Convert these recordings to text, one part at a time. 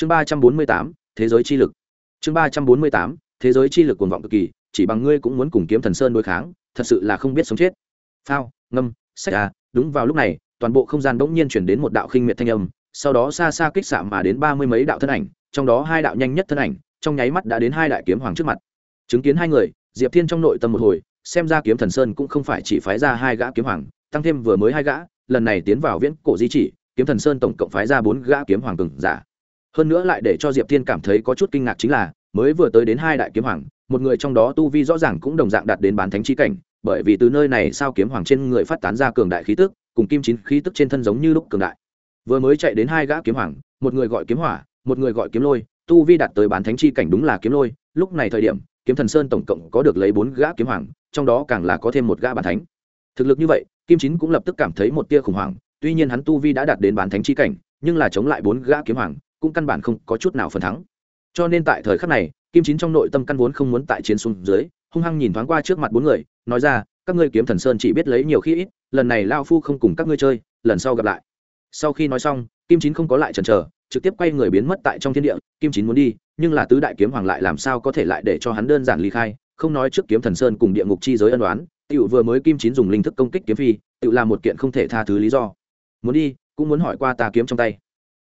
chương ba trăm bốn mươi tám, thế giới chi lực. Chương ba trăm bốn mươi tám, thế giới chi lực cuồng vọng cực kỳ, chỉ bằng ngươi cũng muốn cùng kiếm thần sơn đối kháng, thật sự là không biết sống chết. Phao, ngâm, sách à đúng vào lúc này, toàn bộ không gian bỗng nhiên chuyển đến một đạo khinh miệt thanh âm, sau đó xa xa kích xạ mà đến ba mươi mấy đạo thân ảnh, trong đó hai đạo nhanh nhất thân ảnh, trong nháy mắt đã đến hai đại kiếm hoàng trước mặt. Chứng kiến hai người, diệp thiên trong nội tâm một hồi, xem ra kiếm thần sơn cũng không phải chỉ phái ra hai gã kiếm hoàng, tăng thêm vừa mới hai gã, lần này tiến vào viễn cổ di chỉ, kiếm thần sơn tổng cộng phái ra bốn gã kiếm hoàng cường giả hơn nữa lại để cho diệp thiên cảm thấy có chút kinh ngạc chính là, mới vừa tới đến hai đại kiếm hoàng, một người trong đó tu vi rõ ràng cũng đồng dạng đạt đến bán thánh chi cảnh, bởi vì từ nơi này sao kiếm hoàng trên người phát tán ra cường đại khí tức, cùng kim chín khí tức trên thân giống như lúc cường đại. Vừa mới chạy đến hai gã kiếm hoàng, một người gọi kiếm hỏa, một người gọi kiếm lôi, tu vi đạt tới bán thánh chi cảnh đúng là kiếm lôi, lúc này thời điểm, kiếm thần sơn tổng cộng có được lấy bốn gã kiếm hoàng, trong đó càng là có thêm một gã bán thánh. Thực lực như vậy, kim chín cũng lập tức cảm thấy một tia khủng hoảng, tuy nhiên hắn tu vi đã đạt đến bán thánh chi cảnh, nhưng là chống lại bốn gã kiếm hoàng cũng căn bản không có chút nào phần thắng. Cho nên tại thời khắc này, kim chín trong nội tâm căn vốn không muốn tại chiến xuống dưới, hung hăng nhìn thoáng qua trước mặt bốn người, nói ra, các ngươi kiếm thần sơn chỉ biết lấy nhiều khi ít, lần này lao phu không cùng các ngươi chơi, lần sau gặp lại. Sau khi nói xong, kim chín không có lại chần chờ, trực tiếp quay người biến mất tại trong thiên địa, kim chín muốn đi, nhưng là tứ đại kiếm hoàng lại làm sao có thể lại để cho hắn đơn giản ly khai, không nói trước kiếm thần sơn cùng địa ngục chi giới ân đoán tựu vừa mới kim chín dùng linh thức công kích kiếm phi tựu là một kiện không thể tha thứ lý do. Muốn đi, cũng muốn hỏi qua ta kiếm trong tay.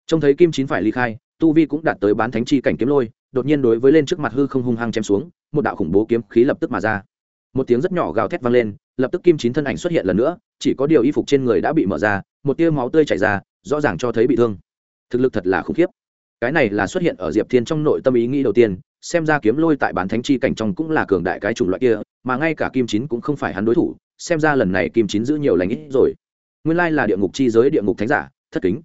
Trông thấy kim chín phải ly khai tu vi cũng đạt tới bán thánh chi cảnh kiếm lôi, đột nhiên đối với lên trước mặt hư không hung hăng chém xuống, một đạo khủng bố kiếm khí lập tức mà ra. Một tiếng rất nhỏ gào thét vang lên, lập tức kim chín thân ảnh xuất hiện lần nữa, chỉ có điều y phục trên người đã bị mở ra, một tia máu tươi chảy ra, rõ ràng cho thấy bị thương. Thực lực thật là khủng khiếp. Cái này là xuất hiện ở diệp thiên trong nội tâm ý nghĩ đầu tiên, xem ra kiếm lôi tại bán thánh chi cảnh trong cũng là cường đại cái chủng loại kia, mà ngay cả kim chín cũng không phải hắn đối thủ, xem ra lần này kim chín giữ nhiều lành ít rồi. Nguyên lai là địa ngục chi giới địa ngục thánh giả, thất kính.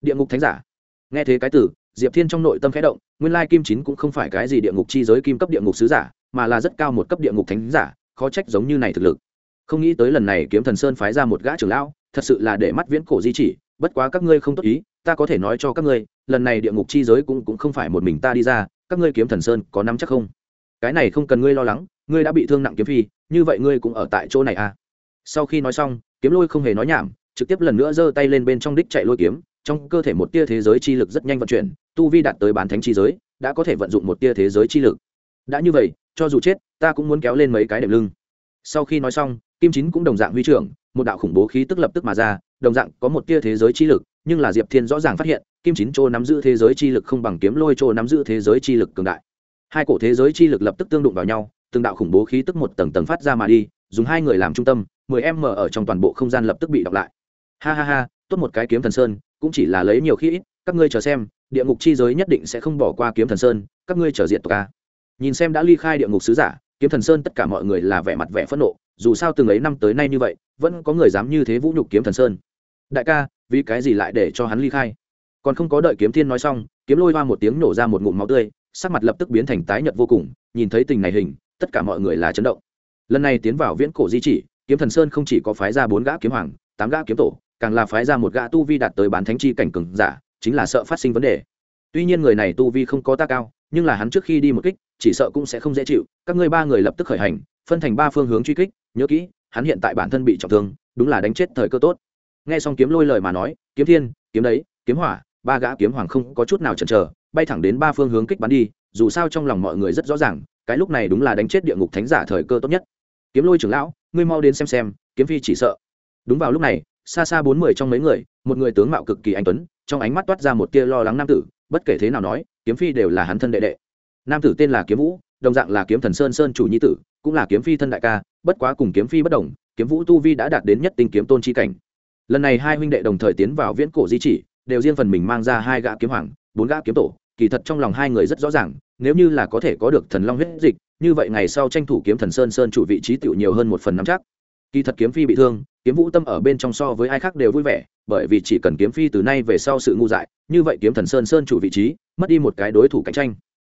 Địa ngục thánh giả. Nghe thế cái từ diệp thiên trong nội tâm khẽ động, nguyên lai kim chín cũng không phải cái gì địa ngục chi giới, kim cấp địa ngục sứ giả, mà là rất cao một cấp địa ngục thánh giả, khó trách giống như này thực lực. Không nghĩ tới lần này kiếm thần sơn phái ra một gã trưởng lão, thật sự là để mắt viễn cổ di chỉ, bất quá các ngươi không tốt ý, ta có thể nói cho các ngươi, lần này địa ngục chi giới cũng cũng không phải một mình ta đi ra, các ngươi kiếm thần sơn có nắm chắc không? Cái này không cần ngươi lo lắng, ngươi đã bị thương nặng kiếm phi, như vậy ngươi cũng ở tại chỗ này à? Sau khi nói xong, kiếm lôi không hề nói nhảm, trực tiếp lần nữa giơ tay lên bên trong đích chạy lôi kiếm trong cơ thể một tia thế giới chi lực rất nhanh vận chuyển, tu vi đạt tới bán thánh chi giới, đã có thể vận dụng một tia thế giới chi lực. Đã như vậy, cho dù chết, ta cũng muốn kéo lên mấy cái đệm lưng. Sau khi nói xong, kim chín cũng đồng dạng huy trưởng, một đạo khủng bố khí tức lập tức mà ra, đồng dạng có một tia thế giới chi lực, nhưng là diệp thiên rõ ràng phát hiện, kim chín chỗ nắm giữ thế giới chi lực không bằng kiếm lôi chỗ nắm giữ thế giới chi lực cường đại. Hai cổ thế giới chi lực lập tức tương đụng vào nhau, từng đạo khủng bố khí tức một tầng tầng phát ra mà đi, dùng hai người làm trung tâm, mười em mở ở trong toàn bộ không gian lập tức bị đọc lại. Ha ha ha, tốt một cái kiếm thần sơn cũng chỉ là lấy nhiều khi ít, các ngươi chờ xem, địa ngục chi giới nhất định sẽ không bỏ qua kiếm thần sơn, các ngươi chờ diện tộc ca nhìn xem đã ly khai địa ngục sứ giả, kiếm thần sơn tất cả mọi người là vẻ mặt vẻ phẫn nộ, dù sao từng ấy năm tới nay như vậy, vẫn có người dám như thế vũ nhục kiếm thần sơn. Đại ca, vì cái gì lại để cho hắn ly khai? Còn không có đợi kiếm thiên nói xong, kiếm lôi hoa một tiếng nổ ra một ngụm máu tươi, sắc mặt lập tức biến thành tái nhợt vô cùng, nhìn thấy tình này hình, tất cả mọi người là chấn động. Lần này tiến vào viễn cổ di chỉ, kiếm thần sơn không chỉ có phái ra bốn gã kiếm hoàng, tám gã kiếm tổ càng là phái ra một gã tu vi đạt tới bán thánh chi cảnh cường giả, chính là sợ phát sinh vấn đề. Tuy nhiên người này tu vi không có ta cao, nhưng là hắn trước khi đi một kích, chỉ sợ cũng sẽ không dễ chịu, các ngươi ba người lập tức khởi hành, phân thành ba phương hướng truy kích, nhớ kỹ, hắn hiện tại bản thân bị trọng thương, đúng là đánh chết thời cơ tốt. Nghe xong kiếm lôi lời mà nói, kiếm thiên, kiếm đấy, kiếm hỏa, ba gã kiếm hoàng không có chút nào chần chờ, bay thẳng đến ba phương hướng kích bắn đi, dù sao trong lòng mọi người rất rõ ràng, cái lúc này đúng là đánh chết địa ngục thánh giả thời cơ tốt nhất. Kiếm lôi trưởng lão, ngươi mau đến xem xem, kiếm phi chỉ sợ. Đúng vào lúc này xa xa bốn mươi trong mấy người, một người tướng mạo cực kỳ anh tuấn, trong ánh mắt toát ra một tia lo lắng nam tử, bất kể thế nào nói, kiếm phi đều là hắn thân đệ đệ. Nam tử tên là kiếm vũ, đồng dạng là kiếm thần sơn sơn chủ nhi tử, cũng là kiếm phi thân đại ca, bất quá cùng kiếm phi bất đồng, kiếm vũ tu vi đã đạt đến nhất tinh kiếm tôn chi cảnh. Lần này hai huynh đệ đồng thời tiến vào viễn cổ di chỉ, đều riêng phần mình mang ra hai gã kiếm hoàng, bốn gã kiếm tổ, kỳ thật trong lòng hai người rất rõ ràng, nếu như là có thể có được thần long huyết dịch, như vậy ngày sau tranh thủ kiếm thần sơn sơn chủ vị trí tựu nhiều hơn một phần nắm chắc kỳ thật kiếm phi bị thương, kiếm vũ tâm ở bên trong so với ai khác đều vui vẻ, bởi vì chỉ cần kiếm phi từ nay về sau sự ngu dại, như vậy kiếm thần sơn sơn chủ vị trí, mất đi một cái đối thủ cạnh tranh.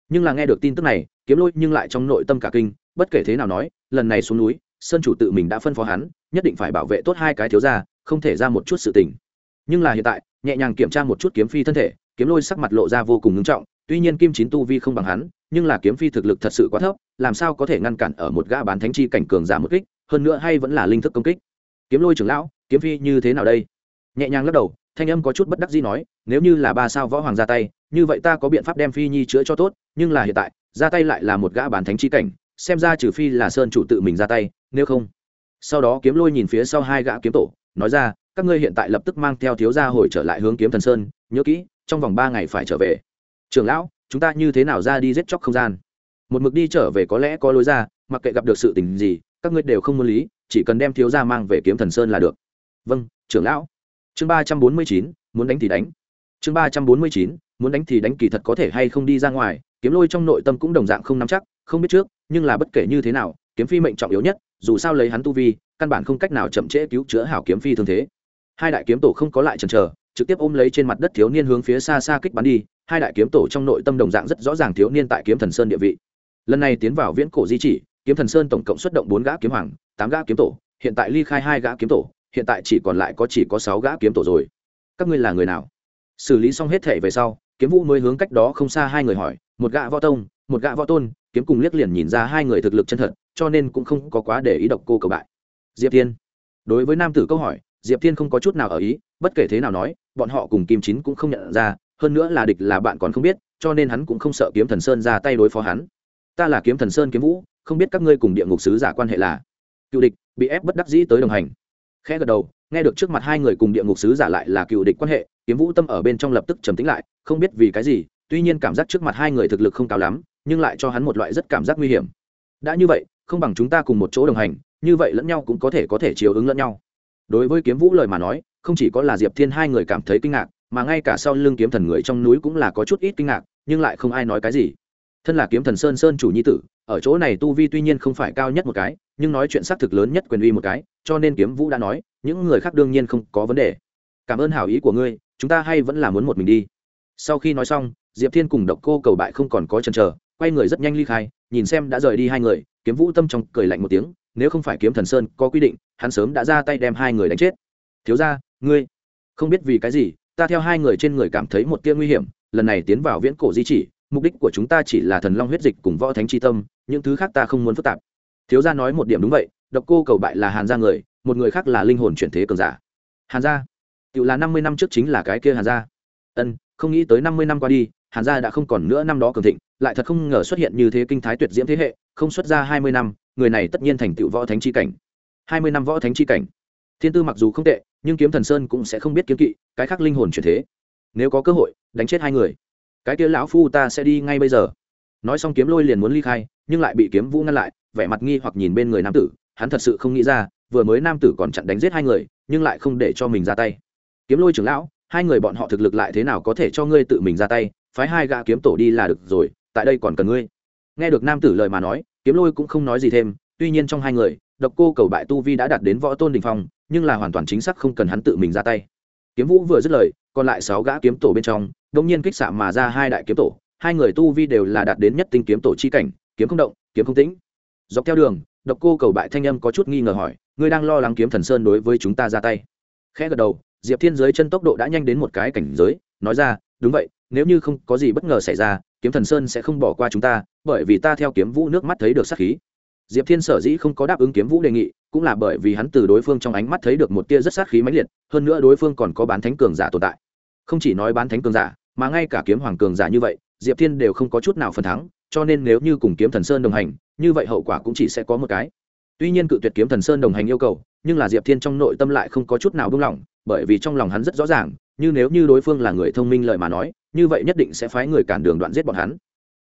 Nhưng là nghe được tin tức này, kiếm lôi nhưng lại trong nội tâm cả kinh, bất kể thế nào nói, lần này xuống núi, sơn chủ tự mình đã phân phó hắn, nhất định phải bảo vệ tốt hai cái thiếu gia, không thể ra một chút sự tình. Nhưng là hiện tại, nhẹ nhàng kiểm tra một chút kiếm phi thân thể, kiếm lôi sắc mặt lộ ra vô cùng ngưng trọng, tuy nhiên kim chín tu vi không bằng hắn, nhưng là kiếm phi thực lực thật sự quá thấp, làm sao có thể ngăn cản ở một gã bán thánh chi cảnh cường giả một kích? Hơn nữa hay vẫn là linh thức công kích. Kiếm lôi trưởng lão, kiếm phi như thế nào đây? Nhẹ nhàng lắc đầu, thanh âm có chút bất đắc dĩ nói, nếu như là ba sao võ hoàng ra tay, như vậy ta có biện pháp đem phi nhi chữa cho tốt, nhưng là hiện tại, ra tay lại là một gã bán thánh chi cảnh, xem ra trừ phi là sơn chủ tự mình ra tay, nếu không. Sau đó kiếm lôi nhìn phía sau hai gã kiếm tổ, nói ra, các ngươi hiện tại lập tức mang theo thiếu gia hồi trở lại hướng kiếm thần sơn, nhớ kỹ, trong vòng ba ngày phải trở về. Trưởng lão, chúng ta như thế nào ra đi giết chóc không gian? Một mực đi trở về có lẽ có lối ra, mặc kệ gặp được sự tình gì các ngươi đều không muốn lý, chỉ cần đem thiếu gia mang về kiếm thần sơn là được. Vâng trưởng lão. Chương ba trăm bốn mươi chín, muốn đánh thì đánh. Chương ba trăm bốn mươi chín, muốn đánh thì đánh kỳ thật có thể hay không đi ra ngoài, kiếm lôi trong nội tâm cũng đồng dạng không nắm chắc, không biết trước, nhưng là bất kể như thế nào, kiếm phi mệnh trọng yếu nhất, dù sao lấy hắn tu vi, căn bản không cách nào chậm trễ cứu chữa hảo kiếm phi thương thế. Hai đại kiếm tổ không có lại chần chờ, trực tiếp ôm lấy trên mặt đất thiếu niên hướng phía xa xa kích bắn đi, hai đại kiếm tổ trong nội tâm đồng dạng rất rõ ràng thiếu niên tại kiếm thần sơn địa vị. Lần này tiến vào viễn cổ di chỉ kiếm thần sơn tổng cộng xuất động bốn gã kiếm hoàng, tám gã kiếm tổ, hiện tại ly khai hai gã kiếm tổ, hiện tại chỉ còn lại có chỉ có sáu gã kiếm tổ rồi. Các ngươi là người nào? Xử lý xong hết thể về sau, kiếm vũ mới hướng cách đó không xa hai người hỏi, một gã võ tông, một gã võ tôn, kiếm cùng liếc liền nhìn ra hai người thực lực chân thật, cho nên cũng không có quá để ý độc cô cầu bại. Diệp thiên. Đối với nam tử câu hỏi, diệp thiên không có chút nào ở ý, bất kể thế nào nói, bọn họ cùng kim chín cũng không nhận ra, hơn nữa là địch là bạn còn không biết, cho nên hắn cũng không sợ kiếm thần sơn ra tay đối phó hắn. Ta là kiếm thần sơn kiếm vũ không biết các ngươi cùng địa ngục sứ giả quan hệ là. Cựu địch, bị ép bất đắc dĩ tới đồng hành. Khẽ gật đầu, nghe được trước mặt hai người cùng địa ngục sứ giả lại là cựu địch quan hệ, kiếm vũ tâm ở bên trong lập tức trầm tính lại, không biết vì cái gì, tuy nhiên cảm giác trước mặt hai người thực lực không cao lắm, nhưng lại cho hắn một loại rất cảm giác nguy hiểm. Đã như vậy, không bằng chúng ta cùng một chỗ đồng hành, như vậy lẫn nhau cũng có thể có thể chiều ứng lẫn nhau. Đối với kiếm vũ lời mà nói, không chỉ có là diệp thiên hai người cảm thấy kinh ngạc, mà ngay cả sau lưng kiếm thần người trong núi cũng là có chút ít kinh ngạc, nhưng lại không ai nói cái gì. Thân là kiếm thần sơn sơn chủ nhi tử ở chỗ này tu vi tuy nhiên không phải cao nhất một cái, nhưng nói chuyện xác thực lớn nhất quyền uy một cái, cho nên kiếm vũ đã nói, những người khác đương nhiên không có vấn đề. Cảm ơn hảo ý của ngươi, chúng ta hay vẫn là muốn một mình đi. Sau khi nói xong, diệp thiên cùng độc cô cầu bại không còn có chần chờ, quay người rất nhanh ly khai, nhìn xem đã rời đi hai người, kiếm vũ tâm trong cười lạnh một tiếng, nếu không phải kiếm thần sơn có quy định, hắn sớm đã ra tay đem hai người đánh chết. Thiếu ra ngươi, không biết vì cái gì, ta theo hai người trên người cảm thấy một tia nguy hiểm, lần này tiến vào viễn cổ di chỉ mục đích của chúng ta chỉ là thần long huyết dịch cùng võ thánh tri tâm, những thứ khác ta không muốn phức tạp. Thiếu gia nói một điểm đúng vậy, độc cô cầu bại là hàn gia người, một người khác là linh hồn chuyển thế cường giả. Hàn gia? Tự là năm mươi năm trước chính là cái kia hàn gia. Ân, không nghĩ tới năm mươi năm qua đi, hàn gia đã không còn nữa năm đó cường thịnh, lại thật không ngờ xuất hiện như thế kinh thái tuyệt diễm thế hệ, không xuất ra hai mươi năm, người này tất nhiên thành tựu võ thánh chi cảnh. Hai mươi năm võ thánh chi cảnh. Thiên tư mặc dù không tệ, nhưng kiếm thần sơn cũng sẽ không biết kiếm kỵ, cái khác linh hồn chuyển thế. Nếu có cơ hội, đánh chết hai người cái kia lão phu ta sẽ đi ngay bây giờ. Nói xong kiếm lôi liền muốn ly khai, nhưng lại bị kiếm vũ ngăn lại, vẻ mặt nghi hoặc nhìn bên người nam tử, hắn thật sự không nghĩ ra, vừa mới nam tử còn chặn đánh giết hai người, nhưng lại không để cho mình ra tay. Kiếm lôi trưởng lão, hai người bọn họ thực lực lại thế nào có thể cho ngươi tự mình ra tay, phái hai gã kiếm tổ đi là được rồi, tại đây còn cần ngươi. Nghe được nam tử lời mà nói, kiếm lôi cũng không nói gì thêm, tuy nhiên trong hai người, độc cô cầu bại tu vi đã đạt đến võ tôn đình phong, nhưng là hoàn toàn chính xác không cần hắn tự mình ra tay. Kiếm vũ vừa dứt lời còn lại sáu gã kiếm tổ bên trong đông nhiên kích xạ mà ra hai đại kiếm tổ, hai người tu vi đều là đạt đến nhất tinh kiếm tổ chi cảnh, kiếm không động, kiếm không tĩnh. Dọc theo đường, độc cô cầu bại thanh âm có chút nghi ngờ hỏi, ngươi đang lo lắng kiếm thần sơn đối với chúng ta ra tay? Khẽ gật đầu, diệp thiên giới chân tốc độ đã nhanh đến một cái cảnh giới, nói ra, đúng vậy, nếu như không có gì bất ngờ xảy ra, kiếm thần sơn sẽ không bỏ qua chúng ta, bởi vì ta theo kiếm vũ nước mắt thấy được sát khí. Diệp thiên sở dĩ không có đáp ứng kiếm vũ đề nghị, cũng là bởi vì hắn từ đối phương trong ánh mắt thấy được một tia rất sát khí mãnh liệt, hơn nữa đối phương còn có bán thánh cường giả tồn tại không chỉ nói bán thánh cường giả, mà ngay cả kiếm hoàng cường giả như vậy, diệp thiên đều không có chút nào phần thắng, cho nên nếu như cùng kiếm thần sơn đồng hành, như vậy hậu quả cũng chỉ sẽ có một cái. Tuy nhiên cự tuyệt kiếm thần sơn đồng hành yêu cầu, nhưng là diệp thiên trong nội tâm lại không có chút nào buông lỏng, bởi vì trong lòng hắn rất rõ ràng, như nếu như đối phương là người thông minh lời mà nói, như vậy nhất định sẽ phái người cản đường đoạn giết bọn hắn.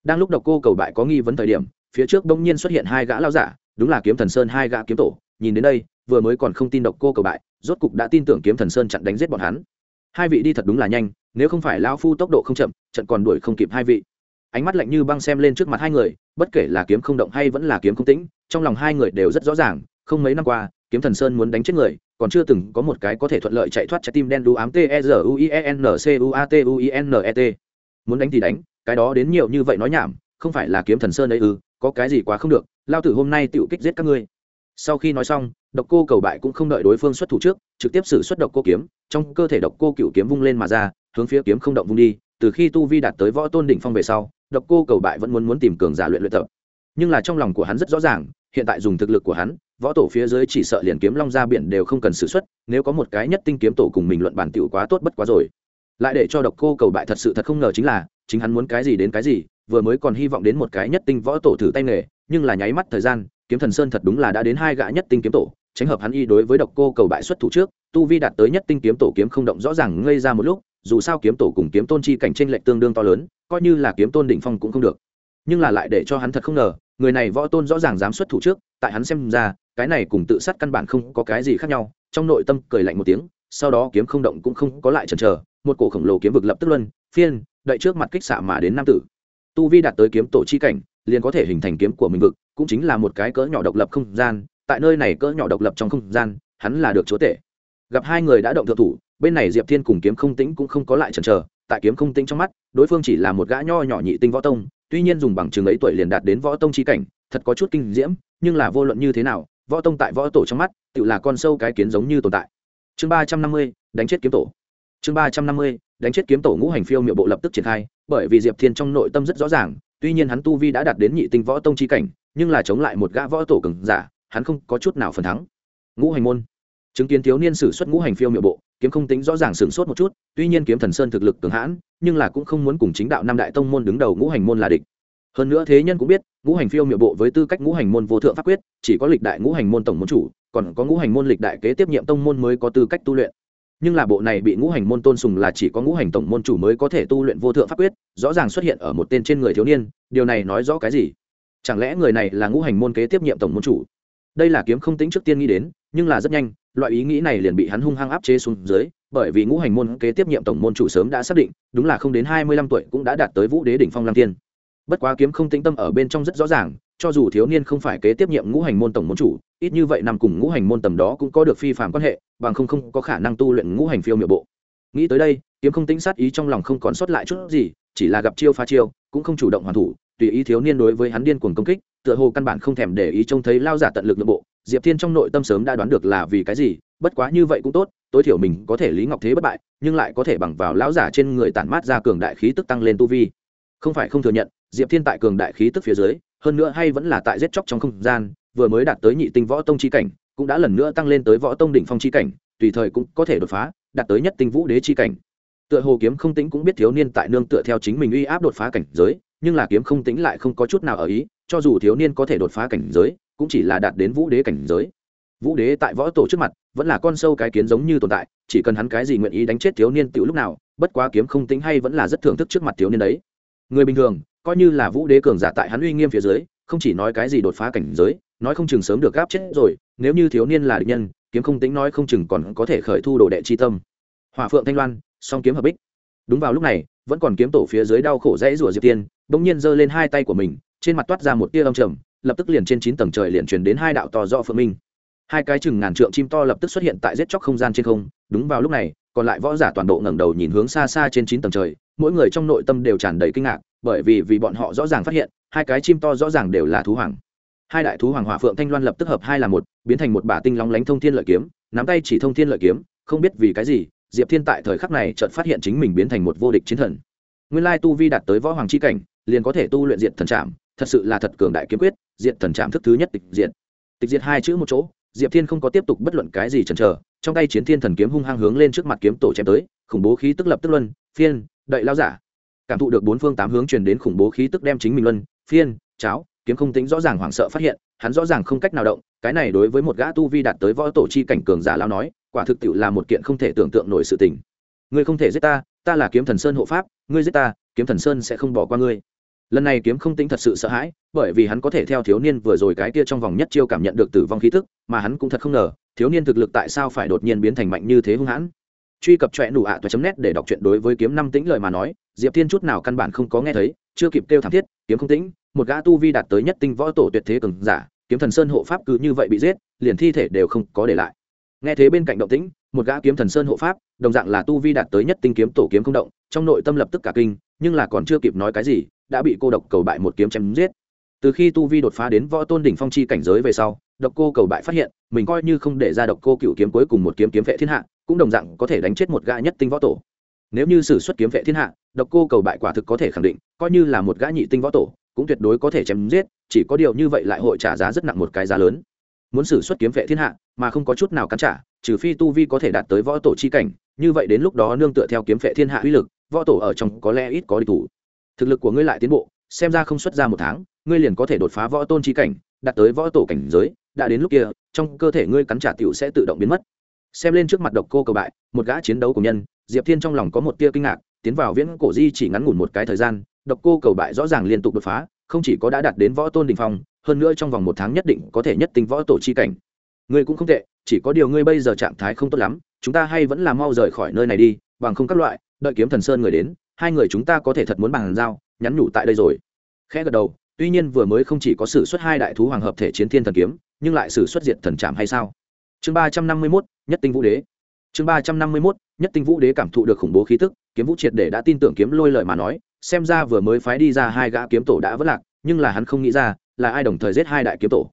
Đang lúc độc cô cầu bại có nghi vấn thời điểm, phía trước bỗng nhiên xuất hiện hai gã lao giả, đúng là kiếm thần sơn hai gã kiếm tổ, nhìn đến đây, vừa mới còn không tin độc cô cầu bại, rốt cục đã tin tưởng kiếm thần sơn chặn đánh giết bọn hắn hai vị đi thật đúng là nhanh, nếu không phải lao phu tốc độ không chậm, trận còn đuổi không kịp hai vị. Ánh mắt lạnh như băng xem lên trước mặt hai người, bất kể là kiếm không động hay vẫn là kiếm không tĩnh, trong lòng hai người đều rất rõ ràng, không mấy năm qua, kiếm thần sơn muốn đánh chết người, còn chưa từng có một cái có thể thuận lợi chạy thoát trái tim đen đu ám t e r u i e n c u a t u i n e t. Muốn đánh thì đánh, cái đó đến nhiều như vậy nói nhảm, không phải là kiếm thần sơn ấy ư, có cái gì quá không được lao tử hôm nay tựu kích giết các ngươi sau khi nói xong, độc cô cầu bại cũng không đợi đối phương xuất thủ trước, trực tiếp xử xuất độc cô kiếm, trong cơ thể độc cô cựu kiếm vung lên mà ra, hướng phía kiếm không động vung đi, từ khi tu vi đạt tới võ tôn đỉnh phong về sau, độc cô cầu bại vẫn muốn muốn tìm cường giả luyện luyện tập. Nhưng là trong lòng của hắn rất rõ ràng, hiện tại dùng thực lực của hắn, võ tổ phía dưới chỉ sợ liền kiếm long ra biển đều không cần xử xuất, nếu có một cái nhất tinh kiếm tổ cùng mình luận bản tiểu quá tốt bất quá rồi. Lại để cho độc cô cầu bại thật sự thật không ngờ chính là, chính hắn muốn cái gì đến cái gì, vừa mới còn hy vọng đến một cái nhất tinh võ tổ thử tay nghề, nhưng là nháy mắt thời gian kiếm thần sơn thật đúng là đã đến hai gã nhất tinh kiếm tổ, tránh hợp hắn y đối với độc cô cầu bại xuất thủ trước, tu vi đạt tới nhất tinh kiếm tổ kiếm không động rõ ràng ngây ra một lúc, dù sao kiếm tổ cùng kiếm tôn chi cảnh tranh lệch tương đương to lớn, coi như là kiếm tôn đỉnh phong cũng không được. Nhưng là lại để cho hắn thật không ngờ, người này võ tôn rõ ràng dám xuất thủ trước, tại hắn xem ra, cái này cùng tự sát căn bản không có cái gì khác nhau, trong nội tâm cười lạnh một tiếng, sau đó kiếm không động cũng không có lại chần chờ, một cổ khổng lồ kiếm vực lập tức luân phiên đậy trước mặt kích xạ mà đến nam tử. Tu vi đạt tới kiếm tổ chi cảnh liền có thể hình thành kiếm của mình vực, cũng chính là một cái cỡ nhỏ độc lập không gian, tại nơi này cỡ nhỏ độc lập trong không gian, hắn là được chúa tể. Gặp hai người đã động thượng thủ, bên này diệp thiên cùng kiếm không tĩnh cũng không có lại chần chờ, tại kiếm không tĩnh trong mắt, đối phương chỉ là một gã nho nhỏ nhị tinh võ tông, tuy nhiên dùng bằng chứng ấy tuổi liền đạt đến võ tông chi cảnh, thật có chút kinh diễm, nhưng là vô luận như thế nào, võ tông tại võ tổ trong mắt, tự là con sâu cái kiến giống như tồn tại. Chương ba trăm năm mươi, đánh chết kiếm tổ. Chương ba trăm năm mươi, đánh chết kiếm tổ ngũ hành phiêu miệu bộ lập tức triển khai, bởi vì diệp thiên trong nội tâm rất rõ ràng tuy nhiên hắn tu vi đã đạt đến nhị tinh võ tông chi cảnh, nhưng là chống lại một gã võ tổ cường giả, hắn không có chút nào phần thắng. Ngũ hành môn. Chứng kiến thiếu niên sử xuất ngũ hành phiêu miệu bộ, kiếm không tính rõ ràng sửng sốt một chút, tuy nhiên kiếm thần sơn thực lực cường hãn, nhưng là cũng không muốn cùng chính đạo năm đại tông môn đứng đầu ngũ hành môn là địch. Hơn nữa thế nhân cũng biết, ngũ hành phiêu miệu bộ với tư cách ngũ hành môn vô thượng pháp quyết, chỉ có lịch đại ngũ hành môn tổng môn chủ, còn có ngũ hành môn lịch đại kế tiếp nhiệm tông môn mới có tư cách tu luyện nhưng là bộ này bị ngũ hành môn tôn sùng là chỉ có ngũ hành tổng môn chủ mới có thể tu luyện vô thượng pháp quyết, rõ ràng xuất hiện ở một tên trên người thiếu niên, điều này nói rõ cái gì? Chẳng lẽ người này là ngũ hành môn kế tiếp nhiệm tổng môn chủ? Đây là kiếm không tính trước tiên nghĩ đến, nhưng là rất nhanh, loại ý nghĩ này liền bị hắn hung hăng áp chế xuống dưới, bởi vì ngũ hành môn kế tiếp nhiệm tổng môn chủ sớm đã xác định, đúng là không đến hai mươi lăm tuổi cũng đã đạt tới vũ đế đỉnh phong lăng tiên bất quá kiếm không tĩnh tâm ở bên trong rất rõ ràng, cho dù thiếu niên không phải kế tiếp nhiệm ngũ hành môn tổng môn chủ ít như vậy nằm cùng ngũ hành môn tầm đó cũng có được phi phạm quan hệ, bằng không không có khả năng tu luyện ngũ hành phiêu miệng bộ. Nghĩ tới đây, kiếm không tính sát ý trong lòng không còn sót lại chút gì, chỉ là gặp chiêu pha chiêu, cũng không chủ động hoàn thủ, tùy ý thiếu niên đối với hắn điên cuồng công kích, tựa hồ căn bản không thèm để ý trông thấy lao giả tận lực nội bộ. Diệp thiên trong nội tâm sớm đã đoán được là vì cái gì, bất quá như vậy cũng tốt, tối thiểu mình có thể lý ngọc thế bất bại, nhưng lại có thể bằng vào lão giả trên người tản mát ra cường đại khí tức tăng lên tu vi. Không phải không thừa nhận, diệp thiên tại cường đại khí tức phía dưới, hơn nữa hay vẫn là tại giết chóc trong không gian vừa mới đạt tới nhị tinh võ tông chi cảnh, cũng đã lần nữa tăng lên tới võ tông đỉnh phong chi cảnh, tùy thời cũng có thể đột phá, đạt tới nhất tinh vũ đế chi cảnh. Tựa hồ kiếm không tĩnh cũng biết thiếu niên tại nương tựa theo chính mình uy áp đột phá cảnh giới, nhưng là kiếm không tĩnh lại không có chút nào ở ý, cho dù thiếu niên có thể đột phá cảnh giới, cũng chỉ là đạt đến vũ đế cảnh giới. Vũ đế tại võ tổ trước mặt, vẫn là con sâu cái kiến giống như tồn tại, chỉ cần hắn cái gì nguyện ý đánh chết thiếu niên tiểu lúc nào, bất quá kiếm không tính hay vẫn là rất thưởng thức trước mặt thiếu niên đấy. Người bình thường, coi như là vũ đế cường giả tại hắn uy nghiêm phía dưới, không chỉ nói cái gì đột phá cảnh giới nói không chừng sớm được gáp chết rồi, nếu như thiếu niên là địch nhân, kiếm không tính nói không chừng còn có thể khởi thu đồ đệ chi tâm. Hòa phượng thanh loan, song kiếm hợp bích. Đúng vào lúc này, vẫn còn kiếm tổ phía dưới đau khổ rẽ rủa diệp tiên, bỗng nhiên giơ lên hai tay của mình, trên mặt toát ra một tia âm trầm, lập tức liền trên chín tầng trời liền truyền đến hai đạo to do phượng minh. Hai cái chừng ngàn trượng chim to lập tức xuất hiện tại giết chóc không gian trên không, đúng vào lúc này, còn lại võ giả toàn bộ ngẩng đầu nhìn hướng xa xa trên chín tầng trời, mỗi người trong nội tâm đều tràn đầy kinh ngạc, bởi vì vì bọn họ rõ ràng phát hiện, hai cái chim to rõ ràng đều là thú hoàng hai đại thú hoàng hỏa phượng thanh loan lập tức hợp hai là một, biến thành một bả tinh lóng lánh thông thiên lợi kiếm, nắm tay chỉ thông thiên lợi kiếm, không biết vì cái gì, diệp thiên tại thời khắc này chợt phát hiện chính mình biến thành một vô địch chiến thần. Nguyên lai tu vi đạt tới võ hoàng c h i cảnh, liền có thể tu luyện diện thần trạm thật sự là thật cường đại kiếm quyết diện thần trạm thức thứ nhất tịch diệt. Tịch diệt hai chữ một chỗ, diệp thiên không có tiếp tục bất luận cái gì chần chờ, trong tay chiến thiên thần kiếm hung hăng hướng lên trước mặt kiếm tổ chém tới, khủng bố khí tức lập tức luân, phiên, đậy lao giả. Cảm thụ được bốn phương tám hướng truyền đến khủng bố khí tức đem chính mình luân, phiên, cháo kiếm không tính rõ ràng hoảng sợ phát hiện, hắn rõ ràng không cách nào động, cái này đối với một gã tu vi đạt tới võ tổ chi cảnh cường giả lao nói, quả thực tiệu là một kiện không thể tưởng tượng nổi sự tình. Ngươi không thể giết ta ta là kiếm thần sơn hộ pháp, ngươi giết ta, kiếm thần sơn sẽ không bỏ qua ngươi. Lần này kiếm không tính thật sự sợ hãi, bởi vì hắn có thể theo thiếu niên vừa rồi cái kia trong vòng nhất chiêu cảm nhận được tử vong khí thức mà hắn cũng thật không ngờ, thiếu niên thực lực tại sao phải đột nhiên biến thành mạnh như thế hung hãn. Truy cập trọe nụ ạ toa chấm nét để đọc chuyện đối với kiếm năm tĩnh lời mà nói, diệp thiên chút nào căn bản không có nghe thấy, chưa kịp kêu thảm thiết, kiếm không tĩnh một gã tu vi đạt tới nhất tinh võ tổ tuyệt thế cường giả, kiếm thần sơn hộ pháp cứ như vậy bị giết, liền thi thể đều không có để lại. Nghe thế bên cạnh động tĩnh, một gã kiếm thần sơn hộ pháp, đồng dạng là tu vi đạt tới nhất tinh kiếm tổ kiếm không động, trong nội tâm lập tức cả kinh, nhưng là còn chưa kịp nói cái gì, đã bị cô độc cầu bại một kiếm chém giết. Từ khi tu vi đột phá đến võ tôn đỉnh phong chi cảnh giới về sau, độc cô cầu bại phát hiện, mình coi như không để ra độc cô cựu kiếm cuối cùng một kiếm kiếm vệ thiên hạ, cũng đồng dạng có thể đánh chết một gã nhất tinh võ tổ. Nếu như sử xuất kiếm vệ thiên hạ, độc cô cầu bại quả thực có thể khẳng định, coi như là một gã nhị tinh võ tổ cũng tuyệt đối có thể chém giết, chỉ có điều như vậy lại hội trả giá rất nặng một cái giá lớn. Muốn xử xuất kiếm vệ thiên hạ, mà không có chút nào cắn trả, trừ phi tu vi có thể đạt tới võ tổ chi cảnh, như vậy đến lúc đó nương tựa theo kiếm vệ thiên hạ uy lực, võ tổ ở trong có lẽ ít có địch thủ. Thực lực của ngươi lại tiến bộ, xem ra không xuất ra một tháng, ngươi liền có thể đột phá võ tôn chi cảnh, đạt tới võ tổ cảnh giới, đã đến lúc kia, trong cơ thể ngươi cắn trả tiểu sẽ tự động biến mất. Xem lên trước mặt độc cô cầu bại, một gã chiến đấu của nhân, diệp thiên trong lòng có một tia kinh ngạc, tiến vào viễn cổ di chỉ ngắn ngủn một cái thời gian độc cô cầu bại rõ ràng liên tục đột phá, không chỉ có đã đạt đến võ tôn đình phong, hơn nữa trong vòng một tháng nhất định có thể nhất tinh võ tổ chi cảnh. Ngươi cũng không tệ, chỉ có điều ngươi bây giờ trạng thái không tốt lắm, chúng ta hay vẫn là mau rời khỏi nơi này đi, bằng không các loại, đợi kiếm thần sơn người đến, hai người chúng ta có thể thật muốn bàn giao, nhắn nhủ tại đây rồi. Khẽ gật đầu, tuy nhiên vừa mới không chỉ có sử xuất hai đại thú hoàng hợp thể chiến thiên thần kiếm, nhưng lại sử xuất diệt thần trạm hay sao? Chương ba trăm năm mươi mốt, nhất tinh vũ đế. Chương ba trăm năm mươi mốt, nhất tinh vũ đế cảm thụ được khủng bố khí tức, kiếm vũ triệt để đã tin tưởng kiếm lôi lời mà nói xem ra vừa mới phái đi ra hai gã kiếm tổ đã vất lạc, nhưng là hắn không nghĩ ra, là ai đồng thời giết hai đại kiếm tổ.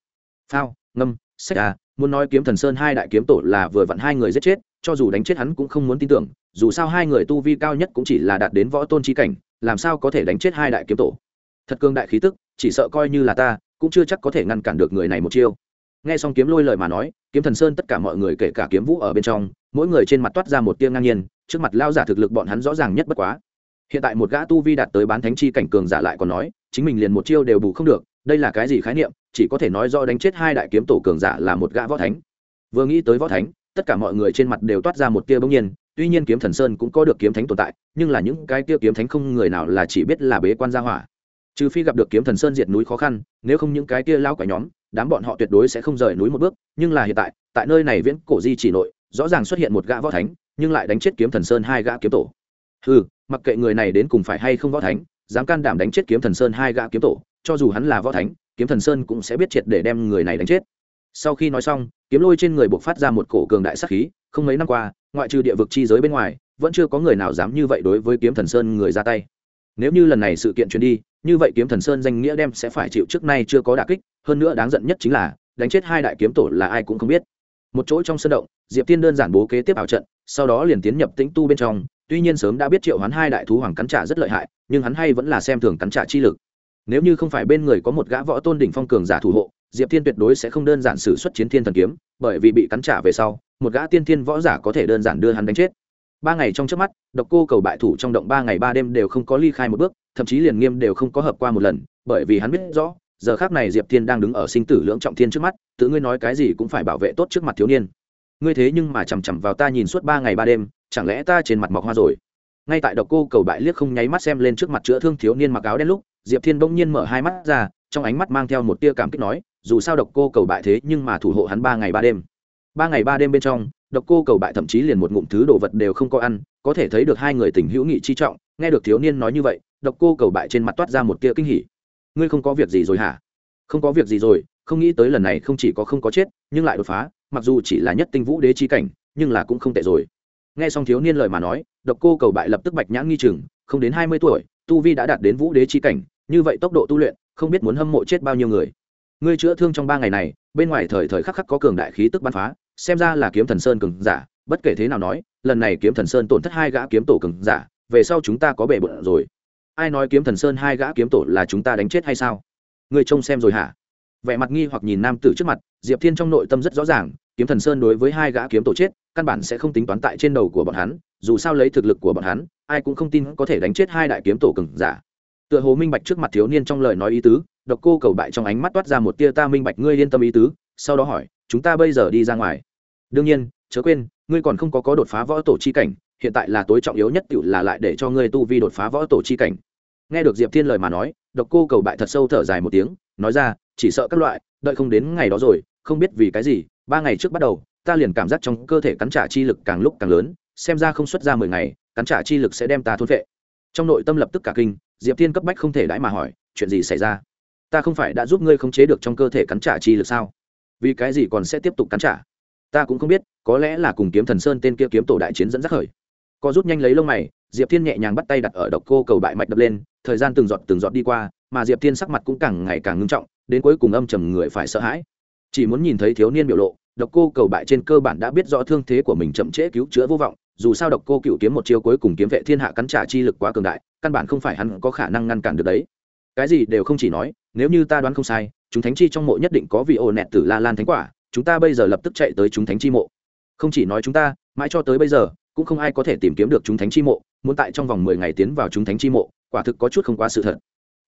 Phao, ngâm, sách à muốn nói kiếm thần sơn hai đại kiếm tổ là vừa vặn hai người giết chết, cho dù đánh chết hắn cũng không muốn tin tưởng, dù sao hai người tu vi cao nhất cũng chỉ là đạt đến võ tôn chi cảnh, làm sao có thể đánh chết hai đại kiếm tổ? Thật cương đại khí tức, chỉ sợ coi như là ta, cũng chưa chắc có thể ngăn cản được người này một chiêu. Nghe xong kiếm lôi lời mà nói, kiếm thần sơn tất cả mọi người kể cả kiếm vũ ở bên trong, mỗi người trên mặt toát ra một tia ngang nhiên, trước mặt lao giả thực lực bọn hắn rõ ràng nhất bất quá hiện tại một gã tu vi đạt tới bán thánh chi cảnh cường giả lại còn nói, chính mình liền một chiêu đều bù không được, đây là cái gì khái niệm? Chỉ có thể nói do đánh chết hai đại kiếm tổ cường giả là một gã võ thánh. Vừa nghĩ tới võ thánh, tất cả mọi người trên mặt đều toát ra một tia bỗng nhiên, tuy nhiên kiếm thần sơn cũng có được kiếm thánh tồn tại, nhưng là những cái tia kiếm thánh không người nào là chỉ biết là bế quan gia hỏa. Trừ phi gặp được kiếm thần sơn diệt núi khó khăn, nếu không những cái tia lao cả nhóm, đám bọn họ tuyệt đối sẽ không rời núi một bước, nhưng là hiện tại tại nơi này viễn cổ di chỉ nội, rõ ràng xuất hiện một gã võ thánh, nhưng lại đánh chết kiếm thần sơn hai gã kiếm tổ. Ừ mặc kệ người này đến cùng phải hay không võ thánh, dám can đảm đánh chết kiếm thần sơn hai gã kiếm tổ, cho dù hắn là võ thánh, kiếm thần sơn cũng sẽ biết triệt để đem người này đánh chết. Sau khi nói xong, kiếm lôi trên người buộc phát ra một cổ cường đại sắc khí, không mấy năm qua, ngoại trừ địa vực chi giới bên ngoài, vẫn chưa có người nào dám như vậy đối với kiếm thần sơn người ra tay. Nếu như lần này sự kiện truyền đi, như vậy kiếm thần sơn danh nghĩa đem sẽ phải chịu trước nay chưa có đả kích, hơn nữa đáng giận nhất chính là, đánh chết hai đại kiếm tổ là ai cũng không biết. Một chỗ trong sân động, diệp tiên đơn giản bố kế tiếp ảo trận, sau đó liền tiến nhập tĩnh tu bên trong tuy nhiên sớm đã biết triệu hoán hai đại thú hoàng cắn trả rất lợi hại, nhưng hắn hay vẫn là xem thường cắn trả chi lực. Nếu như không phải bên người có một gã võ tôn đỉnh phong cường giả thủ hộ, diệp thiên tuyệt đối sẽ không đơn giản xử xuất chiến thiên thần kiếm, bởi vì bị cắn trả về sau, một gã tiên thiên võ giả có thể đơn giản đưa hắn đánh chết. Ba ngày trong trước mắt, độc cô cầu bại thủ trong động ba ngày ba đêm đều không có ly khai một bước, thậm chí liền nghiêm đều không có hợp qua một lần, bởi vì hắn biết rõ, giờ khác này diệp thiên đang đứng ở sinh tử lưỡng trọng thiên trước mắt, tự ngươi nói cái gì cũng phải bảo vệ tốt trước mặt thiếu niên. Ngươi thế nhưng mà chằm chằm vào ta nhìn suốt ba ngày ba đêm chẳng lẽ ta trên mặt mọc hoa rồi? Ngay tại độc cô cầu bại liếc không nháy mắt xem lên trước mặt chữa thương thiếu niên mặc áo đen lúc, diệp thiên bỗng nhiên mở hai mắt ra, trong ánh mắt mang theo một tia cảm kích nói, dù sao độc cô cầu bại thế nhưng mà thủ hộ hắn ba ngày ba đêm. Ba ngày ba đêm bên trong, độc cô cầu bại thậm chí liền một ngụm thứ đồ vật đều không có ăn, có thể thấy được hai người tình hữu nghị chi trọng, nghe được thiếu niên nói như vậy, độc cô cầu bại trên mặt toát ra một tia kinh hỉ. Ngươi không có việc gì rồi hả? Không có việc gì rồi, không nghĩ tới lần này không chỉ có không có chết, nhưng lại đột phá, mặc dù chỉ là nhất tinh vũ đế chi cảnh, nhưng là cũng không tệ rồi nghe xong thiếu niên lời mà nói, độc cô cầu bại lập tức bạch nhãn nghi chừng, không đến hai mươi tuổi, tu vi đã đạt đến vũ đế chi cảnh, như vậy tốc độ tu luyện, không biết muốn hâm mộ chết bao nhiêu người. Ngươi chữa thương trong ba ngày này, bên ngoài thời thời khắc khắc có cường đại khí tức bắn phá, xem ra là kiếm thần sơn cường giả, bất kể thế nào nói, lần này kiếm thần sơn tổn thất hai gã kiếm tổ cường giả, về sau chúng ta có bể bận rồi. Ai nói kiếm thần sơn hai gã kiếm tổ là chúng ta đánh chết hay sao? Ngươi trông xem rồi hả? Vẻ mặt nghi hoặc nhìn nam tử trước mặt, diệp thiên trong nội tâm rất rõ ràng kiếm thần sơn đối với hai gã kiếm tổ chết, căn bản sẽ không tính toán tại trên đầu của bọn hắn, dù sao lấy thực lực của bọn hắn, ai cũng không tin có thể đánh chết hai đại kiếm tổ cường giả. Tựa hồ minh bạch trước mặt thiếu niên trong lời nói ý tứ, độc cô cầu bại trong ánh mắt toát ra một tia ta minh bạch ngươi yên tâm ý tứ, sau đó hỏi, chúng ta bây giờ đi ra ngoài? Đương nhiên, chớ quên, ngươi còn không có có đột phá võ tổ chi cảnh, hiện tại là tối trọng yếu nhất tựu là lại để cho ngươi tu vi đột phá võ tổ chi cảnh. Nghe được diệp thiên lời mà nói, độc cô cầu bại thật sâu thở dài một tiếng, nói ra, chỉ sợ các loại, đợi không đến ngày đó rồi, không biết vì cái gì ba ngày trước bắt đầu, ta liền cảm giác trong cơ thể cắn trả chi lực càng lúc càng lớn, xem ra không xuất ra mười ngày, cắn trả chi lực sẽ đem ta thôn vệ trong nội tâm lập tức cả kinh, diệp thiên cấp bách không thể đãi mà hỏi, chuyện gì xảy ra? Ta không phải đã giúp ngươi khống chế được trong cơ thể cắn trả chi lực sao? Vì cái gì còn sẽ tiếp tục cắn trả? Ta cũng không biết, có lẽ là cùng kiếm thần sơn tên kia kiếm tổ đại chiến dẫn dắt khởi. Co rút nhanh lấy lông mày, diệp thiên nhẹ nhàng bắt tay đặt ở độc cô cầu bại mạch đập lên, thời gian từng giọt từng giọt đi qua, mà diệp thiên sắc mặt cũng càng ngày càng ngưng trọng, đến cuối cùng âm trầm người phải sợ hãi chỉ muốn nhìn thấy thiếu niên biểu lộ, độc cô cầu bại trên cơ bản đã biết rõ thương thế của mình chậm trễ cứu chữa vô vọng, dù sao độc cô cựu kiếm một chiêu cuối cùng kiếm vệ thiên hạ cắn trả chi lực quá cường đại, căn bản không phải hắn có khả năng ngăn cản được đấy. Cái gì đều không chỉ nói, nếu như ta đoán không sai, chúng thánh chi trong mộ nhất định có vị ồ nẹt tử la lan thánh quả, chúng ta bây giờ lập tức chạy tới chúng thánh chi mộ. Không chỉ nói chúng ta, mãi cho tới bây giờ, cũng không ai có thể tìm kiếm được chúng thánh chi mộ, muốn tại trong vòng mười ngày tiến vào chúng thánh chi mộ, quả thực có chút không quá sự thật.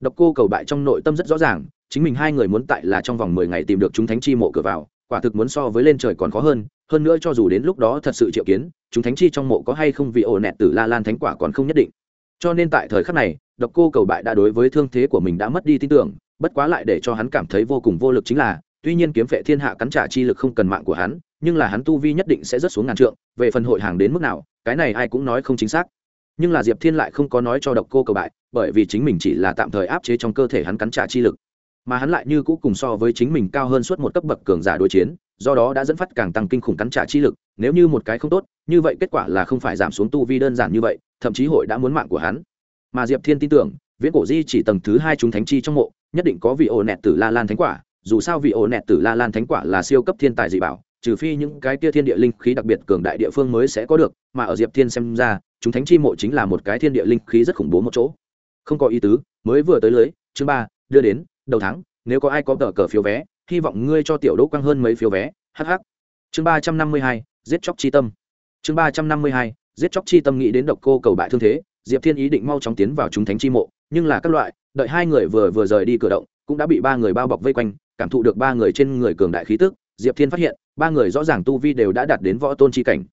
Độc cô cầu bại trong nội tâm rất rõ ràng chính mình hai người muốn tại là trong vòng mười ngày tìm được chúng thánh chi mộ cửa vào, quả thực muốn so với lên trời còn khó hơn hơn nữa cho dù đến lúc đó thật sự triệu kiến, chúng thánh chi trong mộ có hay không vì ổ nẹt tử la lan thánh quả còn không nhất định. Cho nên tại thời khắc này, độc cô cầu bại đã đối với thương thế của mình đã mất đi tin tưởng, bất quá lại để cho hắn cảm thấy vô cùng vô lực chính là, tuy nhiên kiếm phệ thiên hạ cắn trả chi lực không cần mạng của hắn, nhưng là hắn tu vi nhất định sẽ rất xuống ngàn trượng, về phần hội hàng đến mức nào, cái này ai cũng nói không chính xác. Nhưng là diệp thiên lại không có nói cho độc cô cầu bại, bởi vì chính mình chỉ là tạm thời áp chế trong cơ thể hắn cắn trả chi lực mà hắn lại như cũ cùng so với chính mình cao hơn suốt một cấp bậc cường giả đối chiến, do đó đã dẫn phát càng tăng kinh khủng cắn trả chi lực, nếu như một cái không tốt, như vậy kết quả là không phải giảm xuống tu vi đơn giản như vậy, thậm chí hội đã muốn mạng của hắn. Mà diệp thiên tin tưởng, viễn cổ di chỉ tầng thứ hai chúng thánh chi trong mộ, nhất định có vị ổ nẹt tử la lan thánh quả, dù sao vị ổ nẹt tử la lan thánh quả là siêu cấp thiên tài dị bảo, trừ phi những cái kia thiên địa linh khí đặc biệt cường đại địa phương mới sẽ có được, mà ở diệp thiên xem ra, chúng thánh chi mộ chính là một cái thiên địa linh khí rất khủng bố một chỗ. Không có ý tứ, mới vừa tới lưới, chương ba, đưa đến đầu tháng, nếu có ai có tờ cờ phiếu vé, hy vọng ngươi cho tiểu đỗ quang hơn mấy phiếu vé hh chương ba trăm năm mươi hai, giết chóc chi tâm. Chương ba trăm năm mươi hai, giết chóc chi tâm nghĩ đến độc cô cầu bại thương thế, diệp thiên ý định mau chóng tiến vào chúng thánh chi mộ, nhưng là các loại, đợi hai người vừa vừa rời đi cửa động, cũng đã bị ba người bao bọc vây quanh, cảm thụ được ba người trên người cường đại khí tức, diệp thiên phát hiện, ba người rõ ràng tu vi đều đã đạt đến võ tôn chi cảnh.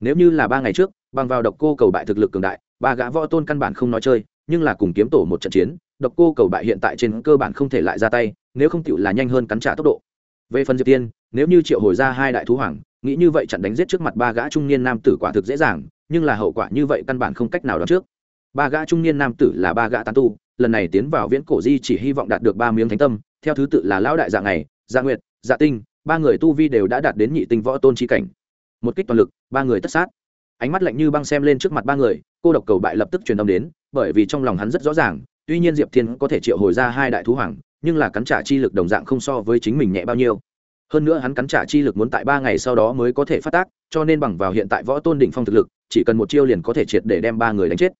Nếu như là ba ngày trước, bằng vào độc cô cầu bại thực lực cường đại, ba gã võ tôn căn bản không nói chơi, nhưng là cùng kiếm tổ một trận chiến độc cô cầu bại hiện tại trên cơ bản không thể lại ra tay, nếu không tựu là nhanh hơn cắn trả tốc độ. Về phần diệp tiên, nếu như triệu hồi ra hai đại thú hoàng, nghĩ như vậy chặn đánh giết trước mặt ba gã trung niên nam tử quả thực dễ dàng, nhưng là hậu quả như vậy căn bản không cách nào đoán trước. Ba gã trung niên nam tử là ba gã tán tu, lần này tiến vào viễn cổ di chỉ hy vọng đạt được ba miếng thánh tâm, theo thứ tự là lão đại dạ này dạ nguyệt dạ tinh, ba người tu vi đều đã đạt đến nhị tinh võ tôn chi cảnh. Một kích toàn lực, ba người tất sát. Ánh mắt lạnh như băng xem lên trước mặt ba người, cô độc cầu bại lập tức truyền âm đến, bởi vì trong lòng hắn rất rõ ràng tuy nhiên diệp thiên có thể triệu hồi ra hai đại thú hoàng, nhưng là cắn trả chi lực đồng dạng không so với chính mình nhẹ bao nhiêu. Hơn nữa hắn cắn trả chi lực muốn tại ba ngày sau đó mới có thể phát tác, cho nên bằng vào hiện tại võ tôn đỉnh phong thực lực, chỉ cần một chiêu liền có thể triệt để đem ba người đánh chết.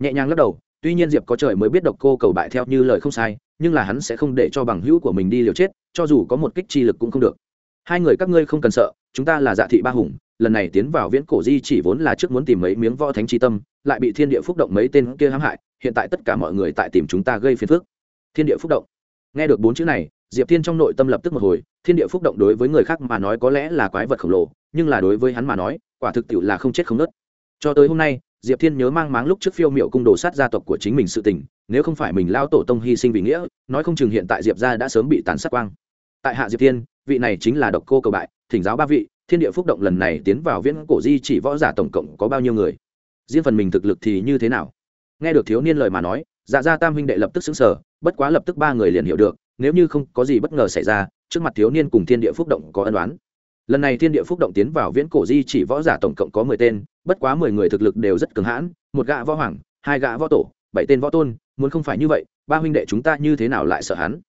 Nhẹ nhàng lắc đầu, tuy nhiên diệp có trời mới biết độc cô cầu bại theo như lời không sai, nhưng là hắn sẽ không để cho bằng hữu của mình đi liều chết, cho dù có một kích chi lực cũng không được. Hai người các ngươi không cần sợ, chúng ta là dạ thị ba hùng, lần này tiến vào viễn cổ di chỉ vốn là trước muốn tìm mấy miếng võ thánh chi tâm lại bị thiên địa phúc động mấy tên kia hãm hại, hiện tại tất cả mọi người tại tìm chúng ta gây phiền phức. Thiên địa phúc động. Nghe được bốn chữ này, diệp thiên trong nội tâm lập tức một hồi, thiên địa phúc động đối với người khác mà nói có lẽ là quái vật khổng lồ, nhưng là đối với hắn mà nói, quả thực tiệu là không chết không nớt cho tới hôm nay, diệp thiên nhớ mang máng lúc trước phiêu m i ệ u cung đồ sát gia tộc của chính mình sự tình, nếu không phải mình lao tổ tông hy sinh vì nghĩa, nói không chừng hiện tại diệp gia đã sớm bị tàn sát quang. Tại hạ diệp thiên, vị này chính là độc cô cầu bại, thỉnh giáo ba vị, thiên địa phúc động lần này tiến vào viễn cổ di chỉ võ giả tổng cộng có bao nhiêu người? Riêng phần mình thực lực thì như thế nào? Nghe được thiếu niên lời mà nói dạ gia tam huynh đệ lập tức xứng sở bất quá lập tức ba người liền hiểu được, nếu như không có gì bất ngờ xảy ra, trước mặt thiếu niên cùng thiên địa phúc động có ân đoán lần này thiên địa phúc động tiến vào viễn cổ di chỉ võ giả tổng cộng có mười tên, bất quá mười người thực lực đều rất cường hãn, một gã võ hoàng, hai gã võ tổ, bảy tên võ tôn, muốn không phải như vậy, ba huynh đệ chúng ta như thế nào lại sợ hắn?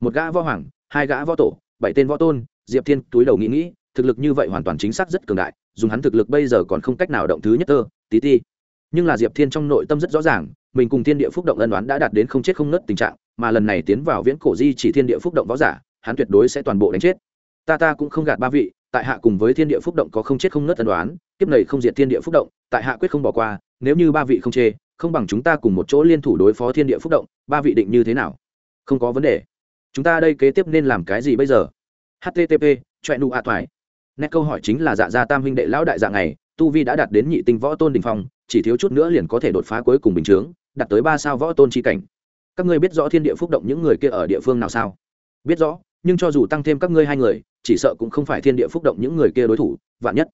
Một gã võ hoàng, hai gã võ tổ, bảy tên võ tôn, diệp thiên túi đầu nghĩ nghĩ, thực lực như vậy hoàn toàn chính xác rất cường đại dùng hắn thực lực bây giờ còn không cách nào động thứ nhất tơ, tí ti. Nhưng là diệp thiên trong nội tâm rất rõ ràng, mình cùng thiên địa phúc động ân đoán đã đạt đến không chết không nứt tình trạng, mà lần này tiến vào viễn cổ di chỉ thiên địa phúc động võ giả, hắn tuyệt đối sẽ toàn bộ đánh chết. Ta ta cũng không gạt ba vị, tại hạ cùng với thiên địa phúc động có không chết không nứt ân đoán kiếp này không diệt thiên địa phúc động, tại hạ quyết không bỏ qua, nếu như ba vị không chê, không bằng chúng ta cùng một chỗ liên thủ đối phó thiên địa phúc động, ba vị định như thế nào? Không có vấn đề. Chúng ta đây kế tiếp nên làm cái gì bây giờ? Http choẹ nụ ạ toải nét câu hỏi chính là dạ gia tam huynh đệ lão đại dạng này tu vi đã đạt đến nhị tinh võ tôn đình phong, chỉ thiếu chút nữa liền có thể đột phá cuối cùng bình chướng, đạt tới ba sao võ tôn chi cảnh. Các ngươi biết rõ thiên địa phúc động những người kia ở địa phương nào sao? Biết rõ, nhưng cho dù tăng thêm các ngươi hai người, chỉ sợ cũng không phải thiên địa phúc động những người kia đối thủ, vạn nhất.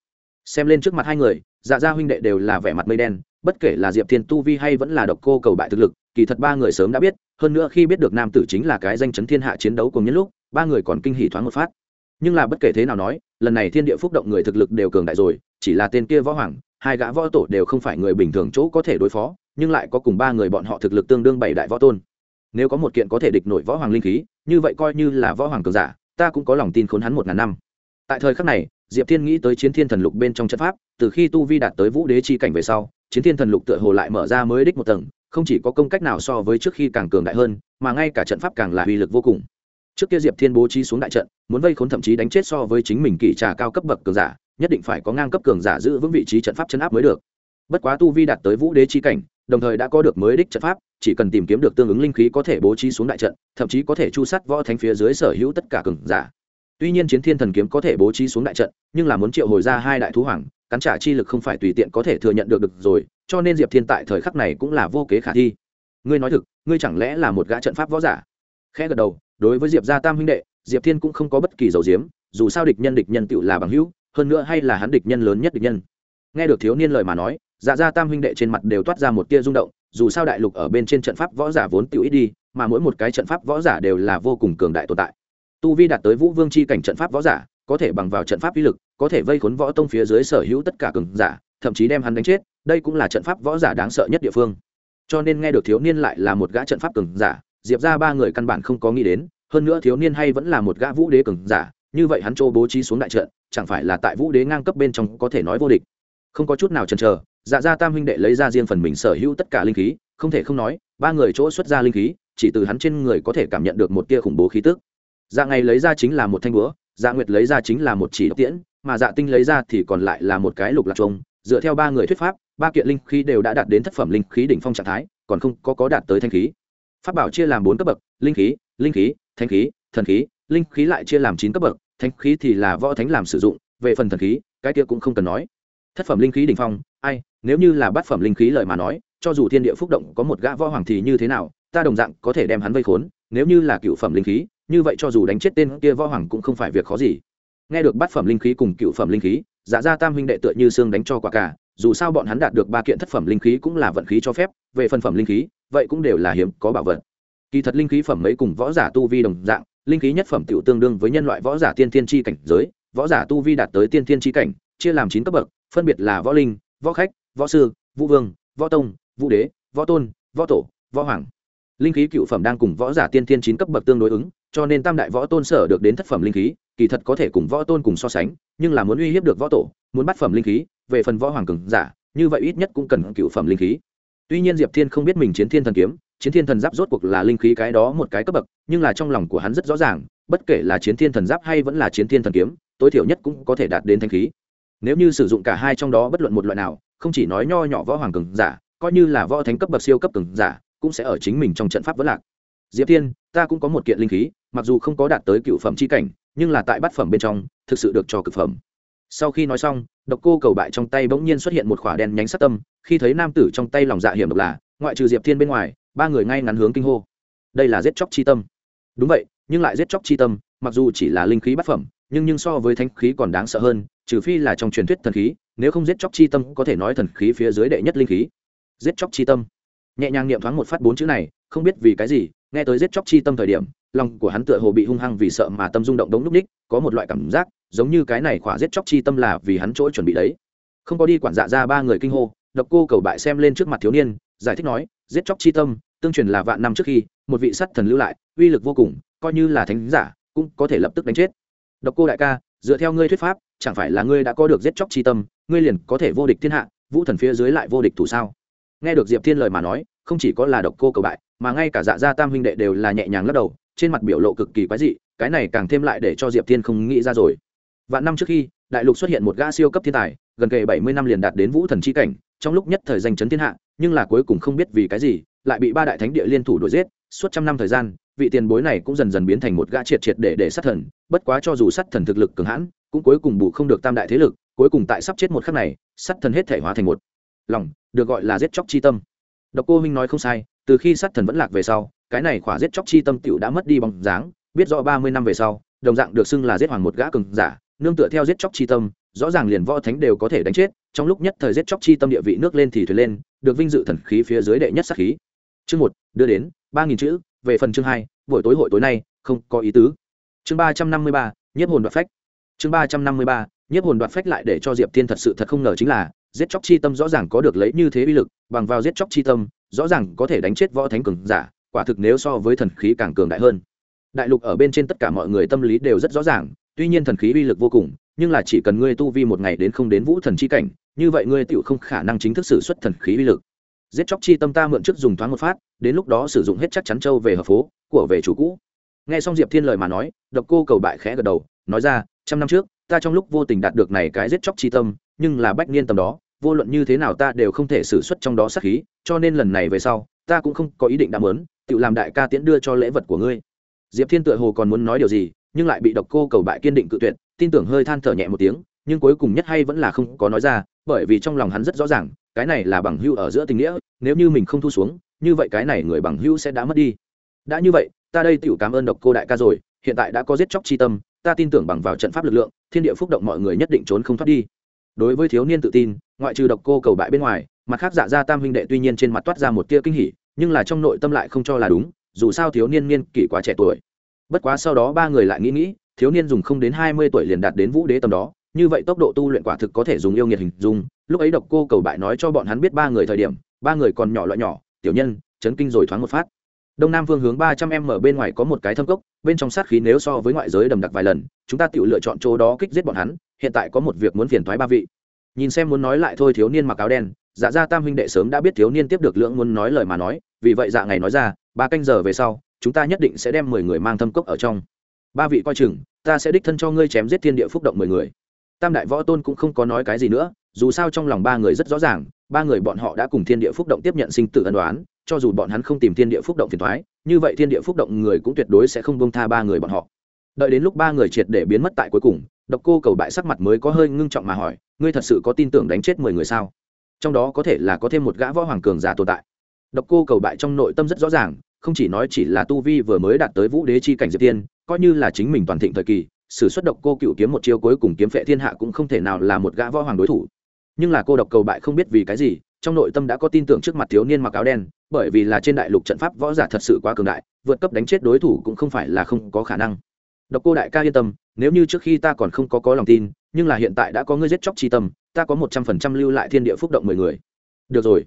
Xem lên trước mặt hai người dạ gia huynh đệ đều là vẻ mặt mây đen, bất kể là diệp thiên tu vi hay vẫn là độc cô cầu bại thực lực, kỳ thật ba người sớm đã biết, hơn nữa khi biết được nam tử chính là cái danh chấn thiên hạ chiến đấu cùng nhân lúc, ba người còn kinh hỉ thoáng một phát. Nhưng là bất kể thế nào nói lần này thiên địa phúc động người thực lực đều cường đại rồi, chỉ là tên kia võ hoàng, hai gã võ tổ đều không phải người bình thường chỗ có thể đối phó, nhưng lại có cùng ba người bọn họ thực lực tương đương bảy đại võ tôn. Nếu có một kiện có thể địch nổi võ hoàng linh khí, như vậy coi như là võ hoàng cường giả, ta cũng có lòng tin khốn hắn một ngàn năm. Tại thời khắc này, diệp thiên nghĩ tới chiến thiên thần lục bên trong trận pháp, từ khi tu vi đạt tới vũ đế chi cảnh về sau, chiến thiên thần lục tựa hồ lại mở ra mới đích một tầng, không chỉ có công cách nào so với trước khi càng cường đại hơn, mà ngay cả trận pháp càng là uy lực vô cùng trước kia diệp thiên bố trí xuống đại trận, muốn vây khốn thậm chí đánh chết so với chính mình kỳ trà cao cấp bậc cường giả, nhất định phải có ngang cấp cường giả giữ vững vị trí trận pháp chân áp mới được. Bất quá tu vi đạt tới vũ đế chi cảnh, đồng thời đã có được mới đích trận pháp, chỉ cần tìm kiếm được tương ứng linh khí có thể bố trí xuống đại trận, thậm chí có thể chu sát võ thánh phía dưới sở hữu tất cả cường giả. Tuy nhiên chiến thiên thần kiếm có thể bố trí xuống đại trận, nhưng là muốn triệu hồi ra hai đại thú hoàng, cắn trả chi lực không phải tùy tiện có thể thừa nhận được được rồi, cho nên diệp thiên tại thời khắc này cũng là vô kế khả thi. Ngươi nói thực, ngươi chẳng lẽ là một gã trận pháp võ giả? Khẽ gật đầu đối với diệp gia tam huynh đệ, diệp thiên cũng không có bất kỳ dầu diếm dù sao địch nhân địch nhân tựu là bằng hữu, hơn nữa hay là hắn địch nhân lớn nhất địch nhân. Nghe được thiếu niên lời mà nói dạ gia tam huynh đệ trên mặt đều toát ra một tia rung động, dù sao đại lục ở bên trên trận pháp võ giả vốn tựu ít đi, mà mỗi một cái trận pháp võ giả đều là vô cùng cường đại tồn tại. Tu vi đạt tới vũ vương c h i cảnh trận pháp võ giả, có thể bằng vào trận pháp uy lực, có thể vây khốn võ tông phía dưới sở hữu tất cả cường giả, thậm chí đem hắn đánh chết, đây cũng là trận pháp võ giả đáng sợ nhất địa phương. Cho nên nghe được thiếu niên lại là một gã trận pháp cường giả diệp ra ba người căn bản không có nghĩ đến, hơn nữa thiếu niên hay vẫn là một gã vũ đế cường giả, như vậy hắn chỗ bố trí xuống đại trận, chẳng phải là tại vũ đế ngang cấp bên trong có thể nói vô địch. Không có chút nào chần chờ dạ gia tam huynh đệ lấy ra riêng phần mình sở hữu tất cả linh khí, không thể không nói, ba người chỗ xuất ra linh khí, chỉ từ hắn trên người có thể cảm nhận được một tia khủng bố khí tức. Dạ ngày lấy ra chính là một thanh búa dạ nguyệt lấy ra chính là một chỉ độc tiễn, mà dạ tinh lấy ra thì còn lại là một cái lục lạc trông dựa theo ba người thuyết pháp, ba kiện linh khí đều đã đạt đến thất phẩm linh khí đỉnh phong trạng thái, còn không có có đạt tới thanh khí pháp bảo chia làm bốn cấp bậc, linh khí linh khí thanh khí, thần khí, linh khí lại chia làm chín cấp bậc thanh khí thì là võ thánh làm sử dụng, về phần thần khí, cái kia cũng không cần nói. Thất phẩm linh khí đỉnh phong, ai, nếu như là bát phẩm linh khí lời mà nói, cho dù thiên địa phúc động có một gã võ hoàng thì như thế nào, ta đồng dạng có thể đem hắn vây khốn, nếu như là cựu phẩm linh khí, như vậy cho dù đánh chết tên kia võ hoàng cũng không phải việc khó gì. Nghe được bát phẩm linh khí cùng cựu phẩm linh khí dạ giả ra tam huynh đệ tựa như xương đánh cho quả cả, dù sao bọn hắn đạt được ba kiện thất phẩm linh khí cũng là vận khí cho phép, về phần phẩm linh khí vậy cũng đều là hiếm có bảo vật. Kỳ thật linh khí phẩm mấy cùng võ giả tu vi đồng dạng, linh khí nhất phẩm tiểu tương đương với nhân loại võ giả tiên thiên chi cảnh giới, võ giả tu vi đạt tới tiên thiên chi cảnh, chia làm chín cấp bậc, phân biệt là võ linh, võ khách, võ sư, vũ vương, võ tông, vũ đế, võ tôn, võ tổ, võ hoàng. Linh khí cựu phẩm đang cùng võ giả tiên thiên chín cấp bậc tương đối ứng, cho nên tam đại võ tôn sở được đến thất phẩm linh khí, kỳ thật có thể cùng võ tôn cùng so sánh, nhưng là muốn uy hiếp được võ tổ, muốn bắt phẩm linh khí, về phần võ hoàng cường giả, như vậy ít nhất cũng cần cựu phẩm linh khí tuy nhiên diệp thiên không biết mình chiến thiên thần kiếm, chiến thiên thần giáp rốt cuộc là linh khí cái đó một cái cấp bậc, nhưng là trong lòng của hắn rất rõ ràng, bất kể là chiến thiên thần giáp hay vẫn là chiến thiên thần kiếm, tối thiểu nhất cũng có thể đạt đến thanh khí. Nếu như sử dụng cả hai trong đó bất luận một loại nào, không chỉ nói nho nhỏ võ hoàng cường giả, coi như là võ thánh cấp bậc siêu cấp cường giả, cũng sẽ ở chính mình trong trận pháp vẫn lạc. Diệp thiên, ta cũng có một kiện linh khí, mặc dù không có đạt tới cựu phẩm c h i cảnh, nhưng là tại bát phẩm bên trong, thực sự được cho cực phẩm. Sau khi nói xong độc cô cầu bại trong tay bỗng nhiên xuất hiện một khỏa đen nhánh sát tâm, khi thấy nam tử trong tay lòng dạ hiểm độc là, ngoại trừ diệp thiên bên ngoài, ba người ngay ngắn hướng kinh hô. Đây là giết chóc chi tâm. Đúng vậy, nhưng lại giết chóc chi tâm, mặc dù chỉ là linh khí bát phẩm, nhưng nhưng so với thanh khí còn đáng sợ hơn, trừ phi là trong truyền thuyết thần khí, nếu không giết chóc chi tâm có thể nói thần khí phía dưới đệ nhất linh khí. Giết chóc chi tâm. Nhẹ nhàng niệm thoáng một phát bốn chữ này, không biết vì cái gì, nghe tới giết chóc chi tâm thời điểm, lòng của hắn tựa hồ bị hung hăng vì sợ mà tâm rung động đống núp ních, có một loại cảm giác giống như cái này khỏa giết chóc chi tâm là vì hắn chỗ chuẩn bị đấy. Không có đi quản dạ ra ba người kinh hô, độc cô cầu bại xem lên trước mặt thiếu niên, giải thích nói, giết chóc chi tâm, tương truyền là vạn năm trước khi, một vị sắt thần lưu lại, uy lực vô cùng, coi như là thánh giả, cũng có thể lập tức đánh chết. Độc cô đại ca, dựa theo ngươi thuyết pháp, chẳng phải là ngươi đã có được giết chóc chi tâm, ngươi liền có thể vô địch thiên hạ, vũ thần phía dưới lại vô địch thủ sao? Nghe được diệp thiên lời mà nói, không chỉ có là độc cô cầu bại, mà ngay cả dạ gia tam huynh đệ đều là nhẹ nhàng lắc đầu, trên mặt biểu lộ cực kỳ quái dị, cái này càng thêm lại để cho diệp thiên không nghĩ ra rồi vạn năm trước khi, đại lục xuất hiện một gã siêu cấp thiên tài, gần kề bảy mươi năm liền đạt đến vũ thần chi cảnh, trong lúc nhất thời danh chấn thiên hạ, nhưng là cuối cùng không biết vì cái gì, lại bị ba đại thánh địa liên thủ đuổi giết. Suốt trăm năm thời gian, vị tiền bối này cũng dần dần biến thành một gã triệt triệt để để sát thần, bất quá cho dù sát thần thực lực cường hãn, cũng cuối cùng bù không được tam đại thế lực, cuối cùng tại sắp chết một khắc này, sát thần hết thể hóa thành một lòng, được gọi là giết chóc chi tâm. Độc cô minh nói không sai, từ khi sát thần vẫn lạc về sau, cái này khỏa giết chóc chi tâm tiểu đã mất đi bóng dáng, biết rõ ba mươi năm về sau, đồng dạng được xưng là giết hoàng một gã cường giả nương tựa theo giết chóc chi tâm, rõ ràng liền võ thánh đều có thể đánh chết, trong lúc nhất thời giết chóc chi tâm địa vị nước lên thì thuyền lên, được vinh dự thần khí phía dưới đệ nhất sát khí. Chương một, đưa đến, ba nghìn chữ, về phần chương hai, buổi tối hội tối nay, không có ý tứ. Chương ba trăm năm mươi ba, nhiếp hồn đoạt phách. Chương ba trăm năm mươi ba, nhiếp hồn đoạt phách lại để cho diệp thiên thật sự thật không ngờ chính là, giết chóc chi tâm rõ ràng có được lấy như thế uy lực, bằng vào giết chóc chi tâm, rõ ràng có thể đánh chết võ thánh cường giả, quả thực nếu so với thần khí càng cường đại hơn. Đại lục ở bên trên tất cả mọi người tâm lý đều rất rõ ràng tuy nhiên thần khí uy lực vô cùng, nhưng là chỉ cần ngươi tu vi một ngày đến không đến vũ thần chi cảnh, như vậy ngươi tựu không khả năng chính thức sử xuất thần khí uy lực. Giết chóc chi tâm ta mượn trước dùng thoáng một phát, đến lúc đó sử dụng hết chắc chắn châu về hợp phố, của về chủ cũ. Nghe xong diệp thiên lời mà nói, độc cô cầu bại khẽ gật đầu, nói ra, trăm năm trước, ta trong lúc vô tình đạt được này cái giết chóc chi tâm, nhưng là bách niên tầm đó, vô luận như thế nào ta đều không thể xử suất trong đó sát khí, cho nên lần này về sau, ta cũng không có ý định đã mớn tự làm đại ca tiễn đưa cho lễ vật của ngươi. Diệp thiên tựa hồ còn muốn nói điều gì nhưng lại bị độc cô cầu bại kiên định cự tuyệt, tin tưởng hơi than thở nhẹ một tiếng, nhưng cuối cùng nhất hay vẫn là không có nói ra, bởi vì trong lòng hắn rất rõ ràng, cái này là bằng hưu ở giữa tình nghĩa, nếu như mình không thu xuống, như vậy cái này người bằng hưu sẽ đã mất đi. Đã như vậy, ta đây tựu cảm ơn độc cô đại ca rồi, hiện tại đã có giết chóc chi tâm, ta tin tưởng bằng vào trận pháp lực lượng, thiên địa phúc động mọi người nhất định trốn không thoát đi. Đối với thiếu niên tự tin, ngoại trừ độc cô cầu bại bên ngoài, mặt khác dạ ra tam huynh đệ tuy nhiên trên mặt toát ra một tia kinh hỉ, nhưng là trong nội tâm lại không cho là đúng, dù sao thiếu niên niên kỷ quá trẻ tuổi bất quá sau đó ba người lại nghĩ nghĩ, thiếu niên dùng không đến hai mươi tuổi liền đạt đến vũ đế tầm đó, như vậy tốc độ tu luyện quả thực có thể dùng yêu nghiệt hình dung. Lúc ấy độc cô cầu bại nói cho bọn hắn biết ba người thời điểm, ba người còn nhỏ loại nhỏ, tiểu nhân, chấn kinh rồi thoáng một phát. Đông nam phương hướng ba trăm em ở bên ngoài có một cái thâm cốc, bên trong sát khí nếu so với ngoại giới đầm đặc vài lần, chúng ta tự lựa chọn chỗ đó kích giết bọn hắn, hiện tại có một việc muốn phiền thoái ba vị. Nhìn xem muốn nói lại thôi thiếu niên mặc áo đen dạ gia tam huynh đệ sớm đã biết thiếu niên tiếp được lượng muốn nói lời mà nói, vì vậy dạ ngày nói ra, ba canh giờ về sau chúng ta nhất định sẽ đem mười người mang thâm cốc ở trong. Ba vị coi chừng, ta sẽ đích thân cho ngươi chém giết thiên địa phúc động mười người. Tam đại võ tôn cũng không có nói cái gì nữa, dù sao trong lòng ba người rất rõ ràng, ba người bọn họ đã cùng thiên địa phúc động tiếp nhận sinh tử ân đoán cho dù bọn hắn không tìm thiên địa phúc động phiền thoái như vậy thiên địa phúc động người cũng tuyệt đối sẽ không bông tha ba người bọn họ. Đợi đến lúc ba người triệt để biến mất tại cuối cùng, độc cô cầu bại sắc mặt mới có hơi ngưng trọng mà hỏi, ngươi thật sự có tin tưởng đánh chết mười người sao? Trong đó có thể là có thêm một gã võ hoàng cường giả tồn tại. Độc cô cầu bại trong nội tâm rất rõ ràng không chỉ nói chỉ là tu vi vừa mới đạt tới vũ đế chi cảnh diệp tiên, coi như là chính mình toàn thịnh thời kỳ, sử xuất độc cô cựu kiếm một chiêu cuối cùng kiếm phệ thiên hạ cũng không thể nào là một gã võ hoàng đối thủ. Nhưng là cô độc cầu bại không biết vì cái gì, trong nội tâm đã có tin tưởng trước mặt thiếu niên mặc áo đen, bởi vì là trên đại lục trận pháp võ giả thật sự quá cường đại, vượt cấp đánh chết đối thủ cũng không phải là không có khả năng. Độc cô đại ca yên tâm, nếu như trước khi ta còn không có có lòng tin, nhưng là hiện tại đã có ngươi giết chóc chi tâm, ta có một trăm phần trăm lưu lại thiên địa phúc động mười người. Được rồi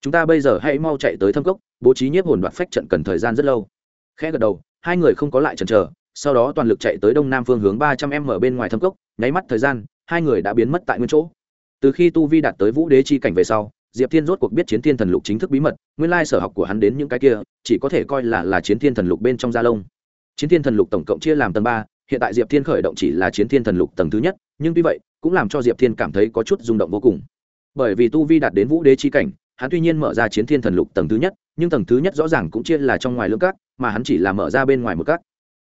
chúng ta bây giờ hãy mau chạy tới thâm cốc, bố trí nhiếp hồn đoạt phách trận cần thời gian rất lâu. Khẽ gật đầu, hai người không có lại chần chờ, sau đó toàn lực chạy tới đông nam phương hướng ba trăm m ở bên ngoài thâm cốc, nháy mắt thời gian, hai người đã biến mất tại nguyên chỗ. Từ khi tu vi đạt tới vũ đế chi cảnh về sau, diệp thiên rốt cuộc biết chiến thiên thần lục chính thức bí mật, nguyên lai sở học của hắn đến những cái kia, chỉ có thể coi là là chiến thiên thần lục bên trong gia lông. Chiến thiên thần lục tổng cộng chia làm tầng ba, hiện tại diệp thiên khởi động chỉ là chiến thiên thần lục tầng thứ nhất, nhưng tuy vậy, cũng làm cho diệp thiên cảm thấy có chút rung động vô cùng. Bởi vì tu vi đạt đến vũ đế chi cảnh hắn tuy nhiên mở ra chiến thiên thần lục tầng thứ nhất nhưng tầng thứ nhất rõ ràng cũng chia là trong ngoài lưỡng cát, mà hắn chỉ là mở ra bên ngoài một cát.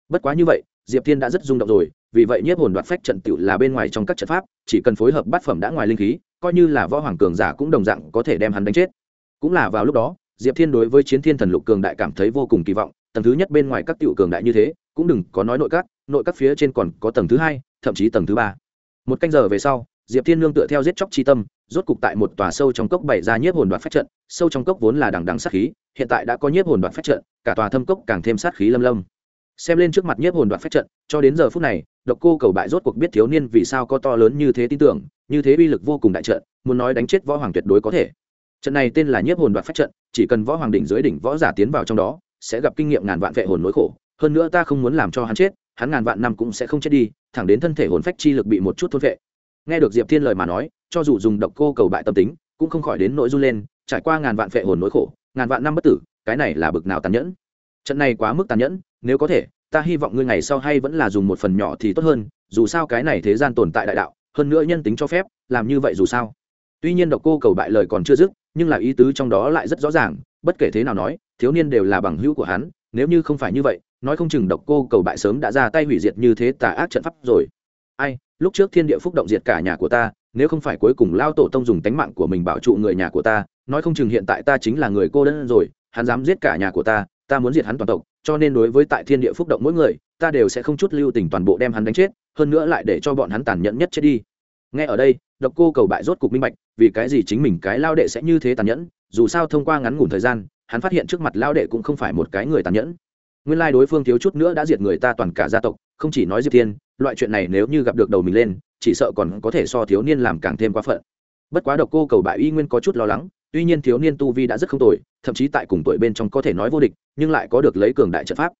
bất quá như vậy diệp thiên đã rất rung động rồi vì vậy nhiếp hồn đoạt phách trận tựu là bên ngoài trong các trận pháp chỉ cần phối hợp bát phẩm đã ngoài linh khí coi như là võ hoàng cường giả cũng đồng dạng có thể đem hắn đánh chết cũng là vào lúc đó diệp thiên đối với chiến thiên thần lục cường đại cảm thấy vô cùng kỳ vọng tầng thứ nhất bên ngoài các tiểu cường đại như thế cũng đừng có nói nội các nội các phía trên còn có tầng thứ hai thậm chí tầng thứ ba một canh giờ về sau diệp thiên nương tựa theo giết chóc chi tâm rốt cục tại một tòa sâu trong cốc bày ra nhiếp hồn đoạt phách trận, sâu trong cốc vốn là đằng đằng sát khí, hiện tại đã có nhiếp hồn đoạt phách trận, cả tòa thâm cốc càng thêm sát khí lâm lâm. Xem lên trước mặt nhiếp hồn đoạt phách trận, cho đến giờ phút này, độc cô cầu bại rốt cuộc biết thiếu niên vì sao có to lớn như thế tin tưởng, như thế uy lực vô cùng đại trận, muốn nói đánh chết võ hoàng tuyệt đối có thể. Trận này tên là nhiếp hồn đoạt phách trận, chỉ cần võ hoàng đỉnh dưới đỉnh võ giả tiến vào trong đó, sẽ gặp kinh nghiệm ngàn vạn vệ hồn nỗi khổ. Hơn nữa ta không muốn làm cho hắn chết, hắn ngàn vạn năm cũng sẽ không chết đi, thẳng đến thân thể hồn phách chi lực bị một chút thôn vệ. Nghe được diệp thiên lời mà nói cho dù dùng độc cô cầu bại tâm tính, cũng không khỏi đến nỗi run lên, trải qua ngàn vạn vệ hồn nỗi khổ, ngàn vạn năm bất tử, cái này là bực nào tàn nhẫn. Trận này quá mức tàn nhẫn, nếu có thể, ta hy vọng ngươi ngày sau hay vẫn là dùng một phần nhỏ thì tốt hơn, dù sao cái này thế gian tồn tại đại đạo, hơn nữa nhân tính cho phép, làm như vậy dù sao. Tuy nhiên độc cô cầu bại lời còn chưa dứt, nhưng là ý tứ trong đó lại rất rõ ràng, bất kể thế nào nói, thiếu niên đều là bằng hữu của hắn, nếu như không phải như vậy, nói không chừng độc cô cầu bại sớm đã ra tay hủy diệt như thế tà ác trận pháp rồi. Ai, lúc trước thiên địa phúc động diệt cả nhà của ta nếu không phải cuối cùng lao tổ tông dùng tánh mạng của mình bảo trụ người nhà của ta, nói không chừng hiện tại ta chính là người cô đơn rồi, hắn dám giết cả nhà của ta ta muốn diệt hắn toàn tộc, cho nên đối với tại thiên địa phúc động mỗi người, ta đều sẽ không chút lưu tình toàn bộ đem hắn đánh chết, hơn nữa lại để cho bọn hắn tàn nhẫn nhất chết đi. Nghe ở đây, độc cô cầu bại rốt cục minh bạch, vì cái gì chính mình cái lao đệ sẽ như thế tàn nhẫn, dù sao thông qua ngắn ngủn thời gian, hắn phát hiện trước mặt lao đệ cũng không phải một cái người tàn nhẫn nguyên lai đối phương thiếu chút nữa đã diệt người ta toàn cả gia tộc, không chỉ nói diệp thiên, loại chuyện này nếu như gặp được đầu mình lên, chỉ sợ còn có thể so thiếu niên làm càng thêm quá phận. Bất quá độc cô cầu bại y nguyên có chút lo lắng, tuy nhiên thiếu niên tu vi đã rất không tuổi thậm chí tại cùng tuổi bên trong có thể nói vô địch, nhưng lại có được lấy cường đại trận pháp.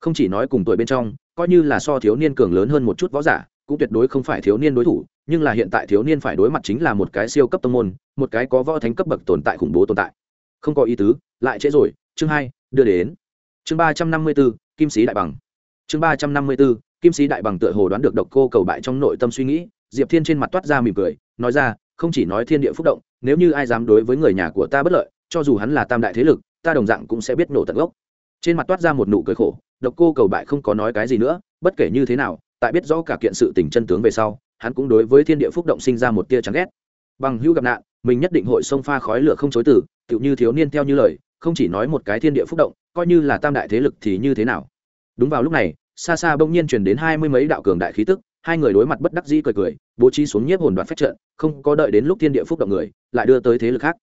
Không chỉ nói cùng tuổi bên trong, coi như là so thiếu niên cường lớn hơn một chút võ giả, cũng tuyệt đối không phải thiếu niên đối thủ, nhưng là hiện tại thiếu niên phải đối mặt chính là một cái siêu cấp tông môn, một cái có võ thánh cấp bậc tồn tại khủng bố tồn tại. Không có ý tứ, lại trễ rồi, chương hai, đưa đến chương ba trăm năm mươi bốn kim sĩ đại bằng. Chương ba trăm năm mươi bốn kim sĩ đại bằng tựa hồ đoán được độc cô cầu bại trong nội tâm suy nghĩ, diệp thiên trên mặt toát ra mỉm cười, nói ra, không chỉ nói thiên địa phúc động, nếu như ai dám đối với người nhà của ta bất lợi, cho dù hắn là tam đại thế lực, ta đồng dạng cũng sẽ biết nổ tận gốc. Trên mặt toát ra một nụ cười khổ, độc cô cầu bại không có nói cái gì nữa, bất kể như thế nào, tại biết rõ cả kiện sự tình chân tướng về sau, hắn cũng đối với thiên địa phúc động sinh ra một tia chán ghét. Bằng hữu gặp nạn, mình nhất định hội xông pha khói lửa không chối từ, tựu như thiếu niên theo như lời, không chỉ nói một cái thiên địa phúc động coi như là tam đại thế lực thì như thế nào? Đúng vào lúc này, xa xa bỗng nhiên truyền đến hai mươi mấy đạo cường đại khí tức, hai người đối mặt bất đắc dĩ cười cười, bố trí xuống nhiếp hồn đoạt phép trận, không có đợi đến lúc thiên địa phúc động người, lại đưa tới thế lực khác.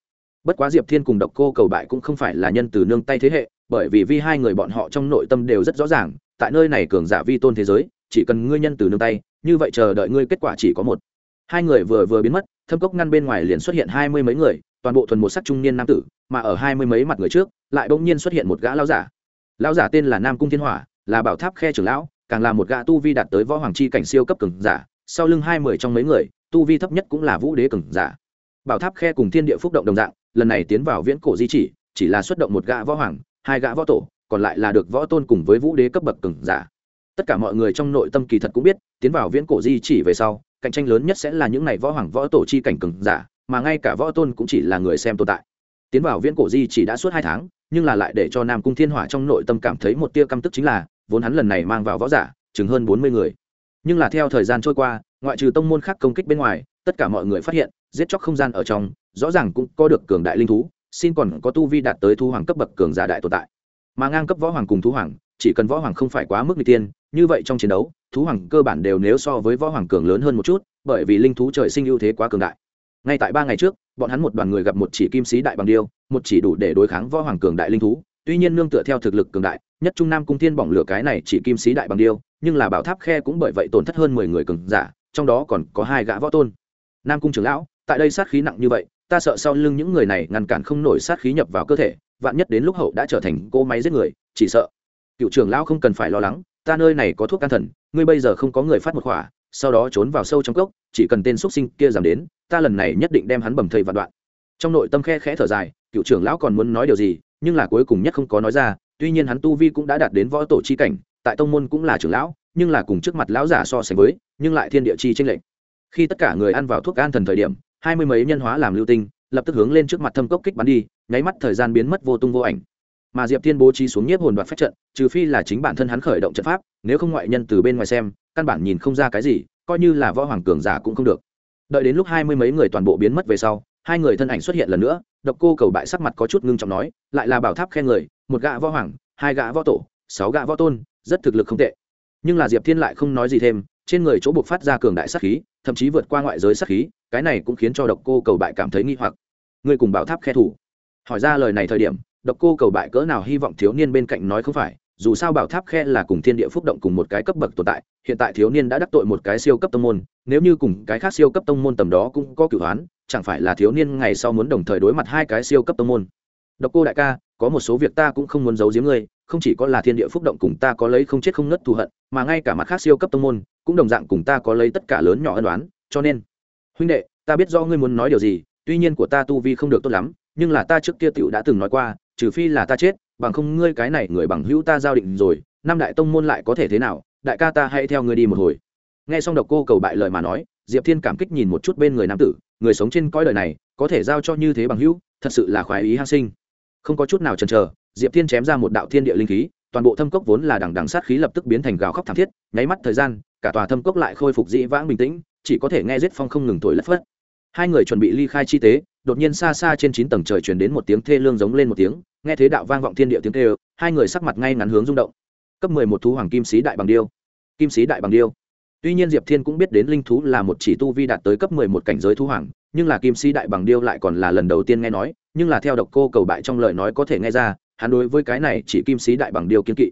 Bất quá diệp thiên cùng độc cô cầu bại cũng không phải là nhân từ nương tay thế hệ, bởi vì vi hai người bọn họ trong nội tâm đều rất rõ ràng, tại nơi này cường giả vi tôn thế giới, chỉ cần ngươi nhân từ nương tay, như vậy chờ đợi ngươi kết quả chỉ có một hai người vừa vừa biến mất, thâm cốc ngăn bên ngoài liền xuất hiện hai mươi mấy người, toàn bộ thuần một sắc trung niên nam tử, mà ở hai mươi mấy mặt người trước, lại bỗng nhiên xuất hiện một gã lao giả. Lao giả tên là nam cung thiên hỏa, là bảo tháp khe trưởng lão, càng là một gã tu vi đạt tới võ hoàng chi cảnh siêu cấp cường giả, sau lưng hai mươi trong mấy người, tu vi thấp nhất cũng là vũ đế cường giả. Bảo tháp khe cùng thiên địa phúc động đồng dạng, lần này tiến vào viễn cổ di chỉ chỉ là xuất động một gã võ hoàng, hai gã võ tổ, còn lại là được võ tôn cùng với vũ đế cấp bậc cường giả. Tất cả mọi người trong nội tâm kỳ thật cũng biết, tiến vào viễn cổ di chỉ về sau cạnh tranh lớn nhất sẽ là những ngày võ hoàng võ tổ chi cảnh cường giả, mà ngay cả võ tôn cũng chỉ là người xem tồn tại. Tiến vào viễn cổ di chỉ đã suốt hai tháng, nhưng là lại để cho nam cung thiên hỏa trong nội tâm cảm thấy một tia căm tức chính là, vốn hắn lần này mang vào võ giả, chừng hơn bốn mươi người. Nhưng là theo thời gian trôi qua, ngoại trừ tông môn khác công kích bên ngoài, tất cả mọi người phát hiện, giết chóc không gian ở trong, rõ ràng cũng có được cường đại linh thú, xin còn có tu vi đạt tới thu hoàng cấp bậc cường giả đại tồn tại. Mà ngang cấp võ hoàng cùng thú hoàng, chỉ cần võ hoàng không phải quá mức n tiên như vậy trong chiến đấu thú hoàng cơ bản đều nếu so với võ hoàng cường lớn hơn một chút, bởi vì linh thú trời sinh ưu thế quá cường đại. Ngay tại ba ngày trước, bọn hắn một đoàn người gặp một chỉ kim sĩ đại bằng điêu, một chỉ đủ để đối kháng võ hoàng cường đại linh thú. Tuy nhiên nương tựa theo thực lực cường đại, nhất trung nam cung thiên bỏng lửa cái này chỉ kim sĩ đại bằng điêu, nhưng là bảo tháp khe cũng bởi vậy tổn thất hơn mười người cường giả, trong đó còn có hai gã võ tôn. Nam cung trưởng lão, tại đây sát khí nặng như vậy, ta sợ sau lưng những người này ngăn cản không nổi sát khí nhập vào cơ thể, vạn nhất đến lúc hậu đã trở thành cô máy giết người, chỉ sợ. Cựu trưởng lão không cần phải lo lắng ta nơi này có thuốc can thần, ngươi bây giờ không có người phát một khỏa, sau đó trốn vào sâu trong cốc, chỉ cần tên x sinh kia giảm đến, ta lần này nhất định đem hắn bầm thây vạn đoạn. Trong nội tâm khe khẽ thở dài, cựu trưởng lão còn muốn nói điều gì, nhưng là cuối cùng nhất không có nói ra, tuy nhiên hắn tu vi cũng đã đạt đến võ tổ chi cảnh, tại tông môn cũng là trưởng lão, nhưng là cùng trước mặt lão giả so sánh với, nhưng lại thiên địa chi tranh lệch. Khi tất cả người ăn vào thuốc an thần thời điểm, hai mươi mấy nhân hóa làm lưu tinh, lập tức hướng lên trước mặt thâm cốc kích bắn đi, nháy mắt thời gian biến mất vô tung vô ảnh mà diệp thiên bố trí xuống nhiếp hồn đoạt phép trận, trừ phi là chính bản thân hắn khởi động trận pháp, nếu không ngoại nhân từ bên ngoài xem, căn bản nhìn không ra cái gì, coi như là võ hoàng cường giả cũng không được. Đợi đến lúc hai mươi mấy người toàn bộ biến mất về sau, hai người thân ảnh xuất hiện lần nữa, độc cô cầu bại sắc mặt có chút ngưng trọng nói, lại là bảo tháp khen người, một gã võ hoàng, hai gã võ tổ, sáu gã võ tôn, rất thực lực không tệ. Nhưng là diệp thiên lại không nói gì thêm, trên người chỗ buộc phát ra cường đại sát khí, thậm chí vượt qua ngoại giới sát khí, cái này cũng khiến cho độc cô cầu bại cảm thấy nghi hoặc. Người cùng bảo tháp khe thủ. Hỏi ra lời này thời điểm độc cô cầu bại cỡ nào hy vọng thiếu niên bên cạnh nói không phải, dù sao bảo tháp khe là cùng thiên địa phúc động cùng một cái cấp bậc tồn tại, hiện tại thiếu niên đã đắc tội một cái siêu cấp tông môn, nếu như cùng cái khác siêu cấp tông môn tầm đó cũng có cửu hoán, chẳng phải là thiếu niên ngày sau muốn đồng thời đối mặt hai cái siêu cấp tông môn. Độc cô đại ca, có một số việc ta cũng không muốn giấu giếm ngươi, không chỉ có là thiên địa phúc động cùng ta có lấy không chết không nứt thù hận, mà ngay cả mặt khác siêu cấp tông môn, cũng đồng dạng cùng ta có lấy tất cả lớn nhỏ ân đoán cho nên, huynh đệ, ta biết do ngươi muốn nói điều gì, tuy nhiên của ta tu vi không được tốt lắm, nhưng là ta trước kia tựu đã từng nói qua trừ phi là ta chết, bằng không ngươi cái này người bằng hữu ta giao định rồi, năm đại tông môn lại có thể thế nào, đại ca ta hãy theo ngươi đi một hồi. Nghe xong độc cô cầu bại lời mà nói, diệp thiên cảm kích nhìn một chút bên người nam tử, người sống trên cõi đời này, có thể giao cho như thế bằng hữu, thật sự là khoái ý hăng sinh. Không có chút nào chần chờ, diệp thiên chém ra một đạo thiên địa linh khí, toàn bộ thâm cốc vốn là đằng đằng sát khí lập tức biến thành gào khóc thảm thiết, nháy mắt thời gian, cả tòa thâm cốc lại khôi phục dĩ vãng bình tĩnh, chỉ có thể nghe giết phong không ngừng thổi lất phất. Hai người chuẩn bị ly khai chi tế đột nhiên xa xa trên chín tầng trời truyền đến một tiếng thê lương giống lên một tiếng, nghe thế đạo vang vọng thiên địa tiếng thê hai người sắc mặt ngay ngắn hướng rung động. Cấp mười một thú hoàng kim sĩ đại bằng điêu. Kim sĩ đại bằng điêu. Tuy nhiên diệp thiên cũng biết đến linh thú là một chỉ tu vi đạt tới cấp mười một cảnh giới thú hoàng, nhưng là kim sĩ đại bằng điêu lại còn là lần đầu tiên nghe nói, nhưng là theo độc cô cầu bại trong lời nói có thể nghe ra, hắn đối với cái này chỉ kim sĩ đại bằng điêu kiên kỵ.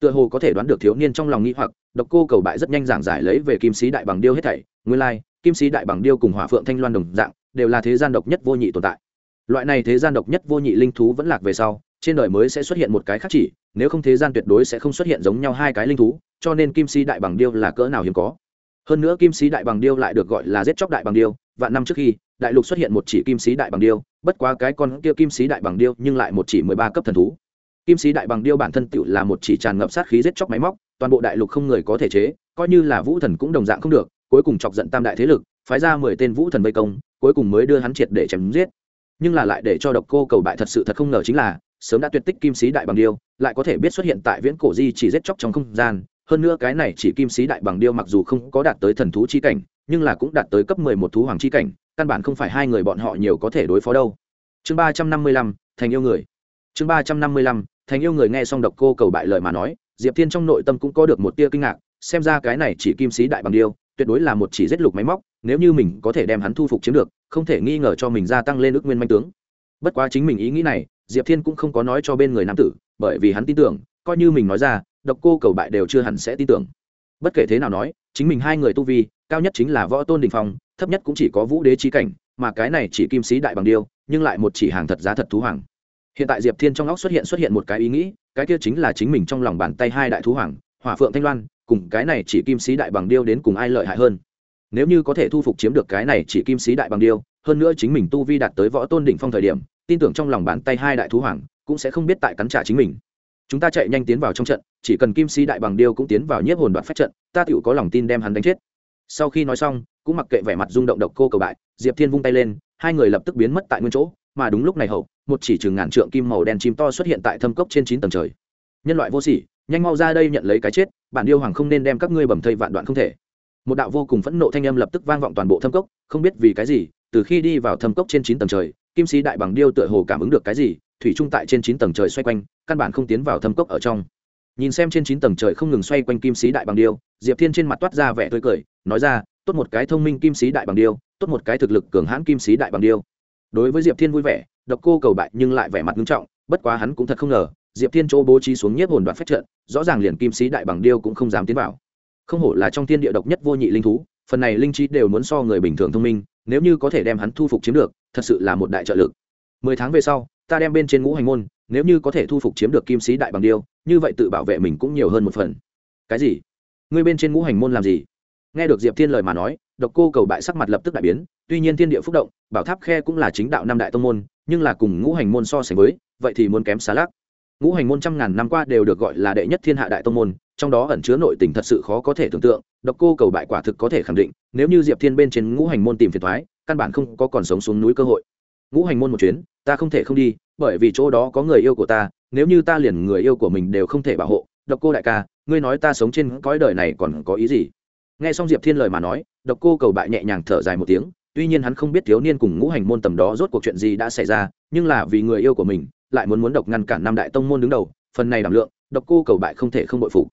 Tựa hồ có thể đoán được thiếu niên trong lòng nghĩ hoặc, độc cô cầu bại rất nhanh giảng giải lấy về kim sĩ đại bằng điêu hết thảy, nguyên lai, kim sĩ đại bằng điêu cùng hỏa phượng thanh loan đồng dạng đều là thế gian độc nhất vô nhị tồn tại. Loại này thế gian độc nhất vô nhị linh thú vẫn lạc về sau, trên đời mới sẽ xuất hiện một cái khác chỉ, nếu không thế gian tuyệt đối sẽ không xuất hiện giống nhau hai cái linh thú, cho nên kim si đại bằng điêu là cỡ nào hiếm có. Hơn nữa kim sĩ đại bằng điêu lại được gọi là giết chóc đại bằng điêu, vạn năm trước khi, đại lục xuất hiện một chỉ kim sĩ đại bằng điêu, bất quá cái con kia kim sĩ đại bằng điêu nhưng lại một chỉ mười ba cấp thần thú. Kim sĩ đại bằng điêu bản thân tựu là một chỉ tràn ngập sát khí giết chóc máy móc, toàn bộ đại lục không người có thể chế, coi như là vũ thần cũng đồng dạng không được, cuối cùng chọc giận tam đại thế lực phái ra mười tên vũ thần vây công, cuối cùng mới đưa hắn triệt để chém giết. Nhưng là lại để cho độc cô cầu bại thật sự thật không ngờ chính là, sớm đã tuyệt tích kim sĩ đại bằng điêu, lại có thể biết xuất hiện tại viễn cổ di chỉ giết chóc trong không gian. Hơn nữa cái này chỉ kim sĩ đại bằng điêu mặc dù không có đạt tới thần thú chi cảnh, nhưng là cũng đạt tới cấp mười một thú hoàng chi cảnh, căn bản không phải hai người bọn họ nhiều có thể đối phó đâu. Chương ba trăm năm mươi lăm, thành yêu người. Chương ba trăm năm mươi lăm, thành yêu người nghe xong độc cô cầu bại lời mà nói, diệp thiên trong nội tâm cũng có được một tia kinh ngạc, xem ra cái này chỉ kim sĩ đại bằng điêu tuyệt đối là một chỉ giết lục máy móc, nếu như mình có thể đem hắn thu phục chiếm được, không thể nghi ngờ cho mình gia tăng lên ước nguyên manh tướng. Bất quá chính mình ý nghĩ này, diệp thiên cũng không có nói cho bên người nam tử, bởi vì hắn tin tưởng, coi như mình nói ra, độc cô cầu bại đều chưa hẳn sẽ tin tưởng. Bất kể thế nào nói, chính mình hai người tu vi, cao nhất chính là võ tôn đình phong, thấp nhất cũng chỉ có vũ đế trí cảnh, mà cái này chỉ kim sĩ đại bằng điêu, nhưng lại một chỉ hàng thật giá thật thú hoàng. Hiện tại diệp thiên trong óc xuất hiện xuất hiện một cái ý nghĩ, cái kia chính là chính mình trong lòng bàn tay hai đại thú hoàng, hỏa phượng thanh loan cùng cái này chỉ kim sĩ đại bằng điêu đến cùng ai lợi hại hơn. Nếu như có thể thu phục chiếm được cái này chỉ kim sĩ đại bằng điêu, hơn nữa chính mình tu vi đạt tới võ tôn đỉnh phong thời điểm, tin tưởng trong lòng bàn tay hai đại thú hoàng cũng sẽ không biết tại cắn trả chính mình. Chúng ta chạy nhanh tiến vào trong trận, chỉ cần kim sĩ đại bằng điêu cũng tiến vào nhiếp hồn đoạn phách trận, ta tựu có lòng tin đem hắn đánh chết. Sau khi nói xong, cũng mặc kệ vẻ mặt rung động độc cô cầu bại, diệp thiên vung tay lên, hai người lập tức biến mất tại nguyên chỗ, mà đúng lúc này hậu, một chỉ chừng ngàn trượng kim màu đen chim to xuất hiện tại thâm cốc trên chín tầng trời. Nhân loại vô sỉ nhanh mau ra đây nhận lấy cái chết, bản yêu hoàng không nên đem các ngươi bầm thây vạn đoạn không thể. Một đạo vô cùng phẫn nộ thanh âm lập tức vang vọng toàn bộ thâm cốc, không biết vì cái gì, từ khi đi vào thâm cốc trên chín tầng trời, kim sĩ đại bằng điêu tựa hồ cảm ứng được cái gì, thủy trung tại trên chín tầng trời xoay quanh, căn bản không tiến vào thâm cốc ở trong. Nhìn xem trên chín tầng trời không ngừng xoay quanh kim sĩ đại bằng điêu, diệp thiên trên mặt toát ra vẻ tươi cười, nói ra, tốt một cái thông minh kim sĩ đại bằng điêu, tốt một cái thực lực cường hãn kim sĩ đại bằng điêu. Đối với diệp thiên vui vẻ, độc cô cầu bại nhưng lại vẻ mặt nghiêm trọng, bất quá hắn cũng thật không ngờ diệp thiên chỗ bố trí xuống nhiếp hồn đoạn phách trận, rõ ràng liền kim sĩ đại bằng điêu cũng không dám tiến vào. Không hổ là trong thiên địa độc nhất vô nhị linh thú, phần này linh trí đều muốn so người bình thường thông minh, nếu như có thể đem hắn thu phục chiếm được, thật sự là một đại trợ lực. Mười tháng về sau, ta đem bên trên ngũ hành môn, nếu như có thể thu phục chiếm được kim sĩ đại bằng điêu, như vậy tự bảo vệ mình cũng nhiều hơn một phần. Cái gì? Ngươi bên trên ngũ hành môn làm gì? Nghe được diệp thiên lời mà nói, độc cô cầu bại sắc mặt lập tức đại biến, tuy nhiên thiên địa phúc động, bảo tháp khe cũng là chính đạo năm đại tông môn, nhưng là cùng ngũ hành môn so sánh với, vậy thì muốn kém xá lắc ngũ hành môn trăm ngàn năm qua đều được gọi là đệ nhất thiên hạ đại tông môn, trong đó ẩn chứa nội tình thật sự khó có thể tưởng tượng, độc cô cầu bại quả thực có thể khẳng định, nếu như diệp thiên bên trên ngũ hành môn tìm phiền thoái căn bản không có còn sống xuống núi cơ hội. Ngũ hành môn một chuyến, ta không thể không đi, bởi vì chỗ đó có người yêu của ta, nếu như ta liền người yêu của mình đều không thể bảo hộ, độc cô đại ca, ngươi nói ta sống trên cõi đời này còn có ý gì? Nghe xong diệp thiên lời mà nói, độc cô cầu bại nhẹ nhàng thở dài một tiếng, tuy nhiên hắn không biết thiếu niên cùng ngũ hành môn tầm đó rốt cuộc chuyện gì đã xảy ra, nhưng là vì người yêu của mình lại muốn muốn độc ngăn cản năm đại tông môn đứng đầu, phần này đảm lượng, độc cô cầu bại không thể không bội phụ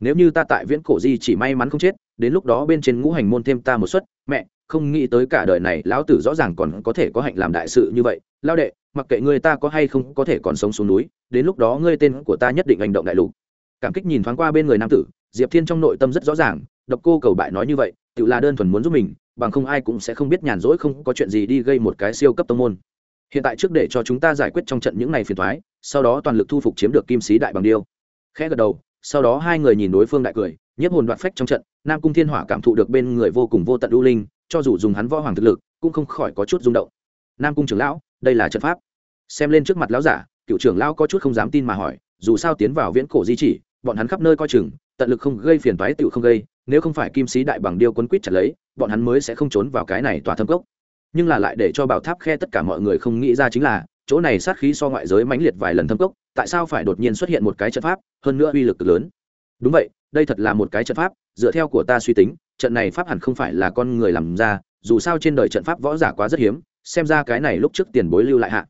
nếu như ta tại viễn cổ di chỉ may mắn không chết, đến lúc đó bên trên ngũ hành môn thêm ta một suất, mẹ, không nghĩ tới cả đời này lão tử rõ ràng còn có thể có hạnh làm đại sự như vậy. Lao đệ, mặc kệ ngươi ta có hay không có thể còn sống xuống núi, đến lúc đó ngươi tên của ta nhất định hành động đại lục. Cảm kích nhìn thoáng qua bên người nam tử, diệp thiên trong nội tâm rất rõ ràng, độc cô cầu bại nói như vậy, tự là đơn thuần muốn giúp mình, bằng không ai cũng sẽ không biết nhàn rỗi không có chuyện gì đi gây một cái siêu cấp tông môn hiện tại trước để cho chúng ta giải quyết trong trận những ngày phiền thoái sau đó toàn lực thu phục chiếm được kim sĩ đại bằng điêu. Khẽ gật đầu, sau đó hai người nhìn đối phương đại cười, nhiếp hồn đoạt phách trong trận, nam cung thiên hỏa cảm thụ được bên người vô cùng vô tận u linh, cho dù dùng hắn võ hoàng thực lực, cũng không khỏi có chút rung động. Nam cung trưởng lão, đây là trận pháp. Xem lên trước mặt lão giả, cựu trưởng lão có chút không dám tin mà hỏi, dù sao tiến vào viễn cổ di chỉ, bọn hắn khắp nơi coi chừng, tận lực không gây phiền toái tựu không gây, nếu không phải kim sĩ đại bằng điêu quấn quýt chặt lấy, bọn hắn mới sẽ không trốn vào cái này tòa thâm cốc nhưng là lại để cho bảo tháp khe tất cả mọi người không nghĩ ra chính là, chỗ này sát khí so ngoại giới mãnh liệt vài lần thâm cốc, tại sao phải đột nhiên xuất hiện một cái trận pháp, hơn nữa uy lực cực lớn. Đúng vậy, đây thật là một cái trận pháp, dựa theo của ta suy tính, trận này pháp hẳn không phải là con người làm ra, dù sao trên đời trận pháp võ giả quá rất hiếm, xem ra cái này lúc trước tiền bối lưu lại hạ.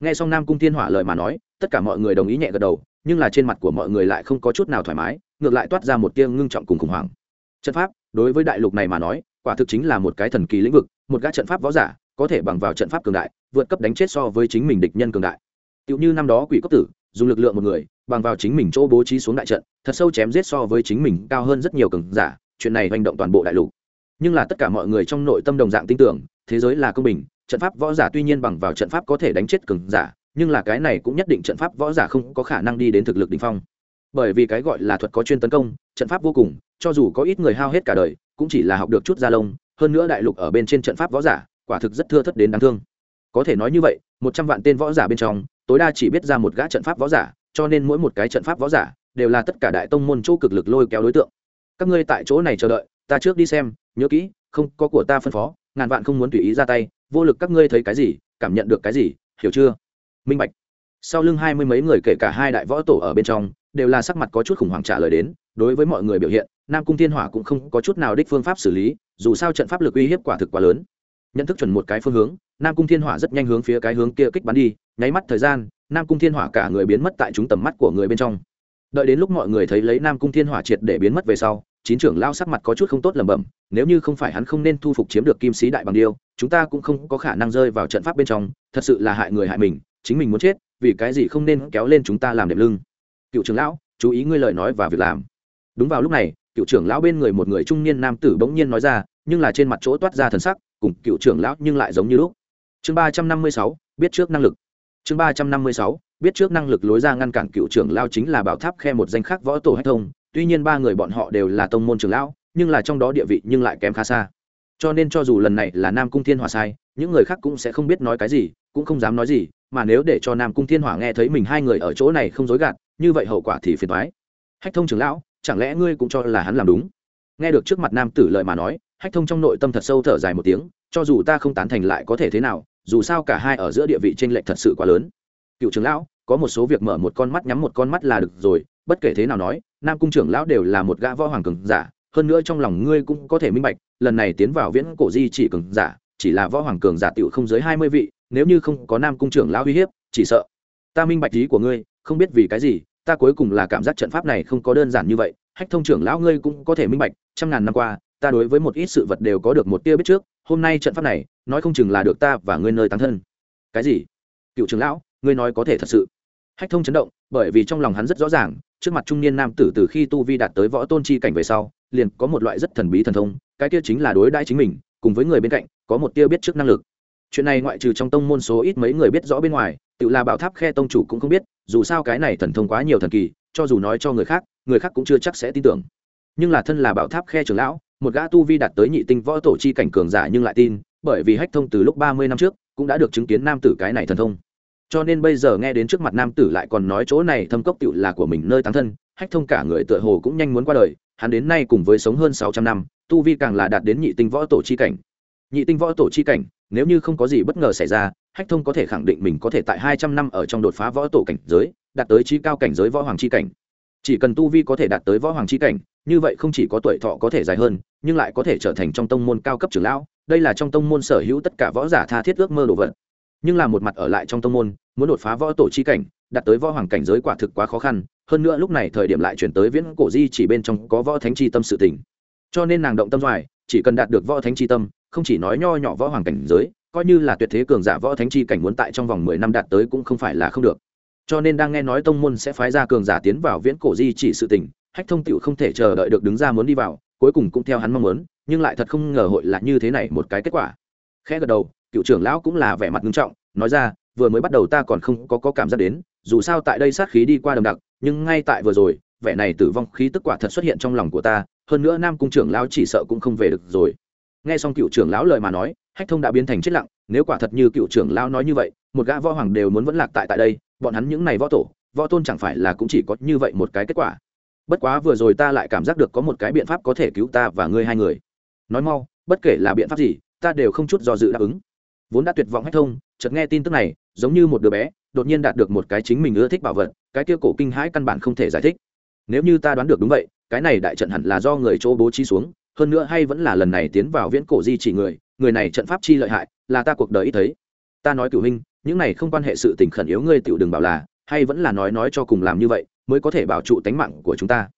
Nghe xong nam cung thiên hỏa lời mà nói, tất cả mọi người đồng ý nhẹ gật đầu, nhưng là trên mặt của mọi người lại không có chút nào thoải mái, ngược lại toát ra một tia ngưng trọng cùng khủng hoảng. Trận pháp, đối với đại lục này mà nói, quả thực chính là một cái thần kỳ lĩnh vực một gã trận pháp võ giả, có thể bằng vào trận pháp cường đại, vượt cấp đánh chết so với chính mình địch nhân cường đại. Tựu như năm đó quỷ cấp tử, dùng lực lượng một người, bằng vào chính mình chỗ bố trí xuống đại trận, thật sâu chém giết so với chính mình cao hơn rất nhiều cường giả, chuyện này hành động toàn bộ đại lục. Nhưng là tất cả mọi người trong nội tâm đồng dạng tin tưởng, thế giới là công bình, trận pháp võ giả tuy nhiên bằng vào trận pháp có thể đánh chết cường giả, nhưng là cái này cũng nhất định trận pháp võ giả không có khả năng đi đến thực lực đỉnh phong. Bởi vì cái gọi là thuật có chuyên tấn công, trận pháp vô cùng, cho dù có ít người hao hết cả đời, cũng chỉ là học được chút gia lông hơn nữa đại lục ở bên trên trận pháp võ giả, quả thực rất thưa thất đến đáng thương. Có thể nói như vậy, một trăm vạn tên võ giả bên trong, tối đa chỉ biết ra một gã trận pháp võ giả, cho nên mỗi một cái trận pháp võ giả đều là tất cả đại tông môn chỗ cực lực lôi kéo đối tượng. Các ngươi tại chỗ này chờ đợi, ta trước đi xem, nhớ kỹ, không có của ta phân phó, ngàn vạn không muốn tùy ý ra tay, vô lực các ngươi thấy cái gì, cảm nhận được cái gì, hiểu chưa? Minh bạch. Sau lưng hai mươi mấy người kể cả hai đại võ tổ ở bên trong đều là sắc mặt có chút khủng hoảng trả lời đến, đối với mọi người biểu hiện, nam cung thiên hỏa cũng không có chút nào đích phương pháp xử lý, dù sao trận pháp lực uy hiếp quả thực quá lớn. Nhận thức chuẩn một cái phương hướng, nam cung thiên hỏa rất nhanh hướng phía cái hướng kia kích bắn đi, nháy mắt thời gian, nam cung thiên hỏa cả người biến mất tại chúng tầm mắt của người bên trong. Đợi đến lúc mọi người thấy lấy nam cung thiên hỏa triệt để biến mất về sau, chín trưởng lao sắc mặt có chút không tốt lẩm bẩm, nếu như không phải hắn không nên thu phục chiếm được kim sĩ đại bằng điêu, chúng ta cũng không có khả năng rơi vào trận pháp bên trong, thật sự là hại người hại mình, chính mình muốn chết, vì cái gì không nên kéo lên chúng ta làm đệm lưng? Cựu trưởng lão, chú ý ngươi lời nói và việc làm. Đúng vào lúc này, cựu trưởng lão bên người một người trung niên nam tử bỗng nhiên nói ra, nhưng là trên mặt chỗ toát ra thần sắc, cùng cựu trưởng lão nhưng lại giống như lúc. Chương ba trăm năm mươi sáu, biết trước năng lực. Chương ba trăm năm mươi sáu, biết trước năng lực lối ra ngăn cản cựu trưởng lao chính là bảo tháp khe một danh khác võ tổ hay thông tuy nhiên ba người bọn họ đều là tông môn trưởng lão, nhưng là trong đó địa vị nhưng lại kém khá xa. Cho nên cho dù lần này là nam cung thiên hòa sai, những người khác cũng sẽ không biết nói cái gì, cũng không dám nói gì, mà nếu để cho nam cung thiên hỏa nghe thấy mình hai người ở chỗ này không dối gạt như vậy hậu quả thì phiền thoái hách thông trưởng lão, chẳng lẽ ngươi cũng cho là hắn làm đúng? Nghe được trước mặt nam tử lợi mà nói, hách thông trong nội tâm thật sâu thở dài một tiếng, cho dù ta không tán thành lại có thể thế nào, dù sao cả hai ở giữa địa vị t r lệch thật sự quá lớn. Cựu trưởng lão, có một số việc mở một con mắt nhắm một con mắt là được rồi, bất kể thế nào nói, nam cung trưởng lão đều là một gã võ hoàng cường giả, hơn nữa trong lòng ngươi cũng có thể minh bạch, lần này tiến vào viễn cổ di chỉ cường giả, chỉ là võ hoàng cường giả tựu không dưới hai mươi vị, nếu như không có nam cung trưởng lão uy hiếp, chỉ sợ. Ta minh bạch ý của ngươi, không biết vì cái gì ta cuối cùng là cảm giác trận pháp này không có đơn giản như vậy, hách thông trưởng lão ngươi cũng có thể minh bạch, trăm ngàn năm qua, ta đối với một ít sự vật đều có được một tia biết trước, hôm nay trận pháp này, nói không chừng là được ta và ngươi nơi tán thân. Cái gì? Cựu trưởng lão, ngươi nói có thể thật sự. Hách thông chấn động, bởi vì trong lòng hắn rất rõ ràng, trước mặt trung niên nam tử từ khi tu vi đạt tới võ tôn chi cảnh về sau, liền có một loại rất thần bí thần thông, cái kia chính là đối đãi chính mình, cùng với người bên cạnh, có một tia biết trước năng lực chuyện này ngoại trừ trong tông môn số ít mấy người biết rõ bên ngoài, tự là bảo tháp khe tông chủ cũng không biết, dù sao cái này thần thông quá nhiều thần kỳ, cho dù nói cho người khác người khác cũng chưa chắc sẽ tin tưởng. Nhưng là thân là bảo tháp khe trưởng lão, một gã tu vi đạt tới nhị tinh võ tổ chi cảnh cường giả nhưng lại tin, bởi vì hách thông từ lúc ba mươi năm trước, cũng đã được chứng kiến nam tử cái này thần thông. Cho nên bây giờ nghe đến trước mặt nam tử lại còn nói chỗ này thâm cốc tựu là của mình nơi tán thân, hách thông cả người tựa hồ cũng nhanh muốn qua đời, hắn đến nay cùng với sống hơn sáu trăm năm, tu vi càng là đạt đến nhị tinh võ tổ chi cảnh. Nhị tinh võ tổ chi cảnh nếu như không có gì bất ngờ xảy ra, hách thông có thể khẳng định mình có thể tại hai trăm năm ở trong đột phá võ tổ cảnh giới, đạt tới trí cao cảnh giới võ hoàng chi cảnh. Chỉ cần tu vi có thể đạt tới võ hoàng chi cảnh, như vậy không chỉ có tuổi thọ có thể dài hơn, nhưng lại có thể trở thành trong tông môn cao cấp trưởng lão, đây là trong tông môn sở hữu tất cả võ giả tha thiết ước mơ đồ vật. Nhưng là một mặt ở lại trong tông môn, muốn đột phá võ tổ chi cảnh, đạt tới võ hoàng cảnh giới quả thực quá khó khăn, hơn nữa lúc này thời điểm lại chuyển tới viễn cổ di chỉ bên trong có võ thánh chi tâm sự tỉnh cho nên nàng động tâm doài chỉ cần đạt được võ thánh chi tâm không chỉ nói nho nhỏ võ hoàng cảnh giới coi như là tuyệt thế cường giả võ thánh chi cảnh muốn tại trong vòng mười năm đạt tới cũng không phải là không được. Cho nên đang nghe nói tông môn sẽ phái ra cường giả tiến vào viễn cổ di chỉ sự tình hách thông tựu không thể chờ đợi được đứng ra muốn đi vào cuối cùng cũng theo hắn mong muốn nhưng lại thật không ngờ hội là như thế này một cái kết quả. Khẽ gật đầu cựu trưởng lão cũng là vẻ mặt nghiêm trọng nói ra vừa mới bắt đầu ta còn không có, có cảm giác đến dù sao tại đây sát khí đi qua đầm đặc nhưng ngay tại vừa rồi vẻ này tử vong khí tức quả thật xuất hiện trong lòng của ta hơn nữa nam cung trưởng lão chỉ sợ cũng không về được rồi nghe xong cựu trưởng lão lời mà nói, hách thông đã biến thành chết lặng, nếu quả thật như cựu trưởng lão nói như vậy, một gã võ hoàng đều muốn vẫn lạc tại tại đây, bọn hắn những này võ tổ, võ tôn chẳng phải là cũng chỉ có như vậy một cái kết quả. Bất quá vừa rồi ta lại cảm giác được có một cái biện pháp có thể cứu ta và ngươi hai người. Nói mau, bất kể là biện pháp gì, ta đều không chút do dự đáp ứng. Vốn đã tuyệt vọng hách thông, chợt nghe tin tức này, giống như một đứa bé, đột nhiên đạt được một cái chính mình ưa thích bảo vật, cái kia cổ kinh hãi căn bản không thể giải thích. Nếu như ta đoán được đúng vậy, cái này đại trận hẳn là do người chỗ bố trí xuống hơn nữa hay vẫn là lần này tiến vào viễn cổ di chỉ người người này trận pháp chi lợi hại, là ta cuộc đời ít thấy. Ta nói cửu huynh, những này không quan hệ sự tình khẩn yếu ngươi tiểu đừng bảo là, hay vẫn là nói nói cho cùng làm như vậy, mới có thể bảo trụ tánh mạng của chúng ta.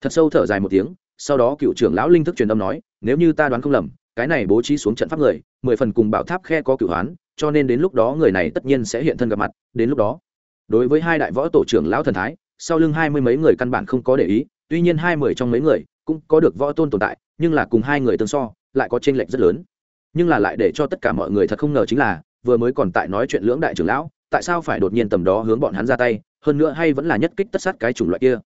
Thật sâu thở dài một tiếng, sau đó cựu trưởng lão linh thức truyền âm nói, nếu như ta đoán không lầm, cái này bố trí xuống trận pháp người, mười phần cùng bảo tháp khe có cửu hoán, cho nên đến lúc đó người này tất nhiên sẽ hiện thân gặp mặt, đến lúc đó, đối với hai đại võ tổ trưởng lão thần thái, sau lưng hai mươi mấy người căn bản không có để ý, tuy nhiên hai mươi trong mấy người cũng có được võ tôn tồn tại nhưng là cùng hai người tương so, lại có chênh lệch rất lớn. Nhưng là lại để cho tất cả mọi người thật không ngờ chính là, vừa mới còn tại nói chuyện lưỡng đại trưởng lão, tại sao phải đột nhiên tầm đó hướng bọn hắn ra tay, hơn nữa hay vẫn là nhất kích tất sát cái chủng loại kia.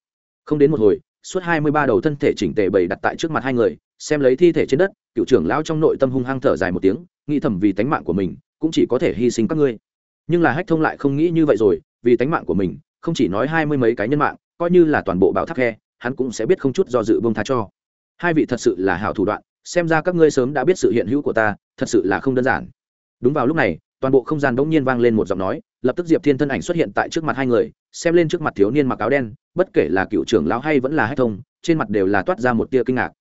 Không đến một hồi, suốt hai mươi ba đầu thân thể chỉnh tề bày đặt tại trước mặt hai người, xem lấy thi thể trên đất, cựu trưởng lão trong nội tâm hung hăng thở dài một tiếng, nghĩ thầm vì tánh mạng của mình, cũng chỉ có thể hy sinh các ngươi. Nhưng là hách thông lại không nghĩ như vậy rồi, vì tánh mạng của mình, không chỉ nói hai mươi mấy cái nhân mạng, coi như là toàn bộ bảo tháp khe, hắn cũng sẽ biết không chút do dự bông tha cho hai vị thật sự là hảo thủ đoạn, xem ra các ngươi sớm đã biết sự hiện hữu của ta, thật sự là không đơn giản. Đúng vào lúc này, toàn bộ không gian bỗng nhiên vang lên một giọng nói, lập tức diệp thiên thân ảnh xuất hiện tại trước mặt hai người, xem lên trước mặt thiếu niên mặc áo đen, bất kể là cựu trưởng lão hay vẫn là hách thông, trên mặt đều là toát ra một tia kinh ngạc.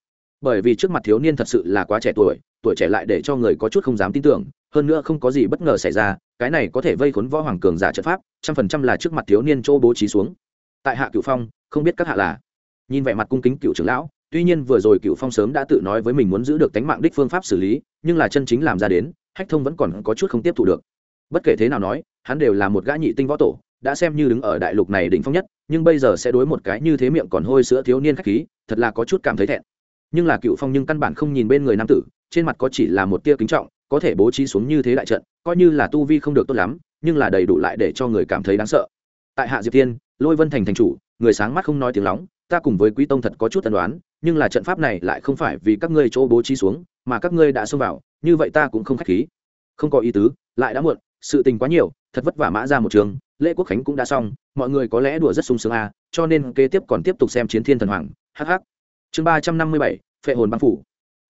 Bởi vì trước mặt thiếu niên thật sự là quá trẻ tuổi tuổi trẻ lại để cho người có chút không dám tin tưởng, hơn nữa không có gì bất ngờ xảy ra, cái này có thể vây khốn võ hoàng cường giả trận pháp, trăm phần trăm là trước mặt thiếu niên chỗ bố trí xuống. Tại hạ cựu phong, không biết các hạ là. Nhìn vẻ mặt cung kính cựu trưởng lão tuy nhiên vừa rồi cựu phong sớm đã tự nói với mình muốn giữ được tánh mạng đích phương pháp xử lý, nhưng là chân chính làm ra đến, hách thông vẫn còn có chút không tiếp thu được. Bất kể thế nào nói, hắn đều là một gã nhị tinh võ tổ, đã xem như đứng ở đại lục này đỉnh phong nhất, nhưng bây giờ sẽ đối một cái như thế miệng còn hôi sữa thiếu niên khách khí, thật là có chút cảm thấy thẹn. Nhưng là cựu phong nhưng căn bản không nhìn bên người nam tử, trên mặt có chỉ là một tia kính trọng, có thể bố trí xuống như thế đại trận, coi như là tu vi không được tốt lắm, nhưng là đầy đủ lại để cho người cảm thấy đáng sợ. Tại hạ diệp tiên, lôi vân thành thành chủ, người sáng mắt không nói tiếng lóng ta cùng với quý tông thật có chút tần đoán nhưng là trận pháp này lại không phải vì các ngươi chỗ bố trí xuống, mà các ngươi đã xông vào, như vậy ta cũng không khách khí. Không có ý tứ, lại đã muộn, sự tình quá nhiều, thật vất vả mã ra một trường, lễ quốc khánh cũng đã xong, mọi người có lẽ đùa rất sung sướng à cho nên kế tiếp còn tiếp tục xem chiến thiên thần hoàng hh chương ba trăm năm mươi bảy, phệ hồn băng phủ.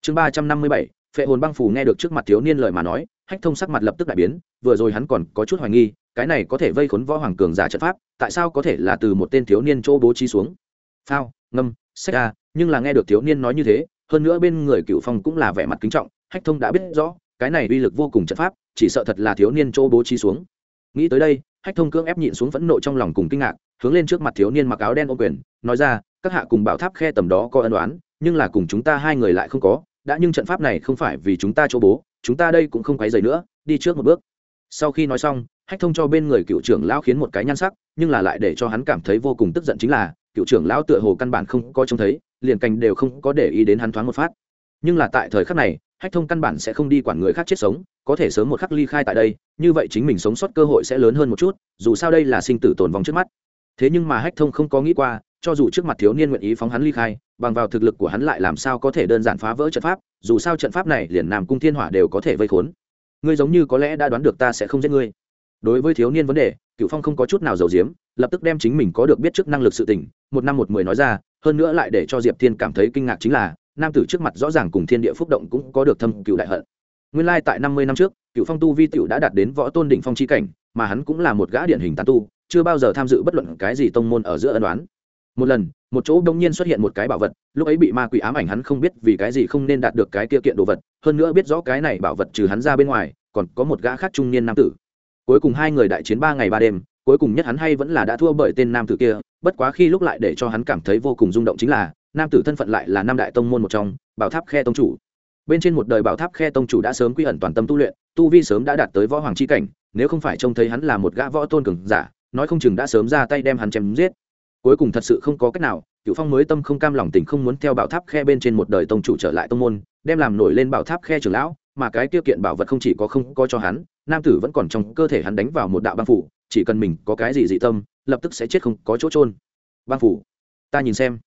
Chương ba trăm năm mươi bảy, phệ hồn băng phủ nghe được trước mặt thiếu niên lời mà nói, hách thông sắc mặt lập tức đại biến, vừa rồi hắn còn có chút hoài nghi, cái này có thể vây khốn võ hoàng cường giả trận pháp, tại sao có thể là từ một tên thiếu niên chỗ bố trí xuống? Phao, ngâm, sách a nhưng là nghe được thiếu niên nói như thế, hơn nữa bên người cựu phong cũng là vẻ mặt kính trọng, hách thông đã biết rõ, cái này uy lực vô cùng trận pháp, chỉ sợ thật là thiếu niên chỗ bố trí xuống. Nghĩ tới đây, hách thông cưỡng ép nhịn xuống phẫn nộ trong lòng cùng kinh ngạc, hướng lên trước mặt thiếu niên mặc áo đen ô quyền, nói ra, các hạ cùng bảo tháp khe tầm đó có ân đoán nhưng là cùng chúng ta hai người lại không có, đã nhưng trận pháp này không phải vì chúng ta chỗ bố, chúng ta đây cũng không quấy dày nữa, đi trước một bước. Sau khi nói xong, hách thông cho bên người cựu trưởng lão khiến một cái nhan sắc, nhưng là lại để cho hắn cảm thấy vô cùng tức giận chính là cựu trưởng lão tựa hồ căn bản không có trông thấy, liền cành đều không có để ý đến hắn thoáng một phát. Nhưng là tại thời khắc này, hách thông căn bản sẽ không đi quản người khác chết sống, có thể sớm một khắc ly khai tại đây, như vậy chính mình sống sót cơ hội sẽ lớn hơn một chút, dù sao đây là sinh tử tồn vong trước mắt. Thế nhưng mà hách thông không có nghĩ qua, cho dù trước mặt thiếu niên nguyện ý phóng hắn ly khai, bằng vào thực lực của hắn lại làm sao có thể đơn giản phá vỡ trận pháp, dù sao trận pháp này liền nam cung thiên hỏa đều có thể vây khốn. Ngươi giống như có lẽ đã đoán được ta sẽ không giết ngươi. Đối với thiếu niên vấn đề cựu phong không có chút nào giàu diếm lập tức đem chính mình có được biết trước năng lực sự tình, một năm một mười nói ra, hơn nữa lại để cho diệp thiên cảm thấy kinh ngạc chính là, nam tử trước mặt rõ ràng cùng thiên địa phúc động cũng có được thâm cựu đại hận. Nguyên lai tại năm mươi năm trước cựu phong tu vi t đã đạt đến võ tôn đỉnh phong c h i cảnh, mà hắn cũng là một gã điển hình tán tu, chưa bao giờ tham dự bất luận cái gì tông môn ở giữa ân đoán một lần, một chỗ đông nhiên xuất hiện một cái bảo vật, lúc ấy bị ma quỷ ám ảnh hắn không biết vì cái gì không nên đạt được cái kia kiện đồ vật, hơn nữa biết rõ cái này bảo vật trừ hắn ra bên ngoài, còn có một gã khác trung niên nam tử cuối cùng hai người đại chiến ba ngày ba đêm, cuối cùng nhất hắn hay vẫn là đã thua bởi tên nam tử kia, bất quá khi lúc lại để cho hắn cảm thấy vô cùng rung động chính là, nam tử thân phận lại là nam đại tông môn một trong, bảo tháp khe tông chủ. Bên trên một đời bảo tháp khe tông chủ đã sớm quy ẩn toàn tâm tu luyện, tu vi sớm đã đạt tới võ hoàng c h i cảnh, nếu không phải trông thấy hắn là một gã võ tôn cường giả, nói không chừng đã sớm ra tay đem hắn chém giết. Cuối cùng thật sự không có cách nào cựu phong mới tâm không cam lòng tình không muốn theo bảo tháp khe bên trên một đời tông chủ trở lại tông môn, đem làm nổi lên bảo tháp khe trưởng lão mà cái tiêu kiện bảo vật không chỉ có không có cho hắn, nam tử vẫn còn trong cơ thể hắn đánh vào một đạo băng phủ, chỉ cần mình có cái gì dị tâm, lập tức sẽ chết không có chỗ trôn băng phủ. Ta nhìn xem.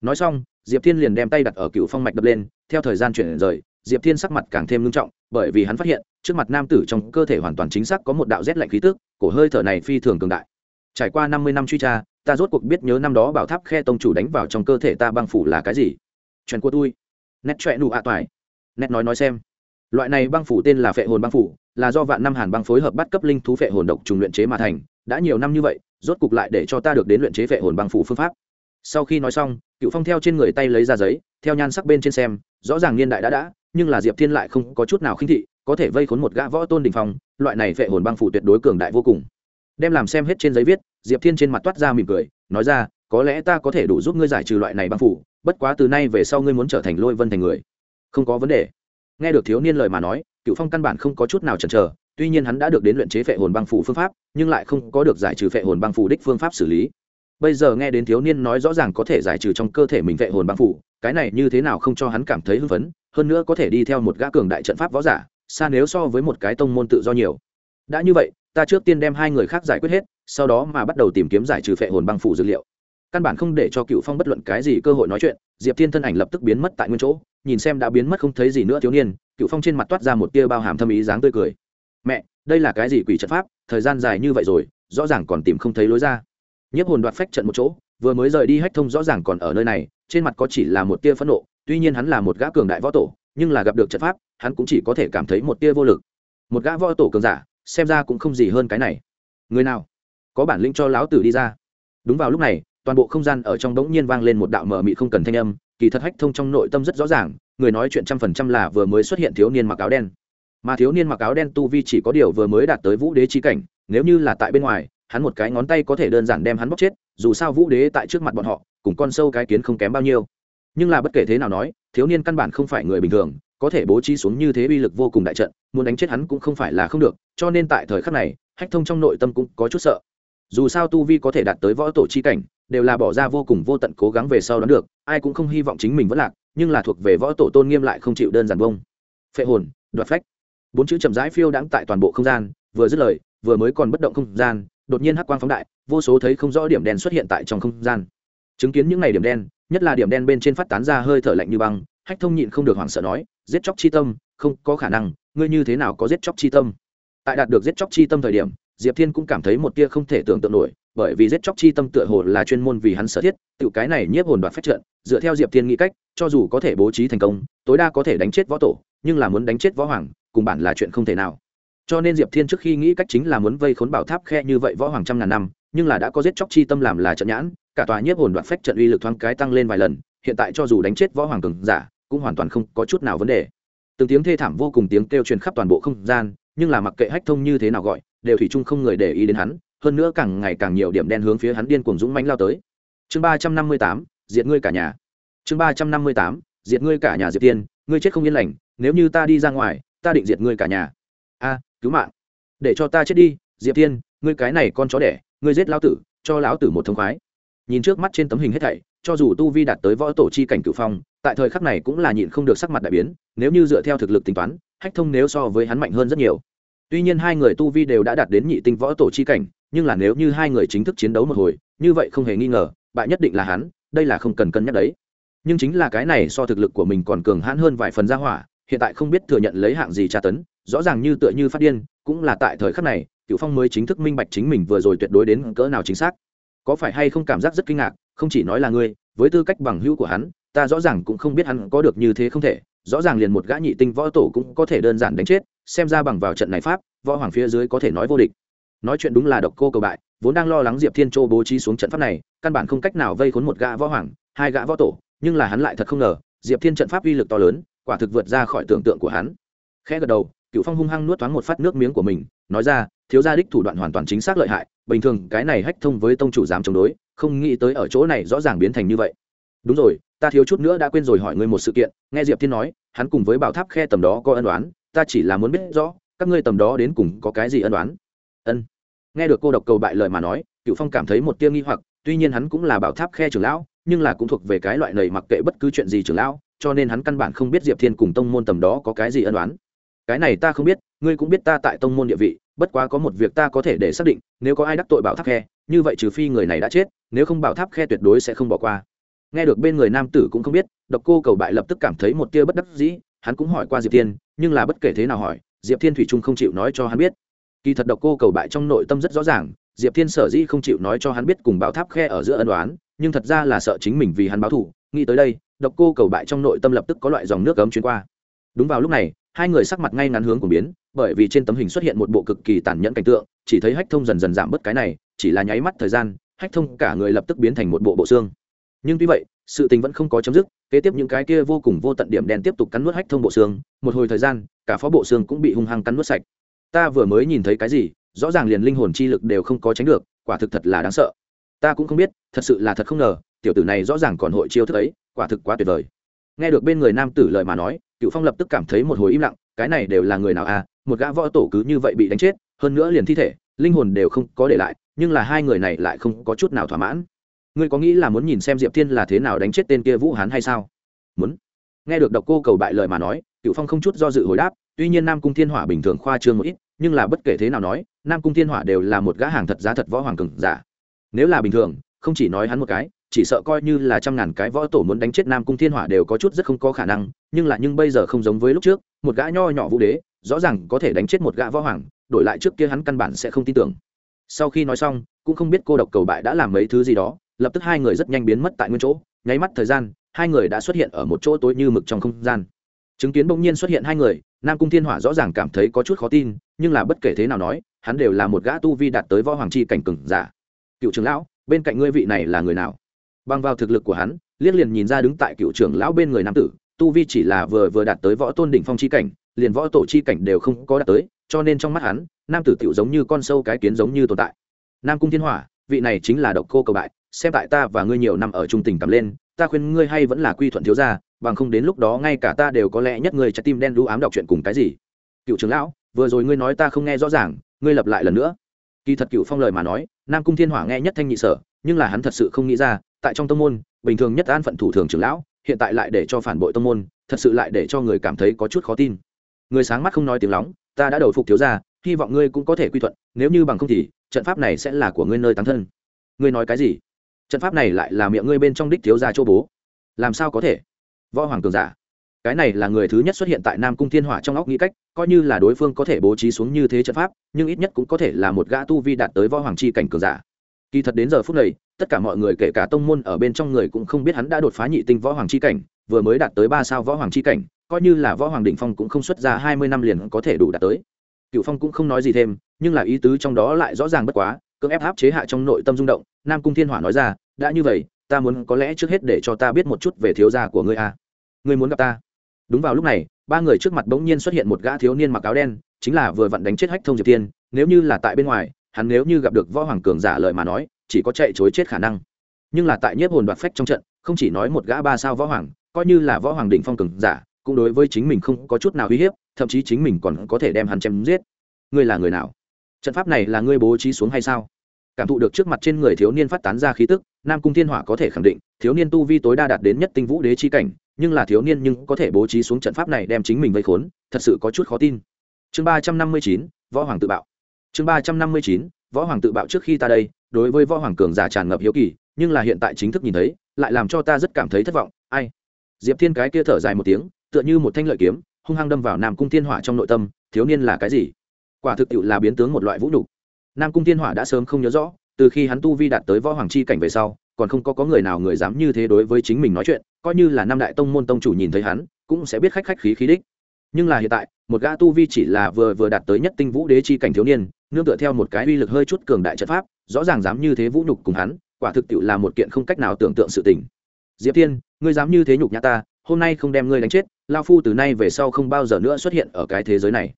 Nói xong, diệp thiên liền đem tay đặt ở cựu phong mạch đập lên, theo thời gian chuyển rời, diệp thiên sắc mặt càng thêm nghiêm trọng, bởi vì hắn phát hiện, trước mặt nam tử trong cơ thể hoàn toàn chính xác có một đạo rét lạnh khí tức, cổ hơi thở này phi thường cường đại. Trải qua năm mươi năm truy tra, ta rốt cuộc biết nhớ năm đó bảo tháp khe tông chủ đánh vào trong cơ thể ta băng phủ là cái gì. Chuyện của tôi. Nét chọe nụ ạ à toài. Nét nói nói xem loại này băng phủ tên là phệ hồn băng phủ, là do vạn năm hàn băng phối hợp bắt cấp linh thú phệ hồn độc trùng luyện chế mà thành, đã nhiều năm như vậy, rốt cục lại để cho ta được đến luyện chế phệ hồn băng phủ phương pháp. Sau khi nói xong, cựu phong theo trên người tay lấy ra giấy, theo nhan sắc bên trên xem, rõ ràng niên đại đã đã, nhưng là diệp thiên lại không có chút nào khinh thị, có thể vây khốn một gã võ tôn đình phong, loại này phệ hồn băng phủ tuyệt đối cường đại vô cùng. Đem làm xem hết trên giấy viết, diệp thiên trên mặt toát ra mỉm cười, nói ra, có lẽ ta có thể đủ giúp ngươi giải trừ loại này băng phủ, bất quá từ nay về sau ngươi muốn trở thành lôi vân thành người, không có vấn đề nghe được thiếu niên lời mà nói cựu phong căn bản không có chút nào chần chờ, tuy nhiên hắn đã được đến luyện chế phệ hồn băng phủ phương pháp, nhưng lại không có được giải trừ phệ hồn băng phủ đích phương pháp xử lý. Bây giờ nghe đến thiếu niên nói rõ ràng có thể giải trừ trong cơ thể mình phệ hồn băng phủ cái này như thế nào không cho hắn cảm thấy hưng phấn, hơn nữa có thể đi theo một gã cường đại trận pháp võ giả, xa nếu so với một cái tông môn tự do nhiều. Đã như vậy, ta trước tiên đem hai người khác giải quyết hết, sau đó mà bắt đầu tìm kiếm giải trừ phệ hồn băng phủ dược liệu căn bản không để cho cựu phong bất luận cái gì cơ hội nói chuyện, diệp thiên thân ảnh lập tức biến mất tại nguyên chỗ, nhìn xem đã biến mất không thấy gì nữa thiếu niên, cựu phong trên mặt toát ra một tia bao hàm thâm ý dáng tươi cười. Mẹ, đây là cái gì quỷ trận pháp? Thời gian dài như vậy rồi, rõ ràng còn tìm không thấy lối ra. Nhiếp hồn đoạt phách trận một chỗ, vừa mới rời đi hách thông rõ ràng còn ở nơi này, trên mặt có chỉ là một tia phẫn nộ, tuy nhiên hắn là một gã cường đại võ tổ, nhưng là gặp được trận pháp, hắn cũng chỉ có thể cảm thấy một tia vô lực. Một gã võ tổ cường giả, xem ra cũng không gì hơn cái này. Người nào? Có bản lĩnh cho lão tử đi ra. Đúng vào lúc này toàn bộ không gian ở trong bỗng nhiên vang lên một đạo mờ mị không cần thanh âm, kỳ thật hách thông trong nội tâm rất rõ ràng, người nói chuyện trăm phần trăm là vừa mới xuất hiện thiếu niên mặc áo đen. Mà thiếu niên mặc áo đen tu vi chỉ có điều vừa mới đạt tới vũ đế trí cảnh, nếu như là tại bên ngoài, hắn một cái ngón tay có thể đơn giản đem hắn bóc chết, dù sao vũ đế tại trước mặt bọn họ, cùng con sâu cái kiến không kém bao nhiêu. Nhưng là bất kể thế nào nói, thiếu niên căn bản không phải người bình thường, có thể bố trí xuống như thế uy lực vô cùng đại trận, muốn đánh chết hắn cũng không phải là không được, cho nên tại thời khắc này, hách thông trong nội tâm cũng có chút sợ. Dù sao tu vi có thể đạt tới võ tổ chi cảnh đều là bỏ ra vô cùng vô tận cố gắng về sau đón được, ai cũng không hy vọng chính mình vẫn lạc, nhưng là thuộc về võ tổ tôn nghiêm lại không chịu đơn giản bông. Phệ hồn, đoạt phách. Bốn chữ chậm rãi phiêu đãng tại toàn bộ không gian, vừa dứt lời, vừa mới còn bất động không gian, đột nhiên hắc quang phóng đại, vô số thấy không rõ điểm đen xuất hiện tại trong không gian. Chứng kiến những ngày điểm đen, nhất là điểm đen bên trên phát tán ra hơi thở lạnh như băng, hách thông nhịn không được hoảng sợ nói, giết chóc chi tâm, không có khả năng, ngươi như thế nào có giết chóc chi tâm? Tại đạt được giết chóc chi tâm thời điểm, diệp thiên cũng cảm thấy một tia không thể tưởng tượng nổi bởi vì giết chóc chi tâm tựa hồ là chuyên môn vì hắn sở thiết tự cái này nhiếp hồn đoạt phách trận, dựa theo diệp thiên nghĩ cách, cho dù có thể bố trí thành công, tối đa có thể đánh chết võ tổ, nhưng là muốn đánh chết võ hoàng, cùng bản là chuyện không thể nào. Cho nên diệp thiên trước khi nghĩ cách chính là muốn vây khốn bảo tháp khe như vậy võ hoàng trăm ngàn năm, nhưng là đã có giết chóc chi tâm làm là trận nhãn, cả tòa nhiếp hồn đoạt phách trận uy lực thoáng cái tăng lên vài lần, hiện tại cho dù đánh chết võ hoàng cường giả, cũng hoàn toàn không có chút nào vấn đề. Từng tiếng thê thảm vô cùng tiếng kêu truyền khắp toàn bộ không gian, nhưng là mặc kệ hách thông như thế nào gọi, đều thủy chung không người để ý đến hắn hơn nữa càng ngày càng nhiều điểm đen hướng phía hắn điên cuồng dũng mãnh lao tới. Chương ba trăm năm mươi tám, diệt ngươi cả nhà. Chương ba trăm năm mươi tám, diệt ngươi cả nhà diệt tiên, ngươi chết không yên lành, nếu như ta đi ra ngoài, ta định diệt ngươi cả nhà. A, cứu mạng. Để cho ta chết đi, diệp tiên, ngươi cái này con chó đẻ, ngươi giết lão tử, cho lão tử một thông khoái. Nhìn trước mắt trên tấm hình hết thảy, cho dù tu vi đạt tới võ tổ chi cảnh cửu phong, tại thời khắc này cũng là nhịn không được sắc mặt đại biến, nếu như dựa theo thực lực tính toán, hách thông nếu so với hắn mạnh hơn rất nhiều. Tuy nhiên hai người tu vi đều đã đạt đến nhị tinh võ tổ chi cảnh nhưng là nếu như hai người chính thức chiến đấu một hồi, như vậy không hề nghi ngờ, bại nhất định là hắn, đây là không cần cân nhắc đấy. Nhưng chính là cái này so thực lực của mình còn cường hãn hơn vài phần ra hỏa, hiện tại không biết thừa nhận lấy hạng gì tra tấn, rõ ràng như tựa như phát điên, cũng là tại thời khắc này cựu phong mới chính thức minh bạch chính mình vừa rồi tuyệt đối đến cỡ nào chính xác. Có phải hay không cảm giác rất kinh ngạc, không chỉ nói là ngươi, với tư cách bằng hữu của hắn, ta rõ ràng cũng không biết hắn có được như thế không thể, rõ ràng liền một gã nhị tinh võ tổ cũng có thể đơn giản đánh chết, xem ra bằng vào trận này pháp, võ hoàng phía dưới có thể nói vô địch nói chuyện đúng là độc cô cầu bại, vốn đang lo lắng diệp thiên châu bố trí xuống trận pháp này, căn bản không cách nào vây khốn một gã võ hoàng, hai gã võ tổ, nhưng là hắn lại thật không ngờ, diệp thiên trận pháp uy lực to lớn, quả thực vượt ra khỏi tưởng tượng của hắn. Khẽ gật đầu cựu phong hung hăng nuốt thoáng một phát nước miếng của mình, nói ra, thiếu gia đích thủ đoạn hoàn toàn chính xác lợi hại, bình thường cái này hách thông với tông chủ dám chống đối, không nghĩ tới ở chỗ này rõ ràng biến thành như vậy. Đúng rồi, ta thiếu chút nữa đã quên rồi hỏi ngươi một sự kiện, nghe diệp thiên nói, hắn cùng với bảo tháp khe tầm đó có ân đoán ta chỉ là muốn biết rõ, các ngươi tầm đó đến cùng có cái gì ân đoán ân nghe được cô độc cầu bại lời mà nói cựu phong cảm thấy một tia nghi hoặc, tuy nhiên hắn cũng là bảo tháp khe trưởng lão, nhưng là cũng thuộc về cái loại lời mặc kệ bất cứ chuyện gì trưởng lão, cho nên hắn căn bản không biết diệp thiên cùng tông môn tầm đó có cái gì ân đoán cái này ta không biết, ngươi cũng biết ta tại tông môn địa vị, bất quá có một việc ta có thể để xác định, nếu có ai đắc tội bảo tháp khe, như vậy trừ phi người này đã chết, nếu không bảo tháp khe tuyệt đối sẽ không bỏ qua. Nghe được bên người nam tử cũng không biết, độc cô cầu bại lập tức cảm thấy một tia bất đắc dĩ, hắn cũng hỏi qua diệp thiên, nhưng là bất kể thế nào hỏi, diệp thiên thủy trung không chịu nói cho hắn biết kỳ thật độc cô cầu bại trong nội tâm rất rõ ràng, diệp thiên sở dĩ không chịu nói cho hắn biết cùng bảo tháp khe ở giữa ân đoán nhưng thật ra là sợ chính mình vì hắn báo thù. Nghĩ tới đây, độc cô cầu bại trong nội tâm lập tức có loại dòng nước cấm chuyến qua. Đúng vào lúc này, hai người sắc mặt ngay ngắn hướng của biến, bởi vì trên tấm hình xuất hiện một bộ cực kỳ tàn nhẫn cảnh tượng, chỉ thấy hách thông dần dần giảm bớt cái này, chỉ là nháy mắt thời gian, hách thông cả người lập tức biến thành một bộ bộ xương. Nhưng tuy vậy, sự tình vẫn không có chấm dứt, kế tiếp những cái kia vô cùng vô tận điểm đen tiếp tục cắn nuốt hách thông bộ xương, một hồi thời gian, cả phó bộ xương cũng bị hung hăng cắn nuốt sạch ta vừa mới nhìn thấy cái gì, rõ ràng liền linh hồn chi lực đều không có tránh được, quả thực thật là đáng sợ. Ta cũng không biết, thật sự là thật không ngờ, tiểu tử này rõ ràng còn hội chiêu thức ấy, quả thực quá tuyệt vời. Nghe được bên người nam tử lời mà nói cựu phong lập tức cảm thấy một hồi im lặng, cái này đều là người nào à một gã võ tổ cứ như vậy bị đánh chết, hơn nữa liền thi thể, linh hồn đều không có để lại, nhưng là hai người này lại không có chút nào thỏa mãn. Ngươi có nghĩ là muốn nhìn xem diệp thiên là thế nào đánh chết tên kia vũ hán hay sao? Muốn. Nghe được độc cô cầu bại lời mà nói cựu phong không chút do dự hồi đáp, tuy nhiên nam cung thiên hỏa bình thường khoa trương một ít nhưng là bất kể thế nào nói, nam cung thiên hỏa đều là một gã hàng thật giá thật võ hoàng cường giả. Nếu là bình thường, không chỉ nói hắn một cái, chỉ sợ coi như là trăm ngàn cái võ tổ muốn đánh chết nam cung thiên hỏa đều có chút rất không có khả năng, nhưng là nhưng bây giờ không giống với lúc trước, một gã nho nhỏ vũ đế, rõ ràng có thể đánh chết một gã võ hoàng, đổi lại trước kia hắn căn bản sẽ không tin tưởng. Sau khi nói xong, cũng không biết cô độc cầu bại đã làm mấy thứ gì đó, lập tức hai người rất nhanh biến mất tại nguyên chỗ, nháy mắt thời gian, hai người đã xuất hiện ở một chỗ tối như mực trong không gian. Chứng kiến bỗng nhiên xuất hiện hai người nam cung thiên hỏa rõ ràng cảm thấy có chút khó tin, nhưng là bất kể thế nào nói, hắn đều là một gã tu vi đạt tới võ hoàng chi cảnh cừng giả. Cựu trưởng lão, bên cạnh ngươi vị này là người nào? Bằng vào thực lực của hắn, liếc liền nhìn ra đứng tại cựu trưởng lão bên người nam tử, tu vi chỉ là vừa vừa đạt tới võ tôn đỉnh phong chi cảnh, liền võ tổ chi cảnh đều không có đạt tới, cho nên trong mắt hắn, nam tử tiểu giống như con sâu cái kiến giống như tồn tại. Nam cung thiên hỏa, vị này chính là độc cô cầu bại, xem tại ta và ngươi nhiều năm ở trung tình cầm lên, ta khuyên ngươi hay vẫn là quy thuận thiếu gia bằng không đến lúc đó ngay cả ta đều có lẽ nhất người trái tim đen đu ám đọc chuyện cùng cái gì. Cựu trưởng lão, vừa rồi ngươi nói ta không nghe rõ ràng, ngươi lặp lại lần nữa. Kỳ thật cựu phong lời mà nói, nam cung thiên hỏa nghe nhất thanh nhị sở, nhưng là hắn thật sự không nghĩ ra, tại trong tông môn, bình thường nhất an phận thủ thường trưởng lão, hiện tại lại để cho phản bội tông môn, thật sự lại để cho người cảm thấy có chút khó tin. Người sáng mắt không nói tiếng lóng, ta đã đầu phục thiếu gia, hy vọng ngươi cũng có thể quy thuận, nếu như bằng không thì, trận pháp này sẽ là của ngươi nơi tán thân. Ngươi nói cái gì? Trận pháp này lại là miệng ngươi bên trong đích thiếu gia chỗ bố. Làm sao có thể? Võ hoàng cường giả. Cái này là người thứ nhất xuất hiện tại nam cung thiên hỏa trong óc nghĩ cách, coi như là đối phương có thể bố trí xuống như thế trận pháp, nhưng ít nhất cũng có thể là một gã tu vi đạt tới võ hoàng chi cảnh cường giả. Kỳ thật đến giờ phút này, tất cả mọi người kể cả tông môn ở bên trong người cũng không biết hắn đã đột phá nhị tinh võ hoàng chi cảnh, vừa mới đạt tới ba sao võ hoàng chi cảnh, coi như là võ hoàng đỉnh phong cũng không xuất ra hai mươi năm liền có thể đủ đạt tới. Cựu phong cũng không nói gì thêm, nhưng là ý tứ trong đó lại rõ ràng bất quá, cưỡng ép áp chế hạ trong nội tâm rung động, nam cung thiên hỏa nói ra, đã như vậy, ta muốn có lẽ trước hết để cho ta biết một chút về thiếu gia của ngươi a. à ngươi muốn gặp ta. Đúng vào lúc này, ba người trước mặt bỗng nhiên xuất hiện một gã thiếu niên mặc áo đen, chính là vừa vặn đánh chết hách thông diệp tiên, nếu như là tại bên ngoài, hắn nếu như gặp được võ hoàng cường giả lời mà nói, chỉ có chạy chối chết khả năng. Nhưng là tại nhiếp hồn đoạt phách trong trận, không chỉ nói một gã ba sao võ hoàng, coi như là võ hoàng đỉnh phong cường giả, cũng đối với chính mình không có chút nào uy hiếp, thậm chí chính mình còn có thể đem hắn chém giết. Ngươi là người nào? Trận pháp này là ngươi bố trí xuống hay sao? Cảm thụ được trước mặt trên người thiếu niên phát tán ra khí tức, nam cung thiên hỏa có thể khẳng định, thiếu niên tu vi tối đa đạt đến nhất tinh vũ đế chi cảnh, nhưng là thiếu niên nhưng có thể bố trí xuống trận pháp này đem chính mình vây khốn, thật sự có chút khó tin. Chương ba trăm năm mươi chín, võ hoàng tự bạo. Chương ba trăm năm mươi chín, võ hoàng tự bạo trước khi ta đây, đối với võ hoàng cường giả tràn ngập hiếu kỳ, nhưng là hiện tại chính thức nhìn thấy, lại làm cho ta rất cảm thấy thất vọng. Ai? Diệp thiên cái kia thở dài một tiếng, tựa như một thanh lợi kiếm, hung hăng đâm vào nam cung thiên hỏa trong nội tâm, thiếu niên là cái gì? Quả thực tiệu là biến tướng một loại vũ nhục nam cung thiên hỏa đã sớm không nhớ rõ, từ khi hắn tu vi đạt tới võ hoàng chi cảnh về sau, còn không có có người nào người dám như thế đối với chính mình nói chuyện, coi như là năm đại tông môn tông chủ nhìn thấy hắn, cũng sẽ biết khách khách khí khí đích. Nhưng là hiện tại, một gã tu vi chỉ là vừa vừa đạt tới nhất tinh vũ đế chi cảnh thiếu niên, nương tựa theo một cái uy lực hơi chút cường đại trận pháp, rõ ràng dám như thế vũ nhục cùng hắn, quả thực tiệu là một kiện không cách nào tưởng tượng sự tình. Diệp thiên, ngươi dám như thế nhục nhã ta, hôm nay không đem ngươi đánh chết, lao phu từ nay về sau không bao giờ nữa xuất hiện ở cái thế giới này.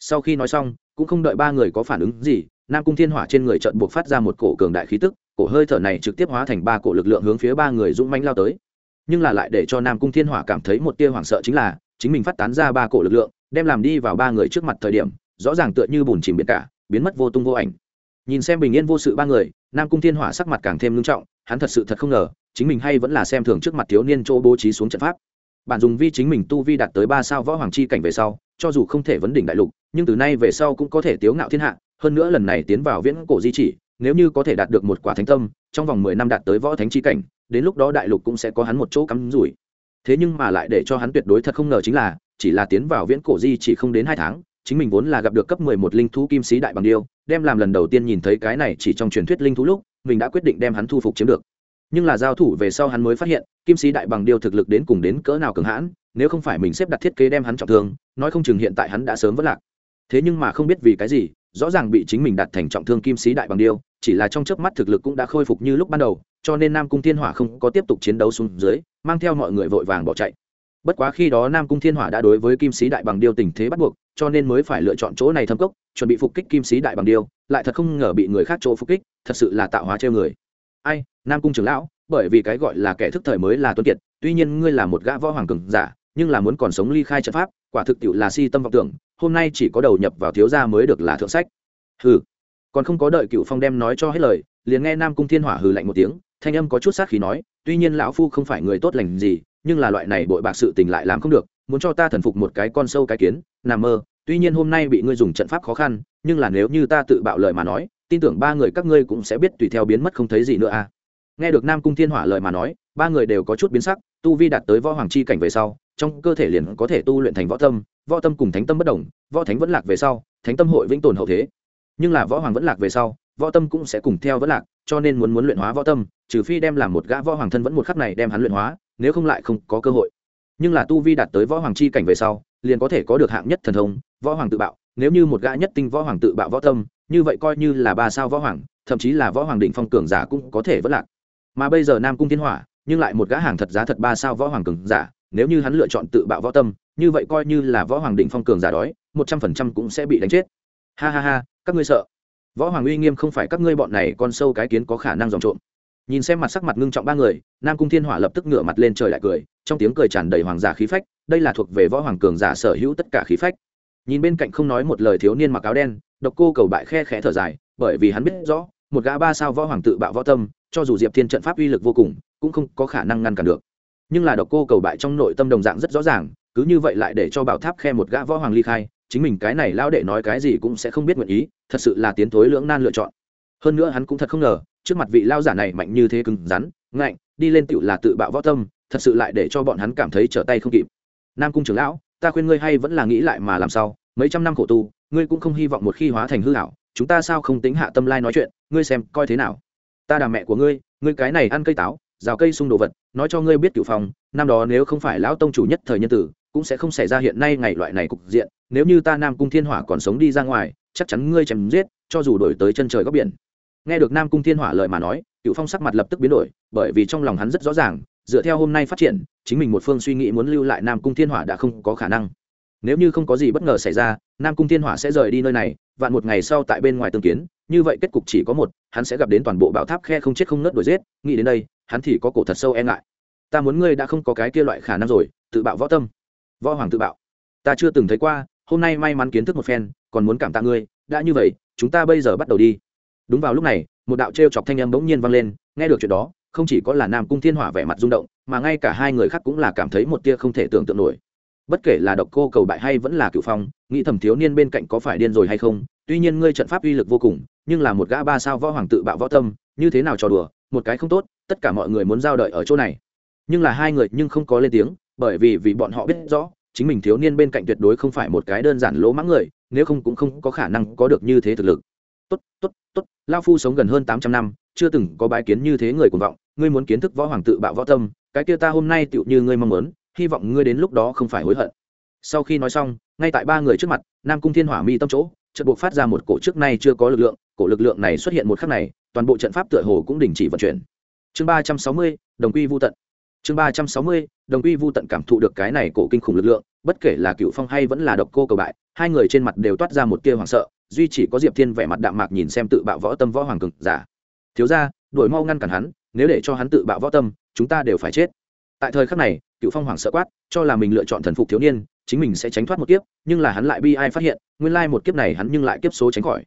Sau khi nói xong, cũng không đợi ba người có phản ứng gì nam cung thiên hỏa trên người trận buộc phát ra một cổ cường đại khí tức, cổ hơi thở này trực tiếp hóa thành ba cổ lực lượng hướng phía ba người dũng manh lao tới. Nhưng là lại để cho nam cung thiên hỏa cảm thấy một tia hoảng sợ chính là, chính mình phát tán ra ba cổ lực lượng, đem làm đi vào ba người trước mặt thời điểm, rõ ràng tựa như bùn chìm biển cả, biến mất vô tung vô ảnh. Nhìn xem bình yên vô sự ba người, nam cung thiên hỏa sắc mặt càng thêm ngưng trọng, hắn thật sự thật không ngờ, chính mình hay vẫn là xem thường trước mặt thiếu niên chỗ bố trí xuống trận pháp. Bản dùng vi chính mình tu vi đạt tới ba sao võ hoàng chi cảnh về sau, cho dù không thể vấn đỉnh đại lục, nhưng từ nay về sau cũng có thể tiếu ngạo thiên hạ hơn nữa lần này tiến vào viễn cổ di chỉ, nếu như có thể đạt được một quả thánh tâm, trong vòng mười năm đạt tới võ thánh chi cảnh, đến lúc đó đại lục cũng sẽ có hắn một chỗ cắm rủi. Thế nhưng mà lại để cho hắn tuyệt đối thật không ngờ chính là, chỉ là tiến vào viễn cổ di chỉ không đến hai tháng, chính mình vốn là gặp được cấp mười một linh thú kim sĩ đại bằng điêu, đem làm lần đầu tiên nhìn thấy cái này chỉ trong truyền thuyết linh thú lúc, mình đã quyết định đem hắn thu phục chiếm được. Nhưng là giao thủ về sau hắn mới phát hiện, kim sĩ đại bằng điêu thực lực đến cùng đến cỡ nào cường hãn, nếu không phải mình xếp đặt thiết kế đem hắn trọng thương, nói không chừng hiện tại hắn đã sớm vất lạc. Thế nhưng mà không biết vì cái gì rõ ràng bị chính mình đặt thành trọng thương kim sĩ đại bằng điêu, chỉ là trong chớp mắt thực lực cũng đã khôi phục như lúc ban đầu, cho nên nam cung thiên hỏa không có tiếp tục chiến đấu xuống dưới, mang theo mọi người vội vàng bỏ chạy. Bất quá khi đó nam cung thiên hỏa đã đối với kim sĩ đại bằng điêu tình thế bắt buộc, cho nên mới phải lựa chọn chỗ này thâm cốc, chuẩn bị phục kích kim sĩ đại bằng điêu, lại thật không ngờ bị người khác chỗ phục kích, thật sự là tạo hóa treo người. Ai, nam cung trưởng lão, bởi vì cái gọi là kẻ thức thời mới là tuân kiệt, tuy nhiên ngươi là một gã võ hoàng cường giả, nhưng là muốn còn sống ly khai trận pháp, quả thực tiệu là si tâm vọng tưởng hôm nay chỉ có đầu nhập vào thiếu gia mới được là thượng sách. Hừ. Còn không có đợi cựu phong đem nói cho hết lời, liền nghe nam cung thiên hỏa hừ lạnh một tiếng, thanh âm có chút sát khí nói, tuy nhiên lão phu không phải người tốt lành gì, nhưng là loại này bội bạc sự tình lại làm không được, muốn cho ta thần phục một cái con sâu cái kiến, nằm mơ, tuy nhiên hôm nay bị ngươi dùng trận pháp khó khăn, nhưng là nếu như ta tự bạo lời mà nói, tin tưởng ba người các ngươi cũng sẽ biết tùy theo biến mất không thấy gì nữa à. Nghe được nam cung thiên hỏa lời mà nói, ba người đều có chút biến sắc, tu vi đạt tới võ hoàng chi cảnh về sau trong cơ thể liền có thể tu luyện thành võ tâm võ tâm cùng thánh tâm bất đồng, võ thánh vẫn lạc về sau, thánh tâm hội vĩnh tồn hậu thế. Nhưng là võ hoàng vẫn lạc về sau, võ tâm cũng sẽ cùng theo vẫn lạc, cho nên muốn muốn luyện hóa võ tâm, trừ phi đem làm một gã võ hoàng thân vẫn một khắc này đem hắn luyện hóa, nếu không lại không có cơ hội. Nhưng là tu vi đạt tới võ hoàng chi cảnh về sau, liền có thể có được hạng nhất thần thông, võ hoàng tự bạo. Nếu như một gã nhất tinh võ hoàng tự bạo võ tâm, như vậy coi như là ba sao võ hoàng, thậm chí là võ hoàng định phong cường giả cũng có thể vẫn lạc. Mà bây giờ nam cung thiên hỏa, nhưng lại một gã hàng thật giá thật ba sao võ hoàng cường giả nếu như hắn lựa chọn tự bạo võ tâm, như vậy coi như là võ hoàng đỉnh phong cường giả đói, một trăm phần trăm cũng sẽ bị đánh chết. Ha ha ha, các ngươi sợ. Võ hoàng uy nghiêm không phải các ngươi bọn này con sâu cái kiến có khả năng dòng trộm. Nhìn xem mặt sắc mặt ngưng trọng ba người, nam cung thiên hỏa lập tức ngửa mặt lên trời lại cười, trong tiếng cười tràn đầy hoàng giả khí phách, đây là thuộc về võ hoàng cường giả sở hữu tất cả khí phách. Nhìn bên cạnh không nói một lời thiếu niên mặc áo đen, độc cô cầu bại khe khẽ thở dài, bởi vì hắn biết rõ, một gã ba sao võ hoàng tự bạo võ tâm, cho dù diệp thiên trận pháp uy lực vô cùng, cũng không có khả năng ngăn cản được nhưng là độc cô cầu bại trong nội tâm đồng dạng rất rõ ràng, cứ như vậy lại để cho bảo tháp khe một gã võ hoàng ly khai, chính mình cái này lao đệ nói cái gì cũng sẽ không biết nguyện ý, thật sự là tiến thối lưỡng nan lựa chọn. Hơn nữa hắn cũng thật không ngờ, trước mặt vị lao giả này mạnh như thế cứng rắn, ngạnh, đi lên tựu là tự bạo võ tâm, thật sự lại để cho bọn hắn cảm thấy trở tay không kịp. Nam cung trưởng lão, ta khuyên ngươi hay vẫn là nghĩ lại mà làm sao, mấy trăm năm khổ tu, ngươi cũng không hy vọng một khi hóa thành hư hảo chúng ta sao không tính hạ tâm lai nói chuyện, ngươi xem coi thế nào. Ta đà mẹ của ngươi ngươi cái này ăn cây táo rào cây sung đồ vật, nói cho ngươi biết cựu phong, năm đó nếu không phải lão tông chủ nhất thời nhân tử, cũng sẽ không xảy ra hiện nay ngày loại này cục diện, nếu như ta nam cung thiên hỏa còn sống đi ra ngoài, chắc chắn ngươi chém giết, cho dù đổi tới chân trời góc biển. Nghe được nam cung thiên hỏa lời mà nói cựu phong sắc mặt lập tức biến đổi, bởi vì trong lòng hắn rất rõ ràng, dựa theo hôm nay phát triển, chính mình một phương suy nghĩ muốn lưu lại nam cung thiên hỏa đã không có khả năng. Nếu như không có gì bất ngờ xảy ra, nam cung thiên hỏa sẽ rời đi nơi này, vạn một ngày sau tại bên ngoài tương kiến, như vậy kết cục chỉ có một, hắn sẽ gặp đến toàn bộ bảo tháp khe không chết không nớt đuổi giết, nghĩ đến đây hắn thì có cổ thật sâu e ngại. Ta muốn ngươi đã không có cái kia loại khả năng rồi, tự bạo võ tâm. Võ hoàng tự bạo. Ta chưa từng thấy qua, hôm nay may mắn kiến thức một phen, còn muốn cảm tạ ngươi, đã như vậy, chúng ta bây giờ bắt đầu đi. Đúng vào lúc này, một đạo t r e o chọc thanh âm bỗng nhiên vang lên, nghe được chuyện đó, không chỉ có là nam cung thiên hỏa vẻ mặt rung động, mà ngay cả hai người khác cũng là cảm thấy một tia không thể tưởng tượng nổi. Bất kể là độc cô cầu bại hay vẫn là cựu phong, nghĩ thầm thiếu niên bên cạnh có phải điên rồi hay không, tuy nhiên ngươi trận pháp uy lực vô cùng, nhưng là một gã ba sao võ hoàng tự bạo võ tâm, như thế nào trò đùa, một cái không tốt tất cả mọi người muốn giao đợi ở chỗ này. Nhưng là hai người nhưng không có lên tiếng, bởi vì vì bọn họ biết rõ, chính mình thiếu niên bên cạnh tuyệt đối không phải một cái đơn giản lỗ mãng người, nếu không cũng không có khả năng có được như thế thực lực. Tốt tốt tốt lao phu sống gần hơn tám trăm năm, chưa từng có bái kiến như thế người cuồng vọng, ngươi muốn kiến thức võ hoàng tự bạo võ tâm, cái kia ta hôm nay tựu như ngươi mong muốn, hy vọng ngươi đến lúc đó không phải hối hận. Sau khi nói xong, ngay tại ba người trước mặt, nam cung thiên hỏa mi tâm chỗ trận buộc phát ra một cổ trước nay chưa có lực lượng, cổ lực lượng này xuất hiện một khắc này, toàn bộ trận pháp tựa hồ cũng đình chỉ vận chuyển chương ba trăm sáu mươi, đồng quy vô tận. Chương ba trăm sáu mươi, đồng quy vu tận cảm thụ được cái này cổ kinh khủng lực lượng, bất kể là cựu phong hay vẫn là độc cô cầu bại, hai người trên mặt đều toát ra một tia hoảng sợ, duy chỉ có diệp thiên vẻ mặt đạm mạc nhìn xem tự bạo võ tâm võ hoàng cực giả. Thiếu ra đổi mau ngăn cản hắn, nếu để cho hắn tự bạo võ tâm, chúng ta đều phải chết. Tại thời khắc này cựu phong hoàng sợ quát, cho là mình lựa chọn thần phục thiếu niên, chính mình sẽ tránh thoát một kiếp, nhưng là hắn lại bi ai phát hiện, nguyên lai một kiếp này hắn nhưng lại kiếp số tránh khỏi.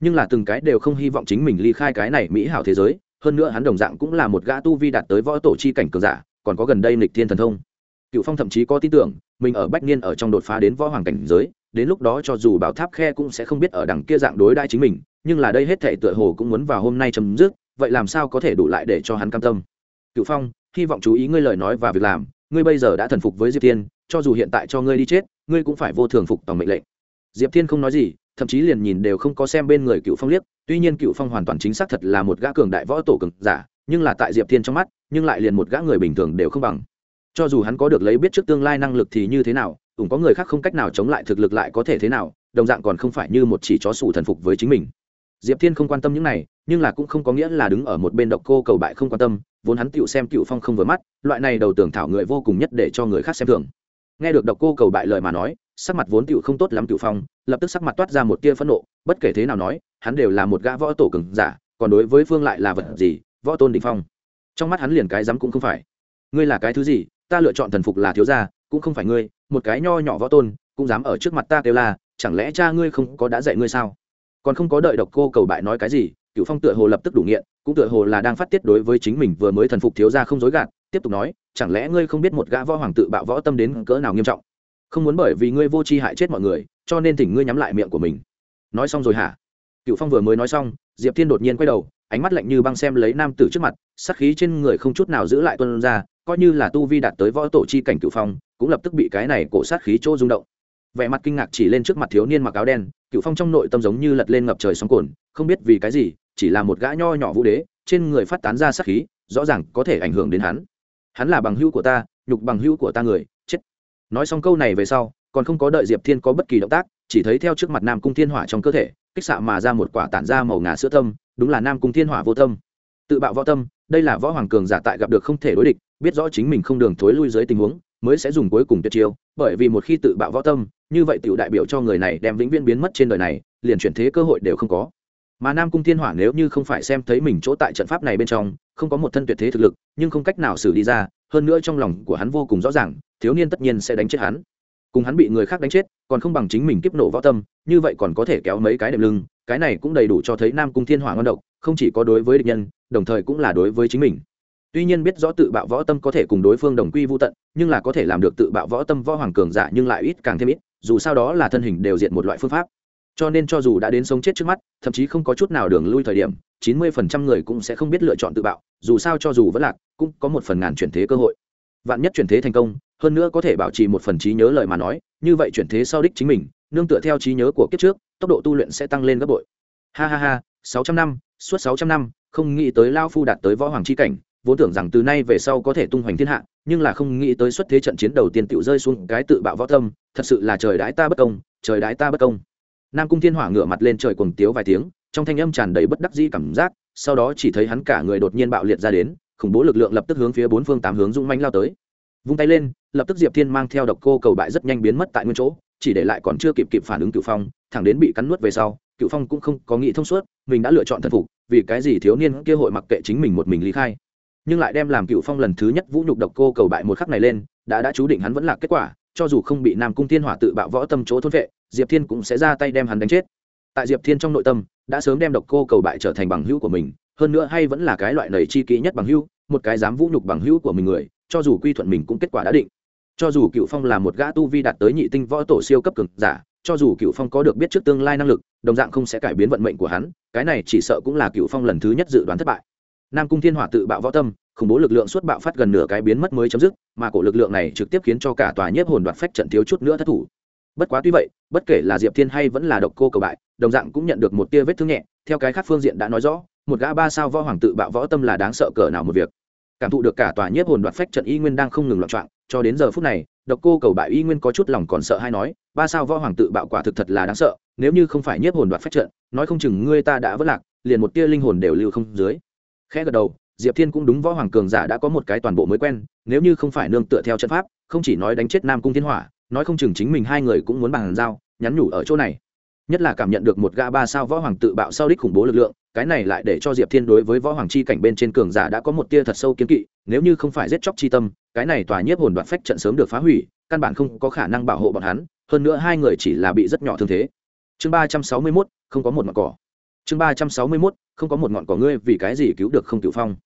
Nhưng là từng cái đều không hy vọng chính mình ly khai cái này mỹ hảo thế giới hơn nữa hắn đồng dạng cũng là một gã tu vi đạt tới võ tổ chi cảnh cường giả, còn có gần đây lịch thiên thần thông. Cựu phong thậm chí có tin tưởng, mình ở bách niên ở trong đột phá đến võ hoàng cảnh giới, đến lúc đó cho dù bảo tháp khe cũng sẽ không biết ở đằng kia dạng đối đãi chính mình, nhưng là đây hết thể tựa hồ cũng muốn vào hôm nay chấm dứt, vậy làm sao có thể đủ lại để cho hắn cam tâm? Cựu phong, hy vọng chú ý ngươi lời nói và việc làm, ngươi bây giờ đã thần phục với diệp thiên, cho dù hiện tại cho ngươi đi chết, ngươi cũng phải vô thường phục tổng mệnh lệnh. Diệp thiên không nói gì thậm chí liền nhìn đều không có xem bên người cựu phong liếc, tuy nhiên cựu phong hoàn toàn chính xác thật là một gã cường đại võ tổ cường giả, nhưng là tại diệp thiên trong mắt, nhưng lại liền một gã người bình thường đều không bằng. Cho dù hắn có được lấy biết trước tương lai năng lực thì như thế nào, cũng có người khác không cách nào chống lại thực lực lại có thể thế nào, đồng dạng còn không phải như một chỉ chó sủ thần phục với chính mình. Diệp thiên không quan tâm những này, nhưng là cũng không có nghĩa là đứng ở một bên độc cô cầu bại không quan tâm, vốn hắn tựu xem cựu phong không vừa mắt, loại này đầu tưởng thảo người vô cùng nhất để cho người khác xem thường. Nghe được độc cô cầu bại lời mà nói sắc mặt vốn tựu không tốt lắm tiểu phong, lập tức sắc mặt toát ra một tia phẫn nộ, bất kể thế nào nói, hắn đều là một gã võ tổ cường giả, còn đối với phương lại là vật gì, võ tôn đình phong. Trong mắt hắn liền cái dám cũng không phải. Ngươi là cái thứ gì, ta lựa chọn thần phục là thiếu gia, cũng không phải ngươi, một cái nho nhỏ võ tôn, cũng dám ở trước mặt ta kêu là chẳng lẽ cha ngươi không có đã dạy ngươi sao? Còn không có đợi độc cô cầu bại nói cái gì cựu phong tựa hồ lập tức đủ nghiện, cũng tựa hồ là đang phát tiết đối với chính mình vừa mới thần phục thiếu gia không dối gạt, tiếp tục nói, chẳng lẽ ngươi không biết một gã võ hoàng tự bạo võ tâm đến cỡ nào nghiêm trọng? Không muốn bởi vì ngươi vô tri hại chết mọi người, cho nên thỉnh ngươi nhắm lại miệng của mình. Nói xong rồi hả? Cựu phong vừa mới nói xong, diệp thiên đột nhiên quay đầu, ánh mắt lạnh như băng xem lấy nam tử trước mặt sắc khí trên người không chút nào giữ lại tuân ra, coi như là tu vi đạt tới võ tổ chi cảnh cựu phong, cũng lập tức bị cái này cổ sát khí chỗ rung động. Vẻ mặt kinh ngạc chỉ lên trước mặt thiếu niên mặc áo đen, cựu phong trong nội tâm giống như lật lên ngập trời sóng cồn không biết vì cái gì, chỉ là một gã nho nhỏ vũ đế, trên người phát tán ra sát khí, rõ ràng có thể ảnh hưởng đến hắn. Hắn là bằng hữu của ta, nhục bằng hữu của ta người nói xong câu này về sau, còn không có đợi diệp thiên có bất kỳ động tác, chỉ thấy theo trước mặt nam cung thiên hỏa trong cơ thể, kích xạ mà ra một quả tản ra màu ngà sữa tâm đúng là nam cung thiên hỏa vô tâm tự bạo võ tâm, đây là võ hoàng cường giả tại gặp được không thể đối địch, biết rõ chính mình không đường thối lui dưới tình huống, mới sẽ dùng cuối cùng tuyệt chiêu, bởi vì một khi tự bạo võ tâm, như vậy tiểu đại biểu cho người này đem vĩnh viễn biến mất trên đời này, liền chuyển thế cơ hội đều không có. Mà nam cung thiên hỏa nếu như không phải xem thấy mình chỗ tại trận pháp này bên trong, không có một thân tuyệt thế thực lực, nhưng không cách nào xử đi ra hơn nữa trong lòng của hắn vô cùng rõ ràng, thiếu niên tất nhiên sẽ đánh chết hắn. Cùng hắn bị người khác đánh chết, còn không bằng chính mình kiếp nổ võ tâm, như vậy còn có thể kéo mấy cái đệm lưng, cái này cũng đầy đủ cho thấy nam cung thiên hỏa ngon độc, không chỉ có đối với địch nhân, đồng thời cũng là đối với chính mình. Tuy nhiên biết rõ tự bạo võ tâm có thể cùng đối phương đồng quy vô tận, nhưng là có thể làm được tự bạo võ tâm võ hoàng cường giả nhưng lại ít càng thêm ít, dù sao đó là thân hình đều diện một loại phương pháp cho nên cho dù đã đến sống chết trước mắt, thậm chí không có chút nào đường lui thời điểm, chín mươi phần trăm người cũng sẽ không biết lựa chọn tự bạo, dù sao cho dù vẫn lạc, cũng có một phần ngàn chuyển thế cơ hội. Vạn nhất chuyển thế thành công, hơn nữa có thể bảo trì một phần trí nhớ lời mà nói, như vậy chuyển thế sau đích chính mình, nương tựa theo trí nhớ của kiếp trước, tốc độ tu luyện sẽ tăng lên gấp bội. Ha ha ha, sáu trăm năm, suốt sáu trăm năm, không nghĩ tới lao phu đạt tới võ hoàng c h i cảnh, vốn tưởng rằng từ nay về sau có thể tung hoành thiên hạ, nhưng là không nghĩ tới xuất thế trận chiến đầu tiên tự rơi xuống cái tự bạo võ tâm, thật sự là trời đái ta bất công, trời đái ta bất công nam cung thiên hỏa ngửa mặt lên trời cuồng tiếu vài tiếng, trong thanh âm tràn đầy bất đắc dĩ cảm giác, sau đó chỉ thấy hắn cả người đột nhiên bạo liệt ra đến, khủng bố lực lượng lập tức hướng phía bốn phương tám hướng dũng manh lao tới. Vung tay lên, lập tức diệp thiên mang theo độc cô cầu bại rất nhanh biến mất tại nguyên chỗ, chỉ để lại còn chưa kịp kịp phản ứng cựu phong, thẳng đến bị cắn nuốt về sau cựu phong cũng không có nghĩ thông suốt, mình đã lựa chọn thần phục, vì cái gì thiếu niên kia hội mặc kệ chính mình một mình lý khai. Nhưng lại đem làm cựu phong lần thứ nhất vũ nhục độc cô cầu bại một khắc này lên, đã đã chú định hắn vẫn là kết quả, cho dù không bị nam cung thiên hỏa tự bạo võ tâm chỗ thôn vệ diệp thiên cũng sẽ ra tay đem hắn đánh chết. Tại diệp thiên trong nội tâm, đã sớm đem độc cô cầu bại trở thành bằng hữu của mình, hơn nữa hay vẫn là cái loại nầy chi kỹ nhất bằng hữu, một cái dám vũ nhục bằng hữu của mình người, cho dù quy thuận mình cũng kết quả đã định. Cho dù cựu phong là một gã tu vi đạt tới nhị tinh võ tổ siêu cấp cực giả, cho dù cựu phong có được biết trước tương lai năng lực, đồng dạng không sẽ cải biến vận mệnh của hắn, cái này chỉ sợ cũng là cựu phong lần thứ nhất dự đoán thất bại. Nam cung thiên hỏa tự bạo võ tâm, khủng bố lực lượng suốt bạo phát gần nửa cái biến mất mới chấm dứt, mà cổ lực lượng này trực tiếp khiến cho cả tòa nhiếp hồn đoạt phách trận thiếu chút nữa thất thủ bất quá tuy vậy, bất kể là diệp thiên hay vẫn là độc cô cầu bại, đồng dạng cũng nhận được một tia vết thương nhẹ, theo cái khác phương diện đã nói rõ, một gã ba sao võ hoàng tự bạo võ tâm là đáng sợ cỡ nào một việc. Cảm thụ được cả tòa nhiếp hồn đoạt phách trận y nguyên đang không ngừng loạn trọng cho đến giờ phút này, độc cô cầu bại y nguyên có chút lòng còn sợ hay nói, ba sao võ hoàng tự bạo quả thực thật là đáng sợ, nếu như không phải nhiếp hồn đoạt phách trận, nói không chừng ngươi ta đã vất lạc, liền một tia linh hồn đều lưu không dưới. Khẽ gật đầu, diệp thiên cũng đúng võ hoàng cường giả đã có một cái toàn bộ mới quen, nếu như không phải nương tựa theo trận pháp, không chỉ nói đánh chết nam cung thiên hỏa nói không chừng chính mình hai người cũng muốn bàn giao, nhắn nhủ ở chỗ này. Nhất là cảm nhận được một gã ba sao võ hoàng tự bạo sau đích khủng bố lực lượng, cái này lại để cho diệp thiên đối với võ hoàng chi cảnh bên trên cường giả đã có một tia thật sâu kiến kỵ, nếu như không phải giết chóc chi tâm, cái này tòa nhiếp hồn đoạt phách trận sớm được phá hủy, căn bản không có khả năng bảo hộ bọn hắn, hơn nữa hai người chỉ là bị rất nhỏ thương thế. Chương ba trăm sáu mươi mốt, không có một ngọn cỏ. Chương ba trăm sáu mươi mốt, không có một ngọn cỏ ngươi, vì cái gì cứu được không cựu phong?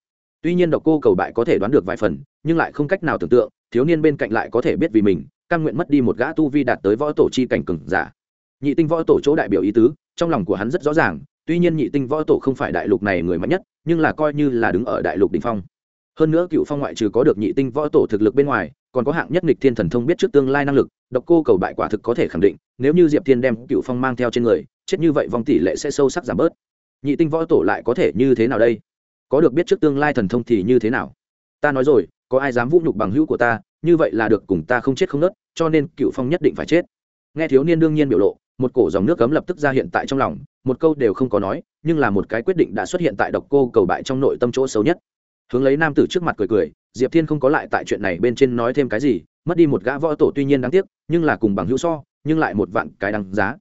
Tuy nhiên độc cô cầu bại có thể đoán được vài phần, nhưng lại không cách nào tưởng tượng, thiếu niên bên cạnh lại có thể biết vì mình căn nguyện mất đi một gã tu vi đạt tới võ tổ chi cảnh cường giả. Nhị tinh võ tổ chỗ đại biểu ý tứ, trong lòng của hắn rất rõ ràng, tuy nhiên nhị tinh võ tổ không phải đại lục này người mạnh nhất, nhưng là coi như là đứng ở đại lục đỉnh phong. Hơn nữa cựu phong ngoại trừ có được nhị tinh võ tổ thực lực bên ngoài, còn có hạng nhất nghịch thiên thần thông biết trước tương lai năng lực, độc cô cầu bại quả thực có thể khẳng định, nếu như diệp thiên đem cựu phong mang theo trên người, chết như vậy vòng tỷ lệ sẽ sâu sắc giảm bớt. Nhị tinh võ tổ lại có thể như thế nào đây? Có được biết trước tương lai thần thông thì như thế nào? Ta nói rồi, có ai dám vũ nhục bằng hữu của ta như vậy là được cùng ta không chết không nớt, cho nên cựu phong nhất định phải chết. Nghe thiếu niên đương nhiên biểu lộ, một cổ dòng nước cấm lập tức ra hiện tại trong lòng, một câu đều không có nói, nhưng là một cái quyết định đã xuất hiện tại độc cô cầu bại trong nội tâm chỗ xấu nhất. Hướng lấy nam tử trước mặt cười cười, diệp thiên không có lại tại chuyện này bên trên nói thêm cái gì, mất đi một gã võ tổ tuy nhiên đáng tiếc, nhưng là cùng bằng hữu so, nhưng lại một vạn cái đáng giá.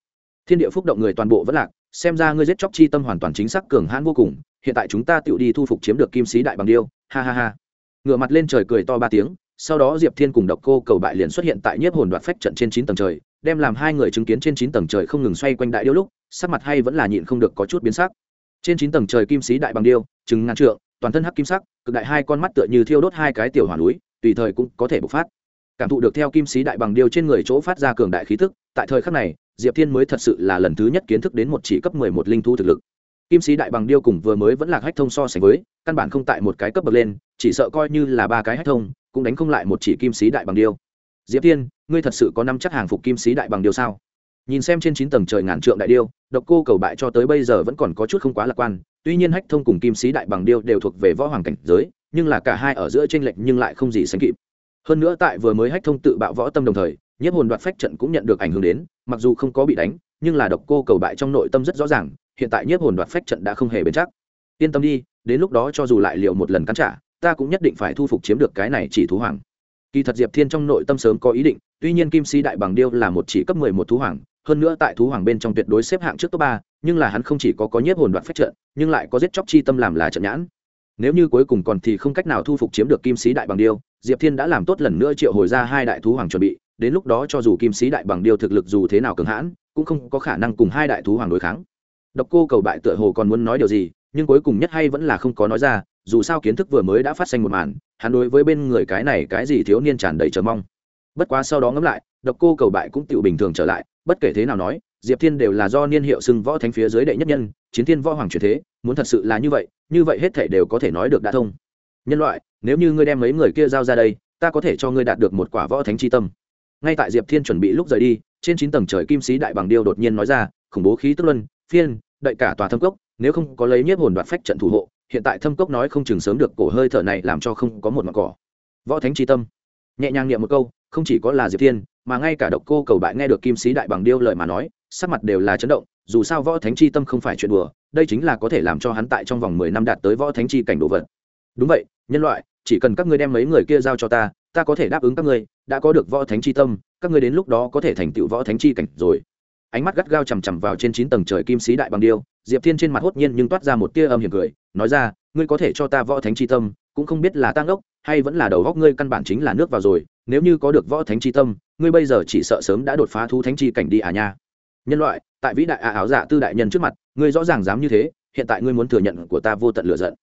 Thiên địa phúc động người toàn bộ vẫn lạc, xem ra ngươi giết chóc chi tâm hoàn toàn chính xác cường hãn vô cùng, hiện tại chúng ta tự đi thu phục chiếm được kim sĩ đại bằng điêu, ha ha ha. Ngửa mặt lên trời cười to ba tiếng sau đó diệp thiên cùng độc cô cầu bại liền xuất hiện tại nhiếp hồn đoạt phách trận trên chín tầng trời, đem làm hai người chứng kiến trên chín tầng trời không ngừng xoay quanh đại điêu lúc, sắc mặt hay vẫn là nhịn không được có chút biến sắc. Trên chín tầng trời kim sĩ đại bằng điêu, chừng ngàn trượng, toàn thân hắc kim sắc, cực đại hai con mắt tựa như thiêu đốt hai cái tiểu hỏa núi, tùy thời cũng có thể bộc phát. Cảm thụ được theo kim sĩ đại bằng điêu trên người chỗ phát ra cường đại khí thức tại thời khắc này, diệp thiên mới thật sự là lần thứ nhất kiến thức đến một chỉ cấp mười một linh thu thực lực. Kim sĩ đại bằng điêu cùng vừa mới vẫn là hách thông so sánh với, căn bản không tại một cái cấp bậc lên, chỉ sợ coi như là ba cái hách thông cũng đánh không lại một chỉ kim sĩ đại bằng điêu. Diệp thiên, ngươi thật sự có năm chắc hàng phục kim sĩ đại bằng điêu sao? Nhìn xem trên chín tầng trời ngàn trượng đại điêu, độc cô cầu bại cho tới bây giờ vẫn còn có chút không quá lạc quan. Tuy nhiên hách thông cùng kim sĩ đại bằng điêu đều thuộc về võ hoàng cảnh giới, nhưng là cả hai ở giữa tranh lệch nhưng lại không gì sánh kịp. Hơn nữa tại vừa mới hách thông tự bạo võ tâm đồng thời, nhiếp hồn đoạt phách trận cũng nhận được ảnh hưởng đến, mặc dù không có bị đánh, nhưng là độc cô cầu bại trong nội tâm rất rõ ràng, hiện tại nhiếp hồn đoạt phách trận đã không hề bền chắc. Yên tâm đi, đến lúc đó cho dù lại liệu một lần cắn trả ta cũng nhất định phải thu phục chiếm được cái này chỉ thú hoàng. Kỳ thật diệp thiên trong nội tâm sớm có ý định, tuy nhiên kim sĩ đại bằng điêu là một chỉ cấp mười một thú hoàng, hơn nữa tại thú hoàng bên trong tuyệt đối xếp hạng trước top ba, nhưng là hắn không chỉ có có nhiếp hồn đoạn phách trận, nhưng lại có giết chóc chi tâm làm là trận nhãn. Nếu như cuối cùng còn thì không cách nào thu phục chiếm được kim sĩ đại bằng điêu, diệp thiên đã làm tốt lần nữa triệu hồi ra hai đại thú hoàng chuẩn bị, đến lúc đó cho dù kim sĩ đại bằng điêu thực lực dù thế nào cường hãn, cũng không có khả năng cùng hai đại thú hoàng đối kháng. Độc cô cầu bại tựa hồ còn muốn nói điều gì, nhưng cuối cùng nhất hay vẫn là không có nói ra dù sao kiến thức vừa mới đã phát sinh một màn, hắn đối với bên người cái này cái gì thiếu niên tràn đầy chờ mong. Bất quá sau đó ngẫm lại, độc cô cầu bại cũng tự bình thường trở lại, bất kể thế nào nói, diệp thiên đều là do niên hiệu xưng võ thánh phía dưới đệ nhất nhân, chiến thiên võ hoàng truyền thế, muốn thật sự là như vậy như vậy hết thể đều có thể nói được đã thông. Nhân loại, nếu như ngươi đem mấy người kia giao ra đây, ta có thể cho ngươi đạt được một quả võ thánh c h i tâm. Ngay tại diệp thiên chuẩn bị lúc rời đi, trên chín tầng trời kim sĩ đại bằng điêu đột nhiên nói ra, khủng bố khí tức luân, phiên, đợi cả tòa thâm cốc, nếu không có lấy nhiếp hồn đoạt phách trận thủ hộ hiện tại thâm cốc nói không chừng sớm được cổ hơi thở này làm cho không có một mặt cỏ. Võ thánh tri tâm. Nhẹ nhàng niệm một câu, không chỉ có là diệp thiên, mà ngay cả độc cô cầu bại nghe được kim sĩ đại bằng điêu lời mà nói, sắc mặt đều là chấn động, dù sao võ thánh chi tâm không phải chuyện đùa, đây chính là có thể làm cho hắn tại trong vòng mười năm đạt tới võ thánh chi cảnh đồ vật. Đúng vậy, nhân loại, chỉ cần các ngươi đem mấy người kia giao cho ta ta có thể đáp ứng các ngươi, đã có được võ thánh chi tâm, các ngươi đến lúc đó có thể thành tựu võ thánh chi cảnh rồi. Ánh mắt gắt gao chằm chằm vào trên chín tầng trời kim sĩ đại bằng điêu, diệp thiên trên mặt hốt nhiên nhưng toát ra một tia âm hiểm cười nói ra, ngươi có thể cho ta võ thánh chi tâm, cũng không biết là tăng ốc, hay vẫn là đầu góc ngươi căn bản chính là nước vào rồi, nếu như có được võ thánh chi tâm, ngươi bây giờ chỉ sợ sớm đã đột phá thu thánh chi cảnh đi à nha. Nhân loại, tại vĩ đại à áo giả tư đại nhân trước mặt, ngươi rõ ràng dám như thế, hiện tại ngươi muốn thừa nhận của ta vô tận lựa giận.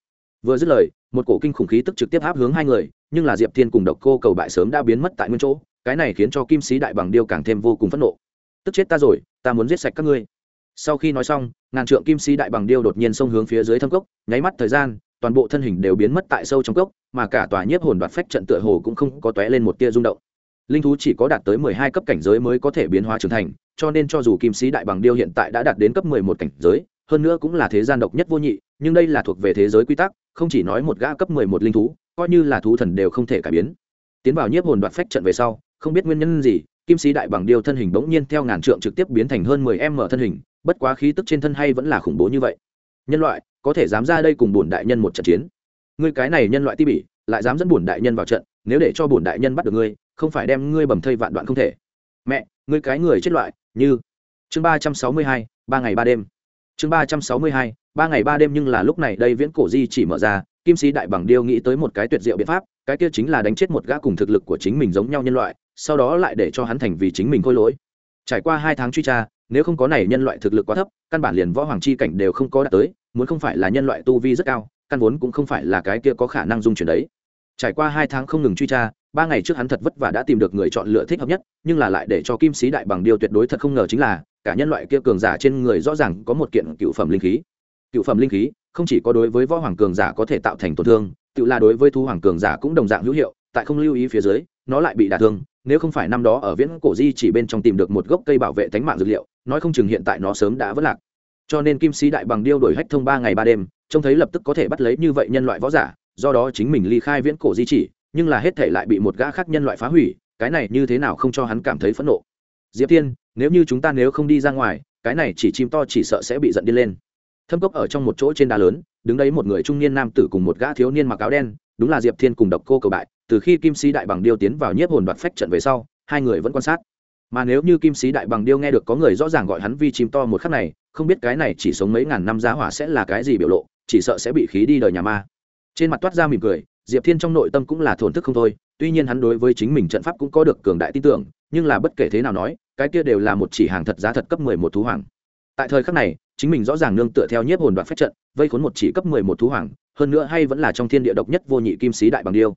Vừa dứt lời, một cổ kinh khủng khí tức trực tiếp áp hướng hai người, nhưng là diệp thiên cùng độc cô cầu bại sớm đã biến mất tại nguyên chỗ, cái này khiến cho kim sĩ đại bằng điêu càng thêm vô cùng phẫn nộ. Tức chết ta rồi, ta muốn giết sạch các ngươi sau khi nói xong, ngàn trượng kim sĩ đại bằng điêu đột nhiên xông hướng phía dưới thâm cốc, nháy mắt thời gian, toàn bộ thân hình đều biến mất tại sâu trong cốc, mà cả tòa nhiếp hồn đoạt phách trận tựa hồ cũng không có tóe lên một tia rung động. Linh thú chỉ có đạt tới mười hai cấp cảnh giới mới có thể biến hóa trưởng thành, cho nên cho dù kim sĩ đại bằng điêu hiện tại đã đạt đến cấp mười một cảnh giới, hơn nữa cũng là thế gian độc nhất vô nhị, nhưng đây là thuộc về thế giới quy tắc, không chỉ nói một gã cấp mười một linh thú, coi như là thú thần đều không thể cải biến. Tiến vào nhiếp hồn đoạt phách trận về sau, không biết nguyên nhân gì, kim sĩ đại bằng điêu thân hình bỗng nhiên theo ngàn trượng trực tiếp biến thành hơn mười m thân hình bất quá khí tức trên thân hay vẫn là khủng bố như vậy. Nhân loại, có thể dám ra đây cùng bổn đại nhân một trận chiến. Ngươi cái này nhân loại ti bỉ, lại dám dẫn bổn đại nhân vào trận, nếu để cho bổn đại nhân bắt được ngươi, không phải đem ngươi bầm thây vạn đoạn không thể. Mẹ, ngươi cái người chết loại, như chương ba trăm sáu mươi hai, ba ngày ba đêm. Chương ba trăm sáu mươi hai, ba ngày ba đêm nhưng là lúc này đây viễn cổ di chỉ mở ra, kim sĩ đại bằng điêu nghĩ tới một cái tuyệt diệu biện pháp, cái kia chính là đánh chết một gã cùng thực lực của chính mình giống nhau nhân loại, sau đó lại để cho hắn thành vì chính mình khôi lỗi. Trải qua hai tháng truy tra nếu không có này nhân loại thực lực quá thấp, căn bản liền võ hoàng chi cảnh đều không có đạt tới, muốn không phải là nhân loại tu vi rất cao, căn vốn cũng không phải là cái kia có khả năng dung chuyển đấy. Trải qua hai tháng không ngừng truy tra, ba ngày trước hắn thật vất vả đã tìm được người chọn lựa thích hợp nhất, nhưng là lại để cho kim sĩ đại bằng điều tuyệt đối thật không ngờ chính là, cả nhân loại kia cường giả trên người rõ ràng có một kiện cựu phẩm linh khí. Cựu phẩm linh khí không chỉ có đối với võ hoàng cường giả có thể tạo thành tổn thương tự là đối với thu hoàng cường giả cũng đồng dạng hữu hiệu, tại không lưu ý phía dưới, nó lại bị đả thương, nếu không phải năm đó ở viễn cổ di chỉ bên trong tìm được một gốc cây bảo vệ tánh mạng dược liệu nói không chừng hiện tại nó sớm đã vất lạc. Cho nên kim sĩ đại bằng điêu đổi hách thông ba ngày ba đêm, trông thấy lập tức có thể bắt lấy như vậy nhân loại võ giả, do đó chính mình ly khai viễn cổ di chỉ, nhưng là hết thể lại bị một gã khác nhân loại phá hủy, cái này như thế nào không cho hắn cảm thấy phẫn nộ. Diệp thiên, nếu như chúng ta nếu không đi ra ngoài, cái này chỉ chim to chỉ sợ sẽ bị giận đi lên. Thâm cốc ở trong một chỗ trên đá lớn, đứng đấy một người trung niên nam tử cùng một gã thiếu niên mặc áo đen, đúng là diệp thiên cùng độc cô cầu bại, từ khi kim sĩ đại bằng điêu tiến vào nhiếp hồn đoạt phách trận về sau, hai người vẫn quan sát mà nếu như kim sĩ đại bằng điêu nghe được có người rõ ràng gọi hắn vi chim to một khắc này, không biết cái này chỉ sống mấy ngàn năm giá hỏa sẽ là cái gì biểu lộ, chỉ sợ sẽ bị khí đi đời nhà ma. Trên mặt toát ra mỉm cười, diệp thiên trong nội tâm cũng là thổn thức không thôi, tuy nhiên hắn đối với chính mình trận pháp cũng có được cường đại tin tưởng, nhưng là bất kể thế nào nói, cái kia đều là một chỉ hàng thật giá thật cấp mười một thú hoàng. Tại thời khắc này, chính mình rõ ràng nương tựa theo nhiếp hồn đoạt phép trận, vây khốn một chỉ cấp mười một thú hoàng, hơn nữa hay vẫn là trong thiên địa độc nhất vô nhị kim sĩ đại bằng điêu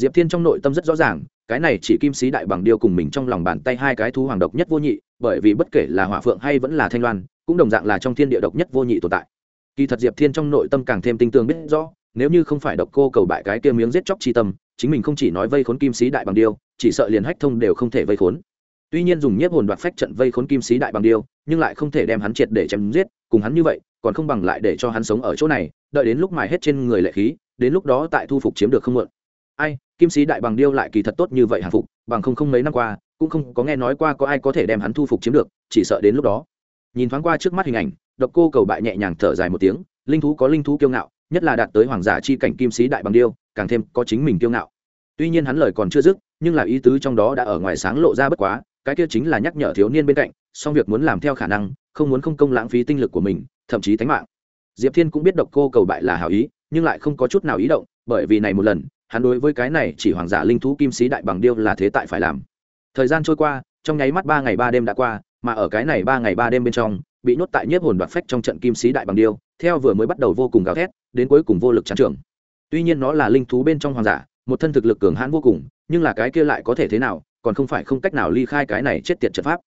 diệp thiên trong nội tâm rất rõ ràng, cái này chỉ kim sĩ đại bằng điêu cùng mình trong lòng bàn tay hai cái thú hoàng độc nhất vô nhị, bởi vì bất kể là hỏa phượng hay vẫn là thanh loan, cũng đồng dạng là trong thiên địa độc nhất vô nhị tồn tại. Kỳ thật diệp thiên trong nội tâm càng thêm tinh tường biết rõ, nếu như không phải độc cô cầu bại cái kia miếng giết chóc chi tâm, chính mình không chỉ nói vây khốn kim sĩ đại bằng điêu, chỉ sợ liền hách thông đều không thể vây khốn. Tuy nhiên dùng nhiếp hồn đoạt phách trận vây khốn kim sĩ đại bằng điêu, nhưng lại không thể đem hắn triệt để chém giết, cùng hắn như vậy, còn không bằng lại để cho hắn sống ở chỗ này, đợi đến lúc mài hết trên người lệ khí, đến lúc đó tại thu phục chiếm được không mượn ai, kim sĩ đại bằng điêu lại kỳ thật tốt như vậy hàng phục, bằng không không mấy năm qua, cũng không có nghe nói qua có ai có thể đem hắn thu phục chiếm được, chỉ sợ đến lúc đó. Nhìn thoáng qua trước mắt hình ảnh, độc cô cầu bại nhẹ nhàng thở dài một tiếng, linh thú có linh thú kiêu ngạo, nhất là đạt tới hoàng giả chi cảnh kim sĩ đại bằng điêu, càng thêm có chính mình kiêu ngạo. Tuy nhiên hắn lời còn chưa dứt, nhưng là ý tứ trong đó đã ở ngoài sáng lộ ra bất quá, cái kia chính là nhắc nhở thiếu niên bên cạnh song việc muốn làm theo khả năng, không muốn không công lãng phí tinh lực của mình, thậm chí tánh mạng. Diệp thiên cũng biết độc cô cầu bại là hảo ý, nhưng lại không có chút nào ý động, bởi vì này một lần hắn đối với cái này chỉ hoàng giả linh thú kim sĩ đại bằng điêu là thế tại phải làm. Thời gian trôi qua, trong nháy mắt ba ngày ba đêm đã qua, mà ở cái này ba ngày ba đêm bên trong, bị nhốt tại nhiếp hồn đoạt phách trong trận kim sĩ đại bằng điêu, theo vừa mới bắt đầu vô cùng gào thét, đến cuối cùng vô lực trắng trường. Tuy nhiên nó là linh thú bên trong hoàng giả, một thân thực lực cường hãn vô cùng, nhưng là cái kia lại có thể thế nào, còn không phải không cách nào ly khai cái này chết tiệt trận pháp.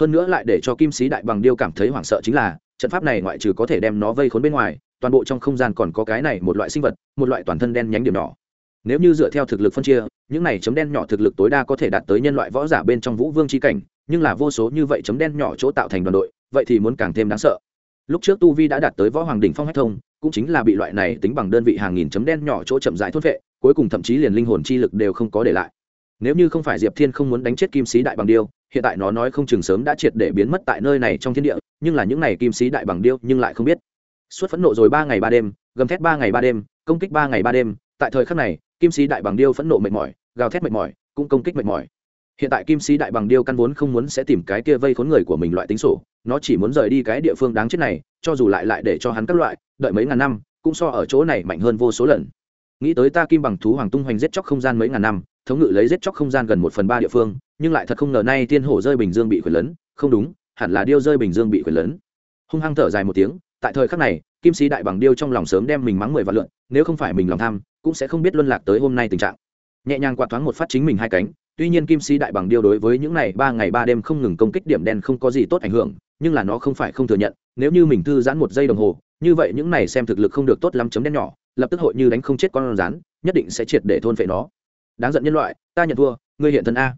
Hơn nữa lại để cho kim sĩ đại bằng điêu cảm thấy hoảng sợ chính là, trận pháp này ngoại trừ có thể đem nó vây khốn bên ngoài, toàn bộ trong không gian còn có cái này một loại sinh vật, một loại toàn thân đen nhánh điểm nhỏ nếu như dựa theo thực lực phân chia, những này chấm đen nhỏ thực lực tối đa có thể đạt tới nhân loại võ giả bên trong vũ vương c h i cảnh, nhưng là vô số như vậy chấm đen nhỏ chỗ tạo thành đoàn đội, vậy thì muốn càng thêm đáng sợ. Lúc trước tu vi đã đạt tới võ hoàng đình phong hách thông, cũng chính là bị loại này tính bằng đơn vị hàng nghìn chấm đen nhỏ chỗ chậm rãi thốt vệ, cuối cùng thậm chí liền linh hồn chi lực đều không có để lại. Nếu như không phải diệp thiên không muốn đánh chết kim sĩ đại bằng điêu, hiện tại nó nói không chừng sớm đã triệt để biến mất tại nơi này trong thiên địa, nhưng là những n à y kim sĩ đại bằng điêu nhưng lại không biết. Suốt phẫn nộ rồi ba ngày ba đêm, gầm thét ba ngày ba đêm, công kích ba ngày ba đêm, tại thời khắc này kim sĩ đại bằng điêu phẫn nộ mệt mỏi, gào thét mệt mỏi, cũng công kích mệt mỏi. Hiện tại kim sĩ đại bằng điêu căn vốn không muốn sẽ tìm cái kia vây khốn người của mình loại tính sổ, nó chỉ muốn rời đi cái địa phương đáng chết này, cho dù lại lại để cho hắn các loại, đợi mấy ngàn năm, cũng so ở chỗ này mạnh hơn vô số lần. Nghĩ tới ta kim bằng thú hoàng tung hoành giết chóc không gian mấy ngàn năm, thống ngự lấy giết chóc không gian gần một phần ba địa phương, nhưng lại thật không ngờ nay tiên hổ rơi bình dương bị quyền lớn không đúng, hẳn là điêu rơi bình dương bị quyền lớn hung hăng thở dài một tiếng, tại thời khắc này, kim sĩ đại bằng điêu trong lòng sớm đem mình mắng mười vạn lượn, nếu không phải mình lòng tham cũng sẽ không biết luân lạc tới hôm nay tình trạng. Nhẹ nhàng quạt thoáng một phát chính mình hai cánh, tuy nhiên kim sĩ đại bằng điêu đối với những này ba ngày ba đêm không ngừng công kích điểm đen không có gì tốt ảnh hưởng, nhưng là nó không phải không thừa nhận, nếu như mình thư giãn một giây đồng hồ, như vậy những này xem thực lực không được tốt lắm chấm đen nhỏ, lập tức hội như đánh không chết con rắn, nhất định sẽ triệt để thôn phệ nó. Đáng giận nhân loại, ta nhận thua, ngươi hiện thân a.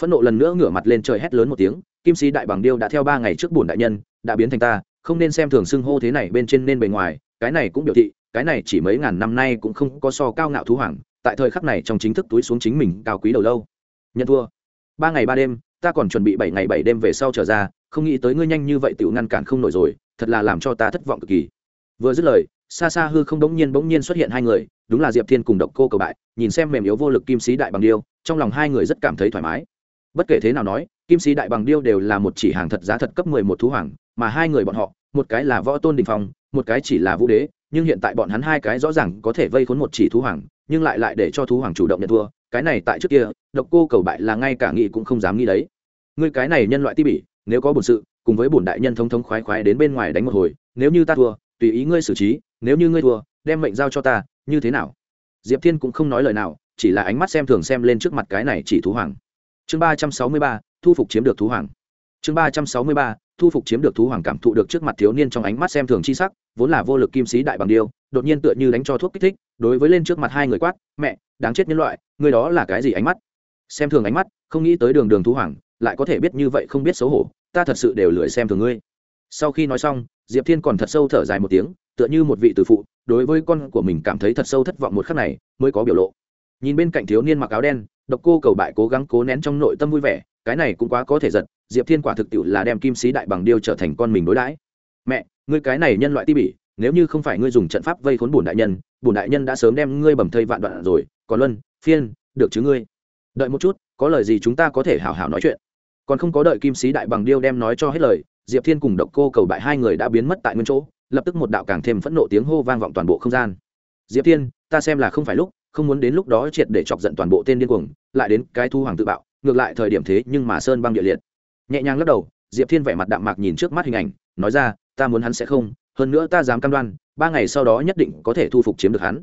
Phẫn nộ lần nữa ngửa mặt lên trời hét lớn một tiếng, kim sĩ đại bằng điêu đã theo ba ngày trước bổn đại nhân, đã biến thành ta, không nên xem thường xưng hô thế này bên trên nên bề ngoài, cái này cũng biểu thị cái này chỉ mấy ngàn năm nay cũng không có so cao ngạo thú hoàng, tại thời khắc này trong chính thức túi xuống chính mình cao quý đầu lâu. Nhận thua. Ba ngày ba đêm, ta còn chuẩn bị bảy ngày bảy đêm về sau trở ra, không nghĩ tới ngươi nhanh như vậy tự ngăn cản không nổi rồi, thật là làm cho ta thất vọng cực kỳ. Vừa dứt lời, xa xa hư không đống nhiên bỗng nhiên xuất hiện hai người, đúng là diệp thiên cùng độc cô cầu bại, nhìn xem mềm yếu vô lực kim sĩ đại bằng điêu, trong lòng hai người rất cảm thấy thoải mái. Bất kể thế nào nói, kim sĩ đại bằng điêu đều là một chỉ hàng thật giá thật cấp mười một thú hoàng, mà hai người bọn họ, một cái là võ tôn đình phong, một cái chỉ là vũ đế nhưng hiện tại bọn hắn hai cái rõ ràng có thể vây khốn một chỉ thú hoàng, nhưng lại lại để cho thú hoàng chủ động nhận thua, cái này tại trước kia, độc cô cầu bại là ngay cả nghĩ cũng không dám nghĩ đấy. Ngươi cái này nhân loại ti bỉ, nếu có bổn sự, cùng với bổn đại nhân thống thống khoái khoái đến bên ngoài đánh một hồi, nếu như ta thua, tùy ý ngươi xử trí, nếu như ngươi thua, đem mệnh giao cho ta, như thế nào? Diệp thiên cũng không nói lời nào, chỉ là ánh mắt xem thường xem lên trước mặt cái này chỉ thú hoàng. Chương ba trăm sáu mươi ba, thu phục chiếm được thú hoàng. Chương ba trăm sáu mươi ba thu phục chiếm được thú hoàng cảm thụ được trước mặt thiếu niên trong ánh mắt xem thường chi sắc, vốn là vô lực kim sĩ đại bằng điêu, đột nhiên tựa như đánh cho thuốc kích thích, đối với lên trước mặt hai người quát, mẹ, đáng chết nhân loại người đó là cái gì ánh mắt? Xem thường ánh mắt, không nghĩ tới đường đường thú hoàng, lại có thể biết như vậy không biết xấu hổ, ta thật sự đều lười xem thường ngươi. Sau khi nói xong, diệp thiên còn thật sâu thở dài một tiếng, tựa như một vị tử phụ, đối với con của mình cảm thấy thật sâu thất vọng một khắc này, mới có biểu lộ. Nhìn bên cạnh thiếu niên mặc áo đen, độc cô cầu bại cố gắng cố nén trong nội tâm vui vẻ, cái này cũng quá có thể giật diệp thiên quả thực tiệu là đem kim sĩ đại bằng điêu trở thành con mình đối đãi. Mẹ, ngươi cái này nhân loại ti bỉ, nếu như không phải ngươi dùng trận pháp vây khốn bùn đại nhân bùn đại nhân đã sớm đem ngươi bầm thây vạn đoạn rồi. Còn luân, phiên, được chứ ngươi? Đợi một chút, có lời gì chúng ta có thể hào hào nói chuyện. Còn không có đợi kim sĩ đại bằng điêu đem nói cho hết lời, diệp thiên cùng độc cô cầu bại hai người đã biến mất tại nguyên chỗ, lập tức một đạo càng thêm phẫn nộ tiếng hô vang vọng toàn bộ không gian. Diệp thiên, ta xem là không phải lúc, không muốn đến lúc đó triệt để chọc giận toàn bộ tên điên cuồng, lại đến cái thu hoàng tự bạo, ngược lại thời điểm thế nhưng mà sơn băng địa liệt nhẹ nhàng lắc đầu, diệp thiên vẻ mặt đạm mạc nhìn trước mắt hình ảnh, nói ra, ta muốn hắn sẽ không, hơn nữa ta dám cam đoan, ba ngày sau đó nhất định có thể thu phục chiếm được hắn.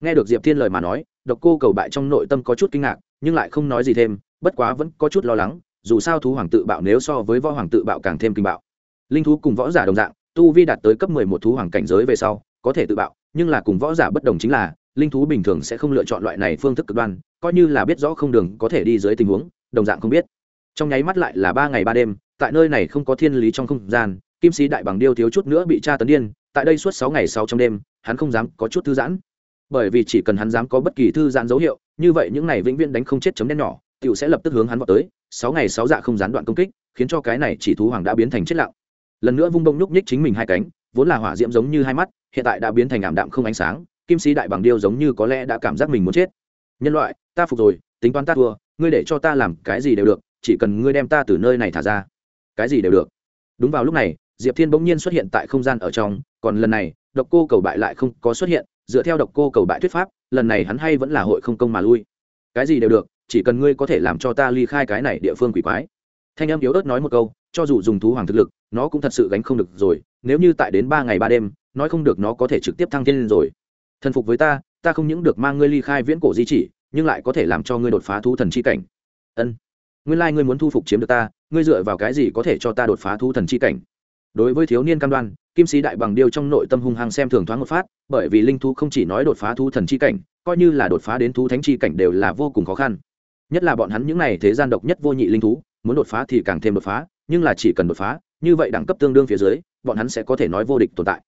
Nghe được diệp thiên lời mà nói, độc cô cầu bại trong nội tâm có chút kinh ngạc, nhưng lại không nói gì thêm, bất quá vẫn có chút lo lắng, dù sao thú hoàng tự bạo nếu so với võ hoàng tự bạo càng thêm kinh bạo. Linh thú cùng võ giả đồng dạng, tu vi đạt tới cấp mười một thú hoàng cảnh giới về sau, có thể tự bạo, nhưng là cùng võ giả bất đồng chính là, linh thú bình thường sẽ không lựa chọn loại này phương thức cực đoan, coi như là biết rõ không đường có thể đi dưới tình huống, đồng dạng không biết trong nháy mắt lại là ba ngày ba đêm, tại nơi này không có thiên lý trong không gian, kim sĩ đại bằng điêu thiếu chút nữa bị tra tấn điên, tại đây suốt sáu ngày sau trong đêm, hắn không dám có chút thư giãn. Bởi vì chỉ cần hắn dám có bất kỳ thư giãn dấu hiệu, như vậy những này vĩnh viễn đánh không chết chấm đen nhỏ, tiểu sẽ lập tức hướng hắn vào tới, sáu ngày sáu dạ không gián đoạn công kích, khiến cho cái này chỉ thú hoàng đã biến thành chết lặng. Lần nữa vung bông nhúc nhích chính mình hai cánh, vốn là hỏa diễm giống như hai mắt, hiện tại đã biến thành ảm đạm không ánh sáng, kim sĩ đại bằng điêu giống như có lẽ đã cảm giác mình muốn chết. Nhân loại, ta phục rồi, tính toán ta thua, ngươi để cho ta làm cái gì đều được chỉ cần ngươi đem ta từ nơi này thả ra. Cái gì đều được. Đúng vào lúc này, diệp thiên bỗng nhiên xuất hiện tại không gian ở trong, còn lần này, độc cô cầu bại lại không có xuất hiện, dựa theo độc cô cầu bại thuyết pháp, lần này hắn hay vẫn là hội không công mà lui. Cái gì đều được, chỉ cần ngươi có thể làm cho ta ly khai cái này địa phương quỷ quái. Thanh âm yếu ớt nói một câu, cho dù dùng thú hoàng thực lực, nó cũng thật sự gánh không được rồi, nếu như tại đến ba ngày ba đêm, nói không được nó có thể trực tiếp thăng thiên lên rồi. Thần phục với ta ta không những được mang ngươi ly khai viễn cổ di chỉ, nhưng lại có thể làm cho ngươi đột phá thú thần chi cảnh. Ân nguyên ngươi muốn thu phục chiếm được ta, ngươi dựa vào cái gì có thể cho ta đột phá thu thần chi cảnh? Đối với thiếu niên cam đoan, kim sĩ đại bằng điêu trong nội tâm hung hăng xem thường thoáng một phát, bởi vì linh thú không chỉ nói đột phá thu thần chi cảnh, coi như là đột phá đến thú thánh chi cảnh đều là vô cùng khó khăn. Nhất là bọn hắn những n à y thế gian độc nhất vô nhị linh thú, muốn đột phá thì càng thêm đột phá, nhưng là chỉ cần đột phá, như vậy đẳng cấp tương đương phía dưới, bọn hắn sẽ có thể nói vô địch tồn tại.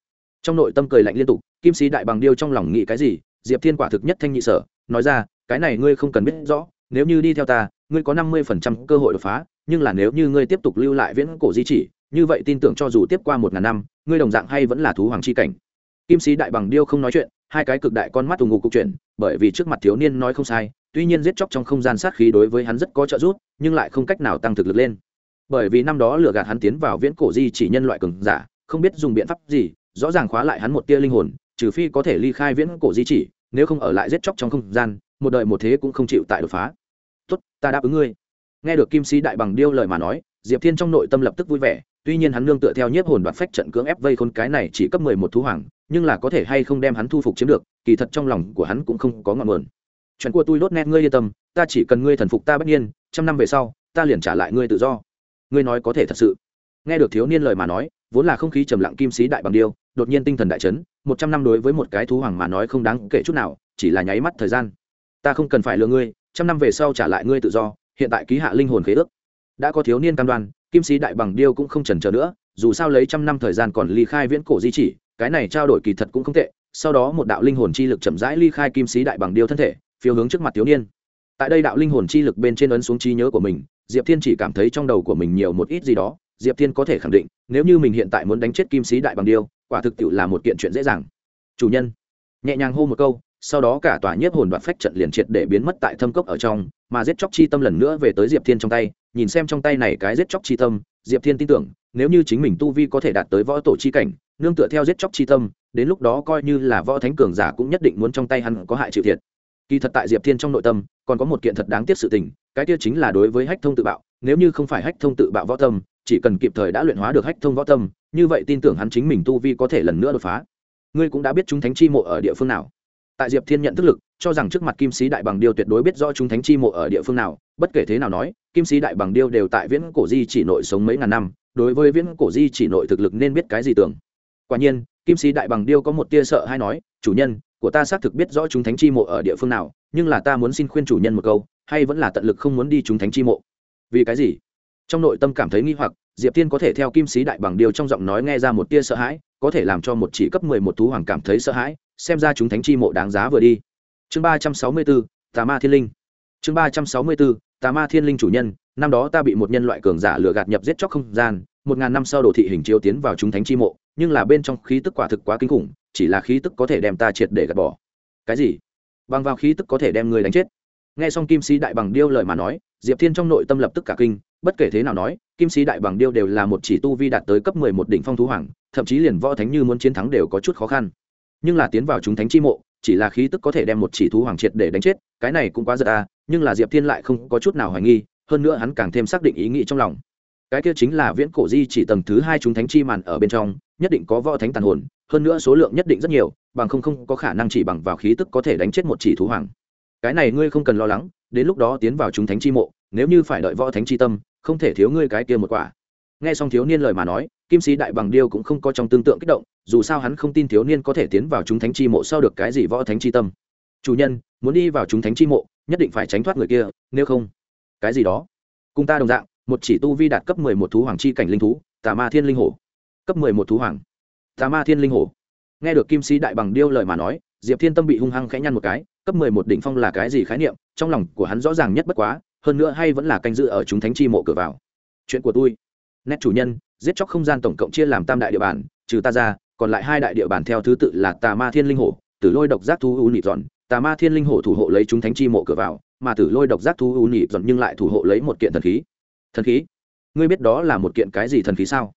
Trong nội tâm cười lạnh liên tục, kim sĩ đại bằng điêu trong lòng nghĩ cái gì? Diệp thiên quả thực nhất thanh nhị sở, nói ra, cái này ngươi không cần biết rõ, nếu như đi theo ta ngươi có năm mươi phần trăm cơ hội đột phá, nhưng là nếu như ngươi tiếp tục lưu lại viễn cổ di chỉ, như vậy tin tưởng cho dù tiếp qua một ngàn năm, ngươi đồng dạng hay vẫn là thú hoàng c h i cảnh. Kim sĩ đại bằng điêu không nói chuyện, hai cái cực đại con mắt ù ngục cục chuyện bởi vì trước mặt thiếu niên nói không sai, tuy nhiên giết chóc trong không gian sát khí đối với hắn rất có trợ giúp, nhưng lại không cách nào tăng thực lực lên. Bởi vì năm đó lừa gạt hắn tiến vào viễn cổ di chỉ nhân loại cường giả, không biết dùng biện pháp gì, rõ ràng khóa lại hắn một tia linh hồn, trừ phi có thể ly khai viễn cổ di chỉ, nếu không ở lại giết chóc trong không gian, một đời một thế cũng không chịu tại đột phá tốt, ta đáp ứng ngươi. Nghe được kim sĩ đại bằng điêu lời mà nói, diệp thiên trong nội tâm lập tức vui vẻ, tuy nhiên hắn nương tựa theo nhiếp hồn đoạt phách trận cưỡng ép vây khôn cái này chỉ cấp mười một thú hoàng, nhưng là có thể hay không đem hắn thu phục chiếm được, kỳ thật trong lòng của hắn cũng không có ngọn nguồn. Chuyện của tôi đốt nét, ngươi yên tâm, ta chỉ cần ngươi thần phục ta bất nhiên, trăm năm về sau, ta liền trả lại ngươi tự do. Ngươi nói có thể thật sự. Nghe được thiếu niên lời mà nói, vốn là không khí trầm lặng kim sĩ đại bằng điêu, đột nhiên tinh thần đại chấn, một trăm năm đối với một cái thú hoàng mà nói không đáng kể chút nào, chỉ là nháy mắt thời gian. Ta không cần phải lừa ngươi trăm năm về sau trả lại ngươi tự do, hiện tại ký hạ linh hồn khế ước. Đã có thiếu niên cam đoan, kim sĩ đại bằng điêu cũng không chần chờ nữa, dù sao lấy trăm năm thời gian còn ly khai viễn cổ di chỉ, cái này trao đổi kỳ thật cũng không tệ, sau đó một đạo linh hồn chi lực chậm rãi ly khai kim sĩ đại bằng điêu thân thể, phiêu hướng trước mặt thiếu niên. Tại đây đạo linh hồn chi lực bên trên ấn xuống trí nhớ của mình, diệp thiên chỉ cảm thấy trong đầu của mình nhiều một ít gì đó, diệp thiên có thể khẳng định, nếu như mình hiện tại muốn đánh chết kim sĩ đại bằng điêu, quả thực tiệu là một kiện chuyện dễ dàng. Chủ nhân, nhẹ nhàng hô một câu sau đó cả tòa nhiếp hồn đoạt phách trận liền triệt để biến mất tại thâm cốc ở trong, mà giết chóc chi tâm lần nữa về tới diệp thiên trong tay. Nhìn xem trong tay này cái giết chóc chi tâm, diệp thiên tin tưởng, nếu như chính mình tu vi có thể đạt tới võ tổ chi cảnh, nương tựa theo giết chóc chi tâm, đến lúc đó coi như là võ thánh cường giả cũng nhất định muốn trong tay hắn có hại chịu thiệt. Kỳ thật tại diệp thiên trong nội tâm, còn có một kiện thật đáng tiếc sự tình, cái kia chính là đối với hách thông tự bạo, nếu như không phải hách thông tự bạo võ tâm, chỉ cần kịp thời đã luyện hóa được hách thông võ tâm, như vậy tin tưởng hắn chính mình tu vi có thể lần nữa đột phá. Ngươi cũng đã biết chúng thánh chi mộ ở địa phương nào tại diệp thiên nhận thức lực, cho rằng trước mặt kim sĩ đại bằng điêu tuyệt đối biết rõ chúng thánh chi mộ ở địa phương nào, bất kể thế nào nói, kim sĩ đại bằng điêu đều tại viễn cổ di chỉ nội sống mấy ngàn năm, đối với viễn cổ di chỉ nội thực lực nên biết cái gì tưởng. Quả nhiên, kim sĩ đại bằng điêu có một tia sợ hay nói, chủ nhân, của ta xác thực biết rõ chúng thánh chi mộ ở địa phương nào, nhưng là ta muốn xin khuyên chủ nhân một câu, hay vẫn là tận lực không muốn đi chúng thánh chi mộ? Vì cái gì? Trong nội tâm cảm thấy nghi hoặc, diệp thiên có thể theo kim sĩ đại bằng điêu trong giọng nói nghe ra một tia sợ hãi, có thể làm cho một chỉ cấp mười một thú hoàng cảm thấy sợ hãi xem ra chúng thánh chi mộ đáng giá vừa đi. Chương ba trăm sáu mươi bốn, tà ma thiên linh. Chương ba trăm sáu mươi bốn, tà ma thiên linh chủ nhân, năm đó ta bị một nhân loại cường giả lừa gạt nhập giết chóc không gian, một ngàn năm sau đồ thị hình chiếu tiến vào chúng thánh chi mộ, nhưng là bên trong khí tức quả thực quá kinh khủng, chỉ là khí tức có thể đem ta triệt để gạt bỏ. Cái gì? Bằng vào khí tức có thể đem người đánh chết. Nghe xong kim sĩ đại bằng điêu lời mà nói, diệp thiên trong nội tâm lập tức cả kinh, bất kể thế nào nói, kim sĩ đại bằng điêu đều là một chỉ tu vi đạt tới cấp mười một đỉnh phong thú hoàng, thậm chí liền võ thánh như muốn chiến thắng đều có chút khó khăn nhưng là tiến vào chúng thánh chi mộ, chỉ là khí tức có thể đem một chỉ thú hoàng triệt để đánh chết, cái này cũng quá giật à nhưng là diệp thiên lại không có chút nào hoài nghi, hơn nữa hắn càng thêm xác định ý nghĩ trong lòng. Cái kia chính là viễn cổ di chỉ tầng thứ hai chúng thánh chi màn ở bên trong, nhất định có võ thánh tàn hồn, hơn nữa số lượng nhất định rất nhiều, bằng không không có khả năng chỉ bằng vào khí tức có thể đánh chết một chỉ thú hoàng. Cái này ngươi không cần lo lắng, đến lúc đó tiến vào chúng thánh chi mộ, nếu như phải đợi võ thánh chi tâm, không thể thiếu ngươi cái kia một quả nghe xong thiếu niên lời mà nói, kim sĩ đại bằng điêu cũng không có trong tương tượng kích động, dù sao hắn không tin thiếu niên có thể tiến vào chúng thánh chi mộ sau được cái gì võ thánh chi tâm. Chủ nhân, muốn đi vào chúng thánh chi mộ, nhất định phải tránh thoát người kia, nếu không, cái gì đó? Cùng ta đồng dạng, một chỉ tu vi đạt cấp mười một thú hoàng chi cảnh linh thú, tà ma thiên linh hổ. Cấp mười một thú hoàng. Tà ma thiên linh hổ. Nghe được kim sĩ đại bằng điêu lời mà nói, diệp thiên tâm bị hung hăng khẽ nhăn một cái, cấp mười một đỉnh phong là cái gì khái niệm? Trong lòng của hắn rõ ràng nhất bất quá, hơn nữa hay vẫn là canh giữ ở chúng thánh chi mộ cửa vào. Chuyện của tôi nét chủ nhân, giết chóc không gian tổng cộng chia làm tam đại địa bàn, trừ ta ra, còn lại hai đại địa bàn theo thứ tự là tà ma thiên linh hổ, tử lôi độc giác thu u nịp dọn. Tà ma thiên linh hổ thủ hộ lấy chúng thánh chi mộ cửa vào, mà tử lôi độc giác thu u nịp dọn nhưng lại thủ hộ lấy một kiện thần khí. Thần khí? Ngươi biết đó là một kiện cái gì thần khí sao?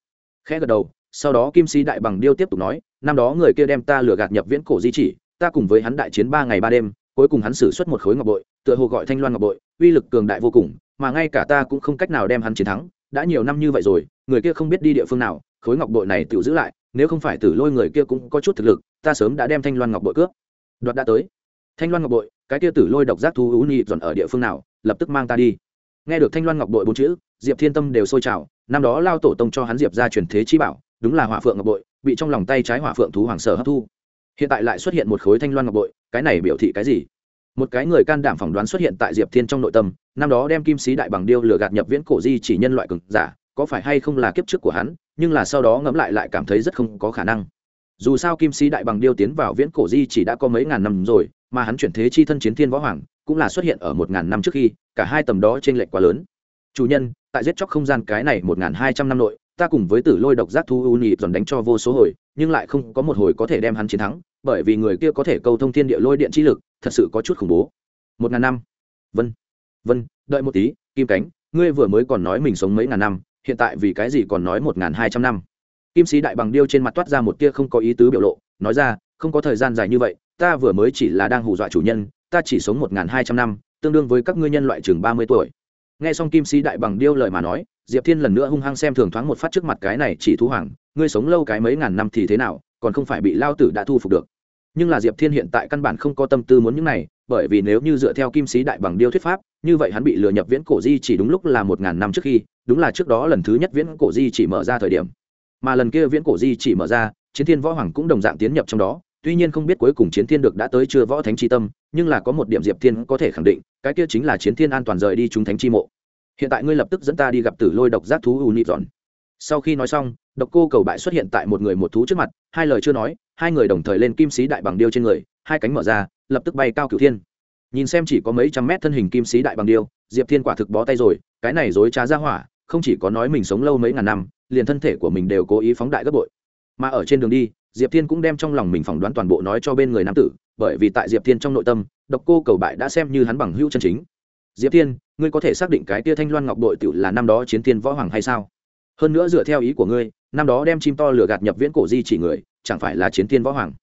Khẽ gật đầu, sau đó kim sĩ đại bằng điêu tiếp tục nói, năm đó người kia đem ta lừa gạt nhập viễn cổ di chỉ, ta cùng với hắn đại chiến ba ngày ba đêm, cuối cùng hắn xử xuất một khối ngọc bội, tựa hồ gọi thanh loan ngọc bội, uy lực cường đại vô cùng, mà ngay cả ta cũng không cách nào đem hắn chiến thắng đã nhiều năm như vậy rồi, người kia không biết đi địa phương nào, khối ngọc bội này tự giữ lại, nếu không phải tử lôi người kia cũng có chút thực lực, ta sớm đã đem thanh loan ngọc bội cướp. Đoạt đã tới. Thanh loan ngọc bội, cái kia tử lôi độc giác thu hữu nhị dọn ở địa phương nào, lập tức mang ta đi. Nghe được thanh loan ngọc bội bốn chữ, diệp thiên tâm đều sôi trào, năm đó lao tổ tông cho hắn diệp ra truyền thế chi bảo, đúng là hỏa phượng ngọc bội, bị trong lòng tay trái hỏa phượng thú hoàng sở hấp thu. Hiện tại lại xuất hiện một khối thanh loan ngọc bội, cái này biểu thị cái gì? Một cái người can đảm phỏng đoán xuất hiện tại diệp thiên trong nội tâm năm đó đem kim sĩ đại bằng điêu lừa gạt nhập viễn cổ di chỉ nhân loại cực giả, có phải hay không là kiếp trước của hắn, nhưng là sau đó ngẫm lại lại cảm thấy rất không có khả năng. Dù sao kim sĩ đại bằng điêu tiến vào viễn cổ di chỉ đã có mấy ngàn năm rồi, mà hắn chuyển thế chi thân chiến thiên võ hoàng, cũng là xuất hiện ở một ngàn năm trước khi, cả hai tầm đó t r ê n lệch quá lớn. Chủ nhân, tại giết chóc không gian cái này một ngàn hai trăm năm nội, ta cùng với tử lôi độc giác thu u nhị dòn đánh cho vô số hồi, nhưng lại không có một hồi có thể đem hắn chiến thắng, bởi vì người kia có thể câu thông thiên địa lôi điện chi lực, thật sự có chút khủng bố. Một ngàn năm. Vân vân, đợi một tí, kim cánh, ngươi vừa mới còn nói mình sống mấy ngàn năm, hiện tại vì cái gì còn nói một ngàn hai trăm năm? Kim sĩ đại bằng điêu trên mặt toát ra một tia không có ý tứ biểu lộ, nói ra, không có thời gian dài như vậy, ta vừa mới chỉ là đang hù dọa chủ nhân, ta chỉ sống một ngàn hai trăm năm, tương đương với các ngươi nhân loại chừng ba mươi tuổi. Nghe xong kim sĩ đại bằng điêu lời mà nói, diệp thiên lần nữa hung hăng xem thường thoáng một phát trước mặt cái này chỉ thú hoàng, ngươi sống lâu cái mấy ngàn năm thì thế nào, còn không phải bị lao tử đã thu phục được nhưng là diệp thiên hiện tại căn bản không có tâm tư muốn những này, bởi vì nếu như dựa theo kim sĩ đại bằng điêu thuyết pháp, như vậy hắn bị lừa nhập viễn cổ di chỉ đúng lúc là một ngàn năm trước khi, đúng là trước đó lần thứ nhất viễn cổ di chỉ mở ra thời điểm. Mà lần kia viễn cổ di chỉ mở ra, chiến thiên võ hoàng cũng đồng dạng tiến nhập trong đó, tuy nhiên không biết cuối cùng chiến thiên được đã tới chưa võ thánh chi tâm, nhưng là có một điểm diệp thiên có thể khẳng định, cái kia chính là chiến thiên an toàn rời đi chúng thánh chi mộ. Hiện tại ngươi lập tức dẫn ta đi gặp tử lôi độc giác thú u nịp giòn sau khi nói xong, độc cô cầu bại xuất hiện tại một người một thú trước mặt, hai lời chưa nói hai người đồng thời lên kim sĩ đại bằng điêu trên người, hai cánh mở ra, lập tức bay cao cửu thiên. Nhìn xem chỉ có mấy trăm mét thân hình kim sĩ đại bằng điêu, diệp thiên quả thực bó tay rồi, cái này dối trá ra hỏa, không chỉ có nói mình sống lâu mấy ngàn năm, liền thân thể của mình đều cố ý phóng đại gấp bội. Mà ở trên đường đi, diệp thiên cũng đem trong lòng mình phỏng đoán toàn bộ nói cho bên người nam tử, bởi vì tại diệp thiên trong nội tâm, độc cô cầu bại đã xem như hắn bằng hữu chân chính. Diệp thiên, ngươi có thể xác định cái tia thanh loan ngọc đội tự là năm đó chiến thiên võ hoàng hay sao? Hơn nữa dựa theo ý của ngươi, năm đó đem chim to lửa gạt nhập viễn cổ di chỉ người chẳng phải là chiến thiên võ hoàng.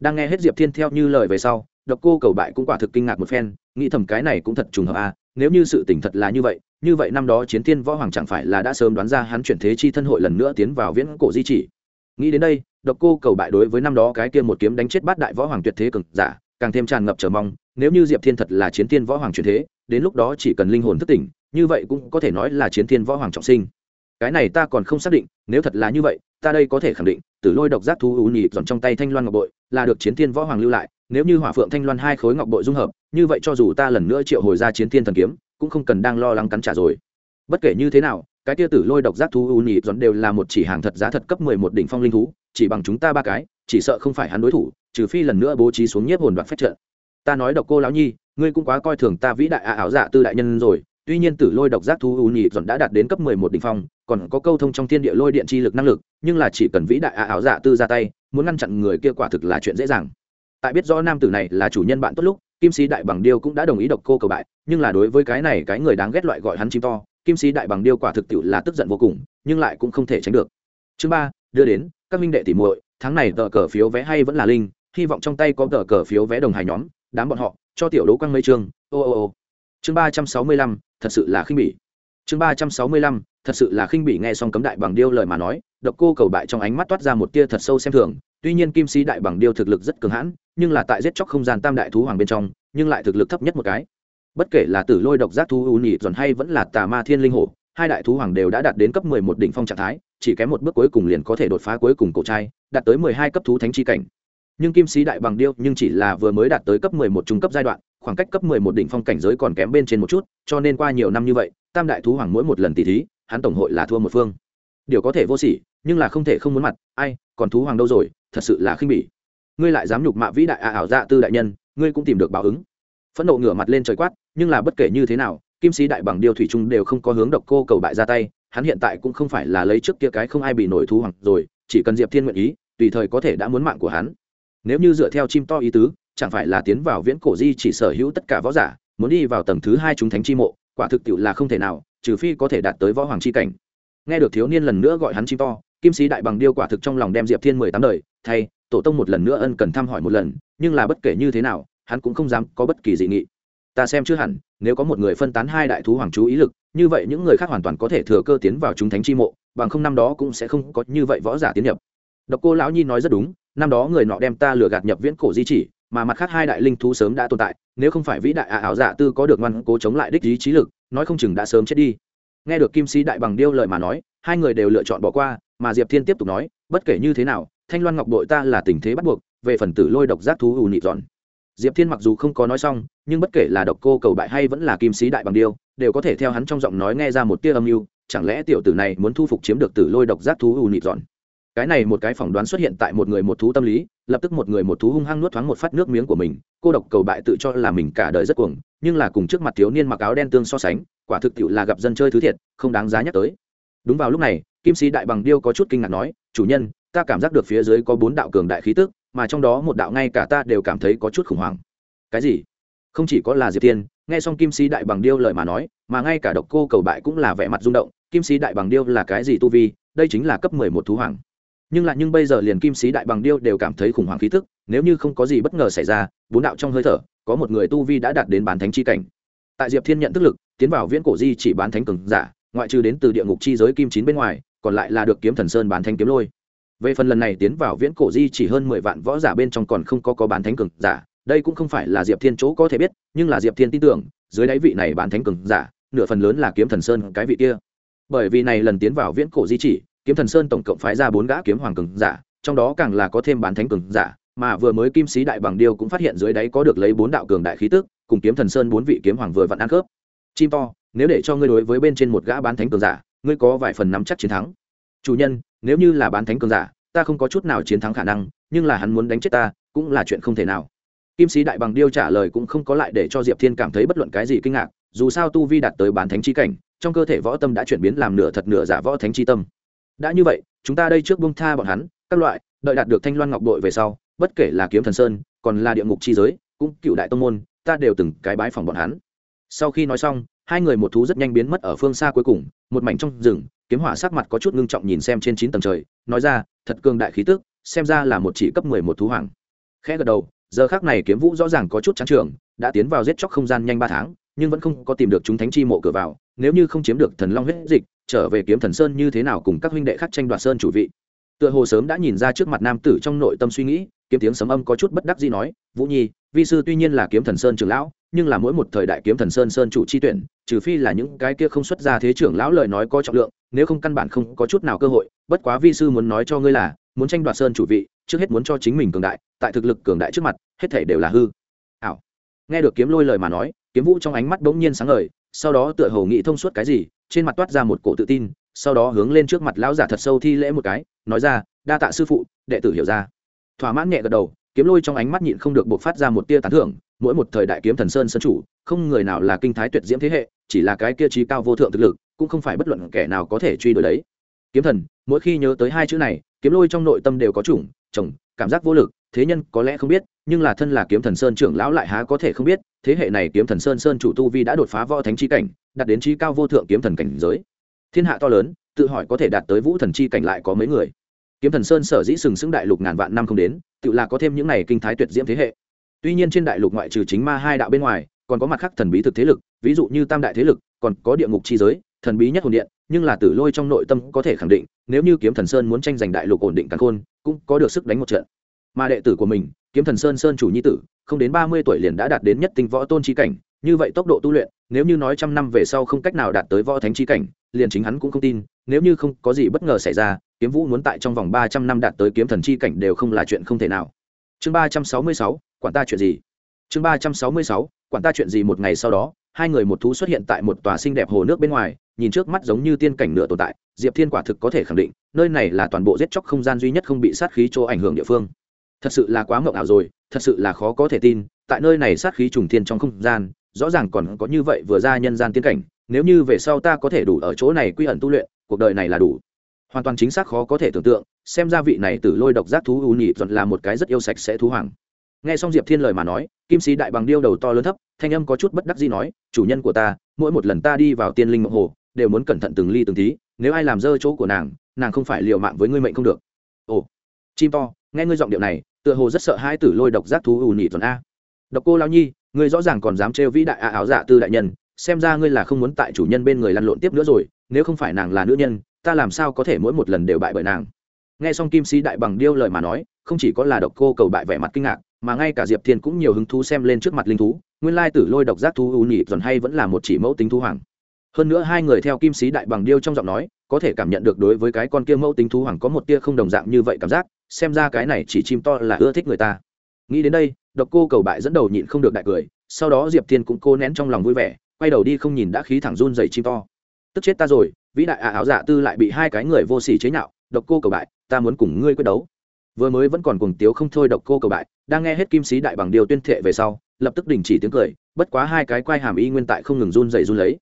Đang nghe hết diệp thiên theo như lời về sau, độc cô cầu bại cũng quả thực kinh ngạc một phen, nghĩ thầm cái này cũng thật trùng hợp à nếu như sự tình thật là như vậy như vậy năm đó chiến thiên võ hoàng chẳng phải là đã sớm đoán ra hắn chuyển thế chi thân hội lần nữa tiến vào viễn cổ di chỉ. Nghĩ đến đây, độc cô cầu bại đối với năm đó cái kia một kiếm đánh chết bát đại võ hoàng tuyệt thế cực giả, càng thêm tràn ngập chờ mong, nếu như diệp thiên thật là chiến thiên võ hoàng chuyển thế, đến lúc đó chỉ cần linh hồn thức tỉnh, như vậy cũng có thể nói là chiến thiên võ hoàng trọng sinh. Cái này ta còn không xác định, nếu thật là như vậy ta đây có thể khẳng định, tử lôi độc giác thú ú nhị dọn trong tay thanh loan ngọc bội là được chiến thiên võ hoàng lưu lại, nếu như hỏa phượng thanh loan hai khối ngọc bội dung hợp, như vậy cho dù ta lần nữa triệu hồi ra chiến thiên thần kiếm, cũng không cần đang lo lắng cắn trả rồi. Bất kể như thế nào, cái tia tử lôi độc giác thú ú nhị dọn đều là một chỉ hàng thật giá thật cấp mười một đỉnh phong linh thú, chỉ bằng chúng ta ba cái, chỉ sợ không phải hắn đối thủ, trừ phi lần nữa bố trí xuống nhiếp hồn đoạt phép trận. Ta nói độc cô lão nhi, ngươi cũng quá coi thường ta vĩ đại ạ ảo dạ tư đại nhân rồi tuy nhiên tử lôi độc giác thú u nhị dọn đã đạt đến cấp mười một đỉnh phong, còn có câu thông trong thiên địa lôi điện chi lực năng lực, nhưng là chỉ cần vĩ đại ạ ảo dạ tư ra tay, muốn ngăn chặn người kia quả thực là chuyện dễ dàng. Tại biết rõ nam tử này là chủ nhân bạn tốt lúc, kim sĩ đại bằng điêu cũng đã đồng ý độc cô cầu bại, nhưng là đối với cái này cái người đáng ghét loại gọi hắn chim to, kim sĩ đại bằng điêu quả thực tiệu là tức giận vô cùng, nhưng lại cũng không thể tránh được. Chương ba, đưa đến, các minh đệ tỉ muội, tháng này tờ cờ phiếu vé hay vẫn là linh, hy vọng trong tay có tờ cờ phiếu vé đồng hài nhóm, đám bọn họ, cho tiểu đấu quang mây chương, ô ô ô. Chương ba trăm sáu mươi lăm thật sự là khinh bỉ. Chương ba trăm sáu mươi lăm, thật sự là khinh bỉ nghe xong cấm đại bằng điêu lời mà nói, độc cô cầu bại trong ánh mắt toát ra một tia thật sâu xem thường. Tuy nhiên kim sĩ đại bằng điêu thực lực rất cường hãn, nhưng là tại giết chóc không gian tam đại thú hoàng bên trong, nhưng lại thực lực thấp nhất một cái. Bất kể là tử lôi độc giác thú u nhị giòn hay vẫn là tà ma thiên linh hổ, hai đại thú hoàng đều đã đạt đến cấp mười một đỉnh phong trạng thái, chỉ kém một bước cuối cùng liền có thể đột phá cuối cùng cổ trai, đạt tới mười hai cấp thú thánh chi cảnh. Nhưng kim sĩ đại bằng điêu nhưng chỉ là vừa mới đạt tới cấp mười một trung cấp giai đoạn khoảng cách cấp mười một đỉnh phong cảnh giới còn kém bên trên một chút, cho nên qua nhiều năm như vậy, tam đại thú hoàng mỗi một lần tỷ thí, hắn tổng hội là thua một phương. Điều có thể vô sỉ, nhưng là không thể không muốn mặt, ai, còn thú hoàng đâu rồi, thật sự là khinh bỉ. Ngươi lại dám nhục mạ vĩ đại a ảo dạ tư đại nhân, ngươi cũng tìm được báo ứng. Phẫn nộ ngửa mặt lên trời quát, nhưng là bất kể như thế nào, kim sĩ đại bằng điều thủy trung đều không có hướng độc cô cầu bại ra tay, hắn hiện tại cũng không phải là lấy trước kia cái không ai bị nổi thú hoàng rồi, chỉ cần diệp thiên nguyện ý, tùy thời có thể đã muốn mạng của hắn. Nếu như dựa theo chim to ý tứ chẳng phải là tiến vào viễn cổ di chỉ sở hữu tất cả võ giả, muốn đi vào tầng thứ hai chúng thánh chi mộ, quả thực tiệu là không thể nào, trừ phi có thể đạt tới võ hoàng chi cảnh. Nghe được thiếu niên lần nữa gọi hắn chim to, kim sĩ đại bằng điêu quả thực trong lòng đem diệp thiên mười tám đời, thay, tổ tông một lần nữa ân cần thăm hỏi một lần, nhưng là bất kể như thế nào, hắn cũng không dám có bất kỳ dị nghị. Ta xem chưa hẳn, nếu có một người phân tán hai đại thú hoàng chú ý lực, như vậy những người khác hoàn toàn có thể thừa cơ tiến vào chúng thánh chi mộ, bằng không năm đó cũng sẽ không có như vậy võ giả tiến nhập. Độc cô lão nhi nói rất đúng, năm đó người nọ đem ta lừa gạt nhập viễn cổ di chỉ mà mặt khác hai đại linh thú sớm đã tồn tại, nếu không phải vĩ đại ả ảo giả tư có được ngoan cố chống lại đích ý trí lực, nói không chừng đã sớm chết đi. Nghe được kim sĩ đại bằng điêu lời mà nói, hai người đều lựa chọn bỏ qua, mà diệp thiên tiếp tục nói, bất kể như thế nào, thanh loan ngọc đội ta là tình thế bắt buộc, về phần tử lôi độc giác thú ù nị dọn. Diệp thiên mặc dù không có nói xong, nhưng bất kể là độc cô cầu bại hay vẫn là kim sĩ đại bằng điêu, đều có thể theo hắn trong giọng nói nghe ra một tia âm mưu, chẳng lẽ tiểu tử này muốn thu phục chiếm được tử lôi độc giác thú ù nị dọn? Cái này một cái phỏng đoán xuất hiện tại một người một thú tâm lý lập tức một người một thú hung hăng nuốt thoáng một phát nước miếng của mình, cô độc cầu bại tự cho là mình cả đời rất cuồng, nhưng là cùng trước mặt thiếu niên mặc áo đen tương so sánh, quả thực tiệu là gặp dân chơi thứ thiệt, không đáng giá nhắc tới. Đúng vào lúc này, kim sĩ đại bằng điêu có chút kinh ngạc nói, chủ nhân, ta cảm giác được phía dưới có bốn đạo cường đại khí tức, mà trong đó một đạo ngay cả ta đều cảm thấy có chút khủng hoảng. Cái gì? Không chỉ có là diệp tiên nghe xong kim sĩ đại bằng điêu lời mà nói, mà ngay cả độc cô cầu bại cũng là vẻ mặt rung động, kim sĩ đại bằng điêu là cái gì tu vi? Đây chính là cấp mười một thú hoàng nhưng lại nhưng bây giờ liền kim sĩ đại bằng điêu đều cảm thấy khủng hoảng khí tức, nếu như không có gì bất ngờ xảy ra, bốn đạo trong hơi thở, có một người tu vi đã đạt đến bán thánh chi cảnh. Tại diệp thiên nhận thức lực, tiến vào viễn cổ di chỉ bán thánh cường giả, ngoại trừ đến từ địa ngục chi giới kim chín bên ngoài, còn lại là được kiếm thần sơn bán thánh kiếm lôi. Về phần lần này tiến vào viễn cổ di chỉ hơn mười vạn võ giả bên trong còn không có có bán thánh cường giả, đây cũng không phải là diệp thiên chỗ có thể biết, nhưng là diệp thiên tin tưởng, dưới đáy vị này bán thánh cường giả, nửa phần lớn là kiếm thần sơn cái vị kia. Bởi vì này lần tiến vào viễn cổ di chỉ kiếm thần sơn tổng cộng phái ra bốn gã kiếm hoàng cường giả, trong đó càng là có thêm bán thánh cường giả, mà vừa mới kim sĩ đại bằng điêu cũng phát hiện dưới đáy có được lấy bốn đạo cường đại khí tức, cùng kiếm thần sơn bốn vị kiếm hoàng vừa vặn ăn khớp. Chim to, nếu để cho ngươi đối với bên trên một gã bán thánh cường giả, ngươi có vài phần nắm chắc chiến thắng. Chủ nhân, nếu như là bán thánh cường giả, ta không có chút nào chiến thắng khả năng, nhưng là hắn muốn đánh chết ta, cũng là chuyện không thể nào. Kim sĩ đại bằng điêu trả lời cũng không có lại để cho diệp thiên cảm thấy bất luận cái gì kinh ngạc, dù sao tu vi đạt tới bán thánh chi cảnh, trong cơ thể võ tâm đã chuyển biến làm nửa thật nửa giả võ thánh chi tâm đã như vậy, chúng ta đây trước bông tha bọn hắn, các loại, đợi đạt được thanh loan ngọc đội về sau, bất kể là kiếm thần sơn, còn là địa ngục chi giới, cũng cựu đại tông môn, ta đều từng cái bái phòng bọn hắn. Sau khi nói xong, hai người một thú rất nhanh biến mất ở phương xa cuối cùng, một mảnh trong rừng, kiếm hỏa sắc mặt có chút ngưng trọng nhìn xem trên chín tầng trời, nói ra, thật cường đại khí tức, xem ra là một chỉ cấp mười một thú hoàng. Khẽ gật đầu, giờ khác này kiếm vũ rõ ràng có chút trắng trường đã tiến vào giết chóc không gian nhanh ba tháng, nhưng vẫn không có tìm được chúng thánh chi mộ cửa vào, nếu như không chiếm được thần long huyết dịch, trở về kiếm thần sơn như thế nào cùng các huynh đệ khác tranh đoạt sơn chủ vị. Tựa hồ sớm đã nhìn ra trước mặt nam tử trong nội tâm suy nghĩ, kiếm tiếng sấm âm có chút bất đắc gì nói, vũ nhi, vi sư tuy nhiên là kiếm thần sơn trường lão, nhưng là mỗi một thời đại kiếm thần sơn sơn chủ chi tuyển, trừ phi là những cái kia không xuất ra thế trưởng lão lời nói có trọng lượng, nếu không căn bản không có chút nào cơ hội, bất quá vi sư muốn nói cho ngươi là, muốn tranh đoạt sơn chủ vị, trước hết muốn cho chính mình cường đại, tại thực lực cường đại trước mặt, hết thể đều là hư. Ảo nghe được kiếm lôi lời mà nói, kiếm vũ trong ánh mắt bỗng nhiên sáng ngời, sau đó tựa hồ nghĩ thông suốt cái gì, trên mặt toát ra một cổ tự tin, sau đó hướng lên trước mặt lão giả thật sâu thi lễ một cái, nói ra, đa tạ sư phụ, đệ tử hiểu ra. Thỏa mãn nhẹ gật đầu, kiếm lôi trong ánh mắt nhịn không được buộc phát ra một tia tán thưởng, mỗi một thời đại kiếm thần sơn sân chủ, không người nào là kinh thái tuyệt diễm thế hệ, chỉ là cái kia trí cao vô thượng thực lực, cũng không phải bất luận kẻ nào có thể truy đuổi đấy. Kiếm thần, mỗi khi nhớ tới hai chữ này, kiếm lôi trong nội tâm đều có chủng, chồng, cảm giác vô lực thế nhân có lẽ không biết, nhưng là thân là kiếm thần sơn trưởng lão lại há có thể không biết, thế hệ này kiếm thần sơn sơn chủ tu vi đã đột phá võ thánh chi cảnh, đạt đến trí cao vô thượng kiếm thần cảnh giới. Thiên hạ to lớn, tự hỏi có thể đạt tới vũ thần chi cảnh lại có mấy người. Kiếm thần sơn sở dĩ sừng sững đại lục ngàn vạn năm không đến, tự là có thêm những này kinh thái tuyệt diễm thế hệ. Tuy nhiên trên đại lục ngoại trừ chính ma hai đạo bên ngoài, còn có mặt khác thần bí thực thế lực, ví dụ như tam đại thế lực, còn có địa ngục chi giới, thần bí nhất hồn điện, nhưng là tử lôi trong nội tâm có thể khẳng định, nếu như kiếm thần sơn muốn tranh giành đại lục ổn định càn khôn, cũng có được sức đánh một trận mà đệ tử của mình, kiếm thần sơn sơn chủ nhi tử, không đến ba mươi tuổi liền đã đạt đến nhất tinh võ tôn trí cảnh, như vậy tốc độ tu luyện, nếu như nói trăm năm về sau không cách nào đạt tới võ thánh trí cảnh, liền chính hắn cũng không tin, nếu như không có gì bất ngờ xảy ra, kiếm vũ muốn tại trong vòng ba trăm năm đạt tới kiếm thần chi cảnh đều không là chuyện không thể nào. Chương ba trăm sáu mươi sáu, quản ta chuyện gì? Chương ba trăm sáu mươi sáu, quản ta chuyện gì một ngày sau đó, hai người một thú xuất hiện tại một tòa xinh đẹp hồ nước bên ngoài, nhìn trước mắt giống như tiên cảnh nửa tồn tại, diệp thiên quả thực có thể khẳng định, nơi này là toàn bộ giết chóc không gian duy nhất không bị sát khí chỗ ảnh hưởng địa phương thật sự là quá mộng ảo rồi, thật sự là khó có thể tin, tại nơi này sát khí trùng thiên trong không gian, rõ ràng còn có như vậy vừa ra nhân gian tiên cảnh, nếu như về sau ta có thể đủ ở chỗ này quy ẩn tu luyện, cuộc đời này là đủ. Hoàn toàn chính xác khó có thể tưởng tượng, xem ra vị này từ lôi độc giác thú u nhị dọn là một cái rất yêu sạch sẽ thú hoàng. Nghe xong diệp thiên lời mà nói, kim sĩ đại bằng điêu đầu to lớn thấp, thanh âm có chút bất đắc gì nói, chủ nhân của ta, mỗi một lần ta đi vào tiên linh mộng hồ, đều muốn cẩn thận từng ly từng tí, nếu ai làm dơ chỗ của nàng nàng không phải liều mạng với ngươi mệnh không được. Ồ, chim to nghe ngươi giọng điệu này, tựa hồ rất sợ hai tử lôi độc giác thú ù nhị tuần a. Độc cô lao nhi, ngươi rõ ràng còn dám trêu vĩ đại a áo dạ tư đại nhân, xem ra ngươi là không muốn tại chủ nhân bên người lăn lộn tiếp nữa rồi, nếu không phải nàng là nữ nhân, ta làm sao có thể mỗi một lần đều bại bởi nàng? Nghe xong kim sĩ đại bằng điêu lời mà nói, không chỉ có là độc cô cầu bại vẻ mặt kinh ngạc, mà ngay cả diệp thiên cũng nhiều hứng thú xem lên trước mặt linh thú, nguyên lai tử lôi độc giác thú ưu nhị dần hay vẫn là một chỉ mẫu tính thú hoàng. Hơn nữa hai người theo kim sĩ đại bằng điêu trong giọng nói, có thể cảm nhận được đối với cái con kia mẫu tính thú hoàng có một tia không đồng dạng như vậy cảm giác xem ra cái này chỉ chim to là ưa thích người ta. Nghĩ đến đây, độc cô cầu bại dẫn đầu nhịn không được đại cười, sau đó diệp thiên cũng cô nén trong lòng vui vẻ, quay đầu đi không nhìn đã khí thẳng run dày chim to. Tức chết ta rồi, vĩ đại à áo dạ tư lại bị hai cái người vô sỉ chế nhạo, độc cô cầu bại, ta muốn cùng ngươi quyết đấu. Vừa mới vẫn còn cùng tiếu không thôi độc cô cầu bại, đang nghe hết kim sĩ đại bằng điều tuyên thệ về sau, lập tức đình chỉ tiếng cười, bất quá hai cái quai hàm y nguyên tại không ngừng run dày run lấy.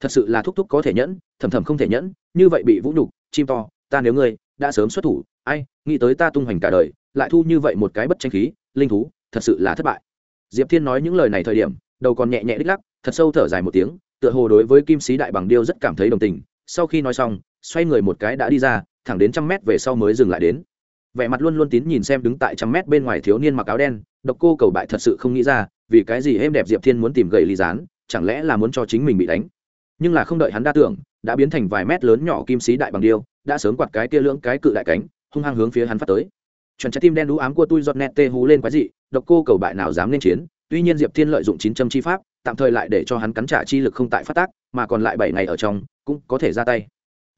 Thật sự là thúc thúc có thể nhẫn, thầm thầm không thể nhẫn, như vậy bị vũ nhục, chim to, ta nếu ngươi đã sớm xuất thủ, ai, nghĩ tới ta tung hoành cả đời, lại thu như vậy một cái bất tranh khí, linh thú, thật sự là thất bại. Diệp thiên nói những lời này thời điểm, đầu còn nhẹ nhẹ đích lắc, thật sâu thở dài một tiếng, tựa hồ đối với kim sĩ đại bằng điêu rất cảm thấy đồng tình, sau khi nói xong, xoay người một cái đã đi ra, thẳng đến trăm mét về sau mới dừng lại đến. Vẻ mặt luôn luôn tín nhìn xem đứng tại trăm mét bên ngoài thiếu niên mặc áo đen, độc cô cầu bại thật sự không nghĩ ra, vì cái gì êm đẹp diệp thiên muốn tìm gậy ly gián, chẳng lẽ là muốn cho chính mình bị đánh. Nhưng là không đợi hắn đa tưởng đã biến thành vài mét lớn nhỏ kim sĩ đại bằng điêu, đã sớm quạt cái kia lưỡng cái cự đại cánh, hung hăng hướng phía hắn phát tới. Chuẩn trái tim đen đũ ám của tôi giọt nẹt tê hú lên quái dị, độc cô cầu bại nào dám lên chiến, tuy nhiên diệp thiên lợi dụng chín châm chi pháp, tạm thời lại để cho hắn cắn trả chi lực không tại phát tác, mà còn lại bảy ngày ở trong, cũng có thể ra tay.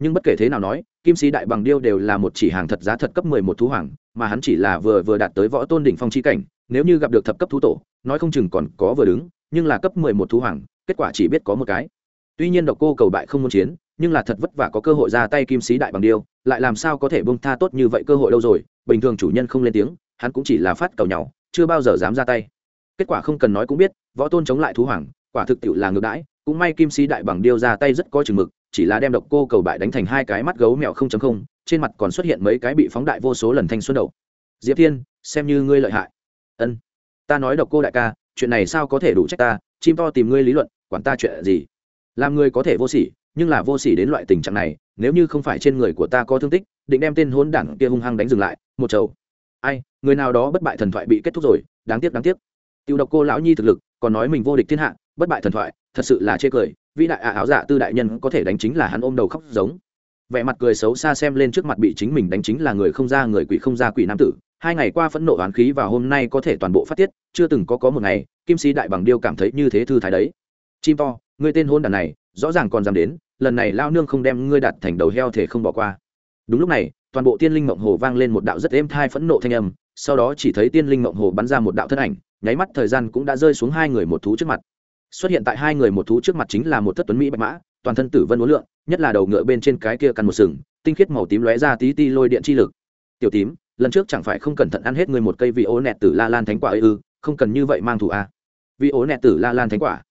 Nhưng bất kể thế nào nói, kim sĩ đại bằng điêu đều là một chỉ hàng thật giá thật cấp mười một thú hoàng, mà hắn chỉ là vừa vừa đạt tới võ tôn đỉnh phong chi cảnh, nếu như gặp được thập cấp thú tổ, nói không chừng còn có vừa đứng, nhưng là cấp mười một thú hoàng, kết quả chỉ biết có một cái tuy nhiên độc cô cầu bại không muốn chiến, nhưng là thật vất vả có cơ hội ra tay kim sĩ đại bằng điêu, lại làm sao có thể bông tha tốt như vậy cơ hội đâu rồi, bình thường chủ nhân không lên tiếng, hắn cũng chỉ là phát cầu nhau, chưa bao giờ dám ra tay. Kết quả không cần nói cũng biết, võ tôn chống lại thú hoàng, quả thực tiệu là ngược đãi, cũng may kim sĩ đại bằng điêu ra tay rất có chừng mực, chỉ là đem độc cô cầu bại đánh thành hai cái mắt gấu mèo không chấm không, trên mặt còn xuất hiện mấy cái bị phóng đại vô số lần thanh xuân đầu. Diệp thiên, xem như ngươi lợi hại. Ân. Ta nói độc cô đại ca, chuyện này sao có thể đủ trách ta, chim to tìm ngươi lý luận, quản ta chuyện gì? Làm người có thể vô sỉ, nhưng là vô sỉ đến loại tình trạng này, nếu như không phải trên người của ta có thương tích, định đem tên hôn đảng kia hung hăng đánh dừng lại, một chầu. Ai, người nào đó bất bại thần thoại bị kết thúc rồi, đáng tiếc đáng tiếc. Tiêu độc cô lão nhi thực lực, còn nói mình vô địch thiên hạ, bất bại thần thoại, thật sự là chê cười, vĩ đại ả áo dạ tư đại nhân có thể đánh chính là hắn ôm đầu khóc giống. Vẻ mặt cười xấu xa xem lên trước mặt bị chính mình đánh chính là người không ra người quỷ không ra quỷ nam tử, hai ngày qua phẫn nộ oán khí và hôm nay có thể toàn bộ phát tiết, chưa từng có có một ngày, kim sĩ đại bằng điêu cảm thấy như thế thư thái đấy. Chim to ngươi tên hôn đàn này, rõ ràng còn dám đến, lần này lao nương không đem ngươi đặt thành đầu heo thể không bỏ qua. Đúng lúc này, toàn bộ tiên linh mộng hồ vang lên một đạo rất êm thai phẫn nộ thanh âm, sau đó chỉ thấy tiên linh mộng hồ bắn ra một đạo thân ảnh, nháy mắt thời gian cũng đã rơi xuống hai người một thú trước mặt. Xuất hiện tại hai người một thú trước mặt chính là một thất tuấn mỹ bạch mã, toàn thân tử vân uốn lượn, nhất là đầu ngựa bên trên cái kia căn một sừng, tinh khiết màu tím lóe ra tí ti lôi điện chi lực. Tiểu tím, lần trước chẳng phải không cẩn thận ăn hết người một cây vị ố nẹt tử la lan thánh quả ư? Không cần như vậy mang thủ a à. vị ố nẹt tử la lan thánh quả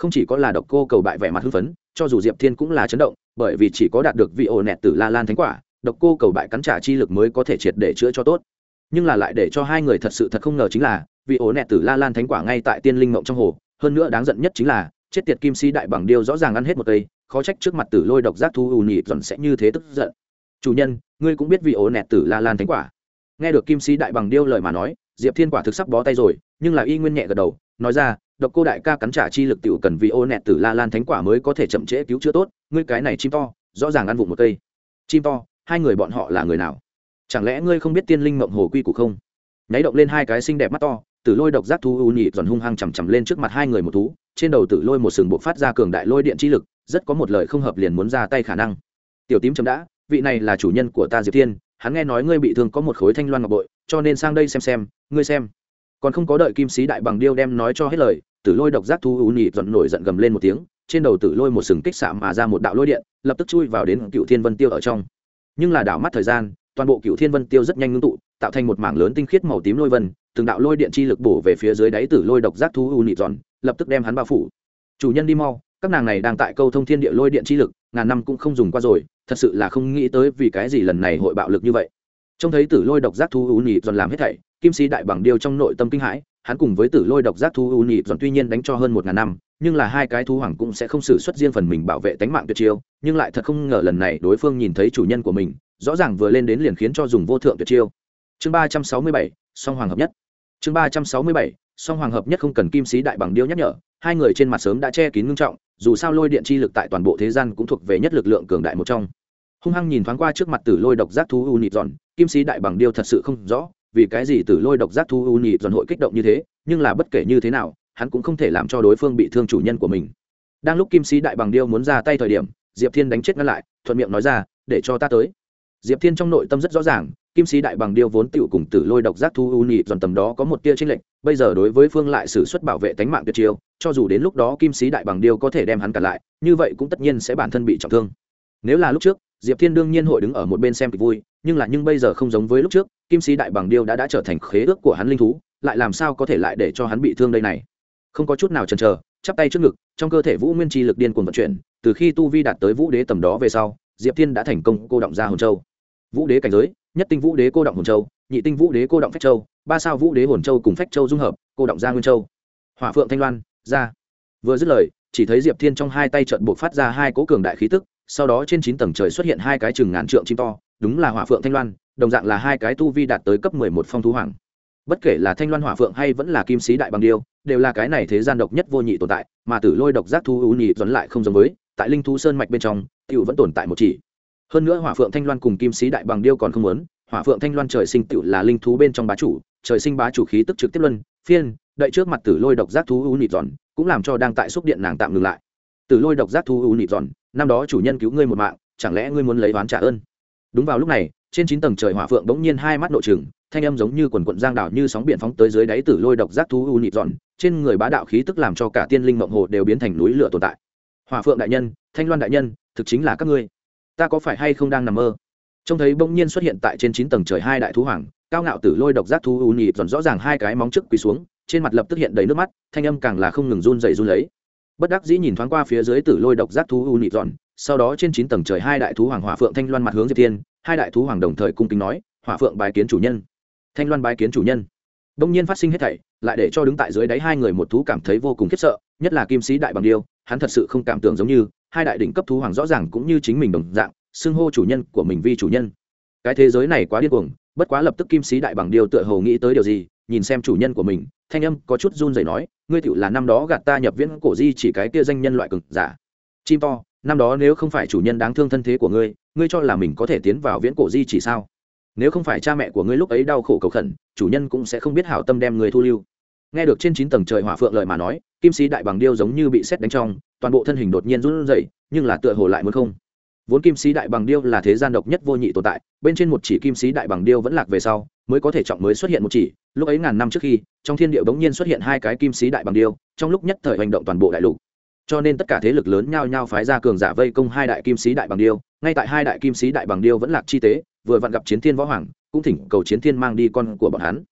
không chỉ có là độc cô cầu bại vẻ mặt hưng phấn, cho dù diệp thiên cũng là chấn động, bởi vì chỉ có đạt được vị ổ nẹt tử la lan thánh quả, độc cô cầu bại cắn trả chi lực mới có thể triệt để chữa cho tốt. Nhưng là lại để cho hai người thật sự thật không ngờ chính là, vị ổ nẹt tử la lan thánh quả ngay tại tiên linh mộng trong hồ, hơn nữa đáng giận nhất chính là, chết tiệt kim si đại bằng điêu rõ ràng ăn hết một cây, khó trách trước mặt tử lôi độc giác thu ù nhị dần sẽ như thế tức giận. Chủ nhân, ngươi cũng biết vị ổ nẹt tử la lan thánh quả. Nghe được kim si đại bằng điêu lời mà nói diệp thiên quả thực sắc bó tay rồi, nhưng là y nguyên nhẹ gật đầu, nói ra, độc cô đại ca cắn trả chi lực tiểu cần vì ô nẹt tử la lan thánh quả mới có thể chậm trễ cứu chữa tốt, ngươi cái này chim to, rõ ràng ăn vụng một cây. Chim to, hai người bọn họ là người nào? Chẳng lẽ ngươi không biết tiên linh mộng hồ quy củ không? Nháy động lên hai cái xinh đẹp mắt to, tử lôi độc giác thu u nhị giòn hung hăng chằm chằm lên trước mặt hai người một thú, trên đầu tử lôi một sừng buộc phát ra cường đại lôi điện chi lực, rất có một lời không hợp liền muốn ra tay khả năng. Tiểu tím chấm đã, vị này là chủ nhân của ta diệp thiên, hắn nghe nói ngươi bị thương có một khối thanh loan ngọc bội, cho nên sang đây xem xem ngươi xem. Còn không có đợi kim sĩ đại bằng điêu đem nói cho hết lời, tử lôi độc giác thu u nhị dọn nổi giận gầm lên một tiếng, trên đầu tử lôi một sừng kích xạ mà ra một đạo lôi điện, lập tức chui vào đến cựu thiên vân tiêu ở trong. Nhưng là đảo mắt thời gian, toàn bộ cựu thiên vân tiêu rất nhanh ngưng tụ, tạo thành một mảng lớn tinh khiết màu tím lôi vân, từng đạo lôi điện chi lực bổ về phía dưới đáy tử lôi độc giác thu u nhị dọn lập tức đem hắn bao phủ. Chủ nhân đi mau, các nàng này đang tại câu thông thiên địa lôi điện chi lực, ngàn năm cũng không dùng qua rồi, thật sự là không nghĩ tới vì cái gì lần này hội bạo lực như vậy. Trông thấy tử lôi độc giác thu u nhị dọn làm hết thảy kim sĩ đại bằng điêu trong nội tâm kinh hãi, hắn cùng với tử lôi độc giác thu u nhị dọn tuy nhiên đánh cho hơn một ngàn năm, nhưng là hai cái thú hoàng cũng sẽ không xử xuất riêng phần mình bảo vệ tánh mạng tuyệt chiêu, nhưng lại thật không ngờ lần này đối phương nhìn thấy chủ nhân của mình, rõ ràng vừa lên đến liền khiến cho dùng vô thượng tuyệt chiêu. Chương ba trăm sáu mươi bảy, song hoàng hợp nhất. Chương ba trăm sáu mươi bảy, song hoàng hợp nhất không cần kim sĩ đại bằng điêu nhắc nhở, hai người trên mặt sớm đã che kín ngưng trọng, dù sao lôi điện chi lực tại toàn bộ thế gian cũng thuộc về nhất lực lượng cường đại một trong. Hung hăng nhìn thoáng qua trước mặt tử lôi độc giác thú u nịt giòn kim sĩ đại bằng điêu thật sự không rõ vì cái gì tử lôi độc giác thu u nhị giòn hội kích động như thế, nhưng là bất kể như thế nào, hắn cũng không thể làm cho đối phương bị thương chủ nhân của mình. Đang lúc kim sĩ đại bằng điêu muốn ra tay thời điểm, diệp thiên đánh chết ngăn lại, thuận miệng nói ra, để cho ta tới. Diệp thiên trong nội tâm rất rõ ràng, kim sĩ đại bằng điêu vốn tựu cùng tử lôi độc giác thu u nhị dần tầm đó có một tia tranh lệch, bây giờ đối với phương lại xử suất bảo vệ tánh mạng tuyệt chiêu, cho dù đến lúc đó kim sĩ đại bằng điêu có thể đem hắn cả lại, như vậy cũng tất nhiên sẽ bản thân bị trọng thương. Nếu là lúc trước, diệp thiên đương nhiên hội đứng ở một bên xem kịch vui nhưng là nhưng bây giờ không giống với lúc trước, kim sĩ đại bằng điêu đã đã trở thành khế ước của hắn linh thú, lại làm sao có thể lại để cho hắn bị thương đây này? Không có chút nào chần chờ, chắp tay trước ngực, trong cơ thể vũ nguyên chi lực điên cuồng vận chuyển, từ khi tu vi đạt tới vũ đế tầm đó về sau, diệp thiên đã thành công cô động ra hồn châu. Vũ đế cảnh giới, nhất tinh vũ đế cô động hồn châu, nhị tinh vũ đế cô động phách châu, ba sao vũ đế hồn châu cùng phách châu dung hợp, cô động ra nguyên châu. Hỏa phượng thanh loan, ra. Vừa dứt lời, chỉ thấy diệp thiên trong hai tay trận buộc phát ra hai cố cường đại khí tức sau đó trên chín tầng trời xuất hiện hai cái chừng ngàn trượng chim to, đúng là hỏa phượng thanh loan, đồng dạng là hai cái tu vi đạt tới cấp mười một phong thú hoàng. Bất kể là thanh loan hỏa phượng hay vẫn là kim sĩ đại bằng điêu, đều là cái này thế gian độc nhất vô nhị tồn tại, mà tử lôi độc giác thu ưu nhị dẫn lại không giống với, tại linh thú sơn mạch bên trong tựu vẫn tồn tại một chỉ. Hơn nữa hỏa phượng thanh loan cùng kim sĩ đại bằng điêu còn không muốn, hỏa phượng thanh loan trời sinh tựu là linh thú bên trong bá chủ, trời sinh bá chủ khí tức trực tiếp luân, phiên đợi trước mặt tử lôi độc giác thú ưu nhị giòn cũng làm cho đang tại xúc điện nàng tạm ngừng lại. Tử lôi độc giác thú ưu nhị giòn năm đó chủ nhân cứu ngươi một mạng, chẳng lẽ ngươi muốn lấy oán trả ơn? Đúng vào lúc này, trên chín tầng trời hỏa phượng bỗng nhiên hai mắt nội trừng, thanh âm giống như quần quận giang đảo như sóng biển phóng tới dưới đáy tử lôi độc giác thú u nhịp dọn, trên người bá đạo khí tức làm cho cả tiên linh mộng hồ đều biến thành núi lửa tồn tại. Hòa phượng đại nhân, thanh loan đại nhân, thực chính là các ngươi. Ta có phải hay không đang nằm mơ? Trông thấy bỗng nhiên xuất hiện tại trên chín tầng trời hai đại thú hoàng, cao ngạo tử lôi độc giác thú u nhịp dọn rõ ràng hai cái móng trước quỳ xuống, trên mặt lập tức hiện đầy nước mắt, thanh âm càng là không ngừng run dày run lấy bất đắc dĩ nhìn thoáng qua phía dưới tử lôi độc giác thú u nị dọn, sau đó trên chín tầng trời hai đại thú hoàng hỏa phượng thanh loan mặt hướng diệp thiên, hai đại thú hoàng đồng thời cung kính nói, hỏa phượng bài kiến chủ nhân. Thanh loan bái kiến chủ nhân. Đông nhiên phát sinh hết thảy, lại để cho đứng tại dưới đáy hai người một thú cảm thấy vô cùng khiếp sợ, nhất là kim sĩ đại bằng điêu, hắn thật sự không cảm tưởng giống như, hai đại đỉnh cấp thú hoàng rõ ràng cũng như chính mình đồng dạng, xưng hô chủ nhân của mình vi chủ nhân. Cái thế giới này quá điên cuồng, bất quá lập tức kim sĩ đại bằng điêu tựa hồ nghĩ tới điều gì nhìn xem chủ nhân của mình, thanh âm có chút run rẩy nói, ngươi tựu là năm đó gạt ta nhập viễn cổ di chỉ cái kia danh nhân loại cực giả. Chim to, năm đó nếu không phải chủ nhân đáng thương thân thế của ngươi ngươi cho là mình có thể tiến vào viễn cổ di chỉ sao? Nếu không phải cha mẹ của ngươi lúc ấy đau khổ cầu khẩn, chủ nhân cũng sẽ không biết hảo tâm đem người thu lưu. Nghe được trên chín tầng trời hỏa phượng lời mà nói, kim sĩ đại bằng điêu giống như bị xét đánh trong, toàn bộ thân hình đột nhiên run rẩy, nhưng là tựa hồ lại muốn không vốn kim sĩ đại bằng điêu là thế gian độc nhất vô nhị tồn tại, bên trên một chỉ kim sĩ đại bằng điêu vẫn lạc về sau, mới có thể trọng mới xuất hiện một chỉ. Lúc ấy ngàn năm trước khi, trong thiên địa bỗng nhiên xuất hiện hai cái kim sĩ đại bằng điêu, trong lúc nhất thời hành động toàn bộ đại lục. Cho nên tất cả thế lực lớn nhao nhao phái ra cường giả vây công hai đại kim sĩ đại bằng điêu, ngay tại hai đại kim sĩ đại bằng điêu vẫn lạc chi tế, vừa vặn gặp chiến thiên võ hoàng, cũng thỉnh cầu chiến thiên mang đi con của bọn hắn.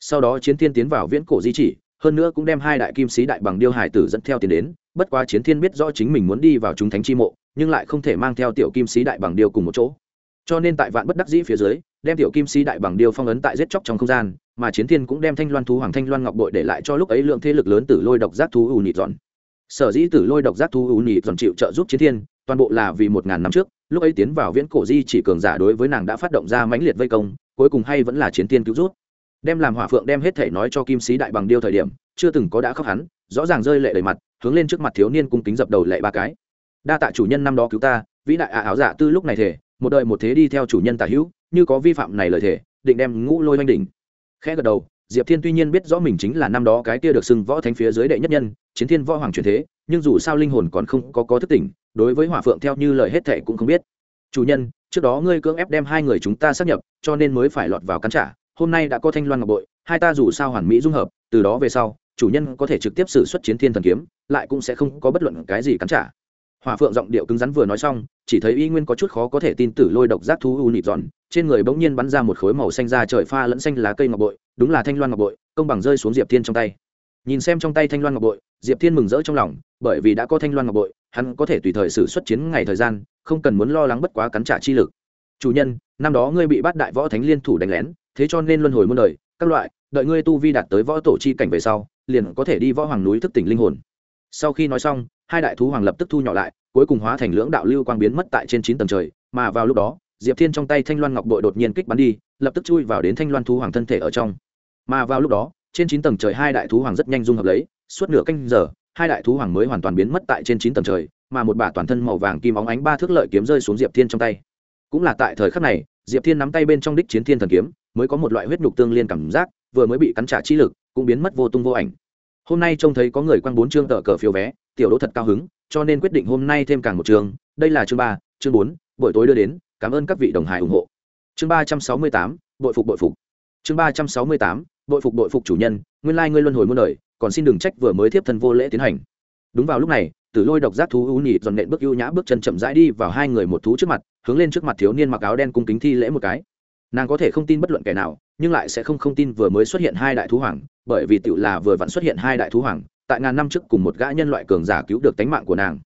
Sau đó chiến thiên tiến vào viễn cổ di chỉ, hơn nữa cũng đem hai đại kim sĩ đại bằng điêu hải tử dẫn theo tiền đến, bất quá chiến thiên biết rõ chính mình muốn đi vào chúng thánh chi mộ nhưng lại không thể mang theo tiểu kim sĩ đại bằng điêu cùng một chỗ. Cho nên tại vạn bất đắc dĩ phía dưới, đem tiểu kim sĩ đại bằng điêu phong ấn tại giết chóc trong không gian, mà chiến thiên cũng đem thanh loan thú hoàng thanh loan ngọc bội để lại cho lúc ấy lượng thế lực lớn tử lôi độc giác thú ù nịt dọn. Sở dĩ tử lôi độc giác thú ù nịt dọn chịu trợ giúp chiến thiên, toàn bộ là vì một ngàn năm trước, lúc ấy tiến vào viễn cổ di chỉ cường giả đối với nàng đã phát động ra mãnh liệt vây công, cuối cùng hay vẫn là chiến tiên cứu rút. Đem làm hỏa phượng đem hết thể nói cho kim sĩ đại bằng điêu thời điểm, chưa từng có đã khóc hắn, rõ ràng rơi lệ đầy mặt, hướng lên trước mặt thiếu niên cung kính dập đầu lệ ba cái đa tạ chủ nhân năm đó cứu ta, vĩ đại ạ áo giả tư lúc này thể một đời một thế đi theo chủ nhân tả hữu, như có vi phạm này lời thể định đem ngũ lôi oanh đỉnh. Khẽ gật đầu, diệp thiên tuy nhiên biết rõ mình chính là năm đó cái kia được xưng võ thánh phía dưới đệ nhất nhân, chiến thiên võ hoàng truyền thế, nhưng dù sao linh hồn còn không có có thức tỉnh, đối với hỏa phượng theo như lời hết thệ cũng không biết. Chủ nhân, trước đó ngươi cưỡng ép đem hai người chúng ta xác nhập, cho nên mới phải lọt vào cắn trả, hôm nay đã có thanh loan ngọc bội, hai ta dù sao hoàn mỹ dung hợp, từ đó về sau, chủ nhân có thể trực tiếp xử xuất chiến thiên thần kiếm, lại cũng sẽ không có bất luận cái gì cắn trả hòa phượng giọng điệu cứng rắn vừa nói xong, chỉ thấy y nguyên có chút khó có thể tin tử lôi độc giác thú u nịp giòn, trên người bỗng nhiên bắn ra một khối màu xanh da trời pha lẫn xanh lá cây ngọc bội, đúng là thanh loan ngọc bội, công bằng rơi xuống diệp thiên trong tay. Nhìn xem trong tay thanh loan ngọc bội, diệp thiên mừng rỡ trong lòng, bởi vì đã có thanh loan ngọc bội, hắn có thể tùy thời xử xuất chiến ngày thời gian, không cần muốn lo lắng bất quá cắn trả chi lực. Chủ nhân, năm đó ngươi bị bắt đại võ thánh liên thủ đánh lén, thế cho nên luân hồi muôn đời, các loại, đợi ngươi tu vi đạt tới võ tổ chi cảnh về sau, liền có thể đi võ hoàng núi thức tỉnh linh hồn. Sau khi nói xong hai đại thú hoàng lập tức thu nhỏ lại, cuối cùng hóa thành lưỡng đạo lưu quang biến mất tại trên chín tầng trời, mà vào lúc đó, diệp thiên trong tay thanh loan ngọc bội đột nhiên kích bắn đi, lập tức chui vào đến thanh loan thú hoàng thân thể ở trong. Mà vào lúc đó, trên chín tầng trời hai đại thú hoàng rất nhanh dung hợp lấy, suốt nửa canh giờ, hai đại thú hoàng mới hoàn toàn biến mất tại trên chín tầng trời, mà một bả toàn thân màu vàng kim óng ánh ba thước lợi kiếm rơi xuống diệp thiên trong tay. Cũng là tại thời khắc này, diệp thiên nắm tay bên trong đích chiến thiên thần kiếm, mới có một loại huyết nhục tương liên cảm giác, vừa mới bị cắn trả chi lực, cũng biến mất vô tung vô ảnh. Hôm nay trông thấy có người quăng bốn chương tờ cờ phiếu vé tiểu đỗ thật cao hứng, cho nên quyết định hôm nay thêm càng một trường. đây là chương ba, chương bốn, buổi tối đưa đến, cảm ơn các vị đồng hài ủng hộ. Chương ba trăm sáu mươi tám, bội phục bội phục. Chương ba trăm sáu mươi tám, bội phục bội phục chủ nhân, nguyên lai ngươi luân hồi muôn đời, còn xin đừng trách vừa mới tiếp thân vô lễ tiến hành. Đúng vào lúc này, tử lôi độc giác thú ưu nhị dọn nện bước ưu nhã bước chân chậm rãi đi vào hai người một thú trước mặt, hướng lên trước mặt thiếu niên mặc áo đen cung kính thi lễ một cái. Nàng có thể không tin bất luận kẻ nào, nhưng lại sẽ không không tin vừa mới xuất hiện hai đại thú hoàng, bởi vì tựu là vừa vặn xuất hiện hai đại thú hoàng tại ngàn năm trước cùng một gã nhân loại cường giả cứu được tánh mạng của nàng.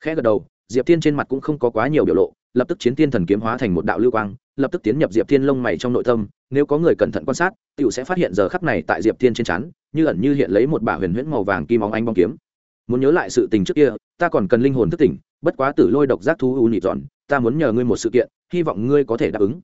Khẽ gật đầu, diệp thiên trên mặt cũng không có quá nhiều biểu lộ, lập tức chiến thiên thần kiếm hóa thành một đạo lưu quang, lập tức tiến nhập diệp thiên lông mày trong nội tâm, nếu có người cẩn thận quan sát tựu sẽ phát hiện giờ khắc này tại diệp thiên trên chắn như ẩn như hiện lấy một bả huyền huyễn màu vàng kim óng anh bong kiếm. Muốn nhớ lại sự tình trước kia, ta còn cần linh hồn thức tỉnh, bất quá tử lôi độc giác thu u nhịp dọn ta muốn nhờ ngươi một sự kiện, hy vọng ngươi có thể đáp ứng.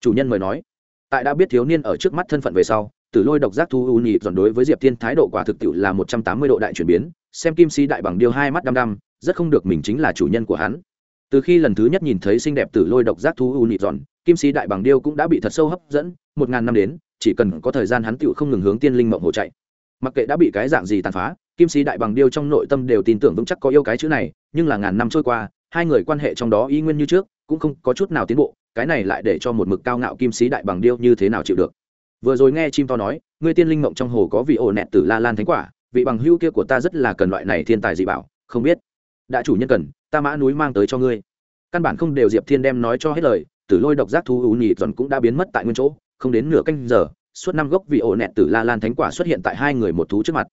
Chủ nhân mời nói. Tại đã biết thiếu niên ở trước mắt thân phận về sau tử lôi độc giác thu u nhị dọn đối với diệp thiên thái độ quả thực tiệu là một trăm tám mươi độ đại chuyển biến, xem kim si đại bằng điêu hai mắt đăm đăm, rất không được mình chính là chủ nhân của hắn. Từ khi lần thứ nhất nhìn thấy xinh đẹp tử lôi độc giác thu u nhị dọn kim si đại bằng điêu cũng đã bị thật sâu hấp dẫn, một ngàn năm đến, chỉ cần có thời gian hắn tiệu không ngừng hướng tiên linh mộng hồ chạy. Mặc kệ đã bị cái dạng gì tàn phá, kim si đại bằng điêu trong nội tâm đều tin tưởng vững chắc có yêu cái chữ này, nhưng là ngàn năm trôi qua, hai người quan hệ trong đó y nguyên như trước, cũng không có chút nào tiến bộ, cái này lại để cho một mực cao ngạo kim sĩ đại bằng điêu như thế nào chịu được vừa rồi nghe chim to nói, ngươi tiên linh mộng trong hồ có vị ổ nẹt tử la lan thánh quả, vị bằng hưu kia của ta rất là cần loại này thiên tài dị bảo, không biết. Đã chủ nhân cần, ta mã núi mang tới cho ngươi. Căn bản không đều diệp thiên đem nói cho hết lời, tử lôi độc giác thu ú nhị dần cũng đã biến mất tại nguyên chỗ, không đến nửa canh giờ, suốt năm gốc vị ổ nẹt tử la lan thánh quả xuất hiện tại hai người một thú trước mặt.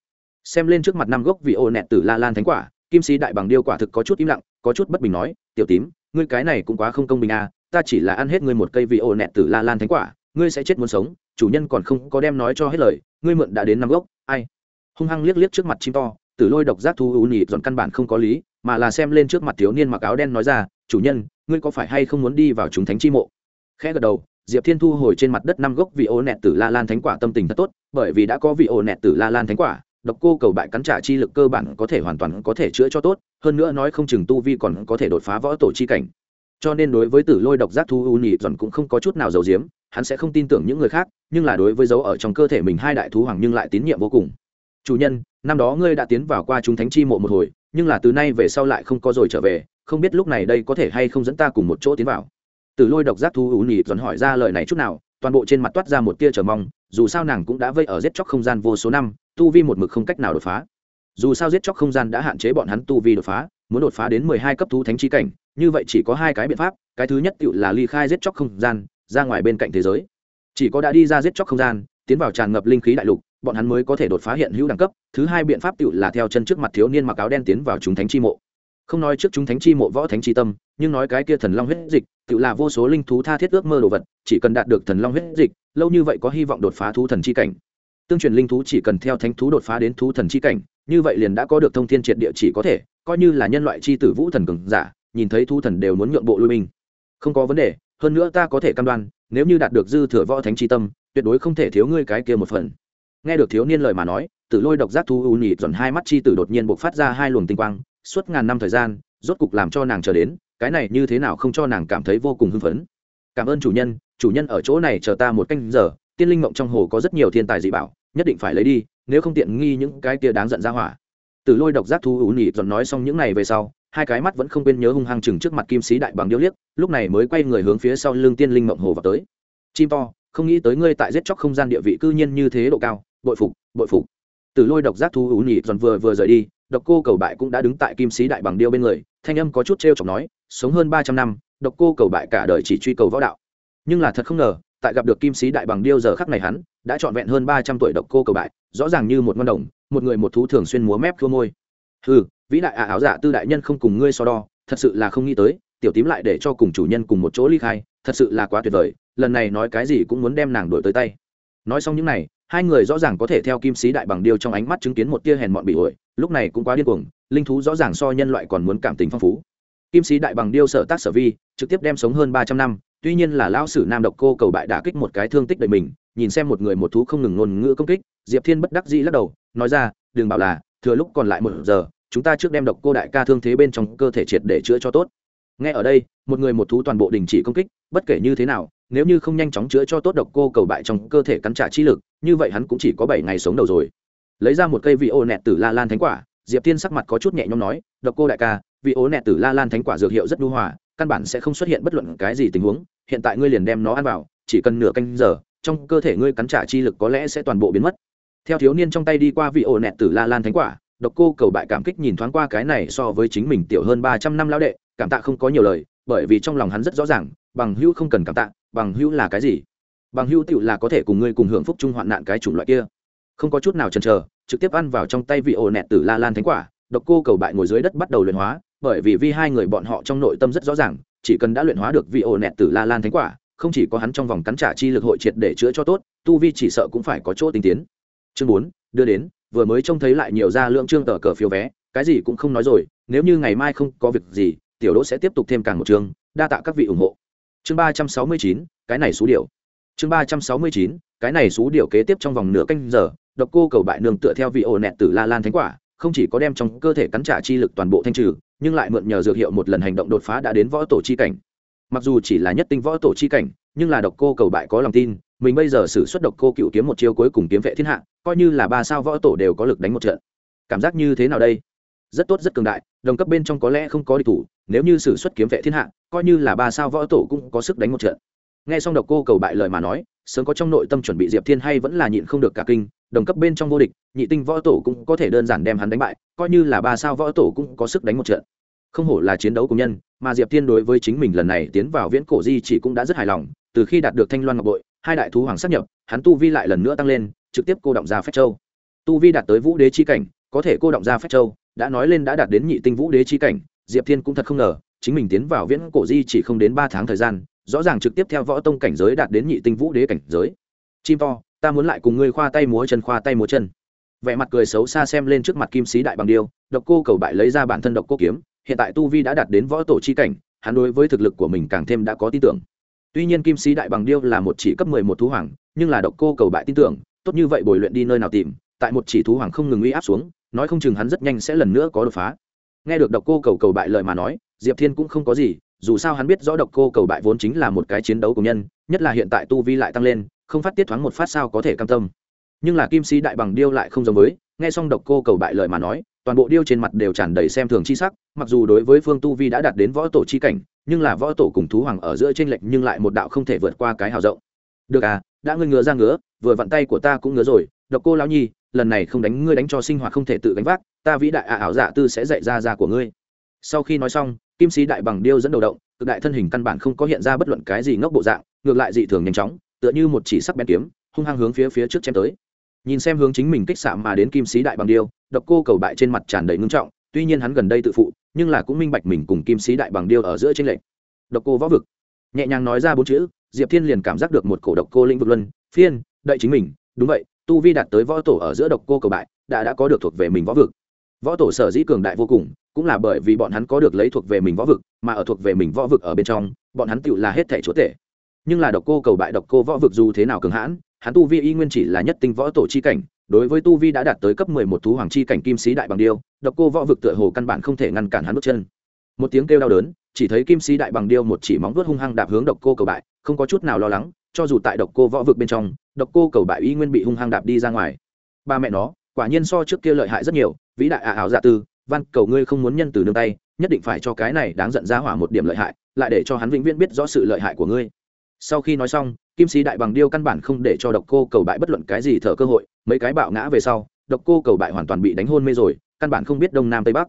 Xem lên trước mặt năm gốc vị ổ nẹt tử la lan thánh quả, kim sĩ đại bằng điêu quả thực có chút im lặng, có chút bất bình nói, tiểu tím, ngươi cái này cũng quá không công bình à ta chỉ là ăn hết ngươi một cây vị ổ nẹt tử la lan thánh quả, ngươi sẽ chết muốn sống chủ nhân còn không có đem nói cho hết lời, ngươi mượn đã đến năm gốc, ai? Hung hăng liếc liếc trước mặt chim to tử lôi độc giác thu ưu nhị dọn căn bản không có lý, mà là xem lên trước mặt thiếu niên mặc áo đen nói ra, chủ nhân, ngươi có phải hay không muốn đi vào chúng thánh chi mộ? Khẽ gật đầu, diệp thiên thu hồi trên mặt đất năm gốc vị ô nẹt tử la lan thánh quả tâm tình thật tốt, bởi vì đã có vị ô nẹt tử la lan thánh quả, độc cô cầu bại cắn trả chi lực cơ bản có thể hoàn toàn có thể chữa cho tốt, hơn nữa nói không chừng tu vi còn có thể đột phá võ tổ chi cảnh. Cho nên đối với tử lôi độc giác thu u nhị dọn cũng không có chút nào giàu diếm hắn sẽ không tin tưởng những người khác, nhưng là đối với dấu ở trong cơ thể mình hai đại thú hoàng nhưng lại tín nhiệm vô cùng. Chủ nhân, năm đó ngươi đã tiến vào qua chúng thánh chi mộ một hồi, nhưng là từ nay về sau lại không có rồi trở về, không biết lúc này đây có thể hay không dẫn ta cùng một chỗ tiến vào. Từ lôi độc giác thú u nhị dọn hỏi ra lời này chút nào, toàn bộ trên mặt toát ra một tia chờ mong, dù sao nàng cũng đã vây ở giết chóc không gian vô số năm, tu vi một mực không cách nào đột phá. Dù sao giết chóc không gian đã hạn chế bọn hắn tu vi đột phá, muốn đột phá đến mười hai cấp thú thánh chi cảnh, như vậy chỉ có hai cái biện pháp, cái thứ nhất tự là ly khai giết chóc không gian ra ngoài bên cạnh thế giới. Chỉ có đã đi ra giết chóc không gian, tiến vào tràn ngập linh khí đại lục, bọn hắn mới có thể đột phá hiện hữu đẳng cấp. Thứ hai biện pháp tự là theo chân trước mặt thiếu niên mặc áo đen tiến vào chúng thánh chi mộ. Không nói trước chúng thánh chi mộ võ thánh chi tâm, nhưng nói cái kia thần long huyết dịch tự là vô số linh thú tha thiết ước mơ đồ vật, chỉ cần đạt được thần long huyết dịch, lâu như vậy có hy vọng đột phá thú thần chi cảnh. Tương truyền linh thú chỉ cần theo thánh thú đột phá đến thú thần chi cảnh, như vậy liền đã có được thông thiên triệt địa chỉ có thể, coi như là nhân loại chi tử vũ thần cường giả, nhìn thấy thú thần đều muốn nhượng bộ lui binh. Không có vấn đề hơn nữa ta có thể cam đoan, nếu như đạt được dư thừa võ thánh chi tâm, tuyệt đối không thể thiếu ngươi cái kia một phần. Nghe được thiếu niên lời mà nói, tử lôi độc giác thu u nhị dọn hai mắt chi tử đột nhiên bộc phát ra hai luồng tinh quang, suốt ngàn năm thời gian, rốt cục làm cho nàng chờ đến, cái này như thế nào không cho nàng cảm thấy vô cùng hưng phấn. Cảm ơn chủ nhân chủ nhân ở chỗ này chờ ta một canh giờ, tiên linh mộng trong hồ có rất nhiều thiên tài dị bảo, nhất định phải lấy đi, nếu không tiện nghi những cái kia đáng giận ra hỏa. Tử lôi độc giác thu ú nhị dọn nói xong những này về sau hai cái mắt vẫn không quên nhớ hung hăng chừng trước mặt kim sĩ đại bằng điêu liếc, lúc này mới quay người hướng phía sau lưng tiên linh mộng hồ vào tới. Chim to, không nghĩ tới ngươi tại giết chóc không gian địa vị cư nhiên như thế độ cao, bội phục bội phục. Từ lôi độc giác thú ú nhị dọn vừa vừa rời đi, độc cô cầu bại cũng đã đứng tại kim sĩ đại bằng điêu bên người, thanh âm có chút t r e o chọc nói, sống hơn ba trăm năm, độc cô cầu bại cả đời chỉ truy cầu võ đạo. Nhưng là thật không ngờ, tại gặp được kim sĩ đại bằng điêu giờ khắc này hắn, đã trọn vẹn hơn ba trăm tuổi độc cô cầu bại, rõ ràng như một ngon đồng, một người một thú thường xuyên múa mép thua môi ừ vĩ đại ả áo giả tư đại nhân không cùng ngươi so đo, thật sự là không nghĩ tới, tiểu tím lại để cho cùng chủ nhân cùng một chỗ ly khai, thật sự là quá tuyệt vời, lần này nói cái gì cũng muốn đem nàng đổi tới tay. Nói xong những này, hai người rõ ràng có thể theo kim sĩ đại bằng điêu trong ánh mắt chứng kiến một tia hèn mọn bị ổi, lúc này cũng quá điên cuồng, linh thú rõ ràng so nhân loại còn muốn cảm tình phong phú. Kim sĩ đại bằng điêu sở tác sở vi, trực tiếp đem sống hơn ba trăm năm, tuy nhiên là lão sử nam độc cô cầu bại đã kích một cái thương tích đầy mình, nhìn xem một người một thú không ngừng ngôn ngữ công kích, diệp thiên bất đắc dĩ lắc đầu, nói ra, đừng bảo là thừa lúc còn lại một giờ, chúng ta trước đem độc cô đại ca thương thế bên trong cơ thể triệt để chữa cho tốt. Nghe ở đây, một người một thú toàn bộ đình chỉ công kích, bất kể như thế nào, nếu như không nhanh chóng chữa cho tốt độc cô cầu bại trong cơ thể cắn trả chi lực, như vậy hắn cũng chỉ có bảy ngày sống đầu rồi. Lấy ra một cây vị ô nẹt tử la lan thánh quả, diệp tiên sắc mặt có chút nhẹ nhõm nói, độc cô đại ca, vị ô nẹt tử la lan thánh quả dược hiệu rất nhu hòa, căn bản sẽ không xuất hiện bất luận cái gì tình huống, hiện tại ngươi liền đem nó ăn vào, chỉ cần nửa canh giờ, trong cơ thể ngươi cắn trả chi lực có lẽ sẽ toàn bộ biến mất theo thiếu niên trong tay đi qua vị ổ nẹt tử la lan thánh quả, độc cô cầu bại cảm kích nhìn thoáng qua cái này so với chính mình tiểu hơn ba trăm năm lão đệ, cảm tạ không có nhiều lời, bởi vì trong lòng hắn rất rõ ràng, bằng hữu không cần cảm tạ, bằng hữu là cái gì? Bằng hữu tựu là có thể cùng ngươi cùng hưởng phúc chung hoạn nạn cái chủng loại kia. Không có chút nào chần chờ, trực tiếp ăn vào trong tay vị ổ nẹt tử la lan thánh quả, độc cô cầu bại ngồi dưới đất bắt đầu luyện hóa, bởi vì vi hai người bọn họ trong nội tâm rất rõ ràng, chỉ cần đã luyện hóa được vị ổ nẹt tử la lan thánh quả, không chỉ có hắn trong vòng cắn trả chi lực hội triệt để chữa cho tốt, tu vi chỉ sợ cũng phải có chỗ tinh tiến chương bốn, đưa đến, vừa mới trông thấy lại nhiều ra lượng trương tờ cờ phiếu vé, cái gì cũng không nói rồi, nếu như ngày mai không có việc gì, tiểu đỗ sẽ tiếp tục thêm càng một chương, đa tạ các vị ủng hộ. Chương ba trăm sáu mươi chín, cái này số điều chương ba trăm sáu mươi chín, cái này số điều kế tiếp trong vòng nửa canh giờ, độc cô cầu bại nương tựa theo vị ổ nẹt tử la lan thánh quả, không chỉ có đem trong cơ thể cắn trả chi lực toàn bộ thanh trừ, nhưng lại mượn nhờ dược hiệu một lần hành động đột phá đã đến võ tổ chi cảnh. Mặc dù chỉ là nhất tinh võ tổ chi cảnh, nhưng là độc cô cầu bại có lòng tin mình bây giờ sử xuất độc cô cựu kiếm một chiêu cuối cùng kiếm vệ thiên hạ, coi như là ba sao võ tổ đều có lực đánh một trận. Cảm giác như thế nào đây? Rất tốt, rất cường đại, đồng cấp bên trong có lẽ không có địch thủ, nếu như sử xuất kiếm vệ thiên hạ, coi như là ba sao võ tổ cũng có sức đánh một trận. Nghe xong độc cô cầu bại lời mà nói, sớm có trong nội tâm chuẩn bị diệp thiên hay vẫn là nhịn không được cả kinh, đồng cấp bên trong vô địch, nhị tinh võ tổ cũng có thể đơn giản đem hắn đánh bại, coi như là ba sao võ tổ cũng có sức đánh một trận. Không hổ là chiến đấu cùng nhân, mà diệp thiên đối với chính mình lần này tiến vào viễn cổ di chỉ cũng đã rất hài lòng, từ khi đạt được thanh loan ngọc bội hai đại thú hoàng sắp nhập, hắn tu vi lại lần nữa tăng lên, trực tiếp cô động ra phách châu. Tu vi đạt tới vũ đế chi cảnh, có thể cô động ra phách châu, đã nói lên đã đạt đến nhị tinh vũ đế chi cảnh, diệp thiên cũng thật không ngờ, chính mình tiến vào viễn cổ di chỉ không đến ba tháng thời gian, rõ ràng trực tiếp theo võ tông cảnh giới đạt đến nhị tinh vũ đế cảnh giới. Chim to, ta muốn lại cùng ngươi khoa tay múa chân, khoa tay múa chân. Vẻ mặt cười xấu xa xem lên trước mặt kim sĩ đại bằng điêu, độc cô cầu bại lấy ra bản thân độc cô kiếm, hiện tại tu vi đã đạt đến võ tổ chi cảnh, hắn đối với thực lực của mình càng thêm đã có tin tưởng tuy nhiên kim sĩ đại bằng điêu là một chỉ cấp mười một thú hoàng, nhưng là độc cô cầu bại tin tưởng, tốt như vậy bồi luyện đi nơi nào tìm, tại một chỉ thú hoàng không ngừng uy áp xuống, nói không chừng hắn rất nhanh sẽ lần nữa có đột phá. Nghe được độc cô cầu cầu bại lời mà nói, diệp thiên cũng không có gì, dù sao hắn biết rõ độc cô cầu bại vốn chính là một cái chiến đấu của nhân, nhất là hiện tại tu vi lại tăng lên, không phát tiết thoáng một phát sao có thể cam tâm. Nhưng là kim sĩ đại bằng điêu lại không giống với, nghe xong độc cô cầu bại lời mà nói toàn bộ điêu trên mặt đều tràn đầy xem thường chi sắc, mặc dù đối với phương tu vi đã đạt đến võ tổ chi cảnh, nhưng là võ tổ cùng thú hoàng ở giữa trên lệnh nhưng lại một đạo không thể vượt qua cái hào rộng. Được à đã ngươi ngứa ra ngứa, vừa vặn tay của ta cũng ngứa rồi, độc cô lão nhi, lần này không đánh ngươi đánh cho sinh hoạt không thể tự gánh vác, ta vĩ đại à ảo dạ tư sẽ dạy ra ra của ngươi. Sau khi nói xong, kim sĩ đại bằng điêu dẫn đầu động, cực đại thân hình căn bản không có hiện ra bất luận cái gì ngốc bộ dạng, ngược lại dị thường nhanh chóng, tựa như một chỉ sắc bén kiếm, hung hăng hướng phía phía trước chém tới nhìn xem hướng chính mình kích xạ mà đến kim sĩ đại bằng điêu, độc cô cầu bại trên mặt tràn đầy ngưng trọng, tuy nhiên hắn gần đây tự phụ, nhưng là cũng minh bạch mình cùng kim sĩ đại bằng điêu ở giữa trên lệnh độc cô võ vực. Nhẹ nhàng nói ra bốn chữ, diệp thiên liền cảm giác được một cổ độc cô lĩnh vực luân, phiên đợi chính mình, đúng vậy, tu vi đạt tới võ tổ ở giữa độc cô cầu bại, đã đã có được thuộc về mình võ vực. Võ tổ sở dĩ cường đại vô cùng, cũng là bởi vì bọn hắn có được lấy thuộc về mình võ vực, mà ở thuộc về mình võ vực ở bên trong, bọn hắn tựu là hết thể chúa tể. Nhưng là độc cô cầu bại độc cô võ vực dù thế nào cường hãn hắn tu vi y nguyên chỉ là nhất tinh võ tổ chi cảnh, đối với tu vi đã đạt tới cấp mười một thú hoàng chi cảnh kim sĩ đại bằng điêu, độc cô võ vực tựa hồ căn bản không thể ngăn cản hắn bước chân. Một tiếng kêu đau đớn, chỉ thấy kim sĩ đại bằng điêu một chỉ móng vuốt hung hăng đạp hướng độc cô cầu bại, không có chút nào lo lắng, cho dù tại độc cô võ vực bên trong, độc cô cầu bại y nguyên bị hung hăng đạp đi ra ngoài. Ba mẹ nó, quả nhiên so trước kia lợi hại rất nhiều, vĩ đại ả ảo dạ tư, văn cầu ngươi không muốn nhân từ nương tay, nhất định phải cho cái này đáng giận ra hỏa một điểm lợi hại, lại để cho hắn vĩnh viễn biết rõ sự lợi hại của ngươi. Sau khi nói xong kim sĩ đại bằng điêu căn bản không để cho độc cô cầu bại bất luận cái gì thở cơ hội, mấy cái bạo ngã về sau, độc cô cầu bại hoàn toàn bị đánh hôn mê rồi, căn bản không biết đông nam tây bắc.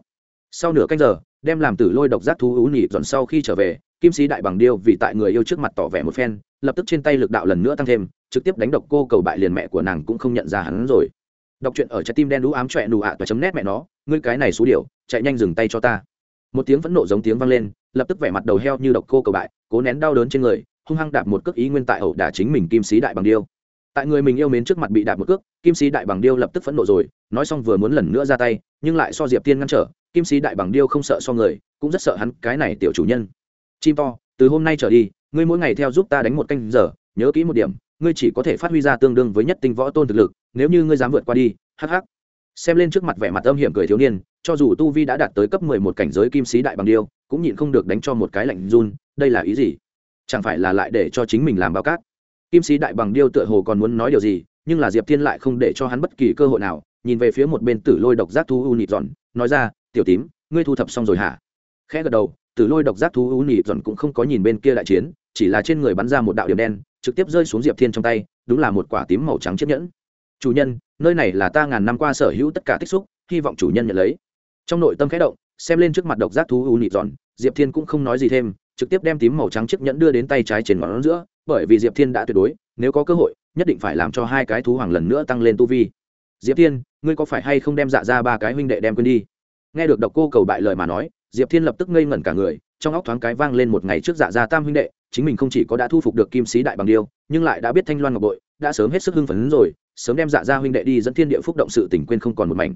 Sau nửa canh giờ, đem làm tử lôi độc giác thú ú nhị dọn sau khi trở về, kim sĩ đại bằng điêu vì tại người yêu trước mặt tỏ vẻ một phen, lập tức trên tay lực đạo lần nữa tăng thêm, trực tiếp đánh độc cô cầu bại liền mẹ của nàng cũng không nhận ra hắn rồi. Đọc truyện ở trái tim đen đũ ám trọe nụ ạ và chấm nét mẹ nó, ngươi cái này số điều chạy nhanh dừng tay cho ta. Một tiếng phẫn nộ giống tiếng vang lên, lập tức vẻ mặt đầu heo như độc cô cầu bại, cố nén đau đớn trên người hung hăng đạp một cước ý nguyên tại ẩu đả chính mình kim sĩ đại bằng điêu. Tại người mình yêu mến trước mặt bị đạp một cước, kim sĩ đại bằng điêu lập tức phẫn nộ rồi, nói xong vừa muốn lần nữa ra tay, nhưng lại so diệp tiên ngăn trở, kim sĩ đại bằng điêu không sợ so người, cũng rất sợ hắn cái này tiểu chủ nhân. Chim to, từ hôm nay trở đi, ngươi mỗi ngày theo giúp ta đánh một canh giờ, nhớ kỹ một điểm, ngươi chỉ có thể phát huy ra tương đương với nhất tinh võ tôn thực lực, nếu như ngươi dám vượt qua đi, hắc hắc. Xem lên trước mặt vẻ mặt âm hiểm cười thiếu niên, cho dù tu vi đã đạt tới cấp mười một cảnh giới kim sĩ đại bằng điêu, cũng nhịn không được đánh cho một cái lạnh run, đây là ý gì? Chẳng phải là lại để cho chính mình làm bao cát? Kim sĩ đại bằng điêu tựa hồ còn muốn nói điều gì, nhưng là diệp thiên lại không để cho hắn bất kỳ cơ hội nào, nhìn về phía một bên tử lôi độc giác Thú u nịt dọn nói ra, tiểu tím, ngươi thu thập xong rồi hả? Khẽ gật đầu, tử lôi độc giác Thú u nịt dọn cũng không có nhìn bên kia đại chiến, chỉ là trên người bắn ra một đạo điểm đen, trực tiếp rơi xuống diệp thiên trong tay, đúng là một quả tím màu trắng chiếc nhẫn. Chủ nhân, nơi này là ta ngàn năm qua sở hữu tất cả tích xúc, hy vọng chủ nhân nhận lấy. Trong nội tâm khẽ động, xem lên trước mặt độc giác thú u nịt dọn diệp thiên cũng không nói gì thêm trực tiếp đem tím màu trắng chiếc nhẫn đưa đến tay trái trên ngón giữa, bởi vì diệp thiên đã tuyệt đối, nếu có cơ hội, nhất định phải làm cho hai cái thú hoàng lần nữa tăng lên tu vi. Diệp thiên, ngươi có phải hay không đem dạ ra ba cái huynh đệ đem quên đi? Nghe được độc cô cầu bại lời mà nói, diệp thiên lập tức ngây ngẩn cả người, trong óc thoáng cái vang lên một ngày trước dạ ra tam huynh đệ, chính mình không chỉ có đã thu phục được kim sĩ đại bằng điêu, nhưng lại đã biết thanh loan ngọc bội, đã sớm hết sức hưng phấn rồi, sớm đem dạ ra huynh đệ đi dẫn thiên địa phúc động sự tình quên không còn một mảnh.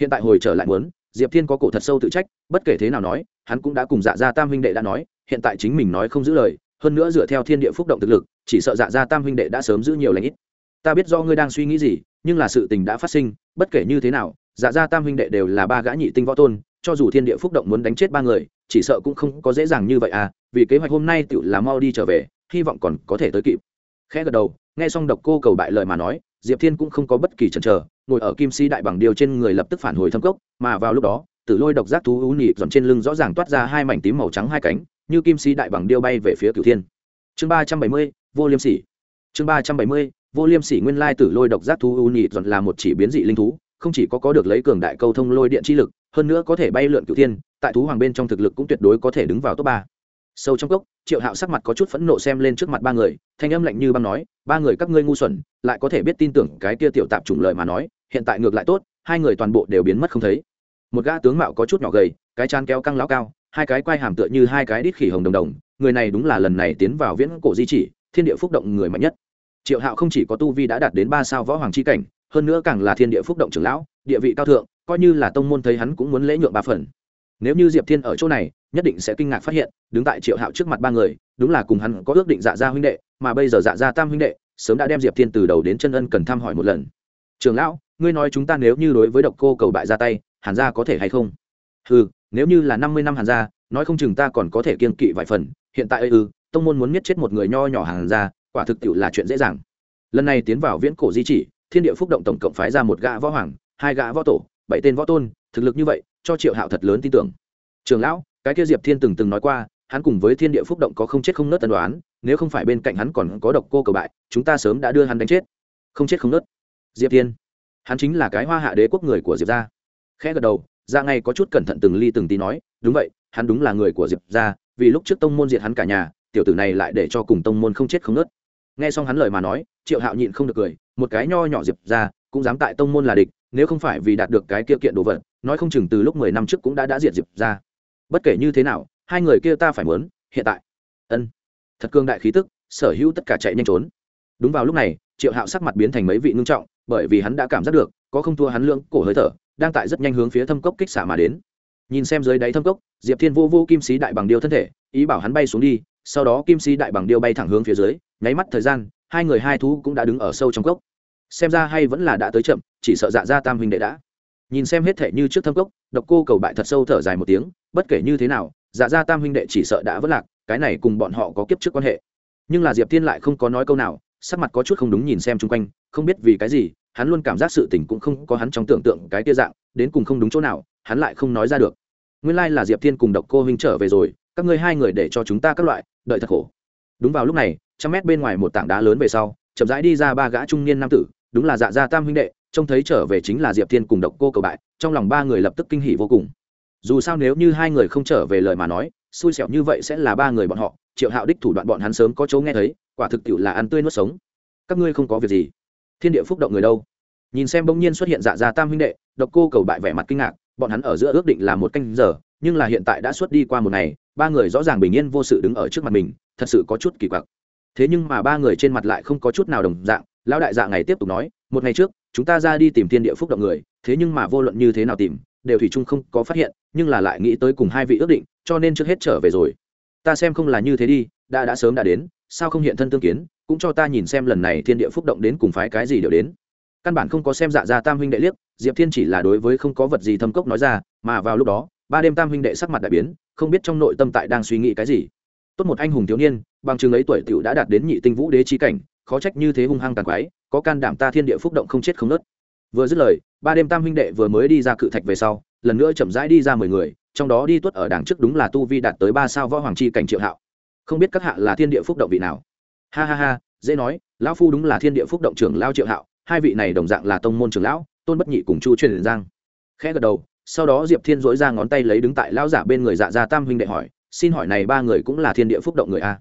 Hiện tại hồi trở lại muốn, diệp thiên có cổ thật sâu tự trách, bất kể thế nào nói, hắn cũng đã cùng dạ gia tam huynh đệ đã nói hiện tại chính mình nói không giữ lời, hơn nữa dựa theo thiên địa phúc động thực lực, chỉ sợ dạ gia tam huynh đệ đã sớm giữ nhiều lãnh ít. Ta biết do ngươi đang suy nghĩ gì, nhưng là sự tình đã phát sinh, bất kể như thế nào dạ gia tam huynh đệ đều là ba gã nhị tinh võ tôn, cho dù thiên địa phúc động muốn đánh chết ba người, chỉ sợ cũng không có dễ dàng như vậy à vì kế hoạch hôm nay tự là mau đi trở về, hy vọng còn có thể tới kịp. Khẽ gật đầu, nghe xong độc cô cầu bại lời mà nói, diệp thiên cũng không có bất kỳ chần chờ, ngồi ở kim si đại bằng điều trên người lập tức phản hồi thâm cốc, mà vào lúc đó, tử lôi độc giác thú ú nhịp dọn trên lưng rõ ràng toát ra hai mảnh tím màu trắng hai cánh như kim sĩ đại bằng điêu bay về phía cửu thiên. Chương ba trăm bảy mươi, vô liêm sỉ. Chương ba trăm bảy mươi, vô liêm sỉ nguyên lai tử lôi độc giác thú u nhị dọn là một chỉ biến dị linh thú, không chỉ có có được lấy cường đại câu thông lôi điện chi lực, hơn nữa có thể bay lượn cửu thiên, tại thú hoàng bên trong thực lực cũng tuyệt đối có thể đứng vào top ba. Sâu trong cốc, triệu hạo sắc mặt có chút phẫn nộ xem lên trước mặt ba người, thanh âm lạnh như băng nói, ba người các ngươi ngu xuẩn, lại có thể biết tin tưởng cái kia tiểu tạp chủng lời mà nói, hiện tại ngược lại tốt, hai người toàn bộ đều biến mất không thấy. Một gã tướng mạo có chút nhỏ gầy, cái chan kéo căng lão cao hai cái quai hàm tựa như hai cái đít khỉ hồng đồng đồng, người này đúng là lần này tiến vào viễn cổ di chỉ, thiên địa phúc động người mạnh nhất. Triệu hạo không chỉ có tu vi đã đạt đến ba sao võ hoàng c h i cảnh, hơn nữa càng là thiên địa phúc động trưởng lão, địa vị cao thượng, coi như là tông môn thấy hắn cũng muốn lễ nhượng ba phần. Nếu như diệp thiên ở chỗ này, nhất định sẽ kinh ngạc phát hiện, đứng tại triệu hạo trước mặt ba người, đúng là cùng hắn có ước định dạ gia huynh đệ, mà bây giờ dạ gia tam huynh đệ, sớm đã đem diệp thiên từ đầu đến chân ân cần thăm hỏi một lần. Trường lão, ngươi nói chúng ta nếu như đối với độc cô cầu bại ra tay hàn gia có thể hay không? Ừ nếu như là năm mươi năm hàn gia, nói không chừng ta còn có thể kiên kỵ vài phần, hiện tại ư, tông môn muốn miết chết một người nho nhỏ hàn gia, quả thực tiệu là chuyện dễ dàng. Lần này tiến vào viễn cổ di chỉ, thiên địa phúc động tổng cộng phái ra một gã võ hoàng, hai gã võ tổ, bảy tên võ tôn, thực lực như vậy, cho triệu hạo thật lớn tin tưởng. Trường lão, cái kia diệp thiên từng từng nói qua, hắn cùng với thiên địa phúc động có không chết không nớt tân đoán nếu không phải bên cạnh hắn còn có độc cô cầu bại, chúng ta sớm đã đưa hắn đánh chết. Không chết không nớt. Diệp thiên, hắn chính là cái hoa hạ đế quốc người của diệp gia. Khẽ gật đầu ra ngay có chút cẩn thận từng ly từng tí nói, đúng vậy, hắn đúng là người của diệp gia, vì lúc trước tông môn diệt hắn cả nhà, tiểu tử này lại để cho cùng tông môn không chết không nớt. Nghe xong hắn lời mà nói, triệu hạo nhịn không được cười, một cái nho nhỏ diệp gia, cũng dám tại tông môn là địch, nếu không phải vì đạt được cái kia kiện đồ vật, nói không chừng từ lúc mười năm trước cũng đã đã diệt diệp ra bất kể như thế nào, hai người kia ta phải mớn hiện tại. Ân. Thật cương đại khí tức, sở hữu tất cả chạy nhanh trốn. Đúng vào lúc này, triệu hạo sắc mặt biến thành mấy vị ngưng trọng, bởi vì hắn đã cảm giác được, có không thua hắn lưỡng cổ hơi thở đang tại rất nhanh hướng phía thâm cốc kích xả mà đến. Nhìn xem dưới đáy thâm cốc, diệp thiên vô vô kim sĩ đại bằng điêu thân thể, ý bảo hắn bay xuống đi, sau đó kim sĩ đại bằng điêu bay thẳng hướng phía dưới, nháy mắt thời gian, hai người hai thú cũng đã đứng ở sâu trong cốc. Xem ra hay vẫn là đã tới chậm, chỉ sợ dạ ra tam huynh đệ đã. Nhìn xem hết thể như trước thâm cốc, độc cô cầu bại thật sâu thở dài một tiếng, bất kể như thế nào dạ ra tam huynh đệ chỉ sợ đã vất lạc, cái này cùng bọn họ có kiếp trước quan hệ. Nhưng là diệp thiên lại không có nói câu nào sắc mặt có chút không đúng nhìn xem chung quanh, không biết vì cái gì, hắn luôn cảm giác sự tình cũng không có hắn trong tưởng tượng cái tia dạng, đến cùng không đúng chỗ nào, hắn lại không nói ra được. Nguyên lai là diệp thiên cùng độc cô huynh trở về rồi, các ngươi hai người để cho chúng ta các loại, đợi thật khổ. Đúng vào lúc này, trăm mét bên ngoài một tảng đá lớn về sau, chậm rãi đi ra ba gã trung niên nam tử, đúng là dạ gia tam huynh đệ, trông thấy trở về chính là diệp thiên cùng độc cô cầu bại, trong lòng ba người lập tức kinh hỉ vô cùng. Dù sao nếu như hai người không trở về lời mà nói, xui xẻo như vậy sẽ là ba người bọn họ, triệu hạo đích thủ đoạn bọn hắn sớm có chỗ nghe thấy quả thực tiệu là ăn tươi nuốt sống. Các ngươi không có việc gì. Thiên địa phúc động người đâu? Nhìn xem bỗng nhiên xuất hiện dạ gia tam huynh đệ, độc cô cầu bại vẻ mặt kinh ngạc, bọn hắn ở giữa ước định là một canh giờ, nhưng là hiện tại đã xuất đi qua một ngày, ba người rõ ràng bình yên vô sự đứng ở trước mặt mình, thật sự có chút kỳ quặc. Thế nhưng mà ba người trên mặt lại không có chút nào đồng dạng, lão đại dạ ngày tiếp tục nói, một ngày trước, chúng ta ra đi tìm thiên địa phúc động người, thế nhưng mà vô luận như thế nào tìm, đều thủy chung không có phát hiện, nhưng là lại nghĩ tới cùng hai vị ước định, cho nên trước hết trở về rồi. Ta xem không là như thế đi, đã đã sớm đã đến sao không hiện thân tương kiến, cũng cho ta nhìn xem lần này thiên địa phúc động đến cùng phái cái gì đều đến. Căn bản không có xem dạ ra tam huynh đệ liếc, diệp thiên chỉ là đối với không có vật gì thâm cốc nói ra, mà vào lúc đó, ba đêm tam huynh đệ sắc mặt đại biến, không biết trong nội tâm tại đang suy nghĩ cái gì. Tốt một anh hùng thiếu niên, bằng chừng ấy tuổi t đã đạt đến nhị tinh vũ đế trí cảnh, khó trách như thế hung hăng tàn quái, có can đảm ta thiên địa phúc động không chết không nớt. Vừa dứt lời, ba đêm tam huynh đệ vừa mới đi ra cự thạch về sau, lần nữa chậm rãi đi ra mười người, trong đó đi tuất ở đảng trước đúng là tu vi đạt tới ba sao võ hoàng chi cảnh triệu hạo không biết các hạ là thiên địa phúc động vị nào. Ha ha ha, dễ nói, lão phu đúng là thiên địa phúc động trưởng lao triệu hạo, hai vị này đồng dạng là tông môn trưởng lão, tôn bất nhị cùng chu truyền giang. Khẽ gật đầu, sau đó diệp thiên dỗi ra ngón tay lấy đứng tại lão giả bên người dạ gia tam huynh đệ hỏi, xin hỏi này ba người cũng là thiên địa phúc động người a?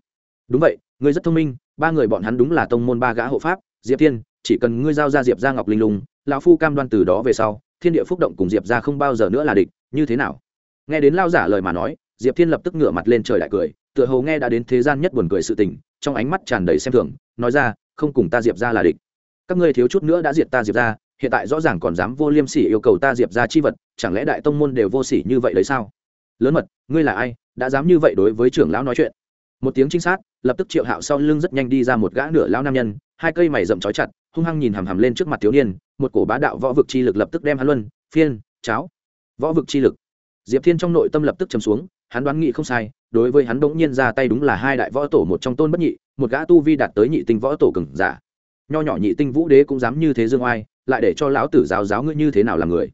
Đúng vậy, ngươi rất thông minh, ba người bọn hắn đúng là tông môn ba gã hộ pháp, diệp thiên, chỉ cần ngươi giao ra diệp gia ngọc linh lùng lão phu cam đoan từ đó về sau, thiên địa phúc động cùng diệp gia không bao giờ nữa là địch, như thế nào? Nghe đến lao giả lời mà nói diệp thiên lập tức ngửa mặt lên trời đại cười, tựa hồ nghe đã đến thế gian nhất buồn cười sự tình, trong ánh mắt tràn đầy xem thường, nói ra, không cùng ta diệp ra là địch. Các ngươi thiếu chút nữa đã diệt ta diệp ra hiện tại rõ ràng còn dám vô liêm sỉ yêu cầu ta diệp ra chi vật, chẳng lẽ đại tông môn đều vô sỉ như vậy đấy sao? Lớn mật, ngươi là ai, đã dám như vậy đối với trưởng lão nói chuyện? Một tiếng trinh sát, lập tức triệu hạo sau lưng rất nhanh đi ra một gã nửa lão nam nhân, hai cây mày rậm trói chặt, hung hăng nhìn hằm hằm lên trước mặt thiếu niên, một cổ bá đạo võ vực chi lực lập tức đem hắn luân, phiên, cháo. Võ vực chi lực. Diệp thiên trong nội tâm lập tức chấm xuống hắn đoán nghị không sai, đối với hắn bỗng nhiên ra tay đúng là hai đại võ tổ một trong tôn bất nhị, một gã tu vi đạt tới nhị tinh võ tổ cừng giả. Nho nhỏ nhị tinh vũ đế cũng dám như thế dương oai, lại để cho lão tử giáo giáo ngươi như thế nào là người.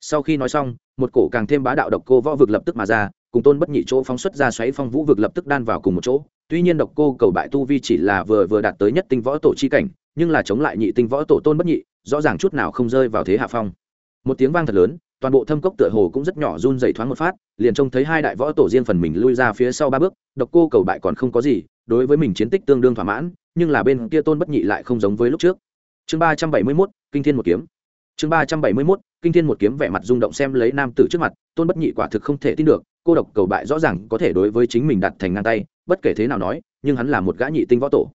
Sau khi nói xong, một cổ càng thêm bá đạo độc cô võ vực lập tức mà ra, cùng tôn bất nhị chỗ phóng xuất ra xoáy phong vũ vực lập tức đan vào cùng một chỗ. Tuy nhiên độc cô cầu bại tu vi chỉ là vừa vừa đạt tới nhất tinh võ tổ chi cảnh, nhưng là chống lại nhị tinh võ tổ tôn bất nhị, rõ ràng chút nào không rơi vào thế hạ phong. Một tiếng vang thật lớn toàn bộ thâm cốc tựa hồ cũng rất nhỏ run dày thoáng một phát, liền trông thấy hai đại võ tổ riêng phần mình lui ra phía sau ba bước, độc cô cầu bại còn không có gì, đối với mình chiến tích tương đương thỏa mãn, nhưng là bên kia tôn bất nhị lại không giống với lúc trước. Chương ba trăm bảy mươi mốt, kinh thiên một kiếm. Chương ba trăm bảy mươi mốt, kinh thiên một kiếm vẻ mặt rung động xem lấy nam tử trước mặt, tôn bất nhị quả thực không thể tin được, cô độc cầu bại rõ ràng có thể đối với chính mình đặt thành ngang tay, bất kể thế nào nói, nhưng hắn là một gã nhị tinh võ tổ.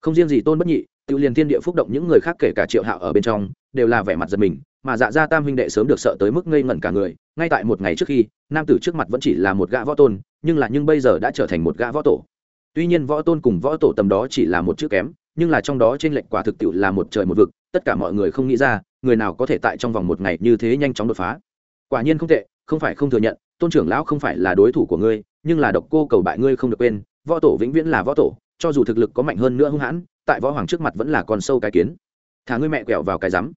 Không riêng gì tôn bất nhị, tự liền thiên địa phúc động những người khác kể cả triệu hạo ở bên trong, đều là vẻ mặt giật mình mà dạ gia tam huynh đệ sớm được sợ tới mức ngây ngẩn cả người, ngay tại một ngày trước khi, nam tử trước mặt vẫn chỉ là một gã võ tôn, nhưng là nhưng bây giờ đã trở thành một gã võ tổ. Tuy nhiên võ tôn cùng võ tổ tầm đó chỉ là một chữ kém, nhưng là trong đó trên lệnh quả thực tiệu là một trời một vực, tất cả mọi người không nghĩ ra, người nào có thể tại trong vòng một ngày như thế nhanh chóng đột phá. Quả nhiên không tệ, không phải không thừa nhận, tôn trưởng lão không phải là đối thủ của ngươi, nhưng là độc cô cầu bại ngươi không được quên, võ tổ vĩnh viễn là võ tổ, cho dù thực lực có mạnh hơn nữa hung hãn, tại võ hoàng trước mặt vẫn là con sâu cái kiến. Thả ngươi mẹ quẹo vào cái rắm.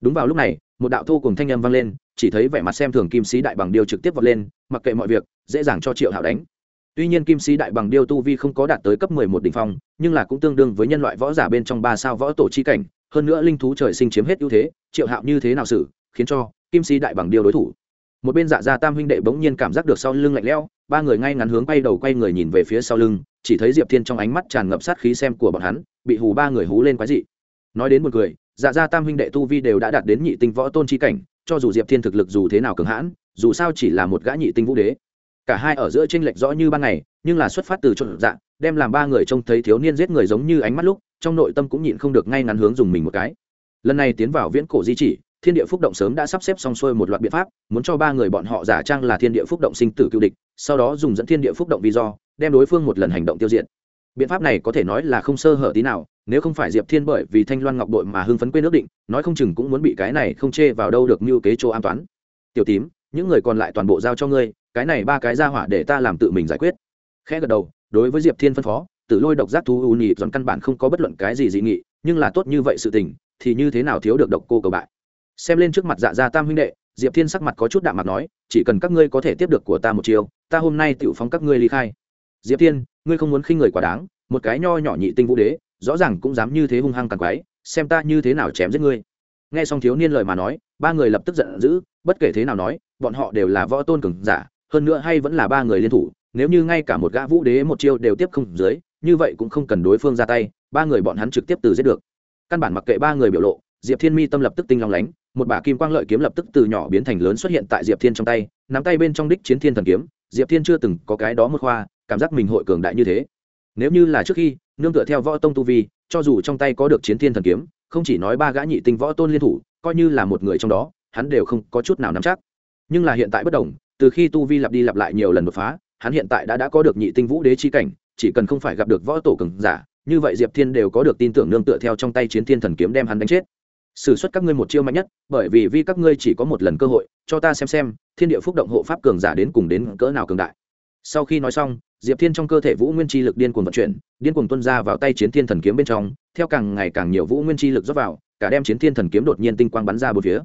Đúng vào lúc này một đạo thô cùng thanh âm vang lên, chỉ thấy vẻ mặt xem thường kim sĩ đại bằng điêu trực tiếp vọt lên, mặc kệ mọi việc, dễ dàng cho triệu hạo đánh. Tuy nhiên kim sĩ đại bằng điêu tu vi không có đạt tới cấp mười một đ ỉ n h phong, nhưng là cũng tương đương với nhân loại võ giả bên trong ba sao võ tổ chi cảnh, hơn nữa linh thú trời sinh chiếm hết ưu thế, triệu hạo như thế nào xử, khiến cho kim sĩ đại bằng điêu đối thủ. Một bên dạ gia tam huynh đệ bỗng nhiên cảm giác được sau lưng lạnh lẽo, ba người ngay ngắn hướng quay đầu quay người nhìn về phía sau lưng, chỉ thấy diệp thiên trong ánh mắt tràn ngập sát khí xem của bọn hắn, bị hù ba người hú lên quái dị. Nói đến một người dạ gia tam huynh đệ tu vi đều đã đạt đến nhị tinh võ tôn chi cảnh, cho dù diệp thiên thực lực dù thế nào cường hãn, dù sao chỉ là một gã nhị tinh vũ đế. Cả hai ở giữa tranh lệch rõ như ban ngày, nhưng là xuất phát từ trộn dạ đem làm ba người trông thấy thiếu niên giết người giống như ánh mắt lúc, trong nội tâm cũng nhịn không được ngay ngắn hướng dùng mình một cái. Lần này tiến vào viễn cổ di chỉ, thiên địa phúc động sớm đã sắp xếp xong xuôi một loạt biện pháp, muốn cho ba người bọn họ giả trang là thiên địa phúc động sinh tử cựu địch, sau đó dùng dẫn thiên địa phúc động vì do, đem đối phương một lần hành động tiêu diệt biện pháp này có thể nói là không sơ hở tí nào, nếu không phải diệp thiên bởi vì thanh loan ngọc đội mà hưng phấn quên nước định, nói không chừng cũng muốn bị cái này không chê vào đâu được mưu kế chỗ an toán tiểu tím, những người còn lại toàn bộ giao cho ngươi, cái này ba cái ra hỏa để ta làm tự mình giải quyết. Khẽ gật đầu, đối với diệp thiên phân phó, tử lôi độc giác thú u nhị dọn căn bản không có bất luận cái gì dị nghị, nhưng là tốt như vậy sự tình, thì như thế nào thiếu được độc cô cầu bại? Xem lên trước mặt dạ gia tam huynh đệ, diệp thiên sắc mặt có chút đạm mặt nói, chỉ cần các ngươi có thể tiếp được của ta một chiều ta hôm nay tự phóng các ngươi ly khai diệp thiên, ngươi không muốn khinh người quá đáng, một cái nho nhỏ nhị tinh vũ đế, rõ ràng cũng dám như thế hung hăng càng quái, xem ta như thế nào chém giết ngươi. Nghe xong thiếu niên lời mà nói, ba người lập tức giận dữ, bất kể thế nào nói, bọn họ đều là võ tôn cường giả, hơn nữa hay vẫn là ba người liên thủ, nếu như ngay cả một gã vũ đế một chiêu đều tiếp không dưới, như vậy cũng không cần đối phương ra tay, ba người bọn hắn trực tiếp từ giết được. Căn bản mặc kệ ba người biểu lộ, diệp thiên mi tâm lập tức tinh long lánh, một bả kim quang lợi kiếm lập tức từ nhỏ biến thành lớn xuất hiện tại diệp thiên trong tay, nắm tay bên trong đích chiến thiên thần kiếm, diệp thiên chưa từng có cái đó một khoa cảm giác mình hội cường đại như thế. Nếu như là trước khi, nương tựa theo võ tông tu vi, cho dù trong tay có được chiến thiên thần kiếm, không chỉ nói ba gã nhị tinh võ tôn liên thủ, coi như là một người trong đó, hắn đều không có chút nào nắm chắc. Nhưng là hiện tại bất đồng, từ khi tu vi lặp đi lặp lại nhiều lần đột phá, hắn hiện tại đã đã có được nhị tinh vũ đế chi cảnh, chỉ cần không phải gặp được võ tổ cường giả, như vậy diệp thiên đều có được tin tưởng nương tựa theo trong tay chiến thiên thần kiếm đem hắn đánh chết. S ử suất các ngươi một chiêu mạnh nhất, bởi vì vì các ngươi chỉ có một lần cơ hội, cho ta xem xem, thiên địa phúc động hộ pháp cường giả đến cùng đến cỡ nào cường đại. Sau khi nói xong diệp thiên trong cơ thể vũ nguyên chi lực điên cuồng vận chuyển, điên cuồng tuân ra vào tay chiến thiên thần kiếm bên trong, theo càng ngày càng nhiều vũ nguyên chi lực rót vào, cả đem chiến thiên thần kiếm đột nhiên tinh quang bắn ra bốn phía.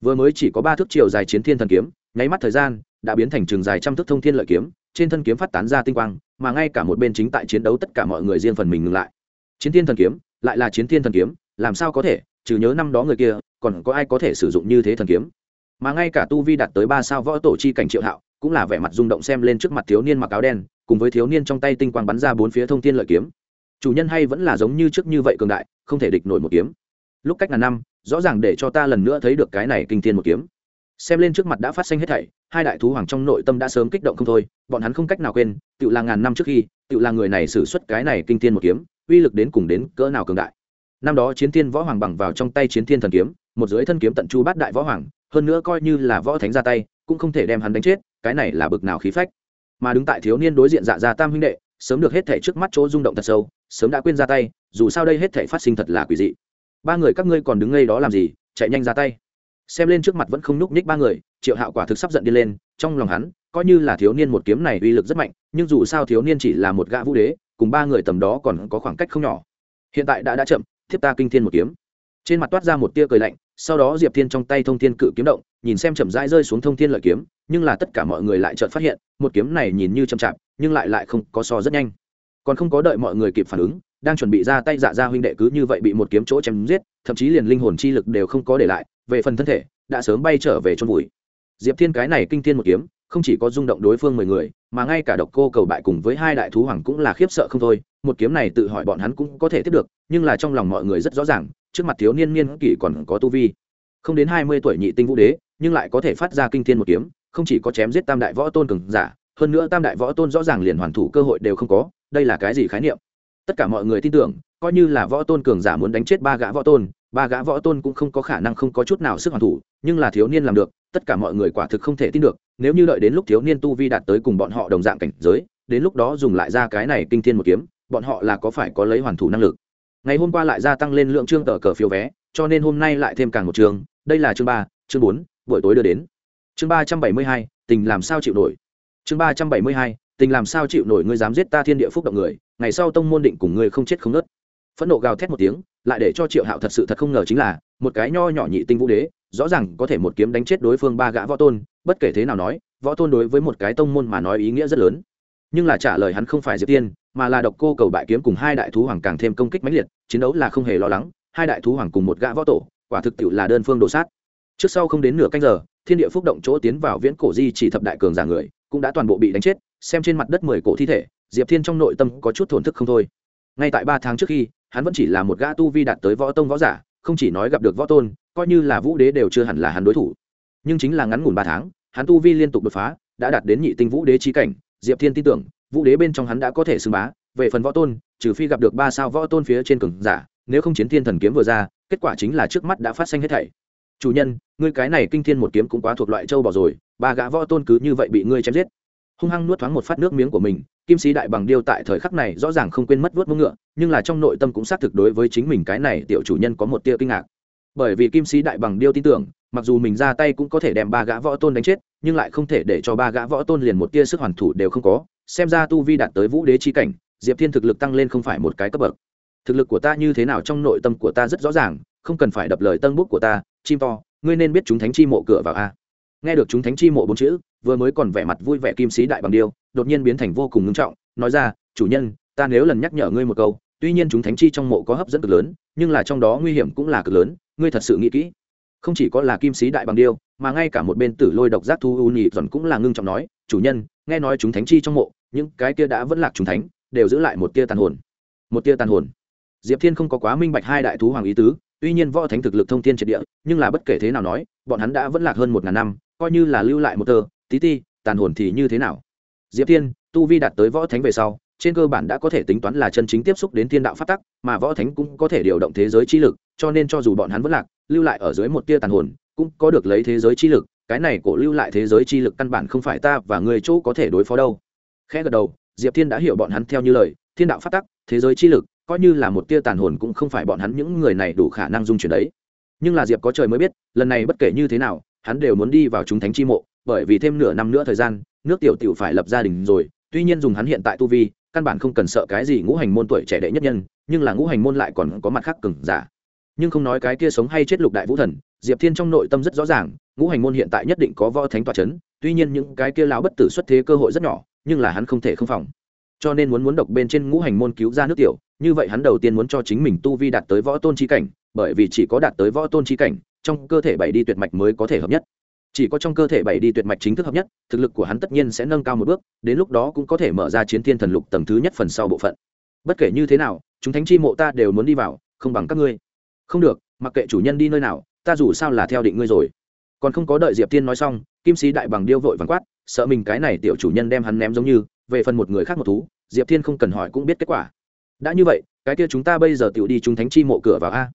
Vừa mới chỉ có ba thước chiều dài chiến thiên thần kiếm, nháy mắt thời gian, đã biến thành trường dài trăm thước thông thiên lợi kiếm, trên thân kiếm phát tán ra tinh quang, mà ngay cả một bên chính tại chiến đấu tất cả mọi người riêng phần mình ngừng lại. Chiến thiên thần kiếm, lại là chiến thiên thần kiếm, làm sao có thể, trừ nhớ năm đó người kia, còn có ai có thể sử dụng như thế thần kiếm? Mà ngay cả tu vi đạt tới ba sao võ tổ chi cảnh triệu hạo, cũng là vẻ mặt rung động xem lên trước mặt thiếu niên mặc áo đen cùng với thiếu niên trong tay tinh quang bắn ra bốn phía thông thiên lợi kiếm. Chủ nhân hay vẫn là giống như trước như vậy cường đại, không thể địch nổi một kiếm. Lúc cách ngàn năm, rõ ràng để cho ta lần nữa thấy được cái này kinh thiên một kiếm. Xem lên trước mặt đã phát sinh hết thảy, hai đại thú hoàng trong nội tâm đã sớm kích động không thôi, bọn hắn không cách nào quên tự là ngàn năm trước khi tự là người này xử suất cái này kinh thiên một kiếm, uy lực đến cùng đến cỡ nào cường đại. Năm đó chiến thiên võ hoàng bằng vào trong tay chiến thiên thần kiếm, một dưới thân kiếm tận chu bát đại võ hoàng, hơn nữa coi như là võ thánh ra tay, cũng không thể đem hắn đánh chết, cái này là bực nào khí phách mà đứng tại thiếu niên đối diện dạ gia tam huynh đệ, sớm được hết thể trước mắt chỗ rung động thật sâu, sớm đã quên ra tay, dù sao đây hết thể phát sinh thật là quỷ dị. Ba người các ngươi còn đứng ngay đó làm gì, chạy nhanh ra tay. Xem lên trước mặt vẫn không nhúc nhích ba người, triệu hạo quả thực sắp giận đi lên, trong lòng hắn, coi như là thiếu niên một kiếm này uy lực rất mạnh, nhưng dù sao thiếu niên chỉ là một gã vũ đế, cùng ba người tầm đó còn có khoảng cách không nhỏ. Hiện tại đã đã chậm, thiếp ta kinh thiên một kiếm. Trên mặt toát ra một tia cười lạnh, sau đó diệp thiên trong tay thông thiên cự kiếm động, nhìn xem chậm rãi rơi xuống thông thiên lợi kiếm nhưng là tất cả mọi người lại chợt phát hiện, một kiếm này nhìn như chậm chạp, nhưng lại lại không có so rất nhanh. Còn không có đợi mọi người kịp phản ứng, đang chuẩn bị ra tay dạ ra huynh đệ cứ như vậy bị một kiếm chỗ chém giết, thậm chí liền linh hồn chi lực đều không có để lại, về phần thân thể, đã sớm bay trở về chôn vùi. Diệp thiên cái này kinh thiên một kiếm, không chỉ có rung động đối phương mười người, mà ngay cả độc cô cầu bại cùng với hai đại thú hoàng cũng là khiếp sợ không thôi. Một kiếm này tự hỏi bọn hắn cũng có thể tiếp được, nhưng là trong lòng mọi người rất rõ ràng, trước mặt thiếu niên niên kỷ còn có tu vi. Không đến hai mươi tuổi nhị tinh vũ đế, nhưng lại có thể phát ra kinh thiên một kiếm không chỉ có chém giết tam đại võ tôn cường giả, hơn nữa tam đại võ tôn rõ ràng liền hoàn thủ cơ hội đều không có, đây là cái gì khái niệm? Tất cả mọi người tin tưởng, coi như là võ tôn cường giả muốn đánh chết ba gã võ tôn, ba gã võ tôn cũng không có khả năng không có chút nào sức hoàn thủ, nhưng là thiếu niên làm được, tất cả mọi người quả thực không thể tin được, nếu như đợi đến lúc thiếu niên tu vi đạt tới cùng bọn họ đồng dạng cảnh giới, đến lúc đó dùng lại ra cái này kinh thiên một kiếm, bọn họ là có phải có lấy hoàn thủ năng lực? Ngày hôm qua lại gia tăng lên lượng chương tờ cờ phiếu vé, cho nên hôm nay lại thêm càng một chương đây là chương ba, chương bốn, buổi tối đưa đến chương ba trăm bảy mươi hai, tình làm sao chịu nổi. Chương ba trăm bảy mươi hai, tình làm sao chịu nổi ngươi dám giết ta thiên địa phúc động người, ngày sau tông môn định cùng ngươi không chết không nớt. Phẫn nộ gào thét một tiếng, lại để cho triệu hạo thật sự thật không ngờ chính là, một cái nho nhỏ nhị tinh vũ đế, rõ ràng có thể một kiếm đánh chết đối phương ba gã võ tôn, bất kể thế nào nói, võ tôn đối với một cái tông môn mà nói ý nghĩa rất lớn. Nhưng là trả lời hắn không phải diệp tiên, mà là độc cô cầu bại kiếm cùng hai đại thú hoàng càng thêm công kích mãnh liệt, chiến đấu là không hề lo lắng, hai đại thú hoàng cùng một gã võ tổ, quả thực tiệu là đơn phương đồ sát. Trước sau không đến nửa canh giờ thiên địa phúc động chỗ tiến vào viễn cổ di chỉ thập đại cường giả người, cũng đã toàn bộ bị đánh chết, xem trên mặt đất mười cổ thi thể, diệp thiên trong nội tâm có chút thổn thức không thôi. Ngay tại ba tháng trước khi, hắn vẫn chỉ là một gã tu vi đạt tới võ tông võ giả, không chỉ nói gặp được võ tôn, coi như là vũ đế đều chưa hẳn là hắn đối thủ. Nhưng chính là ngắn ngủn ba tháng, hắn tu vi liên tục đột phá, đã đạt đến nhị tinh vũ đế trí cảnh, diệp thiên tin tưởng, vũ đế bên trong hắn đã có thể xưng bá, về phần võ tôn, trừ phi gặp được ba sao võ tôn phía trên cường giả, nếu không chiến thiên thần kiếm vừa ra, kết quả chính là trước mắt đã phát sinh hết thảy chủ nhân, ngươi cái này kinh thiên một kiếm cũng quá thuộc loại châu bỏ rồi, ba gã võ tôn cứ như vậy bị ngươi chém giết. Hung hăng nuốt thoáng một phát nước miếng của mình, kim sĩ đại bằng điêu tại thời khắc này rõ ràng không quên mất vớt mông ngựa, nhưng là trong nội tâm cũng xác thực đối với chính mình cái này tiểu chủ nhân có một tia kinh ngạc. Bởi vì kim sĩ đại bằng điêu tin tưởng, mặc dù mình ra tay cũng có thể đem ba gã võ tôn đánh chết, nhưng lại không thể để cho ba gã võ tôn liền một tia sức hoàn thủ đều không có, xem ra tu vi đạt tới vũ đế chi cảnh, diệp thiên thực lực tăng lên không phải một cái cấp bậc. Thực lực của ta như thế nào trong nội tâm của ta rất rõ ràng không cần phải đập lời tân bút của ta, chim to, ngươi nên biết chúng thánh chi mộ cửa vào a. Nghe được chúng thánh chi mộ bốn chữ, vừa mới còn vẻ mặt vui vẻ kim sĩ đại bằng điêu, đột nhiên biến thành vô cùng ngưng trọng, nói ra, chủ nhân, ta nếu lần nhắc nhở ngươi một câu, tuy nhiên chúng thánh chi trong mộ có hấp dẫn cực lớn, nhưng là trong đó nguy hiểm cũng là cực lớn, ngươi thật sự nghĩ kỹ. Không chỉ có là kim sĩ đại bằng điêu, mà ngay cả một bên tử lôi độc giác thu u nhị dọn cũng là ngưng trọng nói, chủ nhân, nghe nói chúng thánh chi trong mộ, những cái kia đã vẫn lạc chúng thánh, đều giữ lại một tia tàn hồn. Một tia tàn hồn. Diệp thiên không có quá minh bạch hai đại thú hoàng ý tứ tuy nhiên võ thánh thực lực thông thiên triệt địa, nhưng là bất kể thế nào nói, bọn hắn đã vẫn lạc hơn một ngàn năm, coi như là lưu lại một tơ tí ti, tàn hồn thì như thế nào? Diệp thiên, tu vi đạt tới võ thánh về sau, trên cơ bản đã có thể tính toán là chân chính tiếp xúc đến thiên đạo phát tắc, mà võ thánh cũng có thể điều động thế giới chi lực, cho nên cho dù bọn hắn vẫn lạc, lưu lại ở dưới một tia tàn hồn, cũng có được lấy thế giới chi lực, cái này cổ lưu lại thế giới chi lực căn bản không phải ta và người chỗ có thể đối phó đâu. Khẽ gật đầu, diệp thiên đã hiểu bọn hắn theo như lời, thiên đạo phát tắc, thế giới chi lực coi như là một tia tàn hồn cũng không phải bọn hắn những người này đủ khả năng dung chuyển đấy. Nhưng là diệp có trời mới biết, lần này bất kể như thế nào, hắn đều muốn đi vào chúng thánh chi mộ, bởi vì thêm nửa năm nữa thời gian, nước tiểu tiểu phải lập gia đình rồi, tuy nhiên dùng hắn hiện tại tu vi, căn bản không cần sợ cái gì ngũ hành môn tuổi trẻ đệ nhất nhân, nhưng là ngũ hành môn lại còn có mặt khác cừng giả. Nhưng không nói cái kia sống hay chết lục đại vũ thần, diệp thiên trong nội tâm rất rõ ràng, ngũ hành môn hiện tại nhất định có võ thánh tòa c h ấ n tuy nhiên những cái kia lão bất tử xuất thế cơ hội rất nhỏ, nhưng là hắn không thể không phòng cho nên muốn muốn độc bên trên ngũ hành môn cứu ra nước tiểu, như vậy hắn đầu tiên muốn cho chính mình tu vi đạt tới võ tôn chi cảnh, bởi vì chỉ có đạt tới võ tôn chi cảnh, trong cơ thể bảy đi tuyệt mạch mới có thể hợp nhất. Chỉ có trong cơ thể bảy đi tuyệt mạch chính thức hợp nhất, thực lực của hắn tất nhiên sẽ nâng cao một bước, đến lúc đó cũng có thể mở ra chiến thiên thần lục tầng thứ nhất phần sau bộ phận. Bất kể như thế nào, chúng thánh chi mộ ta đều muốn đi vào, không bằng các ngươi. Không được, mặc kệ chủ nhân đi nơi nào, ta dù sao là theo định ngươi rồi. Còn không có đợi diệp tiên nói xong, kim sĩ đại bằng điêu vội vàng quát, sợ mình cái này tiểu chủ nhân đem hắn ném giống như về phần một người khác một thú, diệp thiên không cần hỏi cũng biết kết quả. Đã như vậy, cái kia chúng ta bây giờ tiểu đi chúng thánh chi mộ cửa vào a.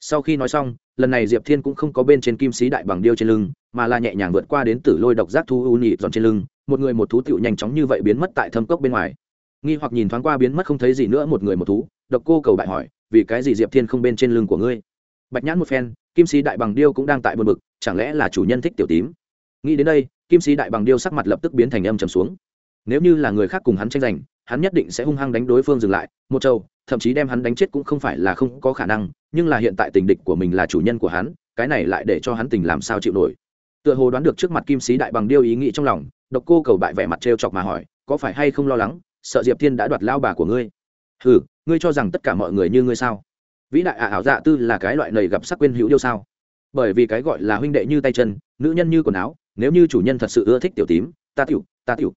Sau khi nói xong, lần này diệp thiên cũng không có bên trên kim sĩ đại bằng điêu trên lưng, mà là nhẹ nhàng vượt qua đến tử lôi độc giác thu u nhị dọn trên lưng, một người một thú tựu nhanh chóng như vậy biến mất tại thâm cốc bên ngoài. Nghi hoặc nhìn thoáng qua biến mất không thấy gì nữa một người một thú, độc cô cầu bại hỏi, vì cái gì diệp thiên không bên trên lưng của ngươi? Bạch nhãn một phen, kim sĩ đại bằng điêu cũng đang tại buồn bực, chẳng lẽ là chủ nhân thích tiểu tím? Nghĩ đến đây, kim sĩ đại bằng điêu sắc mặt lập tức biến thành âm trầm xuống nếu như là người khác cùng hắn tranh giành, hắn nhất định sẽ hung hăng đánh đối phương dừng lại, một châu, thậm chí đem hắn đánh chết cũng không phải là không có khả năng, nhưng là hiện tại tình địch của mình là chủ nhân của hắn, cái này lại để cho hắn tình làm sao chịu nổi. Tựa hồ đoán được trước mặt kim sĩ đại bằng điêu ý nghĩ trong lòng, độc cô cầu bại vẻ mặt trêu chọc mà hỏi, có phải hay không lo lắng, sợ diệp thiên đã đoạt lao bà của ngươi? Ừ ngươi cho rằng tất cả mọi người như ngươi sao? Vĩ đại ả ảo dạ tư là cái loại này gặp sắc quên hữu điêu sao? Bởi vì cái gọi là huynh đệ như tay chân, nữ nhân như quần áo, nếu như chủ nhân thật sự ưa thích tiểu tím, ta tiểu ta tiểu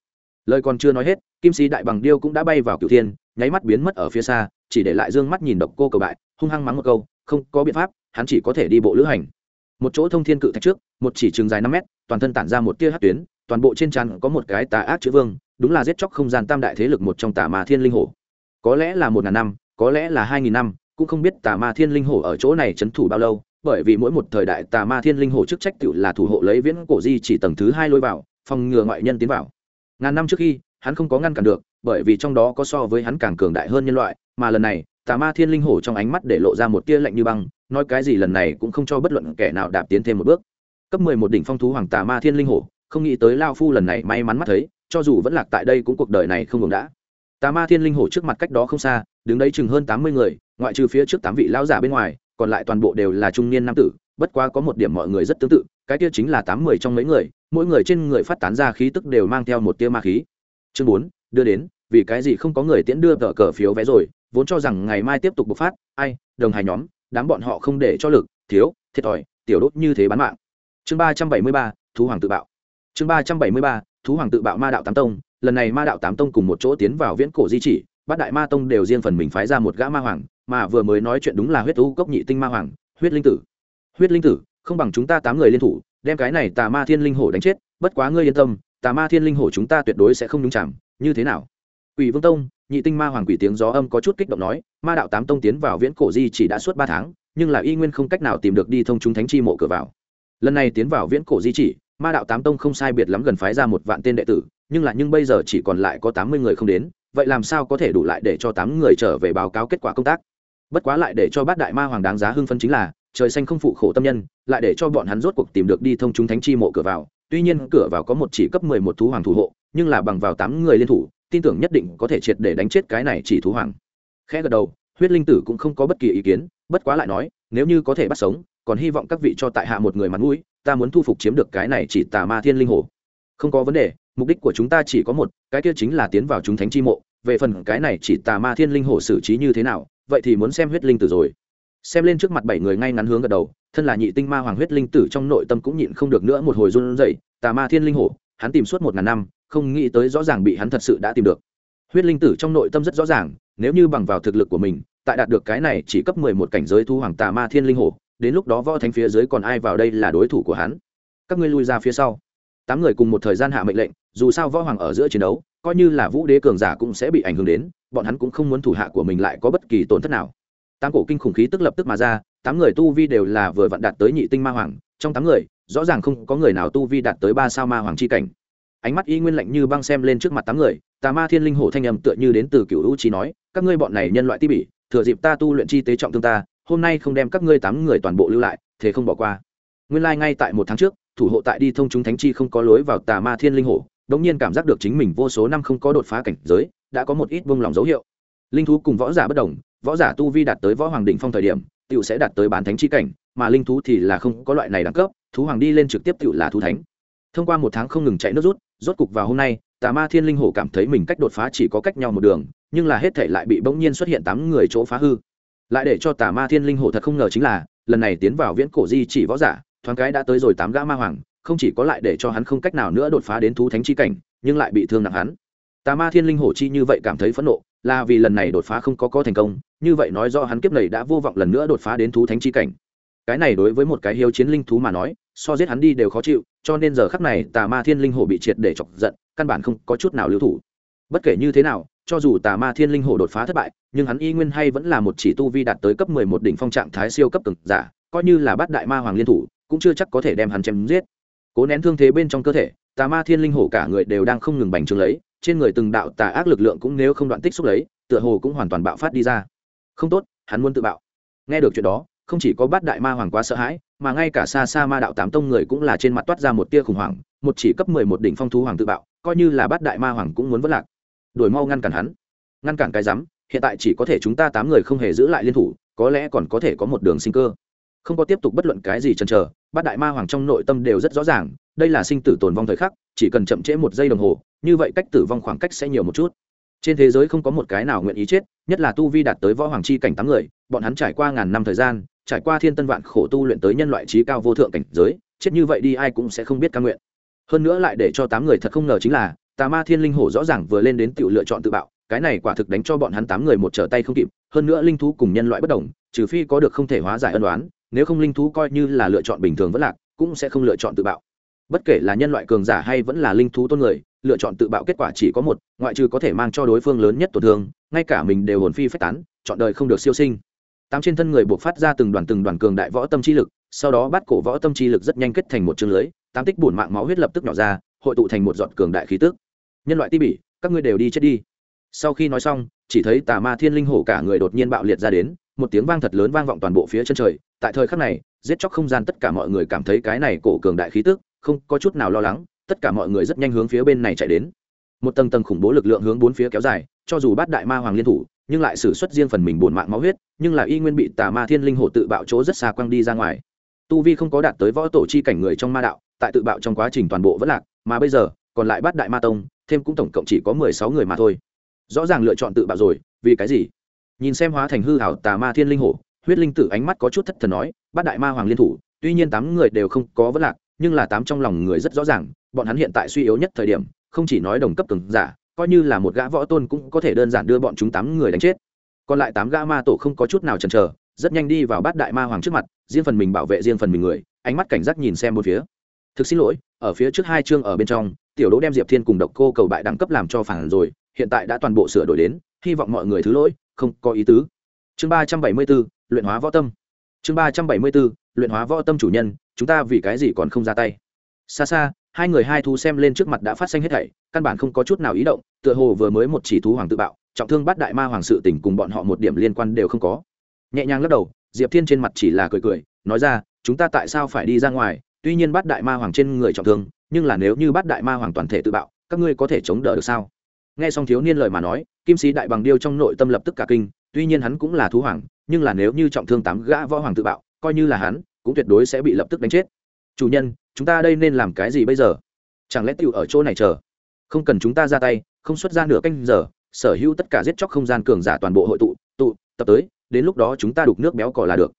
lời còn chưa nói hết, kim sĩ đại bằng điêu cũng đã bay vào cựu thiên, nháy mắt biến mất ở phía xa, chỉ để lại d ư ơ n g mắt nhìn độc cô cầu bại, hung hăng mắng một câu, không có biện pháp, hắn chỉ có thể đi bộ lữ hành. Một chỗ thông thiên cự thạch trước, một chỉ trường dài năm mét, toàn thân tản ra một tia hát tuyến, toàn bộ trên tràn có một cái tà ác chữ vương, đúng là giết chóc không gian tam đại thế lực một trong tà ma thiên linh hồ có lẽ là một ngàn năm, có lẽ là hai nghìn năm, cũng không biết tà ma thiên linh hồ ở chỗ này c h ấ n thủ bao lâu, bởi vì mỗi một thời đại tà ma thiên linh hồ chức trách tự là thủ hộ lấy viễn cổ di chỉ tầng thứ hai lôi vào, phòng ngừa ngoại nhân tiến vào ngàn năm trước khi, hắn không có ngăn cản được, bởi vì trong đó có so với hắn càng cường đại hơn nhân loại, mà lần này, tà ma thiên linh hổ trong ánh mắt để lộ ra một tia lạnh như băng, nói cái gì lần này cũng không cho bất luận kẻ nào đạp tiến thêm một bước. Cấp mười một đỉnh phong thú hoàng tà ma thiên linh hổ, không nghĩ tới lao phu lần này may mắn mắt thấy, cho dù vẫn lạc tại đây cũng cuộc đời này không ngừng đã. Tà ma thiên linh hổ trước mặt cách đó không xa, đứng đấy chừng hơn tám mươi người, ngoại trừ phía trước tám vị lão giả bên ngoài, còn lại toàn bộ đều là trung niên nam tử bất quá có một điểm mọi người rất tương tự, cái kia chính là tám mươi trong mấy người, mỗi người trên người phát tán ra khí tức đều mang theo một tia ma khí. Chương bốn, đưa đến, vì cái gì không có người tiễn đưa tờ cờ phiếu vé rồi, vốn cho rằng ngày mai tiếp tục bộc phát, ai, đồng hài nhóm, đám bọn họ không để cho lực, thiếu, thiệt thòi, tiểu đốt như thế bán mạng. Chương ba trăm bảy mươi ba, thú hoàng tự bạo. Chương ba trăm bảy mươi ba, thú hoàng tự bạo ma đạo tám tông, lần này ma đạo tám tông cùng một chỗ tiến vào viễn cổ di chỉ, bát đại ma tông đều riêng phần mình phái ra một gã ma hoàng, mà vừa mới nói chuyện đúng là huyết u cốc nhị tinh ma hoàng, huyết linh tử huyết linh tử, không bằng chúng ta tám người liên thủ, đem cái này tà ma thiên linh hổ đánh chết, bất quá ngươi yên tâm, tà ma thiên linh hổ chúng ta tuyệt đối sẽ không nhúng chạm như thế nào? Quỷ vương tông, nhị tinh ma hoàng quỷ tiếng gió âm có chút kích động nói, ma đạo tám tông tiến vào viễn cổ di chỉ đã suốt ba tháng, nhưng là y nguyên không cách nào tìm được đi thông chúng thánh chi mộ cửa vào. Lần này tiến vào viễn cổ di chỉ, ma đạo tám tông không sai biệt lắm gần phái ra một vạn tên đệ tử, nhưng là nhưng bây giờ chỉ còn lại có tám mươi người không đến, vậy làm sao có thể đủ lại để cho tám người trở về báo cáo kết quả công tác? Bất quá lại để cho bát đại ma hoàng đáng giá hưng phấn chính là trời xanh không phụ khổ tâm nhân, lại để cho bọn hắn rốt cuộc tìm được đi thông chúng thánh chi mộ cửa vào. Tuy nhiên, cửa vào có một chỉ cấp mười một thú hoàng thủ hộ, nhưng là bằng vào tám người liên thủ, tin tưởng nhất định có thể triệt để đánh chết cái này chỉ thú hoàng. Khẽ gật đầu, huyết linh tử cũng không có bất kỳ ý kiến, bất quá lại nói, nếu như có thể bắt sống, còn hy vọng các vị cho tại hạ một người mặt mũi, ta muốn thu phục chiếm được cái này chỉ tà ma thiên linh hồ. Không có vấn đề, mục đích của chúng ta chỉ có một, cái kia chính là tiến vào chúng thánh chi mộ. Về phần cái này chỉ tà ma thiên linh hồ xử trí như thế nào, vậy thì muốn xem huyết linh tử rồi xem lên trước mặt bảy người ngay ngắn hướng gật đầu, thân là nhị tinh ma hoàng huyết linh tử trong nội tâm cũng nhịn không được nữa một hồi run rẩy, tà ma thiên linh hổ, hắn tìm suốt một ngàn năm, không nghĩ tới rõ ràng bị hắn thật sự đã tìm được. Huyết linh tử trong nội tâm rất rõ ràng, nếu như bằng vào thực lực của mình, tại đạt được cái này chỉ cấp mười một cảnh giới thu hoàng tà ma thiên linh hổ, đến lúc đó võ thánh phía dưới còn ai vào đây là đối thủ của hắn? Các ngươi lui ra phía sau. Tám người cùng một thời gian hạ mệnh lệnh, dù sao võ hoàng ở giữa chiến đấu, coi như là vũ đế cường giả cũng sẽ bị ảnh hưởng đến, bọn hắn cũng không muốn thủ hạ của mình lại có bất kỳ tổn thất nào tám cổ kinh khủng khí tức lập tức mà ra, tám người tu vi đều là vừa vặn đạt tới nhị tinh ma hoàng, trong tám người, rõ ràng không có người nào tu vi đạt tới ba sao ma hoàng c h i cảnh. Ánh mắt y nguyên lạnh như băng xem lên trước mặt tám người, tà ma thiên linh hổ thanh âm tựa như đến từ cựu hữu trí nói, các ngươi bọn này nhân loại ti bỉ, thừa dịp ta tu luyện chi tế trọng thương ta, hôm nay không đem các ngươi tám người toàn bộ lưu lại, thế không bỏ qua. Nguyên lai、like、ngay tại một tháng trước, thủ hộ tại đi thông chúng thánh chi không có lối vào tà ma thiên linh hổ đ ỗ n g nhiên cảm giác được chính mình vô số năm không có đột phá cảnh giới, đã có một ít vung lòng dấu hiệu linh thú cùng võ giả bất đồng, võ giả tu vi đạt tới võ hoàng đỉnh phong thời điểm t i ể u sẽ đạt tới bán thánh chi cảnh, mà linh thú thì là không có loại này đẳng cấp, thú hoàng đi lên trực tiếp t i ể u là thú thánh. Thông qua một tháng không ngừng chạy nước rút, rốt cục vào hôm nay, tà ma thiên linh hổ cảm thấy mình cách đột phá chỉ có cách nhau một đường, nhưng là hết thể lại bị bỗng nhiên xuất hiện tám người chỗ phá hư. Lại để cho tà ma thiên linh hổ thật không ngờ chính là, lần này tiến vào viễn cổ di chỉ võ giả, thoáng cái đã tới rồi tám gã ma hoàng, không chỉ có lại để cho hắn không cách nào nữa đột phá đến thú thánh chi cảnh, nhưng lại bị thương nặng hắn. Tà ma thiên linh hổ chi như vậy cảm thấy phẫn nộ là vì lần này đột phá không có có thành công, như vậy nói do hắn kiếp này đã vô vọng lần nữa đột phá đến thú thánh chi cảnh. Cái này đối với một cái hiếu chiến linh thú mà nói, so giết hắn đi đều khó chịu, cho nên giờ khắc này tà ma thiên linh hổ bị triệt để chọc giận, căn bản không có chút nào lưu thủ. Bất kể như thế nào, cho dù tà ma thiên linh hổ đột phá thất bại, nhưng hắn y nguyên hay vẫn là một chỉ tu vi đạt tới cấp mười một đỉnh phong trạng thái siêu cấp cực giả, coi như là bát đại ma hoàng liên thủ, cũng chưa chắc có thể đem hắn chém giết. Cố nén thương thế bên trong cơ thể, tà ma thiên linh hổ cả người đều đang không ngừng bành trướng lấy trên người từng đạo tà ác lực lượng cũng nếu không đoạn tích xúc lấy, tựa hồ cũng hoàn toàn bạo phát đi ra. Không tốt, hắn muốn tự bạo. Nghe được chuyện đó, không chỉ có bát đại ma hoàng quá sợ hãi, mà ngay cả xa xa ma đạo tám tông người cũng là trên mặt toát ra một tia khủng hoảng, một chỉ cấp mười một đỉnh phong thú hoàng tự bạo, coi như là bát đại ma hoàng cũng muốn vất lạc. Đổi mau ngăn cản hắn. Ngăn cản cái rắm, hiện tại chỉ có thể chúng ta tám người không hề giữ lại liên thủ, có lẽ còn có thể có một đường sinh cơ không có tiếp tục bất luận cái gì chần chờ, bát đại ma hoàng trong nội tâm đều rất rõ ràng, đây là sinh tử tồn vong thời khắc, chỉ cần chậm trễ một giây đồng hồ, như vậy cách tử vong khoảng cách sẽ nhiều một chút. Trên thế giới không có một cái nào nguyện ý chết, nhất là tu vi đạt tới võ hoàng chi cảnh tám người, bọn hắn trải qua ngàn năm thời gian, trải qua thiên tân vạn khổ tu luyện tới nhân loại trí cao vô thượng cảnh giới, chết như vậy đi ai cũng sẽ không biết căn nguyện. Hơn nữa lại để cho tám người thật không ngờ chính là, tà ma thiên linh hổ rõ ràng vừa lên đến tự lựa chọn tự bạo, cái này quả thực đánh cho bọn hắn tám người một trở tay không kịp, hơn nữa linh thú cùng nhân loại bất đồng, trừ phi có được không thể hóa giải ân đoán nếu không linh thú coi như là lựa chọn bình thường vẫn lạc, cũng sẽ không lựa chọn tự bạo. Bất kể là nhân loại cường giả hay vẫn là linh thú tôn người, lựa chọn tự bạo kết quả chỉ có một, ngoại trừ có thể mang cho đối phương lớn nhất tổn thương, ngay cả mình đều hồn phi phách tán, chọn đời không được siêu sinh. Tám trên thân người buộc phát ra từng đoàn từng đoàn cường đại võ tâm chi lực, sau đó bắt cổ võ tâm chi lực rất nhanh kết thành một chương lưới, tám tích bổn mạng máu huyết lập tức nhỏ ra, hội tụ thành một giọt cường đại khí tức. Nhân loại ti bỉ, các ngươi đều đi chết đi. Sau khi nói xong, chỉ thấy tà ma thiên linh hổ cả người đột nhiên bạo liệt ra đến một tiếng vang thật lớn vang vọng toàn bộ phía chân trời. Tại thời khắc này, giết chóc không gian tất cả mọi người cảm thấy cái này cổ cường đại khí tức, không có chút nào lo lắng, tất cả mọi người rất nhanh hướng phía bên này chạy đến. Một tầng tầng khủng bố lực lượng hướng bốn phía kéo dài, cho dù bát đại ma hoàng liên thủ, nhưng lại xử suất riêng phần mình bổn mạng máu huyết, nhưng là y nguyên bị tà ma thiên linh hồ tự bạo chỗ rất xa quăng đi ra ngoài. Tu vi không có đạt tới võ tổ chi cảnh người trong ma đạo, tại tự bạo trong quá trình toàn bộ vẫn lạc, mà bây giờ, còn lại bát đại ma tông, thêm cũng tổng cộng chỉ có mười sáu người mà thôi. Rõ ràng lựa chọn tự bạo rồi, vì cái gì? Nhìn xem hóa thành hư hảo tà ma thiên linh hổ, huyết linh tử ánh mắt có chút thất thần nói, bát đại ma hoàng liên thủ, tuy nhiên tám người đều không có vấn lạc, nhưng là tám trong lòng người rất rõ ràng, bọn hắn hiện tại suy yếu nhất thời điểm, không chỉ nói đồng cấp cường giả, coi như là một gã võ tôn cũng có thể đơn giản đưa bọn chúng tám người đánh chết. Còn lại tám gã ma tổ không có chút nào chần chờ, rất nhanh đi vào bát đại ma hoàng trước mặt, riêng phần mình bảo vệ riêng phần mình người, ánh mắt cảnh giác nhìn xem một phía. Thực xin lỗi, ở phía trước hai chương ở bên trong, tiểu đỗ đem diệp thiên cùng độc cô cầu bại đẳng cấp làm cho phản rồi, hiện tại đã toàn bộ sửa đổi đến, hy vọng mọi người thứ lỗi không có ý tứ. Chương ba trăm bảy mươi b ố luyện hóa võ tâm. Chương ba trăm bảy mươi b ố luyện hóa võ tâm chủ nhân, chúng ta vì cái gì còn không ra tay? Xa xa, hai người hai thú xem lên trước mặt đã phát sinh hết thảy, căn bản không có chút nào ý động, tựa hồ vừa mới một chỉ thú hoàng tự bạo, trọng thương bắt đại ma hoàng sự tình cùng bọn họ một điểm liên quan đều không có. Nhẹ nhàng lắc đầu, diệp thiên trên mặt chỉ là cười cười, nói ra, chúng ta tại sao phải đi ra ngoài? Tuy nhiên bắt đại ma hoàng trên người trọng thương, nhưng là nếu như bắt đại ma hoàng toàn thể tự bạo, các ngươi có thể chống đỡ được sao? Nghe xong thiếu niên lời mà nói, kim sĩ đại bằng điêu trong nội tâm lập tức cả kinh, tuy nhiên hắn cũng là thú hoàng, nhưng là nếu như trọng thương tám gã võ hoàng tự bạo, coi như là hắn, cũng tuyệt đối sẽ bị lập tức đánh chết. Chủ nhân, chúng ta đây nên làm cái gì bây giờ? Chẳng lẽ tựu ở chỗ này chờ? Không cần chúng ta ra tay, không xuất ra nửa canh giờ, sở hữu tất cả giết chóc không gian cường giả toàn bộ hội tụ tụ, tập tới, đến lúc đó chúng ta đục nước béo cỏ là được.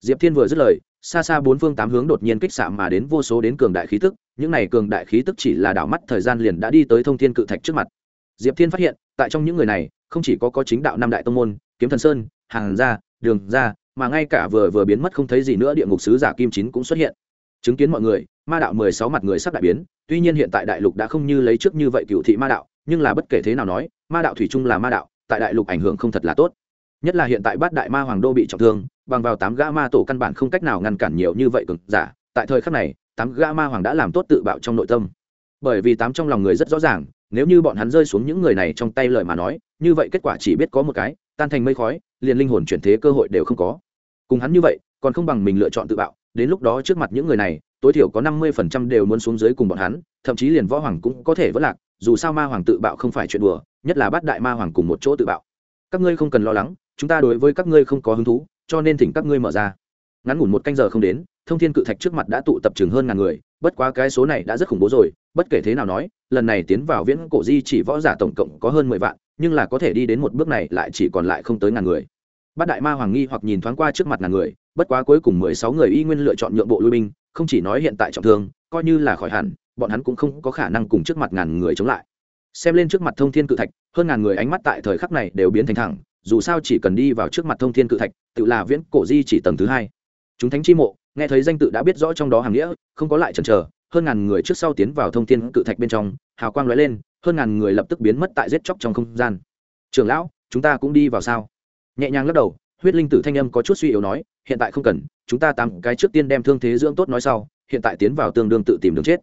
Diệp thiên vừa dứt lời, xa xa bốn phương tám hướng đột nhiên kích xạ mà đến vô số đến cường đại khí tức, những này cường đại khí tức chỉ là đảo mắt thời gian liền đã đi tới thông thiên cự thạch trước mặt diệp thiên phát hiện, tại trong những người này, không chỉ có có chính đạo năm đại tông môn, kiếm thần sơn, hàng gia, đường gia, mà ngay cả vừa vừa biến mất không thấy gì nữa địa ngục sứ giả kim chín cũng xuất hiện. Chứng kiến mọi người, ma đạo mười sáu mặt người sắp đại biến, tuy nhiên hiện tại đại lục đã không như lấy trước như vậy cựu thị ma đạo, nhưng là bất kể thế nào nói, ma đạo thủy chung là ma đạo, tại đại lục ảnh hưởng không thật là tốt. Nhất là hiện tại bát đại ma hoàng đô bị trọng thương, bằng vào tám gã ma tổ căn bản không cách nào ngăn cản nhiều như vậy cực giả, tại thời khắc này, tám gã ma hoàng đã làm tốt tự bạo trong nội tâm. Bởi vì tám trong lòng người rất rõ ràng nếu như bọn hắn rơi xuống những người này trong tay lời mà nói, như vậy kết quả chỉ biết có một cái, tan thành mây khói, liền linh hồn chuyển thế cơ hội đều không có. Cùng hắn như vậy, còn không bằng mình lựa chọn tự bạo, đến lúc đó trước mặt những người này, tối thiểu có năm mươi phần trăm đều muốn xuống dưới cùng bọn hắn, thậm chí liền võ hoàng cũng có thể vỡ lạc, dù sao ma hoàng tự bạo không phải chuyện đùa, nhất là bắt đại ma hoàng cùng một chỗ tự bạo. Các ngươi không cần lo lắng, chúng ta đối với các ngươi không có hứng thú, cho nên thỉnh các ngươi mở ra. Ngắn ngủn một canh giờ không đến, thông thiên cự thạch trước mặt đã tụ tập chừng hơn ngàn người, bất quá cái số này đã rất khủng bố rồi, bất kể thế nào nói lần này tiến vào viễn cổ di chỉ võ giả tổng cộng có hơn mười vạn, nhưng là có thể đi đến một bước này lại chỉ còn lại không tới ngàn người. Bát đại ma hoàng nghi hoặc nhìn thoáng qua trước mặt ngàn người, bất quá cuối cùng mười sáu người y nguyên lựa chọn nhượng bộ lui binh, không chỉ nói hiện tại trọng thương, coi như là khỏi hẳn, bọn hắn cũng không có khả năng cùng trước mặt ngàn người chống lại. Xem lên trước mặt thông thiên cự thạch, hơn ngàn người ánh mắt tại thời khắc này đều biến thành thẳng, dù sao chỉ cần đi vào trước mặt thông thiên cự thạch, tự là viễn cổ di chỉ tầng thứ hai. Chúng thánh chi mộ, nghe thấy danh tự đã biết rõ trong đó hàng nghĩa, không có lại chần chờ hơn ngàn người trước sau tiến vào thông thiên cự thạch bên trong, hào quang lóe lên, hơn ngàn người lập tức biến mất tại giết chóc trong không gian. Trưởng lão, chúng ta cũng đi vào sao? Nhẹ nhàng lắc đầu, huyết linh tử thanh âm có chút suy yếu nói, hiện tại không cần, chúng ta tám cái trước tiên đem thương thế dưỡng tốt nói sau, hiện tại tiến vào tương đương tự tìm đường chết.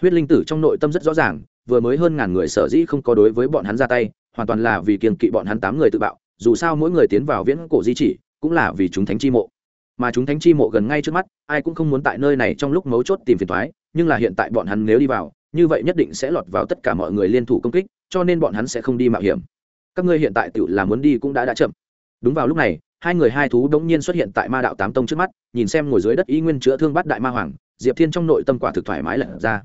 Huyết linh tử trong nội tâm rất rõ ràng, vừa mới hơn ngàn người sở dĩ không có đối với bọn hắn ra tay, hoàn toàn là vì kiềng kỵ bọn hắn tám người tự bạo, dù sao mỗi người tiến vào viễn cổ di chỉ, cũng là vì chúng thánh chi mộ. Mà chúng thánh chi mộ gần ngay trước mắt, ai cũng không muốn tại nơi này trong lúc mấu chốt tìm phiền thoái nhưng là hiện tại bọn hắn nếu đi vào, như vậy nhất định sẽ lọt vào tất cả mọi người liên thủ công kích, cho nên bọn hắn sẽ không đi mạo hiểm. Các ngươi hiện tại tự là muốn đi cũng đã đã chậm. Đúng vào lúc này, hai người hai thú đống nhiên xuất hiện tại ma đạo tám tông trước mắt, nhìn xem ngồi dưới đất ý nguyên chữa thương bắt đại ma hoàng, diệp thiên trong nội tâm quả thực thoải mái lật ra.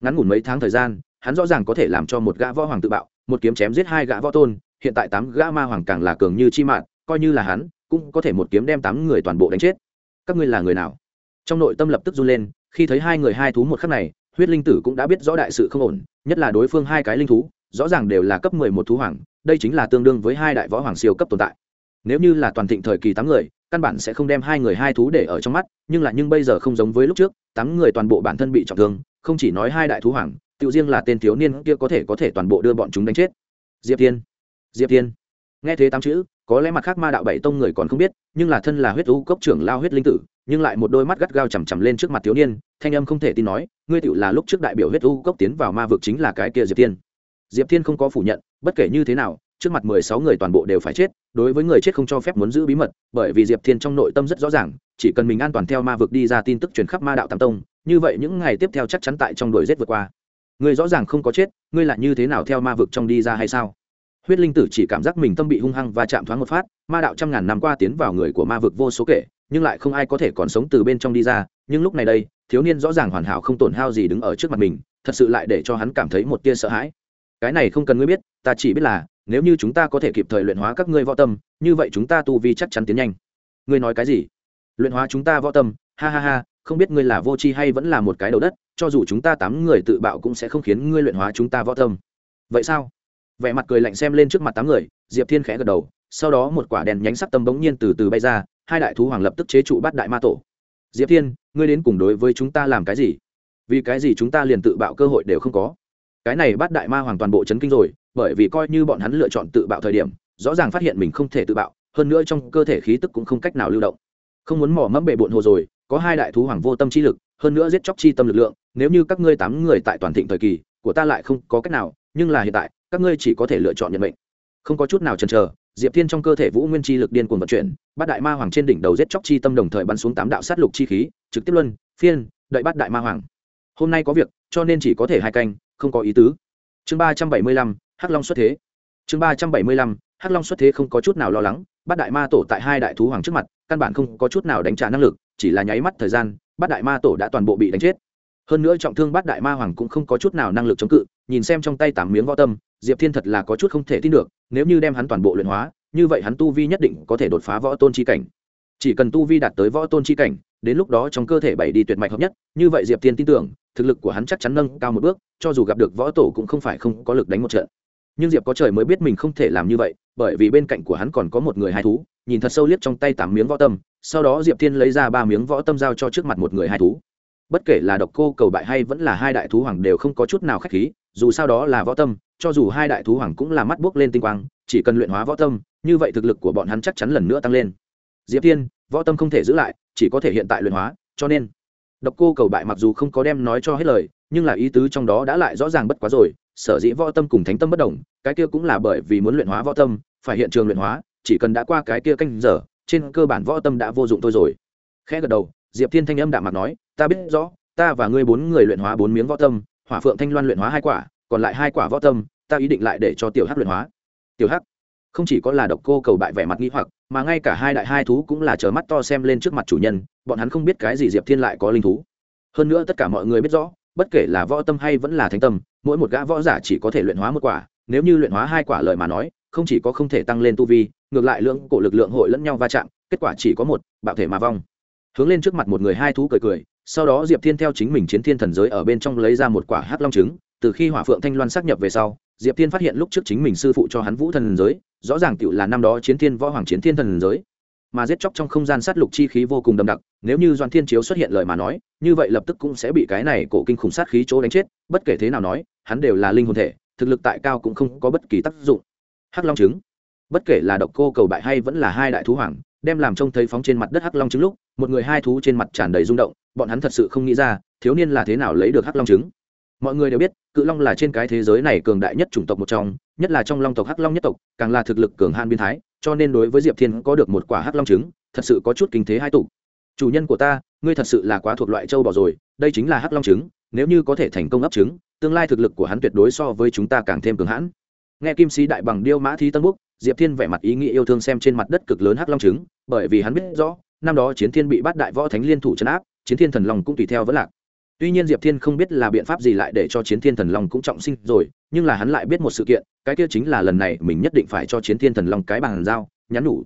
Ngắn ngủn mấy tháng thời gian, hắn rõ ràng có thể làm cho một gã võ hoàng tự bạo, một kiếm chém giết hai gã võ tôn, hiện tại tám gã ma hoàng càng là cường như chi mạng coi như là hắn, cũng có thể một kiếm đem tám người toàn bộ đánh chết. Các ngươi là người nào? Trong nội tâm lập tức run lên khi thấy hai người hai thú một khắc này, huyết linh tử cũng đã biết rõ đại sự không ổn, nhất là đối phương hai cái linh thú, rõ ràng đều là cấp mười một thú hoàng, đây chính là tương đương với hai đại võ hoàng siêu cấp tồn tại. Nếu như là toàn thịnh thời kỳ tám người, căn bản sẽ không đem hai người hai thú để ở trong mắt, nhưng là nhưng bây giờ không giống với lúc trước, tám người toàn bộ bản thân bị trọng thương, không chỉ nói hai đại thú hoàng, tự riêng là tên thiếu niên kia có thể có thể toàn bộ đưa bọn chúng đánh chết. Diệp tiên diệp tiên nghe thế tám chữ có lẽ mặt khác ma đạo bảy tông người còn không biết, nhưng là thân là huyết u cốc trưởng lao huyết linh tử, nhưng lại một đôi mắt gắt gao chằm chằm lên trước mặt thiếu niên, thanh âm không thể tin nói, ngươi tựu là lúc trước đại biểu huyết u cốc tiến vào ma vực chính là cái kia diệp tiên diệp thiên không có phủ nhận, bất kể như thế nào, trước mặt mười sáu người toàn bộ đều phải chết, đối với người chết không cho phép muốn giữ bí mật, bởi vì diệp thiên trong nội tâm rất rõ ràng, chỉ cần mình an toàn theo ma vực đi ra tin tức truyền khắp ma đạo tam tông, như vậy những ngày tiếp theo chắc chắn tại trong đuổi rét vượt qua. Người rõ ràng không có chết, ngươi lại như thế nào theo ma vực trong đi ra hay sao? Huyết linh tử chỉ cảm giác mình tâm bị hung hăng và chạm thoáng một phát, ma đạo trăm ngàn năm qua tiến vào người của ma vực vô số kể, nhưng lại không ai có thể còn sống từ bên trong đi ra, nhưng lúc này đây, thiếu niên rõ ràng hoàn hảo không tổn hao gì đứng ở trước mặt mình, thật sự lại để cho hắn cảm thấy một tia sợ hãi. Cái này không cần ngươi biết, ta chỉ biết là, nếu như chúng ta có thể kịp thời luyện hóa các ngươi võ tâm, như vậy chúng ta tu vi chắc chắn tiến nhanh. Ngươi nói cái gì? Luyện hóa chúng ta võ tâm, ha ha ha, không biết ngươi là vô tri hay vẫn là một cái đầu đất, cho dù chúng ta tám người tự bạo cũng sẽ không khiến ngươi luyện hóa chúng ta võ tâm. Vậy sao? Vẻ mặt cười lạnh xem lên trước mặt tám người, diệp thiên khẽ gật đầu, sau đó một quả đèn nhánh sắc tâm bỗng nhiên từ từ bay ra, hai đại thú hoàng lập tức chế trụ bắt đại ma tổ. Diệp thiên, ngươi đến cùng đối với chúng ta làm cái gì? Vì cái gì chúng ta liền tự bạo cơ hội đều không có? Cái này bắt đại ma hoàng toàn bộ chấn kinh rồi, bởi vì coi như bọn hắn lựa chọn tự bạo thời điểm, rõ ràng phát hiện mình không thể tự bạo, hơn nữa trong cơ thể khí tức cũng không cách nào lưu động. Không muốn mỏ mẫm bệ bộn hồ rồi, có hai đại thú hoàng vô tâm chi lực, hơn nữa giết chóc chi tâm lực lượng, nếu như các ngươi tám người tại toàn thịnh thời kỳ, của ta lại không có cách nào, nhưng là hiện tại các ngươi chỉ có thể lựa chọn nhận mệnh. Không có chút nào chần chờ, diệp thiên trong cơ thể vũ nguyên chi lực điên cuồng vận chuyển, bát đại ma hoàng trên đỉnh đầu giết chóc chi tâm đồng thời bắn xuống tám đạo sát lục chi khí, trực tiếp luân, phiên, đợi bát đại ma hoàng. Hôm nay có việc, cho nên chỉ có thể hai canh, không có ý tứ. Chương ba trăm bảy mươi lăm, hắc long xuất thế. Chương ba trăm bảy mươi lăm, hắc long xuất thế không có chút nào lo lắng, bát đại ma tổ tại hai đại thú hoàng trước mặt, căn bản không có chút nào đánh trả năng lực, chỉ là nháy mắt thời gian, bát đại ma tổ đã toàn bộ bị đánh chết hơn nữa trọng thương bát đại ma hoàng cũng không có chút nào năng lực chống cự, nhìn xem trong tay tám miếng võ tâm, diệp thiên thật là có chút không thể tin được, nếu như đem hắn toàn bộ luyện hóa, như vậy hắn tu vi nhất định có thể đột phá võ tôn chi cảnh. Chỉ cần tu vi đạt tới võ tôn chi cảnh, đến lúc đó trong cơ thể bảy đi tuyệt mạch hợp nhất, như vậy diệp thiên tin tưởng, thực lực của hắn chắc chắn nâng cao một bước, cho dù gặp được võ tổ cũng không phải không có lực đánh một trận. Nhưng diệp có trời mới biết mình không thể làm như vậy, bởi vì bên cạnh của hắn còn có một người hai thú, nhìn thật sâu liếc trong tay tám miếng võ tâm, sau đó diệp thiên lấy ra ba miếng võ tâm giao cho trước mặt một người hai thú bất kể là độc cô cầu bại hay vẫn là hai đại thú hoàng đều không có chút nào khách khí, dù sao đó là võ tâm, cho dù hai đại thú hoàng cũng là mắt buốc lên tinh quang, chỉ cần luyện hóa võ tâm, như vậy thực lực của bọn hắn chắc chắn lần nữa tăng lên. Diệp thiên, võ tâm không thể giữ lại, chỉ có thể hiện tại luyện hóa, cho nên độc cô cầu bại mặc dù không có đem nói cho hết lời, nhưng là ý tứ trong đó đã lại rõ ràng bất quá rồi, sở dĩ võ tâm cùng thánh tâm bất đồng, cái kia cũng là bởi vì muốn luyện hóa võ tâm, phải hiện trường luyện hóa, chỉ cần đã qua cái kia canh giờ, trên cơ bản võ tâm đã vô dụng thôi rồi. Khẽ gật đầu diệp thiên thanh âm đạm mặt nói, ta biết rõ, ta và ngươi bốn người luyện hóa bốn miếng võ tâm, hỏa phượng thanh loan luyện hóa hai quả, còn lại hai quả võ tâm, ta ý định lại để cho tiểu hắc luyện hóa. Tiểu hắc, không chỉ có là độc cô cầu bại vẻ mặt nghĩ hoặc, mà ngay cả hai đại hai thú cũng là chờ mắt to xem lên trước mặt chủ nhân, bọn hắn không biết cái gì diệp thiên lại có linh thú. Hơn nữa tất cả mọi người biết rõ, bất kể là võ tâm hay vẫn là thánh tâm, mỗi một gã võ giả chỉ có thể luyện hóa một quả, nếu như luyện hóa hai quả lời mà nói, không chỉ có không thể tăng lên tu vi, ngược lại lượng cổ lực lượng hội lẫn nhau va chạm, kết quả chỉ có một, bạo thể mà vong hướng lên trước mặt một người hai thú cười cười, sau đó diệp thiên theo chính mình chiến thiên thần giới ở bên trong lấy ra một quả hát long trứng, từ khi hỏa phượng thanh loan xác nhập về sau, diệp thiên phát hiện lúc trước chính mình sư phụ cho hắn vũ thần giới, rõ ràng cựu là năm đó chiến thiên võ hoàng chiến thiên thần giới. Mà giết chóc trong không gian sát lục chi khí vô cùng đậm đặc, nếu như doan thiên chiếu xuất hiện lời mà nói, như vậy lập tức cũng sẽ bị cái này cổ kinh khủng sát khí chỗ đánh chết, bất kể thế nào nói, hắn đều là linh hồn thể, thực lực tại cao cũng không có bất kỳ tác dụng. Hắc long trứng. Bất kể là độc cô cầu bại hay vẫn là hai đại thú hoàng, đem làm trông thấy phóng trên mặt đất hắc long trứng lúc một người hai thú trên mặt tràn đầy rung động, bọn hắn thật sự không nghĩ ra, thiếu niên là thế nào lấy được hắc long trứng. Mọi người đều biết, cự long là trên cái thế giới này cường đại nhất chủng tộc một trong, nhất là trong long tộc hắc long nhất tộc, càng là thực lực cường han biên thái, cho nên đối với diệp thiên có được một quả hắc long trứng, thật sự có chút kinh thế hai tụ. Chủ nhân của ta, ngươi thật sự là quá thuộc loại châu bò rồi, đây chính là hắc long trứng, nếu như có thể thành công ấp trứng, tương lai thực lực của hắn tuyệt đối so với chúng ta càng thêm cường hãn. Nghe kim sĩ đại bằng điêu mã thi tân búc diệp thiên vẻ mặt ý nghĩa yêu thương xem trên mặt đất cực lớn hắc long trứng, bởi vì hắn biết rõ năm đó chiến thiên bị bắt đại võ thánh liên thủ chấn áp, chiến thiên thần long cũng tùy theo vẫn lạc. Tuy nhiên diệp thiên không biết là biện pháp gì lại để cho chiến thiên thần long cũng trọng sinh rồi, nhưng là hắn lại biết một sự kiện, cái kia chính là lần này mình nhất định phải cho chiến thiên thần long cái bàn giao, nhắn nhủ.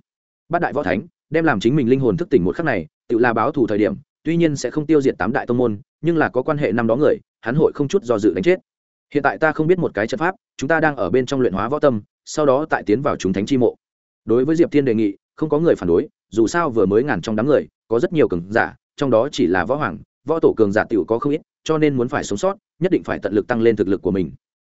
Bát đại võ thánh, đem làm chính mình linh hồn thức tỉnh một khắc này, tự là báo thù thời điểm, tuy nhiên sẽ không tiêu diệt tám đại tông môn, nhưng là có quan hệ năm đó người, hắn hội không chút do dự đánh chết. Hiện tại ta không biết một cái trận pháp, chúng ta đang ở bên trong luyện hóa võ tâm, sau đó tại tiến vào chúng thánh chi mộ. Đối với diệp thiên đề nghị, không có người phản đối dù sao vừa mới ngàn trong đám người, có rất nhiều cường giả, trong đó chỉ là võ hoàng, võ tổ cường giả tiểu có không ít, cho nên muốn phải sống sót, nhất định phải tận lực tăng lên thực lực của mình.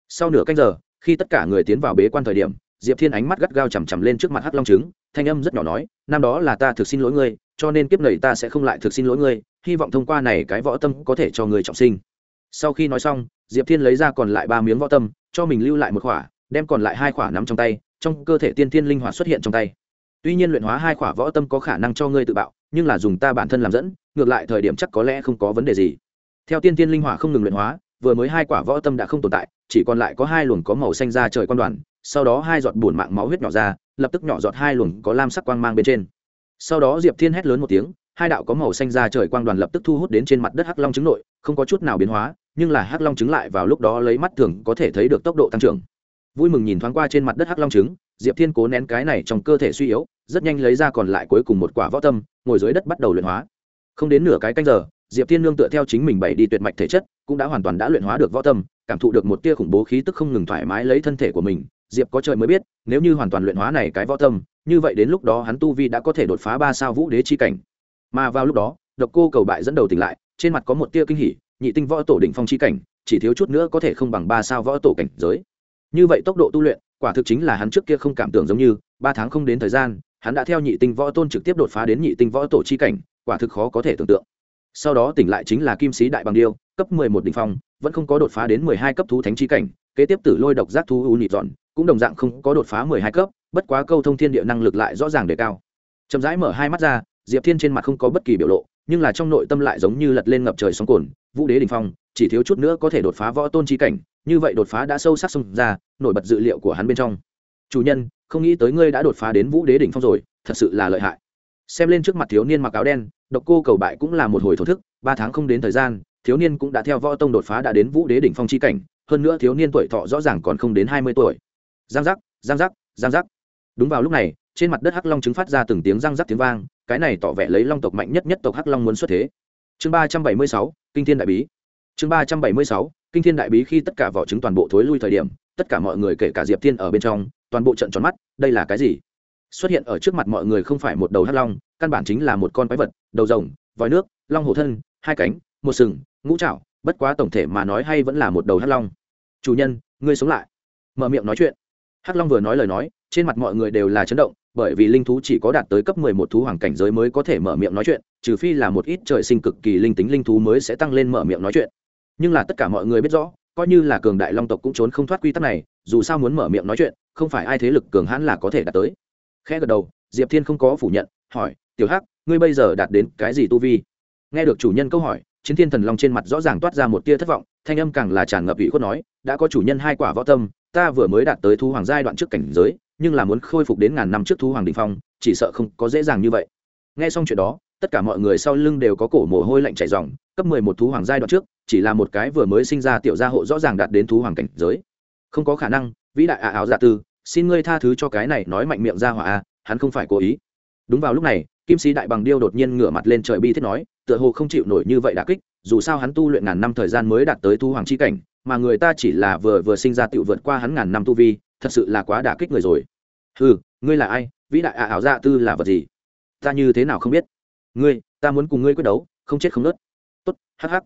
Sau nửa canh giờ, khi tất cả người tiến vào bế quan thời điểm, diệp thiên ánh mắt gắt gao chằm chằm lên trước mặt hắc long trứng, thanh âm rất nhỏ nói, năm đó là ta thực xin lỗi ngươi, cho nên kiếp này ta sẽ không lại thực xin lỗi ngươi, hy vọng thông qua này cái võ tâm có thể cho người trọng sinh. Sau khi nói xong, diệp thiên lấy ra còn lại ba miếng võ tâm, cho mình lưu lại một khỏa, đem còn lại hai khỏa nắm trong tay, trong cơ thể tiên thiên linh hoạt xuất hiện trong tay tuy nhiên luyện hóa hai khỏa võ tâm có khả năng cho ngươi tự bạo, nhưng là dùng ta bản thân làm dẫn, ngược lại thời điểm chắc có lẽ không có vấn đề gì. Theo tiên tiên linh hỏa không ngừng luyện hóa, vừa mới hai quả võ tâm đã không tồn tại, chỉ còn lại có hai luồng có màu xanh ra trời quan đoàn, sau đó hai giọt bùn mạng máu huyết nhỏ ra, lập tức nhỏ giọt hai luồng có lam sắc quang mang bên trên. Sau đó diệp thiên hét lớn một tiếng, hai đạo có màu xanh ra trời quang đoàn lập tức thu hút đến trên mặt đất hắc long trứng nội, không có chút nào biến hóa, nhưng là hắc long trứng lại vào lúc đó lấy mắt thường có thể thấy được tốc độ tăng trưởng vui mừng nhìn thoáng qua trên mặt đất hắc long trứng, diệp thiên cố nén cái này trong cơ thể suy yếu, rất nhanh lấy ra còn lại cuối cùng một quả võ tâm, ngồi dưới đất bắt đầu luyện hóa. Không đến nửa cái canh giờ, diệp thiên nương tựa theo chính mình bảy đi tuyệt mạch thể chất, cũng đã hoàn toàn đã luyện hóa được võ tâm, cảm thụ được một tia khủng bố khí tức không ngừng thoải mái lấy thân thể của mình. Diệp có trời mới biết, nếu như hoàn toàn luyện hóa này cái võ tâm, như vậy đến lúc đó hắn tu vi đã có thể đột phá ba sao vũ đế chi cảnh. Mà vào lúc đó, độc cô cầu bại dẫn đầu tỉnh lại, trên mặt có một tia kinh hỉ, nhị tinh võ tổ đỉnh phong chi cảnh, chỉ thiếu chút nữa có thể không bằng ba sao võ tổ cảnh giới như vậy tốc độ tu luyện, quả thực chính là hắn trước kia không cảm tưởng giống như, ba tháng không đến thời gian, hắn đã theo nhị tinh võ tôn trực tiếp đột phá đến nhị tinh võ tổ chi cảnh, quả thực khó có thể tưởng tượng. Sau đó tỉnh lại chính là kim sĩ đại bằng điêu, cấp mười một đ ỉ n h phong, vẫn không có đột phá đến mười hai cấp thú thánh chi cảnh, kế tiếp tử lôi độc giác thú u nhị dọn, cũng đồng dạng không có đột phá mười hai cấp, bất quá câu thông thiên địa năng lực lại rõ ràng đề cao. Chậm rãi mở hai mắt ra, diệp thiên trên mặt không có bất kỳ biểu lộ, nhưng là trong nội tâm lại giống như lật lên ngập trời sóng cồn vũ đế đình phong, chỉ thiếu chút nữa có thể đột phá võ tôn chi cảnh như vậy đột phá đã sâu sắc xông ra, nổi bật dự liệu của hắn bên trong. Chủ nhân, không nghĩ tới ngươi đã đột phá đến vũ đế đỉnh phong rồi, thật sự là lợi hại. Xem lên trước mặt thiếu niên mặc áo đen, độc cô cầu bại cũng là một hồi thổ thức, ba tháng không đến thời gian, thiếu niên cũng đã theo võ tông đột phá đã đến vũ đế đỉnh phong chi cảnh, hơn nữa thiếu niên tuổi thọ rõ ràng còn không đến hai mươi tuổi. Giang giác giang giác giang giác. Đúng vào lúc này, trên mặt đất hắc long chứng phát ra từng tiếng răng rắc tiếng vang, cái này tỏ vẻ lấy long tộc mạnh nhất nhất tộc hắc long muốn xuất thế. Chương ba trăm bảy mươi sáu, kinh thiên đại bí. Chương ba trăm bảy mươi sáu kinh thiên đại bí khi tất cả vỏ trứng toàn bộ thối lui thời điểm tất cả mọi người kể cả diệp thiên ở bên trong toàn bộ trận tròn mắt đây là cái gì? Xuất hiện ở trước mặt mọi người không phải một đầu hắc long căn bản chính là một con quái vật đầu rồng vòi nước long hổ thân hai cánh một sừng ngũ trảo, bất quá tổng thể mà nói hay vẫn là một đầu hắc long. Chủ nhân ngươi sống lại. Mở miệng nói chuyện. Hắc long vừa nói lời nói trên mặt mọi người đều là chấn động bởi vì linh thú chỉ có đạt tới cấp mười một thú hoàng cảnh giới mới có thể mở miệng nói chuyện trừ phi là một ít trời sinh cực kỳ linh tính linh thú mới sẽ tăng lên mở miệng nói chuyện nhưng là tất cả mọi người biết rõ, coi như là cường đại long tộc cũng trốn không thoát quy tắc này, dù sao muốn mở miệng nói chuyện, không phải ai thế lực cường hãn là có thể đạt tới. Khẽ gật đầu, diệp thiên không có phủ nhận, hỏi, tiểu hắc, ngươi bây giờ đạt đến cái gì tu vi? Nghe được chủ nhân câu hỏi, chiến thiên thần long trên mặt rõ ràng toát ra một tia thất vọng, thanh âm càng là tràn ngập ủy khuất nói, đã có chủ nhân hai quả võ tâm, ta vừa mới đạt tới thu hoàng giai đoạn trước cảnh giới, nhưng là muốn khôi phục đến ngàn năm trước thu hoàng đình phong, chỉ sợ không có dễ dàng như vậy. Nghe xong chuyện đó tất cả mọi người sau lưng đều có cổ mồ hôi lạnh chảy ròng. cấp mười một thú hoàng giai đoạn trước chỉ là một cái vừa mới sinh ra tiểu gia hộ rõ ràng đạt đến thú hoàng cảnh giới. Không có khả năng vĩ đại ả áo dạ tư xin ngươi tha thứ cho cái này nói mạnh miệng ra hỏa a hắn không phải cố ý. Đúng vào lúc này kim sĩ đại bằng điêu đột nhiên ngửa mặt lên trời bi thiết nói tựa hồ không chịu nổi như vậy đã kích dù sao hắn tu luyện ngàn năm thời gian mới đạt tới thú hoàng chi cảnh mà người ta chỉ là vừa vừa sinh ra tiểu vượt qua hắn ngàn năm tu vi thật sự là quá đả kích người rồi. Hừ, ngươi là ai? Vĩ đại ả áo dạ tư là vật gì? Ta như thế nào không biết? Ngươi, ta muốn cùng ngươi quyết đấu, không chết không nớt. Tốt, hắc hắc.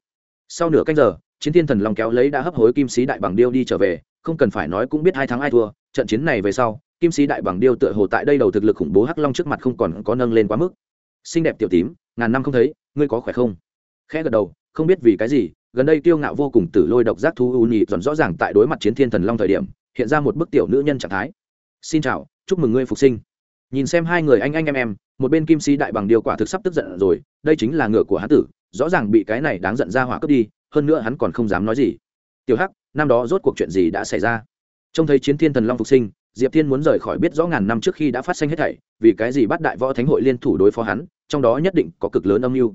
Sau nửa canh giờ, chiến thiên thần long kéo lấy đã hấp hối kim sĩ đại bằng điêu đi trở về, không cần phải nói cũng biết hai tháng ai thua, trận chiến này về sau, kim sĩ đại bằng điêu tựa hồ tại đây đầu thực lực khủng bố hắc long trước mặt không còn có nâng lên quá mức. Xinh đẹp tiểu tím, ngàn năm không thấy, ngươi có khỏe không? Khẽ gật đầu, không biết vì cái gì, gần đây tiêu ngạo vô cùng tử lôi độc giác thú u nhị dọn rõ ràng tại đối mặt chiến thiên thần long thời điểm, hiện ra một bức tiểu nữ nhân trạng thái. Xin chào, chúc mừng ngươi phục sinh nhìn xem hai người anh anh em em, một bên kim sĩ đại bằng điều quả thực sắp tức giận rồi, đây chính là ngựa của hán tử, rõ ràng bị cái này đáng giận ra hỏa cướp đi, hơn nữa hắn còn không dám nói gì. Tiểu hắc, năm đó rốt cuộc chuyện gì đã xảy ra? Trông thấy chiến thiên thần long phục sinh, diệp thiên muốn rời khỏi biết rõ ngàn năm trước khi đã phát sinh hết thảy, vì cái gì bắt đại võ thánh hội liên thủ đối phó hắn, trong đó nhất định có cực lớn âm mưu.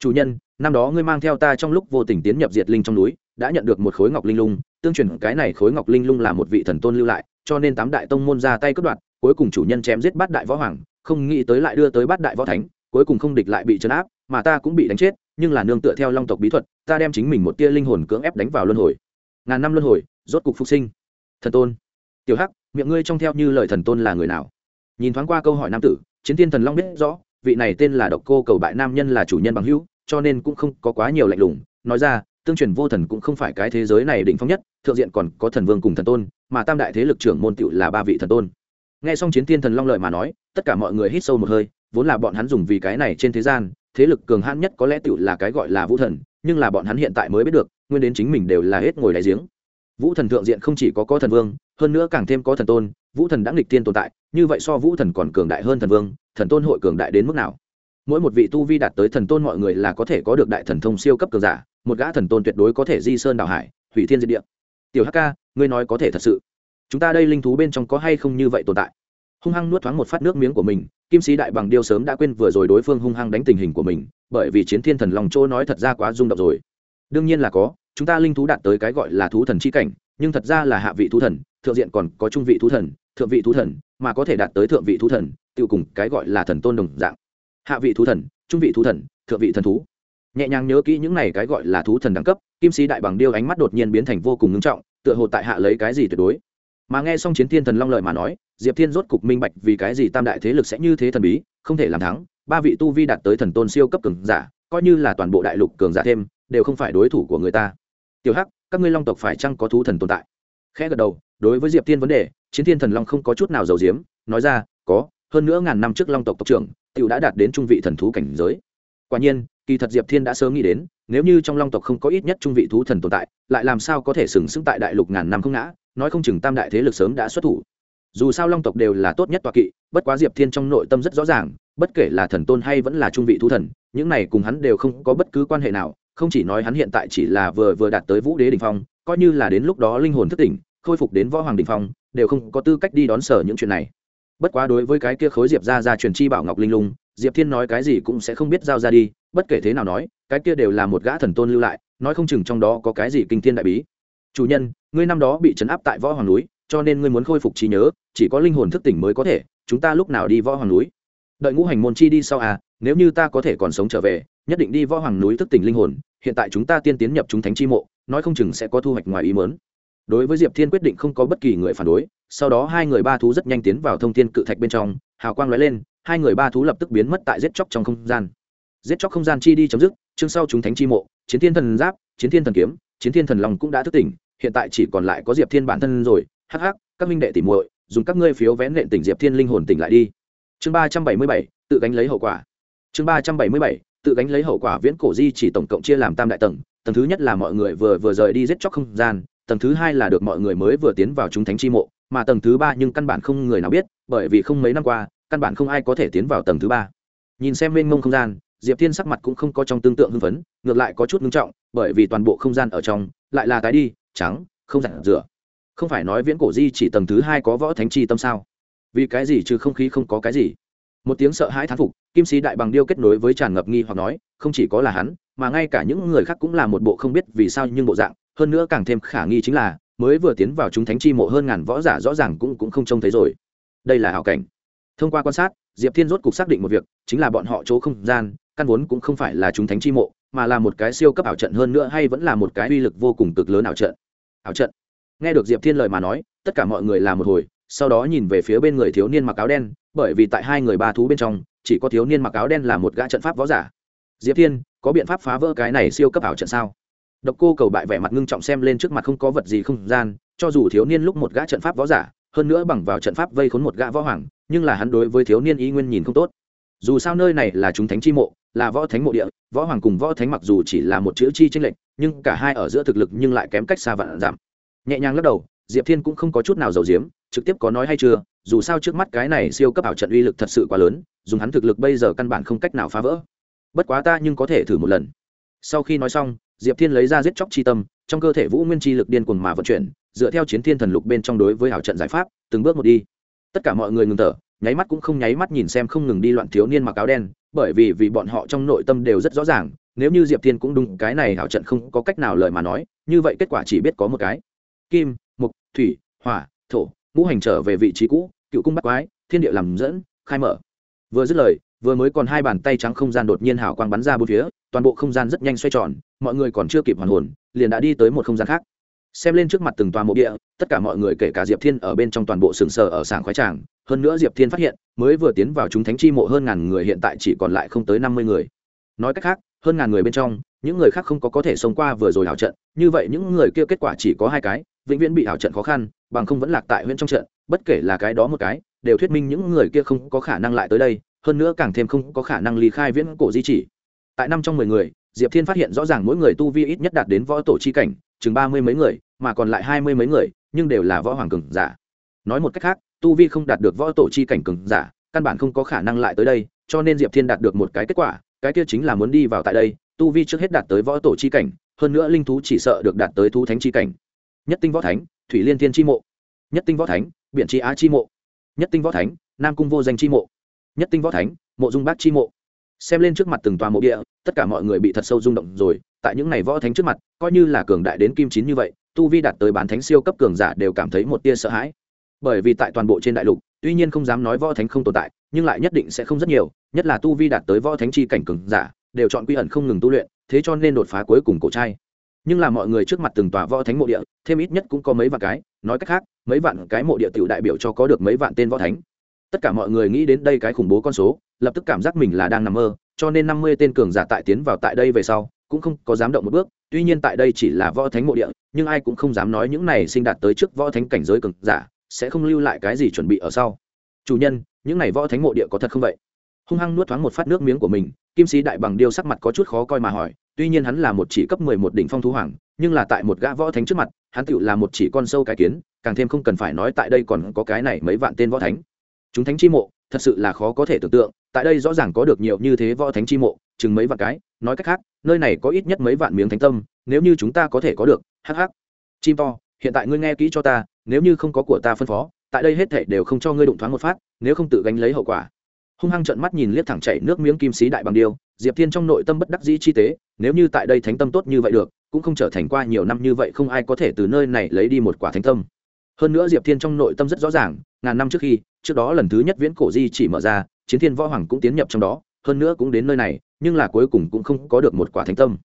Chủ nhân, năm đó ngươi mang theo ta trong lúc vô tình tiến nhập diệt linh trong núi, đã nhận được một khối ngọc linh lung, tương truyền cái này khối ngọc linh lung là một vị thần tôn lưu lại, cho nên tám đại tông môn ra tay cướp đoạt cuối cùng chủ nhân chém giết bát đại võ hoàng, không nghĩ tới lại đưa tới bát đại võ thánh, cuối cùng không địch lại bị chấn áp, mà ta cũng bị đánh chết, nhưng là nương tựa theo long tộc bí thuật, ta đem chính mình một tia linh hồn cưỡng ép đánh vào luân hồi. Ngàn năm luân hồi, rốt cục phục sinh. Thần tôn. Tiểu hắc, miệng ngươi trong theo như lời thần tôn là người nào? Nhìn thoáng qua câu hỏi nam tử, chiến tiên thần long biết rõ, vị này tên là độc cô cầu bại nam nhân là chủ nhân bằng hữu, cho nên cũng không có quá nhiều lạnh lùng, nói ra, tương truyền vô thần cũng không phải cái thế giới này đỉnh phong nhất, thượng diện còn có thần vương cùng thần tôn, mà tam đại thế lực trưởng môn tựu là ba vị thần tôn nghe xong chiến tiên thần long lợi mà nói, tất cả mọi người hít sâu một hơi, vốn là bọn hắn dùng vì cái này trên thế gian, thế lực cường hãn nhất có lẽ tựu là cái gọi là vũ thần, nhưng là bọn hắn hiện tại mới biết được, nguyên đến chính mình đều là hết ngồi đại giếng. Vũ thần thượng diện không chỉ có có thần vương, hơn nữa càng thêm có thần tôn, vũ thần đã nghịch tiên tồn tại, như vậy so vũ thần còn cường đại hơn thần vương, thần tôn hội cường đại đến mức nào? Mỗi một vị tu vi đạt tới thần tôn mọi người là có thể có được đại thần thông siêu cấp cường giả, một gã thần tôn tuyệt đối có thể di sơn đảo hải, hủy thiên diệt địa. Tiểu hk ngươi nói có thể thật sự? Chúng ta đây linh thú bên trong có hay không như vậy tồn tại? Hung hăng nuốt thoáng một phát nước miếng của mình, kim sĩ đại bằng điêu sớm đã quên vừa rồi đối phương hung hăng đánh tình hình của mình, bởi vì chiến thiên thần lòng chỗ nói thật ra quá rung động rồi. Đương nhiên là có, chúng ta linh thú đạt tới cái gọi là thú thần chi cảnh, nhưng thật ra là hạ vị thú thần, thượng diện còn có trung vị thú thần, thượng vị thú thần, mà có thể đạt tới thượng vị thú thần tự cùng cái gọi là thần tôn đồng dạng. Hạ vị thú thần, trung vị thú thần, thượng vị thần thú. Nhẹ nhàng nhớ kỹ những này cái gọi là thú thần đẳng cấp, kim sĩ đại bằng điêu ánh mắt đột nhiên biến thành vô cùng ngưng trọng, tựa hồ tại hạ lấy cái gì tuyệt đối mà nghe xong chiến thiên thần long lợi mà nói, diệp thiên rốt cục minh bạch vì cái gì tam đại thế lực sẽ như thế thần bí, không thể làm thắng, ba vị tu vi đạt tới thần tôn siêu cấp cường giả, coi như là toàn bộ đại lục cường giả thêm, đều không phải đối thủ của người ta. Tiểu hắc, các ngươi long tộc phải chăng có thú thần tồn tại? Khẽ gật đầu, đối với diệp thiên vấn đề, chiến thiên thần long không có chút nào giàu diếm nói ra, có, hơn nữa ngàn năm trước long tộc tộc trưởng t đã đạt đến trung vị thần thú cảnh giới. Quả nhiên, kỳ thật diệp thiên đã sớm nghĩ đến, nếu như trong long tộc không có ít nhất trung vị thú thần tồn tại, lại làm sao có thể sừng sững tại đại lục ngàn năm không ngã? Nói không chừng tam đại thế lực sớm đã xuất thủ. Dù sao long tộc đều là tốt nhất tọa kỵ, bất quá diệp thiên trong nội tâm rất rõ ràng, bất kể là thần tôn hay vẫn là trung vị thú thần, những này cùng hắn đều không có bất cứ quan hệ nào, không chỉ nói hắn hiện tại chỉ là vừa vừa đạt tới vũ đế đình phong, coi như là đến lúc đó linh hồn thức tỉnh, khôi phục đến võ hoàng đình phong, đều không có tư cách đi đón sở những chuyện này. Bất quá đối với cái kia khối diệp ra ra truyền chi bảo ngọc linh lung, diệp thiên nói cái gì cũng sẽ không biết giao ra đi, bất kể thế nào nói, cái kia đều là một gã thần tôn lưu lại, nói không chừng trong đó có cái gì kinh thiên đại bí chủ nhân, ngươi năm đó bị trấn áp tại võ hoàng núi, cho nên ngươi muốn khôi phục trí nhớ, chỉ có linh hồn thức tỉnh mới có thể, chúng ta lúc nào đi võ hoàng núi? Đợi ngũ hành môn chi đi sau à nếu như ta có thể còn sống trở về, nhất định đi võ hoàng núi thức tỉnh linh hồn, hiện tại chúng ta tiên tiến nhập chúng thánh chi mộ, nói không chừng sẽ có thu hoạch ngoài ý mớn đối với diệp thiên quyết định không có bất kỳ người phản đối, sau đó hai người ba thú rất nhanh tiến vào thông tin cự thạch bên trong, hào quang lóe lên, hai người ba thú lập tức biến mất tại giết chóc trong không gian. Giết chóc không gian chi đi chấm dứt, chương sau chúng thánh chi mộ, chiến thiên thần giáp, chiến thiên thần kiếm, chiến thiên thần long cũng đã thức tỉnh hiện tại chỉ còn lại có diệp thiên bản thân rồi. Hắc hắc, các minh đệ tỉ muội, dùng các ngươi phiếu vén lệnh tỉnh diệp thiên linh hồn tỉnh lại đi. Chương ba trăm bảy mươi bảy, tự gánh lấy hậu quả. Chương ba trăm bảy mươi bảy, tự gánh lấy hậu quả viễn cổ di chỉ tổng cộng chia làm tam đại tầng. Tầng thứ nhất là mọi người vừa vừa rời đi giết chóc không gian. Tầng thứ hai là được mọi người mới vừa tiến vào chúng thánh chi mộ. Mà tầng thứ ba nhưng căn bản không người nào biết, bởi vì không mấy năm qua, căn bản không ai có thể tiến vào tầng thứ ba. Nhìn xem mênh mông không gian, diệp thiên sắc mặt cũng không có trong tương tượng hưng phấn, ngược lại có chút ngưng trọng, bởi vì toàn bộ không gian ở trong, lại là tái đi trắng, không giặt rửa không phải nói viễn cổ di chỉ tầng thứ hai có võ thánh chi tâm sao? Vì cái gì trừ không khí không có cái gì? Một tiếng sợ hãi thán phục, kim sĩ đại bằng điêu kết nối với tràn ngập nghi hoặc nói, không chỉ có là hắn, mà ngay cả những người khác cũng là một bộ không biết vì sao nhưng bộ dạng. Hơn nữa càng thêm khả nghi chính là, mới vừa tiến vào chúng thánh chi mộ hơn ngàn võ giả rõ ràng cũng cũng không trông thấy rồi. Đây là hảo cảnh. Thông qua quan sát, diệp thiên rốt cục xác định một việc, chính là bọn họ chỗ không gian, căn vốn cũng không phải là chúng thánh chi mộ, mà là một cái siêu cấp ảo trận hơn nữa hay vẫn là một cái uy lực vô cùng cực lớn ảo trận ảo trận. Nghe được diệp thiên lời mà nói, tất cả mọi người làm một hồi, sau đó nhìn về phía bên người thiếu niên mặc áo đen, bởi vì tại hai người ba thú bên trong, chỉ có thiếu niên mặc áo đen là một gã trận pháp võ giả. Diệp thiên, có biện pháp phá vỡ cái này siêu cấp ảo trận sao? Độc cô cầu bại vẻ mặt ngưng trọng xem lên trước mặt không có vật gì không gian, cho dù thiếu niên lúc một gã trận pháp võ giả, hơn nữa bằng vào trận pháp vây khốn một gã võ hoàng, nhưng là hắn đối với thiếu niên ý nguyên nhìn không tốt dù sao nơi này là chúng thánh chi mộ, là võ thánh mộ địa, võ hoàng cùng võ thánh mặc dù chỉ là một chữ chi tranh lệch, nhưng cả hai ở giữa thực lực nhưng lại kém cách xa vạn giảm. Nhẹ nhàng lắc đầu, diệp thiên cũng không có chút nào giàu diếm trực tiếp có nói hay chưa, dù sao trước mắt cái này siêu cấp ảo trận uy lực thật sự quá lớn, dùng hắn thực lực bây giờ căn bản không cách nào phá vỡ. Bất quá ta nhưng có thể thử một lần. Sau khi nói xong, diệp thiên lấy ra giết chóc chi tâm, trong cơ thể vũ nguyên chi lực điên cuồng mà vận chuyển, dựa theo chiến thiên thần lục bên trong đối với ảo trận giải pháp, từng bước một đi. Tất cả mọi người ngừng thở nháy mắt cũng không nháy mắt nhìn xem không ngừng đi loạn thiếu niên mặc áo đen, bởi vì vì bọn họ trong nội tâm đều rất rõ ràng, nếu như diệp thiên cũng đúng, cái này hảo trận không có cách nào lời mà nói, như vậy kết quả chỉ biết có một cái. Kim mục thủy, hỏa, thổ, ngũ hành trở về vị trí cũ, cựu cung bắt quái, thiên địa làm dẫn, khai mở. Vừa dứt lời, vừa mới còn hai bàn tay trắng không gian đột nhiên hào quang bắn ra bốn phía, toàn bộ không gian rất nhanh xoay tròn, mọi người còn chưa kịp hoàn hồn, liền đã đi tới một không gian khác xem lên trước mặt từng toa mộ địa, tất cả mọi người kể cả diệp thiên ở bên trong toàn bộ sừng sờ ở sảng khoái tràng. Hơn nữa diệp thiên phát hiện, mới vừa tiến vào chúng thánh chi mộ hơn ngàn người hiện tại chỉ còn lại không tới năm mươi người. Nói cách khác, hơn ngàn người bên trong, những người khác không có có thể xông qua vừa rồi hảo trận. Như vậy những người kia kết quả chỉ có hai cái, vĩnh viễn bị hảo trận khó khăn, bằng không vẫn lạc tại huyện trong trận. Bất kể là cái đó một cái, đều thuyết minh những người kia không có khả năng lại tới đây, hơn nữa càng thêm không có khả năng ly khai viễn cổ di chỉ. Tại năm trong mười người, diệp thiên phát hiện rõ ràng mỗi người tu vi ít nhất đạt đến võ tổ chi cảnh, chừng ba mươi mấy người mà còn lại hai mươi mấy người, nhưng đều là võ hoàng cường giả. Nói một cách khác, tu vi không đạt được võ tổ chi cảnh cường giả, căn bản không có khả năng lại tới đây, cho nên diệp thiên đạt được một cái kết quả, cái kia chính là muốn đi vào tại đây, tu vi trước hết đạt tới võ tổ chi cảnh, hơn nữa linh thú chỉ sợ được đạt tới thú thánh chi cảnh. Nhất tinh võ thánh, thủy liên thiên chi mộ. Nhất tinh võ thánh biện tri á chi mộ. Nhất tinh võ thánh, nam cung vô danh chi mộ. Nhất tinh võ thánh, mộ dung bác chi mộ. Xem lên trước mặt từng tòa mộ địa, tất cả mọi người bị thật sâu rung động rồi, tại những ngày võ thánh trước mặt, coi như là cường đại đến kim chín như vậy tu vi đạt tới bán thánh siêu cấp cường giả đều cảm thấy một tia sợ hãi. Bởi vì tại toàn bộ trên đại lục, tuy nhiên không dám nói võ thánh không tồn tại, nhưng lại nhất định sẽ không rất nhiều, nhất là tu vi đạt tới võ thánh chi cảnh cường giả, đều chọn quy ẩn không ngừng tu luyện, thế cho nên đột phá cuối cùng cổ trai. Nhưng là mọi người trước mặt từng tòa võ thánh mộ địa, thêm ít nhất cũng có mấy vạn cái, nói cách khác, mấy vạn cái mộ địa tiểu đại biểu cho có được mấy vạn tên võ thánh. Tất cả mọi người nghĩ đến đây cái khủng bố con số, lập tức cảm giác mình là đang nằm mơ, cho nên năm mươi tên cường giả tại tiến vào tại đây về sau cũng không có dám động một bước, tuy nhiên tại đây chỉ là võ thánh mộ địa, nhưng ai cũng không dám nói những này sinh đạt tới trước võ thánh cảnh giới cường giả, sẽ không lưu lại cái gì chuẩn bị ở sau. Chủ nhân, những này võ thánh mộ địa có thật không vậy? Hung hăng nuốt thoáng một phát nước miếng của mình, kim sĩ đại bằng điêu sắc mặt có chút khó coi mà hỏi, tuy nhiên hắn là một chỉ cấp mười một đỉnh phong thú hoàng, nhưng là tại một gã võ thánh trước mặt, hắn tựu là một chỉ con sâu cái kiến, càng thêm không cần phải nói tại đây còn có cái này mấy vạn tên võ thánh. Chúng thánh chi mộ, thật sự là khó có thể tưởng tượng tại đây rõ ràng có được nhiều như thế võ thánh chi mộ, chừng mấy vạn cái, nói cách khác, nơi này có ít nhất mấy vạn miếng thánh tâm, nếu như chúng ta có thể có được hh chim to, hiện tại ngươi nghe kỹ cho ta, nếu như không có của ta phân phó, tại đây hết thảy đều không cho ngươi đụng thoáng một phát, nếu không tự gánh lấy hậu quả. Hung hăng trợn mắt nhìn liếc thẳng chảy nước miếng kim sĩ đại bằng điêu, diệp thiên trong nội tâm bất đắc dĩ chi tế, nếu như tại đây thánh tâm tốt như vậy được, cũng không trở thành qua nhiều năm như vậy không ai có thể từ nơi này lấy đi một quả thánh tâm. Hơn nữa diệp thiên trong nội tâm rất rõ ràng, ngàn năm trước khi, trước đó lần thứ nhất viễn cổ di chỉ mở ra chiến thiên võ hoàng cũng tiến nhập trong đó, hơn nữa cũng đến nơi này, nhưng là cuối cùng cũng không có được một quả thánh tâm.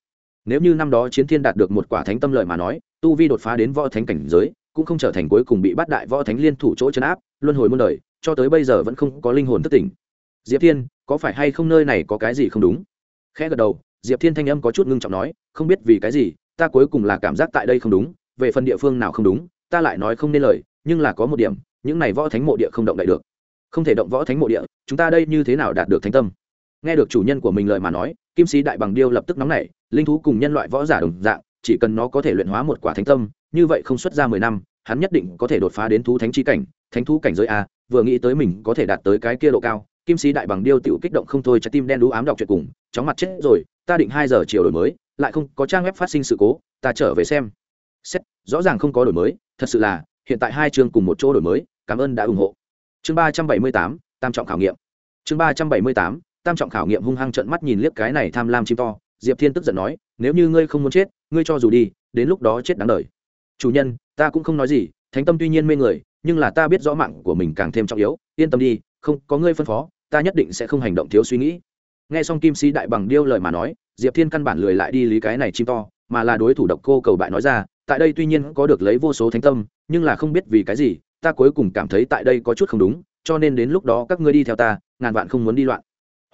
Nếu như năm đó chiến thiên đạt được một quả thánh tâm lợi mà nói, tu vi đột phá đến võ thánh cảnh giới, cũng không trở thành cuối cùng bị bắt đại võ thánh liên thủ chỗ chấn áp, luân hồi muôn đời, cho tới bây giờ vẫn không có linh hồn thất tỉnh. Diệp thiên, có phải hay không nơi này có cái gì không đúng? Khẽ gật đầu, diệp thiên thanh âm có chút ngưng trọng nói, không biết vì cái gì, ta cuối cùng là cảm giác tại đây không đúng, về phần địa phương nào không đúng, ta lại nói không nên lời, nhưng là có một điểm, những này võ thánh mộ địa không động đại được không thể động võ thánh mộ địa, chúng ta đây như thế nào đạt được thánh tâm? Nghe được chủ nhân của mình lời mà nói, kim sĩ đại bằng điêu lập tức nóng nảy, linh thú cùng nhân loại võ giả đồng dạng, chỉ cần nó có thể luyện hóa một quả thánh tâm, như vậy không xuất ra mười năm, hắn nhất định có thể đột phá đến thú thánh chi cảnh, thánh thú cảnh giới a, vừa nghĩ tới mình có thể đạt tới cái kia độ cao, kim sĩ đại bằng điêu tiểu kích động không thôi trái tim đen đú ám đọc chuyện cùng, chóng mặt chết rồi, ta định hai giờ chiều đổi mới, lại không có trang web phát sinh sự cố, ta trở về xem. Xét, rõ ràng không có đổi mới, thật sự là, hiện tại hai chương cùng một chỗ đổi mới, cảm ơn đã ủng hộ chương ba trăm bảy mươi tám, tam trọng khảo nghiệm. Chương ba trăm bảy mươi tám, tam trọng khảo nghiệm hung hăng trận mắt nhìn liếc cái này tham lam chim to. Diệp thiên tức giận nói, nếu như ngươi không muốn chết, ngươi cho dù đi, đến lúc đó chết đáng đời. Chủ nhân, ta cũng không nói gì, thánh tâm tuy nhiên mê người, nhưng là ta biết rõ mạng của mình càng thêm trọng yếu. Yên tâm đi, không, có ngươi phân phó, ta nhất định sẽ không hành động thiếu suy nghĩ. Nghe xong kim sĩ đại bằng điêu lời mà nói, diệp thiên căn bản lười lại đi lý cái này chim to, mà là đối thủ độc cô cầu bại nói ra, tại đây tuy nhiên có được lấy vô số thánh tâm, nhưng là không biết vì cái gì ta cuối cùng cảm thấy tại đây có chút không đúng, cho nên đến lúc đó các ngươi đi theo ta, ngàn vạn không muốn đi loạn.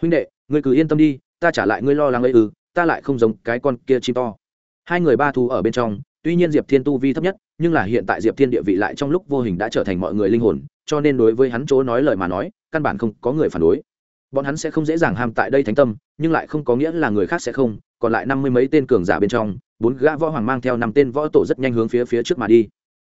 Huynh đệ, ngươi cứ yên tâm đi, ta trả lại ngươi lo lắng ấy ư, ta lại không giống cái con kia chim to. Hai người ba thu ở bên trong, tuy nhiên diệp thiên tu vi thấp nhất, nhưng là hiện tại diệp thiên địa vị lại trong lúc vô hình đã trở thành mọi người linh hồn, cho nên đối với hắn chỗ nói lời mà nói, căn bản không có người phản đối. Bọn hắn sẽ không dễ dàng ham tại đây thánh tâm, nhưng lại không có nghĩa là người khác sẽ không, còn lại năm mươi mấy tên cường giả bên trong, bốn gã võ hoàng mang theo năm tên võ tổ rất nhanh hướng phía phía trước mà đi.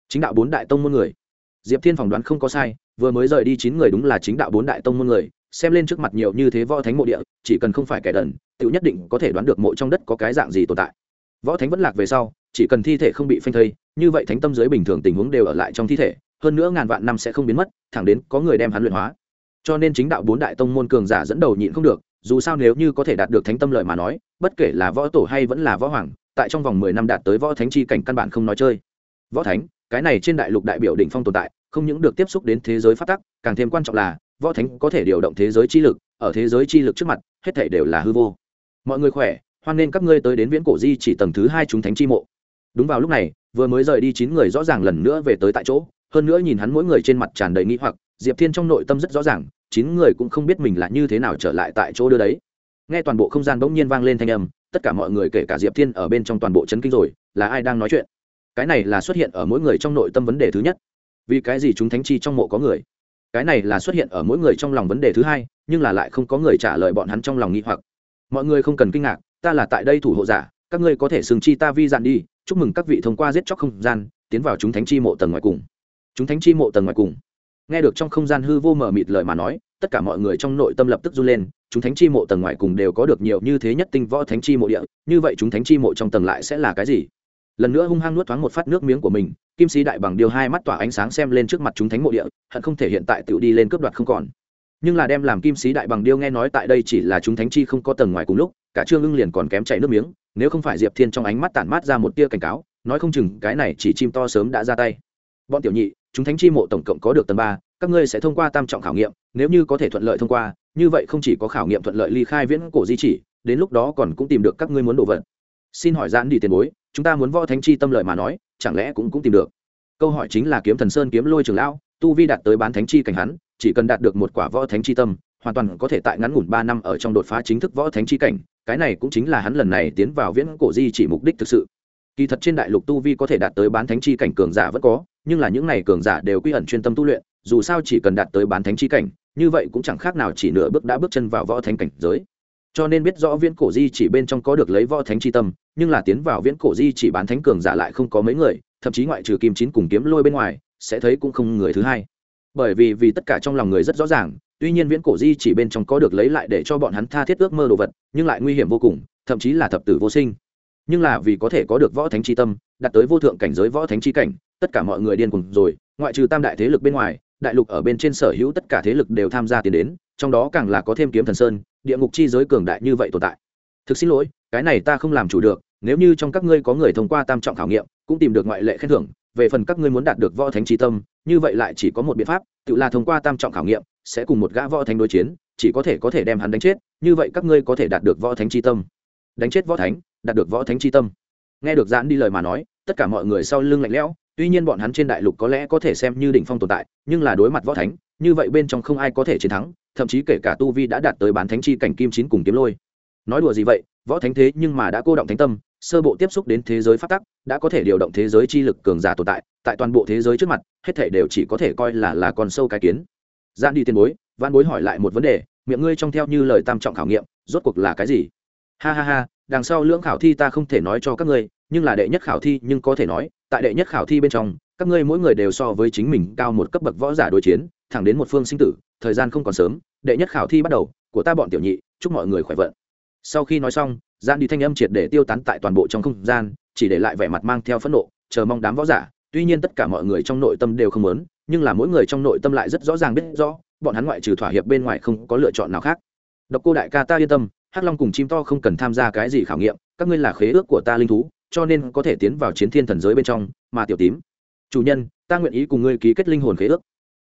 Chính đạo bốn đại tông môn người diệp thiên phỏng đoán không có sai, vừa mới rời đi chín người đúng là chính đạo bốn đại tông môn người, xem lên trước mặt nhiều như thế võ thánh mộ địa, chỉ cần không phải kẻ đần tự nhất định có thể đoán được mộ trong đất có cái dạng gì tồn tại. Võ thánh vẫn lạc về sau, chỉ cần thi thể không bị phanh thây, như vậy thánh tâm giới bình thường tình huống đều ở lại trong thi thể, hơn nữa ngàn vạn năm sẽ không biến mất, thẳng đến có người đem hắn luyện hóa. Cho nên chính đạo bốn đại tông môn cường giả dẫn đầu nhịn không được, dù sao nếu như có thể đạt được thánh tâm lợi mà nói, bất kể là võ tổ hay vẫn là võ hoàng, tại trong vòng mười năm đạt tới võ thánh chi cảnh căn bản không nói chơi. Võ thánh cái này trên đại lục đại biểu đỉnh phong tồn tại, không những được tiếp xúc đến thế giới phát tắc, càng thêm quan trọng là, võ thánh có thể điều động thế giới chi lực, ở thế giới chi lực trước mặt, hết thể đều là hư vô. Mọi người khỏe, hoan nên các ngươi tới đến viễn cổ di chỉ tầng thứ hai chúng thánh chi mộ. Đúng vào lúc này, vừa mới rời đi chín người rõ ràng lần nữa về tới tại chỗ, hơn nữa nhìn hắn mỗi người trên mặt tràn đầy nghĩ hoặc, diệp thiên trong nội tâm rất rõ ràng, chín người cũng không biết mình là như thế nào trở lại tại chỗ đưa đấy. Nghe toàn bộ không gian bỗng nhiên vang lên thanh âm, tất cả mọi người kể cả diệp thiên ở bên trong toàn bộ chấn kinh rồi, là ai đang nói chuyện? Cái này là xuất hiện ở mỗi người trong nội tâm vấn đề thứ nhất. Vì cái gì chúng thánh chi trong mộ có người? Cái này là xuất hiện ở mỗi người trong lòng vấn đề thứ hai, nhưng là lại không có người trả lời bọn hắn trong lòng nghi hoặc. Mọi người không cần kinh ngạc, ta là tại đây thủ hộ giả, các ngươi có thể xưng chi ta vi dạn đi, chúc mừng các vị thông qua giết chóc không gian, tiến vào chúng thánh chi mộ tầng ngoài cùng. Chúng thánh chi mộ tầng ngoài cùng. Nghe được trong không gian hư vô mờ mịt lời mà nói, tất cả mọi người trong nội tâm lập tức run lên, chúng thánh chi mộ tầng ngoài cùng đều có được nhiều như thế nhất tinh võ thánh chi mộ địa, như vậy chúng thánh chi mộ trong tầng lại sẽ là cái gì? Lần nữa hung hăng nuốt thoáng một phát nước miếng của mình, kim sĩ đại bằng điều hai mắt tỏa ánh sáng xem lên trước mặt chúng thánh mộ địa, hận không thể hiện tại tự đi lên cướp đoạt không còn. Nhưng là đem làm kim sĩ đại bằng điêu nghe nói tại đây chỉ là chúng thánh chi không có tầng ngoài cùng lúc, cả trương ưng liền còn kém chảy nước miếng, nếu không phải diệp thiên trong ánh mắt tản mát ra một tia cảnh cáo, nói không chừng cái này chỉ chim to sớm đã ra tay. Bọn tiểu nhị, chúng thánh chi mộ tổng cộng có được tầng ba, các ngươi sẽ thông qua tam trọng khảo nghiệm, nếu như có thể thuận lợi thông qua, như vậy không chỉ có khảo nghiệm thuận lợi ly khai viễn cổ di chỉ, đến lúc đó còn cũng tìm được các ngươi muốn đồ vật. Xin hỏi giãn đi tiền bối chúng ta muốn võ thánh chi tâm lợi mà nói, chẳng lẽ cũng cũng tìm được? Câu hỏi chính là kiếm thần sơn kiếm lôi trường lão, tu vi đạt tới bán thánh chi cảnh hắn, chỉ cần đạt được một quả võ thánh chi tâm, hoàn toàn có thể tại ngắn ngủn ba năm ở trong đột phá chính thức võ thánh chi cảnh, cái này cũng chính là hắn lần này tiến vào viễn cổ di chỉ mục đích thực sự. Kỳ thật trên đại lục tu vi có thể đạt tới bán thánh chi cảnh cường giả vẫn có, nhưng là những này cường giả đều quy ẩn chuyên tâm tu luyện, dù sao chỉ cần đạt tới bán thánh chi cảnh, như vậy cũng chẳng khác nào chỉ nửa bước đã bước chân vào võ thánh cảnh giới cho nên biết rõ viễn cổ di chỉ bên trong có được lấy võ thánh chi tâm, nhưng là tiến vào viễn cổ di chỉ bán thánh cường giả lại không có mấy người, thậm chí ngoại trừ kim chín cùng kiếm lôi bên ngoài, sẽ thấy cũng không người thứ hai. Bởi vì vì tất cả trong lòng người rất rõ ràng, tuy nhiên viễn cổ di chỉ bên trong có được lấy lại để cho bọn hắn tha thiết ước mơ đồ vật, nhưng lại nguy hiểm vô cùng, thậm chí là thập tử vô sinh. Nhưng là vì có thể có được võ thánh chi tâm, đạt tới vô thượng cảnh giới võ thánh chi cảnh, tất cả mọi người điên cùng rồi, ngoại trừ tam đại thế lực bên ngoài, đại lục ở bên trên sở hữu tất cả thế lực đều tham gia tiến đến, trong đó càng là có thêm kiếm thần sơn địa ngục chi giới cường đại như vậy tồn tại. Thực xin lỗi, cái này ta không làm chủ được, nếu như trong các ngươi có người thông qua tam trọng khảo nghiệm, cũng tìm được ngoại lệ khen thưởng, về phần các ngươi muốn đạt được võ thánh trí tâm, như vậy lại chỉ có một biện pháp, tự là thông qua tam trọng khảo nghiệm, sẽ cùng một gã võ thánh đối chiến, chỉ có thể có thể đem hắn đánh chết, như vậy các ngươi có thể đạt được võ thánh chi tâm. Đánh chết võ thánh, đạt được võ thánh chi tâm. Nghe được giãn đi lời mà nói, tất cả mọi người sau lưng lạnh lẽo, tuy nhiên bọn hắn trên đại lục có lẽ có thể xem như đỉnh phong tồn tại, nhưng là đối mặt võ thánh như vậy bên trong không ai có thể chiến thắng, thậm chí kể cả tu vi đã đạt tới bán thánh chi cảnh kim chín cùng kiếm lôi. Nói đùa gì vậy, võ thánh thế nhưng mà đã cô động thánh tâm, sơ bộ tiếp xúc đến thế giới phát tắc, đã có thể điều động thế giới chi lực cường giả tồn tại tại toàn bộ thế giới trước mặt, hết thể đều chỉ có thể coi là là con sâu cái kiến. Gian đi tiền bối văn bối hỏi lại một vấn đề, miệng ngươi trong theo như lời tam trọng khảo nghiệm, rốt cuộc là cái gì? Ha ha ha, đằng sau lưỡng khảo thi ta không thể nói cho các ngươi, nhưng là đệ nhất khảo thi nhưng có thể nói, tại đệ nhất khảo thi bên trong, các ngươi mỗi người đều so với chính mình cao một cấp bậc võ giả đối chiến thẳng đến một phương sinh tử, thời gian không còn sớm, đệ nhất khảo thi bắt đầu, của ta bọn tiểu nhị, chúc mọi người khỏe vận. Sau khi nói xong gian đi thanh âm triệt để tiêu tán tại toàn bộ trong không gian, chỉ để lại vẻ mặt mang theo phẫn nộ, chờ mong đám võ giả, tuy nhiên tất cả mọi người trong nội tâm đều không muốn, nhưng là mỗi người trong nội tâm lại rất rõ ràng biết rõ, bọn hắn ngoại trừ thỏa hiệp bên ngoài không có lựa chọn nào khác. Độc cô đại ca ta yên tâm, hắc long cùng chim to không cần tham gia cái gì khảo nghiệm, các ngươi là khế ước của ta linh thú, cho nên có thể tiến vào chiến thiên thần giới bên trong, mà tiểu tím, chủ nhân, ta nguyện ý cùng ngươi ký kết linh hồn khế ước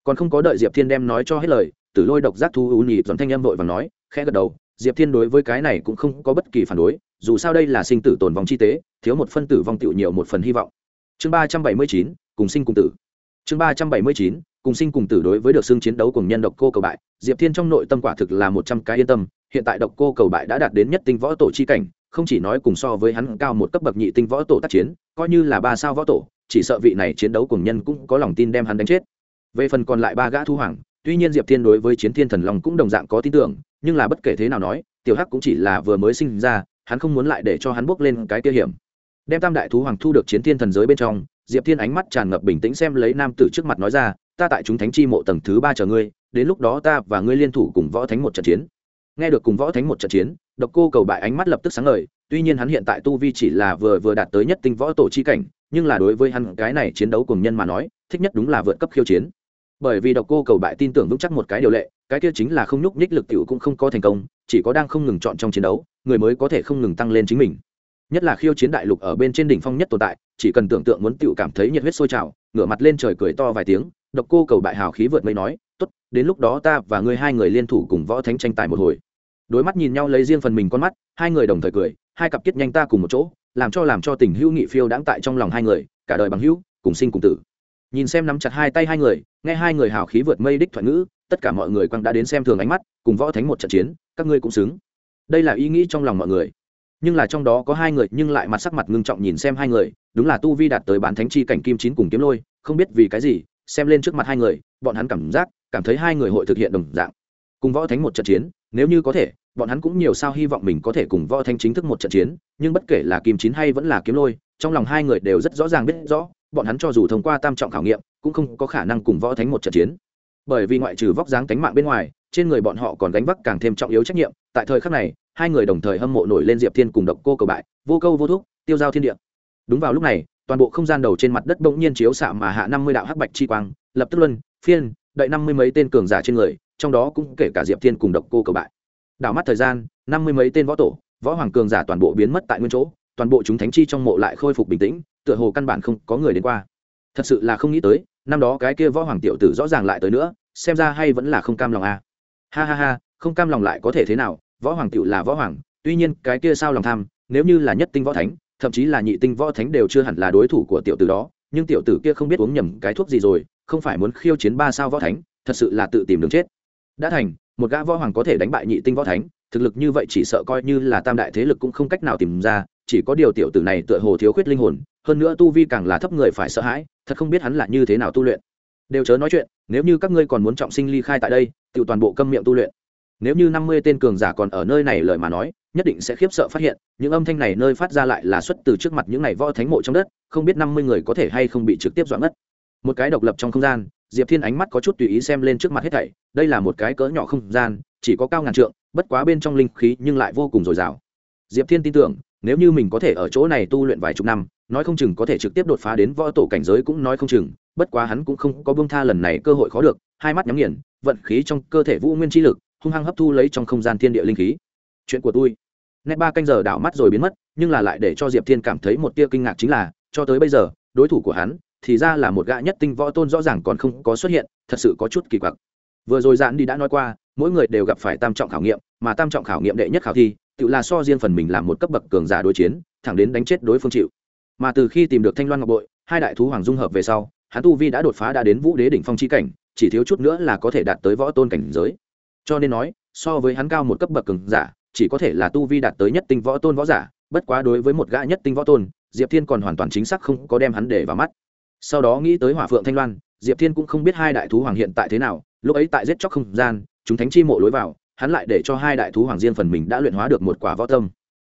còn không có đợi diệp thiên đem nói cho hết lời, tử lôi độc giác thu ưu nhị dọn thanh em vội và nói, khẽ gật đầu, diệp thiên đối với cái này cũng không có bất kỳ phản đối, dù sao đây là sinh tử tồn vong chi tế, thiếu một phân tử vong tựu nhiều một phần hy vọng. Chương ba trăm bảy mươi chín, cùng sinh cùng tử. Chương ba trăm bảy mươi chín, cùng sinh cùng tử đối với được xưng chiến đấu cùng nhân độc cô cầu bại, diệp thiên trong nội tâm quả thực là một trăm cái yên tâm, hiện tại độc cô cầu bại đã đạt đến nhất tinh võ tổ chi cảnh, không chỉ nói cùng so với hắn cao một cấp bậc nhị tinh võ tổ tác chiến, coi như là ba sao võ tổ, chỉ sợ vị này chiến đấu cùng nhân cũng có lòng tin đem hắn đánh chết về phần còn lại ba gã thu hoàng, tuy nhiên diệp thiên đối với chiến thiên thần long cũng đồng dạng có tin tưởng, nhưng là bất kể thế nào nói, tiểu hắc cũng chỉ là vừa mới sinh ra, hắn không muốn lại để cho hắn bước lên cái tiêu hiểm. Đem tam đại thú hoàng thu được chiến thiên thần giới bên trong, diệp thiên ánh mắt tràn ngập bình tĩnh xem lấy nam tử trước mặt nói ra, ta tại chúng thánh chi mộ tầng thứ ba chờ ngươi, đến lúc đó ta và ngươi liên thủ cùng võ thánh một trận chiến. Nghe được cùng võ thánh một trận chiến, độc cô cầu bại ánh mắt lập tức sáng ngời, tuy nhiên hắn hiện tại tu vi chỉ là vừa vừa đạt tới nhất tinh võ tổ chi cảnh, nhưng là đối với hắn cái này chiến đấu cùng nhân mà nói, thích nhất đúng là vượt cấp khiêu chiến bởi vì độc cô cầu bại tin tưởng vững chắc một cái điều lệ, cái kia chính là không nhúc nhích lực tiểu cũng không có thành công, chỉ có đang không ngừng chọn trong chiến đấu, người mới có thể không ngừng tăng lên chính mình. Nhất là khiêu chiến đại lục ở bên trên đỉnh phong nhất tồn tại, chỉ cần tưởng tượng muốn tiểu cảm thấy nhiệt huyết sôi trào, ngửa mặt lên trời cười to vài tiếng, độc cô cầu bại hào khí vượt mây nói, tốt, đến lúc đó ta và ngươi hai người liên thủ cùng võ thánh tranh tài một hồi. Đối mắt nhìn nhau lấy riêng phần mình con mắt, hai người đồng thời cười, hai cặp kết nhanh ta cùng một chỗ, làm cho làm cho tình hữu nghị phiêu đãng tại trong lòng hai người, cả đời bằng hữu, cùng sinh cùng tử nhìn xem nắm chặt hai tay hai người, nghe hai người hào khí vượt mây đích thoại ngữ, tất cả mọi người quăng đã đến xem thường ánh mắt, cùng võ thánh một trận chiến, các ngươi cũng xứng. Đây là ý nghĩ trong lòng mọi người. Nhưng là trong đó có hai người, nhưng lại mặt sắc mặt ngưng trọng nhìn xem hai người, đúng là tu vi đạt tới bán thánh chi cảnh kim chín cùng kiếm lôi, không biết vì cái gì, xem lên trước mặt hai người, bọn hắn cảm giác, cảm thấy hai người hội thực hiện đồng dạng. Cùng võ thánh một trận chiến, nếu như có thể, bọn hắn cũng nhiều sao hy vọng mình có thể cùng võ thánh chính thức một trận chiến, nhưng bất kể là kim chín hay vẫn là kiếm lôi, trong lòng hai người đều rất rõ ràng biết rõ bọn hắn cho dù thông qua tam trọng khảo nghiệm, cũng không có khả năng cùng võ thánh một trận chiến. Bởi vì ngoại trừ vóc dáng tánh mạng bên ngoài, trên người bọn họ còn gánh vác càng thêm trọng yếu trách nhiệm. Tại thời khắc này, hai người đồng thời hâm mộ nổi lên diệp thiên cùng độc cô cầu bại, vô câu vô thuốc tiêu giao thiên địa. Đúng vào lúc này, toàn bộ không gian đầu trên mặt đất bỗng nhiên chiếu xạ mà hạ năm mươi đạo hắc bạch chi quang, lập tức luân, phiên, đợi năm mươi mấy tên cường giả trên người, trong đó cũng kể cả diệp thiên cùng độc cô cầu bại. Đảo mắt thời gian, năm mươi mấy tên võ tổ, võ hoàng cường giả toàn bộ biến mất tại nguyên chỗ toàn bộ chúng thánh chi trong mộ lại khôi phục bình tĩnh, tựa hồ căn bản không có người đến qua thật sự là không nghĩ tới, năm đó cái kia võ hoàng tiểu tử rõ ràng lại tới nữa, xem ra hay vẫn là không cam lòng a à. ha ha ha, không cam lòng lại có thể thế nào, võ hoàng tiểu là võ hoàng, tuy nhiên cái kia sao lòng tham, nếu như là nhất tinh võ thánh, thậm chí là nhị tinh võ thánh đều chưa hẳn là đối thủ của tiểu tử đó, nhưng tiểu tử kia không biết uống nhầm cái thuốc gì rồi, không phải muốn khiêu chiến ba sao võ thánh, thật sự là tự tìm đường chết đã thành, một gã võ hoàng có thể đánh bại nhị tinh võ thánh thực lực như vậy chỉ sợ coi như là tam đại thế lực cũng không cách nào tìm ra, chỉ có điều tiểu tử này tựa hồ thiếu khuyết linh hồn, hơn nữa tu vi càng là thấp người phải sợ hãi, thật không biết hắn là như thế nào tu luyện. Đều chớ nói chuyện, nếu như các ngươi còn muốn trọng sinh ly khai tại đây tự toàn bộ câm miệng tu luyện. Nếu như năm mươi tên cường giả còn ở nơi này lời mà nói, nhất định sẽ khiếp sợ phát hiện, những âm thanh này nơi phát ra lại là xuất từ trước mặt những này võ thánh mộ trong đất, không biết năm mươi người có thể hay không bị trực tiếp dọa mất một cái độc lập trong không gian, diệp thiên ánh mắt có chút tùy ý xem lên trước mặt hết thảy, đây là một cái cỡ nhỏ không gian, chỉ có cao ngàn trượng bất quá bên trong linh khí nhưng lại vô cùng dồi dào. Diệp thiên tin tưởng, nếu như mình có thể ở chỗ này tu luyện vài chục năm, nói không chừng có thể trực tiếp đột phá đến võ tổ cảnh giới cũng nói không chừng, bất quá hắn cũng không có bông tha lần này cơ hội khó được, hai mắt nhắm nghiền, vận khí trong cơ thể vũ nguyên chi lực, hung hăng hấp thu lấy trong không gian thiên địa linh khí. Chuyện của tôi. Nét ba canh giờ đảo mắt rồi biến mất, nhưng là lại để cho diệp thiên cảm thấy một tia kinh ngạc chính là, cho tới bây giờ, đối thủ của hắn, thì ra là một gã nhất tinh võ tôn rõ ràng còn không có xuất hiện, thật sự có chút kỳ quặc. Vừa rồi dạn đi đã nói qua mỗi người đều gặp phải tam trọng khảo nghiệm, mà tam trọng khảo nghiệm đệ nhất khảo thi, tự là so riêng phần mình làm một cấp bậc cường giả đối chiến, thẳng đến đánh chết đối phương chịu. Mà từ khi tìm được thanh loan ngọc bội, hai đại thú hoàng dung hợp về sau, hắn tu vi đã đột phá đã đến vũ đế đỉnh phong chi cảnh, chỉ thiếu chút nữa là có thể đạt tới võ tôn cảnh giới. Cho nên nói, so với hắn cao một cấp bậc cường giả, chỉ có thể là tu vi đạt tới nhất tinh võ tôn võ giả, bất quá đối với một gã nhất tinh võ tôn, diệp thiên còn hoàn toàn chính xác không có đem hắn để vào mắt. Sau đó nghĩ tới hỏa phượng thanh loan, diệp thiên cũng không biết hai đại thú hoàng hiện tại thế nào, lúc ấy tại giết chóc không gian chúng thánh chi mộ lối vào, hắn lại để cho hai đại thú hoàng riêng phần mình đã luyện hóa được một quả võ tâm.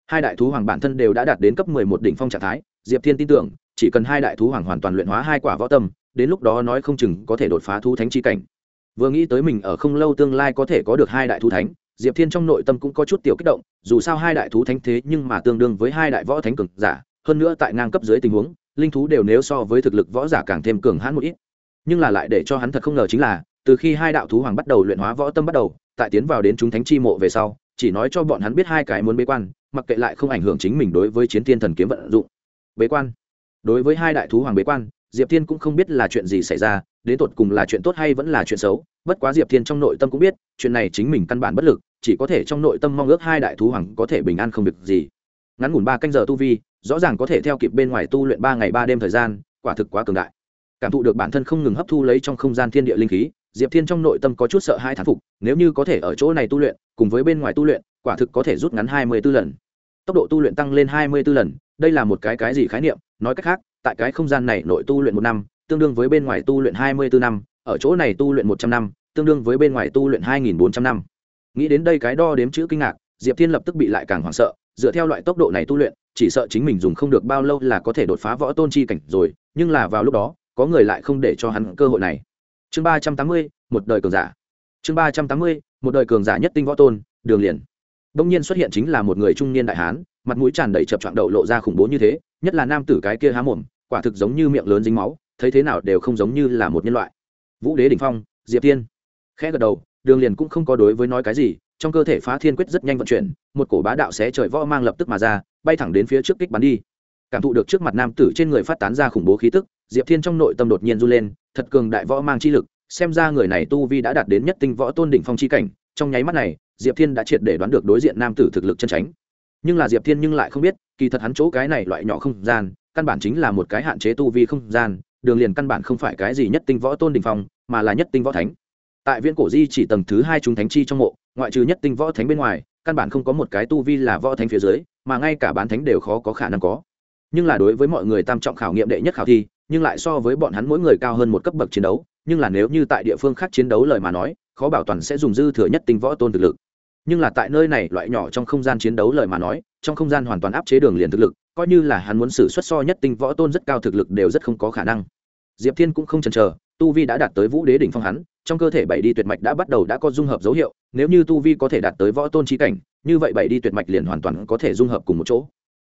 Hai đại thú hoàng bản thân đều đã đạt đến cấp mười một đỉnh phong trạng thái, diệp thiên tin tưởng, chỉ cần hai đại thú hoàng hoàn toàn luyện hóa hai quả võ tâm, đến lúc đó nói không chừng có thể đột phá thú thánh chi cảnh. Vừa nghĩ tới mình ở không lâu tương lai có thể có được hai đại thú thánh, diệp thiên trong nội tâm cũng có chút tiểu kích động, dù sao hai đại thú thánh thế nhưng mà tương đương với hai đại võ thánh cường giả, hơn nữa tại ngang cấp dưới tình huống, linh thú đều nếu so với thực lực võ giả càng thêm cường hãn một ít. Nhưng là lại để cho hắn thật không ngờ chính là từ khi hai đạo thú hoàng bắt đầu luyện hóa võ tâm bắt đầu, tại tiến vào đến chúng thánh chi mộ về sau, chỉ nói cho bọn hắn biết hai cái muốn bế quan, mặc kệ lại không ảnh hưởng chính mình đối với chiến thiên thần kiếm vận dụng. Bế quan. Đối với hai đại thú hoàng bế quan, diệp thiên cũng không biết là chuyện gì xảy ra, đến tột cùng là chuyện tốt hay vẫn là chuyện xấu, bất quá diệp thiên trong nội tâm cũng biết, chuyện này chính mình căn bản bất lực, chỉ có thể trong nội tâm mong ước hai đại thú hoàng có thể bình an không việc gì. Ngắn ngủn ba canh giờ tu vi, rõ ràng có thể theo kịp bên ngoài tu luyện ba ngày ba đêm thời gian, quả thực quá cường đại. Cảm thụ được bản thân không ngừng hấp thu lấy trong không gian thiên địa linh khí diệp thiên trong nội tâm có chút sợ hai thán phục, nếu như có thể ở chỗ này tu luyện, cùng với bên ngoài tu luyện, quả thực có thể rút ngắn hai mươi b ố lần. Tốc độ tu luyện tăng lên hai mươi b ố lần, đây là một cái cái gì khái niệm? Nói cách khác, tại cái không gian này nội tu luyện một năm, tương đương với bên ngoài tu luyện hai mươi bốn năm, ở chỗ này tu luyện một trăm năm, tương đương với bên ngoài tu luyện hai nghìn bốn trăm năm. Nghĩ đến đây cái đo đếm chữ kinh ngạc, diệp thiên lập tức bị lại càng hoảng sợ, dựa theo loại tốc độ này tu luyện, chỉ sợ chính mình dùng không được bao lâu là có thể đột phá võ tôn chi cảnh rồi, nhưng là vào lúc đó, có người lại không để cho hắn cơ hội này chương ba trăm tám mươi, một đời cường giả. Chương ba trăm tám mươi, một đời cường giả nhất tinh võ tôn, đường liền. Đông nhiên xuất hiện chính là một người trung niên đại hán, mặt mũi tràn đầy chập trọn đậu lộ ra khủng bố như thế, nhất là nam tử cái kia há mồm, quả thực giống như miệng lớn dính máu, thấy thế nào đều không giống như là một nhân loại. Vũ đế đỉnh phong, diệp tiên. Khẽ gật đầu, đường liền cũng không có đối với nói cái gì, trong cơ thể phá thiên quyết rất nhanh vận chuyển, một cổ bá đạo xé trời võ mang lập tức mà ra, bay thẳng đến phía trước kích bắn đi cảm thụ được trước mặt nam tử trên người phát tán ra khủng bố khí tức, diệp thiên trong nội tâm đột nhiên run lên, thật cường đại võ mang chi lực, xem ra người này tu vi đã đạt đến nhất tinh võ tôn đỉnh phong chi cảnh, trong nháy mắt này, diệp thiên đã triệt để đoán được đối diện nam tử thực lực chân tránh nhưng là diệp thiên nhưng lại không biết, kỳ thật hắn chỗ cái này loại nhỏ không gian, căn bản chính là một cái hạn chế tu vi không gian, đường liền căn bản không phải cái gì nhất tinh võ tôn đỉnh phong, mà là nhất tinh võ thánh. Tại viễn cổ di chỉ tầng thứ hai chúng thánh chi trong mộ, ngoại trừ nhất tinh võ thánh bên ngoài, căn bản không có một cái tu vi là võ thánh phía dưới, mà ngay cả bán thánh đều khó có khả năng có nhưng là đối với mọi người tam trọng khảo nghiệm đệ nhất khảo thi, nhưng lại so với bọn hắn mỗi người cao hơn một cấp bậc chiến đấu, nhưng là nếu như tại địa phương khác chiến đấu lời mà nói, khó bảo toàn sẽ dùng dư thừa nhất tinh võ tôn thực lực. Nhưng là tại nơi này loại nhỏ trong không gian chiến đấu lời mà nói, trong không gian hoàn toàn áp chế đường liền thực lực, coi như là hắn muốn xử xuất so nhất tinh võ tôn rất cao thực lực đều rất không có khả năng. Diệp thiên cũng không chần chờ, tu vi đã đạt tới vũ đế đỉnh phong hắn, trong cơ thể bảy đi tuyệt mạch đã bắt đầu đã có dung hợp dấu hiệu, nếu như tu vi có thể đạt tới võ tôn trí cảnh, như vậy bảy đi tuyệt mạch liền hoàn toàn có thể dung hợp cùng một chỗ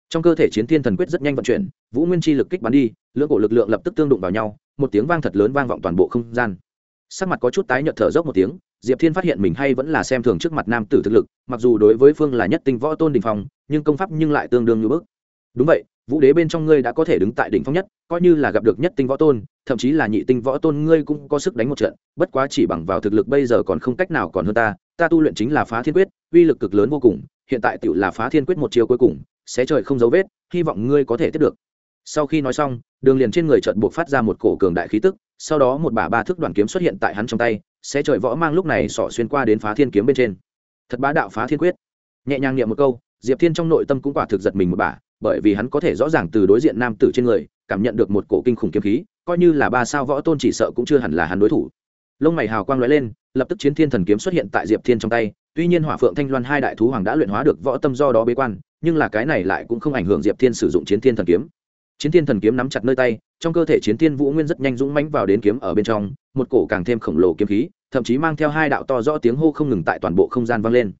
trong cơ thể chiến thiên thần quyết rất nhanh vận chuyển, vũ nguyên chi lực kích bắn đi, lưỡng cổ lực lượng lập tức tương đụng vào nhau, một tiếng vang thật lớn vang vọng toàn bộ không gian. Sắc mặt có chút tái nhợt thở dốc một tiếng, diệp thiên phát hiện mình hay vẫn là xem thường trước mặt nam tử thực lực, mặc dù đối với phương là nhất tinh võ tôn đình phong, nhưng công pháp nhưng lại tương đương như bước đúng vậy, vũ đế bên trong ngươi đã có thể đứng tại đỉnh phong nhất, coi như là gặp được nhất tinh võ tôn, thậm chí là nhị tinh võ tôn ngươi cũng có sức đánh một trận, bất quá chỉ bằng vào thực lực bây giờ còn không cách nào còn hơn ta ta tu luyện chính là phá thiên quyết, uy lực cực lớn vô cùng hiện tại tựu là phá thiên quyết một chiều cuối cùng xé trời không dấu vết, hy vọng ngươi có thể tiếp được. Sau khi nói xong, đường liền trên người trận buộc phát ra một cổ cường đại khí tức, sau đó một bả ba thước đoàn kiếm xuất hiện tại hắn trong tay xé trời võ mang lúc này sỏ xuyên qua đến phá thiên kiếm bên trên. Thật bá đạo phá thiên quyết. Nhẹ nhàng niệm một câu, diệp thiên trong nội tâm cũng quả thực giật mình một bả, bởi vì hắn có thể rõ ràng từ đối diện nam tử trên người, cảm nhận được một cổ kinh khủng kiếm khí, coi như là ba sao võ tôn chỉ sợ cũng chưa hẳn là hắn đối thủ lông mày hào quang lóe lên, lập tức chiến thiên thần kiếm xuất hiện tại diệp thiên trong tay. Tuy nhiên hỏa phượng thanh loan hai đại thú hoàng đã luyện hóa được võ tâm do đó bế quan, nhưng là cái này lại cũng không ảnh hưởng diệp thiên sử dụng chiến thiên thần kiếm. Chiến thiên thần kiếm nắm chặt nơi tay, trong cơ thể chiến thiên vũ nguyên rất nhanh dũng mãnh vào đến kiếm ở bên trong, một cổ càng thêm khổng lồ kiếm khí, thậm chí mang theo hai đạo to rõ tiếng hô không ngừng tại toàn bộ không gian vang lên.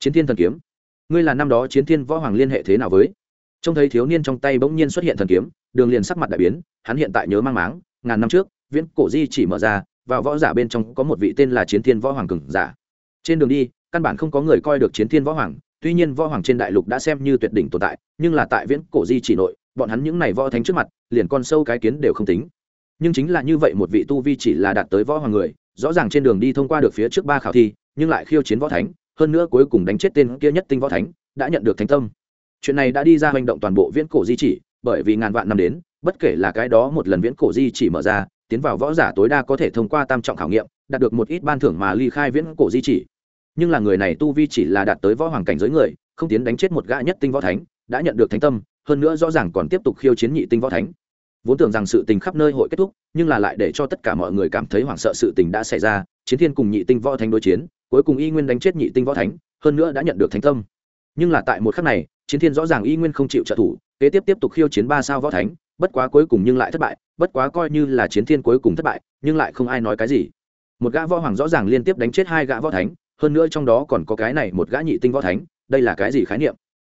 Chiến thiên thần kiếm, ngươi là năm đó chiến thiên võ hoàng liên hệ thế nào với? Trông thấy thiếu niên trong tay bỗng nhiên xuất hiện thần kiếm, đường liền sắc mặt đại biến, hắn hiện tại nhớ mang máng, ngàn năm trước, viễn cổ di chỉ mở ra vào võ giả bên trong có một vị tên là chiến thiên võ hoàng cường giả. Trên đường đi, căn bản không có người coi được chiến thiên võ hoàng, tuy nhiên võ hoàng trên đại lục đã xem như tuyệt đỉnh tồn tại, nhưng là tại viễn cổ di chỉ nội, bọn hắn những này võ thánh trước mặt, liền con sâu cái kiến đều không tính. Nhưng chính là như vậy một vị tu vi chỉ là đạt tới võ hoàng người, rõ ràng trên đường đi thông qua được phía trước ba khảo thi, nhưng lại khiêu chiến võ thánh, hơn nữa cuối cùng đánh chết tên kia nhất tinh võ thánh, đã nhận được thánh tâm. Chuyện này đã đi ra hành động toàn bộ viễn cổ di chỉ, bởi vì ngàn vạn năm đến, bất kể là cái đó một lần viễn cổ di chỉ mở ra tiến vào võ giả tối đa có thể thông qua tam trọng khảo nghiệm, đạt được một ít ban thưởng mà ly khai viễn cổ di chỉ. Nhưng là người này tu vi chỉ là đạt tới võ hoàng cảnh giới người, không tiến đánh chết một gã nhất tinh võ thánh, đã nhận được thánh tâm, hơn nữa rõ ràng còn tiếp tục khiêu chiến nhị tinh võ thánh. Vốn tưởng rằng sự tình khắp nơi hội kết thúc, nhưng là lại để cho tất cả mọi người cảm thấy hoảng sợ sự tình đã xảy ra, chiến thiên cùng nhị tinh võ thánh đối chiến, cuối cùng y nguyên đánh chết nhị tinh võ thánh, hơn nữa đã nhận được thánh tâm. Nhưng là tại một khắc này, chiến thiên rõ ràng y nguyên không chịu trợ thủ, kế tiếp tiếp tục khiêu chiến ba sao võ thánh, bất quá cuối cùng nhưng lại thất bại bất quá coi như là chiến thiên cuối cùng thất bại, nhưng lại không ai nói cái gì. Một gã võ hoàng rõ ràng liên tiếp đánh chết hai gã võ thánh, hơn nữa trong đó còn có cái này một gã nhị tinh võ thánh, đây là cái gì khái niệm?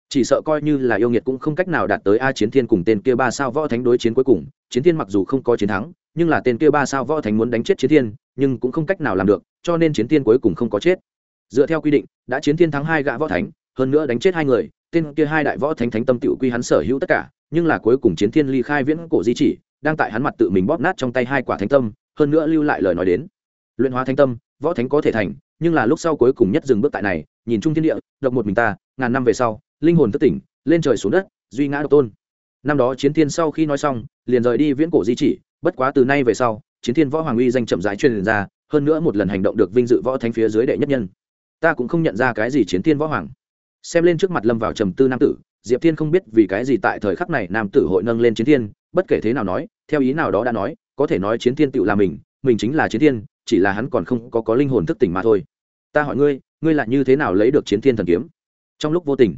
Chỉ sợ coi như là yêu nghiệt cũng không cách nào đạt tới a chiến thiên cùng tên kia ba sao võ thánh đối chiến cuối cùng. Chiến thiên mặc dù không có chiến thắng, nhưng là tên kia ba sao võ thánh muốn đánh chết chiến thiên, nhưng cũng không cách nào làm được, cho nên chiến thiên cuối cùng không có chết. Dựa theo quy định, đã chiến thiên thắng hai gã võ thánh, hơn nữa đánh chết hai người, tên kia hai đại võ thánh thánh tâm tựu quy hắn sở hữu tất cả, nhưng là cuối cùng chiến thiên ly khai viễn cổ di chỉ đang tại hắn mặt tự mình bóp nát trong tay hai quả thánh tâm, hơn nữa lưu lại lời nói đến. Luyện hóa thánh tâm, võ thánh có thể thành, nhưng là lúc sau cuối cùng nhất dừng bước tại này, nhìn chung thiên địa, độc một mình ta, ngàn năm về sau, linh hồn thức tỉnh, lên trời xuống đất, duy ngã độc tôn. Năm đó chiến thiên sau khi nói xong, liền rời đi viễn cổ di chỉ, bất quá từ nay về sau, chiến thiên võ hoàng uy danh chậm rãi truyền ra, hơn nữa một lần hành động được vinh dự võ thánh phía dưới đệ nhất nhân. Ta cũng không nhận ra cái gì chiến thiên võ hoàng xem lên trước mặt lâm vào trầm tư nam tử, diệp thiên không biết vì cái gì tại thời khắc này nam tử hội nâng lên chiến thiên, bất kể thế nào nói, theo ý nào đó đã nói, có thể nói chiến thiên tự là mình mình chính là chiến thiên, chỉ là hắn còn không có có linh hồn thức tỉnh mà thôi. Ta hỏi ngươi ngươi là như thế nào lấy được chiến thiên thần kiếm? Trong lúc vô tình,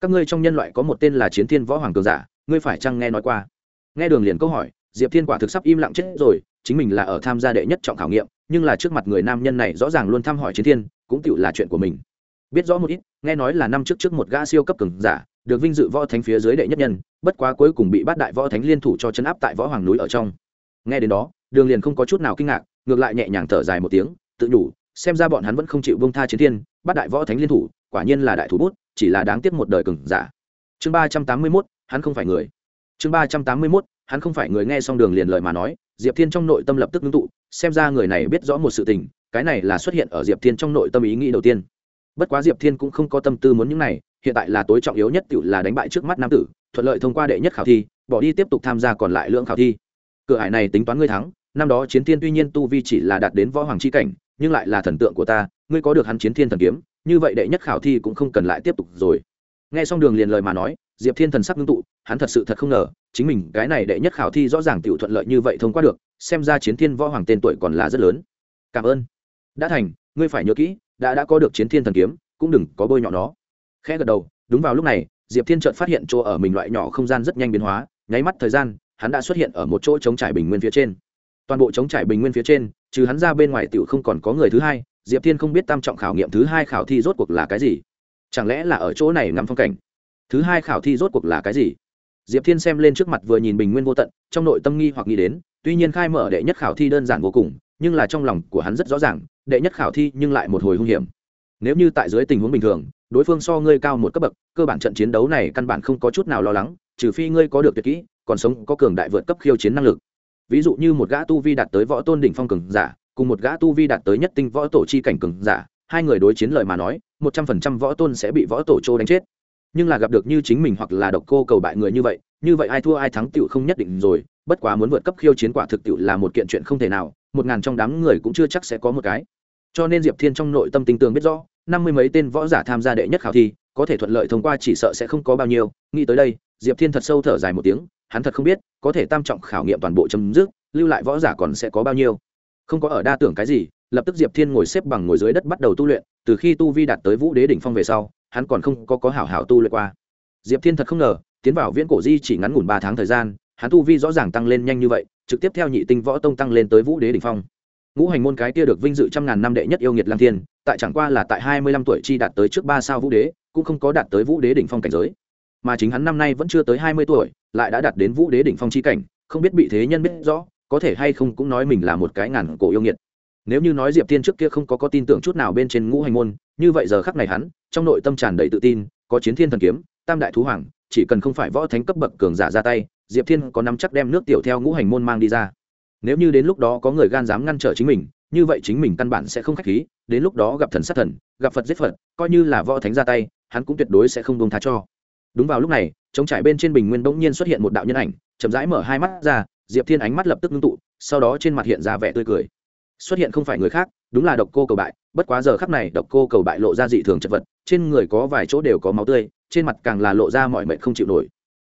các ngươi trong nhân loại có một tên là chiến thiên võ hoàng cường giả, ngươi phải chăng nghe nói qua? Nghe đường liền câu hỏi, diệp thiên quả thực sắp im lặng chết rồi, chính mình là ở tham gia đệ nhất trọng khảo nghiệm, nhưng là trước mặt người nam nhân này rõ ràng luôn thăm hỏi chiến thiên, cũng tự là chuyện của mình biết rõ một ít, nghe nói là năm trước trước một gã siêu cấp cường giả, được vinh dự võ thánh phía dưới đệ nhất nhân, bất quá cuối cùng bị bát đại võ thánh liên thủ cho chấn áp tại võ hoàng núi ở trong. Nghe đến đó, đường liền không có chút nào kinh ngạc, ngược lại nhẹ nhàng thở dài một tiếng, tự nhủ, xem ra bọn hắn vẫn không chịu bông tha chiến thiên, bát đại võ thánh liên thủ, quả nhiên là đại thủ bút, chỉ là đáng tiếc một đời cường giả. Chương ba trăm tám mươi mốt, hắn không phải người. Chương ba trăm tám mươi mốt, hắn không phải người nghe xong đường liền lời mà nói, diệp thiên trong nội tâm lập tức ngưng tụ, xem ra người này biết rõ một sự tình, cái này là xuất hiện ở diệp thiên trong nội tâm ý nghĩ đầu tiên bất quá diệp thiên cũng không có tâm tư muốn những này, hiện tại là tối trọng yếu nhất tự là đánh bại trước mắt nam tử, thuận lợi thông qua đệ nhất khảo thi, bỏ đi tiếp tục tham gia còn lại lượng khảo thi. Cửa hải này tính toán ngươi thắng, năm đó chiến thiên tuy nhiên tu vi chỉ là đạt đến võ hoàng c h i cảnh, nhưng lại là thần tượng của ta, ngươi có được hắn chiến thiên thần kiếm, như vậy đệ nhất khảo thi cũng không cần lại tiếp tục rồi. Nghe xong đường liền lời mà nói, diệp thiên thần sắc ngưng tụ, hắn thật sự thật không ngờ, chính mình cái này đệ nhất khảo thi rõ ràng tự thuận lợi như vậy thông qua được, xem ra chiến thiên võ hoàng tên tuổi còn là rất lớn. Cảm ơn. Đã thành ngươi phải nhớ kỹ, đã đã có được chiến thiên thần kiếm, cũng đừng có bôi nhọ nó. Khẽ gật đầu, đúng vào lúc này, diệp thiên chợt phát hiện chỗ ở mình loại nhỏ không gian rất nhanh biến hóa, nháy mắt thời gian, hắn đã xuất hiện ở một chỗ chống trải bình nguyên phía trên. Toàn bộ chống trải bình nguyên phía trên, trừ hắn ra bên ngoài tiểu không còn có người thứ hai, diệp thiên không biết tam trọng khảo nghiệm thứ hai khảo thi rốt cuộc là cái gì. Chẳng lẽ là ở chỗ này ngắm phong cảnh? Thứ hai khảo thi rốt cuộc là cái gì? Diệp thiên xem lên trước mặt vừa nhìn bình nguyên vô tận, trong nội tâm nghi hoặc nghĩ đến, tuy nhiên khai mở đệ nhất khảo thi đơn giản vô cùng nhưng là trong lòng của hắn rất rõ ràng, đệ nhất khảo thi nhưng lại một hồi hung hiểm. Nếu như tại dưới tình huống bình thường, đối phương so ngươi cao một cấp bậc, cơ bản trận chiến đấu này căn bản không có chút nào lo lắng, trừ phi ngươi có được tuyệt kỹ, còn sống có cường đại vượt cấp khiêu chiến năng lực. Ví dụ như một gã tu vi đạt tới võ tôn đỉnh phong cường giả, cùng một gã tu vi đạt tới nhất tinh võ tổ chi cảnh cường giả, hai người đối chiến lời mà nói, một trăm phần trăm võ tôn sẽ bị võ tổ trô đánh chết. Nhưng là gặp được như chính mình hoặc là độc cô cầu bại người như vậy như vậy ai thua ai thắng tựu không nhất định rồi, bất quá muốn vượt cấp khiêu chiến quả thực tựu là một kiện chuyện không thể nào một ngàn trong đám người cũng chưa chắc sẽ có một cái. Cho nên diệp thiên trong nội tâm tinh tường biết rõ, năm mươi mấy tên võ giả tham gia đệ nhất khảo thi, có thể thuận lợi thông qua chỉ sợ sẽ không có bao nhiêu. Nghĩ tới đây, diệp thiên thật sâu thở dài một tiếng, hắn thật không biết, có thể tam trọng khảo nghiệm toàn bộ chấm dứt, lưu lại võ giả còn sẽ có bao nhiêu. Không có ở đa tưởng cái gì, lập tức diệp thiên ngồi xếp bằng ngồi dưới đất bắt đầu tu luyện, từ khi tu vi đạt tới vũ đế đỉnh phong về sau, hắn còn không có có hảo hảo tu luyện qua. Diệp thiên thật không ngờ, tiến vào viễn cổ di chỉ ngắn ngủn ba tháng thời gian hắn tu vi rõ ràng tăng lên nhanh như vậy, trực tiếp theo nhị tinh võ tông tăng lên tới vũ đế đỉnh phong. Ngũ hành môn cái kia được vinh dự trăm ngàn năm đệ nhất yêu nghiệt lang thiên, tại chẳng qua là tại hai mươi lăm tuổi chi đạt tới trước ba sao vũ đế, cũng không có đạt tới vũ đế đỉnh phong cảnh giới. Mà chính hắn năm nay vẫn chưa tới hai mươi tuổi, lại đã đạt đến vũ đế đỉnh phong chi cảnh, không biết bị thế nhân biết rõ, có thể hay không cũng nói mình là một cái ngàn cổ yêu nghiệt. Nếu như nói diệp thiên trước kia không có có tin tưởng chút nào bên trên ngũ hành môn, như vậy giờ khắc này hắn, trong nội tâm tràn đầy tự tin, có chiến thiên thần kiếm, tam đại thú hoàng, chỉ cần không phải võ thánh cấp bậc cường giả ra tay diệp thiên có nắm chắc đem nước tiểu theo ngũ hành môn mang đi ra. Nếu như đến lúc đó có người gan dám ngăn trở chính mình, như vậy chính mình căn bản sẽ không khách khí, đến lúc đó gặp thần sát thần, gặp phật giết phật, coi như là võ thánh ra tay, hắn cũng tuyệt đối sẽ không bông tha cho. Đúng vào lúc này chống trải bên trên bình nguyên bỗng nhiên xuất hiện một đạo nhân ảnh, chậm rãi mở hai mắt ra, diệp thiên ánh mắt lập tức ngưng tụ, sau đó trên mặt hiện ra vẻ tươi cười. Xuất hiện không phải người khác, đúng là độc cô cầu bại, bất quá giờ khắc này độc cô cầu bại lộ ra dị thường chật vật, trên người có vài chỗ đều có máu tươi, trên mặt càng là lộ ra mọi mệnh không chịu nổi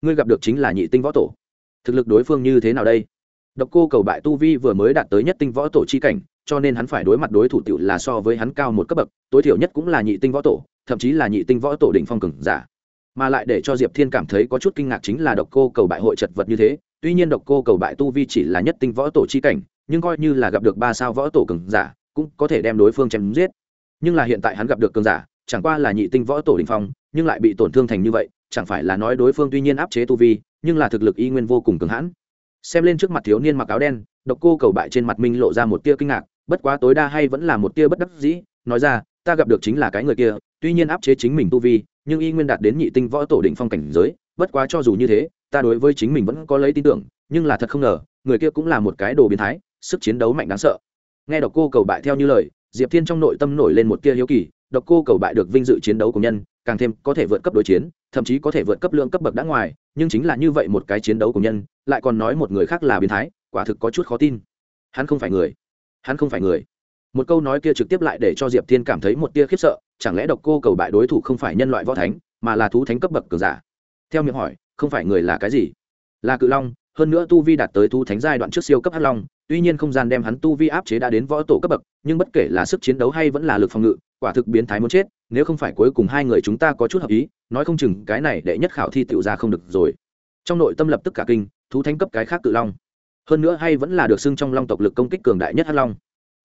ngươi gặp được chính là nhị tinh võ tổ. Thực lực đối phương như thế nào đây? Độc cô cầu bại tu vi vừa mới đạt tới nhất tinh võ tổ chi cảnh, cho nên hắn phải đối mặt đối thủ tiểu là so với hắn cao một cấp bậc, tối thiểu nhất cũng là nhị tinh võ tổ, thậm chí là nhị tinh võ tổ đỉnh phong cường giả. Mà lại để cho diệp thiên cảm thấy có chút kinh ngạc chính là độc cô cầu bại hội chật vật như thế, tuy nhiên độc cô cầu bại tu vi chỉ là nhất tinh võ tổ chi cảnh, nhưng coi như là gặp được ba sao võ tổ cường giả, cũng có thể đem đối phương chém giết. Nhưng là hiện tại hắn gặp được cường giả, chẳng qua là nhị tinh võ tổ đình phong nhưng lại bị tổn thương thành như vậy, chẳng phải là nói đối phương tuy nhiên áp chế tu vi, nhưng là thực lực y nguyên vô cùng cường hãn. Xem lên trước mặt thiếu niên mặc áo đen, độc cô cầu bại trên mặt minh lộ ra một tia kinh ngạc, bất quá tối đa hay vẫn là một tia bất đắc dĩ, nói ra, ta gặp được chính là cái người kia, tuy nhiên áp chế chính mình tu vi, nhưng y nguyên đạt đến nhị tinh võ tổ định phong cảnh giới, bất quá cho dù như thế, ta đối với chính mình vẫn có lấy tin tưởng, nhưng là thật không ngờ, người kia cũng là một cái đồ biến thái, sức chiến đấu mạnh đáng sợ. Nghe độc cô cầu bại theo như lời, diệp thiên trong nội tâm nổi lên một tia hiếu kỳ, độc cô cầu bại được vinh dự chiến đấu của nhân càng thêm có thể vượt cấp đối chiến, thậm chí có thể vượt cấp lượng cấp bậc đã ngoài, nhưng chính là như vậy một cái chiến đấu của nhân, lại còn nói một người khác là biến thái, quả thực có chút khó tin. Hắn không phải người. Hắn không phải người. Một câu nói kia trực tiếp lại để cho diệp thiên cảm thấy một tia khiếp sợ, chẳng lẽ độc cô cầu bại đối thủ không phải nhân loại võ thánh, mà là thú thánh cấp bậc cường giả? Theo miệng hỏi, không phải người là cái gì? Là cự long, hơn nữa tu vi đạt tới thú thánh giai đoạn trước siêu cấp hắc long, tuy nhiên không gian đem hắn tu vi áp chế đã đến võ tổ cấp bậc, nhưng bất kể là sức chiến đấu hay vẫn là lực phòng ngự, quả thực biến thái muốn chết nếu không phải cuối cùng hai người chúng ta có chút hợp ý, nói không chừng cái này đệ nhất khảo thi tựu ra không được rồi. Trong nội tâm lập tức cả kinh, thú thánh cấp cái khác cự long. Hơn nữa hay vẫn là được xưng trong long tộc lực công kích cường đại nhất hắc long.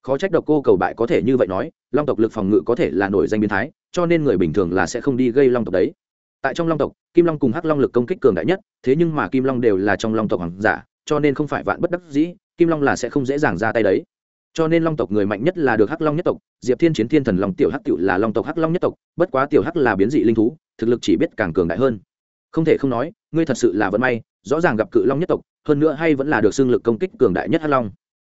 Khó trách độc cô cầu bại có thể như vậy nói, long tộc lực phòng ngự có thể là nổi danh biến thái, cho nên người bình thường là sẽ không đi gây long tộc đấy. Tại trong long tộc, kim long cùng hắc long lực công kích cường đại nhất, thế nhưng mà kim long đều là trong long tộc hoàng giả, cho nên không phải vạn bất đắc dĩ, kim long là sẽ không dễ dàng ra tay đấy cho nên long tộc người mạnh nhất là được hắc long nhất tộc, diệp thiên chiến thiên thần long tiểu hắc tiểu là long tộc hắc long nhất tộc, bất quá tiểu hắc là biến dị linh thú, thực lực chỉ biết càng cường đại hơn. Không thể không nói, ngươi thật sự là vận may, rõ ràng gặp cự long nhất tộc, hơn nữa hay vẫn là được xương lực công kích cường đại nhất hắc long.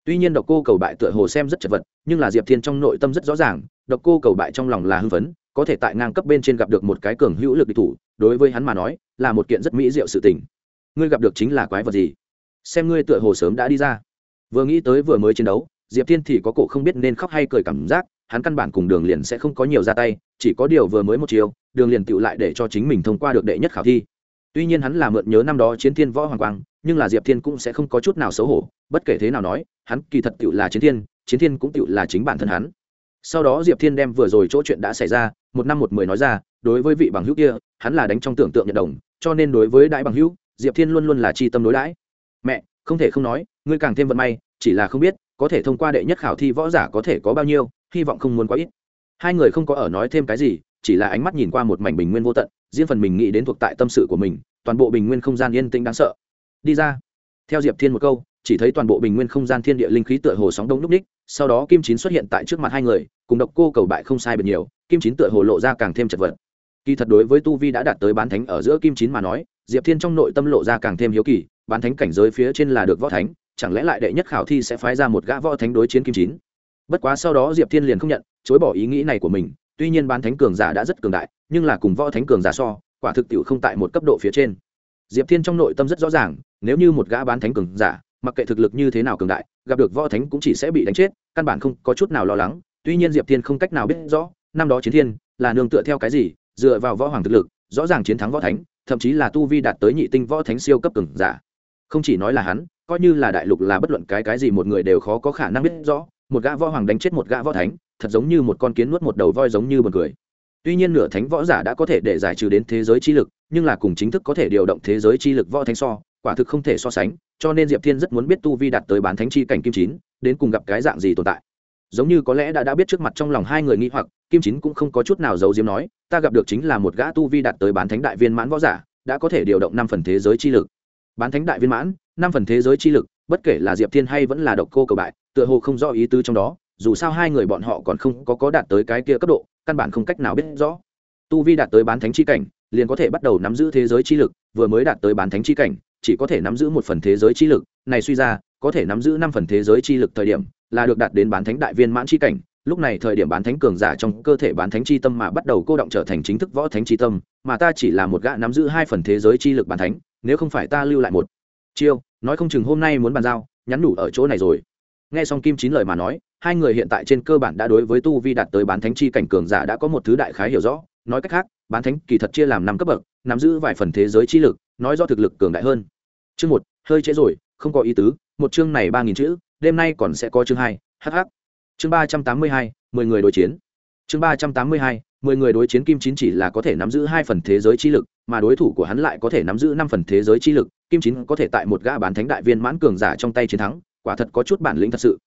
Tuy nhiên độc cô cầu bại tựa hồ xem rất chật vật, nhưng là diệp thiên trong nội tâm rất rõ ràng, độc cô cầu bại trong lòng là hưng phấn, có thể tại ngang cấp bên trên gặp được một cái cường hữu lực địch thủ, đối với hắn mà nói, là một kiện rất mỹ diệu sự tình. Ngươi gặp được chính là quái vật gì? Xem ngươi tựa hồ sớm đã đi ra. Vừa nghĩ tới vừa mới chiến đấu diệp thiên thì có cổ không biết nên khóc hay cười cảm giác, hắn căn bản cùng đường liền sẽ không có nhiều ra tay, chỉ có điều vừa mới một chiều đường liền tựu lại để cho chính mình thông qua được đệ nhất khảo thi. Tuy nhiên hắn là mượn nhớ năm đó chiến thiên võ hoàng quang, nhưng là diệp thiên cũng sẽ không có chút nào xấu hổ, bất kể thế nào nói, hắn kỳ thật tựu là chiến thiên chiến thiên cũng tựu là chính bản thân hắn. Sau đó diệp thiên đem vừa rồi chỗ chuyện đã xảy ra, một năm một mười nói ra, đối với vị bằng hữu kia, hắn là đánh trong tưởng tượng nhận đồng, cho nên đối với đại bằng hữu, diệp thiên luôn luôn là chi tâm đối đãi. Mẹ, không thể không nói, ngươi càng thêm vận may, chỉ là không biết có thể thông qua đệ nhất khảo thi võ giả có thể có bao nhiêu, hy vọng không muốn quá ít. Hai người không có ở nói thêm cái gì, chỉ là ánh mắt nhìn qua một mảnh bình nguyên vô tận, riêng phần mình nghĩ đến thuộc tại tâm sự của mình, toàn bộ bình nguyên không gian yên tĩnh đáng sợ. Đi ra. Theo diệp thiên một câu, chỉ thấy toàn bộ bình nguyên không gian thiên địa linh khí tựa hồ sóng đông núp ních, sau đó kim chín xuất hiện tại trước mặt hai người, cùng độc cô cầu bại không sai bật nhiều, kim chín tựa hồ lộ ra càng thêm chật vật. Kỳ thật đối với tu vi đã đạt tới bán thánh ở giữa kim chín mà nói, diệp thiên trong nội tâm lộ ra càng thêm hiếu kỳ, bán thánh cảnh giới phía trên là được võ thánh chẳng lẽ lại đệ nhất khảo thi sẽ phái ra một gã võ thánh đối chiến kim chín? Bất quá sau đó diệp thiên liền không nhận, chối bỏ ý nghĩ này của mình. Tuy nhiên bán thánh cường giả đã rất cường đại, nhưng là cùng võ thánh cường giả so, quả thực tiệu không tại một cấp độ phía trên. Diệp thiên trong nội tâm rất rõ ràng, nếu như một gã bán thánh cường giả, mặc kệ thực lực như thế nào cường đại, gặp được võ thánh cũng chỉ sẽ bị đánh chết, căn bản không có chút nào lo lắng. Tuy nhiên diệp thiên không cách nào biết rõ, năm đó chiến thiên là nương tựa theo cái gì, dựa vào võ hoàng thực lực, rõ ràng chiến thắng võ thánh, thậm chí là tu vi đạt tới nhị tinh võ thánh siêu cấp cường giả. Không chỉ nói là hắn coi như là đại lục là bất luận cái cái gì một người đều khó có khả năng biết rõ, một gã võ hoàng đánh chết một gã võ thánh, thật giống như một con kiến nuốt một đầu voi giống như một người tuy nhiên nửa thánh võ giả đã có thể để giải trừ đến thế giới chi lực, nhưng là cùng chính thức có thể điều động thế giới chi lực võ thánh so, quả thực không thể so sánh, cho nên diệp thiên rất muốn biết tu vi đạt tới bán thánh chi cảnh kim chín, đến cùng gặp cái dạng gì tồn tại. Giống như có lẽ đã đã biết trước mặt trong lòng hai người nghĩ hoặc, kim chín cũng không có chút nào giấu diếm nói, ta gặp được chính là một gã tu vi đạt tới bán thánh đại viên mãn võ giả, đã có thể điều động năm phần thế giới chi lực. Bán thánh đại viên mãn năm phần thế giới chi lực, bất kể là diệp thiên hay vẫn là độc cô cầu bại, tựa hồ không rõ ý tứ trong đó, dù sao hai người bọn họ còn không có có đạt tới cái kia cấp độ, căn bản không cách nào biết rõ. Tu vi đạt tới bán thánh chi cảnh, liền có thể bắt đầu nắm giữ thế giới chi lực, vừa mới đạt tới bán thánh chi cảnh, chỉ có thể nắm giữ một phần thế giới chi lực, này suy ra, có thể nắm giữ năm phần thế giới chi lực thời điểm, là được đạt đến bán thánh đại viên mãn chi cảnh. Lúc này thời điểm bán thánh cường giả trong cơ thể bán thánh chi tâm mà bắt đầu cô động trở thành chính thức võ thánh chi tâm, mà ta chỉ là một gã nắm giữ hai phần thế giới chi lực bán thánh, nếu không phải ta lưu lại một chiêu nói không chừng hôm nay muốn bàn giao, nhắn đủ ở chỗ này rồi. Nghe xong kim chín lời mà nói, hai người hiện tại trên cơ bản đã đối với tu vi đạt tới bán thánh chi cảnh cường giả đã có một thứ đại khái hiểu rõ. Nói cách khác, bán thánh kỳ thật chia làm năm cấp bậc, nắm giữ vài phần thế giới chi lực, nói do thực lực cường đại hơn. Chương một, hơi trễ rồi, không có ý tứ, một chương này ba nghìn chữ, đêm nay còn sẽ có chương hai hh chương ba trăm tám mươi hai, mười người đối chiến. Chương ba trăm tám mươi hai, mười người đối chiến kim chín chỉ là có thể nắm giữ hai phần thế giới chi lực mà đối thủ của hắn lại có thể nắm giữ năm phần thế giới chi lực, kim chín có thể tại một gã bán thánh đại viên mãn cường giả trong tay chiến thắng, quả thật có chút bản lĩnh thật sự.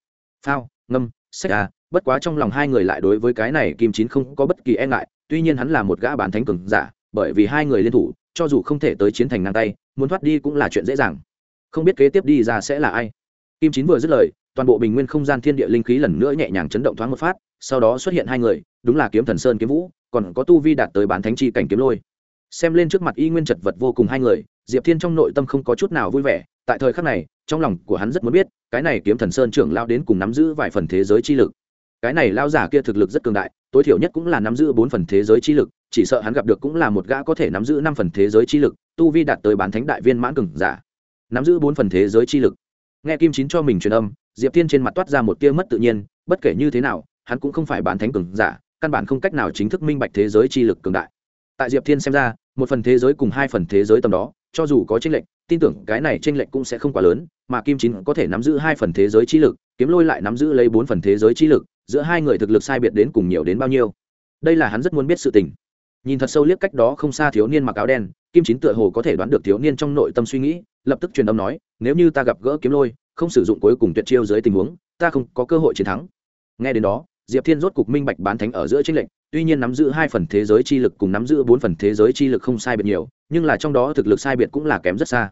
Phao, ngâm, sách à bất quá trong lòng hai người lại đối với cái này kim chín không có bất kỳ e ngại, tuy nhiên hắn là một gã bán thánh cường giả, bởi vì hai người liên thủ, cho dù không thể tới chiến thành ngang tay, muốn thoát đi cũng là chuyện dễ dàng. Không biết kế tiếp đi ra sẽ là ai. Kim chín vừa dứt lời, toàn bộ bình nguyên không gian thiên địa linh khí lần nữa nhẹ nhàng chấn động thoáng một phát, sau đó xuất hiện hai người, đúng là kiếm thần sơn kiếm vũ, còn có tu vi đạt tới bán thánh chi cảnh kiếm lôi xem lên trước mặt y nguyên chật vật vô cùng hai người, diệp thiên trong nội tâm không có chút nào vui vẻ, tại thời khắc này, trong lòng của hắn rất muốn biết, cái này kiếm thần sơn trưởng lao đến cùng nắm giữ vài phần thế giới chi lực. Cái này lao giả kia thực lực rất cường đại, tối thiểu nhất cũng là nắm giữ bốn phần thế giới chi lực, chỉ sợ hắn gặp được cũng là một gã có thể nắm giữ năm phần thế giới chi lực, tu vi đạt tới bán thánh đại viên mãn cường giả. Nắm giữ bốn phần thế giới chi lực. Nghe kim chín cho mình truyền âm, diệp thiên trên mặt toát ra một tia mất tự nhiên, bất kể như thế nào, hắn cũng không phải bán thánh cường giả, căn bản không cách nào chính thức minh bạch thế giới chi lực cường đại. Tại diệp thiên xem ra một phần thế giới cùng hai phần thế giới tầm đó, cho dù có tranh lệch, tin tưởng cái này tranh lệch cũng sẽ không quá lớn, mà kim chín có thể nắm giữ hai phần thế giới chi lực, kiếm lôi lại nắm giữ lấy bốn phần thế giới chi lực, giữa hai người thực lực sai biệt đến cùng nhiều đến bao nhiêu. Đây là hắn rất muốn biết sự tình. Nhìn thật sâu liếc cách đó không xa thiếu niên mặc áo đen, kim chín tựa hồ có thể đoán được thiếu niên trong nội tâm suy nghĩ, lập tức truyền âm nói, nếu như ta gặp gỡ kiếm lôi, không sử dụng cuối cùng tuyệt chiêu dưới tình huống, ta không có cơ hội chiến thắng. Nghe đến đó, diệp thiên rốt cục minh bạch bán thánh ở giữa tranh lệnh tuy nhiên nắm giữ hai phần thế giới chi lực cùng nắm giữ bốn phần thế giới chi lực không sai biệt nhiều, nhưng là trong đó thực lực sai biệt cũng là kém rất xa.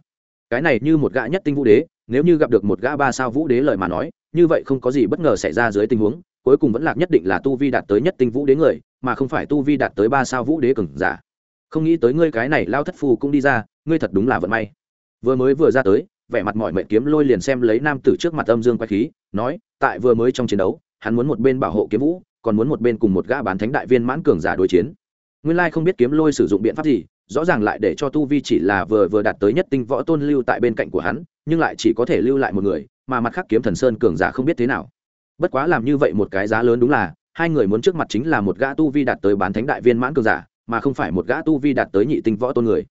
Cái này như một gã nhất tinh vũ đế, nếu như gặp được một gã ba sao vũ đế lời mà nói, như vậy không có gì bất ngờ xảy ra dưới tình huống, cuối cùng vẫn lạc nhất định là tu vi đạt tới nhất tinh vũ đế người, mà không phải tu vi đạt tới ba sao vũ đế cường giả. Không nghĩ tới ngươi cái này lao thất phù cũng đi ra, ngươi thật đúng là vận may. Vừa mới vừa ra tới, vẻ mặt mọi mệnh kiếm lôi liền xem lấy nam tử trước mặt âm dương quay khí, nói, tại vừa mới trong chiến đấu, hắn muốn một bên bảo hộ kiếm vũ còn muốn một bên cùng một gã bán thánh đại viên mãn cường giả đối chiến. Nguyên lai không biết kiếm lôi sử dụng biện pháp gì, rõ ràng lại để cho tu vi chỉ là vừa vừa đạt tới nhất tinh võ tôn lưu tại bên cạnh của hắn, nhưng lại chỉ có thể lưu lại một người, mà mặt khác kiếm thần sơn cường giả không biết thế nào. Bất quá làm như vậy một cái giá lớn đúng là, hai người muốn trước mặt chính là một gã tu vi đạt tới bán thánh đại viên mãn cường giả, mà không phải một gã tu vi đạt tới nhị tinh võ tôn người.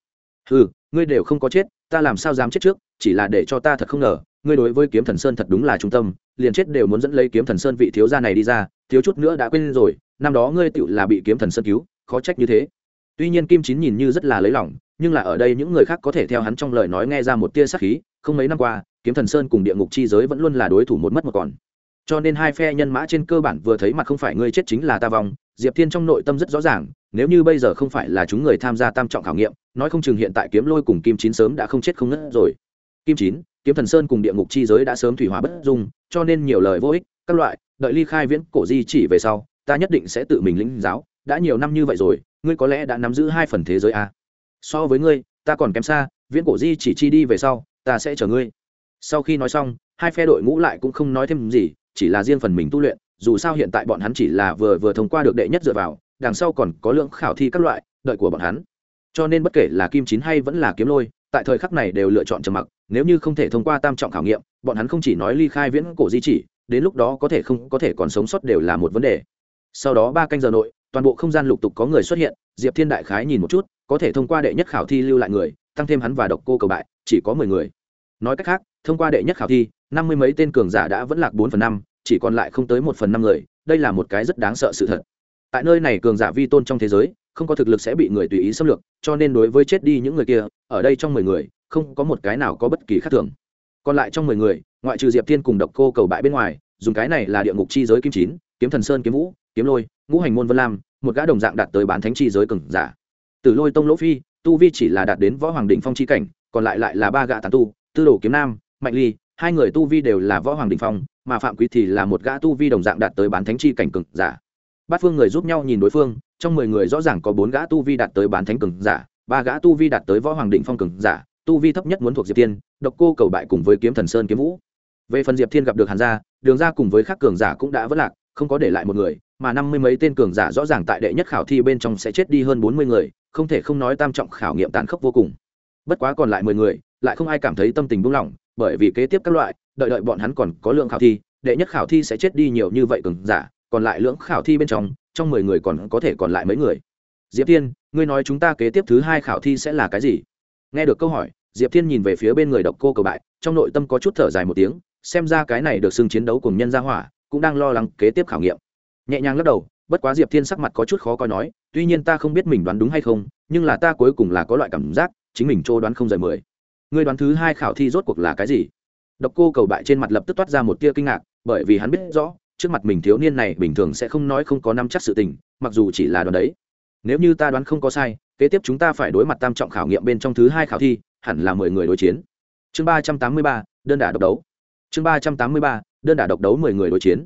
Ừ ngươi đều không có chết ta làm sao dám chết trước, chỉ là để cho ta thật không ngờ, ngươi đối với kiếm thần sơn thật đúng là trung tâm, liền chết đều muốn dẫn lấy kiếm thần sơn vị thiếu gia này đi ra, thiếu chút nữa đã quên rồi, năm đó ngươi tựu là bị kiếm thần sơn cứu, khó trách như thế. Tuy nhiên kim chín nhìn như rất là lấy lòng, nhưng là ở đây những người khác có thể theo hắn trong lời nói nghe ra một tia sắc khí, không mấy năm qua, kiếm thần sơn cùng địa ngục chi giới vẫn luôn là đối thủ một mất một còn. Cho nên hai phe nhân mã trên cơ bản vừa thấy mặt không phải ngươi chết chính là ta vong diệp thiên trong nội tâm rất rõ ràng, nếu như bây giờ không phải là chúng người tham gia tam trọng khảo nghiệm, nói không chừng hiện tại kiếm lôi cùng kim chín sớm đã không chết không ngất rồi kim chín, kiếm thần sơn cùng địa ngục chi giới đã sớm thủy hòa bất dung, cho nên nhiều lời vô ích, các loại, đợi ly khai viễn cổ di chỉ về sau, ta nhất định sẽ tự mình lĩnh giáo, đã nhiều năm như vậy rồi, ngươi có lẽ đã nắm giữ hai phần thế giới a à. so với ngươi, ta còn kém xa, viễn cổ di chỉ chi đi về sau, ta sẽ chờ ngươi sau khi nói xong, hai phe đội ngũ lại cũng không nói thêm gì, chỉ là riêng phần mình tu luyện dù sao hiện tại bọn hắn chỉ là vừa vừa thông qua được đệ nhất dựa vào, đằng sau còn có lượng khảo thi các loại, đợi của bọn hắn. Cho nên bất kể là kim chín hay vẫn là kiếm lôi, tại thời khắc này đều lựa chọn trầm mặc, nếu như không thể thông qua tam trọng khảo nghiệm, bọn hắn không chỉ nói ly khai viễn cổ di chỉ, đến lúc đó có thể không, có thể còn sống sót đều là một vấn đề. Sau đó ba canh giờ nội, toàn bộ không gian lục tục có người xuất hiện, diệp thiên đại khái nhìn một chút, có thể thông qua đệ nhất khảo thi lưu lại người, tăng thêm hắn và độc cô cầu bại, chỉ có mười người. Nói cách khác, thông qua đệ nhất khảo thi, năm mươi mấy tên cường giả đã vẫn lạc bốn phần năm chỉ còn lại không tới một phần năm người, đây là một cái rất đáng sợ sự thật. Tại nơi này cường giả vi tôn trong thế giới, không có thực lực sẽ bị người tùy ý xâm lược, cho nên đối với chết đi những người kia, ở đây trong mười người, không có một cái nào có bất kỳ khác thường. Còn lại trong mười người, ngoại trừ diệp thiên cùng độc cô cầu bại bên ngoài, dùng cái này là địa ngục chi giới kim chín, kiếm thần sơn kiếm vũ, kiếm lôi, ngũ hành môn vân lam, một gã đồng dạng đạt tới bán thánh chi giới cường giả. Từ lôi tông lỗ phi, tu vi chỉ là đạt đến võ hoàng đỉnh phong chi cảnh, còn lại lại là ba gã tàn tu, tư đồ kiếm nam, mạnh ly, hai người tu vi đều là võ hoàng đỉnh phong mà phạm quý thì là một gã tu vi đồng dạng đạt tới bán thánh chi cảnh cường giả. Bát phương người giúp nhau nhìn đối phương, trong mười người rõ ràng có bốn gã tu vi đạt tới bán thánh cường giả, ba gã tu vi đạt tới võ hoàng đỉnh phong cường giả, tu vi thấp nhất muốn thuộc diệp thiên, độc cô cầu bại cùng với kiếm thần sơn kiếm vũ. Về phần diệp thiên gặp được hàn gia, đường ra cùng với các cường giả cũng đã vất lạc, không có để lại một người, mà năm mươi mấy tên cường giả rõ ràng tại đệ nhất khảo thi bên trong sẽ chết đi hơn bốn mươi người, không thể không nói tam trọng khảo nghiệm tàn khốc vô cùng. Bất quá còn lại mười người, lại không ai cảm thấy tâm tình buông lỏng bởi vì kế tiếp các loại, đợi đợi bọn hắn còn có lượng khảo thi, đệ nhất khảo thi sẽ chết đi nhiều như vậy cường giả, còn lại lượng khảo thi bên trong trong mười người còn có thể còn lại mấy người. Diệp thiên, ngươi nói chúng ta kế tiếp thứ hai khảo thi sẽ là cái gì? Nghe được câu hỏi, diệp thiên nhìn về phía bên người độc cô cầu bại, trong nội tâm có chút thở dài một tiếng, xem ra cái này được xưng chiến đấu cùng nhân gia hỏa, cũng đang lo lắng kế tiếp khảo nghiệm. Nhẹ nhàng lắc đầu, bất quá diệp thiên sắc mặt có chút khó coi nói, tuy nhiên ta không biết mình đoán đúng hay không, nhưng là ta cuối cùng là có loại cảm giác, chính mình trô đoán không rời mười. Ngươi đoán thứ hai khảo thi rốt cuộc là cái gì? Độc cô cầu bại trên mặt lập tức toát ra một tia kinh ngạc, bởi vì hắn biết rõ, trước mặt mình thiếu niên này bình thường sẽ không nói không có năm chắc sự tình, mặc dù chỉ là đoán đấy. Nếu như ta đoán không có sai, kế tiếp chúng ta phải đối mặt tam trọng khảo nghiệm bên trong thứ hai khảo thi, hẳn là mười người đối chiến. Chương ba trăm tám mươi ba, đơn đả độc đấu. Chương ba trăm tám mươi ba, đơn đả độc đấu mười người đối chiến.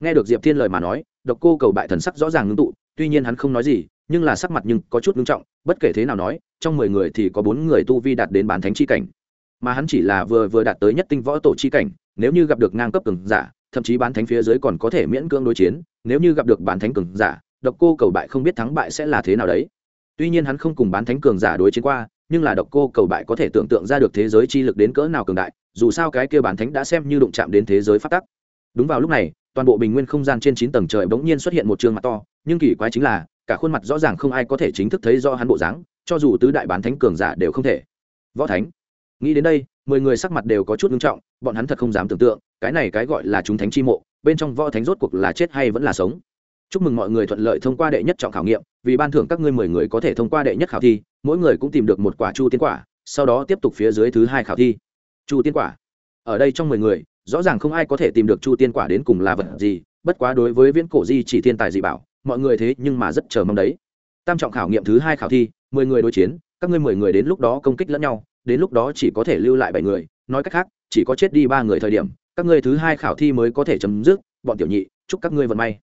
Nghe được diệp thiên lời mà nói, độc cô cầu bại thần sắc rõ ràng ngưng tụ tuy nhiên hắn không nói gì, nhưng là sắc mặt nhưng có chút ngưng trọng, bất kể thế nào nói, trong mười người thì có bốn người tu vi đạt đến bán thánh chi cảnh. Mà hắn chỉ là vừa vừa đạt tới nhất tinh võ tổ chi cảnh, nếu như gặp được ngang cấp cường giả, thậm chí bán thánh phía dưới còn có thể miễn cưỡng đối chiến, nếu như gặp được bán thánh cường giả, độc cô cầu bại không biết thắng bại sẽ là thế nào đấy. Tuy nhiên hắn không cùng bán thánh cường giả đối chiến qua, nhưng là độc cô cầu bại có thể tưởng tượng ra được thế giới chi lực đến cỡ nào cường đại, dù sao cái kia bán thánh đã xem như đụng chạm đến thế giới phát tắc. Đúng vào lúc này, toàn bộ bình nguyên không gian trên chín tầng trời bỗng nhiên xuất hiện một trường mặt to nhưng kỳ quái chính là, cả khuôn mặt rõ ràng không ai có thể chính thức thấy do hắn bộ dáng, cho dù tứ đại bán thánh cường giả đều không thể. Võ thánh. Nghĩ đến đây, mười người sắc mặt đều có chút nghiêm trọng, bọn hắn thật không dám tưởng tượng, cái này cái gọi là chúng thánh chi mộ, bên trong võ thánh rốt cuộc là chết hay vẫn là sống. Chúc mừng mọi người thuận lợi thông qua đệ nhất trọng khảo nghiệm, vì ban thưởng các ngươi mười người có thể thông qua đệ nhất khảo thi, mỗi người cũng tìm được một quả chu tiên quả, sau đó tiếp tục phía dưới thứ hai khảo thi. Chu tiên quả. Ở đây trong mười người, rõ ràng không ai có thể tìm được chu tiên quả đến cùng là vật gì, bất quá đối với viễn cổ di chỉ thiên tài dị bảo mọi người thế nhưng mà rất chờ mong đấy. Tam trọng khảo nghiệm thứ hai khảo thi, mười người đối chiến, các ngươi mười người đến lúc đó công kích lẫn nhau, đến lúc đó chỉ có thể lưu lại bảy người. Nói cách khác, chỉ có chết đi ba người thời điểm, các ngươi thứ hai khảo thi mới có thể chấm dứt, bọn tiểu nhị, chúc các ngươi vận may.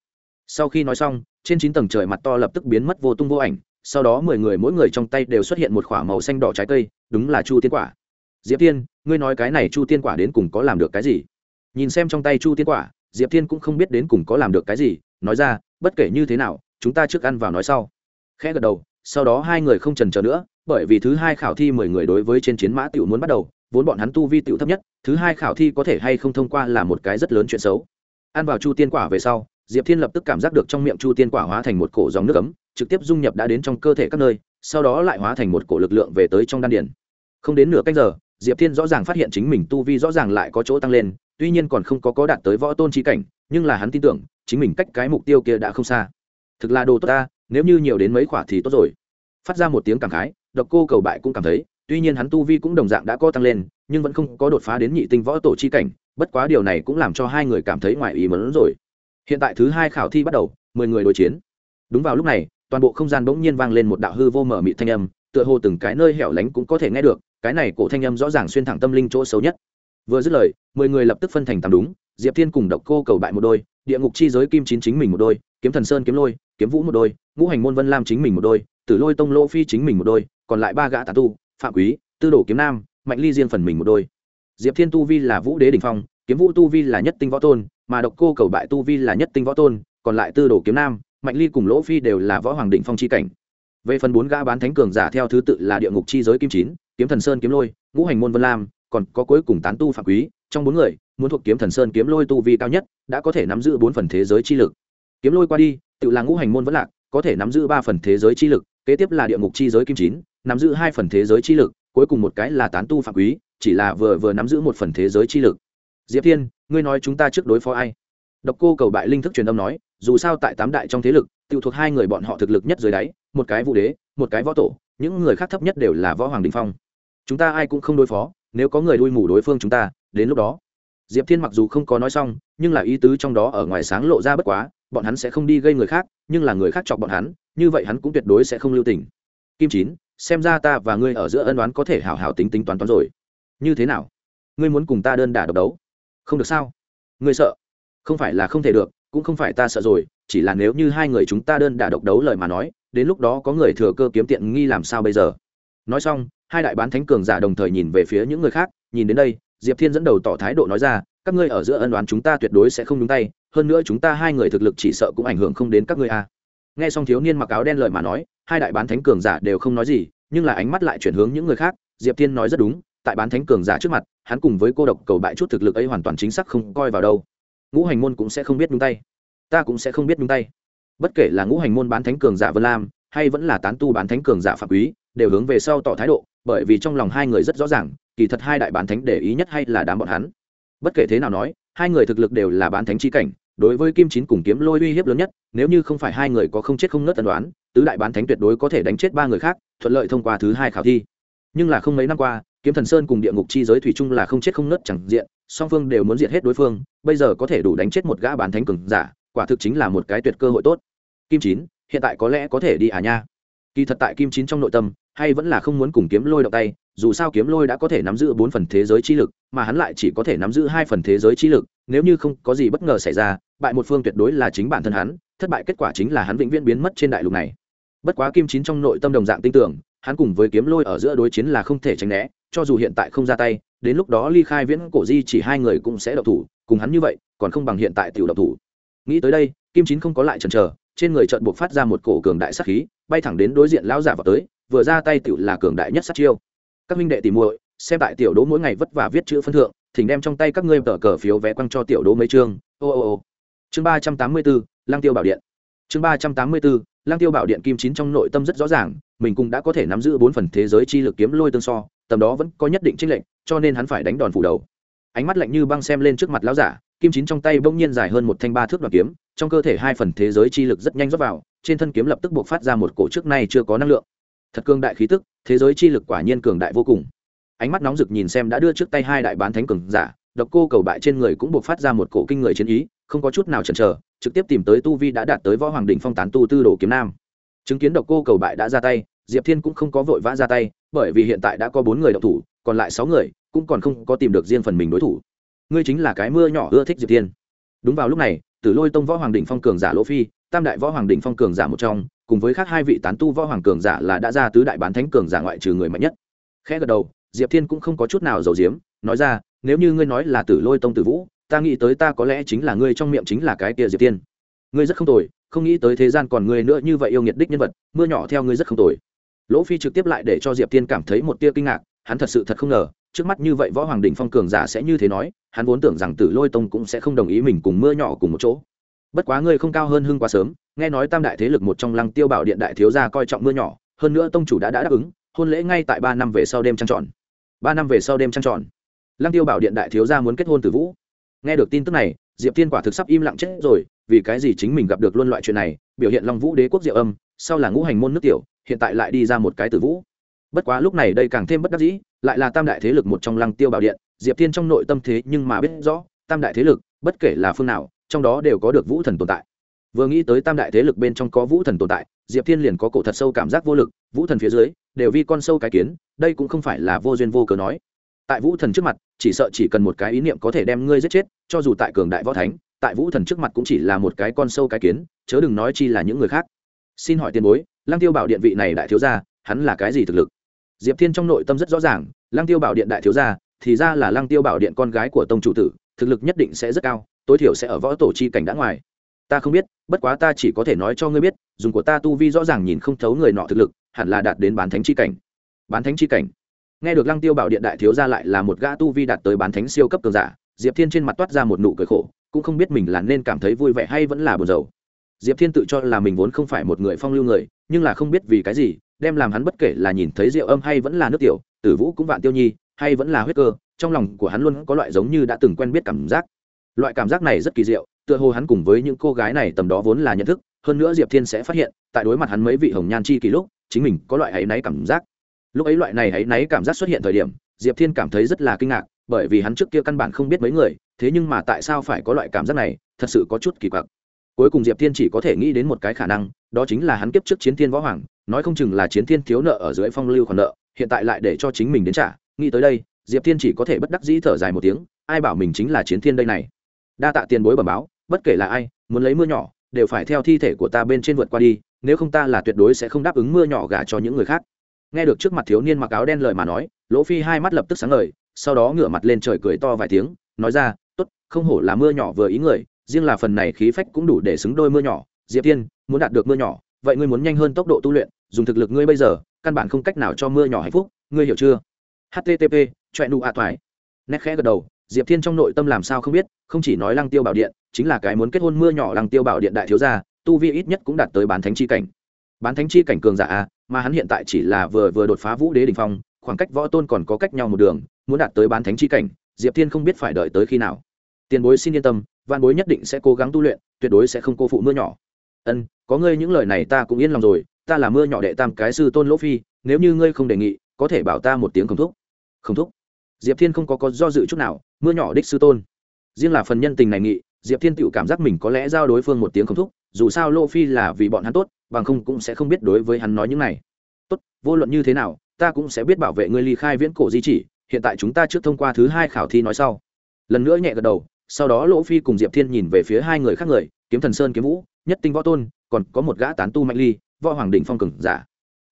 Sau khi nói xong, trên chín tầng trời mặt to lập tức biến mất vô tung vô ảnh, sau đó mười người mỗi người trong tay đều xuất hiện một k màu xanh đỏ trái cây, đúng là chu tiên quả. Diệp tiên ngươi nói cái này chu tiên quả đến cùng có làm được cái gì? Nhìn xem trong tay chu tiên quả, diệp tiên cũng không biết đến cùng có làm được cái gì nói ra, bất kể như thế nào, chúng ta trước ăn vào nói sau. Khẽ gật đầu, sau đó hai người không trần chờ nữa, bởi vì thứ hai khảo thi mười người đối với trên chiến mã t muốn bắt đầu, vốn bọn hắn tu vi t thấp nhất, thứ hai khảo thi có thể hay không thông qua là một cái rất lớn chuyện xấu. Ăn vào chu tiên quả về sau, diệp thiên lập tức cảm giác được trong miệng chu tiên quả hóa thành một cổ dòng nước ấm, trực tiếp dung nhập đã đến trong cơ thể các nơi, sau đó lại hóa thành một cổ lực lượng về tới trong đan điển không đến nửa cách giờ diệp thiên rõ ràng phát hiện chính mình tu vi rõ ràng lại có chỗ tăng lên, tuy nhiên còn không có có đạt tới võ tôn trí cảnh, nhưng là hắn tin tưởng, chính mình cách cái mục tiêu kia đã không xa. Thực là đồ tốt ta, nếu như nhiều đến mấy khỏa thì tốt rồi. Phát ra một tiếng cảm khái, độc cô cầu bại cũng cảm thấy, tuy nhiên hắn tu vi cũng đồng dạng đã có tăng lên, nhưng vẫn không có đột phá đến nhị tinh võ tổ chi cảnh, bất quá điều này cũng làm cho hai người cảm thấy ngoài ý mớn rồi. Hiện tại thứ hai khảo thi bắt đầu, mười người đối chiến. Đúng vào lúc này, toàn bộ không gian bỗng nhiên vang lên một đạo hư vô mở mị thanh âm, tựa hồ từng cái nơi hẻo lánh cũng có thể nghe được cái này cổ thanh âm rõ ràng xuyên thẳng tâm linh chỗ xấu nhất. Vừa dứt lời, mười người lập tức phân thành tám đúng, diệp thiên cùng độc cô cầu bại một đôi, địa ngục chi giới kim chín chính mình một đôi, kiếm thần sơn kiếm lôi, kiếm vũ một đôi, ngũ hành môn vân lam chính mình một đôi, tử lôi tông lô phi chính mình một đôi, còn lại ba gã tà tu, phạm quý, tư đồ kiếm nam, mạnh ly riêng phần mình một đôi. Diệp thiên tu vi là vũ đế đình phong, kiếm vũ tu vi là nhất tinh võ tôn, mà độc cô cầu bại tu vi là nhất tinh võ tôn, còn lại tư đồ kiếm nam, mạnh ly cùng lỗ phi đều là võ hoàng đỉnh phong chi cảnh. Về phần bốn gã bán thánh cường giả theo thứ tự là địa ngục chi giới kim chín kiếm thần sơn kiếm lôi, ngũ hành môn vân lam, còn có cuối cùng tán tu phạm quý, trong bốn người, muốn thuộc kiếm thần sơn kiếm lôi tu vi cao nhất, đã có thể nắm giữ bốn phần thế giới chi lực. Kiếm lôi qua đi, tự là ngũ hành môn vẫn lạc, có thể nắm giữ ba phần thế giới chi lực, kế tiếp là địa ngục chi giới kim chín, nắm giữ hai phần thế giới chi lực, cuối cùng một cái là tán tu phạm quý, chỉ là vừa vừa nắm giữ một phần thế giới chi lực. Diệp thiên, ngươi nói chúng ta trước đối phó ai? Độc cô cầu bại linh thức truyền âm nói, dù sao tại tám đại trong thế lực, tự thuộc hai người bọn họ thực lực nhất dưới đáy, một cái vũ đế, một cái võ tổ những người khác thấp nhất đều là võ hoàng đình phong. Chúng ta ai cũng không đối phó, nếu có người đuôi mù đối phương chúng ta, đến lúc đó. Diệp thiên mặc dù không có nói xong, nhưng là ý tứ trong đó ở ngoài sáng lộ ra bất quá, bọn hắn sẽ không đi gây người khác, nhưng là người khác chọc bọn hắn, như vậy hắn cũng tuyệt đối sẽ không lưu tình. Kim chín, xem ra ta và ngươi ở giữa ân đoán có thể hào hào tính tính toán toán rồi. Như thế nào? Ngươi muốn cùng ta đơn đả độc đấu? Không được sao? Ngươi sợ? Không phải là không thể được, cũng không phải ta sợ rồi chỉ là nếu như hai người chúng ta đơn đả độc đấu lời mà nói, đến lúc đó có người thừa cơ kiếm tiện nghi làm sao bây giờ? Nói xong, hai đại bán thánh cường giả đồng thời nhìn về phía những người khác, nhìn đến đây, diệp thiên dẫn đầu tỏ thái độ nói ra, các ngươi ở giữa ân đoán chúng ta tuyệt đối sẽ không nhúng tay, hơn nữa chúng ta hai người thực lực chỉ sợ cũng ảnh hưởng không đến các ngươi a nghe xong thiếu niên mặc áo đen lời mà nói, hai đại bán thánh cường giả đều không nói gì, nhưng là ánh mắt lại chuyển hướng những người khác, diệp thiên nói rất đúng, tại bán thánh cường giả trước mặt, hắn cùng với cô độc cầu bại chút thực lực ấy hoàn toàn chính xác không coi vào đâu. Ngũ hành môn cũng sẽ không biết nhúng tay ta cũng sẽ không biết nhúng tay. Bất kể là ngũ hành môn bán thánh cường giả vân lam, hay vẫn là tán tu bán thánh cường giả phạm quý, đều hướng về sau tỏ thái độ, bởi vì trong lòng hai người rất rõ ràng, kỳ thật hai đại bán thánh để ý nhất hay là đám bọn hắn. Bất kể thế nào nói, hai người thực lực đều là bán thánh chi cảnh, đối với kim chín cùng kiếm lôi uy hiếp lớn nhất, nếu như không phải hai người có không chết không nớt tần đoán, tứ đại bán thánh tuyệt đối có thể đánh chết ba người khác, thuận lợi thông qua thứ hai khảo thi. Nhưng là không mấy năm qua, kiếm thần sơn cùng địa ngục chi giới thủy chung là không chết không nớt chẳng diện, song phương đều muốn diệt hết đối phương, bây giờ có thể đủ đánh chết một gã bán thánh cường giả quả thực chính là một cái tuyệt cơ hội tốt. Kim chín, hiện tại có lẽ có thể đi à nha. Kỳ thật tại kim chín trong nội tâm, hay vẫn là không muốn cùng kiếm lôi động tay, dù sao kiếm lôi đã có thể nắm giữ bốn phần thế giới chi lực, mà hắn lại chỉ có thể nắm giữ hai phần thế giới chi lực, nếu như không có gì bất ngờ xảy ra, bại một phương tuyệt đối là chính bản thân hắn, thất bại kết quả chính là hắn vĩnh viễn biến mất trên đại lục này. Bất quá kim chín trong nội tâm đồng dạng tin tưởng, hắn cùng với kiếm lôi ở giữa đối chiến là không thể tránh né, cho dù hiện tại không ra tay, đến lúc đó ly khai viễn cổ di chỉ hai người cũng sẽ độc thủ, cùng hắn như vậy, còn không bằng hiện tại tiểu độc thủ nghĩ tới đây, kim chín không có lại chần chờ, trên người trận buộc phát ra một cổ cường đại sát khí, bay thẳng đến đối diện lão giả vào tới, vừa ra tay tiểu là cường đại nhất sát chiêu. Các minh đệ tìm muội, xem tại tiểu đố mỗi ngày vất vả viết chữ phân thượng, thỉnh đem trong tay các ngươi tờ cờ phiếu vé quăng cho tiểu đố mấy chương. Ô ô ô. Chương ba trăm tám mươi bốn lang tiêu bảo điện. Chương ba trăm tám mươi bốn lang tiêu bảo điện kim chín trong nội tâm rất rõ ràng, mình cũng đã có thể nắm giữ bốn phần thế giới chi lực kiếm lôi tương so, tầm đó vẫn có nhất định tranh lệnh cho nên hắn phải đánh đòn phủ đầu. Ánh mắt lạnh như băng xem lên trước mặt lão giả kim chín trong tay bỗng nhiên dài hơn một thanh ba thước đoạn kiếm, trong cơ thể hai phần thế giới chi lực rất nhanh rót vào, trên thân kiếm lập tức buộc phát ra một cổ trước nay chưa có năng lượng. Thật cương đại khí tức, thế giới chi lực quả nhiên cường đại vô cùng. Ánh mắt nóng rực nhìn xem đã đưa trước tay hai đại bán thánh cường giả, độc cô cầu bại trên người cũng buộc phát ra một cổ kinh người chiến ý, không có chút nào chần chờ, trực tiếp tìm tới tu vi đã đạt tới võ hoàng đình phong tán tu tư đồ kiếm nam. Chứng kiến độc cô cầu bại đã ra tay, diệp thiên cũng không có vội vã ra tay, bởi vì hiện tại đã có bốn người độc thủ, còn lại sáu người cũng còn không có tìm được riêng phần mình đối thủ ngươi chính là cái mưa nhỏ ưa thích diệp thiên. Đúng vào lúc này, tử lôi tông võ hoàng đỉnh phong cường giả lỗ phi, tam đại võ hoàng đỉnh phong cường giả một trong, cùng với khác hai vị tán tu võ hoàng cường giả là đã ra tứ đại bán thánh cường giả ngoại trừ người mạnh nhất. Khẽ gật đầu, diệp thiên cũng không có chút nào giàu diếm nói ra, nếu như ngươi nói là tử lôi tông tử vũ, ta nghĩ tới ta có lẽ chính là ngươi trong miệng chính là cái kia diệp thiên. Ngươi rất không tồi, không nghĩ tới thế gian còn ngươi nữa như vậy yêu nghiệt đích nhân vật, mưa nhỏ theo ngươi rất không tồi. Lỗ phi trực tiếp lại để cho diệp thiên cảm thấy một tia kinh ngạc, hắn thật sự thật không ngờ trước mắt như vậy võ hoàng đỉnh phong cường giả sẽ như thế nói, hắn vốn tưởng rằng tử lôi tông cũng sẽ không đồng ý mình cùng mưa nhỏ cùng một chỗ. Bất quá ngươi không cao hơn hưng quá sớm, nghe nói tam đại thế lực một trong lăng tiêu bảo điện đại thiếu gia coi trọng mưa nhỏ, hơn nữa tông chủ đã đã đáp ứng, hôn lễ ngay tại ba năm về sau đêm trăng tròn. Ba năm về sau đêm trăng tròn. Lăng tiêu bảo điện đại thiếu gia muốn kết hôn tử vũ. Nghe được tin tức này, diệp thiên quả thực sắp im lặng chết rồi, vì cái gì chính mình gặp được luôn loại chuyện này, biểu hiện long vũ đế quốc diệu âm, sau là ngũ hành môn nước tiểu, hiện tại lại đi ra một cái tử vũ bất quá lúc này đây càng thêm bất đắc dĩ, lại là tam đại thế lực một trong lăng tiêu bảo điện, diệp thiên trong nội tâm thế nhưng mà biết rõ, tam đại thế lực, bất kể là phương nào, trong đó đều có được vũ thần tồn tại. Vừa nghĩ tới tam đại thế lực bên trong có vũ thần tồn tại, diệp thiên liền có cổ thật sâu cảm giác vô lực, vũ thần phía dưới, đều vi con sâu cái kiến, đây cũng không phải là vô duyên vô cớ nói. Tại vũ thần trước mặt, chỉ sợ chỉ cần một cái ý niệm có thể đem ngươi giết chết, cho dù tại cường đại võ thánh, tại vũ thần trước mặt cũng chỉ là một cái con sâu cái kiến, chớ đừng nói chi là những người khác. Xin hỏi tiền bối, lăng tiêu bảo điện vị này đại thiếu gia, hắn là cái gì thực lực? Diệp thiên trong nội tâm rất rõ ràng, lăng tiêu bảo điện đại thiếu gia, thì ra là lăng tiêu bảo điện con gái của tông chủ tử, thực lực nhất định sẽ rất cao, tối thiểu sẽ ở võ tổ chi cảnh đã ngoài. Ta không biết, bất quá ta chỉ có thể nói cho ngươi biết, dùng của ta tu vi rõ ràng nhìn không thấu người nọ thực lực, hẳn là đạt đến bán thánh chi cảnh. Bán thánh chi cảnh? Nghe được lăng tiêu bảo điện đại thiếu gia lại là một gã tu vi đạt tới bán thánh siêu cấp cường giả, diệp thiên trên mặt toát ra một nụ cười khổ, cũng không biết mình là nên cảm thấy vui vẻ hay vẫn là buồn rầu diệp thiên tự cho là mình vốn không phải một người phong lưu người, nhưng là không biết vì cái gì, đem làm hắn bất kể là nhìn thấy rượu âm hay vẫn là nước tiểu, tử vũ cũng vạn tiêu nhi, hay vẫn là huyết cơ, trong lòng của hắn luôn có loại giống như đã từng quen biết cảm giác. Loại cảm giác này rất kỳ diệu, tựa hồ hắn cùng với những cô gái này tầm đó vốn là nhận thức, hơn nữa diệp thiên sẽ phát hiện, tại đối mặt hắn mấy vị hồng nhan chi kỳ lúc, chính mình có loại áy náy cảm giác. Lúc ấy loại này áy náy cảm giác xuất hiện thời điểm, diệp thiên cảm thấy rất là kinh ngạc, bởi vì hắn trước kia căn bản không biết mấy người, thế nhưng mà tại sao phải có loại cảm giác này, thật sự có chút kỳ quặc cuối cùng diệp thiên chỉ có thể nghĩ đến một cái khả năng, đó chính là hắn kiếp trước chiến thiên võ hoàng, nói không chừng là chiến thiên thiếu nợ ở dưới phong lưu khoản nợ, hiện tại lại để cho chính mình đến trả. Nghĩ tới đây, diệp thiên chỉ có thể bất đắc dĩ thở dài một tiếng, ai bảo mình chính là chiến thiên đây này. Đa tạ tiền bối bẩm báo, bất kể là ai, muốn lấy mưa nhỏ, đều phải theo thi thể của ta bên trên vượt qua đi, nếu không ta là tuyệt đối sẽ không đáp ứng mưa nhỏ gả cho những người khác. Nghe được trước mặt thiếu niên mặc áo đen lời mà nói, lỗ phi hai mắt lập tức sáng ngời, sau đó ngửa mặt lên trời cười to vài tiếng, nói ra, tốt, không hổ là mưa nhỏ vừa ý người riêng là phần này khí phách cũng đủ để xứng đôi mưa nhỏ. Diệp tiên muốn đạt được mưa nhỏ, vậy ngươi muốn nhanh hơn tốc độ tu luyện, dùng thực lực ngươi bây giờ, căn bản không cách nào cho mưa nhỏ hạnh phúc, ngươi hiểu chưa? Http choẹ nụ a thoải. nét khẽ gật đầu, diệp thiên trong nội tâm làm sao không biết, không chỉ nói lăng tiêu bảo điện, chính là cái muốn kết hôn mưa nhỏ lăng tiêu bảo điện đại thiếu gia, tu vi ít nhất cũng đạt tới bán thánh chi cảnh. Bán thánh chi cảnh cường giả a, mà hắn hiện tại chỉ là vừa vừa đột phá vũ đế đỉnh phong, khoảng cách võ tôn còn có cách nhau một đường, muốn đạt tới bán thánh chi cảnh, diệp thiên không biết phải đợi tới khi nào. Tiền bối xin yên tâm văn bối nhất định sẽ cố gắng tu luyện, tuyệt đối sẽ không cô phụ mưa nhỏ. Ân, có ngươi những lời này ta cũng yên lòng rồi, ta là mưa nhỏ đệ tam cái sư tôn lỗ phi, nếu như ngươi không đề nghị, có thể bảo ta một tiếng không thúc. Không thúc? Diệp thiên không có có do dự chút nào, mưa nhỏ đích sư tôn. Riêng là phần nhân tình này nghị, diệp thiên tự cảm giác mình có lẽ giao đối phương một tiếng không thúc, dù sao lỗ phi là vì bọn hắn tốt, bằng không cũng sẽ không biết đối với hắn nói những này. Tốt, vô luận như thế nào, ta cũng sẽ biết bảo vệ ngươi ly khai viễn cổ di chỉ, hiện tại chúng ta trước thông qua thứ hai khảo thi nói sau. Lần nữa nhẹ gật đầu sau đó lỗ phi cùng diệp thiên nhìn về phía hai người khác người, kiếm thần sơn kiếm vũ, nhất tinh võ tôn, còn có một gã tán tu mạnh ly, võ hoàng đỉnh phong cường giả.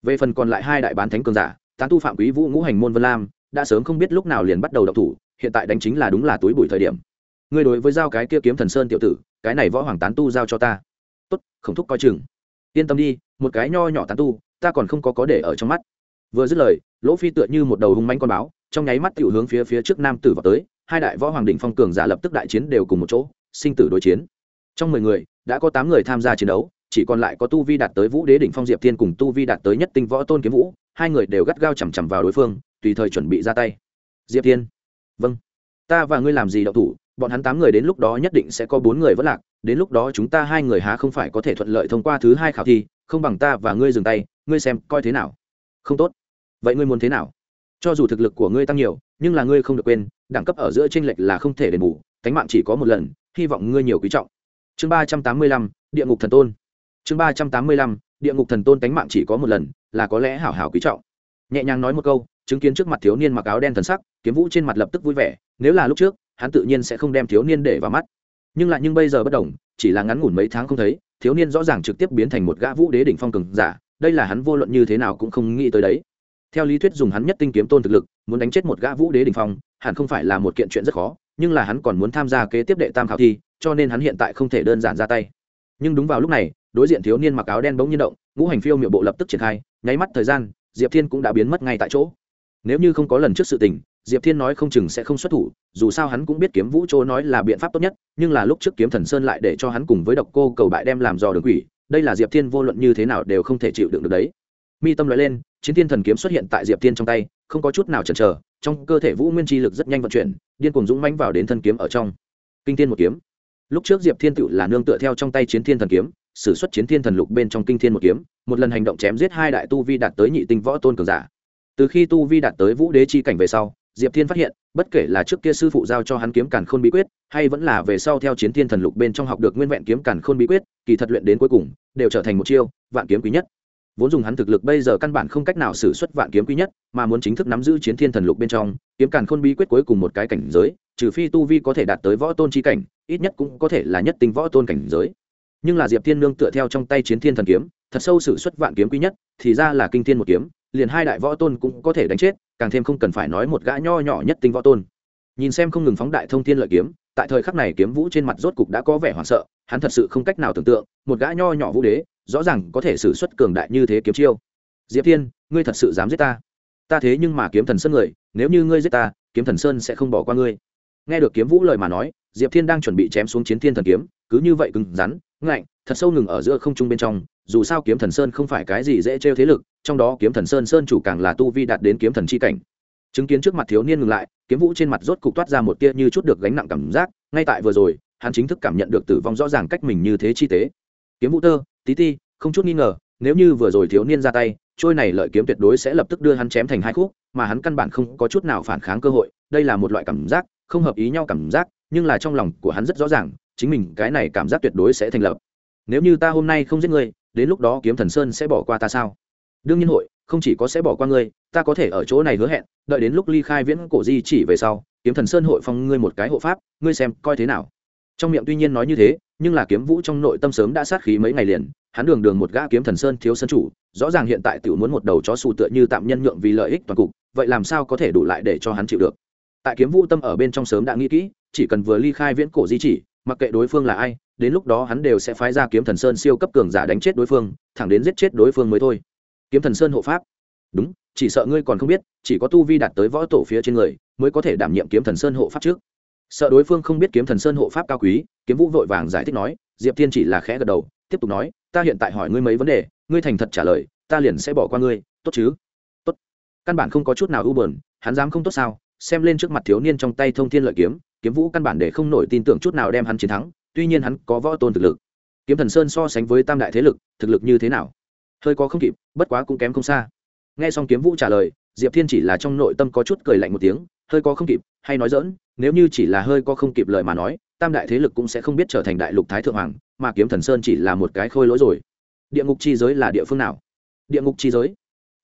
Về phần còn lại hai đại bán thánh cường giả, tán tu phạm quý vũ ngũ hành môn vân lam, đã sớm không biết lúc nào liền bắt đầu đọc thủ, hiện tại đánh chính là đúng là túi bụi thời điểm. Ngươi đối với giao cái kia kiếm thần sơn tiểu tử, cái này võ hoàng tán tu giao cho ta. Tốt không thúc coi chừng. Yên tâm đi, một cái nho nhỏ tán tu, ta còn không có có để ở trong mắt. Vừa dứt lời, lỗ phi tựa như một đầu hung manh con báo, trong nháy mắt tiểu hướng phía phía trước nam tử vào tới hai đại võ hoàng đỉnh phong cường giả lập tức đại chiến đều cùng một chỗ, sinh tử đối chiến. Trong mười người, đã có tám người tham gia chiến đấu, chỉ còn lại có tu vi đạt tới vũ đế đỉnh phong diệp thiên cùng tu vi đạt tới nhất tinh võ tôn kiếm vũ, hai người đều gắt gao chằm chằm vào đối phương, tùy thời chuẩn bị ra tay. Diệp thiên. Vâng. Ta và ngươi làm gì đậu thủ, bọn hắn tám người đến lúc đó nhất định sẽ có bốn người vẫn lạc, đến lúc đó chúng ta hai người há không phải có thể thuận lợi thông qua thứ hai khảo thi, không bằng ta và ngươi dừng tay, ngươi xem coi thế nào. Không tốt. Vậy ngươi muốn thế nào? Cho dù thực lực của ngươi tăng nhiều, nhưng là ngươi không được quên đẳng cấp ở giữa tranh lệch là không thể đền bù cánh mạng chỉ có một lần, hy vọng ngươi nhiều quý trọng. Chương ba trăm tám mươi lăm, địa ngục thần tôn. Chương ba trăm tám mươi lăm, địa ngục thần tôn cánh mạng chỉ có một lần, là có lẽ hảo hảo quý trọng. Nhẹ nhàng nói một câu, chứng kiến trước mặt thiếu niên mặc áo đen thần sắc, kiếm vũ trên mặt lập tức vui vẻ, nếu là lúc trước, hắn tự nhiên sẽ không đem thiếu niên để vào mắt. Nhưng lại nhưng bây giờ bất đồng, chỉ là ngắn ngủn mấy tháng không thấy, thiếu niên rõ ràng trực tiếp biến thành một gã vũ đế đỉnh phong cường giả, đây là hắn vô luận như thế nào cũng không nghĩ tới đấy. Theo lý thuyết dùng hắn nhất tinh kiếm tôn thực lực, muốn đánh chết một gã vũ đế đỉnh phong hẳn không phải là một kiện chuyện rất khó, nhưng là hắn còn muốn tham gia kế tiếp đệ tam khảo thi, cho nên hắn hiện tại không thể đơn giản ra tay. Nhưng đúng vào lúc này, đối diện thiếu niên mặc áo đen bỗng nhiên động, ngũ hành phiêu miệu bộ lập tức triển khai, nháy mắt thời gian, diệp thiên cũng đã biến mất ngay tại chỗ. Nếu như không có lần trước sự tình, diệp thiên nói không chừng sẽ không xuất thủ, dù sao hắn cũng biết kiếm vũ chỗ nói là biện pháp tốt nhất, nhưng là lúc trước kiếm thần sơn lại để cho hắn cùng với độc cô cầu bại đem làm dò đường quỷ, đây là diệp thiên vô luận như thế nào đều không thể chịu đựng được đấy mi tâm nói lên, chiến thiên thần kiếm xuất hiện tại diệp thiên trong tay, không có chút nào chần chờ, trong cơ thể vũ nguyên chi lực rất nhanh vận chuyển, điên cùng dũng mãnh vào đến thân kiếm ở trong. Kinh thiên một kiếm. Lúc trước diệp thiên tự là nương tựa theo trong tay chiến thiên thần kiếm, sử xuất chiến thiên thần lục bên trong kinh thiên một kiếm, một lần hành động chém giết hai đại tu vi đạt tới nhị tinh võ tôn cường giả. Từ khi tu vi đạt tới vũ đế chi cảnh về sau, diệp thiên phát hiện, bất kể là trước kia sư phụ giao cho hắn kiếm càn khôn bí quyết, hay vẫn là về sau theo chiến thiên thần lục bên trong học được nguyên vẹn kiếm càn khôn bí quyết, kỳ thật luyện đến cuối cùng, đều trở thành một chiêu, vạn kiếm quý nhất vốn dùng hắn thực lực bây giờ căn bản không cách nào xử xuất vạn kiếm quý nhất, mà muốn chính thức nắm giữ chiến thiên thần lục bên trong, kiếm càn khôn bí quyết cuối cùng một cái cảnh giới, trừ phi tu vi có thể đạt tới võ tôn chi cảnh, ít nhất cũng có thể là nhất tinh võ tôn cảnh giới. Nhưng là diệp thiên nương tựa theo trong tay chiến thiên thần kiếm, thật sâu xử xuất vạn kiếm quý nhất, thì ra là kinh thiên một kiếm, liền hai đại võ tôn cũng có thể đánh chết, càng thêm không cần phải nói một gã nho nhỏ nhất tinh võ tôn. Nhìn xem không ngừng phóng đại thông thiên lợi kiếm, tại thời khắc này kiếm vũ trên mặt rốt cục đã có vẻ hoảng sợ, hắn thật sự không cách nào tưởng tượng, một gã nho nhỏ vũ đế rõ ràng có thể xử xuất cường đại như thế kiếm chiêu. Diệp thiên, ngươi thật sự dám giết ta? Ta thế nhưng mà kiếm thần sơn người, nếu như ngươi giết ta, kiếm thần sơn sẽ không bỏ qua ngươi. Nghe được kiếm vũ lời mà nói, diệp thiên đang chuẩn bị chém xuống chiến thiên thần kiếm, cứ như vậy cứng rắn, ngạnh, thật sâu ngừng ở giữa không trung bên trong, dù sao kiếm thần sơn không phải cái gì dễ trêu thế lực, trong đó kiếm thần sơn sơn chủ càng là tu vi đạt đến kiếm thần c h i cảnh. Chứng kiến trước mặt thiếu niên ngừng lại, kiếm vũ trên mặt rốt cục toát ra một tia như chút được gánh nặng cảm giác, ngay tại vừa rồi, hắn chính thức cảm nhận được tử vong rõ ràng cách mình như thế chi tế. Kiếm vũ tơ tí ti, không chút nghi ngờ, nếu như vừa rồi thiếu niên ra tay, trôi này lợi kiếm tuyệt đối sẽ lập tức đưa hắn chém thành hai khúc, mà hắn căn bản không có chút nào phản kháng cơ hội, đây là một loại cảm giác, không hợp ý nhau cảm giác, nhưng là trong lòng của hắn rất rõ ràng, chính mình cái này cảm giác tuyệt đối sẽ thành lập. Nếu như ta hôm nay không giết ngươi, đến lúc đó kiếm thần sơn sẽ bỏ qua ta sao? Đương nhiên hội, không chỉ có sẽ bỏ qua ngươi, ta có thể ở chỗ này hứa hẹn, đợi đến lúc ly khai viễn cổ di chỉ về sau, kiếm thần sơn hội phong ngươi một cái hộ pháp, ngươi xem coi thế nào. Trong miệng tuy nhiên nói như thế nhưng là kiếm vũ trong nội tâm sớm đã sát khí mấy ngày liền, hắn đường đường một gã kiếm thần sơn thiếu sân chủ, rõ ràng hiện tại tiểu muốn một đầu chó xù tựa như tạm nhân nhượng vì lợi ích toàn cục, vậy làm sao có thể đủ lại để cho hắn chịu được? Tại kiếm vũ tâm ở bên trong sớm đã nghĩ kỹ, chỉ cần vừa ly khai viễn cổ di chỉ, mặc kệ đối phương là ai, đến lúc đó hắn đều sẽ phái ra kiếm thần sơn siêu cấp cường giả đánh chết đối phương, thẳng đến giết chết đối phương mới thôi. Kiếm thần sơn hộ pháp. Đúng, chỉ sợ ngươi còn không biết, chỉ có tu vi đạt tới võ tổ phía trên người, mới có thể đảm nhiệm kiếm thần sơn hộ pháp trước sợ đối phương không biết kiếm thần sơn hộ pháp cao quý, kiếm vũ vội vàng giải thích nói, diệp thiên chỉ là khẽ gật đầu, tiếp tục nói, ta hiện tại hỏi ngươi mấy vấn đề, ngươi thành thật trả lời, ta liền sẽ bỏ qua ngươi, tốt chứ? Tốt. Căn bản không có chút nào ưu bờn hắn dám không tốt sao? Xem lên trước mặt thiếu niên trong tay thông thiên lợi kiếm kiếm vũ căn bản để không nổi tin tưởng chút nào đem hắn chiến thắng, tuy nhiên hắn có võ tôn thực lực. Kiếm thần sơn so sánh với tam đại thế lực, thực lực như thế nào? Hơi có không kịp, bất quá cũng kém không xa. Nghe xong kiếm vũ trả lời, diệp thiên chỉ là trong nội tâm có chút cười lạnh một tiếng hơi có không kịp, hay nói dỡn nếu như chỉ là hơi có không kịp lời mà nói, tam đại thế lực cũng sẽ không biết trở thành đại lục thái thượng hoàng, mà kiếm thần sơn chỉ là một cái khôi lỗi rồi. Địa ngục chi giới là địa phương nào? Địa ngục chi giới?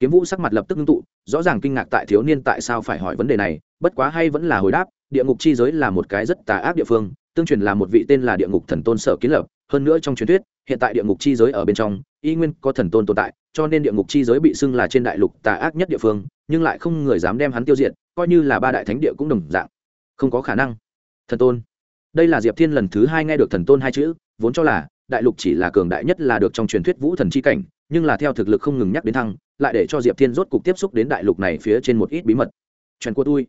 Kiếm vũ sắc mặt lập tức ngưng tụ, rõ ràng kinh ngạc tại thiếu niên tại sao phải hỏi vấn đề này, bất quá hay vẫn là hồi đáp, địa ngục chi giới là một cái rất tà ác địa phương, tương truyền là một vị tên là địa ngục thần tôn sở kiến lập, hơn nữa trong truyền thuyết, hiện tại địa ngục chi giới ở bên trong, y nguyên có thần tôn tồn tại, cho nên địa ngục chi giới bị xưng là trên đại lục tà ác nhất địa phương, nhưng lại không người dám đem hắn tiêu diệt coi như là ba đại thánh địa cũng đồng dạng. Không có khả năng. Thần tôn. Đây là diệp thiên lần thứ hai nghe được thần tôn hai chữ, vốn cho là, đại lục chỉ là cường đại nhất là được trong truyền thuyết vũ thần c h i cảnh, nhưng là theo thực lực không ngừng nhắc đến thăng, lại để cho diệp thiên rốt cục tiếp xúc đến đại lục này phía trên một ít bí mật. Trần của tôi.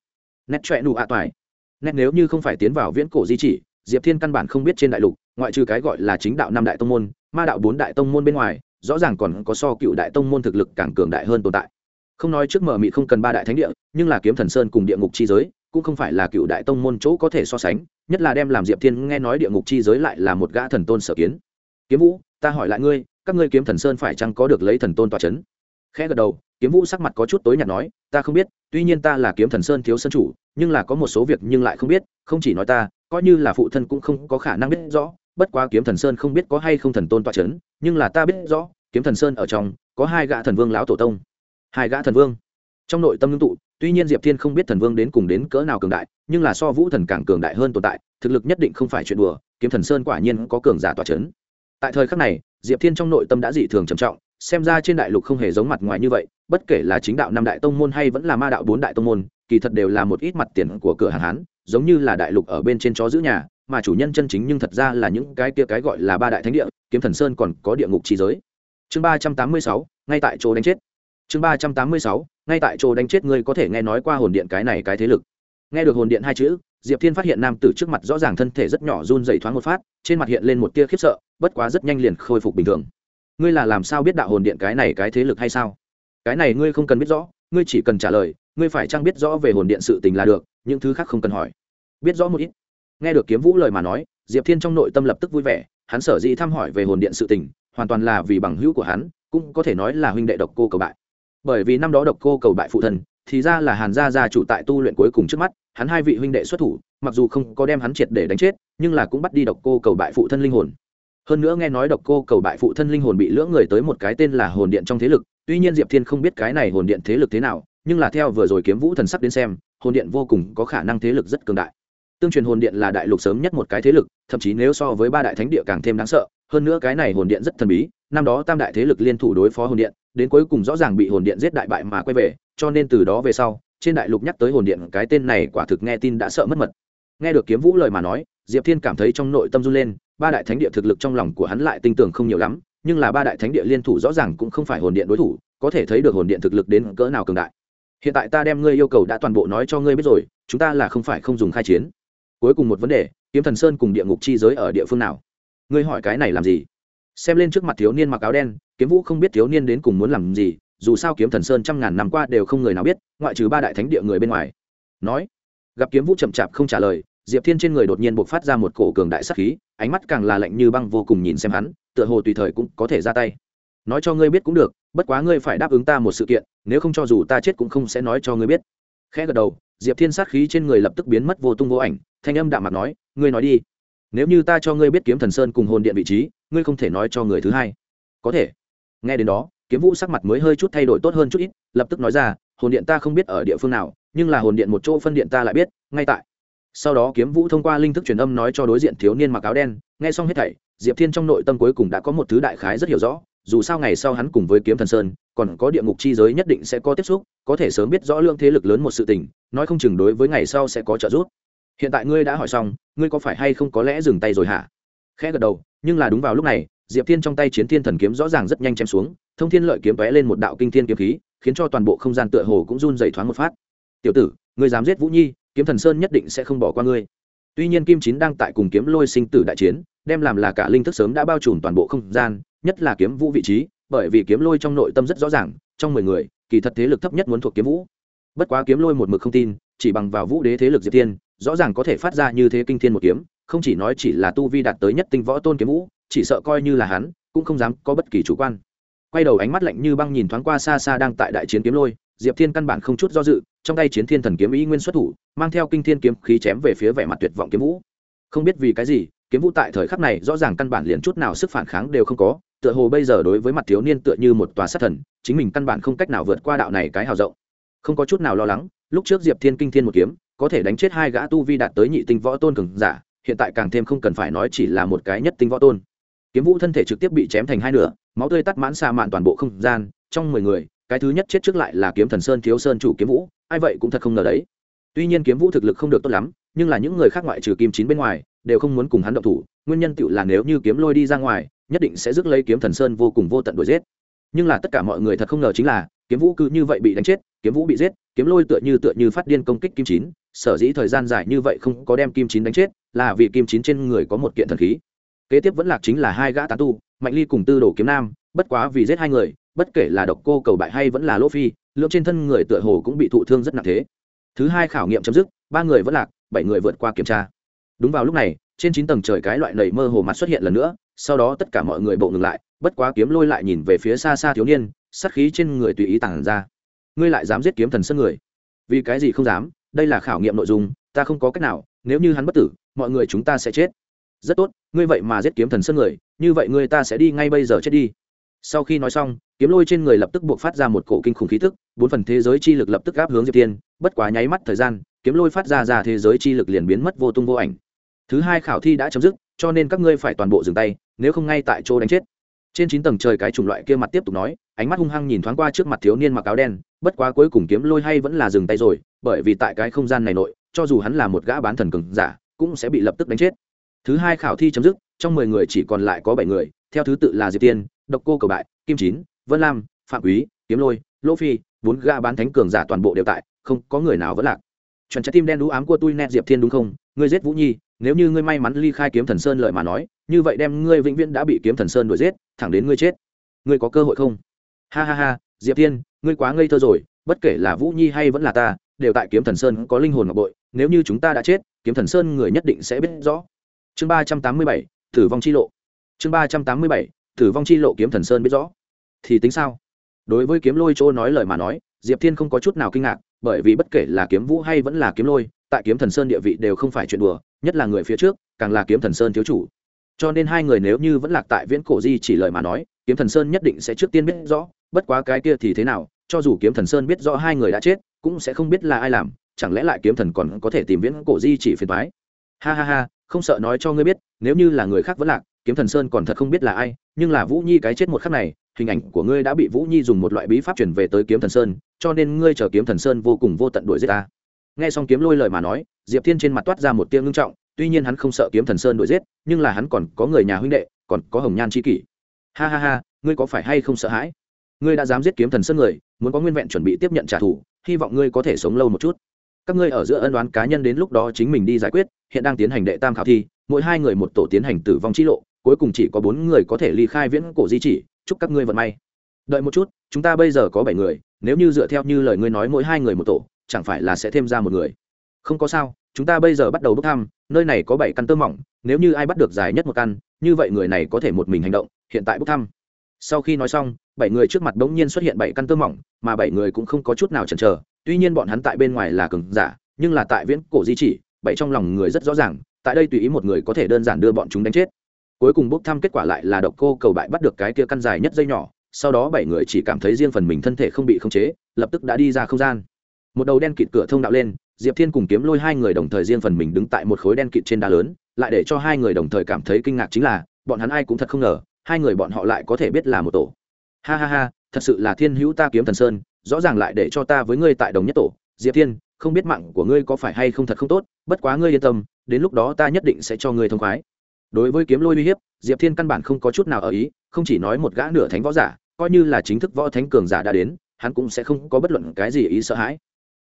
Nét trọe nụ ạ toài. Nét nếu như không phải tiến vào viễn cổ di chỉ, diệp thiên căn bản không biết trên đại lục, ngoại trừ cái gọi là chính đạo năm đại tông môn, ma đạo bốn đại tông môn bên ngoài, rõ ràng còn có so cựu đại tông môn thực lực càng cường đại hơn tồn tại không nói trước mở mị không cần ba đại thánh địa, nhưng là kiếm thần sơn cùng địa ngục chi giới, cũng không phải là cựu đại tông môn chỗ có thể so sánh, nhất là đem làm diệp thiên nghe nói địa ngục chi giới lại là một gã thần tôn sở kiến. Kiếm vũ, ta hỏi lại ngươi, các ngươi kiếm thần sơn phải chăng có được lấy thần tôn tòa c h ấ n khẽ gật đầu, kiếm vũ sắc mặt có chút tối nhạt nói, ta không biết, tuy nhiên ta là kiếm thần sơn thiếu sân chủ, nhưng là có một số việc nhưng lại không biết, không chỉ nói ta, coi như là phụ thân cũng không có khả năng biết rõ, bất quá kiếm thần sơn không biết có hay không thần tôn tọa c h ấ n nhưng là ta biết rõ, kiếm thần sơn ở trong có hai gã thần vương lão tổ tông hai gã thần vương. Trong nội tâm ngưng tụ, tuy nhiên diệp thiên không biết thần vương đến cùng đến cỡ nào cường đại, nhưng là so vũ thần càng cường đại hơn tồn tại, thực lực nhất định không phải chuyện đùa, kiếm thần sơn quả nhiên có cường giả tỏa c h ấ n tại thời khắc này, diệp thiên trong nội tâm đã dị thường trầm trọng, xem ra trên đại lục không hề giống mặt ngoài như vậy, bất kể là chính đạo năm đại tông môn hay vẫn là ma đạo bốn đại tông môn, kỳ thật đều là một ít mặt tiền của cửa hàng hán, giống như là đại lục ở bên trên chó giữ nhà, mà chủ nhân chân chính nhưng thật ra là những cái kia cái gọi là ba đại thánh địa, kiếm thần sơn còn có địa ngục trí giới. Chương ba trăm tám mươi sáu, ngay tại chỗ đánh chết chương ba trăm tám mươi sáu, ngay tại chỗ đánh chết ngươi có thể nghe nói qua hồn điện cái này cái thế lực. Nghe được hồn điện hai chữ, diệp thiên phát hiện nam tử trước mặt rõ ràng thân thể rất nhỏ run dày thoáng một phát, trên mặt hiện lên một tia khiếp sợ, bất quá rất nhanh liền khôi phục bình thường. Ngươi là làm sao biết đạo hồn điện cái này cái thế lực hay sao? Cái này ngươi không cần biết rõ, ngươi chỉ cần trả lời, ngươi phải chăng biết rõ về hồn điện sự tình là được, những thứ khác không cần hỏi. Biết rõ một ít. Nghe được kiếm vũ lời mà nói, diệp thiên trong nội tâm lập tức vui vẻ, hắn sở dĩ thăm hỏi về hồn điện sự tình, hoàn toàn là vì bằng hữu của hắn, cũng có thể nói là huynh đệ độc cô cầu bại bởi vì năm đó độc cô cầu bại phụ thần, thì ra là hàn gia gia chủ tại tu luyện cuối cùng trước mắt, hắn hai vị huynh đệ xuất thủ, mặc dù không có đem hắn triệt để đánh chết, nhưng là cũng bắt đi độc cô cầu bại phụ thân linh hồn. Hơn nữa nghe nói độc cô cầu bại phụ thân linh hồn bị lưỡng người tới một cái tên là hồn điện trong thế lực, tuy nhiên diệp thiên không biết cái này hồn điện thế lực thế nào, nhưng là theo vừa rồi kiếm vũ thần sắp đến xem, hồn điện vô cùng có khả năng thế lực rất cường đại. Tương truyền hồn điện là đại lục sớm nhất một cái thế lực, thậm chí nếu so với ba đại thánh địa càng thêm đáng sợ, hơn nữa cái này hồn điện rất thần bí, năm đó tam đại thế lực liên thủ đối phó hồn điện đến cuối cùng rõ ràng bị hồn điện giết đại bại mà quay về, cho nên từ đó về sau, trên đại lục nhắc tới hồn điện, cái tên này quả thực nghe tin đã sợ mất mật. Nghe được kiếm vũ lời mà nói, diệp thiên cảm thấy trong nội tâm run lên, ba đại thánh địa thực lực trong lòng của hắn lại tin tưởng không nhiều lắm, nhưng là ba đại thánh địa liên thủ rõ ràng cũng không phải hồn điện đối thủ, có thể thấy được hồn điện thực lực đến cỡ nào cường đại. Hiện tại ta đem ngươi yêu cầu đã toàn bộ nói cho ngươi biết rồi, chúng ta là không phải không dùng khai chiến. Cuối cùng một vấn đề, kiếm thần sơn cùng địa ngục chi giới ở địa phương nào? Ngươi hỏi cái này làm gì? Xem lên trước mặt thiếu niên mặc áo đen, kiếm vũ không biết thiếu niên đến cùng muốn làm gì, dù sao kiếm thần sơn trăm ngàn năm qua đều không người nào biết, ngoại trừ ba đại thánh địa người bên ngoài. Nói, gặp kiếm vũ chậm chạp không trả lời, diệp thiên trên người đột nhiên buộc phát ra một cổ cường đại sắc khí, ánh mắt càng là lạnh như băng vô cùng nhìn xem hắn, tựa hồ tùy thời cũng có thể ra tay. Nói cho ngươi biết cũng được, bất quá ngươi phải đáp ứng ta một sự kiện, nếu không cho dù ta chết cũng không sẽ nói cho ngươi biết. Khẽ gật đầu, diệp thiên sát khí trên người lập tức biến mất vô tung vô ảnh, thanh âm đạm mặt nói, ngươi nói đi nếu như ta cho ngươi biết kiếm thần sơn cùng hồn điện vị trí, ngươi không thể nói cho người thứ hai. Có thể. Nghe đến đó, kiếm vũ sắc mặt mới hơi chút thay đổi tốt hơn chút ít, lập tức nói ra, hồn điện ta không biết ở địa phương nào, nhưng là hồn điện một chỗ phân điện ta lại biết, ngay tại. Sau đó kiếm vũ thông qua linh thức truyền âm nói cho đối diện thiếu niên mặc áo đen, nghe xong hết thảy, diệp thiên trong nội tâm cuối cùng đã có một thứ đại khái rất hiểu rõ, dù sao ngày sau hắn cùng với kiếm thần sơn, còn có địa ngục chi giới nhất định sẽ có tiếp xúc, có thể sớm biết rõ lượng thế lực lớn một sự tình, nói không chừng đối với ngày sau sẽ có trợ giúp hiện tại ngươi đã hỏi xong, ngươi có phải hay không có lẽ dừng tay rồi hả? Khẽ gật đầu, nhưng là đúng vào lúc này, diệp thiên trong tay chiến thiên thần kiếm rõ ràng rất nhanh chém xuống, thông thiên lợi kiếm vẽ lên một đạo kinh thiên kiếm khí, khiến cho toàn bộ không gian tựa hồ cũng run dày thoáng một phát. Tiểu tử, ngươi dám giết vũ nhi, kiếm thần sơn nhất định sẽ không bỏ qua ngươi. Tuy nhiên kim chín đang tại cùng kiếm lôi sinh tử đại chiến, đem làm là cả linh thức sớm đã bao trùm toàn bộ không gian, nhất là kiếm vũ vị trí, bởi vì kiếm lôi trong nội tâm rất rõ ràng, trong mười người, kỳ thật thế lực thấp nhất muốn thuộc kiếm vũ. Bất quá kiếm lôi một mực không tin, chỉ bằng vào vũ đế thế lực diệp tiên rõ ràng có thể phát ra như thế kinh thiên một kiếm, không chỉ nói chỉ là tu vi đạt tới nhất tinh võ tôn kiếm vũ, chỉ sợ coi như là hắn, cũng không dám có bất kỳ chủ quan. Quay đầu ánh mắt lạnh như băng nhìn thoáng qua xa xa đang tại đại chiến kiếm lôi, diệp thiên căn bản không chút do dự, trong tay chiến thiên thần kiếm ý nguyên xuất thủ, mang theo kinh thiên kiếm khí chém về phía vẻ mặt tuyệt vọng kiếm vũ. Không biết vì cái gì, kiếm vũ tại thời khắc này rõ ràng căn bản liền chút nào sức phản kháng đều không có, tựa hồ bây giờ đối với mặt thiếu niên tựa như một tòa sát thần, chính mình căn bản không cách nào vượt qua đạo này cái hào rộng. Không có chút nào lo lắng, lúc trước diệp thiên kinh thiên một kiếm có thể đánh chết hai gã tu vi đạt tới nhị tinh võ tôn cường giả, hiện tại càng thêm không cần phải nói chỉ là một cái nhất tinh võ tôn. Kiếm vũ thân thể trực tiếp bị chém thành hai nửa, máu tươi tắt mãn xa mạn toàn bộ không gian, trong mười người, cái thứ nhất chết trước lại là kiếm thần sơn thiếu sơn chủ kiếm vũ, ai vậy cũng thật không ngờ đấy. Tuy nhiên kiếm vũ thực lực không được tốt lắm, nhưng là những người khác ngoại trừ kim chín bên ngoài, đều không muốn cùng hắn động thủ, nguyên nhân tựu là nếu như kiếm lôi đi ra ngoài, nhất định sẽ rước lấy kiếm thần sơn vô cùng vô tận đuổi giết. Nhưng là tất cả mọi người thật không ngờ chính là, kiếm vũ cứ như vậy bị đánh chết, kiếm vũ bị giết, kiếm lôi tựa như tựa như phát điên công kích kim chín sở dĩ thời gian dài như vậy không có đem kim chín đánh chết, là vì kim chín trên người có một kiện thần khí. Kế tiếp vẫn lạc chính là hai gã tán tu, mạnh ly cùng tư đồ kiếm nam, bất quá vì giết hai người, bất kể là độc cô cầu bại hay vẫn là lỗ phi, lượng trên thân người tựa hồ cũng bị thụ thương rất nặng thế. Thứ hai khảo nghiệm chấm dứt, ba người vẫn lạc, bảy người vượt qua kiểm tra. Đúng vào lúc này, trên chín tầng trời cái loại nầy mơ hồ mặt xuất hiện lần nữa, sau đó tất cả mọi người bộ ngừng lại, bất quá kiếm lôi lại nhìn về phía xa xa thiếu niên, sát khí trên người tùy ý tản ra. Ngươi lại dám giết kiếm thần sân người? Vì cái gì không dám? Đây là khảo nghiệm nội dung, ta không có cách nào, nếu như hắn bất tử, mọi người chúng ta sẽ chết. Rất tốt, ngươi vậy mà giết kiếm thần sơn người, như vậy ngươi ta sẽ đi ngay bây giờ chết đi. Sau khi nói xong, kiếm lôi trên người lập tức buộc phát ra một cổ kinh khủng khí tức, bốn phần thế giới chi lực lập tức áp hướng diệp tiên bất quá nháy mắt thời gian, kiếm lôi phát ra ra thế giới chi lực liền biến mất vô tung vô ảnh. Thứ hai khảo thi đã chấm dứt, cho nên các ngươi phải toàn bộ dừng tay, nếu không ngay tại chỗ đánh chết. Trên chín tầng trời cái chủng loại kia mặt tiếp tục nói, ánh mắt hung hăng nhìn thoáng qua trước mặt thiếu niên mặc áo đen, bất quá cuối cùng kiếm lôi hay vẫn là dừng tay rồi bởi vì tại cái không gian này nội, cho dù hắn là một gã bán thần cường giả, cũng sẽ bị lập tức đánh chết. Thứ hai khảo thi chấm dứt, trong mười người chỉ còn lại có bảy người, theo thứ tự là diệp tiên, độc cô cầu bại, kim chín, vân lam, phạm quý, kiếm lôi, lỗ phi, bốn gã bán thánh cường giả toàn bộ đều tại, không có người nào vẫn lạc. Chuẩn trái tim đen đũ ám của tôi nét diệp thiên đúng không? Ngươi giết vũ nhi, nếu như ngươi may mắn ly khai kiếm thần sơn lợi mà nói, như vậy đem ngươi vĩnh viễn đã bị kiếm thần sơn đuổi giết, thẳng đến ngươi chết. Ngươi có cơ hội không? Ha ha ha, diệp thiên, ngươi quá ngây thơ rồi, bất kể là vũ nhi hay vẫn là ta đều tại kiếm thần sơn có linh hồn ngọc bội, nếu như chúng ta đã chết, kiếm thần sơn người nhất định sẽ biết rõ. Chương ba trăm tám mươi bảy, tử vong chi lộ. Chương ba trăm tám mươi bảy, tử vong chi lộ kiếm thần sơn biết rõ. Thì tính sao? Đối với kiếm lôi chỗ nói lời mà nói, diệp thiên không có chút nào kinh ngạc, bởi vì bất kể là kiếm vũ hay vẫn là kiếm lôi, tại kiếm thần sơn địa vị đều không phải chuyện đùa, nhất là người phía trước, càng là kiếm thần sơn thiếu chủ. Cho nên hai người nếu như vẫn lạc tại viễn cổ di chỉ lời mà nói, kiếm thần sơn nhất định sẽ trước tiên biết rõ, bất quá cái kia thì thế nào cho dù kiếm thần sơn biết rõ hai người đã chết, cũng sẽ không biết là ai làm, chẳng lẽ lại kiếm thần còn có thể tìm viễn cổ di chỉ phiền thoái ha ha ha, không sợ nói cho ngươi biết, nếu như là người khác vẫn lạc, kiếm thần sơn còn thật không biết là ai, nhưng là vũ nhi cái chết một khắc này, hình ảnh của ngươi đã bị vũ nhi dùng một loại bí pháp chuyển về tới kiếm thần sơn, cho nên ngươi chờ kiếm thần sơn vô cùng vô tận đuổi giết ta. Nghe xong kiếm lôi lời mà nói, diệp thiên trên mặt toát ra một tiếng ngưng trọng, tuy nhiên hắn không sợ kiếm thần sơn đuổi giết, nhưng là hắn còn có người nhà huynh đệ, còn có hồng nhan c kỷ. Ha ha ha, ngươi có phải hay không sợ hãi? Ngươi đã dám giết kiếm thần sơn người, muốn có nguyên vẹn chuẩn bị tiếp nhận trả thù, hy vọng ngươi có thể sống lâu một chút. Các ngươi ở giữa ân đoán cá nhân đến lúc đó chính mình đi giải quyết, hiện đang tiến hành đệ tam khảo thi, mỗi hai người một tổ tiến hành tử vong t lộ, cuối cùng chỉ có bốn người có thể ly khai viễn cổ di chỉ. Chúc các ngươi vận may. Đợi một chút, chúng ta bây giờ có bảy người, nếu như dựa theo như lời ngươi nói mỗi hai người một tổ, chẳng phải là sẽ thêm ra một người? Không có sao, chúng ta bây giờ bắt đầu bốc thăm, nơi này có bảy căn tơ mỏng, nếu như ai bắt được dài nhất một căn, như vậy người này có thể một mình hành động, hiện tại bốc thăm. Sau khi nói xong bảy người trước mặt bỗng nhiên xuất hiện bảy căn tơ mỏng, mà bảy người cũng không có chút nào chần chờ. Tuy nhiên bọn hắn tại bên ngoài là cường giả, nhưng là tại viễn cổ di chỉ, bảy trong lòng người rất rõ ràng, tại đây tùy ý một người có thể đơn giản đưa bọn chúng đánh chết. Cuối cùng bốc thăm kết quả lại là độc cô cầu bại bắt được cái kia căn dài nhất dây nhỏ, sau đó bảy người chỉ cảm thấy riêng phần mình thân thể không bị khống chế, lập tức đã đi ra không gian. Một đầu đen kịt cửa thông đạo lên, diệp thiên cùng kiếm lôi hai người đồng thời riêng phần mình đứng tại một khối đen kịt trên đá lớn, lại để cho hai người đồng thời cảm thấy kinh ngạc chính là, bọn hắn ai cũng thật không ngờ, hai người bọn họ lại có thể biết là một tổ ha ha ha, thật sự là thiên hữu ta kiếm thần sơn, rõ ràng lại để cho ta với ngươi tại đồng nhất tổ. Diệp thiên, không biết mạng của ngươi có phải hay không thật không tốt, bất quá ngươi yên tâm, đến lúc đó ta nhất định sẽ cho ngươi thông khoái. Đối với kiếm lôi uy hiếp, diệp thiên căn bản không có chút nào ở ý, không chỉ nói một gã nửa thánh võ giả, coi như là chính thức võ thánh cường giả đã đến, hắn cũng sẽ không có bất luận cái gì ý sợ hãi.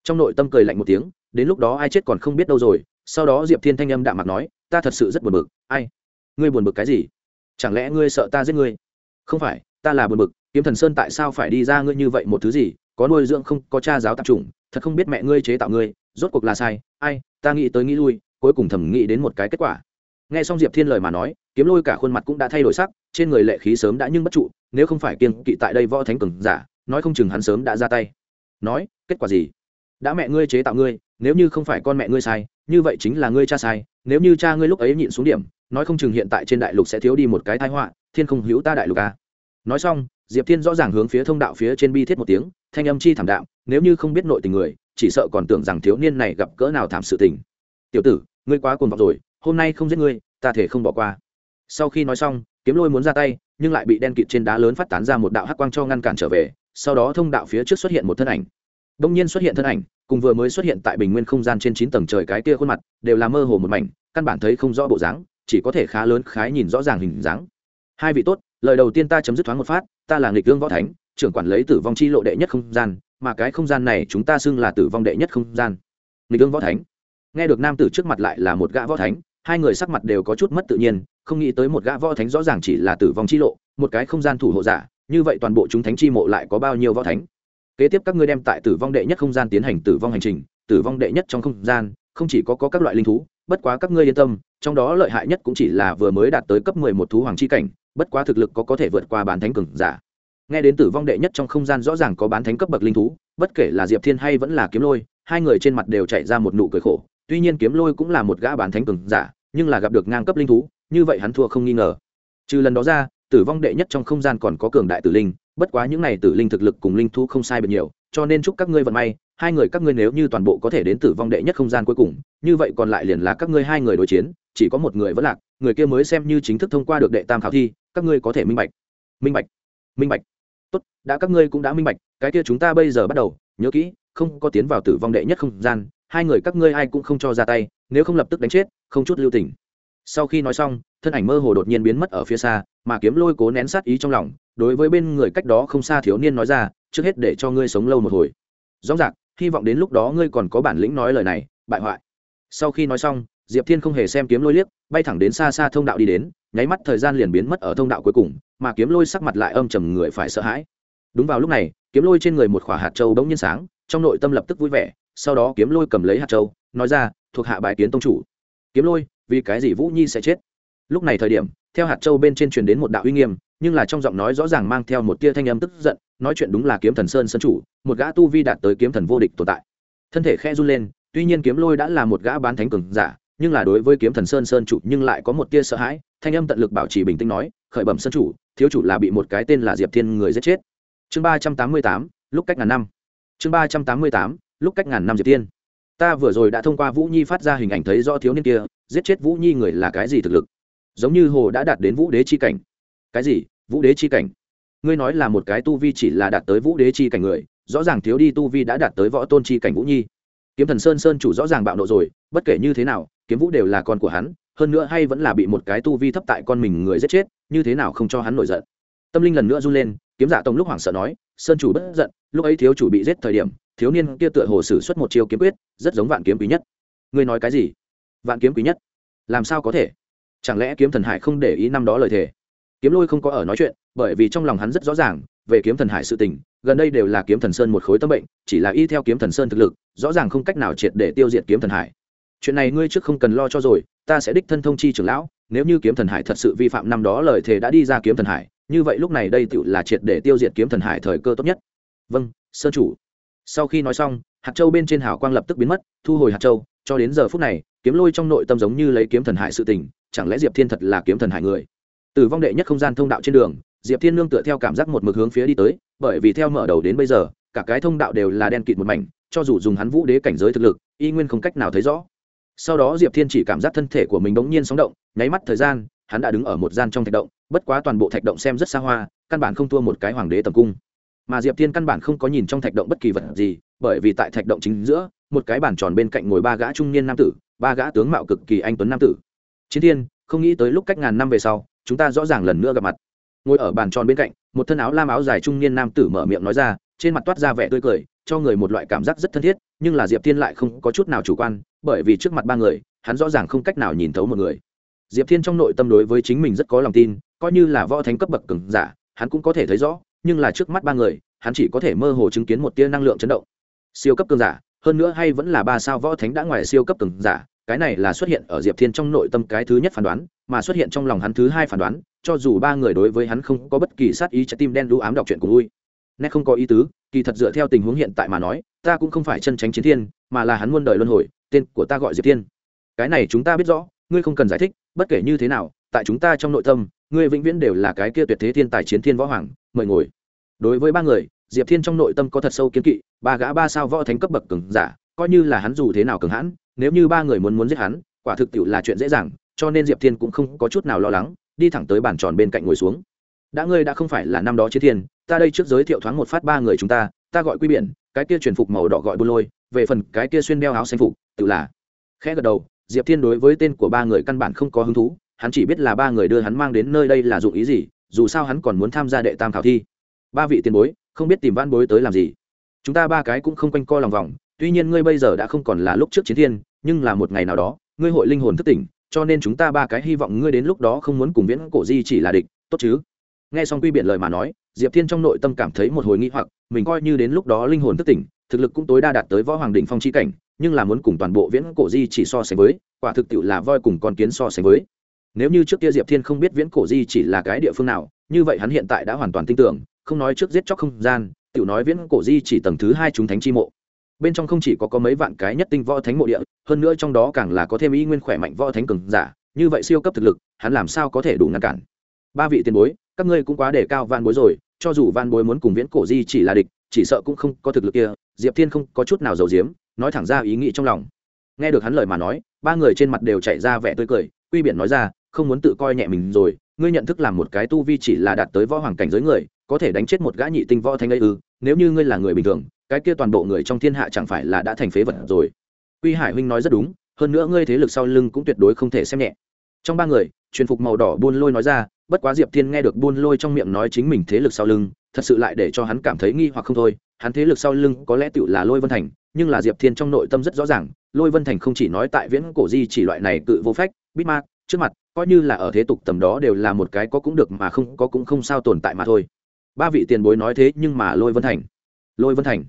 Trong nội tâm cười lạnh một tiếng, đến lúc đó ai chết còn không biết đâu rồi, sau đó diệp thiên thanh âm đạm mặt nói, ta thật sự rất buồn bực, ai? Ngươi buồn bực cái gì? Chẳng lẽ ngươi sợ ta giết ngươi? Không phải, ta là buồn bực kiếm thần sơn tại sao phải đi ra ngươi như vậy một thứ gì, có nuôi dưỡng không, có cha giáo tạp chủng, thật không biết mẹ ngươi chế tạo ngươi, rốt cuộc là sai, ai, ta nghĩ tới nghĩ lui, cuối cùng thầm nghĩ đến một cái kết quả. Nghe xong diệp thiên lời mà nói, kiếm lôi cả khuôn mặt cũng đã thay đổi sắc, trên người lệ khí sớm đã nhưng bất trụ, nếu không phải kiên kỵ tại đây võ thánh cường giả, nói không chừng hắn sớm đã ra tay. Nói, kết quả gì? Đã mẹ ngươi chế tạo ngươi, nếu như không phải con mẹ ngươi sai, như vậy chính là ngươi cha sai, nếu như cha ngươi lúc ấy nhịn xuống điểm, nói không chừng hiện tại trên đại lục sẽ thiếu đi một cái thái họa, thiên không hữu ta đại lục à. nói xong diệp thiên rõ ràng hướng phía thông đạo phía trên bi thiết một tiếng, thanh âm chi thảm đạo nếu như không biết nội tình người, chỉ sợ còn tưởng rằng thiếu niên này gặp cỡ nào thảm sự tình. Tiểu tử, ngươi quá cuồng vọng rồi, hôm nay không giết ngươi, ta thể không bỏ qua. Sau khi nói xong, kiếm lôi muốn ra tay, nhưng lại bị đen kịt trên đá lớn phát tán ra một đạo hắc quang cho ngăn cản trở về, sau đó thông đạo phía trước xuất hiện một thân ảnh. Đông nhiên xuất hiện thân ảnh, cùng vừa mới xuất hiện tại bình nguyên không gian trên chín tầng trời cái kia khuôn mặt, đều là mơ hồ một mảnh, căn bản thấy không rõ bộ dáng, chỉ có thể khá lớn khái nhìn rõ ràng hình dáng. Hai vị tốt lời đầu tiên ta chấm dứt thoáng một phát ta là nghịch gương võ thánh trưởng quản lấy tử vong chi lộ đệ nhất không gian mà cái không gian này chúng ta xưng là tử vong đệ nhất không gian. Nghịch gương võ thánh. Nghe được nam tử trước mặt lại là một gã võ thánh hai người sắc mặt đều có chút mất tự nhiên không nghĩ tới một gã võ thánh rõ ràng chỉ là tử vong chi lộ một cái không gian thủ hộ giả như vậy toàn bộ chúng thánh chi mộ lại có bao nhiêu võ thánh? Kế tiếp các ngươi đem tại tử vong đệ nhất không gian tiến hành tử vong hành trình tử vong đệ nhất trong không gian không chỉ có, có các loại linh thú bất quá các ngươi yên tâm trong đó lợi hại nhất cũng chỉ là vừa mới đạt tới cấp mười một thú hoàng chi cảnh bất quá thực lực có có thể vượt qua bán thánh cường giả. Nghe đến tử vong đệ nhất trong không gian rõ ràng có bán thánh cấp bậc linh thú, bất kể là diệp thiên hay vẫn là kiếm lôi, hai người trên mặt đều chạy ra một nụ cười khổ. Tuy nhiên kiếm lôi cũng là một gã bán thánh cường giả, nhưng là gặp được ngang cấp linh thú, như vậy hắn thua không nghi ngờ. Trừ lần đó ra, tử vong đệ nhất trong không gian còn có cường đại tử linh, bất quá những này tử linh thực lực cùng linh thú không sai biệt nhiều, cho nên chúc các ngươi vận may, hai người các ngươi nếu như toàn bộ có thể đến tử vong đệ nhất không gian cuối cùng, như vậy còn lại liền là các ngươi hai người đối chiến, chỉ có một người vẫn lạc, người kia mới xem như chính thức thông qua được đệ tam khảo thi các ngươi có thể minh bạch. Minh bạch. Minh bạch. Tốt, đã các ngươi cũng đã minh bạch, cái kia chúng ta bây giờ bắt đầu, nhớ kỹ, không có tiến vào tử vong đệ nhất không gian, hai người các ngươi ai cũng không cho ra tay, nếu không lập tức đánh chết, không chút lưu tình. Sau khi nói xong, thân ảnh mơ hồ đột nhiên biến mất ở phía xa, mà kiếm lôi cố nén sát ý trong lòng, đối với bên người cách đó không xa thiếu niên nói ra, trước hết để cho ngươi sống lâu một hồi. Rõ ràng, hy vọng đến lúc đó ngươi còn có bản lĩnh nói lời này, bại hoại. Sau khi nói xong diệp thiên không hề xem kiếm lôi liếc, bay thẳng đến xa xa thông đạo đi đến, nháy mắt thời gian liền biến mất ở thông đạo cuối cùng, mà kiếm lôi sắc mặt lại âm trầm người phải sợ hãi. Đúng vào lúc này, kiếm lôi trên người một khỏa hạt châu bỗng nhiên sáng, trong nội tâm lập tức vui vẻ, sau đó kiếm lôi cầm lấy hạt châu, nói ra, thuộc hạ bài kiến tông chủ. Kiếm lôi, vì cái gì vũ nhi sẽ chết? Lúc này thời điểm, theo hạt châu bên trên truyền đến một đạo uy nghiêm, nhưng là trong giọng nói rõ ràng mang theo một tia thanh âm tức giận, nói chuyện đúng là kiếm thần sơn sân chủ, một gã tu vi đạt tới kiếm thần vô địch tồn tại. Thân thể khe run lên, tuy nhiên kiếm lôi đã là một gã bán thánh cường giả nhưng là đối với kiếm thần sơn sơn chủ nhưng lại có một tia sợ hãi, thanh âm tận lực bảo trì bình tĩnh nói, khởi bẩm sơn chủ, thiếu chủ là bị một cái tên là diệp thiên người giết chết. Chương ba trăm tám mươi tám, lúc cách ngàn năm. Chương ba trăm tám mươi tám, lúc cách ngàn năm diệp tiên ta vừa rồi đã thông qua vũ nhi phát ra hình ảnh thấy do thiếu niên kia, giết chết vũ nhi người là cái gì thực lực? Giống như hồ đã đạt đến vũ đế chi cảnh. Cái gì? Vũ đế chi cảnh? Ngươi nói là một cái tu vi chỉ là đạt tới vũ đế chi cảnh người, rõ ràng thiếu đi tu vi đã đạt tới võ tôn chi cảnh vũ nhi. Kiếm thần sơn sơn chủ rõ ràng bạo nộ rồi, bất kể như thế nào kiếm vũ đều là con của hắn, hơn nữa hay vẫn là bị một cái tu vi thấp tại con mình người giết chết, như thế nào không cho hắn nổi giận. Tâm linh lần nữa run lên, kiếm giả tông lúc hoảng sợ nói, sơn chủ bất giận, lúc ấy thiếu chủ bị giết thời điểm, thiếu niên kia tựa hồ sử xuất một chiêu kiếm quyết, rất giống vạn kiếm quý nhất. Ngươi nói cái gì? Vạn kiếm quý nhất. Làm sao có thể? Chẳng lẽ kiếm thần hải không để ý năm đó lời thề? Kiếm lôi không có ở nói chuyện, bởi vì trong lòng hắn rất rõ ràng, về kiếm thần hải sự tình, gần đây đều là kiếm thần sơn một khối tâm bệnh, chỉ là y theo kiếm thần sơn thực lực, rõ ràng không cách nào triệt để tiêu diệt kiếm thần hải chuyện này ngươi trước không cần lo cho rồi, ta sẽ đích thân thông chi trưởng lão, nếu như kiếm thần hải thật sự vi phạm năm đó lời thề đã đi ra kiếm thần hải, như vậy lúc này đây tựu là triệt để tiêu diệt kiếm thần hải thời cơ tốt nhất. Vâng sơn chủ. Sau khi nói xong, hạt châu bên trên hào quang lập tức biến mất, thu hồi hạt châu, cho đến giờ phút này, kiếm lôi trong nội tâm giống như lấy kiếm thần hải sự tình, chẳng lẽ diệp thiên thật là kiếm thần hải người? Từ vong đệ nhất không gian thông đạo trên đường, diệp thiên nương tựa theo cảm giác một mực hướng phía đi tới, bởi vì theo mở đầu đến bây giờ, cả cái thông đạo đều là đen kịt một mảnh, cho dù dùng hắn vũ đế cảnh giới thực lực, y nguyên không cách nào thấy rõ sau đó diệp thiên chỉ cảm giác thân thể của mình bỗng nhiên sóng động, nháy mắt thời gian, hắn đã đứng ở một gian trong thạch động, bất quá toàn bộ thạch động xem rất xa hoa, căn bản không thua một cái hoàng đế tầm cung. Mà diệp thiên căn bản không có nhìn trong thạch động bất kỳ vật gì, bởi vì tại thạch động chính giữa, một cái bàn tròn bên cạnh ngồi ba gã trung niên nam tử, ba gã tướng mạo cực kỳ anh tuấn nam tử. Chiến thiên, không nghĩ tới lúc cách ngàn năm về sau, chúng ta rõ ràng lần nữa gặp mặt. Ngồi ở bàn tròn bên cạnh, một thân áo lam áo dài trung niên nam tử mở miệng nói ra, trên mặt toát ra vẻ tươi cười, cho người một loại cảm giác rất thân thiết nhưng là diệp thiên lại không có chút nào chủ quan, bởi vì trước mặt ba người, hắn rõ ràng không cách nào nhìn thấu một người. Diệp thiên trong nội tâm đối với chính mình rất có lòng tin, coi như là võ thánh cấp bậc cường giả, hắn cũng có thể thấy rõ, nhưng là trước mắt ba người, hắn chỉ có thể mơ hồ chứng kiến một tia năng lượng chấn động. Siêu cấp cường giả, hơn nữa hay vẫn là ba sao võ thánh đã ngoài siêu cấp cường giả, cái này là xuất hiện ở diệp thiên trong nội tâm cái thứ nhất phán đoán, mà xuất hiện trong lòng hắn thứ hai phán đoán, cho dù ba người đối với hắn không có bất kỳ sát ý trái tim đen đũ ám đọc chuyện cùng vui nét không có ý tứ, kỳ thật dựa theo tình huống hiện tại mà nói, ta cũng không phải chân tránh chiến thiên, mà là hắn muôn đời luân hồi, tên của ta gọi diệp thiên. Cái này chúng ta biết rõ, ngươi không cần giải thích, bất kể như thế nào, tại chúng ta trong nội tâm, ngươi vĩnh viễn đều là cái kia tuyệt thế thiên tài chiến thiên võ hoàng, mời ngồi. Đối với ba người, diệp thiên trong nội tâm có thật sâu kiến kỵ, ba gã ba sao võ thánh cấp bậc cường giả, coi như là hắn dù thế nào cường hãn, nếu như ba người muốn muốn giết hắn, quả thực tiệu là chuyện dễ dàng, cho nên diệp thiên cũng không có chút nào lo lắng, đi thẳng tới bàn tròn bên cạnh ngồi xuống đã ngươi đã không phải là năm đó chiến thiên, ta đây trước giới thiệu thoáng một phát ba người chúng ta ta gọi quy biển, cái kia truyền phục màu đỏ gọi buôn lôi, về phần cái kia xuyên đeo áo xanh phục, tự là. Khẽ gật đầu, diệp thiên đối với tên của ba người căn bản không có hứng thú, hắn chỉ biết là ba người đưa hắn mang đến nơi đây là dụng ý gì, dù sao hắn còn muốn tham gia đệ tam khảo thi. Ba vị tiền bối, không biết tìm văn bối tới làm gì. Chúng ta ba cái cũng không quanh co lòng vòng, tuy nhiên ngươi bây giờ đã không còn là lúc trước chiến thiên, nhưng là một ngày nào đó, ngươi hội linh hồn thức tỉnh, cho nên chúng ta ba cái hy vọng ngươi đến lúc đó không muốn cùng viễn cổ di chỉ là địch, tốt chứ? Nghe xong quy biện lời mà nói, diệp thiên trong nội tâm cảm thấy một hồi nghi hoặc, mình coi như đến lúc đó linh hồn thức tỉnh, thực lực cũng tối đa đạt tới võ hoàng đỉnh phong chi cảnh, nhưng là muốn cùng toàn bộ viễn cổ di chỉ so sánh với, quả thực tiệu là voi cùng con kiến so sánh với. Nếu như trước kia diệp thiên không biết viễn cổ di chỉ là cái địa phương nào, như vậy hắn hiện tại đã hoàn toàn tin tưởng, không nói trước giết chóc không gian, tiểu nói viễn cổ di chỉ tầng thứ hai chúng thánh chi mộ. Bên trong không chỉ có có mấy vạn cái nhất tinh võ thánh mộ địa, hơn nữa trong đó càng là có thêm ý nguyên khỏe mạnh võ thánh cường giả, như vậy siêu cấp thực lực, hắn làm sao có thể đủ ngăn cản? Ba vị tiền bối các ngươi cũng quá đề cao van bối rồi, cho dù van bối muốn cùng viễn cổ di chỉ là địch, chỉ sợ cũng không có thực lực kia, diệp thiên không có chút nào giàu diếm nói thẳng ra ý nghĩ trong lòng. Nghe được hắn lời mà nói, ba người trên mặt đều chạy ra vẻ tươi cười, quy biển nói ra, không muốn tự coi nhẹ mình rồi, ngươi nhận thức làm một cái tu vi chỉ là đạt tới võ hoàng cảnh giới người, có thể đánh chết một gã nhị tinh võ thanh ấy ư, nếu như ngươi là người bình thường, cái kia toàn bộ người trong thiên hạ chẳng phải là đã thành phế vật rồi. Quy hải huynh nói rất đúng, hơn nữa ngươi thế lực sau lưng cũng tuyệt đối không thể xem nhẹ. Trong ba người, truyền phục màu đỏ buôn lôi nói ra bất quá diệp thiên nghe được buôn lôi trong miệng nói chính mình thế lực sau lưng, thật sự lại để cho hắn cảm thấy nghi hoặc không thôi. Hắn thế lực sau lưng có lẽ tựu là lôi vân thành, nhưng là diệp thiên trong nội tâm rất rõ ràng, lôi vân thành không chỉ nói tại viễn cổ di chỉ loại này cự vô phách, bít ma, trước mặt, coi như là ở thế tục tầm đó đều là một cái có cũng được mà không có cũng không sao tồn tại mà thôi. Ba vị tiền bối nói thế nhưng mà lôi vân thành, lôi vân thành,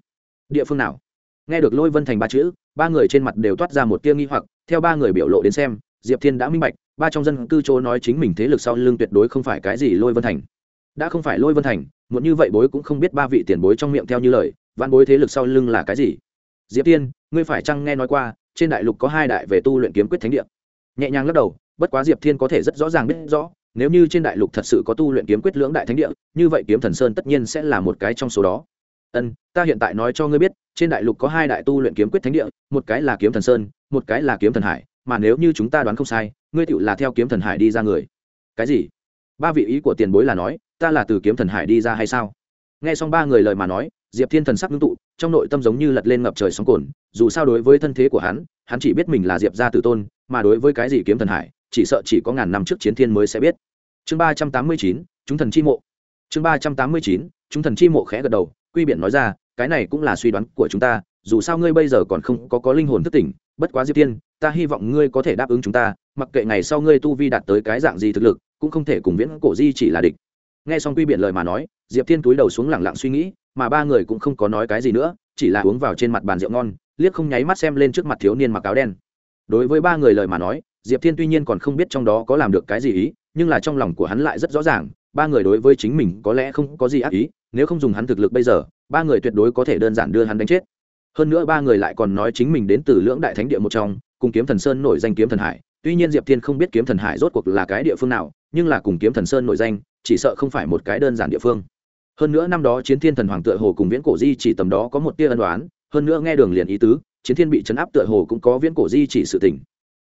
địa phương nào? Nghe được lôi vân thành ba chữ, ba người trên mặt đều toát ra một tia nghi hoặc, theo ba người biểu lộ đến xem, diệp thiên đã minh bạch ba trong dân cư chỗ nói chính mình thế lực sau lưng tuyệt đối không phải cái gì lôi vân thành. Đã không phải lôi vân thành muốn như vậy bối cũng không biết ba vị tiền bối trong miệng theo như lời văn bối thế lực sau lưng là cái gì? Diệp tiên, ngươi phải chăng nghe nói qua, trên đại lục có hai đại về tu luyện kiếm quyết thánh địa? Nhẹ nhàng lắc đầu, bất quá diệp thiên có thể rất rõ ràng biết rõ, nếu như trên đại lục thật sự có tu luyện kiếm quyết lưỡng đại thánh địa, như vậy kiếm thần sơn tất nhiên sẽ là một cái trong số đó. Ân, ta hiện tại nói cho ngươi biết, trên đại lục có hai đại tu luyện kiếm quyết thánh địa, một cái là kiếm thần sơn, một cái là kiếm thần hải, mà nếu như chúng ta đoán không sai ngươi tựu là theo kiếm thần hải đi ra người. Cái gì? Ba vị ý của tiền bối là nói, ta là từ kiếm thần hải đi ra hay sao? Nghe xong ba người lời mà nói, diệp thiên thần sắc ngưng tụ, trong nội tâm giống như lật lên ngập trời sóng cồn, dù sao đối với thân thế của hắn hắn chỉ biết mình là diệp gia tử tôn, mà đối với cái gì kiếm thần hải, chỉ sợ chỉ có ngàn năm trước chiến thiên mới sẽ biết. Chương ba trăm tám mươi chín, chúng thần chi mộ. Chương ba trăm tám mươi chín, chúng thần chi mộ khẽ gật đầu, quy biện nói ra, cái này cũng là suy đoán của chúng ta, dù sao ngươi bây giờ còn không có có linh hồn thức tỉnh, bất quá diệp tiên ta hy vọng ngươi có thể đáp ứng chúng ta, mặc kệ ngày sau ngươi tu vi đạt tới cái dạng gì thực lực, cũng không thể cùng viễn cổ di chỉ là địch. Nghe xong quy biện lời mà nói, diệp thiên túi đầu xuống lẳng lặng suy nghĩ, mà ba người cũng không có nói cái gì nữa, chỉ là uống vào trên mặt bàn rượu ngon, liếc không nháy mắt xem lên trước mặt thiếu niên mặc áo đen. Đối với ba người lời mà nói, diệp thiên tuy nhiên còn không biết trong đó có làm được cái gì ý, nhưng là trong lòng của hắn lại rất rõ ràng, ba người đối với chính mình có lẽ không có gì ác ý, nếu không dùng hắn thực lực bây giờ, ba người tuyệt đối có thể đơn giản đưa hắn đánh chết. Hơn nữa ba người lại còn nói chính mình đến từ lưỡng đại thánh địa một trong cùng kiếm thần sơn nổi danh kiếm thần hải. Tuy nhiên diệp thiên không biết kiếm thần hải rốt cuộc là cái địa phương nào, nhưng là cùng kiếm thần sơn nổi danh, chỉ sợ không phải một cái đơn giản địa phương. Hơn nữa năm đó chiến thiên thần hoàng tựa hồ cùng viễn cổ di chỉ tầm đó có một tia ân đoán hơn nữa nghe đường liền ý tứ, chiến thiên bị chấn áp tựa hồ cũng có viễn cổ di chỉ sự tỉnh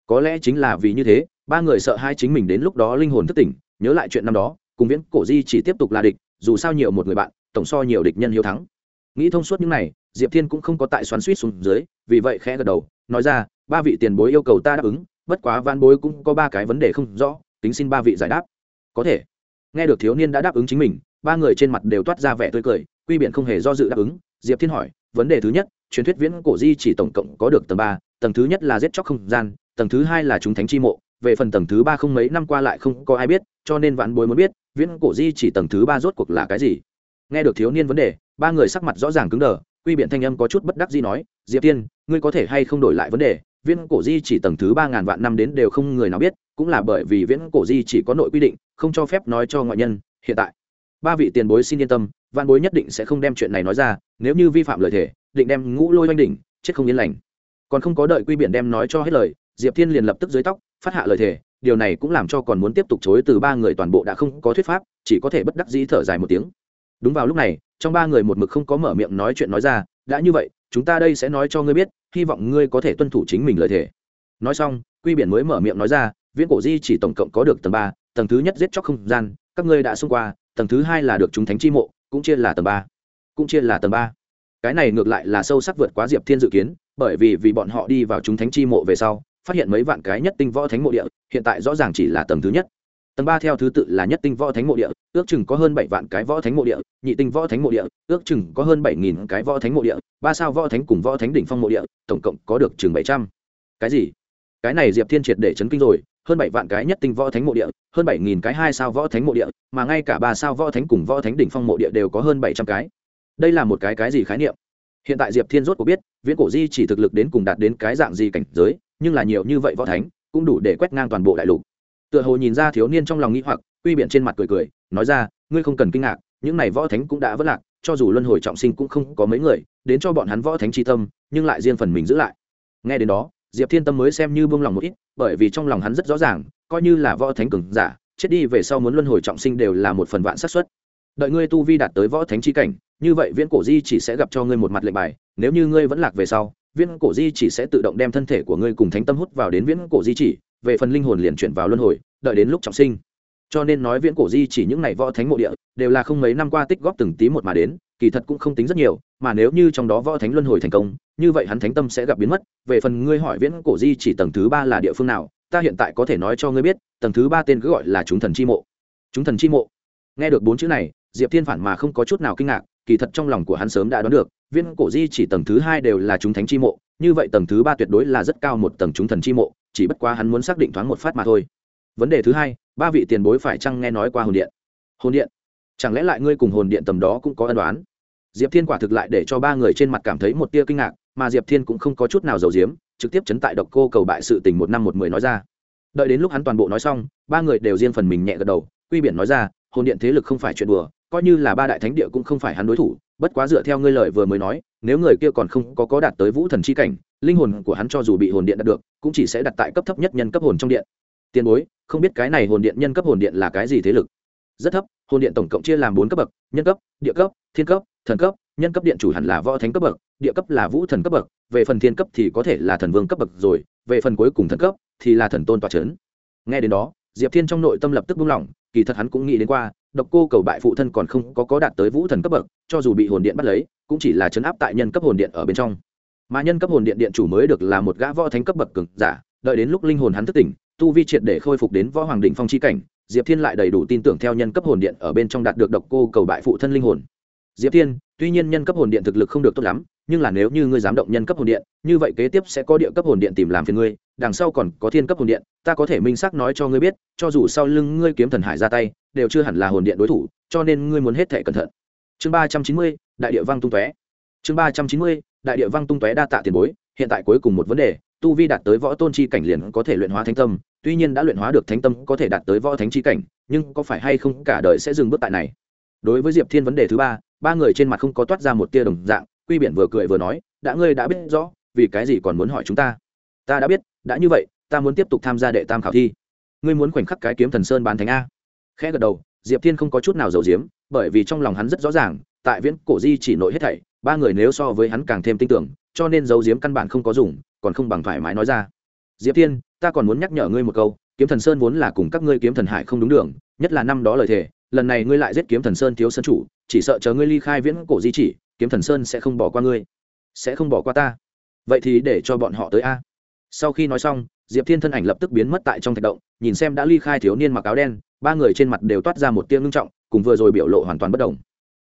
có lẽ chính là vì như thế, ba người sợ hai chính mình đến lúc đó linh hồn thất tỉnh, nhớ lại chuyện năm đó, cùng viễn cổ di chỉ tiếp tục là địch, dù sao nhiều một người bạn, tổng so nhiều địch nhân hiếu thắng. Nghĩ thông suốt những này, diệp thiên cũng không có tại xoắn suýt xuống dưới, vì vậy khẽ gật đầu, nói ra ba vị tiền bối yêu cầu ta đáp ứng, bất quá van bối cũng có ba cái vấn đề không rõ, tính xin ba vị giải đáp. Có thể. Nghe được thiếu niên đã đáp ứng chính mình, ba người trên mặt đều toát ra vẻ tươi cười, quy biện không hề do dự đáp ứng. Diệp thiên hỏi, vấn đề thứ nhất, truyền thuyết viễn cổ di chỉ tổng cộng có được tầng ba, tầng thứ nhất là giết chóc không gian, tầng thứ hai là chúng thánh chi mộ, về phần tầng thứ ba không mấy năm qua lại không có ai biết, cho nên vạn bối muốn biết, viễn cổ di chỉ tầng thứ ba rốt cuộc là cái gì. Nghe được thiếu niên vấn đề, ba người sắc mặt rõ ràng cứng đờ, quy biện thanh âm có chút bất đắc gì nói, diệp tiên ngươi có thể hay không đổi lại vấn đề? Viễn cổ di chỉ tầng thứ ba ngàn vạn năm đến đều không người nào biết, cũng là bởi vì viễn cổ di chỉ có nội quy định, không cho phép nói cho ngoại nhân, hiện tại. Ba vị tiền bối xin yên tâm, văn bối nhất định sẽ không đem chuyện này nói ra, nếu như vi phạm lời thề, định đem ngũ lôi oanh đỉnh, chết không yên lành. Còn không có đợi quy biển đem nói cho hết lời, diệp thiên liền lập tức dưới tóc, phát hạ lời thề, điều này cũng làm cho còn muốn tiếp tục chối từ ba người toàn bộ đã không có thuyết pháp, chỉ có thể bất đắc dĩ thở dài một tiếng. Đúng vào lúc này, trong ba người một mực không có mở miệng nói chuyện nói ra, đã như vậy chúng ta đây sẽ nói cho ngươi biết, hy vọng ngươi có thể tuân thủ chính mình lời thề. Nói xong, quy biển mới mở miệng nói ra, viễn cổ di chỉ tổng cộng có được tầng ba, tầng thứ nhất giết chóc không gian, các ngươi đã xông qua, tầng thứ hai là được chúng thánh chi mộ, cũng chia là tầng ba. Cũng chia là tầng ba. Cái này ngược lại là sâu sắc vượt quá diệp thiên dự kiến, bởi vì vì bọn họ đi vào chúng thánh chi mộ về sau, phát hiện mấy vạn cái nhất tinh võ thánh mộ địa, hiện tại rõ ràng chỉ là tầng thứ nhất tầng ba theo thứ tự là nhất tinh võ thánh mộ địa, ước chừng có hơn bảy vạn cái võ thánh mộ địa. Nhị tinh võ thánh mộ địa, ước chừng có hơn bảy nghìn cái võ thánh mộ địa. Ba sao võ thánh cùng võ thánh đỉnh phong mộ địa, tổng cộng có được chừng bảy trăm. Cái gì? Cái này diệp thiên triệt để chấn kinh rồi. Hơn bảy vạn cái nhất tinh võ thánh mộ địa, hơn bảy nghìn cái hai sao võ thánh mộ địa, mà ngay cả ba sao võ thánh cùng võ thánh đỉnh phong mộ địa đều có hơn bảy trăm cái. Đây là một cái cái gì khái niệm? Hiện tại diệp thiên rốt có biết, viễn cổ di chỉ thực lực đến cùng đạt đến cái dạng gì cảnh giới, nhưng là nhiều như vậy võ thánh, cũng đủ để quét ngang toàn bộ đại lục tựa hồ nhìn ra thiếu niên trong lòng nghĩ hoặc, uy biện trên mặt cười cười, nói ra, ngươi không cần kinh ngạc, những này võ thánh cũng đã vất lạc, cho dù luân hồi trọng sinh cũng không có mấy người, đến cho bọn hắn võ thánh tri tâm, nhưng lại riêng phần mình giữ lại. Nghe đến đó, diệp thiên tâm mới xem như buông lòng một ít, bởi vì trong lòng hắn rất rõ ràng, coi như là võ thánh cường giả, chết đi về sau muốn luân hồi trọng sinh đều là một phần vạn xác suất. Đợi ngươi tu vi đạt tới võ thánh chi cảnh, như vậy viễn cổ di chỉ sẽ gặp cho ngươi một mặt lệnh bài, nếu như ngươi vẫn lạc về sau, viễn cổ di chỉ sẽ tự động đem thân thể của ngươi cùng thánh tâm hút vào đến viễn cổ di chỉ về phần linh hồn liền chuyển vào luân hồi, đợi đến lúc trọng sinh. Cho nên nói viễn cổ di chỉ những này võ thánh mộ địa, đều là không mấy năm qua tích góp từng tí một mà đến, kỳ thật cũng không tính rất nhiều, mà nếu như trong đó võ thánh luân hồi thành công, như vậy hắn thánh tâm sẽ gặp biến mất. Về phần ngươi hỏi viễn cổ di chỉ tầng thứ ba là địa phương nào, ta hiện tại có thể nói cho ngươi biết, tầng thứ ba tên cứ gọi là chúng thần chi mộ. Chúng thần chi mộ. Nghe được bốn chữ này diệp thiên phản mà không có chút nào kinh ngạc, kỳ thật trong lòng của hắn sớm đã đoán được viên cổ di chỉ tầng thứ hai đều là chúng thánh chi mộ, như vậy tầng thứ ba tuyệt đối là rất cao một tầng chúng thần chi mộ, chỉ bất quá hắn muốn xác định thoáng một phát mà thôi. Vấn đề thứ hai, ba vị tiền bối phải chăng nghe nói qua hồn điện? Hồn điện? Chẳng lẽ lại ngươi cùng hồn điện tầm đó cũng có ân đoán diệp thiên quả thực lại để cho ba người trên mặt cảm thấy một tia kinh ngạc, mà diệp thiên cũng không có chút nào giàu diếm trực tiếp chấn tại độc cô cầu bại sự tình một năm một mười nói ra. Đợi đến lúc hắn toàn bộ nói xong, ba người đều riêng phần mình nhẹ gật đầu, quy biển nói ra, hồn điện thế lực không phải chuyện đùa coi như là ba đại thánh địa cũng không phải hắn đối thủ, bất quá dựa theo ngươi lời vừa mới nói, nếu người kia còn không có có đạt tới vũ thần chi cảnh, linh hồn của hắn cho dù bị hồn điện đạt được, cũng chỉ sẽ đặt tại cấp thấp nhất nhân cấp hồn trong điện. Tiền bối, không biết cái này hồn điện nhân cấp hồn điện là cái gì thế lực? Rất thấp, hồn điện tổng cộng chia làm bốn cấp bậc, nhân cấp, địa cấp, thiên cấp, thần cấp, nhân cấp điện chủ hẳn là võ thánh cấp bậc, địa cấp là vũ thần cấp bậc, về phần thiên cấp thì có thể là thần vương cấp bậc rồi, về phần cuối cùng thần cấp thì là thần tôn tòa c nghe đến đó, diệp thiên trong nội tâm lập tức buông lỏng, kỳ thật hắn cũng nghĩ đến qua độc cô cầu bại phụ thân còn không có có đạt tới vũ thần cấp bậc, cho dù bị hồn điện bắt lấy, cũng chỉ là chấn áp tại nhân cấp hồn điện ở bên trong. Mà nhân cấp hồn điện điện chủ mới được là một gã võ thánh cấp bậc cường giả, đợi đến lúc linh hồn hắn thức tỉnh, tu vi triệt để khôi phục đến võ hoàng đỉnh phong chi cảnh, diệp thiên lại đầy đủ tin tưởng theo nhân cấp hồn điện ở bên trong đạt được độc cô cầu bại phụ thân linh hồn. Diệp thiên, tuy nhiên nhân cấp hồn điện thực lực không được tốt lắm nhưng là nếu như ngươi dám động nhân cấp hồn điện, như vậy kế tiếp sẽ có địa cấp hồn điện tìm làm phiền ngươi, đằng sau còn có thiên cấp hồn điện, ta có thể minh xác nói cho ngươi biết, cho dù sau lưng ngươi kiếm thần hải ra tay, đều chưa hẳn là hồn điện đối thủ, cho nên ngươi muốn hết thể cẩn thận. Chương ba trăm chín mươi, đại địa vang tung tóe. Chương ba trăm chín mươi, đại địa vang tung tóe đa tạ tiền bối, hiện tại cuối cùng một vấn đề, tu vi đạt tới võ tôn chi cảnh liền có thể luyện hóa thánh tâm, tuy nhiên đã luyện hóa được thánh tâm có thể đạt tới võ thánh chi cảnh, nhưng có phải hay không cả đời sẽ dừng bước tại này? Đối với diệp thiên vấn đề thứ ba ba người trên mặt không có toát ra một tia đồng dạng quy biển vừa cười vừa nói, đã ngươi đã biết rõ, vì cái gì còn muốn hỏi chúng ta? Ta đã biết, đã như vậy, ta muốn tiếp tục tham gia đệ tam khảo thi. Ngươi muốn khoảnh khắc cái kiếm thần sơn bán thánh a? Khẽ gật đầu, diệp thiên không có chút nào giàu diếm bởi vì trong lòng hắn rất rõ ràng, tại viễn cổ di chỉ nội hết thảy, ba người nếu so với hắn càng thêm tin tưởng, cho nên giấu diếm căn bản không có dùng, còn không bằng thoải mái nói ra. Diệp thiên, ta còn muốn nhắc nhở ngươi một câu, kiếm thần sơn vốn là cùng các ngươi kiếm thần hải không đúng đường, nhất là năm đó lời thề, lần này ngươi lại giết kiếm thần sơn thiếu sơn chủ, chỉ sợ chờ ngươi ly khai viễn cổ di chỉ kiếm thần sơn sẽ không bỏ qua ngươi, sẽ không bỏ qua ta. Vậy thì để cho bọn họ tới a. Sau khi nói xong, diệp thiên thân ảnh lập tức biến mất tại trong thạch động, nhìn xem đã ly khai thiếu niên mặc áo đen, ba người trên mặt đều toát ra một tiếng ngưng trọng, cùng vừa rồi biểu lộ hoàn toàn bất đồng.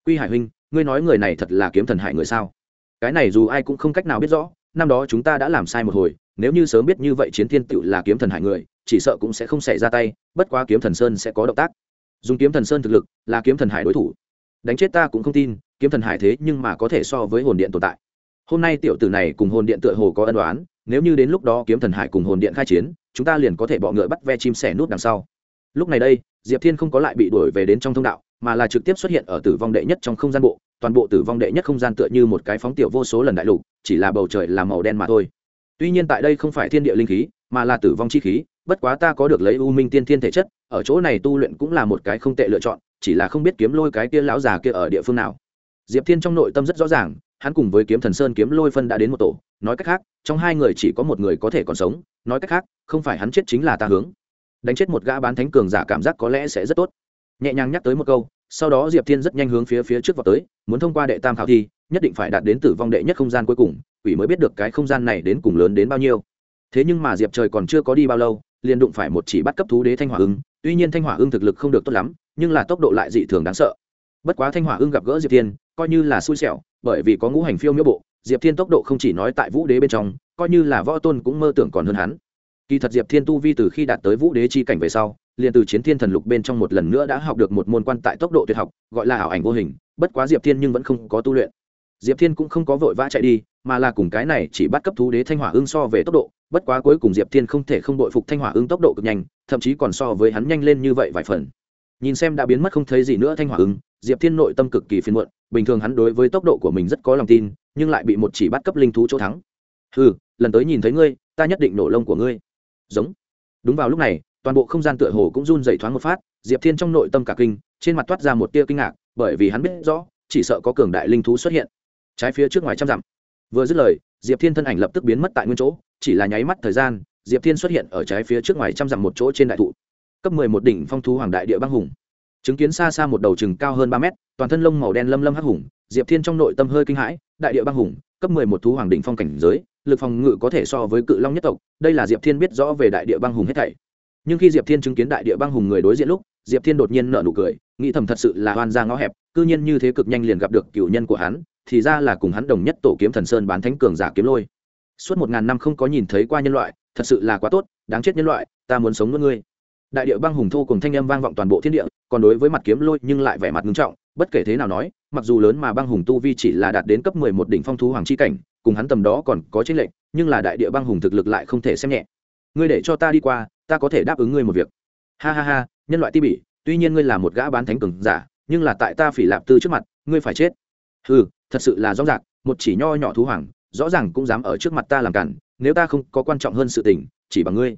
Quy hải huynh, ngươi nói người này thật là kiếm thần hại người sao? Cái này dù ai cũng không cách nào biết rõ, năm đó chúng ta đã làm sai một hồi, nếu như sớm biết như vậy chiến thiên tựu là kiếm thần hại người, chỉ sợ cũng sẽ không xảy ra tay, bất quá kiếm thần sơn sẽ có động tác. Dùng kiếm thần sơn thực lực là kiếm thần hải đối thủ. Đánh chết ta cũng không tin kiếm thần hải thế nhưng mà có thể so với hồn điện tồn tại. Hôm nay tiểu tử này cùng hồn điện tựa hồ có ân đoán nếu như đến lúc đó kiếm thần hải cùng hồn điện khai chiến, chúng ta liền có thể bọ ngựa bắt ve chim sẻ nút đằng sau. Lúc này đây, diệp thiên không có lại bị đuổi về đến trong thông đạo, mà là trực tiếp xuất hiện ở tử vong đệ nhất trong không gian bộ, toàn bộ tử vong đệ nhất không gian tựa như một cái phóng tiểu vô số lần đại lục, chỉ là bầu trời làm màu đen mà thôi. Tuy nhiên tại đây không phải thiên địa linh khí, mà là tử vong chi khí, bất quá ta có được lấy u minh tiên thiên thể chất, ở chỗ này tu luyện cũng là một cái không tệ lựa chọn, chỉ là không biết kiếm lôi cái kia lão già kia ở địa phương nào diệp thiên trong nội tâm rất rõ ràng, hắn cùng với kiếm thần sơn kiếm lôi phân đã đến một tổ, nói cách khác, trong hai người chỉ có một người có thể còn sống, nói cách khác, không phải hắn chết chính là ta hướng. Đánh chết một gã bán thánh cường giả cảm giác có lẽ sẽ rất tốt. Nhẹ nhàng nhắc tới một câu, sau đó diệp thiên rất nhanh hướng phía phía trước vào tới, muốn thông qua đệ tam khảo thi, nhất định phải đạt đến tử vong đệ nhất không gian cuối cùng, quỷ mới biết được cái không gian này đến cùng lớn đến bao nhiêu. Thế nhưng mà diệp trời còn chưa có đi bao lâu, liền đụng phải một chỉ bắt cấp thú đế thanh hỏa ưng, tuy nhiên thanh hỏa ưng thực lực không được tốt lắm, nhưng là tốc độ lại dị thường đáng sợ. Bất quá thanh hỏa ưng gặp gỡ diệp thiên coi như là xui xẻo, bởi vì có ngũ hành phiêu miễu bộ, diệp thiên tốc độ không chỉ nói tại vũ đế bên trong, coi như là võ tôn cũng mơ tưởng còn hơn hắn. Kỳ thật diệp thiên tu vi từ khi đạt tới vũ đế chi cảnh về sau, liền từ chiến thiên thần lục bên trong một lần nữa đã học được một môn quan tại tốc độ tuyệt học, gọi là ảo ảnh vô hình, bất quá diệp thiên nhưng vẫn không có tu luyện. Diệp thiên cũng không có vội vã chạy đi, mà là cùng cái này chỉ bắt cấp thú đế thanh hỏa ưng so về tốc độ, bất quá cuối cùng diệp thiên không thể không đội phục thanh hỏa ưng tốc độ cực nhanh, thậm chí còn so với hắn nhanh lên như vậy vài phần. Nhìn xem đã biến mất không thấy gì nữa thanh hỏa ưng, diệp thiên nội tâm cực kỳ phiền muộn bình thường hắn đối với tốc độ của mình rất có lòng tin, nhưng lại bị một chỉ bắt cấp linh thú chỗ thắng. Ừ lần tới nhìn thấy ngươi, ta nhất định nổ lông của ngươi. Giống. Đúng vào lúc này, toàn bộ không gian tựa hồ cũng run dày thoáng một phát, diệp thiên trong nội tâm cả kinh, trên mặt toát ra một tia kinh ngạc, bởi vì hắn biết rõ, chỉ sợ có cường đại linh thú xuất hiện. Trái phía trước ngoài trăm dặm. Vừa dứt lời, diệp thiên thân ảnh lập tức biến mất tại nguyên chỗ, chỉ là nháy mắt thời gian, diệp thiên xuất hiện ở trái phía trước ngoài trăm dặm một chỗ trên đại thụ. Cấp mười một đỉnh phong thú hoàng đại địa băng hùng chứng kiến xa xa một đầu chừng cao hơn ba mét, toàn thân lông màu đen lâm lâm hắc hùng, diệp thiên trong nội tâm hơi kinh hãi, đại địa băng hùng, cấp mười một thú hoàng đỉnh phong cảnh giới, lực phòng ngự có thể so với cự long nhất tộc, đây là diệp thiên biết rõ về đại địa băng hùng hết thảy. Nhưng khi diệp thiên chứng kiến đại địa băng hùng người đối diện lúc, diệp thiên đột nhiên nở nụ cười, nghĩ thầm thật sự là hoan ra ngõ hẹp, cư nhiên như thế cực nhanh liền gặp được cựu nhân của hắn, thì ra là cùng hắn đồng nhất tổ kiếm thần sơn bán thánh cường giả kiếm lôi. Suốt một ngàn năm không có nhìn thấy qua nhân loại, thật sự là quá tốt, đáng chết nhân loại, ta muốn sống với ngươi đại địa băng hùng thô cùng thanh âm vang vọng toàn bộ thiên địa, còn đối với mặt kiếm lôi nhưng lại vẻ mặt nghiêm trọng, bất kể thế nào nói, mặc dù lớn mà băng hùng tu vi chỉ là đạt đến cấp mười một đỉnh phong thú hoàng chi cảnh, cùng hắn tầm đó còn có chênh lệnh nhưng là đại địa băng hùng thực lực lại không thể xem nhẹ. Ngươi để cho ta đi qua, ta có thể đáp ứng ngươi một việc. Ha ha ha, nhân loại ti bỉ, tuy nhiên ngươi là một gã bán thánh cường giả, nhưng là tại ta phỉ lạp tư trước mặt, ngươi phải chết. Ừ thật sự là rõ ràng, một chỉ nho nhỏ thú hoàng, rõ ràng cũng dám ở trước mặt ta làm cản, nếu ta không có quan trọng hơn sự tình, chỉ bằng ngươi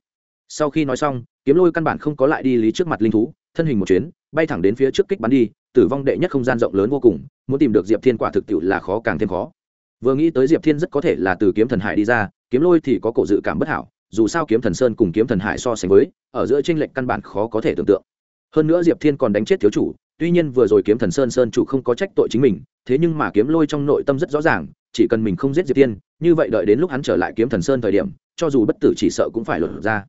sau khi nói xong, kiếm lôi căn bản không có lại đi lý trước mặt linh thú, thân hình một chuyến, bay thẳng đến phía trước kích bắn đi, tử vong đệ nhất không gian rộng lớn vô cùng, muốn tìm được diệp thiên quả thực tiệu là khó càng thêm khó. Vừa nghĩ tới diệp thiên rất có thể là từ kiếm thần hải đi ra, kiếm lôi thì có cổ dự cảm bất hảo, dù sao kiếm thần sơn cùng kiếm thần hải so sánh với, ở giữa tranh lệch căn bản khó có thể tưởng tượng. Hơn nữa diệp thiên còn đánh chết thiếu chủ, tuy nhiên vừa rồi kiếm thần sơn sơn chủ không có trách tội chính mình, thế nhưng mà kiếm lôi trong nội tâm rất rõ ràng, chỉ cần mình không giết diệp thiên, như vậy đợi đến lúc hắn trở lại kiếm thần sơn thời điểm, cho dù bất tử chỉ sợ cũng phải lột ra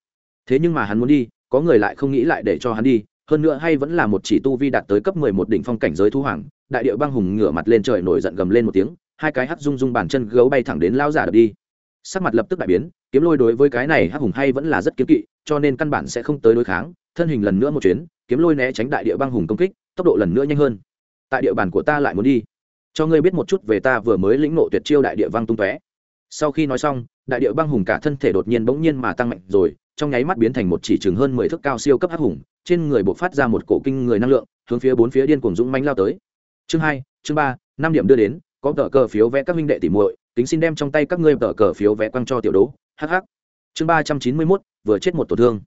thế nhưng mà hắn muốn đi, có người lại không nghĩ lại để cho hắn đi, hơn nữa hay vẫn là một chỉ tu vi đạt tới cấp mười một đỉnh phong cảnh giới thu hoàng, đại điệu băng hùng ngửa mặt lên trời nổi giận gầm lên một tiếng, hai cái hắt rung rung bàn chân gấu bay thẳng đến lao giả đập đi. Sắc mặt lập tức đại biến, kiếm lôi đối với cái này hắc hùng hay vẫn là rất kiếm kỵ, cho nên căn bản sẽ không tới đối kháng, thân hình lần nữa một chuyến, kiếm lôi né tránh đại địa băng hùng công kích, tốc độ lần nữa nhanh hơn. Tại địa bàn của ta lại muốn đi. Cho ngươi biết một chút về ta vừa mới lĩnh nộ tuyệt chiêu đại địa văng tung tóe. Sau khi nói xong, đại địa băng hùng cả thân thể đột nhiên bỗng nhiên mà tăng mạnh rồi trong nháy mắt biến thành một chỉ chừng hơn mười thước cao siêu cấp hắc hùng, trên người bộc phát ra một cổ kinh người năng lượng, hướng phía bốn phía điên cuồng dũng mãnh lao tới. Chương hai, chương ba, năm điểm đưa đến, có tờ cờ phiếu vẽ các minh đệ tỉ muội, kính xin đem trong tay các ngươi tờ cờ phiếu vẽ quăng cho tiểu đố hh chương ba trăm chín mươi mốt, vừa chết một tổn thương.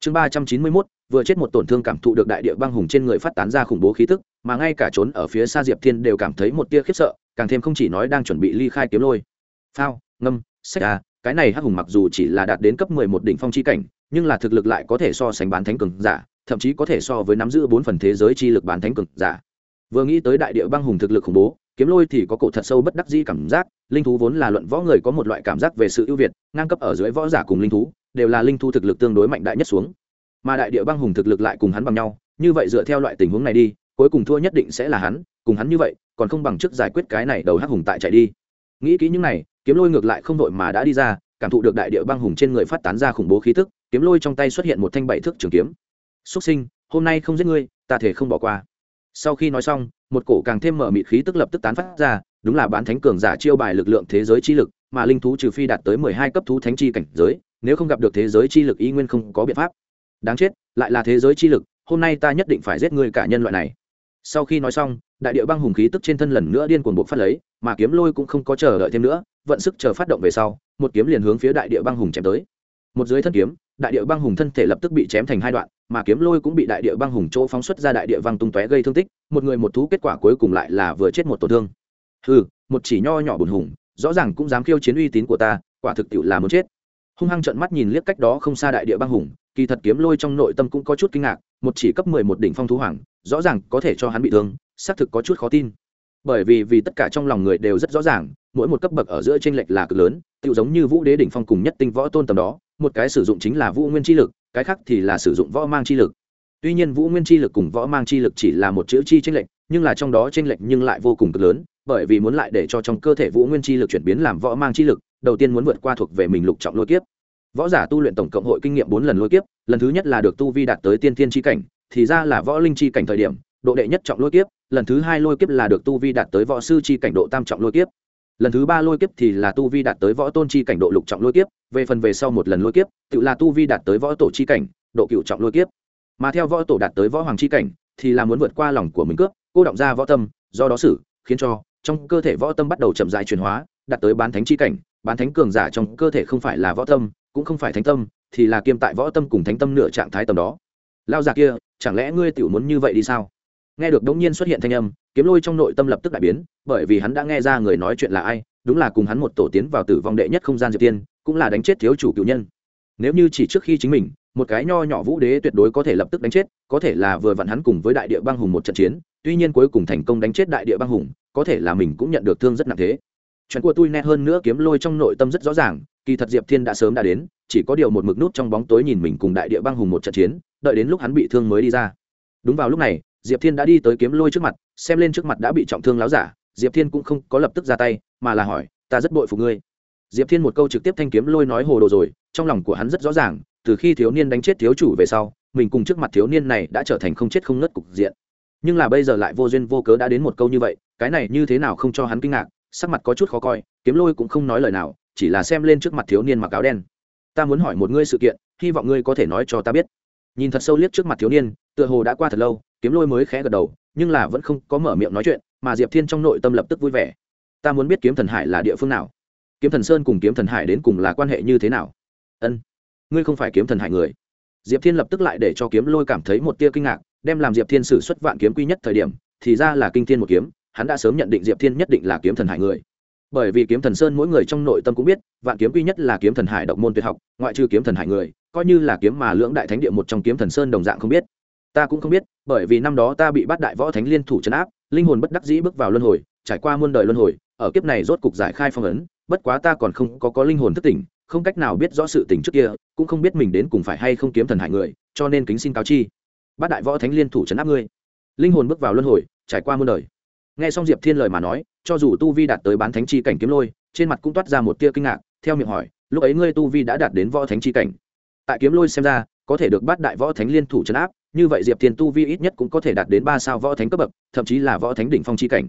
Chương ba trăm chín mươi mốt, vừa chết một tổn thương cảm thụ được đại địa băng hùng trên người phát tán ra khủng bố khí tức, mà ngay cả trốn ở phía xa diệp thiên đều cảm thấy một tia khiếp sợ, càng thêm không chỉ nói đang chuẩn bị ly khai kiếm lôi. Phao, ngâm sách à cái này hắc hùng mặc dù chỉ là đạt đến cấp mười một đỉnh phong chi cảnh, nhưng là thực lực lại có thể so sánh bán thánh cường giả, thậm chí có thể so với nắm giữ bốn phần thế giới chi lực bán thánh cường giả. Vừa nghĩ tới đại địa băng hùng thực lực khủng bố, kiếm lôi thì có cổ thật sâu bất đắc dĩ cảm giác, linh thú vốn là luận võ người có một loại cảm giác về sự ưu việt, ngang cấp ở dưới võ giả cùng linh thú, đều là linh thú thực lực tương đối mạnh đại nhất xuống. Mà đại địa băng hùng thực lực lại cùng hắn bằng nhau, như vậy dựa theo loại tình huống này đi, cuối cùng thua nhất định sẽ là hắn, cùng hắn như vậy, còn không bằng trước giải quyết cái này đầu hắc hùng tại chạy đi. Nghĩ kỹ những này kiếm lôi ngược lại không đội mà đã đi ra, cảm thụ được đại địa băng hùng trên người phát tán ra khủng bố khí tức, kiếm lôi trong tay xuất hiện một thanh bảy thước trường kiếm. Xuất sinh, hôm nay không giết ngươi, ta thể không bỏ qua. Sau khi nói xong, một cổ càng thêm mở mịt khí tức lập tức tán phát ra, đúng là bán thánh cường giả chiêu bài lực lượng thế giới chi lực, mà linh thú trừ phi đạt tới mười hai cấp thú thánh chi cảnh giới, nếu không gặp được thế giới chi lực y nguyên không có biện pháp. Đáng chết, lại là thế giới chi lực, hôm nay ta nhất định phải giết ngươi cả nhân loại này sau khi nói xong, đại địa băng hùng khí tức trên thân lần nữa điên cuồng buộc phát lấy, mà kiếm lôi cũng không có chờ đợi thêm nữa, vận sức chờ phát động về sau, một kiếm liền hướng phía đại địa băng hùng chém tới. Một dưới thân kiếm, đại địa băng hùng thân thể lập tức bị chém thành hai đoạn, mà kiếm lôi cũng bị đại địa băng hùng chỗ phóng xuất ra đại địa băng tung tóe gây thương tích, một người một thú kết quả cuối cùng lại là vừa chết một tổn thương. Ừ một chỉ nho nhỏ bùn hùng, rõ ràng cũng dám khiêu chiến uy tín của ta, quả thực tiệu là muốn chết. Hung hăng trợn mắt nhìn liếc cách đó không xa đại địa băng hùng, kỳ thật kiếm lôi trong nội tâm cũng có chút kinh ngạc, một chỉ cấp mười một đỉnh phong thú hoàng rõ ràng có thể cho hắn bị thương, xác thực có chút khó tin. Bởi vì vì tất cả trong lòng người đều rất rõ ràng, mỗi một cấp bậc ở giữa tranh lệch là cực lớn tự giống như vũ đế đỉnh phong cùng nhất tinh võ tôn tầm đó, một cái sử dụng chính là vũ nguyên chi lực, cái khác thì là sử dụng võ mang chi lực. Tuy nhiên vũ nguyên chi lực cùng võ mang chi lực chỉ là một chữ chi tranh lệch, nhưng là trong đó tranh lệch nhưng lại vô cùng cực lớn, bởi vì muốn lại để cho trong cơ thể vũ nguyên chi lực chuyển biến làm võ mang chi lực, đầu tiên muốn vượt qua thuộc về mình lục trọng lôi kiếp. Võ giả tu luyện tổng cộng hội kinh nghiệm bốn lần lôi kiếp, lần thứ nhất là được tu vi đạt tới tiên tiên chi cảnh thì ra là võ linh chi cảnh thời điểm, độ đệ nhất trọng lôi kiếp, lần thứ hai lôi kiếp là được tu vi đạt tới võ sư chi cảnh độ tam trọng lôi kiếp. Lần thứ ba lôi kiếp thì là tu vi đạt tới võ tôn chi cảnh độ lục trọng lôi kiếp, về phần về sau một lần lôi kiếp, tự là tu vi đạt tới võ tổ chi cảnh, độ cựu trọng lôi kiếp. Mà theo võ tổ đạt tới võ hoàng chi cảnh, thì là muốn vượt qua lòng của mình cướp cô động ra võ tâm, do đó xử, khiến cho trong cơ thể võ tâm bắt đầu chậm dại chuyển hóa, đạt tới bán thánh chi cảnh. Bán thánh cường giả trong cơ thể không phải là võ tâm, cũng không phải thánh tâm, thì là kiêm tại võ tâm cùng thánh tâm nửa trạng thái tầm đó. Lao già kia chẳng lẽ ngươi tiểu muốn như vậy đi sao? Nghe được đống nhiên xuất hiện thanh âm, kiếm lôi trong nội tâm lập tức đại biến, bởi vì hắn đã nghe ra người nói chuyện là ai, đúng là cùng hắn một tổ tiến vào tử vong đệ nhất không gian diệp tiên, cũng là đánh chết thiếu chủ cựu nhân. Nếu như chỉ trước khi chính mình, một cái nho nhỏ vũ đế tuyệt đối có thể lập tức đánh chết, có thể là vừa vặn hắn cùng với đại địa băng hùng một trận chiến, tuy nhiên cuối cùng thành công đánh chết đại địa băng hùng, có thể là mình cũng nhận được thương rất nặng thế. Chuyện của tôi nét hơn nữa kiếm lôi trong nội tâm rất rõ ràng, kỳ thật diệp thiên đã sớm đã đến chỉ có điều một mực nút trong bóng tối nhìn mình cùng đại địa băng hùng một trận chiến, đợi đến lúc hắn bị thương mới đi ra. Đúng vào lúc này, diệp thiên đã đi tới kiếm lôi trước mặt, xem lên trước mặt đã bị trọng thương láo giả, diệp thiên cũng không có lập tức ra tay, mà là hỏi, ta rất bội phục ngươi. Diệp thiên một câu trực tiếp thanh kiếm lôi nói hồ đồ rồi, trong lòng của hắn rất rõ ràng, từ khi thiếu niên đánh chết thiếu chủ về sau, mình cùng trước mặt thiếu niên này đã trở thành không chết không ngất cục diện. Nhưng là bây giờ lại vô duyên vô cớ đã đến một câu như vậy, cái này như thế nào không cho hắn kinh ngạc, sắc mặt có chút khó coi, kiếm lôi cũng không nói lời nào, chỉ là xem lên trước mặt thiếu niên mặc áo đen ta muốn hỏi một ngươi sự kiện, hy vọng ngươi có thể nói cho ta biết. Nhìn thật sâu liếc trước mặt thiếu niên, tựa hồ đã qua thật lâu, kiếm lôi mới khẽ gật đầu, nhưng là vẫn không có mở miệng nói chuyện, mà diệp thiên trong nội tâm lập tức vui vẻ. Ta muốn biết kiếm thần hải là địa phương nào? Kiếm thần sơn cùng kiếm thần hải đến cùng là quan hệ như thế nào? Ân, ngươi không phải kiếm thần hải người. Diệp thiên lập tức lại để cho kiếm lôi cảm thấy một tia kinh ngạc, đem làm diệp thiên xử xuất vạn kiếm quy nhất thời điểm, thì ra là kinh thiên một kiếm, hắn đã sớm nhận định diệp thiên nhất định là kiếm thần hải người bởi vì kiếm thần sơn mỗi người trong nội tâm cũng biết, vạn kiếm quy nhất là kiếm thần hải độc môn tuyệt học, ngoại trừ kiếm thần hải người, coi như là kiếm mà lưỡng đại thánh địa một trong kiếm thần sơn đồng dạng không biết. Ta cũng không biết, bởi vì năm đó ta bị bắt đại võ thánh liên thủ chấn áp, linh hồn bất đắc dĩ bước vào luân hồi, trải qua muôn đời luân hồi, ở kiếp này rốt cục giải khai phong ấn, bất quá ta còn không có có linh hồn thức tỉnh, không cách nào biết rõ sự tình trước kia, cũng không biết mình đến cùng phải hay không kiếm thần hải người, cho nên kính xin cáo chi. Bát đại võ thánh liên thủ chấn áp ngươi. Linh hồn bước vào luân hồi, trải qua muôn đời. Nghe xong diệp thiên lời mà nói cho dù tu vi đạt tới bán thánh chi cảnh kiếm lôi, trên mặt cũng toát ra một tia kinh ngạc, theo miệng hỏi, lúc ấy ngươi tu vi đã đạt đến võ thánh chi cảnh? Tại kiếm lôi xem ra, có thể được bát đại võ thánh liên thủ chấn áp, như vậy diệp thiên tu vi ít nhất cũng có thể đạt đến ba sao võ thánh cấp bậc, thậm chí là võ thánh đỉnh phong chi cảnh.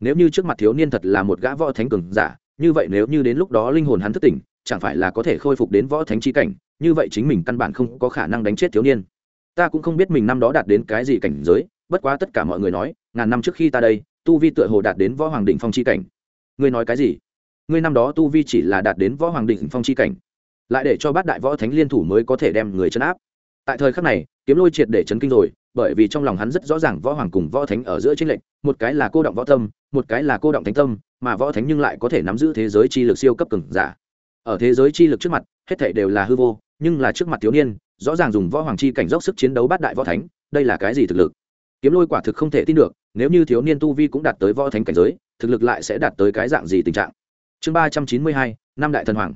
Nếu như trước mặt thiếu niên thật là một gã võ thánh cường giả, như vậy nếu như đến lúc đó linh hồn hắn thức tỉnh, chẳng phải là có thể khôi phục đến võ thánh chi cảnh, như vậy chính mình căn bản không có khả năng đánh chết thiếu niên. Ta cũng không biết mình năm đó đạt đến cái gì cảnh giới, bất quá tất cả mọi người nói, ngàn năm trước khi ta đây tu vi tựa hồ đạt đến võ hoàng đỉnh phong chi cảnh. Ngươi nói cái gì? Ngươi năm đó tu vi chỉ là đạt đến võ hoàng đỉnh phong chi cảnh, lại để cho bát đại võ thánh liên thủ mới có thể đem người chấn áp. Tại thời khắc này, kiếm lôi triệt để chấn kinh rồi, bởi vì trong lòng hắn rất rõ ràng võ hoàng cùng võ thánh ở giữa tranh lệch, một cái là cô động võ tâm, một cái là cô động thánh tâm, mà võ thánh nhưng lại có thể nắm giữ thế giới chi lực siêu cấp cường giả. Ở thế giới chi lực trước mặt, hết thảy đều là hư vô, nhưng là trước mặt thiếu niên, rõ ràng dùng võ hoàng chi cảnh dốc sức chiến đấu bát đại võ thánh, đây là cái gì thực lực? Kiếm lôi quả thực không thể tin được nếu như thiếu niên tu vi cũng đạt tới võ thánh cảnh giới, thực lực lại sẽ đạt tới cái dạng gì tình trạng? Chương ba trăm chín mươi hai, năm đại thần hoàng.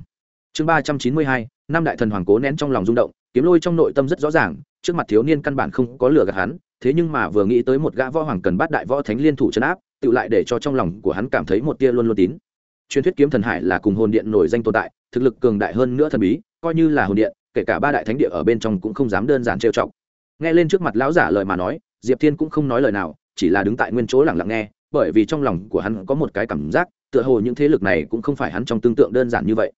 Chương ba trăm chín mươi hai, năm đại thần hoàng cố nén trong lòng rung động, kiếm lôi trong nội tâm rất rõ ràng, trước mặt thiếu niên căn bản không có lửa gạt hắn, thế nhưng mà vừa nghĩ tới một gã võ hoàng cần bắt đại võ thánh liên thủ chấn áp, tự lại để cho trong lòng của hắn cảm thấy một tia luôn luôn tín. Truyền thuyết kiếm thần hải là cùng hồn điện nổi danh tồn tại, thực lực cường đại hơn nữa thần bí, coi như là hồn điện, kể cả ba đại thánh địa ở bên trong cũng không dám đơn giản trêu chọc. Nghe lên trước mặt lão giả lời mà nói, diệp thiên cũng không nói lời nào chỉ là đứng tại nguyên chỗ lặng lặng nghe, bởi vì trong lòng của hắn có một cái cảm giác, tựa hồ những thế lực này cũng không phải hắn trong tương tượng đơn giản như vậy.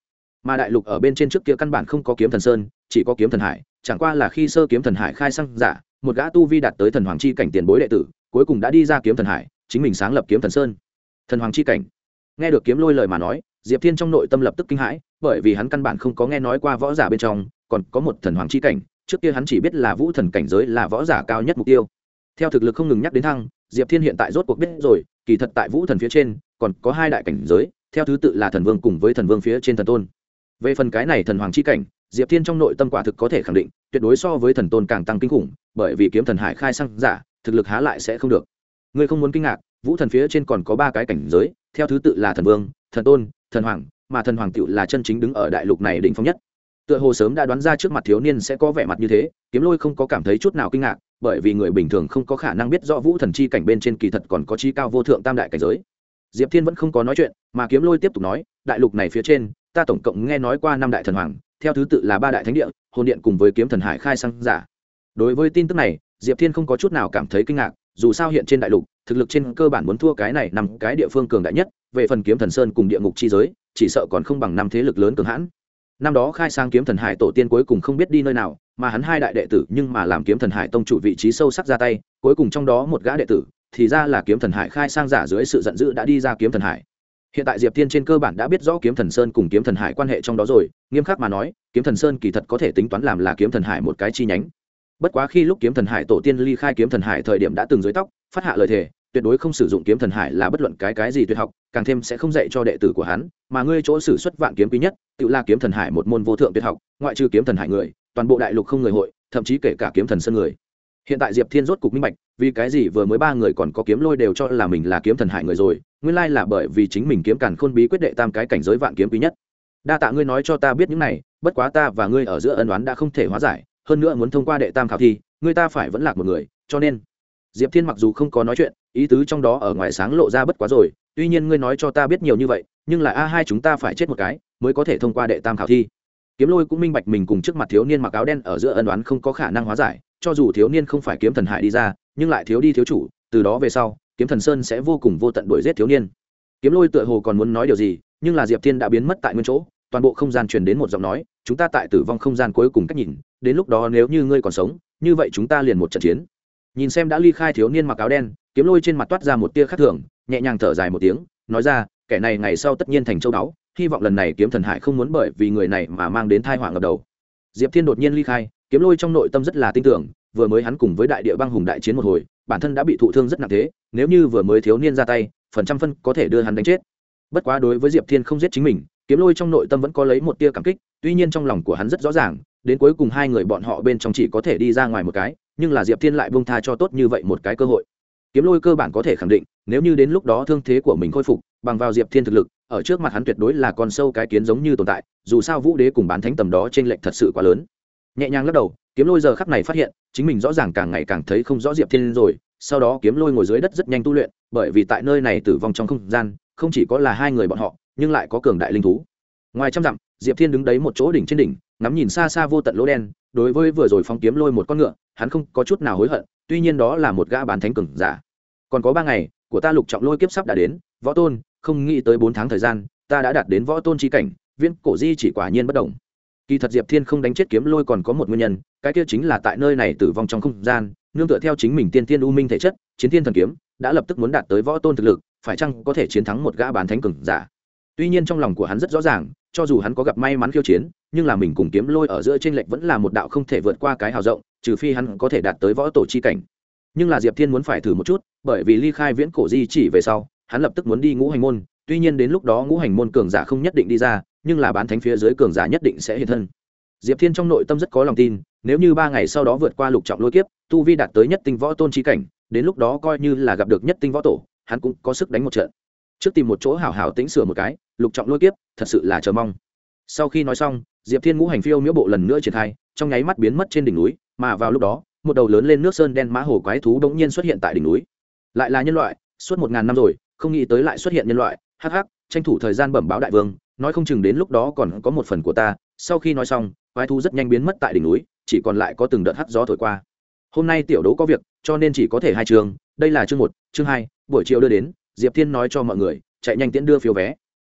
Mà đại lục ở bên trên trước kia căn bản không có kiếm thần sơn, chỉ có kiếm thần hải, chẳng qua là khi sơ kiếm thần hải khai sang giả, một gã tu vi đạt tới thần hoàng chi cảnh tiền bối đệ tử, cuối cùng đã đi ra kiếm thần hải, chính mình sáng lập kiếm thần sơn. Thần hoàng chi cảnh. Nghe được kiếm lôi lời mà nói, diệp thiên trong nội tâm lập tức kinh hãi, bởi vì hắn căn bản không có nghe nói qua võ giả bên trong, còn có một thần hoàng chi cảnh, trước kia hắn chỉ biết là vũ thần cảnh giới là võ giả cao nhất mục tiêu theo thực lực không ngừng nhắc đến thăng, diệp thiên hiện tại rốt cuộc biết rồi, kỳ thật tại vũ thần phía trên, còn có hai đại cảnh giới, theo thứ tự là thần vương cùng với thần vương phía trên thần tôn. Về phần cái này thần hoàng chi cảnh, diệp thiên trong nội tâm quả thực có thể khẳng định, tuyệt đối so với thần tôn càng tăng kinh khủng, bởi vì kiếm thần hải khai sang giả, thực lực há lại sẽ không được. Ngươi không muốn kinh ngạc, vũ thần phía trên còn có ba cái cảnh giới, theo thứ tự là thần vương, thần tôn, thần hoàng, mà thần hoàng tựu là chân chính đứng ở đại lục này đỉnh phong nhất tựa hồ sớm đã đoán ra trước mặt thiếu niên sẽ có vẻ mặt như thế, kiếm lôi không có cảm thấy chút nào kinh ngạc, bởi vì người bình thường không có khả năng biết rõ vũ thần chi cảnh bên trên kỳ thật còn có chi cao vô thượng tam đại cảnh giới. Diệp thiên vẫn không có nói chuyện, mà kiếm lôi tiếp tục nói, đại lục này phía trên, ta tổng cộng nghe nói qua năm đại thần hoàng, theo thứ tự là ba đại thánh địa, hồn điện cùng với kiếm thần hải khai sang giả. Đối với tin tức này, diệp thiên không có chút nào cảm thấy kinh ngạc, dù sao hiện trên đại lục, thực lực trên cơ bản muốn thua cái này nằm cái địa phương cường đại nhất, về phần kiếm thần sơn cùng địa ngục chi giới, chỉ sợ còn không bằng năm thế lực lớn cường hãn năm đó khai sang kiếm thần hải tổ tiên cuối cùng không biết đi nơi nào mà hắn hai đại đệ tử nhưng mà làm kiếm thần hải tông chủ vị trí sâu sắc ra tay cuối cùng trong đó một gã đệ tử thì ra là kiếm thần hải khai sang giả dưới sự giận dữ đã đi ra kiếm thần hải hiện tại diệp thiên trên cơ bản đã biết rõ kiếm thần sơn cùng kiếm thần hải quan hệ trong đó rồi nghiêm khắc mà nói kiếm thần sơn kỳ thật có thể tính toán làm là kiếm thần hải một cái chi nhánh bất quá khi lúc kiếm thần hải tổ tiên ly khai kiếm thần hải thời điểm đã từng dưới tóc phát hạ lời thề tuyệt đối không sử dụng kiếm thần hải là bất luận cái cái gì tuyệt học, càng thêm sẽ không dạy cho đệ tử của hắn, mà ngươi chỗ sử xuất vạn kiếm quý nhất, tự là kiếm thần hải một môn vô thượng tuyệt học, ngoại trừ kiếm thần hải người, toàn bộ đại lục không người hội, thậm chí kể cả kiếm thần sân người. Hiện tại diệp thiên rốt cục minh bạch, vì cái gì vừa mới ba người còn có kiếm lôi đều cho là mình là kiếm thần hải người rồi, nguyên lai là bởi vì chính mình kiếm càn khôn bí quyết đệ tam cái cảnh giới vạn kiếm quý nhất. Đa tạ ngươi nói cho ta biết những này, bất quá ta và ngươi ở giữa ân oán đã không thể hóa giải, hơn nữa muốn thông qua đệ tam khảo thi, ngươi ta phải vẫn lạc một người, cho nên. Diệp thiên mặc dù không có nói chuyện ý tứ trong đó ở ngoài sáng lộ ra bất quá rồi, tuy nhiên ngươi nói cho ta biết nhiều như vậy, nhưng là a hai chúng ta phải chết một cái, mới có thể thông qua đệ tam khảo thi. Kiếm lôi cũng minh bạch mình cùng trước mặt thiếu niên mặc áo đen ở giữa ân đoán không có khả năng hóa giải, cho dù thiếu niên không phải kiếm thần hải đi ra, nhưng lại thiếu đi thiếu chủ, từ đó về sau, kiếm thần sơn sẽ vô cùng vô tận đuổi giết thiếu niên. Kiếm lôi tựa hồ còn muốn nói điều gì, nhưng là diệp thiên đã biến mất tại nguyên chỗ, toàn bộ không gian truyền đến một giọng nói, chúng ta tại tử vong không gian cuối cùng cách nhìn, đến lúc đó nếu như ngươi còn sống, như vậy chúng ta liền một trận chiến nhìn xem đã ly khai thiếu niên mặc áo đen, kiếm lôi trên mặt toát ra một tia khắc thường, nhẹ nhàng thở dài một tiếng, nói ra, kẻ này ngày sau tất nhiên thành châu đáo hy vọng lần này kiếm thần hải không muốn bởi vì người này mà mang đến thai họa ngập đầu. Diệp thiên đột nhiên ly khai, kiếm lôi trong nội tâm rất là tin tưởng, vừa mới hắn cùng với đại địa băng hùng đại chiến một hồi, bản thân đã bị thụ thương rất nặng thế, nếu như vừa mới thiếu niên ra tay, phần trăm phân có thể đưa hắn đánh chết. Bất quá đối với diệp thiên không giết chính mình, kiếm lôi trong nội tâm vẫn có lấy một tia cảm kích, tuy nhiên trong lòng của hắn rất rõ ràng, đến cuối cùng hai người bọn họ bên trong chỉ có thể đi ra ngoài một cái nhưng là diệp thiên lại bông tha cho tốt như vậy một cái cơ hội. Kiếm lôi cơ bản có thể khẳng định, nếu như đến lúc đó thương thế của mình khôi phục, bằng vào diệp thiên thực lực, ở trước mặt hắn tuyệt đối là con sâu cái kiến giống như tồn tại, dù sao vũ đế cùng bán thánh tầm đó t r ê n lệch thật sự quá lớn. Nhẹ nhàng lắc đầu, kiếm lôi giờ khắc này phát hiện, chính mình rõ ràng càng ngày càng thấy không rõ diệp thiên rồi, sau đó kiếm lôi ngồi dưới đất rất nhanh tu luyện, bởi vì tại nơi này tử vong trong không gian, không chỉ có là hai người bọn họ, nhưng lại có cường đại linh thú. Ngoài trăm dặm, diệp thiên đứng đấy một chỗ đỉnh trên đỉnh, ngắm nhìn xa xa vô tận lỗ đen, đối với vừa rồi phóng kiếm lôi một con ngựa hắn không có chút nào hối hận, tuy nhiên đó là một gã bán thánh cường giả. Còn có ba ngày, của ta lục trọng lôi kiếp sắp đã đến, võ tôn, không nghĩ tới bốn tháng thời gian, ta đã đạt đến võ tôn chi cảnh, viễn cổ di chỉ quả nhiên bất động. Kỳ thật diệp thiên không đánh chết kiếm lôi còn có một nguyên nhân, cái kia chính là tại nơi này tử vong trong không gian, nương tựa theo chính mình tiên tiên u minh thể chất, chiến thiên thần kiếm, đã lập tức muốn đạt tới võ tôn thực lực, phải chăng có thể chiến thắng một gã bán thánh cường giả? Tuy nhiên trong lòng của hắn rất rõ ràng, cho dù hắn có gặp may mắn khiêu chiến, nhưng là mình cùng kiếm lôi ở giữa trên lệch vẫn là một đạo không thể vượt qua cái hào rộng trừ phi hắn có thể đạt tới võ tổ chi cảnh. Nhưng là diệp thiên muốn phải thử một chút, bởi vì ly khai viễn cổ di chỉ về sau, hắn lập tức muốn đi ngũ hành môn, tuy nhiên đến lúc đó ngũ hành môn cường giả không nhất định đi ra, nhưng là bán thánh phía dưới cường giả nhất định sẽ hiện thân. Diệp thiên trong nội tâm rất có lòng tin, nếu như ba ngày sau đó vượt qua lục trọng lôi kiếp, tu vi đạt tới nhất tinh võ tôn trí cảnh, đến lúc đó coi như là gặp được nhất tinh võ tổ, hắn cũng có sức đánh một trận. Trước tìm một chỗ hảo hảo tĩnh sửa một cái, lục trọng lôi kiếp, thật sự là chờ mong. Sau khi nói xong, diệp thiên ngũ hành phiêu miễu bộ lần nữa triển khai, trong nháy mắt biến mất trên đỉnh núi mà vào lúc đó một đầu lớn lên nước sơn đen mã hồ quái thú bỗng nhiên xuất hiện tại đỉnh núi. Lại là nhân loại suốt một ngàn năm rồi không nghĩ tới lại xuất hiện nhân loại. Hắc hắc tranh thủ thời gian bẩm báo đại vương nói không chừng đến lúc đó còn có một phần của ta. Sau khi nói xong quái thú rất nhanh biến mất tại đỉnh núi chỉ còn lại có từng đợt hắt gió thổi qua. Hôm nay tiểu đấu có việc cho nên chỉ có thể hai trường, đây là chương một chương hai buổi chiều đưa đến diệp thiên nói cho mọi người chạy nhanh tiễn đưa phiếu vé.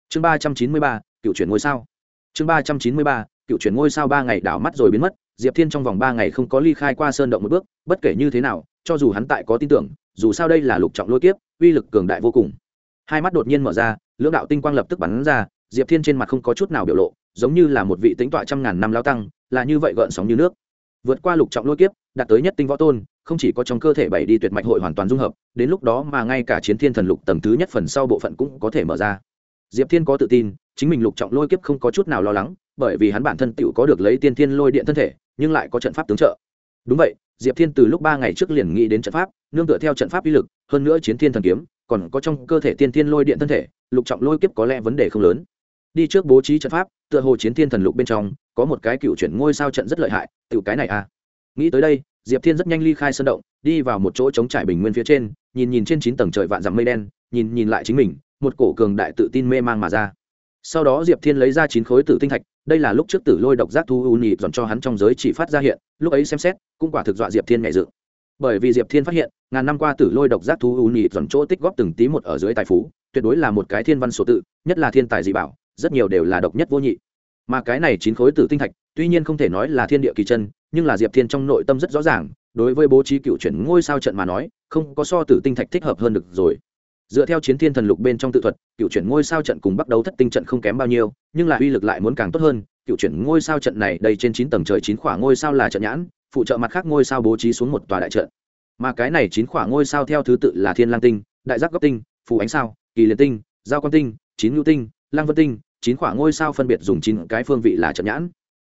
Chương ba trăm chín mươi ba cựu chuyển ngôi sao. Chương ba trăm chín mươi ba cựu chuyển ngôi sao ba ngày đảo mắt rồi biến mất diệp thiên trong vòng ba ngày không có ly khai qua sơn động một bước, bất kể như thế nào, cho dù hắn tại có tin tưởng, dù sao đây là lục trọng lôi kiếp, uy lực cường đại vô cùng. Hai mắt đột nhiên mở ra, lưỡng đạo tinh quang lập tức bắn ra, diệp thiên trên mặt không có chút nào biểu lộ, giống như là một vị tính tọa trăm ngàn năm lao tăng, là như vậy gợn sóng như nước. Vượt qua lục trọng lôi kiếp, đạt tới nhất tinh võ tôn, không chỉ có trong cơ thể bảy đi tuyệt mạch hội hoàn toàn dung hợp, đến lúc đó mà ngay cả chiến thiên thần lục tầng thứ nhất phần sau bộ phận cũng có thể mở ra. Diệp thiên có tự tin, chính mình lục trọng lôi kiếp không có chút nào lo lắng, bởi vì hắn bản thân tựu có được lấy tiên thiên lôi điện thân thể nhưng lại có trận pháp tướng trợ. Đúng vậy, diệp thiên từ lúc ba ngày trước liền nghĩ đến trận pháp, nương tựa theo trận pháp uy lực, hơn nữa chiến thiên thần kiếm, còn có trong cơ thể tiên thiên lôi điện thân thể, lục trọng lôi kiếp có lẽ vấn đề không lớn. Đi trước bố trí trận pháp, tựa hồ chiến thiên thần lục bên trong, có một cái cựu chuyển ngôi sao trận rất lợi hại tự cái này à. Nghĩ tới đây, diệp thiên rất nhanh ly khai sân động, đi vào một chỗ chống trải bình nguyên phía trên, nhìn nhìn trên chín tầng trời vạn dặm mây đen, nhìn nhìn lại chính mình, một cổ cường đại tự tin mê mang mà ra. Sau đó diệp thiên lấy ra chín khối tử tinh thạch đây là lúc trước tử lôi độc giác thu u nhị dọn cho hắn trong giới chỉ phát ra hiện, lúc ấy xem xét, cũng quả thực dọa diệp thiên nhẹ dự bởi vì diệp thiên phát hiện, ngàn năm qua tử lôi độc giác thu u nhị dọn chỗ tích góp từng tí một ở dưới tài phú, tuyệt đối là một cái thiên văn số tự, nhất là thiên tài dị bảo, rất nhiều đều là độc nhất vô nhị. Mà cái này chín khối tử tinh thạch, tuy nhiên không thể nói là thiên địa kỳ chân, nhưng là diệp thiên trong nội tâm rất rõ ràng, đối với bố trí cựu chuyển ngôi sao trận mà nói, không có so tử tinh thạch thích hợp hơn được rồi dựa theo chiến thiên thần lục bên trong tự thuật, cựu chuyển ngôi sao trận cùng bắt đầu thất tinh trận không kém bao nhiêu, nhưng là uy lực lại muốn càng tốt hơn. Cựu chuyển ngôi sao trận này, đây trên chín tầng trời chín khỏa ngôi sao là trận nhãn, phụ trợ mặt khác ngôi sao bố trí xuống một tòa đại trận. Mà cái này chín khỏa ngôi sao theo thứ tự là thiên lang tinh, đại giác góc tinh, phù ánh sao, kỳ liệt tinh, giao quan tinh, chín ngưu tinh, lang vân tinh. Chín khỏa ngôi sao phân biệt dùng chín cái phương vị là trận nhãn.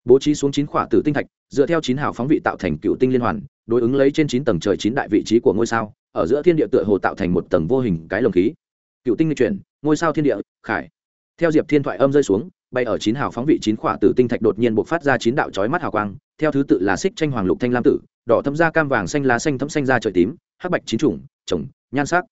Bố trí xuống chín khỏa tử tinh thạch, dựa theo chín hào phóng vị tạo thành cựu tinh liên hoàn, đối ứng lấy trên chín tầng trời chín đại vị trí của ngôi sao ở giữa thiên địa tựa hồ tạo thành một tầng vô hình cái lồng khí. Cựu tinh di chuyển, ngôi sao thiên địa, khải. Theo diệp thiên thoại âm rơi xuống, bay ở chín hào phóng vị chín khỏa tử tinh thạch đột nhiên buộc phát ra chín đạo chói mắt hào quang, theo thứ tự là xích tranh hoàng lục thanh lam tử, đỏ thâm da cam vàng xanh lá xanh thấm xanh da trời tím, hắc bạch chín chủng trồng, nhan sắc.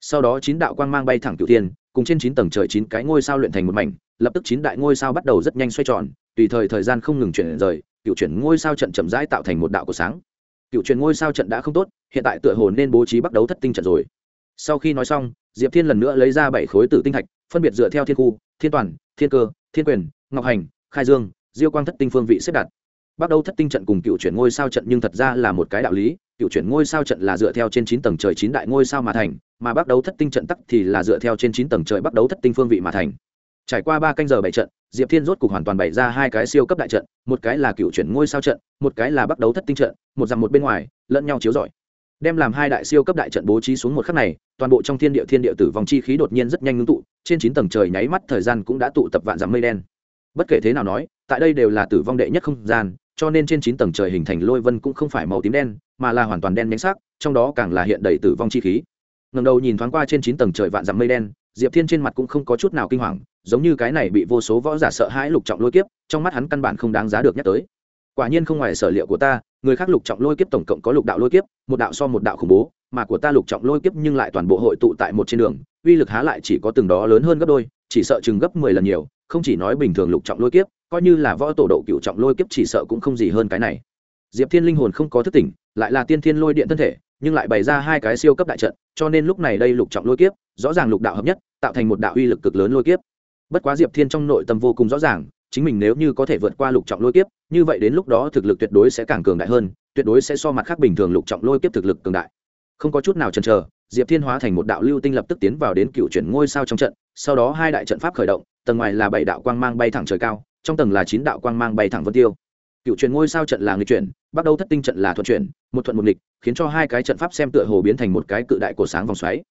Sau đó chín đạo quang mang bay thẳng cựu thiên, cùng trên chín tầng trời chín cái ngôi sao luyện thành một mảnh, lập tức chín đại ngôi sao bắt đầu rất nhanh xoay tròn, tùy thời thời gian không ngừng chuyển rời, cựu chuyển ngôi sao trận chậm rãi tạo thành một đạo của sáng. Cựu chuyển ngôi sao trận đã không tốt hiện tại tựa hồ nên bố trí bắt đầu thất tinh trận rồi. Sau khi nói xong, diệp thiên lần nữa lấy ra bảy khối tử tinh thạch, phân biệt dựa theo thiên khu, thiên toàn, thiên cơ, thiên quyền, ngọc hành, khai dương, diêu quang thất tinh phương vị xếp đặt. Bắt đầu thất tinh trận cùng cựu chuyển ngôi sao trận nhưng thật ra là một cái đạo lý, cựu chuyển ngôi sao trận là dựa theo trên chín tầng trời chín đại ngôi sao mà thành, mà bắt đầu thất tinh trận tắc thì là dựa theo trên chín tầng trời bắt đầu thất tinh phương vị mà thành. Trải qua ba canh giờ bảy trận, diệp thiên rốt cục hoàn toàn bày ra hai cái siêu cấp đại trận, một cái là cựu chuyển ngôi sao trận, một cái là bắt đầu thất tinh trận, một dặm một bên ngoài, lẫn nhau chiếu rọi đem làm hai đại siêu cấp đại trận bố trí xuống một khắc này, toàn bộ trong thiên địa thiên địa tử vong chi khí đột nhiên rất nhanh ngưng tụ, trên chín tầng trời nháy mắt thời gian cũng đã tụ tập vạn dặm mây đen. Bất kể thế nào nói, tại đây đều là tử vong đệ nhất không gian, cho nên trên chín tầng trời hình thành lôi vân cũng không phải màu tím đen, mà là hoàn toàn đen nhánh sắc, trong đó càng là hiện đầy tử vong chi khí. Ngầm đầu nhìn thoáng qua trên chín tầng trời vạn dặm mây đen, diệp thiên trên mặt cũng không có chút nào kinh hoàng, giống như cái này bị vô số võ giả sợ hãi lục trọng lôi kiếp, trong mắt hắn căn bản không đáng giá được nhắc tới quả nhiên không ngoài sở liệu của ta, người khác lục trọng lôi kiếp tổng cộng có lục đạo lôi kiếp, một đạo so một đạo khủng bố, mà của ta lục trọng lôi kiếp nhưng lại toàn bộ hội tụ tại một trên đường, uy lực há lại chỉ có từng đó lớn hơn gấp đôi, chỉ sợ chừng gấp mười lần nhiều, không chỉ nói bình thường lục trọng lôi kiếp, coi như là võ tổ độ cựu trọng lôi kiếp chỉ sợ cũng không gì hơn cái này. Diệp thiên linh hồn không có thức tỉnh, lại là tiên thiên lôi điện thân thể, nhưng lại bày ra hai cái siêu cấp đại trận, cho nên lúc này đây lục trọng lôi kiếp, rõ ràng lục đạo hợp nhất, tạo thành một đạo uy lực cực lớn lôi kiếp. Bất quá diệp thiên trong nội tâm vô cùng rõ ràng chính mình nếu như có thể vượt qua lục trọng lôi kiếp, như vậy đến lúc đó thực lực tuyệt đối sẽ càng cường đại hơn, tuyệt đối sẽ so mặt khác bình thường lục trọng lôi kiếp thực lực cường đại. Không có chút nào chần chờ, diệp thiên hóa thành một đạo lưu tinh lập tức tiến vào đến cựu chuyển ngôi sao trong trận, sau đó hai đại trận pháp khởi động, tầng ngoài là bảy đạo quang mang bay thẳng trời cao, trong tầng là chín đạo quang mang bay thẳng vân tiêu. Cựu chuyển ngôi sao trận là nghịch chuyển, bắt đầu thất tinh trận là thuận chuyển, một thuận một nghịch, khiến cho hai cái trận pháp xem tựa hồ biến thành một cái cự đại cổ sáng vòng xoáy.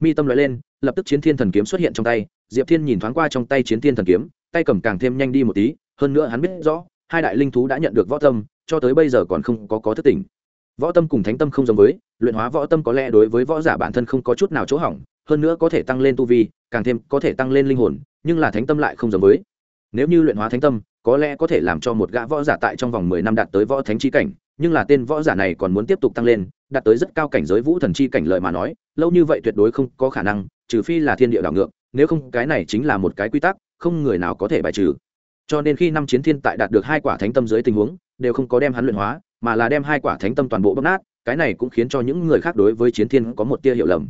Mi tâm lóe lên, lập tức chiến thiên thần kiếm xuất hiện trong tay, diệp thiên nhìn thoáng qua trong tay chiến thiên thần kiếm tay cầm càng thêm nhanh đi một tí, hơn nữa hắn biết rõ, hai đại linh thú đã nhận được võ tâm, cho tới bây giờ còn không có có thất tỉnh. Võ tâm cùng thánh tâm không giống với, luyện hóa võ tâm có lẽ đối với võ giả bản thân không có chút nào chỗ hỏng, hơn nữa có thể tăng lên tu vi, càng thêm có thể tăng lên linh hồn, nhưng là thánh tâm lại không giống với. Nếu như luyện hóa thánh tâm, có lẽ có thể làm cho một gã võ giả tại trong vòng mười năm đạt tới võ thánh chi cảnh, nhưng là tên võ giả này còn muốn tiếp tục tăng lên, đạt tới rất cao cảnh giới vũ thần chi cảnh lợi mà nói, lâu như vậy tuyệt đối không có khả năng, trừ phi là thiên địa đảo ngược, nếu không cái này chính là một cái quy tắc không người nào có thể bài trừ. Cho nên khi năm chiến thiên tại đạt được hai quả thánh tâm dưới tình huống, đều không có đem hắn luyện hóa, mà là đem hai quả thánh tâm toàn bộ bóc nát, cái này cũng khiến cho những người khác đối với chiến thiên có một tia hiểu lầm.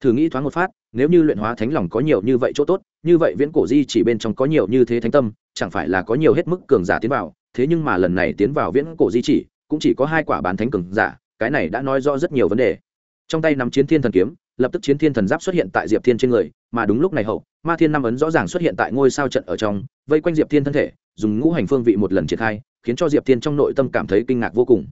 Thử nghĩ thoáng một phát, nếu như luyện hóa thánh lòng có nhiều như vậy chỗ tốt, như vậy viễn cổ di chỉ bên trong có nhiều như thế thánh tâm, chẳng phải là có nhiều hết mức cường giả tiến vào, thế nhưng mà lần này tiến vào viễn cổ di chỉ, cũng chỉ có hai quả bán thánh cường giả, cái này đã nói rõ rất nhiều vấn đề. Trong tay nắm chiến thiên thần kiếm lập tức chiến thiên thần giáp xuất hiện tại diệp thiên trên người, mà đúng lúc này hậu, ma thiên năm ấn rõ ràng xuất hiện tại ngôi sao trận ở trong, vây quanh diệp thiên thân thể, dùng ngũ hành phương vị một lần triển khai, khiến cho diệp thiên trong nội tâm cảm thấy kinh ngạc vô cùng.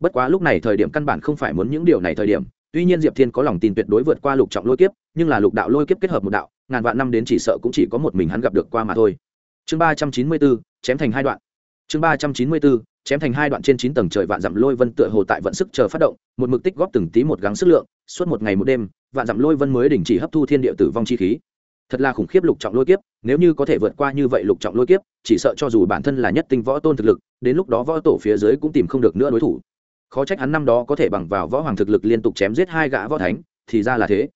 Bất quá lúc này thời điểm căn bản không phải muốn những điều này thời điểm, tuy nhiên diệp thiên có lòng tin tuyệt đối vượt qua lục trọng lôi kiếp, nhưng là lục đạo lôi kiếp kết hợp một đạo, ngàn vạn năm đến chỉ sợ cũng chỉ có một mình hắn gặp được qua mà thôi. Chương ba trăm chín mươi bốn, chém thành hai đoạn. Chương ba trăm chín mươi bốn chém thành hai đoạn trên chín tầng trời vạn dặm lôi vân tựa hồ tại vận sức chờ phát động, một mực tích góp từng tí một gắng sức lượng, suốt một ngày một đêm, vạn dặm lôi vân mới đình chỉ hấp thu thiên địa tử vong chi khí. Thật là khủng khiếp lục trọng lôi kiếp, nếu như có thể vượt qua như vậy lục trọng lôi kiếp, chỉ sợ cho dù bản thân là nhất tinh võ tôn thực lực, đến lúc đó võ tổ phía dưới cũng tìm không được nữa đối thủ. Khó trách hắn năm đó có thể bằng vào võ hoàng thực lực liên tục chém giết hai gã võ thánh, thì ra là thế.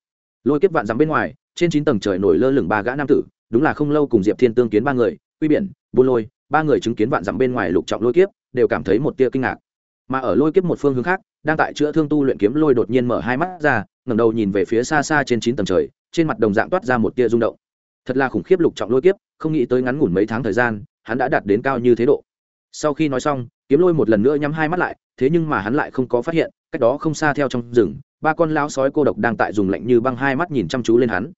Lôi kiếp vạn dặm bên ngoài, trên chín tầng trời nổi lơ lửng ba gã nam tử, đúng là không lâu cùng diệp thiên tương kiến ba người, quy biển, buôn lôi, ba người chứng kiến vạn dặm bên ngoài lục trọng lôi kiếp đều cảm thấy một tia kinh ngạc. Mà ở lôi kiếp một phương hướng khác, đang tại chữa thương tu luyện kiếm lôi đột nhiên mở hai mắt ra, ngẩng đầu nhìn về phía xa xa trên chín tầng trời, trên mặt đồng dạng toát ra một tia rung động. Thật là khủng khiếp lục trọng lôi kiếp, không nghĩ tới ngắn ngủn mấy tháng thời gian, hắn đã đạt đến cao như thế độ. Sau khi nói xong, kiếm lôi một lần nữa nhắm hai mắt lại, thế nhưng mà hắn lại không có phát hiện, cách đó không xa theo trong rừng, ba con lão sói cô độc đang tại dùng lạnh như băng hai mắt nhìn chăm chú lên hắn.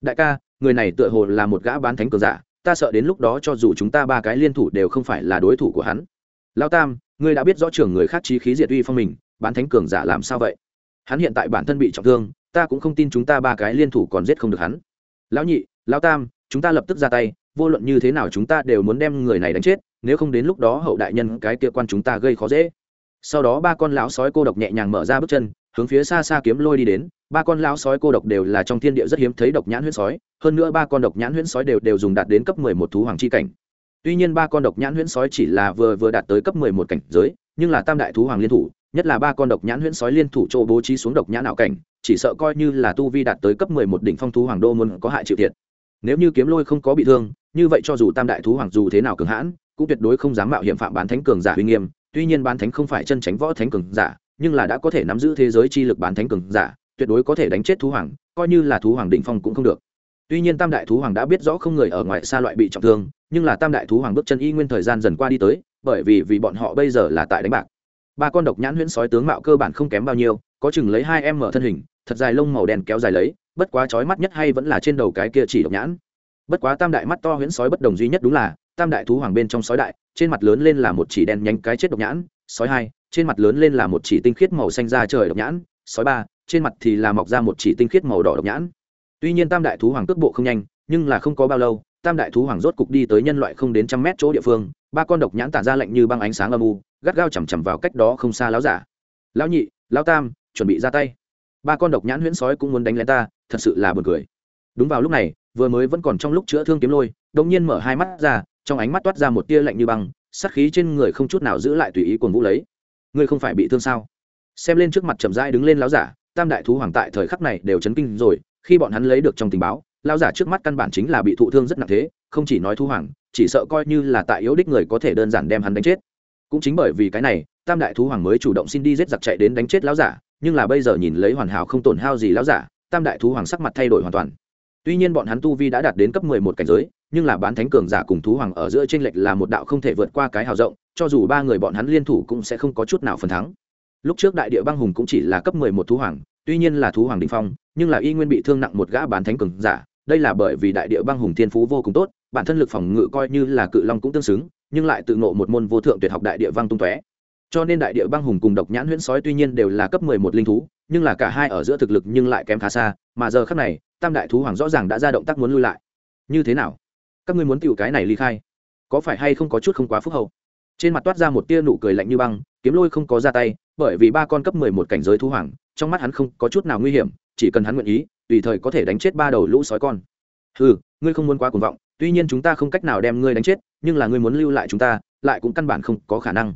Đại ca, người này tựa hồ là một gã bán thánh cường giả, ta sợ đến lúc đó cho dù chúng ta ba cái liên thủ đều không phải là đối thủ của hắn lao tam, ngươi đã biết rõ trưởng người khác trí khí diệt uy phong mình, bán thánh cường giả làm sao vậy? Hắn hiện tại bản thân bị trọng thương, ta cũng không tin chúng ta ba cái liên thủ còn giết không được hắn. Lão nhị, lão tam, chúng ta lập tức ra tay, vô luận như thế nào chúng ta đều muốn đem người này đánh chết, nếu không đến lúc đó hậu đại nhân cái kia quan chúng ta gây khó dễ. Sau đó ba con lão sói cô độc nhẹ nhàng mở ra bước chân, hướng phía xa xa kiếm lôi đi đến. Ba con lão sói cô độc đều là trong thiên địa rất hiếm thấy độc nhãn huyễn sói, hơn nữa ba con độc nhãn huyễn sói đều đều dùng đạt đến cấp mười một thú hoàng chi cảnh tuy nhiên ba con độc nhãn huyễn sói chỉ là vừa vừa đạt tới cấp mười một cảnh giới, nhưng là tam đại thú hoàng liên thủ, nhất là ba con độc nhãn huyễn sói liên thủ chỗ bố trí xuống độc nhãn ảo cảnh, chỉ sợ coi như là tu vi đạt tới cấp mười một đỉnh phong thú hoàng đô muốn có hại chịu thiệt. Nếu như kiếm lôi không có bị thương, như vậy cho dù tam đại thú hoàng dù thế nào cường hãn, cũng tuyệt đối không dám mạo hiểm phạm bán thánh cường giả uy nghiêm. Tuy nhiên bán thánh không phải chân tránh võ thánh cường giả, nhưng là đã có thể nắm giữ thế giới chi lực bán thánh cường giả, tuyệt đối có thể đánh chết thú hoàng, coi như là thú hoàng đỉnh phong cũng không được tuy nhiên tam đại thú hoàng đã biết rõ không người ở ngoài xa loại bị trọng thương, nhưng là tam đại thú hoàng bước chân y nguyên thời gian dần qua đi tới, bởi vì vì bọn họ bây giờ là tại đánh bạc. Ba con độc nhãn huyễn sói tướng mạo cơ bản không kém bao nhiêu, có chừng lấy hai em mở thân hình, thật dài lông màu đen kéo dài lấy, bất quá trói mắt nhất hay vẫn là trên đầu cái kia chỉ độc nhãn. Bất quá tam đại mắt to huyễn sói bất đồng duy nhất đúng là, tam đại thú hoàng bên trong sói đại, trên mặt lớn lên là một chỉ đen nhánh cái chết độc nhãn, sói hai, trên mặt lớn lên là một chỉ tinh khiết màu xanh da trời độc nhãn, sói ba, trên mặt thì là mọc ra một chỉ tinh khiết màu đỏ độc nhãn tuy nhiên tam đại thú hoàng cước bộ không nhanh, nhưng là không có bao lâu, tam đại thú hoàng rốt cục đi tới nhân loại không đến trăm mét chỗ địa phương, ba con độc nhãn tản ra lạnh như băng ánh sáng âm u, gắt gao chằm chằm vào cách đó không xa láo giả. Lão nhị, lão tam, chuẩn bị ra tay. Ba con độc nhãn huyễn sói cũng muốn đánh lén ta, thật sự là buồn cười. Đúng vào lúc này, vừa mới vẫn còn trong lúc chữa thương kiếm lôi, đột nhiên mở hai mắt ra, trong ánh mắt toát ra một tia lạnh như băng, sát khí trên người không chút nào giữ lại tùy ý cuồng vũ lấy. Ngươi không phải bị thương sao? Xem lên trước mặt chậm rãi đứng lên láo giả, tam đại thú hoàng tại thời khắc này đều chấn kinh rồi khi bọn hắn lấy được trong tình báo lao giả trước mắt căn bản chính là bị thụ thương rất nặng thế, không chỉ nói thu hoàng, chỉ sợ coi như là tại yếu đích người có thể đơn giản đem hắn đánh chết. Cũng chính bởi vì cái này, tam đại thú hoàng mới chủ động xin đi giết giặc chạy đến đánh chết lão giả, nhưng là bây giờ nhìn lấy hoàn hảo không tổn hao gì lão giả, tam đại thú hoàng sắc mặt thay đổi hoàn toàn. Tuy nhiên bọn hắn tu vi đã đạt đến cấp mười một cảnh giới, nhưng là bán thánh cường giả cùng thú hoàng ở giữa tranh lệch là một đạo không thể vượt qua cái hào rộng, cho dù ba người bọn hắn liên thủ cũng sẽ không có chút nào phần thắng. Lúc trước đại địa băng hùng cũng chỉ là cấp mười một thú hoàng tuy nhiên là thú hoàng đình phong, nhưng là y nguyên bị thương nặng một gã bán thánh cường giả, đây là bởi vì đại địa băng hùng thiên phú vô cùng tốt, bản thân lực phòng ngự coi như là cự long cũng tương xứng, nhưng lại tự ngộ một môn vô thượng tuyệt học đại địa băng tung tóe. Cho nên đại địa băng hùng cùng độc nhãn huyễn sói tuy nhiên đều là cấp mười một linh thú, nhưng là cả hai ở giữa thực lực nhưng lại kém khá xa, mà giờ khác này, tam đại thú hoàng rõ ràng đã ra động tác muốn lui lại. Như thế nào? Các ngươi muốn tiểu cái này ly khai? Có phải hay không có chút không quá phúc hậu? Trên mặt toát ra một tia nụ cười lạnh như băng, kiếm lôi không có ra tay, bởi vì ba con cấp mười một cảnh giới thú hoàng trong mắt hắn không có chút nào nguy hiểm, chỉ cần hắn nguyện ý, tùy thời có thể đánh chết ba đầu lũ sói con. Ừ ngươi không muốn quá cuồng vọng, tuy nhiên chúng ta không cách nào đem ngươi đánh chết, nhưng là ngươi muốn lưu lại chúng ta, lại cũng căn bản không có khả năng.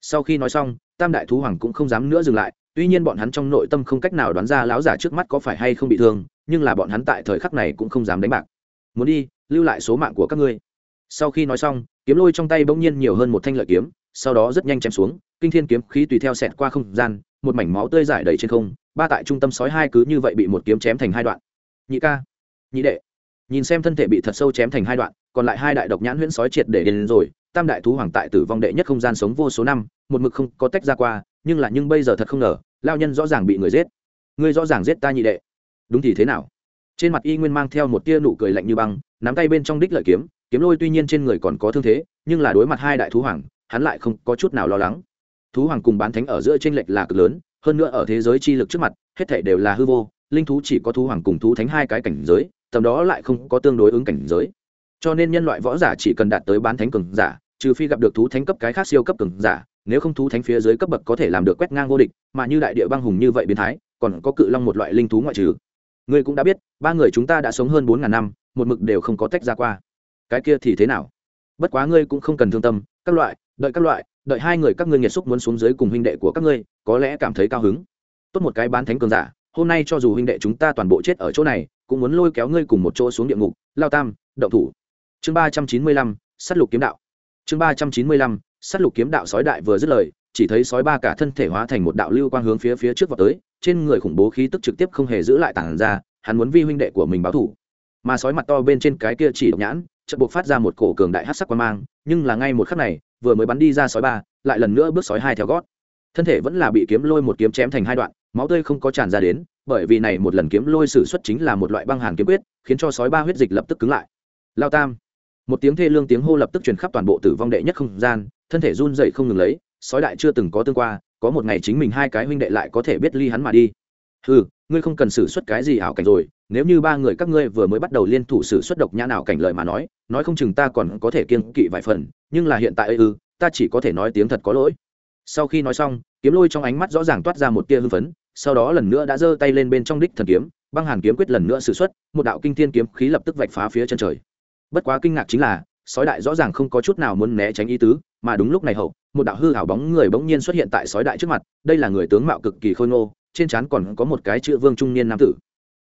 Sau khi nói xong, tam đại thú hoàng cũng không dám nữa dừng lại, tuy nhiên bọn hắn trong nội tâm không cách nào đoán ra lão giả trước mắt có phải hay không bị thương, nhưng là bọn hắn tại thời khắc này cũng không dám đánh bạc. Muốn đi, lưu lại số mạng của các ngươi. Sau khi nói xong, kiếm lôi trong tay bỗng nhiên nhiều hơn một thanh lợi kiếm, sau đó rất nhanh chém xuống, kinh thiên kiếm khí tùy theo xẹt qua không gian một mảnh máu tươi giải đầy trên không, ba tại trung tâm sói hai cứ như vậy bị một kiếm chém thành hai đoạn. Nhị ca, nhị đệ, nhìn xem thân thể bị thật sâu chém thành hai đoạn, còn lại hai đại độc nhãn huyễn sói triệt để đến rồi, tam đại thú hoàng tại tử vong đệ nhất không gian sống vô số năm, một mực không có tách ra qua, nhưng là nhưng bây giờ thật không ngờ lao nhân rõ ràng bị người giết. Ngươi rõ ràng giết ta nhị đệ. Đúng thì thế nào? Trên mặt y nguyên mang theo một tia nụ cười lạnh như băng, nắm tay bên trong đích lợi kiếm kiếm lôi tuy nhiên trên người còn có thương thế, nhưng là đối mặt hai đại thú hoàng, hắn lại không có chút nào lo lắng thú hoàng cùng bán thánh ở giữa t r ê n lệch là cực lớn, hơn nữa ở thế giới chi lực trước mặt, hết thể đều là hư vô, linh thú chỉ có thú hoàng cùng thú thánh hai cái cảnh giới, tầm đó lại không có tương đối ứng cảnh giới. Cho nên nhân loại võ giả chỉ cần đạt tới bán thánh cường giả, trừ phi gặp được thú thánh cấp cái khác siêu cấp cường giả, nếu không thú thánh phía dưới cấp bậc có thể làm được quét ngang vô địch, mà như đại địa băng hùng như vậy biến thái, còn có cự long một loại linh thú ngoại trừ. Ngươi cũng đã biết, ba người chúng ta đã sống hơn bốn ngàn năm, một mực đều không có tách ra qua. Cái kia thì thế nào? Bất quá ngươi cũng không cần thương tâm, các loại, đợi các loại đợi hai người các ngươi nghiệt xúc muốn xuống dưới cùng huynh đệ của các ngươi, có lẽ cảm thấy cao hứng. Tốt một cái bán thánh cường giả, hôm nay cho dù huynh đệ chúng ta toàn bộ chết ở chỗ này, cũng muốn lôi kéo ngươi cùng một chỗ xuống địa ngục. Lao tam, động thủ. Chương ba trăm chín mươi lăm sắt lục kiếm đạo. Chương ba trăm chín mươi lăm sắt lục kiếm đạo sói đại vừa dứt lời, chỉ thấy sói ba cả thân thể hóa thành một đạo lưu quang hướng phía phía trước vào tới, trên người khủng bố khí tức trực tiếp không hề giữ lại tản ra, hắn muốn vi huynh đệ của mình báo thủ. Mà sói mặt to bên trên cái kia chỉ độc nhãn, chợt buộc phát ra một cổ cường đại hát sắc quan mang, nhưng là ngay một khắc này vừa mới bắn đi ra sói ba, lại lần nữa bước sói hai theo gót. Thân thể vẫn là bị kiếm lôi một kiếm chém thành hai đoạn, máu tươi không có tràn ra đến, bởi vì này một lần kiếm lôi sử xuất chính là một loại băng hàn kiếm quyết, khiến cho sói ba huyết dịch lập tức cứng lại. Lao tam. Một tiếng thê lương tiếng hô lập tức truyền khắp toàn bộ tử vong đệ nhất không gian, thân thể run dậy không ngừng lấy, sói đại chưa từng có tương qua, có một ngày chính mình hai cái huynh đệ lại có thể biết ly hắn mà đi. Ừ ngươi không cần xử suất cái gì ảo cảnh rồi, nếu như ba người các ngươi vừa mới bắt đầu liên thủ xử suất độc nhã nào cảnh lợi mà nói nói không chừng ta còn có thể kiên kỵ vài phần, nhưng là hiện tại ư, ta chỉ có thể nói tiếng thật có lỗi. Sau khi nói xong, kiếm lôi trong ánh mắt rõ ràng toát ra một tia hưng phấn, sau đó lần nữa đã giơ tay lên bên trong đích thần kiếm, băng hàn kiếm quyết lần nữa xử suất, một đạo kinh thiên kiếm khí lập tức vạch phá phía chân trời. Bất quá kinh ngạc chính là, sói đại rõ ràng không có chút nào muốn né tránh ý tứ, mà đúng lúc này hậu, một đạo hư hảo bóng người bỗng nhiên xuất hiện tại sói đại trước mặt, đây là người tướng mạo cực kỳ khôi ngô trên trán còn có một cái chữ vương trung niên nam tử.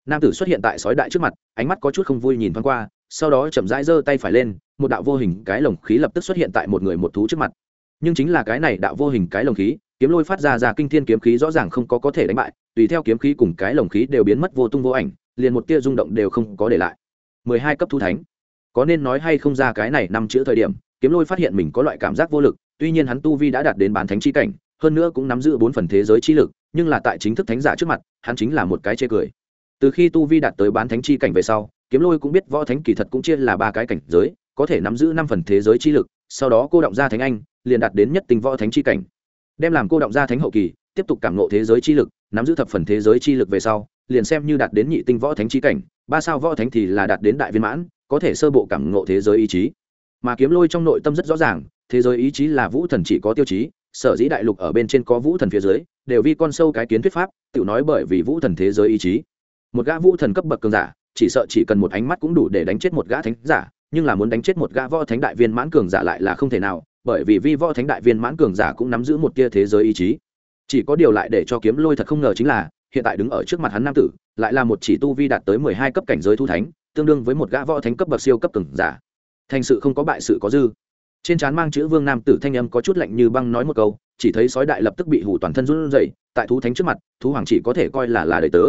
Nam tử xuất hiện tại sói đại trước mặt, ánh mắt có chút không vui nhìn thoáng qua, sau đó chậm rãi giơ tay phải lên, một đạo vô hình cái lồng khí lập tức xuất hiện tại một người một thú trước mặt. Nhưng chính là cái này đạo vô hình cái lồng khí, kiếm lôi phát ra ra kinh thiên kiếm khí rõ ràng không có có thể đánh bại, tùy theo kiếm khí cùng cái lồng khí đều biến mất vô tung vô ảnh, liền một tia rung động đều không có để lại. Mười hai cấp thu thánh. Có nên nói hay không ra cái này năm chữ thời điểm, kiếm lôi phát hiện mình có loại cảm giác vô lực, tuy nhiên hắn tu vi đã đạt đến bán thánh chi cảnh hơn nữa cũng nắm giữ bốn phần thế giới chi lực, nhưng là tại chính thức thánh giả trước mặt, hắn chính là một cái chê cười. Từ khi tu vi đạt tới bán thánh chi cảnh về sau, kiếm lôi cũng biết võ thánh kỳ thật cũng chia là ba cái cảnh giới, có thể nắm giữ năm phần thế giới chi lực, sau đó cô động ra thánh anh, liền đạt đến nhất tình võ thánh chi cảnh. Đem làm cô động ra thánh hậu kỳ, tiếp tục cảm nộ thế giới chi lực, nắm giữ thập phần thế giới chi lực về sau, liền xem như đạt đến nhị tinh võ thánh chi cảnh, ba sao võ thánh thì là đạt đến đại viên mãn, có thể sơ bộ cảm nộ thế giới ý chí. Mà kiếm lôi trong nội tâm rất rõ ràng, thế giới ý chí là vũ thần chỉ có tiêu chí sở dĩ đại lục ở bên trên có vũ thần phía dưới, đều vi con sâu cái kiến thuyết pháp tự nói bởi vì vũ thần thế giới ý chí. Một gã vũ thần cấp bậc cường giả, chỉ sợ chỉ cần một ánh mắt cũng đủ để đánh chết một gã thánh giả, nhưng là muốn đánh chết một gã võ thánh đại viên mãn cường giả lại là không thể nào, bởi vì vi võ thánh đại viên mãn cường giả cũng nắm giữ một tia thế giới ý chí. Chỉ có điều lại để cho kiếm lôi thật không ngờ chính là, hiện tại đứng ở trước mặt hắn nam tử, lại là một chỉ tu vi đạt tới mười hai cấp cảnh giới thu thánh, tương đương với một gã võ thánh cấp bậc siêu cấp cường giả. Thành sự không có bại sự có dư trên trán mang chữ vương nam tử thanh âm có chút lạnh như băng nói một câu, chỉ thấy sói đại lập tức bị hủ toàn thân run rẩy, tại thú thánh trước mặt, thú hoàng chỉ có thể coi là là đời tớ.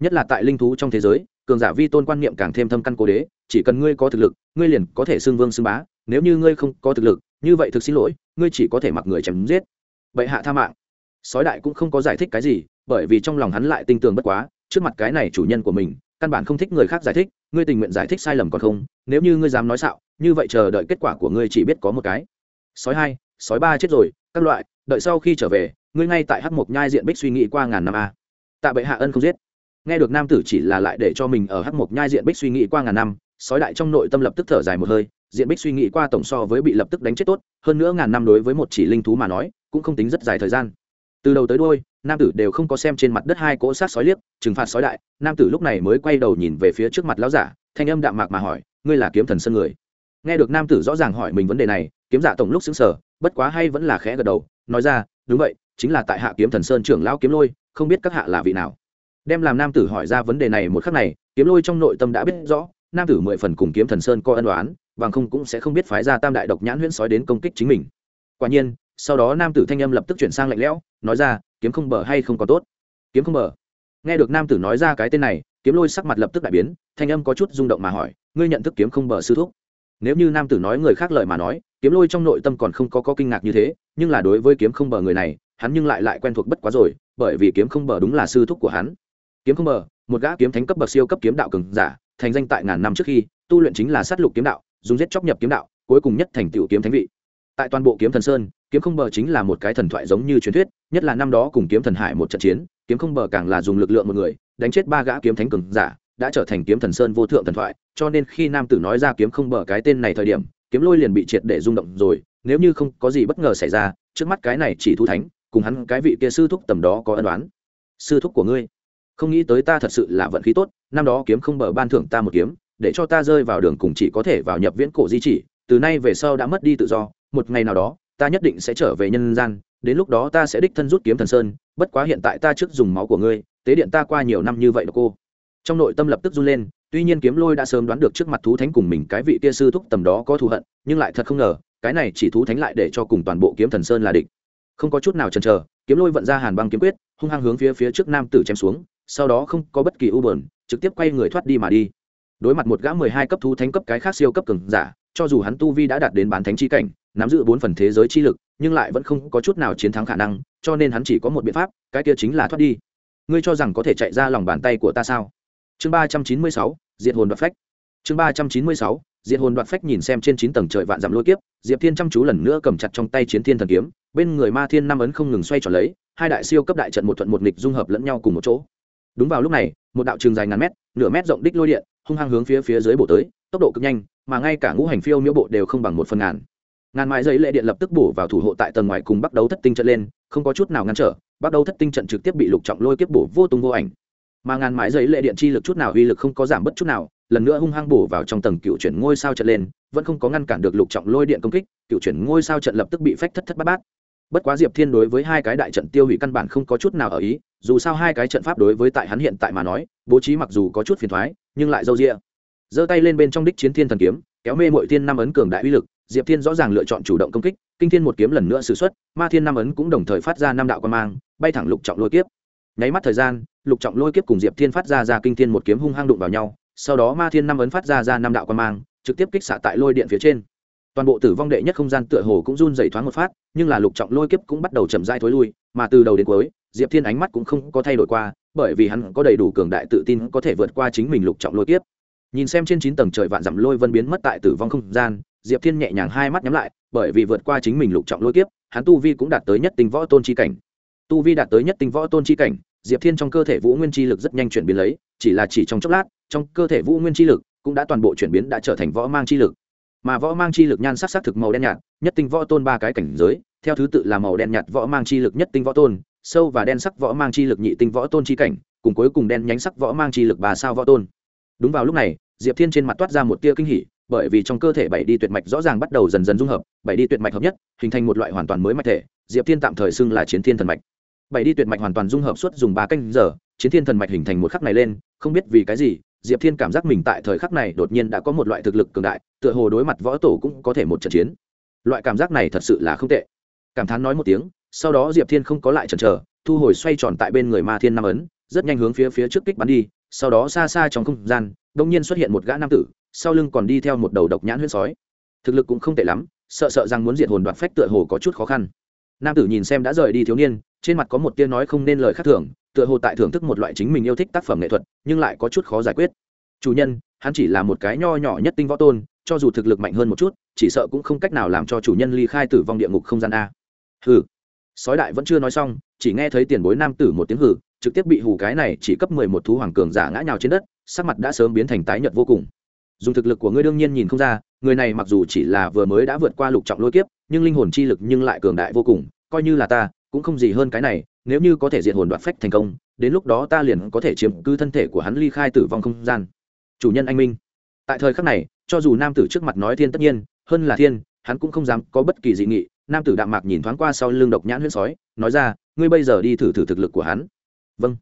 Nhất là tại linh thú trong thế giới, cường giả vi tôn quan niệm càng thêm thâm căn cố đế, chỉ cần ngươi có thực lực, ngươi liền có thể xưng vương xưng bá, nếu như ngươi không có thực lực, như vậy thực xin lỗi, ngươi chỉ có thể mặc người chém giết. Bệ hạ tha mạng. Sói đại cũng không có giải thích cái gì, bởi vì trong lòng hắn lại tinh tường bất quá, trước mặt cái này chủ nhân của mình, căn bản không thích người khác giải thích ngươi tình nguyện giải thích sai lầm còn không, nếu như ngươi dám nói xạo, như vậy chờ đợi kết quả của ngươi chỉ biết có một cái. Sói hai, sói ba chết rồi, các loại, đợi sau khi trở về, ngươi ngay tại hắc mộc nhai diện bích suy nghĩ qua ngàn năm a. Tạ bệ hạ ân không giết. Nghe được nam tử chỉ là lại để cho mình ở hắc mộc nhai diện bích suy nghĩ qua ngàn năm, sói đại trong nội tâm lập tức thở dài một hơi, diện bích suy nghĩ qua tổng so với bị lập tức đánh chết tốt, hơn nữa ngàn năm đối với một chỉ linh thú mà nói, cũng không tính rất dài thời gian từ đầu tới đôi nam tử đều không có xem trên mặt đất hai cỗ sát sói liếc, trừng phạt sói đại, nam tử lúc này mới quay đầu nhìn về phía trước mặt lão giả, thanh âm đạm mạc mà hỏi, ngươi là kiếm thần sơn người? Nghe được nam tử rõ ràng hỏi mình vấn đề này, kiếm giả tổng lúc xứng sở bất quá hay vẫn là khẽ gật đầu, nói ra, đúng vậy, chính là tại hạ kiếm thần sơn trưởng lão kiếm lôi, không biết các hạ là vị nào. Đem làm nam tử hỏi ra vấn đề này một khắc này, kiếm lôi trong nội tâm đã biết rõ, nam tử mười phần cùng kiếm thần sơn coi ân đoán bằng không cũng sẽ không biết phái ra tam đại độc nhãn huyễn sói đến công kích chính mình. Quả nhiên sau đó nam tử thanh âm lập tức chuyển sang lạnh lẽo nói ra kiếm không bờ hay không có tốt? Kiếm không bờ. Nghe được nam tử nói ra cái tên này kiếm lôi sắc mặt lập tức đại biến thanh âm có chút rung động mà hỏi ngươi nhận thức kiếm không bờ sư thúc? Nếu như nam tử nói người khác lời mà nói kiếm lôi trong nội tâm còn không có, có kinh ngạc như thế nhưng là đối với kiếm không bờ người này hắn nhưng lại lại quen thuộc bất quá rồi bởi vì kiếm không bờ đúng là sư thúc của hắn. Kiếm không bờ một gã kiếm thánh cấp bậc siêu cấp kiếm đạo cường giả thành danh tại ngàn năm trước khi tu luyện chính là sát lục kiếm đạo dùng giết chóc nhập kiếm đạo cuối cùng nhất thành tựu kiếm thánh vị tại toàn bộ kiếm thần sơn, kiếm không bờ chính là một cái thần thoại giống như truyền thuyết, nhất là năm đó cùng kiếm thần hải một trận chiến, kiếm không bờ càng là dùng lực lượng một người, đánh chết ba gã kiếm thánh cường giả, đã trở thành kiếm thần sơn vô thượng thần thoại, cho nên khi nam tử nói ra kiếm không bờ cái tên này thời điểm, kiếm lôi liền bị triệt để rung động rồi, nếu như không có gì bất ngờ xảy ra, trước mắt cái này chỉ thu thánh, cùng hắn cái vị kia sư thúc tầm đó có ân đoán sư thúc của ngươi, không nghĩ tới ta thật sự là vận khí tốt, năm đó kiếm không bờ ban thưởng ta một kiếm, để cho ta rơi vào đường cùng chỉ có thể vào nhập viễn cổ di chỉ, từ nay về sau đã mất đi tự do một ngày nào đó, ta nhất định sẽ trở về nhân gian, đến lúc đó ta sẽ đích thân rút kiếm thần sơn, bất quá hiện tại ta trước dùng máu của ngươi, tế điện ta qua nhiều năm như vậy đó cô. Trong nội tâm lập tức run lên, tuy nhiên kiếm lôi đã sớm đoán được trước mặt thú thánh cùng mình cái vị kia sư thúc tầm đó có thù hận, nhưng lại thật không ngờ, cái này chỉ thú thánh lại để cho cùng toàn bộ kiếm thần sơn là địch. Không có chút nào chần chờ, kiếm lôi vận ra hàn băng kiếm quyết, hung hăng hướng phía phía trước nam tử chém xuống, sau đó không có bất kỳ ưu bờn trực tiếp quay người thoát đi mà đi. Đối mặt một gã mười hai cấp thú thánh cấp cái khác siêu cấp cường giả, cho dù hắn tu vi đã đạt đến bán thánh chi cảnh nắm giữ bốn phần thế giới chi lực, nhưng lại vẫn không có chút nào chiến thắng khả năng, cho nên hắn chỉ có một biện pháp, cái kia chính là thoát đi. Ngươi cho rằng có thể chạy ra lòng bàn tay của ta sao? Chương ba trăm chín mươi sáu, diệt hồn đoạt phách. Chương ba trăm chín mươi sáu, diệt hồn đoạt phách nhìn xem trên chín tầng trời vạn dặm lôi kiếp, diệp thiên chăm chú lần nữa cầm chặt trong tay chiến thiên thần kiếm, bên người ma thiên năm ấn không ngừng xoay tròn lấy, hai đại siêu cấp đại trận một thuận một nghịch dung hợp lẫn nhau cùng một chỗ. Đúng vào lúc này, một đạo trường dài ngàn mét, nửa mét rộng đích lôi điện, hung hăng hướng phía phía dưới bổ tới, tốc độ cực nhanh, mà ngay cả ngũ hành phiêu miễu bộ đều không bằng một phần ngàn ngàn mãi giấy lệ điện lập tức bổ vào thủ hộ tại tầng ngoài cùng bắt đầu thất tinh trận lên, không có chút nào ngăn trở bắt đầu thất tinh trận trực tiếp bị lục trọng lôi kiếp bổ vô tung vô ảnh. Mà ngàn mãi giấy lệ điện chi lực chút nào uy lực không có giảm bất chút nào, lần nữa hung hăng bổ vào trong tầng cựu chuyển ngôi sao trận lên, vẫn không có ngăn cản được lục trọng lôi điện công kích, cựu chuyển ngôi sao trận lập tức bị phách thất thất bát bát. Bất quá diệp thiên đối với hai cái đại trận tiêu hủy căn bản không có chút nào ở ý, dù sao hai cái trận pháp đối với tại hắn hiện tại mà nói, bố trí mặc dù có chút phiền thoái, nhưng lại dâu rịa giơ tay lên bên trong đích chiến thiên thần kiếm, kéo mê mội thiên năm ấn cường đại uy lực diệp thiên rõ ràng lựa chọn chủ động công kích, kinh thiên một kiếm lần nữa sử x u ấ t ma thiên năm ấn cũng đồng thời phát ra năm đạo quan mang, bay thẳng lục trọng lôi kiếp. Nháy mắt thời gian, lục trọng lôi kiếp cùng diệp thiên phát ra ra kinh thiên một kiếm hung hăng đụng vào nhau, sau đó ma thiên năm ấn phát ra ra năm đạo quan mang, trực tiếp kích xạ tại lôi điện phía trên. Toàn bộ tử vong đệ nhất không gian tựa hồ cũng run dày thoáng một phát, nhưng là lục trọng lôi kiếp cũng bắt đầu chậm dai thối lui, mà từ đầu đến cuối, diệp thiên ánh mắt cũng không có thay đổi qua, bởi vì hắn có đầy đủ cường đại tự tin có thể vượt qua chính mình lục trọng lôi kiếp nhìn xem trên chín tầng trời vạn dặm lôi vân biến mất tại tử vong không gian, diệp thiên nhẹ nhàng hai mắt nhắm lại, bởi vì vượt qua chính mình lục trọng lôi kiếp, hắn tu vi cũng đạt tới nhất tinh võ tôn chi cảnh. Tu vi đạt tới nhất tinh võ tôn chi cảnh, diệp thiên trong cơ thể vũ nguyên chi lực rất nhanh chuyển biến lấy, chỉ là chỉ trong chốc lát, trong cơ thể vũ nguyên chi lực cũng đã toàn bộ chuyển biến đã trở thành võ mang chi lực. Mà võ mang chi lực nhan sắc sắc thực màu đen nhạt, nhất tinh võ tôn ba cái cảnh giới, theo thứ tự là màu đen nhạt võ mang chi lực nhất tinh võ tôn, sâu và đen sắc võ mang chi lực nhị tinh võ tôn chi cảnh, cùng cuối cùng đen nhánh sắc võ mang chi lực bà sao võ tôn đúng vào lúc này, diệp thiên trên mặt toát ra một tia kinh hỉ, bởi vì trong cơ thể bảy đi tuyệt mạch rõ ràng bắt đầu dần dần dung hợp, bảy đi tuyệt mạch hợp nhất, hình thành một loại hoàn toàn mới mạch thể, diệp thiên tạm thời xưng là chiến thiên thần mạch. Bảy đi tuyệt mạch hoàn toàn dung hợp suốt dùng ba canh giờ, chiến thiên thần mạch hình thành một khắc này lên, không biết vì cái gì, diệp thiên cảm giác mình tại thời khắc này đột nhiên đã có một loại thực lực cường đại, tựa hồ đối mặt võ tổ cũng có thể một trận chiến. Loại cảm giác này thật sự là không tệ. Cảm thán nói một tiếng, sau đó diệp thiên không có lại chần chờ, thu hồi xoay tròn tại bên người ma thiên nam ấn, rất nhanh hướng phía phía trước kích bắn đi sau đó xa xa trong không gian đông nhiên xuất hiện một gã nam tử, sau lưng còn đi theo một đầu độc nhãn huyết sói. Thực lực cũng không tệ lắm, sợ sợ rằng muốn diệt hồn đoạt phách tựa hồ có chút khó khăn. Nam tử nhìn xem đã rời đi thiếu niên, trên mặt có một tia nói không nên lời khác thường, tựa hồ tại thưởng thức một loại chính mình yêu thích tác phẩm nghệ thuật, nhưng lại có chút khó giải quyết. Chủ nhân, hắn chỉ là một cái nho nhỏ nhất tinh võ tôn, cho dù thực lực mạnh hơn một chút, chỉ sợ cũng không cách nào làm cho chủ nhân ly khai tử vong địa ngục không gian a. Hừ. Sói đại vẫn chưa nói xong, chỉ nghe thấy tiền bối nam tử một tiếng hừ trực tiếp bị hù cái này chỉ cấp mười một thú hoàng cường giả ngã nhào trên đất, sắc mặt đã sớm biến thành tái nhợt vô cùng. Dùng thực lực của ngươi đương nhiên nhìn không ra, người này mặc dù chỉ là vừa mới đã vượt qua lục trọng lôi kiếp, nhưng linh hồn chi lực nhưng lại cường đại vô cùng, coi như là ta, cũng không gì hơn cái này, nếu như có thể diệt hồn đoạt phách thành công, đến lúc đó ta liền có thể chiếm cứ thân thể của hắn ly khai tử vong không gian. Chủ nhân anh minh, tại thời khắc này, cho dù nam tử trước mặt nói thiên tất nhiên, hơn là thiên, hắn cũng không dám có bất kỳ dị nghị, nam tử đạm mạc nhìn thoáng qua sau lưng độc nhãn huyễn sói, nói ra, ngươi bây giờ đi thử thử thực lực của hắn vâng.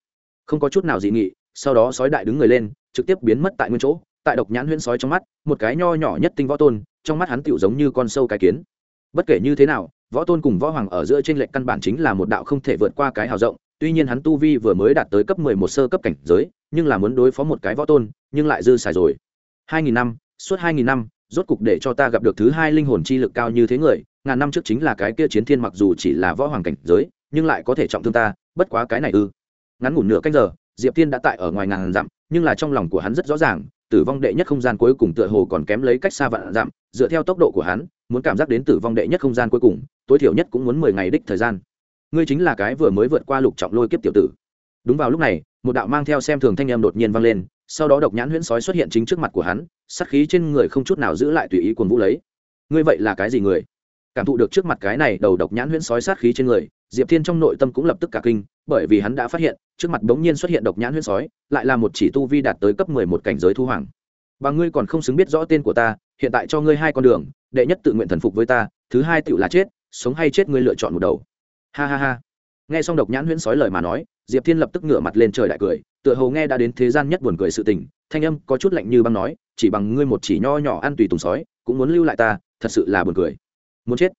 Không có chút nào dị nghị, sau đó sói đại đứng người lên, trực tiếp biến mất tại nguyên chỗ, tại độc nhãn huyễn sói trong mắt, một cái nho nhỏ nhất tinh võ tôn, trong mắt hắn tựu giống như con sâu cái kiến. Bất kể như thế nào, võ tôn cùng võ hoàng ở giữa trên lệnh căn bản chính là một đạo không thể vượt qua cái hào rộng, tuy nhiên hắn tu vi vừa mới đạt tới cấp mười một sơ cấp cảnh giới, nhưng là muốn đối phó một cái võ tôn, nhưng lại dư xài rồi. Hai nghìn năm, suốt hai nghìn năm, rốt cục để cho ta gặp được thứ hai linh hồn chi lực cao như thế người, ngàn năm trước chính là cái kia chiến thiên mặc dù chỉ là võ hoàng cảnh giới, nhưng lại có thể trọng thương ta, bất quá cái này ư ngắn ngủn nửa canh giờ, diệp thiên đã tại ở ngoài ngàn dặm, nhưng là trong lòng của hắn rất rõ ràng, tử vong đệ nhất không gian cuối cùng tựa hồ còn kém lấy cách xa vạn dặm, dựa theo tốc độ của hắn, muốn cảm giác đến tử vong đệ nhất không gian cuối cùng, tối thiểu nhất cũng muốn mười ngày đích thời gian. Ngươi chính là cái vừa mới vượt qua lục trọng lôi kiếp tiểu tử. Đúng vào lúc này, một đạo mang theo xem thường thanh em đột nhiên vang lên, sau đó độc nhãn huyễn sói xuất hiện chính trước mặt của hắn, sát khí trên người không chút nào giữ lại tùy ý cuồng vũ lấy. Ngươi vậy là cái gì người? Cảm thụ được trước mặt cái này đầu độc nhãn huyễn sói sát khí trên người diệp thiên trong nội tâm cũng lập tức cả kinh, bởi vì hắn đã phát hiện, trước mặt bỗng nhiên xuất hiện độc nhãn huyễn sói, lại là một chỉ tu vi đạt tới cấp mười một cảnh giới thu hoàng. Và ngươi còn không xứng biết rõ tên của ta, hiện tại cho ngươi hai con đường, đệ nhất tự nguyện thần phục với ta, thứ hai tự là chết, sống hay chết ngươi lựa chọn một đầu. Ha ha ha. Nghe xong độc nhãn huyễn sói lời mà nói, diệp thiên lập tức ngửa mặt lên trời đại cười, tựa hồ nghe đã đến thế gian nhất buồn cười sự tình, thanh âm có chút lạnh như băng nói, chỉ bằng ngươi một chỉ nho nhỏ ăn tùy tùng sói, cũng muốn lưu lại ta, thật sự là buồn cười. Muốn chết.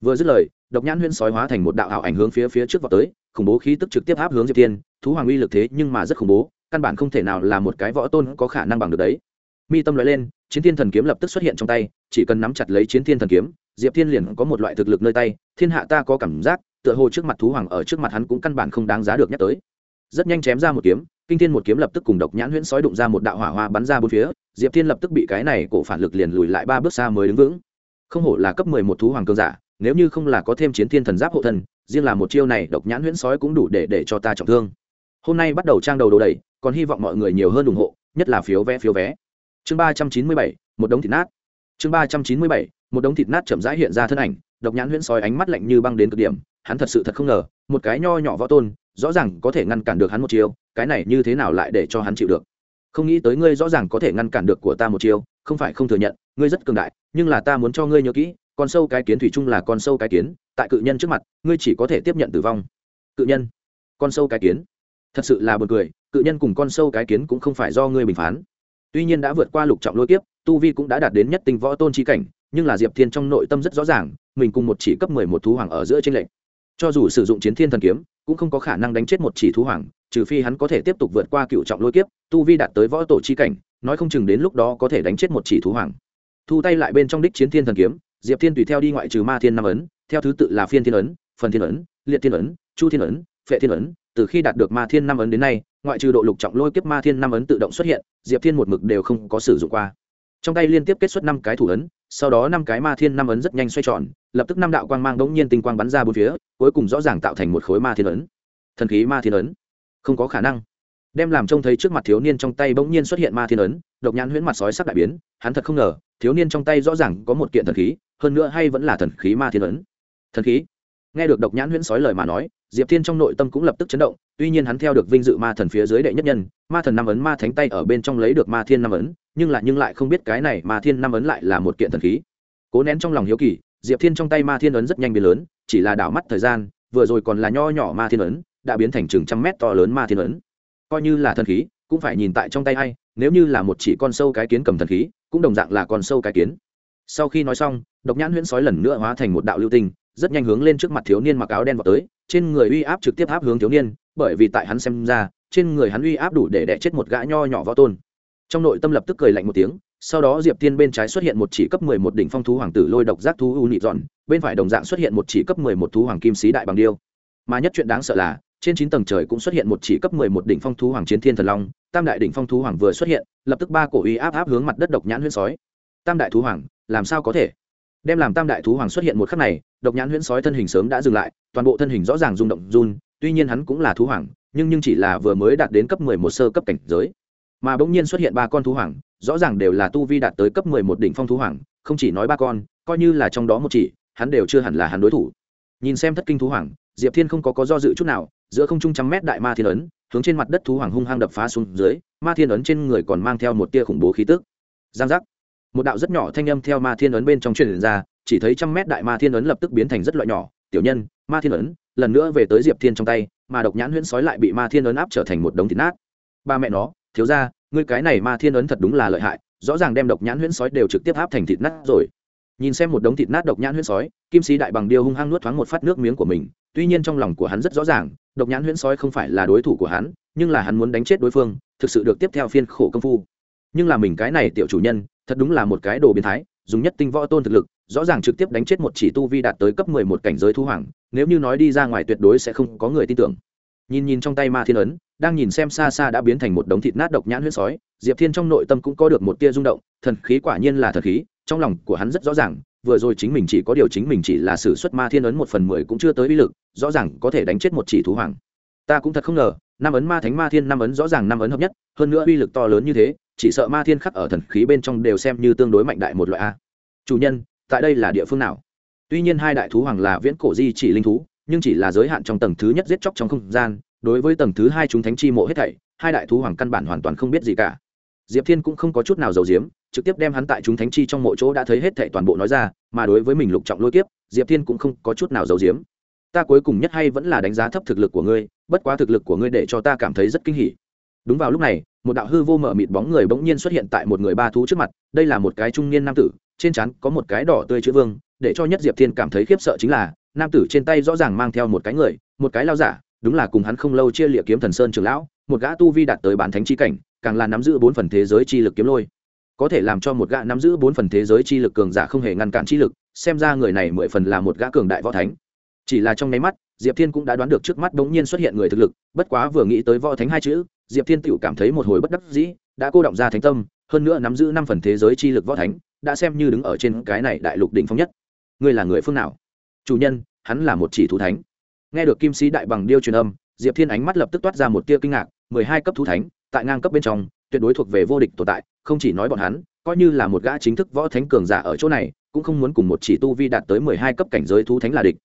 Vừa dứt lời độc nhãn huyễn sói hóa thành một đạo ảo ảnh hướng phía phía trước vào tới, khủng bố khí tức trực tiếp áp hướng diệp thiên, thú hoàng uy lực thế nhưng mà rất khủng bố, căn bản không thể nào là một cái võ tôn có khả năng bằng được đấy. Mi tâm nói lên, chiến thiên thần kiếm lập tức xuất hiện trong tay, chỉ cần nắm chặt lấy chiến thiên thần kiếm, diệp thiên liền có một loại thực lực nơi tay, thiên hạ ta có cảm giác, tựa hồ trước mặt thú hoàng ở trước mặt hắn cũng căn bản không đáng giá được nhắc tới. Rất nhanh chém ra một kiếm, kinh thiên một kiếm lập tức cùng độc nhãn huyễn sói đụng ra một đạo hỏa hoa bắn ra bốn phía, diệp thiên lập tức bị cái này cổ phản lực liền lùi lại ba bước xa mới đứng vững. Không hổ là cấp mười một thú hoàng cường giả nếu như không là có thêm chiến thiên thần giáp hộ thân, riêng là một chiêu này độc nhãn huyễn sói cũng đủ để để cho ta trọng thương. Hôm nay bắt đầu trang đầu đồ đầy còn hy vọng mọi người nhiều hơn ủng hộ, nhất là phiếu vé phiếu vé. Chương ba trăm chín mươi bảy, một đống thịt nát. Chương ba trăm chín mươi bảy, một đống thịt nát chậm rãi hiện ra thân ảnh, độc nhãn huyễn sói ánh mắt lạnh như băng đến cực điểm, hắn thật sự thật không ngờ, một cái nho nhỏ võ tôn, rõ ràng có thể ngăn cản được hắn một chiêu, cái này như thế nào lại để cho hắn chịu được? Không nghĩ tới ngươi rõ ràng có thể ngăn cản được của ta một chiêu, không phải không thừa nhận, ngươi rất cường đại, nhưng là ta muốn cho ngươi nhớ kỹ con sâu cái kiến thủy chung là con sâu cái kiến, tại cự nhân trước mặt, ngươi chỉ có thể tiếp nhận tử vong. Cự nhân, con sâu cái kiến. Thật sự là buồn cười, cự nhân cùng con sâu cái kiến cũng không phải do ngươi bình phán. Tuy nhiên đã vượt qua lục trọng lôi kiếp, tu vi cũng đã đạt đến nhất tinh võ tôn chi cảnh, nhưng là diệp thiên trong nội tâm rất rõ ràng, mình cùng một chỉ cấp mười một thú hoàng ở giữa tranh lệch. Cho dù sử dụng chiến thiên thần kiếm, cũng không có khả năng đánh chết một chỉ thú hoàng, trừ phi hắn có thể tiếp tục vượt qua cựu trọng lôi kiếp, tu vi đạt tới võ tổ chi cảnh, nói không chừng đến lúc đó có thể đánh chết một chỉ thú hoàng. Thu tay lại bên trong đích chiến thiên thần kiếm diệp thiên tùy theo đi ngoại trừ ma thiên năm ấn, theo thứ tự là phiên thiên ấn, phần thiên ấn, liệt thiên ấn, chu thiên ấn, phệ thiên ấn. Từ khi đạt được ma thiên năm ấn đến nay, ngoại trừ độ lục trọng lôi kiếp ma thiên năm ấn tự động xuất hiện, diệp thiên một mực đều không có sử dụng qua. Trong tay liên tiếp kết xuất năm cái thủ ấn, sau đó năm cái ma thiên năm ấn rất nhanh xoay tròn, lập tức năm đạo quang mang đ n g nhiên tinh quang bắn ra bốn phía, cuối cùng rõ ràng tạo thành một khối ma thiên ấn. Thần khí ma thiên ấn. Không có khả năng. Đem làm trông thấy trước mặt thiếu niên trong tay bỗng nhiên xuất hiện ma thiên ấn, độc nhãn huyễn mặt sói sắc đại biến, hắn thật không ngờ, thiếu niên trong tay rõ ràng có một kiện thần khí hơn nữa hay vẫn là thần khí ma thiên ấn. Thần khí? Nghe được độc nhãn huyễn sói lời mà nói, diệp thiên trong nội tâm cũng lập tức chấn động, tuy nhiên hắn theo được vinh dự ma thần phía dưới đệ nhất nhân, ma thần năm ấn ma thánh tay ở bên trong lấy được ma thiên năm ấn, nhưng lại nhưng lại không biết cái này ma thiên năm ấn lại là một kiện thần khí. Cố nén trong lòng hiếu kỳ, diệp thiên trong tay ma thiên ấn rất nhanh biến lớn, chỉ là đảo mắt thời gian, vừa rồi còn là nho nhỏ ma thiên ấn, đã biến thành chừng trăm mét to lớn ma thiên ấn. Coi như là thần khí, cũng phải nhìn tại trong tay hay nếu như là một chỉ con sâu cái kiến cầm thần khí, cũng đồng dạng là con sâu cái kiến sau khi nói xong, độc nhãn huyễn sói lần nữa hóa thành một đạo lưu tinh, rất nhanh hướng lên trước mặt thiếu niên mặc áo đen vào tới, trên người uy áp trực tiếp áp hướng thiếu niên, bởi vì tại hắn xem ra, trên người hắn uy áp đủ để đẻ chết một gã nho nhỏ võ tôn. Trong nội tâm lập tức cười lạnh một tiếng, sau đó diệp tiên bên trái xuất hiện một chỉ cấp mười một đỉnh phong thú hoàng tử lôi độc giác thú u nị dọn bên phải đồng dạng xuất hiện một chỉ cấp mười một thú hoàng kim sĩ đại bằng điêu. Mà nhất chuyện đáng sợ là, trên chín tầng trời cũng xuất hiện một chỉ cấp mười một đỉnh phong thú hoàng chiến thiên thần long, tam đại đỉnh phong thú hoàng vừa xuất hiện, lập tức ba cổ uy áp áp hướng mặt đất độc nhãn huyễn sói. Tam đại thú hoàng làm sao có thể? Đem làm tam đại thú hoàng xuất hiện một khắc này, độc nhãn huyễn sói thân hình sớm đã dừng lại, toàn bộ thân hình rõ ràng rung động, run. Tuy nhiên hắn cũng là thú hoàng, nhưng nhưng chỉ là vừa mới đạt đến cấp mười một sơ cấp cảnh giới. Mà bỗng nhiên xuất hiện ba con thú hoàng, rõ ràng đều là tu vi đạt tới cấp mười một đỉnh phong thú hoàng, không chỉ nói ba con, coi như là trong đó một chỉ, hắn đều chưa hẳn là hắn đối thủ. Nhìn xem thất kinh thú hoàng, diệp thiên không có có do dự chút nào, giữa không trung trăm mét đại ma thiên ấn, hướng trên mặt đất thú hoàng hung hăng đập phá xuống dưới, ma thiên ấn trên người còn mang theo một tia khủng bố khí tức. Giang giác một đạo rất nhỏ thanh âm theo ma thiên ấn bên trong truyền ra, chỉ thấy trăm mét đại ma thiên ấn lập tức biến thành rất loại nhỏ. Tiểu nhân, ma thiên ấn, lần nữa về tới diệp thiên trong tay, mà độc nhãn huyễn sói lại bị ma thiên ấn áp trở thành một đống thịt nát. Ba mẹ nó, thiếu ra ngươi cái này ma thiên ấn thật đúng là lợi hại, rõ ràng đem độc nhãn huyễn sói đều trực tiếp áp thành thịt nát rồi. Nhìn xem một đống thịt nát độc nhãn huyễn sói, kim sĩ đại bằng điêu hung hăng nuốt thoáng một phát nước miếng của mình, tuy nhiên trong lòng của hắn rất rõ ràng, độc nhãn huyễn sói không phải là đối thủ của hắn, nhưng là hắn muốn đánh chết đối phương, thực sự được tiếp theo phiên khổ công phu. Nhưng là mình cái này tiểu chủ nhân thật đúng là một cái đồ biến thái, dùng nhất tinh võ tôn thực lực, rõ ràng trực tiếp đánh chết một chỉ tu vi đạt tới cấp mười một cảnh giới thu hoàng, nếu như nói đi ra ngoài tuyệt đối sẽ không có người tin tưởng. Nhìn nhìn trong tay ma thiên ấn, đang nhìn xem xa xa đã biến thành một đống thịt nát độc nhãn huyết sói, diệp thiên trong nội tâm cũng có được một tia rung động, thần khí quả nhiên là thần khí, trong lòng của hắn rất rõ ràng, vừa rồi chính mình chỉ có điều chính mình chỉ là sử xuất ma thiên ấn một phần mười cũng chưa tới uy lực, rõ ràng có thể đánh chết một chỉ thú hoàng. Ta cũng thật không ngờ, năm ấn ma thánh ma thiên năm ấn rõ ràng năm ấn hợp nhất, hơn nữa uy lực to lớn như thế chỉ sợ ma thiên khắc ở thần khí bên trong đều xem như tương đối mạnh đại một loại a. Chủ nhân, tại đây là địa phương nào? Tuy nhiên hai đại thú hoàng là viễn cổ di chỉ linh thú, nhưng chỉ là giới hạn trong tầng thứ nhất giết chóc trong không gian, đối với tầng thứ hai chúng thánh chi mộ hết thảy, hai đại thú hoàng căn bản hoàn toàn không biết gì cả. Diệp thiên cũng không có chút nào giàu diếm trực tiếp đem hắn tại chúng thánh chi trong mộ chỗ đã thấy hết thảy toàn bộ nói ra, mà đối với mình lục trọng lôi kiếp, diệp thiên cũng không có chút nào giàu diếm ta cuối cùng nhất hay vẫn là đánh giá thấp thực lực của ngươi, bất quá thực lực của ngươi để cho ta cảm thấy rất kinh hỉ đúng vào lúc này, một đạo hư vô mở mịt bóng người bỗng nhiên xuất hiện tại một người ba thú trước mặt, đây là một cái trung niên nam tử, trên trán có một cái đỏ tươi chữ vương, để cho nhất diệp thiên cảm thấy khiếp sợ chính là, nam tử trên tay rõ ràng mang theo một cái người, một cái lao giả, đúng là cùng hắn không lâu chia lịa kiếm thần sơn trường lão, một gã tu vi đạt tới bán thánh chi cảnh, càng là nắm giữ bốn phần thế giới chi lực kiếm lôi. Có thể làm cho một gã nắm giữ bốn phần thế giới chi lực cường giả không hề ngăn cản chi lực, xem ra người này mười phần là một gã cường đại võ thánh. Chỉ là trong nháy mắt, diệp thiên cũng đã đoán được trước mắt bỗng nhiên xuất hiện người thực lực, bất quá vừa nghĩ tới võ thánh hai chữ diệp thiên tự cảm thấy một hồi bất đắc dĩ, đã cô động ra thánh tâm, hơn nữa nắm giữ năm phần thế giới chi lực võ thánh, đã xem như đứng ở trên cái này đại lục đỉnh phong nhất. Ngươi là người phương nào? Chủ nhân, hắn là một chỉ thú thánh. Nghe được kim sĩ đại bằng điêu truyền âm, diệp thiên ánh mắt lập tức toát ra một tia kinh ngạc, mười hai cấp thú thánh, tại ngang cấp bên trong, tuyệt đối thuộc về vô địch tồn tại, không chỉ nói bọn hắn, coi như là một gã chính thức võ thánh cường giả ở chỗ này, cũng không muốn cùng một chỉ tu vi đạt tới mười hai cấp cảnh giới thú thánh là địch.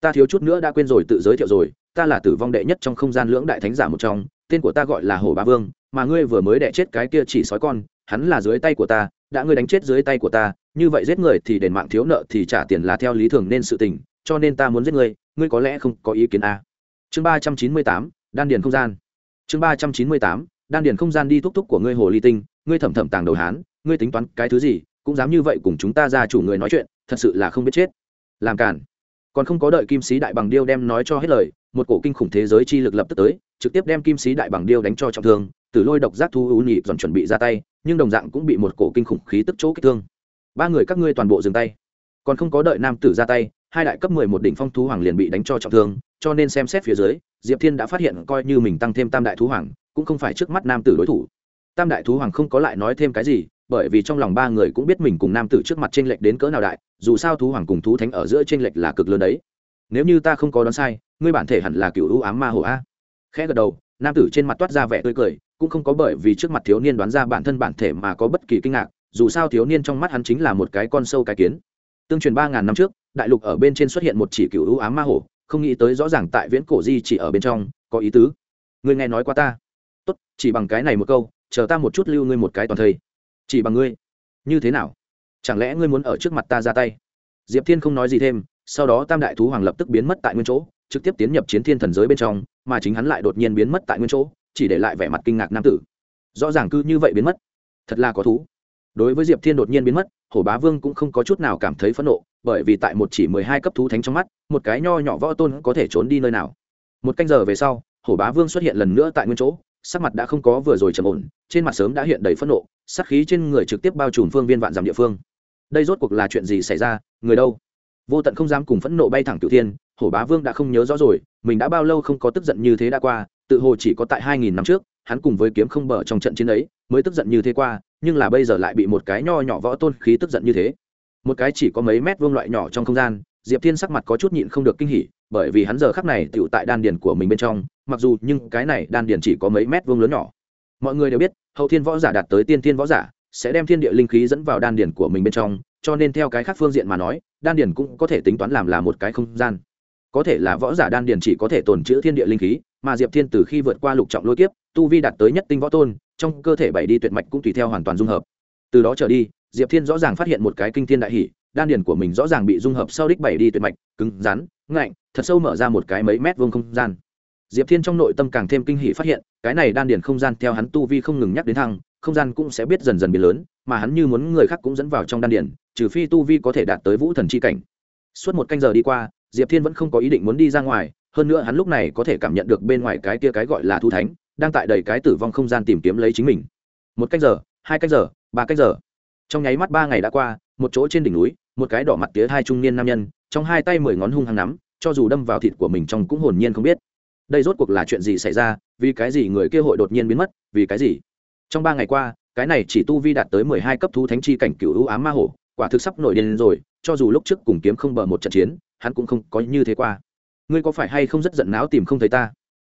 Ta thiếu chút nữa đã quên rồi, tự giới thiệu rồi, ta là tử vong đệ nhất trong không gian lưỡng đại thánh giả một trong tên của ta gọi là Hổ Bá vương, mà ngươi vừa mới đẻ chết cái kia chỉ sói con, hắn là dưới tay của ta, đã ngươi đánh chết dưới tay của ta, như vậy giết người thì đền mạng thiếu nợ thì trả tiền là theo lý thường nên sự tình, cho nên ta muốn giết ngươi ngươi có lẽ không có ý kiến à. chương ba trăm chín mươi tám, đan điền không gian. Chương ba trăm chín mươi tám, đan điền không gian đi thúc thúc của ngươi hồ ly tinh, ngươi thẩm thẩm tàng đầu hán, ngươi tính toán cái thứ gì, cũng dám như vậy cùng chúng ta ra chủ người nói chuyện, thật sự là không biết chết. Làm cản còn không có đợi kim sĩ đại bằng điêu đem nói cho hết lời một cổ kinh khủng thế giới chi lực lập tức tới, trực tiếp đem kim sĩ đại bằng điêu đánh cho trọng thương, từ lôi độc giác thu ưu nhị dọn chuẩn bị ra tay, nhưng đồng dạng cũng bị một cổ kinh khủng khí tức chỗ kích thương. Ba người các ngươi toàn bộ dừng tay. Còn không có đợi nam tử ra tay, hai đại cấp mười một đỉnh phong thú hoàng liền bị đánh cho trọng thương, cho nên xem xét phía dưới, diệp thiên đã phát hiện coi như mình tăng thêm tam đại thú hoàng, cũng không phải trước mắt nam tử đối thủ. Tam đại thú hoàng không có lại nói thêm cái gì, bởi vì trong lòng ba người cũng biết mình cùng nam tử trước mặt tranh lệch đến cỡ nào đại, dù sao thú hoàng cùng thú thánh ở giữa tranh lệch là cực lớn đấy nếu như ta không có đoán sai, ngươi bản thể hẳn là cựu ưu ám ma hồ a. Khẽ gật đầu, nam tử trên mặt toát ra vẻ tươi cười, cũng không có bởi vì trước mặt thiếu niên đoán ra bản thân bản thể mà có bất kỳ kinh ngạc, dù sao thiếu niên trong mắt hắn chính là một cái con sâu cái kiến. Tương truyền ba ngàn năm trước, đại lục ở bên trên xuất hiện một chỉ cựu ưu ám ma hổ không nghĩ tới rõ ràng tại viễn cổ di chỉ ở bên trong, có ý tứ. Ngươi nghe nói qua ta. Tốt, chỉ bằng cái này một câu, chờ ta một chút lưu ngươi một cái toàn thây. Chỉ bằng ngươi. Như thế nào? Chẳng lẽ ngươi muốn ở trước mặt ta ra tay? Diệp thiên không nói gì thêm sau đó tam đại thú hoàng lập tức biến mất tại nguyên chỗ, trực tiếp tiến nhập chiến thiên thần giới bên trong, mà chính hắn lại đột nhiên biến mất tại nguyên chỗ, chỉ để lại vẻ mặt kinh ngạc nam tử. Rõ ràng cứ như vậy biến mất. Thật là có thú. Đối với diệp thiên đột nhiên biến mất, hổ bá vương cũng không có chút nào cảm thấy phẫn nộ, bởi vì tại một chỉ mười hai cấp thú thánh trong mắt, một cái nho nhỏ võ tôn có thể trốn đi nơi nào. Một canh giờ về sau, hổ bá vương xuất hiện lần nữa tại nguyên chỗ, sắc mặt đã không có vừa rồi trầm ổn, trên mặt sớm đã hiện đầy phẫn nộ sắc khí trên người trực tiếp bao trùm phương viên vạn dặm địa phương. Đây rốt cuộc là chuyện gì xảy ra, người đâu? Vô tận không dám cùng phẫn nộ bay thẳng cửu thiên, hổ bá vương đã không nhớ rõ rồi, mình đã bao lâu không có tức giận như thế đã qua, tự hồ chỉ có tại hai nghìn năm trước, hắn cùng với kiếm không bờ trong trận chiến ấy, mới tức giận như thế qua, nhưng là bây giờ lại bị một cái nho nhỏ võ tôn khí tức giận như thế. Một cái chỉ có mấy mét vuông loại nhỏ trong không gian, diệp thiên sắc mặt có chút nhịn không được kinh hỉ, bởi vì hắn giờ khắc này tựu tại đan điền của mình bên trong, mặc dù nhưng cái này đan điền chỉ có mấy mét vuông lớn nhỏ. Mọi người đều biết, hậu thiên võ giả đạt tới tiên thiên võ giả, sẽ đem thiên địa linh khí dẫn vào đan điền của mình bên trong cho nên theo cái khác phương diện mà nói, đan điền cũng có thể tính toán làm là một cái không gian. Có thể là võ giả đan điền chỉ có thể tồn trữ thiên địa linh khí, mà diệp thiên từ khi vượt qua lục trọng lôi kiếp, tu vi đạt tới nhất tinh võ tôn, trong cơ thể bảy đi tuyệt mạch cũng tùy theo hoàn toàn dung hợp. Từ đó trở đi, diệp thiên rõ ràng phát hiện một cái kinh thiên đại hỷ, đan điền của mình rõ ràng bị dung hợp sau đích bảy đi tuyệt mạch, cứng, rắn, ngạnh, thật sâu mở ra một cái mấy mét vuông không gian. Diệp thiên trong nội tâm càng thêm kinh hỷ phát hiện, cái này đan điền không gian theo hắn tu vi không ngừng nhắc đến thăng, không gian cũng sẽ biết dần dần biến lớn mà hắn như muốn người khác cũng dẫn vào trong đan điền, trừ phi tu vi có thể đạt tới vũ thần chi cảnh. Suốt một canh giờ đi qua, diệp thiên vẫn không có ý định muốn đi ra ngoài, hơn nữa hắn lúc này có thể cảm nhận được bên ngoài cái kia cái gọi là thu thánh, đang tại đầy cái tử vong không gian tìm kiếm lấy chính mình. Một canh giờ, hai canh giờ, ba canh giờ. Trong nháy mắt ba ngày đã qua, một chỗ trên đỉnh núi, một cái đỏ mặt tía hai trung niên nam nhân, trong hai tay mười ngón hung hăng nắm, cho dù đâm vào thịt của mình trong cũng hồn nhiên không biết. Đây rốt cuộc là chuyện gì xảy ra, vì cái gì người kia hội đột nhiên biến mất, vì cái gì? Trong ba ngày qua cái này chỉ tu vi đạt tới mười hai cấp thú thánh chi cảnh cựu u ám ma hổ, quả thực sắp nổi điên rồi, cho dù lúc trước cùng kiếm không bờ một trận chiến, hắn cũng không có như thế qua. Ngươi có phải hay không rất giận não tìm không thấy ta?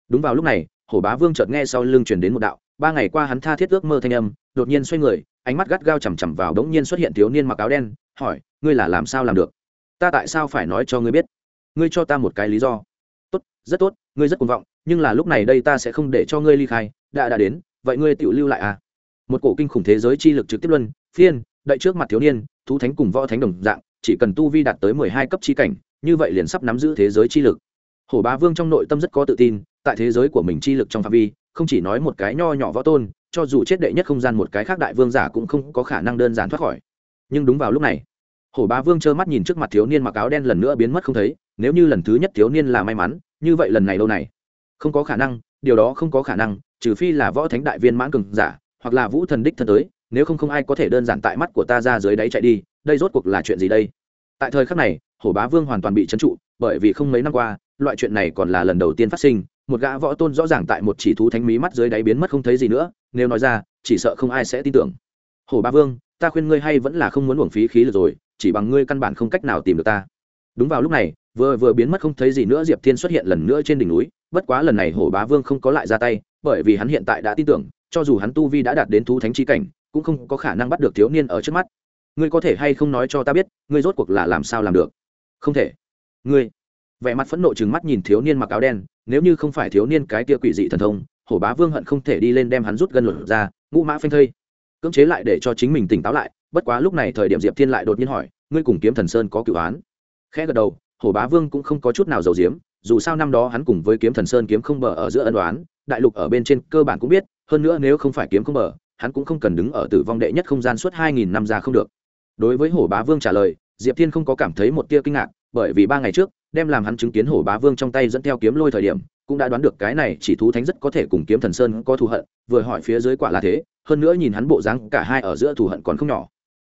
Đúng vào lúc này, hổ bá vương chợt nghe sau lưng truyền đến một đạo, ba ngày qua hắn tha thiết ước mơ thanh âm, đột nhiên xoay người, ánh mắt gắt gao chằm chằm vào đống nhiên xuất hiện thiếu niên mặc áo đen, hỏi, ngươi là làm sao làm được? Ta tại sao phải nói cho ngươi biết? Ngươi cho ta một cái lý do. Tốt, rất tốt, ngươi rất cuồng vọng, nhưng là lúc này đây ta sẽ không để cho ngươi ly khai. Đã đã đến, vậy ngươi tự lưu lại à? Một cổ kinh khủng thế giới chi lực trực tiếp luân, phiên đợi trước mặt thiếu niên, thú thánh cùng võ thánh đồng dạng, chỉ cần tu vi đạt tới mười hai cấp chi cảnh, như vậy liền sắp nắm giữ thế giới chi lực. Hổ bá vương trong nội tâm rất có tự tin, tại thế giới của mình chi lực trong phạm vi, không chỉ nói một cái nho nhỏ võ tôn, cho dù chết đệ nhất không gian một cái khác đại vương giả cũng không có khả năng đơn giản thoát khỏi. Nhưng đúng vào lúc này, hổ bá vương trơ mắt nhìn trước mặt thiếu niên mặc áo đen lần nữa biến mất không thấy, nếu như lần thứ nhất thiếu niên là may mắn, như vậy lần này lâu này? Không có khả năng, điều đó không có khả năng, trừ phi là võ thánh đại viên mãn cường giả hoặc là vũ thần đích thân tới, nếu không không ai có thể đơn giản tại mắt của ta ra dưới đáy chạy đi, đây rốt cuộc là chuyện gì đây? Tại thời khắc này, hổ bá vương hoàn toàn bị trấn trụ, bởi vì không mấy năm qua, loại chuyện này còn là lần đầu tiên phát sinh, một gã võ tôn rõ ràng tại một chỉ thú thánh mí mắt dưới đáy biến mất không thấy gì nữa, nếu nói ra, chỉ sợ không ai sẽ tin tưởng. Hổ bá vương, ta khuyên ngươi hay vẫn là không muốn uổng phí khí lực rồi, chỉ bằng ngươi căn bản không cách nào tìm được ta. Đúng vào lúc này, vừa vừa biến mất không thấy gì nữa diệp thiên xuất hiện lần nữa trên đỉnh núi, bất quá lần này hổ bá vương không có lại ra tay, bởi vì hắn hiện tại đã tin tưởng cho dù hắn tu vi đã đạt đến thú thánh Chi cảnh, cũng không có khả năng bắt được thiếu niên ở trước mắt. Ngươi có thể hay không nói cho ta biết, ngươi rốt cuộc là làm sao làm được? Không thể. Ngươi. Vẻ mặt phẫn nộ chừng mắt nhìn thiếu niên mặc áo đen, nếu như không phải thiếu niên cái kia quỷ dị thần thông, hổ bá vương hận không thể đi lên đem hắn rút gân lột ra, ngũ mã phanh thây. Cưỡng chế lại để cho chính mình tỉnh táo lại, bất quá lúc này thời điểm diệp thiên lại đột nhiên hỏi, ngươi cùng kiếm thần sơn có cựu án? Khẽ gật đầu, hổ bá vương cũng không có chút nào giàu diếm dù sao năm đó hắn cùng với kiếm thần sơn kiếm không bờ ở giữa ân đoán đại lục ở bên trên cơ bản cũng biết hơn nữa nếu không phải kiếm không bờ, hắn cũng không cần đứng ở tử vong đệ nhất không gian suốt hai nghìn năm ra không được. Đối với hổ bá vương trả lời, diệp thiên không có cảm thấy một tia kinh ngạc, bởi vì ba ngày trước, đem làm hắn chứng kiến hổ bá vương trong tay dẫn theo kiếm lôi thời điểm, cũng đã đoán được cái này chỉ thú thánh rất có thể cùng kiếm thần sơn có thù hận, vừa hỏi phía dưới quả là thế, hơn nữa nhìn hắn bộ dáng cả hai ở giữa thù hận còn không nhỏ.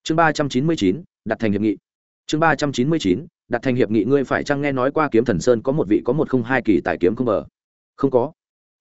Chương ba trăm chín mươi chín, đặt thành hiệp nghị. Chương ba trăm chín mươi chín, đặt thành hiệp nghị, ngươi phải chăng nghe nói qua kiếm thần sơn có một vị có một không hai kỳ tại kiếm không bờ? Không có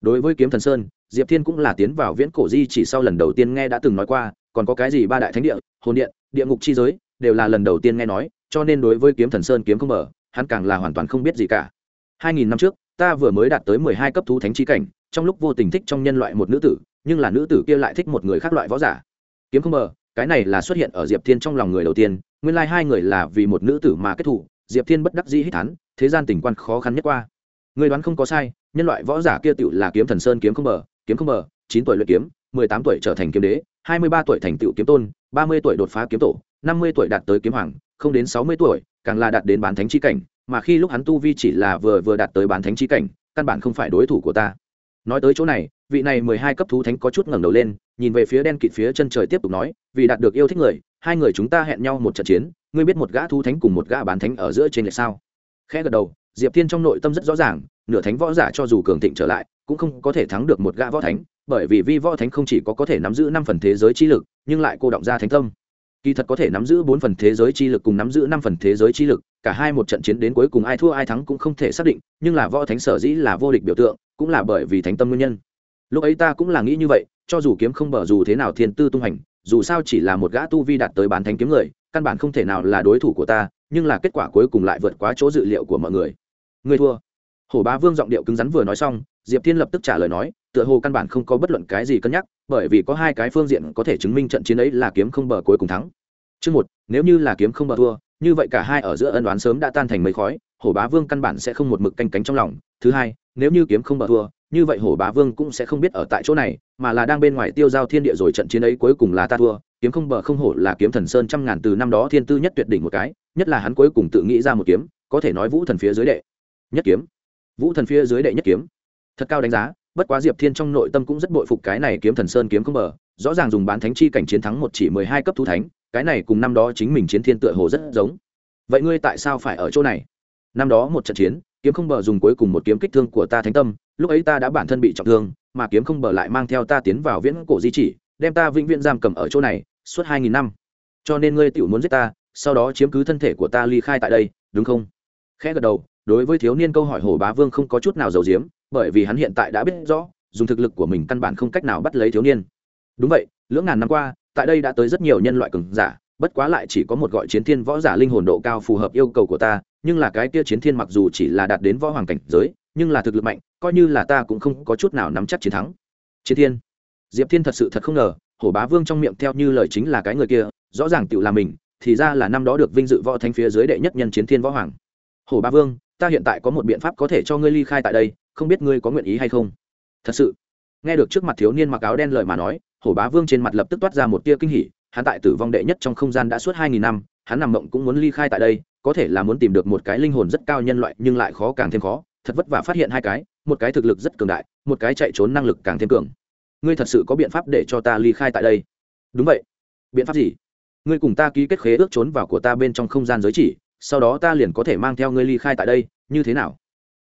đối với kiếm thần sơn, diệp thiên cũng là tiến vào viễn cổ di chỉ sau lần đầu tiên nghe đã từng nói qua, còn có cái gì ba đại thánh địa, hồn điện, địa ngục chi giới, đều là lần đầu tiên nghe nói, cho nên đối với kiếm thần sơn kiếm không bờ hắn càng là hoàn toàn không biết gì cả. Hai nghìn năm trước, ta vừa mới đạt tới mười hai cấp thú thánh chi cảnh, trong lúc vô tình thích trong nhân loại một nữ tử, nhưng là nữ tử kia lại thích một người khác loại võ giả. Kiếm không bờ cái này là xuất hiện ở diệp thiên trong lòng người đầu tiên, nguyên lai hai người là vì một nữ tử mà kết thủ diệp thiên bất đắc dĩ hít thắn thế gian tình quan khó khăn nhất qua. Người đoán không có sai nhân loại võ giả kia tựu là kiếm thần sơn kiếm không bờ, kiếm không bờ, chín tuổi luyện kiếm, mười tám tuổi trở thành kiếm đế, hai mươi ba tuổi thành tựu kiếm tôn, ba mươi tuổi đột phá kiếm tổ, năm mươi tuổi đạt tới kiếm hoàng, không đến sáu mươi tuổi, càng là đạt đến bán thánh chi cảnh, mà khi lúc hắn tu vi chỉ là vừa vừa đạt tới bán thánh chi cảnh, căn bản không phải đối thủ của ta. Nói tới chỗ này, vị này mười hai cấp thú thánh có chút ngẩng đầu lên, nhìn về phía đen kịt phía chân trời tiếp tục nói, vì đạt được yêu thích người, hai người chúng ta hẹn nhau một trận chiến, ngươi biết một gã thú thánh cùng một gã bán thánh ở giữa trên lệch sao? Khẽ gật đầu diệp thiên trong nội tâm rất rõ ràng, nửa thánh võ giả cho dù cường thịnh trở lại, cũng không có thể thắng được một gã võ thánh, bởi vì vi võ thánh không chỉ có có thể nắm giữ năm phần thế giới chi lực, nhưng lại cô động ra thánh tâm. Kỳ thật có thể nắm giữ bốn phần thế giới chi lực cùng nắm giữ năm phần thế giới chi lực, cả hai một trận chiến đến cuối cùng ai thua ai thắng cũng không thể xác định, nhưng là võ thánh sở dĩ là vô địch biểu tượng, cũng là bởi vì thánh tâm nguyên nhân. Lúc ấy ta cũng là nghĩ như vậy, cho dù kiếm không bở dù thế nào thiên tư tung hành, dù sao chỉ là một gã tu vi đạt tới bán thánh kiếm người, căn bản không thể nào là đối thủ của ta, nhưng là kết quả cuối cùng lại vượt quá chỗ dự liệu của mọi người người thua. Hổ bá vương giọng điệu cứng rắn vừa nói xong, diệp thiên lập tức trả lời nói, tựa hồ căn bản không có bất luận cái gì cân nhắc, bởi vì có hai cái phương diện có thể chứng minh trận chiến ấy là kiếm không bờ cuối cùng thắng. Chương một, nếu như là kiếm không bờ thua, như vậy cả hai ở giữa ân đoán sớm đã tan thành mấy khói, hổ bá vương căn bản sẽ không một mực canh cánh trong lòng. Thứ hai, nếu như kiếm không bờ thua, như vậy hổ bá vương cũng sẽ không biết ở tại chỗ này, mà là đang bên ngoài tiêu giao thiên địa rồi trận chiến ấy cuối cùng là ta thua. Kiếm không bờ không hổ là kiếm thần sơn trăm ngàn từ năm đó thiên tư nhất tuyệt đỉnh một cái, nhất là hắn cuối cùng tự nghĩ ra một kiếm, có thể nói vũ thần phía dưới đệ nhất kiếm. Vũ thần phía dưới đệ nhất kiếm. Thật cao đánh giá, bất quá diệp thiên trong nội tâm cũng rất bội phục cái này kiếm thần sơn kiếm không bờ, rõ ràng dùng bán thánh chi cảnh chiến thắng một chỉ mười hai cấp thú thánh, cái này cùng năm đó chính mình chiến thiên tựa hồ rất giống. Vậy ngươi tại sao phải ở chỗ này? Năm đó một trận chiến, kiếm không bờ dùng cuối cùng một kiếm kích thương của ta thánh tâm, lúc ấy ta đã bản thân bị trọng thương, mà kiếm không bờ lại mang theo ta tiến vào viễn cổ di chỉ, đem ta vĩnh viễn giam cầm ở chỗ này, suốt hai nghìn năm. Cho nên ngươi tiểu muốn giết ta, sau đó chiếm cứ thân thể của ta ly khai tại đây, đúng không? Khẽ gật đầu đối với thiếu niên câu hỏi hồ bá vương không có chút nào giàu diếm bởi vì hắn hiện tại đã biết rõ, dùng thực lực của mình căn bản không cách nào bắt lấy thiếu niên. Đúng vậy, lưỡng ngàn năm qua, tại đây đã tới rất nhiều nhân loại cường giả, bất quá lại chỉ có một gọi chiến thiên võ giả linh hồn độ cao phù hợp yêu cầu của ta, nhưng là cái kia chiến thiên mặc dù chỉ là đạt đến võ hoàng cảnh giới, nhưng là thực lực mạnh, coi như là ta cũng không có chút nào nắm chắc chiến thắng. Chiến thiên. Diệp thiên thật sự thật không ngờ hổ bá vương trong miệng theo như lời chính là cái người kia, rõ ràng tự là mình, thì ra là năm đó được vinh dự võ thánh phía dưới đệ nhất nhân chiến thiên võ hoàng. Hổ bá vương ta hiện tại có một biện pháp có thể cho ngươi ly khai tại đây, không biết ngươi có nguyện ý hay không? Thật sự. Nghe được trước mặt thiếu niên mặc áo đen lời mà nói, hổ bá vương trên mặt lập tức toát ra một tia kinh hỉ, hắn tại tử vong đệ nhất trong không gian đã suốt hai nghìn năm, hắn nằm mộng cũng muốn ly khai tại đây, có thể là muốn tìm được một cái linh hồn rất cao nhân loại, nhưng lại khó càng thêm khó, thật vất vả phát hiện hai cái, một cái thực lực rất cường đại, một cái chạy trốn năng lực càng thêm cường. Ngươi thật sự có biện pháp để cho ta ly khai tại đây? Đúng vậy. Biện pháp gì? Ngươi cùng ta ký kết khế ước trốn vào của ta bên trong không gian giới chỉ sau đó ta liền có thể mang theo ngươi ly khai tại đây, như thế nào?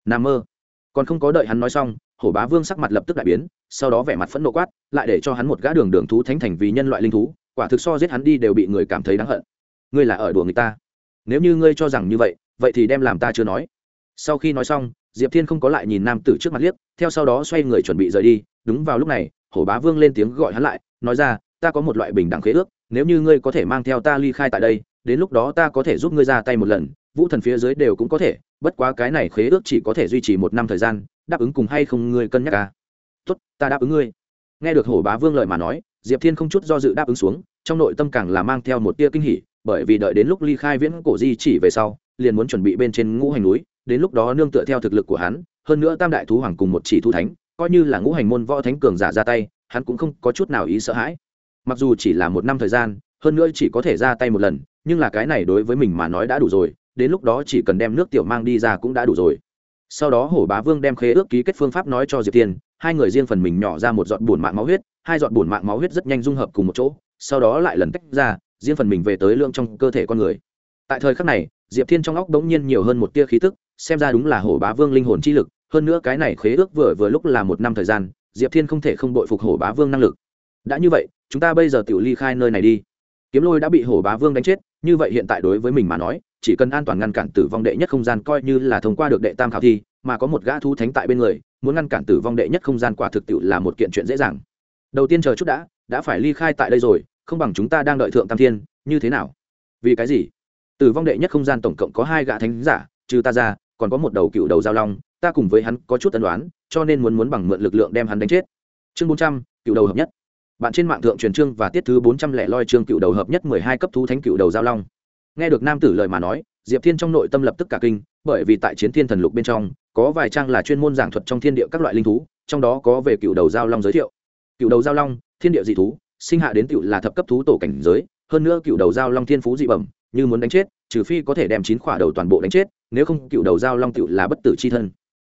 N a mơ. Còn không có đợi hắn nói xong, hổ bá vương sắc mặt lập tức đại biến, sau đó vẻ mặt phẫn nộ quát, lại để cho hắn một gã đường đường thú thánh thành vì nhân loại linh thú, quả thực so giết hắn đi đều bị người cảm thấy đáng hận. Ngươi là ở đùa người ta. Nếu như ngươi cho rằng như vậy vậy thì đem làm ta chưa nói. Sau khi nói xong, diệp thiên không có lại nhìn nam tử trước mặt liếc, theo sau đó xoay người chuẩn bị rời đi. Đúng vào lúc này, hổ bá vương lên tiếng gọi hắn lại, nói ra, ta có một loại bình đẳng khế ước, nếu như ngươi có thể mang theo ta ly khai tại đây đến lúc đó ta có thể giúp ngươi ra tay một lần, vũ thần phía dưới đều cũng có thể, bất quá cái này khế ước chỉ có thể duy trì một năm thời gian, đáp ứng cùng hay không ngươi cân nhắc ca tốt, ta đáp ứng ngươi. Nghe được hổ bá vương lời mà nói, diệp thiên không chút do dự đáp ứng xuống, trong nội tâm càng là mang theo một tia kinh hỉ, bởi vì đợi đến lúc ly khai viễn cổ di chỉ về sau, liền muốn chuẩn bị bên trên ngũ hành núi, đến lúc đó nương tựa theo thực lực của hắn, hơn nữa tam đại thú hoàng cùng một chỉ thu thánh, coi như là ngũ hành môn võ thánh cường giả ra tay, hắn cũng không có chút nào ý sợ hãi. Mặc dù chỉ là một năm thời gian hơn nữa chỉ có thể ra tay một lần, nhưng là cái này đối với mình mà nói đã đủ rồi, đến lúc đó chỉ cần đem nước tiểu mang đi ra cũng đã đủ rồi. Sau đó hổ bá vương đem khế ước ký kết phương pháp nói cho diệp tiên, hai người riêng phần mình nhỏ ra một giọt bùn mạng máu huyết, hai giọt bùn mạng máu huyết rất nhanh dung hợp cùng một chỗ, sau đó lại lần tách ra, riêng phần mình về tới lượng trong cơ thể con người. Tại thời khắc này, diệp thiên trong óc đ ố n g nhiên nhiều hơn một tia khí tức, xem ra đúng là hổ bá vương linh hồn chi lực, hơn nữa cái này khế ước vừa vừa lúc là một năm thời gian, diệp thiên không thể không đội phục hổ bá vương năng lực. Đã như vậy, chúng ta bây giờ tự ly khai nơi này đi kiếm lôi đã bị hổ bá vương đánh chết, như vậy hiện tại đối với mình mà nói, chỉ cần an toàn ngăn cản tử vong đệ nhất không gian coi như là thông qua được đệ tam khảo thi, mà có một gã thu thánh tại bên người, muốn ngăn cản tử vong đệ nhất không gian quả thực tiệu là một kiện chuyện dễ dàng. Đầu tiên chờ chút đã đã phải ly khai tại đây rồi, không bằng chúng ta đang đợi thượng tam thiên, như thế nào? Vì cái gì? Tử vong đệ nhất không gian tổng cộng có hai gã thánh giả, trừ ta ra, còn có một đầu cựu đầu giao long, ta cùng với hắn có chút tân đoán cho nên muốn muốn bằng mượn lực lượng đem hắn đánh chết. Chương bốn trăm, cựu đầu hợp nhất bạn trên mạng thượng truyền chương và tiết thứ bốn trăm lẻ loi chương cựu đầu hợp nhất mười hai cấp thú thánh cựu đầu giao long. Nghe được nam tử lời mà nói, diệp thiên trong nội tâm lập tức cả kinh, bởi vì tại chiến thiên thần lục bên trong, có vài trang là chuyên môn giảng thuật trong thiên địa các loại linh thú, trong đó có về cựu đầu giao long giới thiệu. Cựu đầu giao long, thiên địa dị thú, sinh hạ đến cựu là thập cấp thú tổ cảnh giới, hơn nữa cựu đầu giao long thiên phú dị bẩm, như muốn đánh chết, trừ phi có thể đem chín khỏa đầu toàn bộ đánh chết, nếu không cựu đầu giao long cựu là bất tử c h i thân.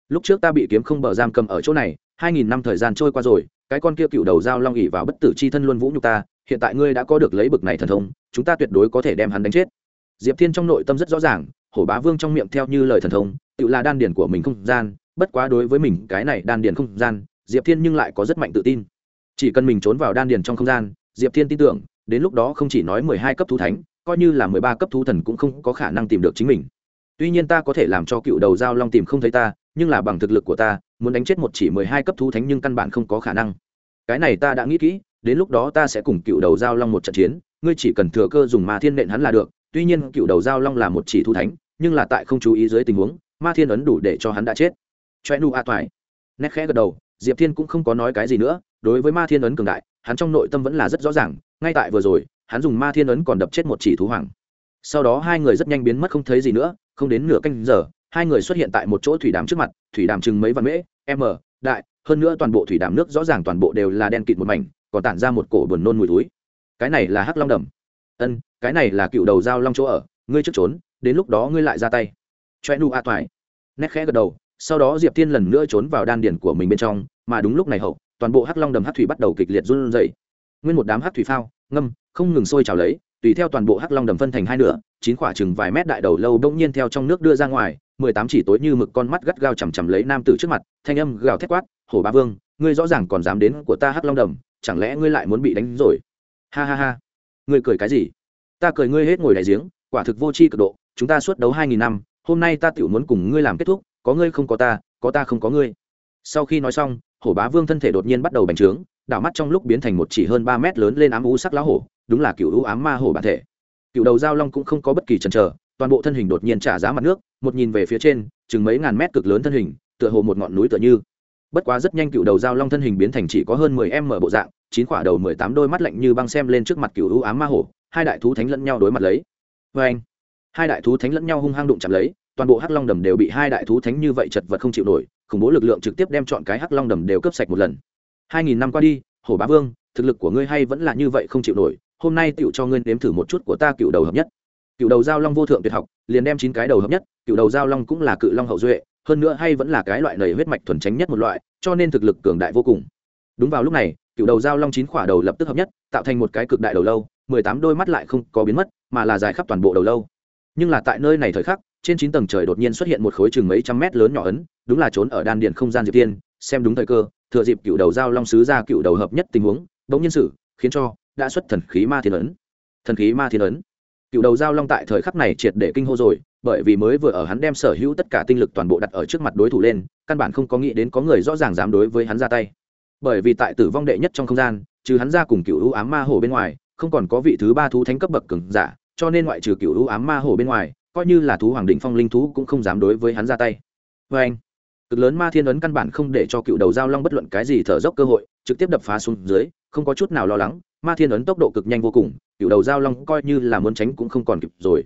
Lúc trước ta bị kiếm không bờ giam cầm ở chỗ này, hai nghìn năm thời gian trôi qua rồi cái con kia cựu đầu giao long ỉ vào bất tử c h i thân luôn vũ nhục ta, hiện tại ngươi đã có được lấy bực này thần thông, chúng ta tuyệt đối có thể đem hắn đánh chết. Diệp thiên trong nội tâm rất rõ ràng, hổ bá vương trong miệng theo như lời thần thông, tự là đan điển của mình không gian, bất quá đối với mình, cái này đan điển không gian, diệp thiên nhưng lại có rất mạnh tự tin. Chỉ cần mình trốn vào đan điển trong không gian, diệp thiên tin tưởng, đến lúc đó không chỉ nói mười hai cấp thú thánh, coi như là mười ba cấp thú thần cũng không có khả năng tìm được chính mình. Tuy nhiên ta có thể làm cho cựu đầu giao long tìm không thấy ta, nhưng là bằng thực lực của ta muốn đánh chết một chỉ mười hai cấp thú thánh nhưng căn bản không có khả năng. Cái này ta đã nghĩ kỹ, đến lúc đó ta sẽ cùng cựu đầu giao long một trận chiến, ngươi chỉ cần thừa cơ dùng ma thiên nện hắn là được, tuy nhiên cựu đầu giao long là một chỉ thú thánh, nhưng là tại không chú ý dưới tình huống, ma thiên ấn đủ để cho hắn đã chết. Choe nu a toại nét khẽ gật đầu, diệp thiên cũng không có nói cái gì nữa, đối với ma thiên ấn cường đại, hắn trong nội tâm vẫn là rất rõ ràng, ngay tại vừa rồi, hắn dùng ma thiên ấn còn đập chết một chỉ thú hoàng. Sau đó hai người rất nhanh biến mất không thấy gì nữa, không đến nửa canh giờ hai người xuất hiện tại một chỗ thủy đàm trước mặt, thủy đàm chừng mấy vạn mễ, m, đại, hơn nữa toàn bộ thủy đàm nước rõ ràng toàn bộ đều là đen kịt một mảnh, còn tản ra một cổ buồn nôn mùi túi cái này là hắc long đầm. Ân, cái này là cựu đầu dao long chỗ ở, ngươi trước trốn, đến lúc đó ngươi lại ra tay. Choe nu a toài. Nét khẽ gật đầu, sau đó diệp thiên lần nữa trốn vào đan điển của mình bên trong, mà đúng lúc này hậu, toàn bộ hắc long đầm hắc thủy bắt đầu kịch liệt run rẩy. Nguyên một đám hắc thủy phao, ngâm, không ngừng sôi trào lấy tùy theo toàn bộ hắc long đầm phân thành hai nửa, chín quả chừng vài mét đại đầu lâu bỗng nhiên theo trong nước đưa ra ngoài, mười tám chỉ tối như mực con mắt gắt gao chằm chằm lấy nam tử trước mặt, thanh âm gào thét quát, hổ ba vương, ngươi rõ ràng còn dám đến của ta hắc long đầm, chẳng lẽ ngươi lại muốn bị đánh rồi? Ha ha ha. Ngươi cười cái gì? Ta cười ngươi hết ngồi đại giếng, quả thực vô tri cực độ, chúng ta suốt đấu hai nghìn năm, hôm nay ta tiểu muốn cùng ngươi làm kết thúc, có ngươi không có ta có ta không có ngươi. Sau khi nói xong, hổ bá vương thân thể đột nhiên bắt đầu bành trướng, đảo mắt trong lúc biến thành một chỉ hơn ba mét lớn lên ám u sắc lá hổ đúng là cựu u ám ma hổ bản thể. Cựu đầu giao long cũng không có bất kỳ chần chờ, toàn bộ thân hình đột nhiên trả giá mặt nước, một nhìn về phía trên, chừng mấy ngàn mét cực lớn thân hình, tựa hồ một ngọn núi tựa như. Bất quá rất nhanh cựu đầu giao long thân hình biến thành chỉ có hơn mười em mở bộ dạng, chín quả đầu mười tám đôi mắt lạnh như băng xem lên trước mặt cựu u ám ma hổ, hai đại thú thánh lẫn nhau đối mặt lấy. Vê anh, hai đại thú thánh lẫn nhau hung hăng đụng chạm lấy, toàn bộ hắc long đầm đều bị hai đại thú thánh như vậy chật vật không chịu nổi, khủng bố lực lượng trực tiếp đem chọn cái hắc long đầm đều cướp sạch một lần. Hai nghìn năm qua đi, hổ bá vương, thực lực của ngươi hay vẫn là như vậy không chịu nổi hôm nay tựu cho ngươi nếm thử một chút của ta cựu đầu hợp nhất. Cựu đầu giao long vô thượng tuyệt học, liền đem chín cái đầu hợp nhất, cựu đầu giao long cũng là cự long hậu duệ, hơn nữa hay vẫn là cái loại nầy huyết mạch thuần tránh nhất một loại, cho nên thực lực cường đại vô cùng. Đúng vào lúc này, cựu đầu giao long chín khỏa đầu lập tức hợp nhất, tạo thành một cái cực đại đầu lâu, mười tám đôi mắt lại không có biến mất, mà là dài khắp toàn bộ đầu lâu. Nhưng là tại nơi này thời khắc, trên chín tầng trời đột nhiên xuất hiện một khối chừng mấy trăm mét lớn nhỏ ấn, đúng là trốn ở đan điện không gian diệp tiên, xem đúng thời cơ, thừa dịp cựu đầu giao long sứ ra cựu đầu hợp nhất tình huống, bỗng nhân sự khiến cho đã xuất thần khí ma thiên ấn. Thần khí ma thiên ấn. Cựu đầu giao long tại thời khắc này triệt để kinh hô rồi, bởi vì mới vừa ở hắn đem sở hữu tất cả tinh lực toàn bộ đặt ở trước mặt đối thủ lên, căn bản không có nghĩ đến có người rõ ràng dám đối với hắn ra tay. Bởi vì tại tử vong đệ nhất trong không gian, trừ hắn ra cùng cựu ưu ám ma hổ bên ngoài, không còn có vị thứ ba thú thánh cấp bậc cường giả, cho nên ngoại trừ cựu ưu ám ma hổ bên ngoài, coi như là thú hoàng định phong linh thú cũng không dám đối với hắn ra tay. Vê anh, cực lớn ma thiên ấn căn bản không để cho cựu đầu giao long bất luận cái gì thở dốc cơ hội, trực tiếp đập phá xuống dưới không có chút nào lo lắng, ma thiên ấn tốc độ cực nhanh vô cùng, cựu đầu giao long coi như là muốn tránh cũng không còn kịp rồi.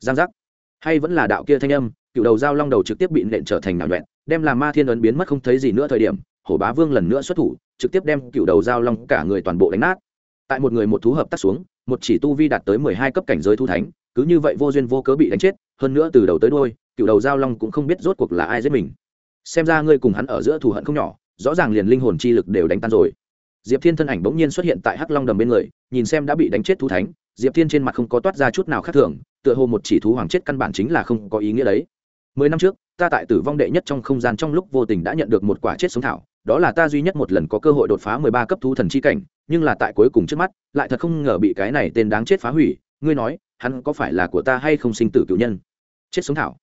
Giang giác. Hay vẫn là đạo kia thanh âm, cựu đầu giao long đầu trực tiếp bị nện trở thành nạo nhuẹn đem làm ma thiên ấn biến mất không thấy gì nữa thời điểm, hổ bá vương lần nữa xuất thủ, trực tiếp đem cựu đầu giao long cả người toàn bộ đánh nát. Tại một người một thú hợp tác xuống, một chỉ tu vi đạt tới mười hai cấp cảnh giới thu thánh, cứ như vậy vô duyên vô cớ bị đánh chết, hơn nữa từ đầu tới đôi cựu đầu giao long cũng không biết rốt cuộc là ai giết mình. Xem ra ngươi cùng hắn ở giữa thù hận không nhỏ, rõ ràng liền linh hồn chi lực đều đánh tan rồi diệp thiên thân ảnh bỗng nhiên xuất hiện tại hắc long đầm bên người, nhìn xem đã bị đánh chết thú thánh, diệp thiên trên mặt không có toát ra chút nào khác thường, tựa hồ một chỉ thú hoàng chết căn bản chính là không có ý nghĩa đấy. Mười năm trước, ta tại tử vong đệ nhất trong không gian trong lúc vô tình đã nhận được một quả chết sống thảo, đó là ta duy nhất một lần có cơ hội đột phá mười ba cấp thú thần chi cảnh, nhưng là tại cuối cùng trước mắt, lại thật không ngờ bị cái này tên đáng chết phá hủy, ngươi nói, hắn có phải là của ta hay không sinh tử cựu nhân? Chết sống thảo.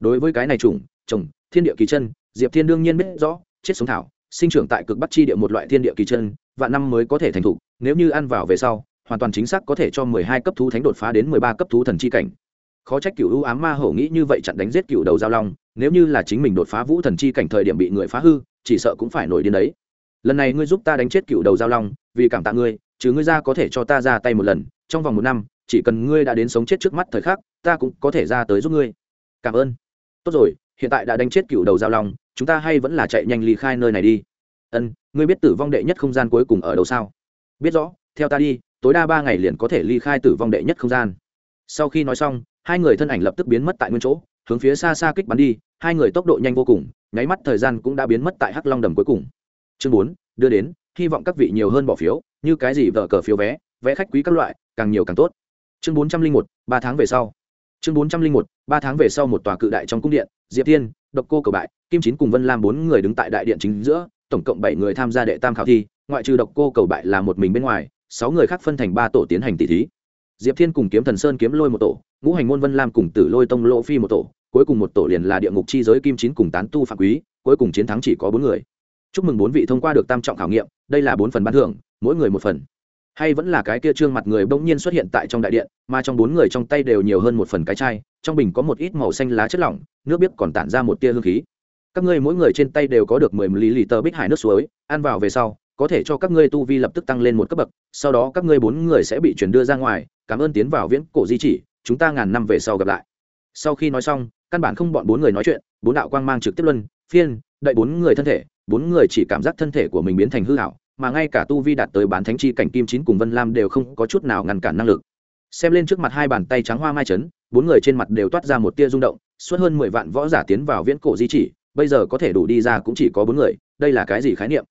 Đối với cái này trùng trồng thiên địa kỳ chân, diệp thiên đương nhiên biết rõ, chết sống thảo sinh trưởng tại cực bắc chi địa một loại thiên địa kỳ chân, vạn năm mới có thể thành thục, nếu như ăn vào về sau, hoàn toàn chính xác có thể cho mười hai cấp thú thánh đột phá đến mười ba cấp thú thần chi cảnh. Khó trách cựu ưu ám ma hổ nghĩ như vậy chặn đánh giết cựu đầu giao long, nếu như là chính mình đột phá vũ thần chi cảnh thời điểm bị người phá hư, chỉ sợ cũng phải nổi điên đấy. Lần này ngươi giúp ta đánh chết cựu đầu giao long, vì cảm tạ ngươi chứ ngươi ra có thể cho ta ra tay một lần, trong vòng một năm, chỉ cần ngươi đã đến sống chết trước mắt thời khắc, ta cũng có thể ra tới giúp ngươi. Cảm ơn. Tốt rồi, hiện tại đã đánh chết cựu đầu giao long chúng ta hay vẫn là chạy nhanh ly khai nơi này đi. Ân, ngươi biết tử vong đệ nhất không gian cuối cùng ở đâu sao? Biết rõ, theo ta đi, tối đa ba ngày liền có thể ly khai tử vong đệ nhất không gian. Sau khi nói xong, hai người thân ảnh lập tức biến mất tại nguyên chỗ, hướng phía xa xa kích bắn đi, hai người tốc độ nhanh vô cùng, nháy mắt thời gian cũng đã biến mất tại hắc long đầm cuối cùng. Chương bốn, đưa đến, hy vọng các vị nhiều hơn bỏ phiếu, như cái gì vợ cờ phiếu vé vé khách quý các loại, càng nhiều càng tốt. Chương bốn trăm linh một, ba tháng về sau. Chương bốn trăm linh một, ba tháng về sau một tòa cự đại trong cung điện, diệp tiên độc cô cầu bại, kim chín cùng vân lam bốn người đứng tại đại điện chính giữa, tổng cộng bảy người tham gia đệ tam khảo thi, ngoại trừ độc cô cầu bại là một mình bên ngoài, sáu người khác phân thành ba tổ tiến hành tỷ thí. Diệp thiên cùng kiếm thần sơn kiếm lôi một tổ, ngũ hành môn vân lam cùng tử lôi tông lỗ phi một tổ, cuối cùng một tổ liền là địa ngục chi giới kim chín cùng tán tu phạm quý, cuối cùng chiến thắng chỉ có bốn người. Chúc mừng bốn vị thông qua được tam trọng khảo nghiệm, đây là bốn phần ban thưởng, mỗi người một phần hay vẫn là cái kia trương mặt người bỗng nhiên xuất hiện tại trong đại điện, mà trong bốn người trong tay đều nhiều hơn một phần cái chai, trong bình có một ít màu xanh lá chất lỏng, nước biếc còn tản ra một tia hương khí. Các ngươi mỗi người trên tay đều có được mười ml tờ bích hải nước suối, ăn vào về sau, có thể cho các ngươi tu vi lập tức tăng lên một cấp bậc, sau đó các ngươi bốn người sẽ bị chuyển đưa ra ngoài, cảm ơn tiến vào viễn cổ di chỉ, chúng ta ngàn năm về sau gặp lại. Sau khi nói xong, căn bản không bọn bốn người nói chuyện, bốn đạo quang mang trực tiếp luân, phiên, đợi bốn người thân thể, bốn người chỉ cảm giác thân thể của mình biến thành hư hảo mà ngay cả tu vi đạt tới bán thánh chi cảnh kim chín cùng vân lam đều không có chút nào ngăn cản năng lực. Xem lên trước mặt hai bàn tay trắng hoa mai chấn, bốn người trên mặt đều toát ra một tia rung động, suốt hơn mười vạn võ giả tiến vào viễn cổ di chỉ, bây giờ có thể đủ đi ra cũng chỉ có bốn người, đây là cái gì khái niệm?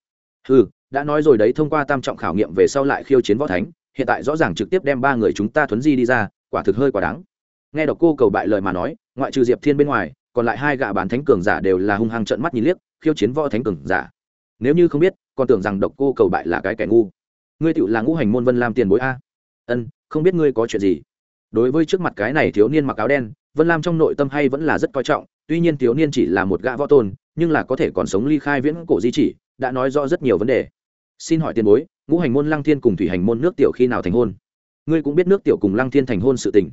Ừ đã nói rồi đấy, thông qua tam trọng khảo nghiệm về sau lại khiêu chiến võ thánh, hiện tại rõ ràng trực tiếp đem ba người chúng ta thuấn di đi ra, quả thực hơi quá đáng. Nghe đọc cô cầu bại lời mà nói, ngoại trừ diệp thiên bên ngoài, còn lại hai gạ bán thánh cường giả đều là hung hăng trận mắt nhìn liếc, khiêu chiến võ thánh cường giả nếu như không biết, còn tưởng rằng độc cô cầu bại là cái kẻ ngu. Ngươi tựu là ngũ hành môn vân lam tiền bối a. Ân, không biết ngươi có chuyện gì. Đối với trước mặt cái này thiếu niên mặc áo đen, vân lam trong nội tâm hay vẫn là rất coi trọng, tuy nhiên thiếu niên chỉ là một gã võ tôn, nhưng là có thể còn sống ly khai viễn cổ di chỉ, đã nói rõ rất nhiều vấn đề. Xin hỏi tiền bối, ngũ hành môn lăng thiên cùng thủy hành môn nước tiểu khi nào thành hôn? Ngươi cũng biết nước tiểu cùng lăng thiên thành hôn sự tình.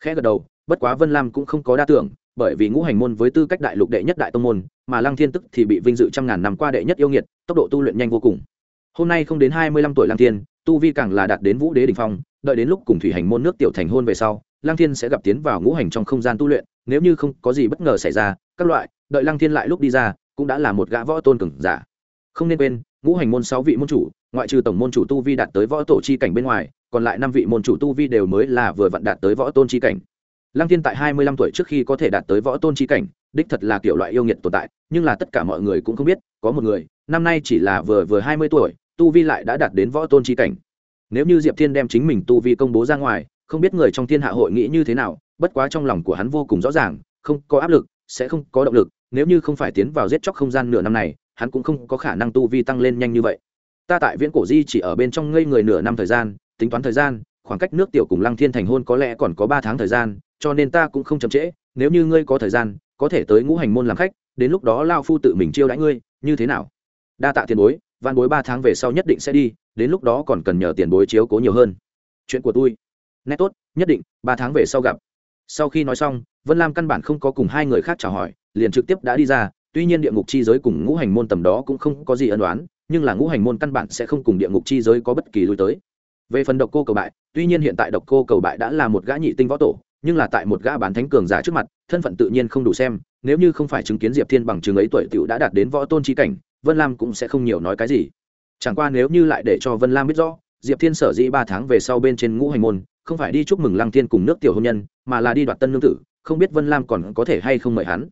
Khẽ gật đầu, bất quá vân lam cũng không có đa tưởng bởi vì ngũ hành môn với tư cách đại lục đệ nhất đại tông môn, mà lăng thiên tức thì bị vinh dự trăm ngàn năm qua đệ nhất yêu nghiệt, tốc độ tu luyện nhanh vô cùng. Hôm nay không đến hai mươi lăm tuổi lăng thiên, tu vi càng là đạt đến vũ đế đ ỉ n h phong, đợi đến lúc cùng thủy hành môn nước tiểu thành hôn về sau, lăng thiên sẽ gặp tiến vào ngũ hành trong không gian tu luyện, nếu như không có gì bất ngờ xảy ra, các loại, đợi lăng thiên lại lúc đi ra, cũng đã là một gã võ tôn cừng giả. Không nên quên, ngũ hành môn sáu vị môn chủ, ngoại trừ tổng môn chủ tu vi đạt tới võ tổ chi cảnh bên ngoài, còn lại năm vị môn chủ tu vi đều mới là vừa vặn đạt tới võ tôn chi cảnh lăng thiên tại hai mươi lăm tuổi trước khi có thể đạt tới võ tôn chi cảnh, đích thật là kiểu loại yêu nghiệt tồn tại, nhưng là tất cả mọi người cũng không biết, có một người, năm nay chỉ là vừa vừa hai mươi tuổi, tu vi lại đã đạt đến võ tôn chi cảnh. Nếu như diệp thiên đem chính mình tu vi công bố ra ngoài, không biết người trong thiên hạ hội nghĩ như thế nào, bất quá trong lòng của hắn vô cùng rõ ràng, không có áp lực, sẽ không có động lực, nếu như không phải tiến vào giết chóc không gian nửa năm này, hắn cũng không có khả năng tu vi tăng lên nhanh như vậy. Ta tại viễn cổ di chỉ ở bên trong ngây người nửa năm thời gian, tính toán thời gian, khoảng cách nước tiểu cùng lăng thiên thành hôn có lẽ còn có ba tháng thời gian cho nên ta cũng không chậm trễ, nếu như ngươi có thời gian, có thể tới ngũ hành môn làm khách, đến lúc đó lao phu tự mình chiêu đãi ngươi, như thế nào? Đa tạ tiền bối văn bối ba tháng về sau nhất định sẽ đi, đến lúc đó còn cần nhờ tiền bối chiếu cố nhiều hơn. Chuyện của tôi. Nét tốt, nhất định, ba tháng về sau gặp. Sau khi nói xong, vân lam căn bản không có cùng hai người khác chào hỏi, liền trực tiếp đã đi ra, tuy nhiên địa ngục chi giới cùng ngũ hành môn tầm đó cũng không có gì ân đoán nhưng là ngũ hành môn căn bản sẽ không cùng địa ngục chi giới có bất kỳ lui tới. Về phần độc cô cầu bại, tuy nhiên hiện tại độc cô cầu bại đã là một gã nhị tinh võ tổ nhưng là tại một gã bán thánh cường giả trước mặt, thân phận tự nhiên không đủ xem, nếu như không phải chứng kiến diệp thiên bằng chứng ấy tuổi t đã đạt đến võ tôn trí cảnh, vân lam cũng sẽ không nhiều nói cái gì. Chẳng qua nếu như lại để cho vân lam biết rõ, diệp thiên sở dĩ ba tháng về sau bên trên ngũ hành môn, không phải đi chúc mừng lăng thiên cùng nước tiểu hôn nhân, mà là đi đoạt tân lương tử, không biết vân lam còn có thể hay không mời hắn.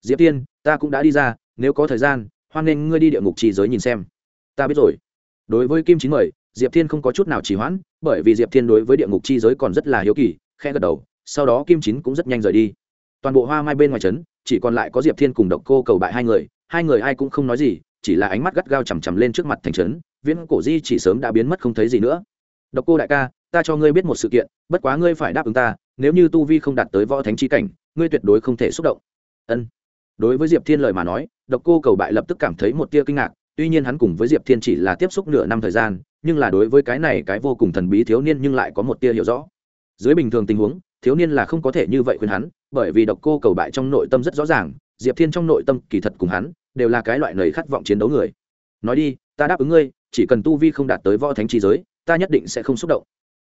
Diệp thiên, ta cũng đã đi ra, nếu có thời gian, hoan nghênh ngươi đi địa ngục trì giới nhìn xem. Ta biết rồi. Đối với kim chín mời, diệp thiên không có chút nào trì hoãn, bởi vì diệp thiên đối với địa ngục chi giới còn rất là hiếu kỳ khe gật đầu sau đó kim chín cũng rất nhanh rời đi. Toàn bộ hoa mai bên ngoài trấn, chỉ còn lại có diệp thiên cùng độc cô cầu bại hai người hai người ai cũng không nói gì, chỉ là ánh mắt gắt gao chằm chằm lên trước mặt thành trấn, viễn cổ di chỉ sớm đã biến mất không thấy gì nữa. Độc cô đại ca, ta cho ngươi biết một sự kiện, bất quá ngươi phải đáp ứng ta, nếu như tu vi không đạt tới võ thánh chi cảnh, ngươi tuyệt đối không thể xúc động. Ân. Đối với diệp thiên lời mà nói, độc cô cầu bại lập tức cảm thấy một tia kinh ngạc, tuy nhiên hắn cùng với diệp thiên chỉ là tiếp xúc nửa năm thời gian, nhưng là đối với cái này cái vô cùng thần bí thiếu niên nhưng lại có một tia hiểu rõ. Dưới bình thường tình huống thiếu niên là không có thể như vậy khuyên hắn, bởi vì độc cô cầu bại trong nội tâm rất rõ ràng, diệp thiên trong nội tâm kỳ thật cùng hắn, đều là cái loại nầy khát vọng chiến đấu người. Nói đi, ta đáp ứng ngươi, chỉ cần tu vi không đạt tới võ thánh trí giới, ta nhất định sẽ không xúc động.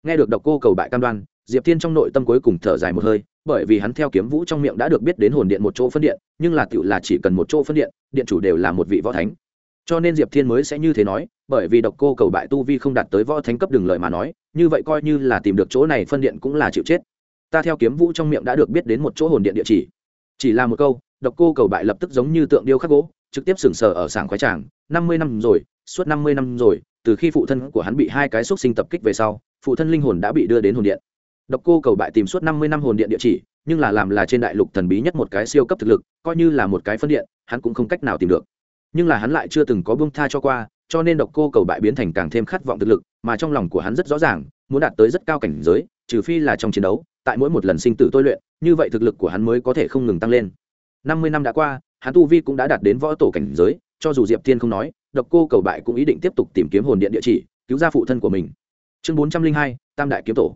Nghe được độc cô cầu bại cam đoan, diệp thiên trong nội tâm cuối cùng thở dài một hơi, bởi vì hắn theo kiếm vũ trong miệng đã được biết đến hồn điện một chỗ phân điện, nhưng là tựu là chỉ cần một chỗ phân điện điện chủ đều là một vị võ thánh. Cho nên diệp thiên mới sẽ như thế nói, bởi vì độc cô cầu bại tu vi không đạt tới võ thánh cấp đường lợi mà nói, như vậy coi như là tìm được chỗ này phân điện cũng là chịu chết ta theo kiếm vũ trong miệng đã được biết đến một chỗ hồn điện địa chỉ. Chỉ là một câu, độc cô cầu bại lập tức giống như tượng điêu khắc gỗ, trực tiếp sừng sờ ở sảng khoái tràng. Năm mươi năm rồi, suốt năm mươi năm rồi, từ khi phụ thân của hắn bị hai cái xúc sinh tập kích về sau, phụ thân linh hồn đã bị đưa đến hồn điện. Độc cô cầu bại tìm suốt năm mươi năm hồn điện địa chỉ, nhưng là làm là trên đại lục thần bí nhất một cái siêu cấp thực lực, coi như là một cái phân điện, hắn cũng không cách nào tìm được. Nhưng là hắn lại chưa từng có bông tha cho qua, cho nên độc cô cầu bại biến thành càng thêm khát vọng thực lực, mà trong lòng của hắn rất rõ ràng, muốn đạt tới rất cao cảnh giới, trừ phi là trong chiến đấu tại mỗi một lần sinh tử tôi luyện, như vậy thực lực của hắn mới có thể không ngừng tăng lên. Năm mươi năm đã qua, hắn tu vi cũng đã đạt đến võ tổ cảnh giới, cho dù diệp thiên không nói, độc cô cầu bại cũng ý định tiếp tục tìm kiếm hồn điện địa chỉ, cứu ra phụ thân của mình. Chương bốn trăm linh hai, tam đại kiếm tổ.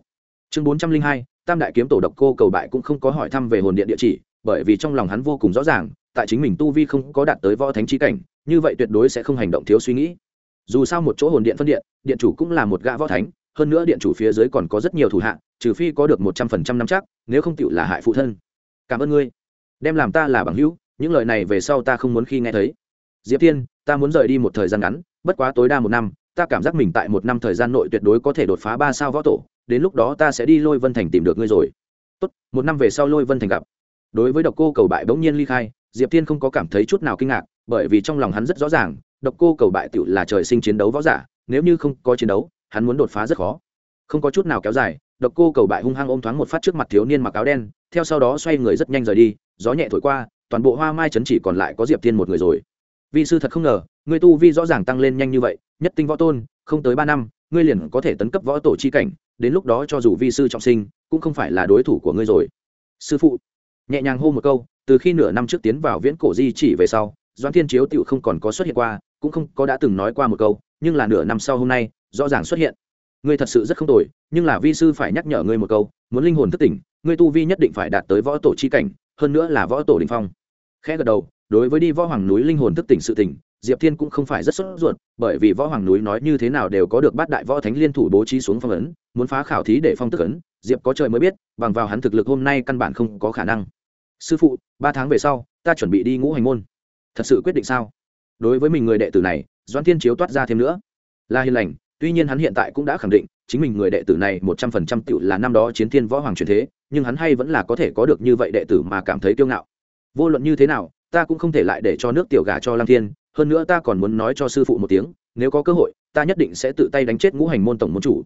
Chương bốn trăm linh hai, tam đại kiếm tổ độc cô cầu bại cũng không có hỏi thăm về hồn điện địa chỉ, bởi vì trong lòng hắn vô cùng rõ ràng, tại chính mình tu vi không có đạt tới võ thánh trí cảnh, như vậy tuyệt đối sẽ không hành động thiếu suy nghĩ. Dù sao một chỗ hồn điện phân điện điện chủ cũng là một gã võ thánh hơn nữa điện chủ phía dưới còn có rất nhiều thủ hạ, trừ phi có được một trăm phần trăm năm chắc, nếu không tựu là hại phụ thân. Cảm ơn ngươi. Đem làm ta là bằng hữu, những lời này về sau ta không muốn khi nghe thấy. Diệp thiên, ta muốn rời đi một thời gian ngắn, bất quá tối đa một năm, ta cảm giác mình tại một năm thời gian nội tuyệt đối có thể đột phá ba sao võ tổ, đến lúc đó ta sẽ đi lôi vân thành tìm được ngươi rồi. Tốt, một năm về sau lôi vân thành gặp. Đối với độc cô cầu bại bỗng nhiên ly khai, diệp thiên không có cảm thấy chút nào kinh ngạc, bởi vì trong lòng hắn rất rõ ràng, độc cô cầu bại tự là trời sinh chiến đấu võ giả, nếu như không có chiến đấu hắn muốn đột phá rất khó. Không có chút nào kéo dài, độc cô cầu bại hung hăng ôm thoáng một phát trước mặt thiếu niên mặc áo đen, theo sau đó xoay người rất nhanh rời đi, gió nhẹ thổi qua, toàn bộ hoa mai chấn chỉ còn lại có diệp thiên một người rồi. Vi sư thật không ngờ ngươi tu vi rõ ràng tăng lên nhanh như vậy, nhất tinh võ tôn, không tới ba năm, ngươi liền có thể tấn cấp võ tổ chi cảnh, đến lúc đó cho dù vi sư trọng sinh, cũng không phải là đối thủ của ngươi rồi. Sư phụ, nhẹ nhàng hô một câu, từ khi nửa năm trước tiến vào viễn cổ di chỉ về sau, doãn thiên chiếu tựu không còn có xuất hiện qua, cũng không có đã từng nói qua một câu, nhưng là nửa năm sau hôm nay rõ ràng xuất hiện. Ngươi thật sự rất không tồi, nhưng là vi sư phải nhắc nhở ngươi một câu, muốn linh hồn thức tỉnh, ngươi tu vi nhất định phải đạt tới võ tổ chi cảnh, hơn nữa là võ tổ đình phong. Khẽ gật đầu, đối với đi võ hoàng núi linh hồn thức tỉnh sự tỉnh diệp thiên cũng không phải rất sốt ruột, bởi vì võ hoàng núi nói như thế nào đều có được bát đại võ thánh liên thủ bố trí xuống phong ấn, muốn phá khảo thí để phong tức ấn, diệp có trời mới biết, bằng vào hắn thực lực hôm nay căn bản không có khả năng. Sư phụ, ba tháng về sau, ta chuẩn bị đi ngũ hành môn. Thật sự quyết định sao? Đối với mình người đệ tử này, doãn thiên chiếu toát ra thêm nữa. Là hiền lành tuy nhiên hắn hiện tại cũng đã khẳng định, chính mình người đệ tử này một trăm phần trăm tựu là năm đó chiến thiên võ hoàng truyền thế, nhưng hắn hay vẫn là có thể có được như vậy đệ tử mà cảm thấy kiêu ngạo. Vô luận như thế nào, ta cũng không thể lại để cho nước tiểu gà cho lăng thiên, hơn nữa ta còn muốn nói cho sư phụ một tiếng, nếu có cơ hội, ta nhất định sẽ tự tay đánh chết ngũ hành môn tổng môn chủ.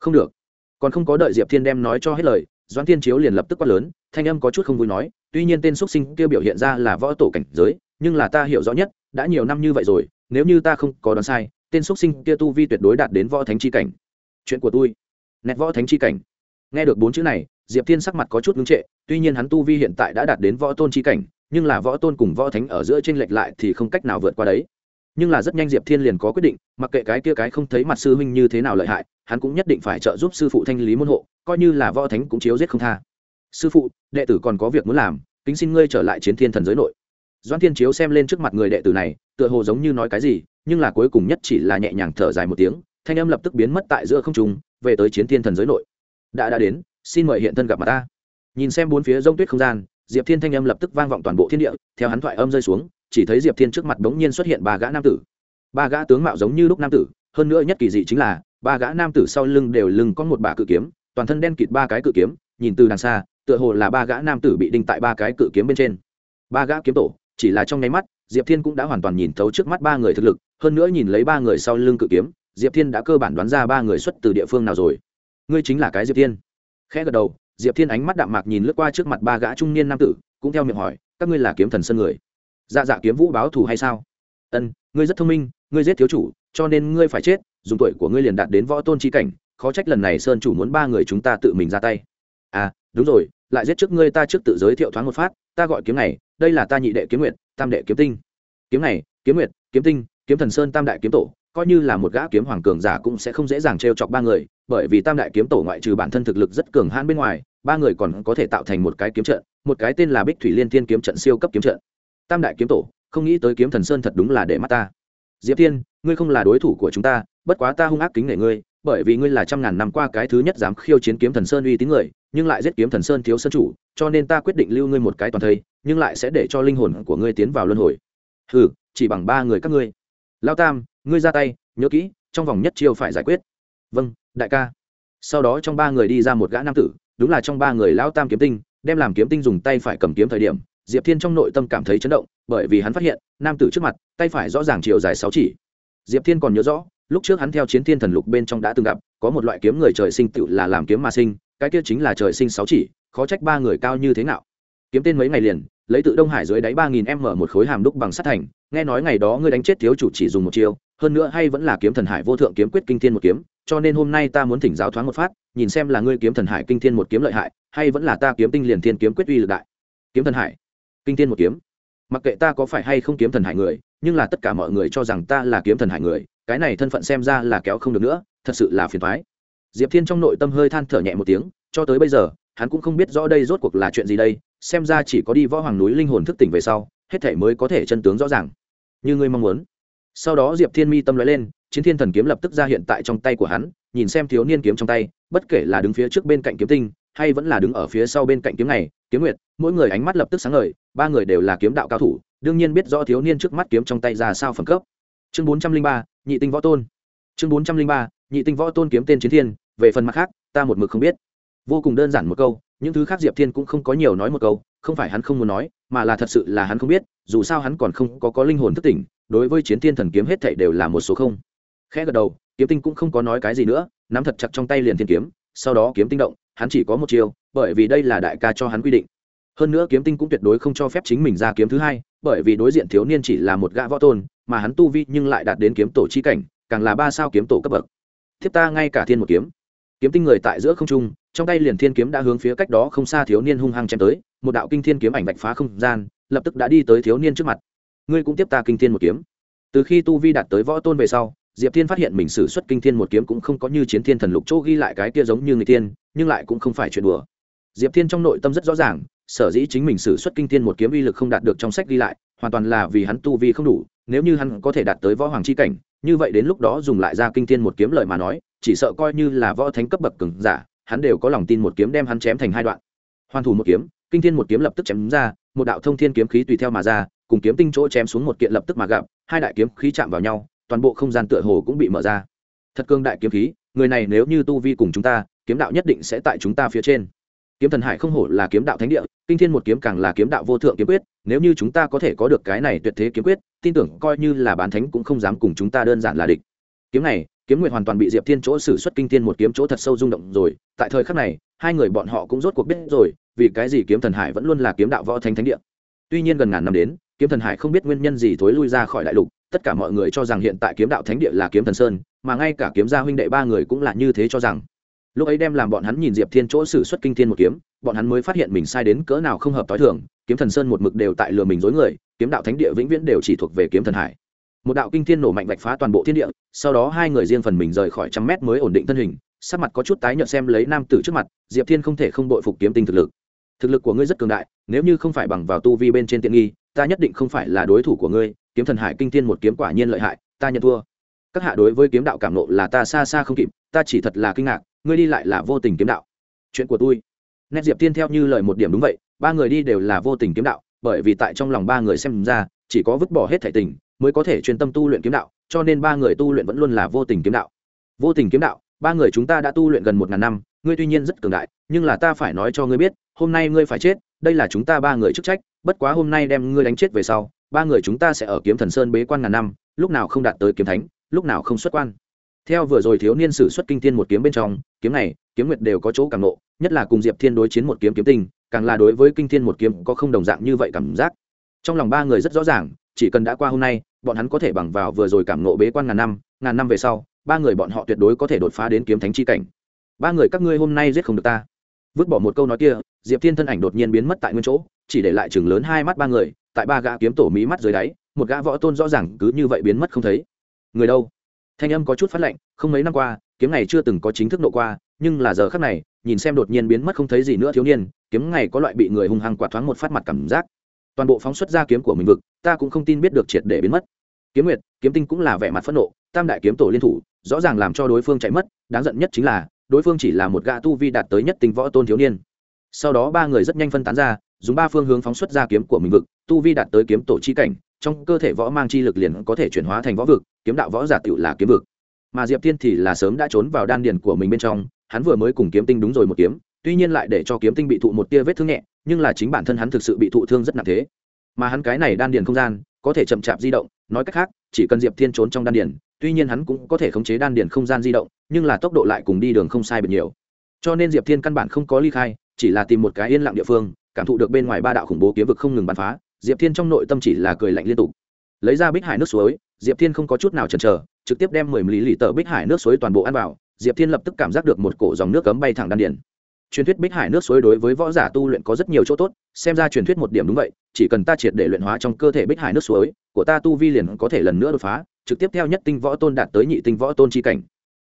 Không được. Còn không có đợi diệp thiên đem nói cho hết lời, doãn thiên chiếu liền lập tức quát lớn, thanh âm có chút không vui nói, tuy nhiên tên x sinh kia biểu hiện ra là võ tổ cảnh giới, nhưng là ta hiểu rõ nhất, đã nhiều năm như vậy rồi, nếu như ta không có đoán sai tên xuất sinh kia tu vi tuyệt đối đạt đến võ thánh chi cảnh. Chuyện của tôi. Nét võ thánh chi cảnh. Nghe được bốn chữ này, diệp thiên sắc mặt có chút ngưng trệ, tuy nhiên hắn tu vi hiện tại đã đạt đến võ tôn chi cảnh, nhưng là võ tôn cùng võ thánh ở giữa tranh lệch lại thì không cách nào vượt qua đấy. Nhưng là rất nhanh diệp thiên liền có quyết định, mặc kệ cái kia cái không thấy mặt sư huynh như thế nào lợi hại, hắn cũng nhất định phải trợ giúp sư phụ thanh lý môn hộ, coi như là võ thánh cũng chiếu giết không tha. Sư phụ, đệ tử còn có việc muốn làm, kính xin ngươi trở lại chiến thiên thần giới nội. Doan thiên chiếu xem lên trước mặt người đệ tử này, tựa hồ giống như nói cái gì nhưng là cuối cùng nhất chỉ là nhẹ nhàng thở dài một tiếng, thanh âm lập tức biến mất tại giữa không trung, về tới chiến thiên thần giới nội. Đã đã đến, xin mời hiện thân gặp mặt ta. Nhìn xem bốn phía rông tuyết không gian, diệp thiên thanh âm lập tức vang vọng toàn bộ thiên địa, theo hắn thoại âm rơi xuống, chỉ thấy diệp thiên trước mặt đống nhiên xuất hiện ba gã nam tử. Ba gã tướng mạo giống như lúc nam tử, hơn nữa nhất kỳ dị chính là, ba gã nam tử sau lưng đều lưng có một bả cự kiếm, toàn thân đen kịt ba cái cự kiếm, nhìn từ đằng xa, tựa hồ là ba gã nam tử bị đinh tại ba cái cự kiếm bên trên. Ba gã kiếm tổ, chỉ là trong nháy mắt diệp thiên cũng đã hoàn toàn nhìn thấu trước mắt ba người thực lực, hơn nữa nhìn lấy ba người sau lưng cự kiếm, diệp thiên đã cơ bản đoán ra ba người xuất từ địa phương nào rồi. Ngươi chính là cái diệp thiên. Khẽ gật đầu, diệp thiên ánh mắt đạm mạc nhìn lướt qua trước mặt ba gã trung niên nam tử, cũng theo miệng hỏi, các ngươi là kiếm thần sân người? Dạ dạ kiếm vũ báo thù hay sao? Ân, ngươi rất thông minh, ngươi giết thiếu chủ, cho nên ngươi phải chết, dùng tuổi của ngươi liền đạt đến võ tôn trí cảnh, khó trách lần này sơn chủ muốn ba người chúng ta tự mình ra tay. À đúng rồi, lại giết trước ngươi ta trước tự giới thiệu thoáng một phát, ta gọi kiếm này, đây là ta nhị đệ kiếm nguyệt tam đệ kiếm tinh. Kiếm này, kiếm nguyệt, kiếm tinh, kiếm thần sơn tam đại kiếm tổ, coi như là một gã kiếm hoàng cường giả cũng sẽ không dễ dàng t chọc ba người, bởi vì tam đại kiếm tổ ngoại trừ bản thân thực lực rất cường hãn bên ngoài, ba người còn có thể tạo thành một cái kiếm trận, một cái tên là bích thủy liên thiên kiếm trận siêu cấp kiếm trận. Tam đại kiếm tổ, không nghĩ tới kiếm thần sơn thật đúng là để mắt ta. Diệp thiên, ngươi không là đối thủ của chúng ta, bất quá ta hung ác kính nể ngươi bởi vì ngươi là trăm ngàn năm qua cái thứ nhất dám khiêu chiến kiếm thần sơn uy tín người, nhưng lại giết kiếm thần sơn thiếu sơn chủ, cho nên ta quyết định lưu ngươi một cái toàn thây, nhưng lại sẽ để cho linh hồn của ngươi tiến vào luân hồi. Ừ chỉ bằng ba người các ngươi. Lao tam, ngươi ra tay, nhớ kỹ, trong vòng nhất chiêu phải giải quyết. Vâng đại ca. Sau đó trong ba người đi ra một gã nam tử, đúng là trong ba người lao tam kiếm tinh, đem làm kiếm tinh dùng tay phải cầm kiếm thời điểm, diệp thiên trong nội tâm cảm thấy chấn động, bởi vì hắn phát hiện, nam tử trước mặt, tay phải rõ ràng chiều dài sáu chỉ. Diệp thiên còn nhớ rõ lúc trước hắn theo chiến thiên thần lục bên trong đã từng gặp, có một loại kiếm người trời sinh tự là làm kiếm mà sinh, cái kia chính là trời sinh sáu chỉ, khó trách ba người cao như thế nào kiếm tên mấy ngày liền, lấy tự đông hải dưới đáy ba nghìn m một khối hàm đúc bằng sắt thành, nghe nói ngày đó ngươi đánh chết thiếu chủ chỉ dùng một chiêu, hơn nữa hay vẫn là kiếm thần hải vô thượng kiếm quyết kinh thiên một kiếm, cho nên hôm nay ta muốn thỉnh giáo thoáng một phát, nhìn xem là ngươi kiếm thần hải kinh thiên một kiếm lợi hại, hay vẫn là ta kiếm tinh liền thiên kiếm quyết uy lực đại. Kiếm thần hải, kinh thiên một kiếm mặc kệ ta có phải hay không kiếm thần hải người, nhưng là tất cả mọi người cho rằng ta là kiếm thần hải người, cái này thân phận xem ra là kéo không được nữa, thật sự là phiền thoái diệp thiên trong nội tâm hơi than thở nhẹ một tiếng, cho tới bây giờ, hắn cũng không biết rõ đây rốt cuộc là chuyện gì đây, xem ra chỉ có đi võ hoàng núi linh hồn thức tỉnh về sau, hết thể mới có thể chân tướng rõ ràng. Như ngươi mong muốn. Sau đó diệp thiên mi tâm nói lên, chiến thiên thần kiếm lập tức ra hiện tại trong tay của hắn, nhìn xem thiếu niên kiếm trong tay, bất kể là đứng phía trước bên cạnh kiếm tinh, hay vẫn là đứng ở phía sau bên cạnh kiếm này, kiếm nguyệt mỗi người ánh mắt lập tức sáng ngời, ba người đều là kiếm đạo cao thủ, đương nhiên biết rõ thiếu niên trước mắt kiếm trong tay ra sao phẩm cấp. Chương bốn trăm linh ba, nhị tinh võ tôn. Chương bốn trăm linh ba, nhị tinh võ tôn kiếm tên chiến thiên, về phần mặt khác, ta một mực không biết. Vô cùng đơn giản một câu, những thứ khác diệp thiên cũng không có nhiều nói một câu, không phải hắn không muốn nói, mà là thật sự là hắn không biết, dù sao hắn còn không có có linh hồn thức tỉnh, đối với chiến thiên thần kiếm hết thảy đều là một số không. Khẽ gật đầu, kiếm tinh cũng không có nói cái gì nữa, nắm thật chặt trong tay liền thiên kiếm, sau đó kiếm tinh động, hắn chỉ có một chiêu, bởi vì đây là đại ca cho hắn quy định hơn nữa kiếm tinh cũng tuyệt đối không cho phép chính mình ra kiếm thứ hai, bởi vì đối diện thiếu niên chỉ là một gã võ tôn, mà hắn tu vi nhưng lại đạt đến kiếm tổ chi cảnh, càng là ba sao kiếm tổ cấp bậc. Thiếp ta ngay cả thiên một kiếm. Kiếm tinh người tại giữa không trung, trong tay liền thiên kiếm đã hướng phía cách đó không xa thiếu niên hung hăng chém tới, một đạo kinh thiên kiếm ảnh bạch phá không gian, lập tức đã đi tới thiếu niên trước mặt. Ngươi cũng tiếp ta kinh thiên một kiếm. Từ khi tu vi đạt tới võ tôn về sau, diệp thiên phát hiện mình xử suất kinh thiên một kiếm cũng không có như chiến thiên thần lục chỗ ghi lại cái kia giống như người tiên, nhưng lại cũng không phải chuyện đùa. Diệp thiên trong nội tâm rất rõ ràng sở dĩ chính mình sử xuất kinh thiên một kiếm uy lực không đạt được trong sách ghi lại, hoàn toàn là vì hắn tu vi không đủ, nếu như hắn có thể đạt tới võ hoàng c h i cảnh, như vậy đến lúc đó dùng lại ra kinh thiên một kiếm lời mà nói, chỉ sợ coi như là võ thánh cấp bậc cứng giả, hắn đều có lòng tin một kiếm đem hắn chém thành hai đoạn. Hoàn thủ một kiếm, kinh thiên một kiếm lập tức chém ra, một đạo thông thiên kiếm khí tùy theo mà ra, cùng kiếm tinh chỗ chém xuống một kiện lập tức mà gặp, hai đại kiếm khí chạm vào nhau, toàn bộ không gian tựa hồ cũng bị mở ra. Thật cương đại kiếm khí, người này nếu như tu vi cùng chúng ta, kiếm đạo nhất định sẽ tại chúng ta phía trên. Kiếm thần hải không hổ là kiếm đạo thánh địa kinh thiên một kiếm càng là kiếm đạo vô thượng kiếm quyết, nếu như chúng ta có thể có được cái này tuyệt thế kiếm quyết, tin tưởng coi như là bán thánh cũng không dám cùng chúng ta đơn giản là địch. Kiếm này, kiếm nguyệt hoàn toàn bị diệp thiên chỗ xử xuất kinh thiên một kiếm chỗ thật sâu rung động rồi, tại thời khắc này, hai người bọn họ cũng rốt cuộc biết rồi, vì cái gì kiếm thần hải vẫn luôn là kiếm đạo võ thánh thánh địa. Tuy nhiên gần ngàn năm đến, kiếm thần hải không biết nguyên nhân gì thối lui ra khỏi đại lục, tất cả mọi người cho rằng hiện tại kiếm đạo thánh địa là kiếm thần sơn, mà ngay cả kiếm gia huynh đệ ba người cũng là như thế cho rằng lúc ấy đem làm bọn hắn nhìn diệp thiên chỗ xử xuất kinh thiên một kiếm, bọn hắn mới phát hiện mình sai đến cỡ nào không hợp t h o i thường, kiếm thần sơn một mực đều tại lừa mình dối người, kiếm đạo thánh địa vĩnh viễn đều chỉ thuộc về kiếm thần hải. Một đạo kinh thiên nổ mạnh vạch phá toàn bộ thiên địa, sau đó hai người riêng phần mình rời khỏi trăm mét mới ổn định thân hình, sắc mặt có chút tái nhợt xem lấy nam tử trước mặt, diệp thiên không thể không đội phục kiếm tinh thực lực. Thực lực của ngươi rất cường đại, nếu như không phải bằng vào tu vi bên trên tiện nghi, ta nhất định không phải là đối thủ của ngươi, kiếm thần hải kinh thiên một kiếm quả nhiên lợi hại, ta nhận thua. Các hạ đối với kiếm đạo cảm nộ là ta xa xa không kịp, ta chỉ thật là kinh ngạc ngươi đi lại là vô tình kiếm đạo. Chuyện của tôi. Nét diệp tiên theo như lời một điểm đúng vậy, ba người đi đều là vô tình kiếm đạo, bởi vì tại trong lòng ba người xem ra, chỉ có vứt bỏ hết thể tình mới có thể chuyên tâm tu luyện kiếm đạo, cho nên ba người tu luyện vẫn luôn là vô tình kiếm đạo. Vô tình kiếm đạo, ba người chúng ta đã tu luyện gần một ngàn năm, ngươi tuy nhiên rất cường đại, nhưng là ta phải nói cho ngươi biết, hôm nay ngươi phải chết, đây là chúng ta ba người chức trách, bất quá hôm nay đem ngươi đánh chết về sau, ba người chúng ta sẽ ở kiếm thần sơn bế quan ngàn năm, lúc nào không đạt tới kiếm thánh, lúc nào không xuất quan. Theo vừa rồi thiếu niên sử xuất kinh thiên một kiếm bên trong kiếm này, kiếm nguyệt đều có chỗ cảm nộ, nhất là cùng diệp thiên đối chiến một kiếm kiếm tinh, càng là đối với kinh thiên một kiếm có không đồng dạng như vậy cảm giác. Trong lòng ba người rất rõ ràng, chỉ cần đã qua hôm nay, bọn hắn có thể bằng vào vừa rồi cảm nộ bế quan ngàn năm ngàn năm về sau, ba người bọn họ tuyệt đối có thể đột phá đến kiếm thánh chi cảnh. Ba người các ngươi hôm nay giết không được ta. Vứt bỏ một câu nói kia, diệp thiên thân ảnh đột nhiên biến mất tại nguyên chỗ, chỉ để lại chừng lớn hai mắt ba người, tại ba gã kiếm tổ mí mắt dưới đáy, một gã võ tôn rõ ràng cứ như vậy biến mất không thấy. Người đâu? Thanh âm có chút phát lạnh, không mấy năm qua kiếm này chưa từng có chính thức nộ qua, nhưng là giờ khắc này, nhìn xem đột nhiên biến mất không thấy gì nữa thiếu niên, kiếm này có loại bị người hung hăng quạt thoáng một phát mặt cảm giác. Toàn bộ phóng xuất ra kiếm của mình vực, ta cũng không tin biết được triệt để biến mất. Kiếm nguyệt, kiếm tinh cũng là vẻ mặt phẫn nộ, tam đại kiếm tổ liên thủ, rõ ràng làm cho đối phương chạy mất, đáng giận nhất chính là, đối phương chỉ là một gã tu vi đạt tới nhất tình võ tôn thiếu niên. Sau đó ba người rất nhanh phân tán ra, dùng ba phương hướng phóng xuất ra kiếm của mình vực, tu vi đạt tới kiếm tổ chi cảnh, trong cơ thể võ mang chi lực liền có thể chuyển hóa thành võ vực, kiếm đạo võ giả tựu là kiếm vực mà diệp thiên thì là sớm đã trốn vào đan điền của mình bên trong, hắn vừa mới cùng kiếm tinh đúng rồi một kiếm, tuy nhiên lại để cho kiếm tinh bị thụ một tia vết thương nhẹ, nhưng là chính bản thân hắn thực sự bị thụ thương rất nặng thế. Mà hắn cái này đan điền không gian, có thể chậm chạp di động, nói cách khác, chỉ cần diệp thiên trốn trong đan điền, tuy nhiên hắn cũng có thể khống chế đan điền không gian di động, nhưng là tốc độ lại cùng đi đường không sai biệt nhiều. Cho nên diệp thiên căn bản không có ly khai, chỉ là tìm một cái yên lặng địa phương, cảm thụ được bên ngoài ba đạo khủng bố kiếm vực không ngừng bắn phá, diệp thiên trong nội tâm chỉ là cười lạnh liên tục. Lấy ra bích hải nước suối, diệp thiên không có chút nào chần chờ trực tiếp đem mười mỹ lì tờ bích hải nước suối toàn bộ ăn vào, diệp thiên lập tức cảm giác được một cổ dòng nước cấm bay thẳng đan điền. Truyền thuyết bích hải nước suối đối với võ giả tu luyện có rất nhiều chỗ tốt, xem ra truyền thuyết một điểm đúng vậy, chỉ cần ta triệt để luyện hóa trong cơ thể bích hải nước suối, của ta tu vi liền có thể lần nữa đột phá, trực tiếp theo nhất tinh võ tôn đạt tới nhị tinh võ tôn chi cảnh.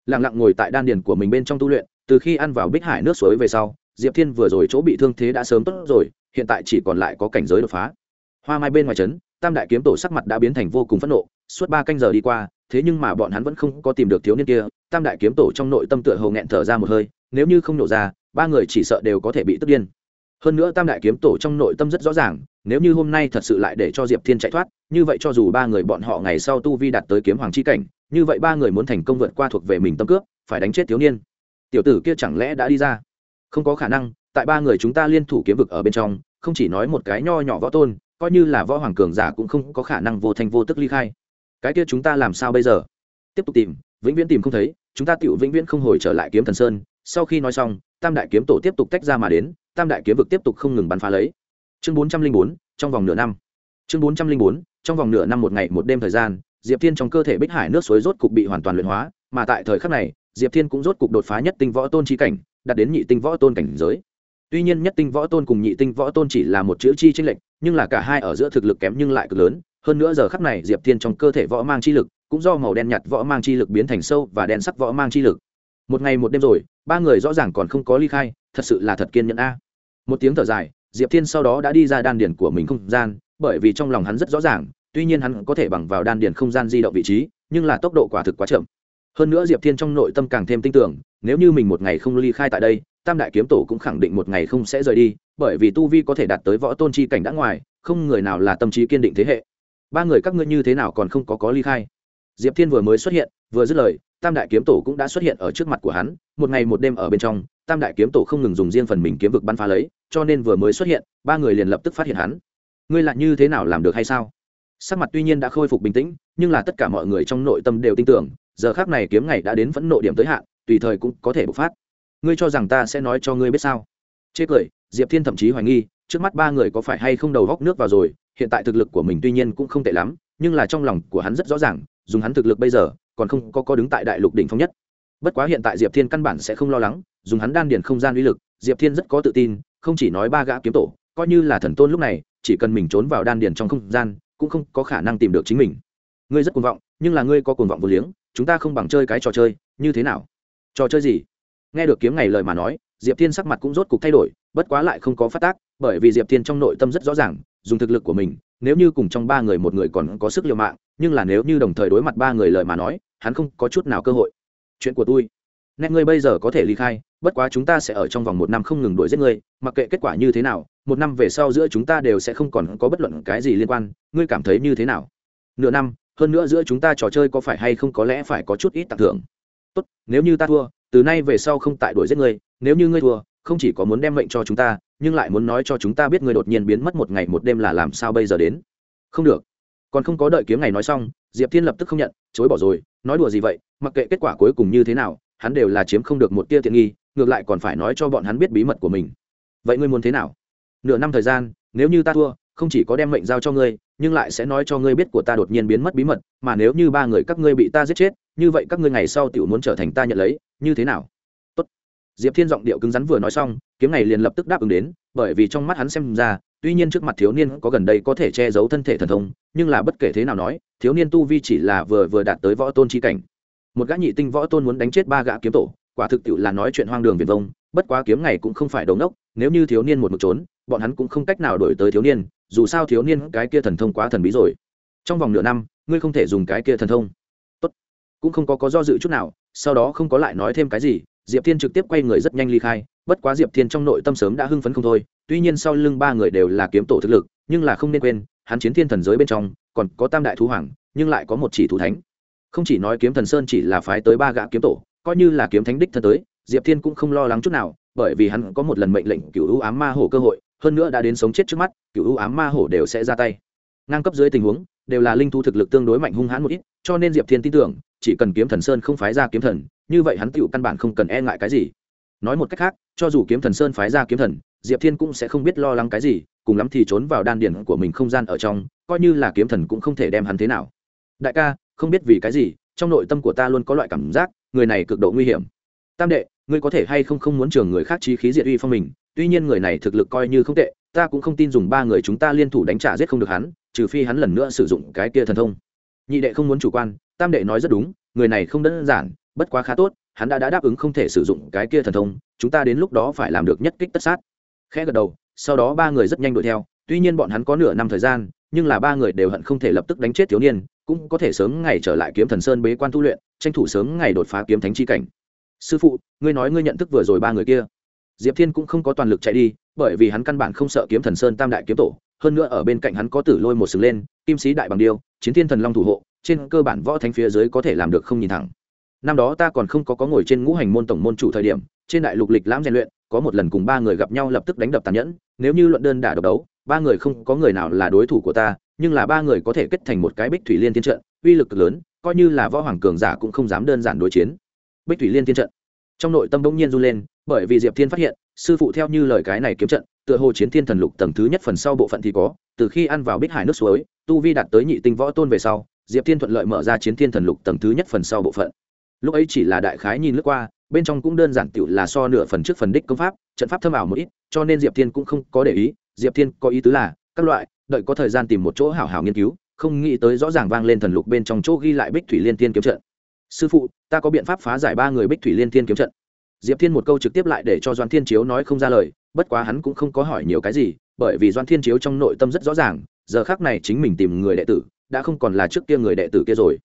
Lặng lặng ngồi tại đan điền của mình bên trong tu luyện, từ khi ăn vào bích hải nước suối về sau, diệp thiên vừa rồi chỗ bị thương thế đã sớm tốt rồi, hiện tại chỉ còn lại có cảnh giới đột phá. Hoa mai bên ngoài trấn, tam đại kiếm tổ sắc mặt đã biến thành vô cùng phẫn nộ, suốt ba canh giờ đi qua thế nhưng mà bọn hắn vẫn không có tìm được thiếu niên kia, tam đại kiếm tổ trong nội tâm tựa hồ nghẹn thở ra một hơi, nếu như không nổ ra, ba người chỉ sợ đều có thể bị tức điên. Hơn nữa tam đại kiếm tổ trong nội tâm rất rõ ràng, nếu như hôm nay thật sự lại để cho diệp thiên chạy thoát, như vậy cho dù ba người bọn họ ngày sau tu vi đạt tới kiếm hoàng c h i cảnh, như vậy ba người muốn thành công vượt qua thuộc về mình tâm cướp phải đánh chết thiếu niên. Tiểu tử kia chẳng lẽ đã đi ra? Không có khả năng, tại ba người chúng ta liên thủ kiếm vực ở bên trong, không chỉ nói một cái nho nhỏ võ tôn, coi như là võ hoàng cường giả cũng không có khả năng vô thành vô tức ly khai cái kia chúng ta làm sao bây giờ? Tiếp tục tìm, vĩnh viễn tìm không thấy, chúng ta tựu vĩnh viễn không hồi trở lại kiếm thần sơn. Sau khi nói xong, tam đại kiếm tổ tiếp tục tách ra mà đến, tam đại kiếm vực tiếp tục không ngừng bắn phá lấy. Chương bốn trăm linh bốn, trong vòng nửa năm. Chương bốn trăm linh bốn, trong vòng nửa năm một ngày một đêm thời gian, diệp thiên trong cơ thể bích hải nước suối rốt cục bị hoàn toàn luyện hóa, mà tại thời khắc này, diệp thiên cũng rốt cục đột phá nhất tinh võ tôn trí cảnh, đạt đến nhị tinh võ tôn cảnh giới. Tuy nhiên nhất tinh võ tôn cùng nhị tinh võ tôn chỉ là một chữ chi tranh lệch, nhưng là cả hai ở giữa thực lực kém nhưng lại cực lớn hơn nữa giờ khắc này, diệp thiên trong cơ thể võ mang chi lực, cũng do màu đen nhạt võ mang chi lực biến thành sâu và đen sắc võ mang chi lực. Một ngày một đêm rồi, ba người rõ ràng còn không có ly khai, thật sự là thật kiên nhẫn a. Một tiếng thở dài, diệp thiên sau đó đã đi ra đan điển của mình không gian, bởi vì trong lòng hắn rất rõ ràng, tuy nhiên hắn có thể bằng vào đan điển không gian di động vị trí, nhưng là tốc độ quả thực quá chậm. Hơn nữa diệp thiên trong nội tâm càng thêm tin tưởng, nếu như mình một ngày không ly khai tại đây, tam đại kiếm tổ cũng khẳng định một ngày không sẽ rời đi, bởi vì tu vi có thể đạt tới võ tôn chi cảnh đã ngoài, không người nào là tâm trí kiên định thế hệ ba người các ngươi như thế nào còn không có có ly khai? Diệp thiên vừa mới xuất hiện, vừa dứt lời, tam đại kiếm tổ cũng đã xuất hiện ở trước mặt của hắn. Một ngày một đêm ở bên trong, tam đại kiếm tổ không ngừng dùng riêng phần mình kiếm vực bắn phá lấy, cho nên vừa mới xuất hiện, ba người liền lập tức phát hiện hắn. Ngươi lại như thế nào làm được hay sao? Sắc mặt tuy nhiên đã khôi phục bình tĩnh, nhưng là tất cả mọi người trong nội tâm đều tin tưởng, giờ khác này kiếm ngày đã đến phẫn nộ điểm tới hạn, tùy thời cũng có thể bộc phát. Ngươi cho rằng ta sẽ nói cho ngươi biết sao? Chê cười, diệp thiên thậm chí hoài nghi, trước mắt ba người có phải hay không đầu góc nước vào rồi hiện tại thực lực của mình tuy nhiên cũng không tệ lắm, nhưng là trong lòng của hắn rất rõ ràng, dùng hắn thực lực bây giờ, còn không có có đứng tại đại lục đỉnh phong nhất. Bất quá hiện tại diệp thiên căn bản sẽ không lo lắng, dùng hắn đan điền không gian uy lực, diệp thiên rất có tự tin, không chỉ nói ba gã kiếm tổ, coi như là thần tôn lúc này, chỉ cần mình trốn vào đan điền trong không gian, cũng không có khả năng tìm được chính mình. Ngươi rất cuồng vọng, nhưng là ngươi có cuồng vọng vô liếng, chúng ta không bằng chơi cái trò chơi, như thế nào? Trò chơi gì? Nghe được kiếm ngày lời mà nói diệp thiên sắc mặt cũng rốt cục thay đổi, bất quá lại không có phát tác, bởi vì diệp thiên trong nội tâm rất rõ ràng, dùng thực lực của mình, nếu như cùng trong ba người một người còn có sức liều mạng, nhưng là nếu như đồng thời đối mặt ba người lời mà nói, hắn không có chút nào cơ hội. Chuyện của tôi, nét ngươi bây giờ có thể ly khai, bất quá chúng ta sẽ ở trong vòng một năm không ngừng đuổi giết ngươi, mặc kệ kết quả như thế nào, một năm về sau giữa chúng ta đều sẽ không còn có bất luận cái gì liên quan, ngươi cảm thấy như thế nào? Nửa năm, hơn nữa giữa chúng ta trò chơi có phải hay không có lẽ phải có chút ít tặng thưởng. Tốt, nếu như ta thua từ nay về sau không tại đuổi giết ngươi, nếu như ngươi thua, không chỉ có muốn đem mệnh cho chúng ta, nhưng lại muốn nói cho chúng ta biết ngươi đột nhiên biến mất một ngày một đêm là làm sao bây giờ đến. Không được. Còn không có đợi kiếm ngày nói xong, diệp thiên lập tức không nhận, chối bỏ rồi, nói đùa gì vậy, mặc kệ kết quả cuối cùng như thế nào, hắn đều là chiếm không được một tia tiện nghi, ngược lại còn phải nói cho bọn hắn biết bí mật của mình. Vậy ngươi muốn thế nào? Nửa năm thời gian, nếu như ta thua, không chỉ có đem mệnh giao cho ngươi, nhưng lại sẽ nói cho ngươi biết của ta đột nhiên biến mất bí mật, mà nếu như ba người các ngươi bị ta giết chết, như vậy các ngươi ngày sau tiểu muốn trở thành ta nhận lấy như thế nào? Tốt. diệp thiên giọng điệu cứng rắn vừa nói xong, kiếm này liền lập tức đáp ứng đến, bởi vì trong mắt hắn xem ra, tuy nhiên trước mặt thiếu niên có gần đây có thể che giấu thân thể thần thông, nhưng là bất kể thế nào nói, thiếu niên tu vi chỉ là vừa vừa đạt tới võ tôn chi cảnh. Một gã nhị tinh võ tôn muốn đánh chết ba gã kiếm tổ, quả thực tiệu là nói chuyện hoang đường viền vông, bất quá kiếm ngày cũng không phải đống đốc, nếu như thiếu niên một mực trốn, bọn hắn cũng không cách nào đổi tới thiếu niên, dù sao thiếu niên cái kia thần thông quá thần bí rồi. Trong vòng nửa năm, ngươi không thể dùng cái kia thần thông. Tốt. Cũng không có có do dự chút nào sau đó không có lại nói thêm cái gì, diệp thiên trực tiếp quay người rất nhanh ly khai, bất quá diệp thiên trong nội tâm sớm đã hưng phấn không thôi, tuy nhiên sau lưng ba người đều là kiếm tổ thực lực, nhưng là không nên quên, hắn chiến thiên thần giới bên trong, còn có tam đại thú hoàng, nhưng lại có một chỉ thủ thánh. Không chỉ nói kiếm thần sơn chỉ là phái tới ba gã kiếm tổ, coi như là kiếm thánh đích thân tới, diệp thiên cũng không lo lắng chút nào, bởi vì hắn có một lần mệnh lệnh cựu ưu ám ma hổ cơ hội, hơn nữa đã đến sống chết trước mắt cựu ưu ám ma hổ đều sẽ ra tay. Ngang cấp dưới tình huống đều là linh thu thực lực tương đối mạnh hung hãn một ít, cho nên diệp thiên tin tưởng, chỉ cần kiếm thần sơn không phái ra kiếm thần, như vậy hắn tựu căn bản không cần e ngại cái gì. Nói một cách khác, cho dù kiếm thần sơn phái ra kiếm thần, diệp thiên cũng sẽ không biết lo lắng cái gì, cùng lắm thì trốn vào đan điển của mình không gian ở trong, coi như là kiếm thần cũng không thể đem hắn thế nào. Đại ca, không biết vì cái gì, trong nội tâm của ta luôn có loại cảm giác, người này cực độ nguy hiểm. Tam đệ, ngươi có thể hay không không muốn trường người khác trí khí diệt uy phong mình, tuy nhiên người này thực lực coi như không tệ ta cũng không tin dùng ba người chúng ta liên thủ đánh trả giết không được hắn trừ phi hắn lần nữa sử dụng cái kia thần thông. Nhị đệ không muốn chủ quan tam đệ nói rất đúng người này không đơn giản bất quá khá tốt hắn đã, đã đáp ứng không thể sử dụng cái kia thần thông chúng ta đến lúc đó phải làm được nhất kích tất sát. Khẽ gật đầu sau đó ba người rất nhanh đuổi theo tuy nhiên bọn hắn có nửa năm thời gian nhưng là ba người đều hận không thể lập tức đánh chết thiếu niên cũng có thể sớm ngày trở lại kiếm thần sơn bế quan tu luyện tranh thủ sớm ngày đột phá kiếm thánh chi cảnh. Sư phụ ngươi nói ngươi nhận thức vừa rồi ba người kia diệp thiên cũng không có toàn lực chạy đi, bởi vì hắn căn bản không sợ kiếm thần sơn tam đại kiếm tổ, hơn nữa ở bên cạnh hắn có tử lôi một sừng lên, kim sĩ đại bằng điêu, chiến thiên thần long thủ hộ, trên cơ bản võ thánh phía dưới có thể làm được không nhìn thẳng. Năm đó ta còn không có có ngồi trên ngũ hành môn tổng môn chủ thời điểm, trên đại lục lịch lãm rèn luyện, có một lần cùng ba người gặp nhau lập tức đánh đập tàn nhẫn, nếu như luận đơn đả độc đấu, ba người không có người nào là đối thủ của ta, nhưng là ba người có thể kết thành một cái bích thủy liên thiên trận, uy lực lớn, coi như là võ hoàng cường giả cũng không dám đơn giản đối chiến. Bích thủy liên thiên trận. Trong nội tâm bỗng nhiên run lên bởi vì diệp thiên phát hiện, sư phụ theo như lời cái này kiếm trận, tựa hồ chiến thiên thần lục tầng thứ nhất phần sau bộ phận thì có, từ khi ăn vào bích hải nước suối, tu vi đạt tới nhị tinh võ tôn về sau, diệp thiên thuận lợi mở ra chiến thiên thần lục tầng thứ nhất phần sau bộ phận. Lúc ấy chỉ là đại khái nhìn lướt qua, bên trong cũng đơn giản tựu là so nửa phần trước phần đích công pháp, trận pháp thâm ảo một ít, cho nên diệp thiên cũng không có để ý. Diệp thiên có ý tứ là, các loại, đợi có thời gian tìm một chỗ hảo hảo nghiên cứu, không nghĩ tới rõ ràng vang lên thần lục bên trong chỗ ghi lại bích thủy liên tiên kiếm trận. Sư phụ, ta có biện pháp phá giải ba người bích thủy liên tiên kiếm trận diệp thiên một câu trực tiếp lại để cho doan thiên chiếu nói không ra lời, bất quá hắn cũng không có hỏi nhiều cái gì, bởi vì doan thiên chiếu trong nội tâm rất rõ ràng, giờ khác này chính mình tìm người đệ tử, đã không còn là trước kia người đệ tử kia rồi.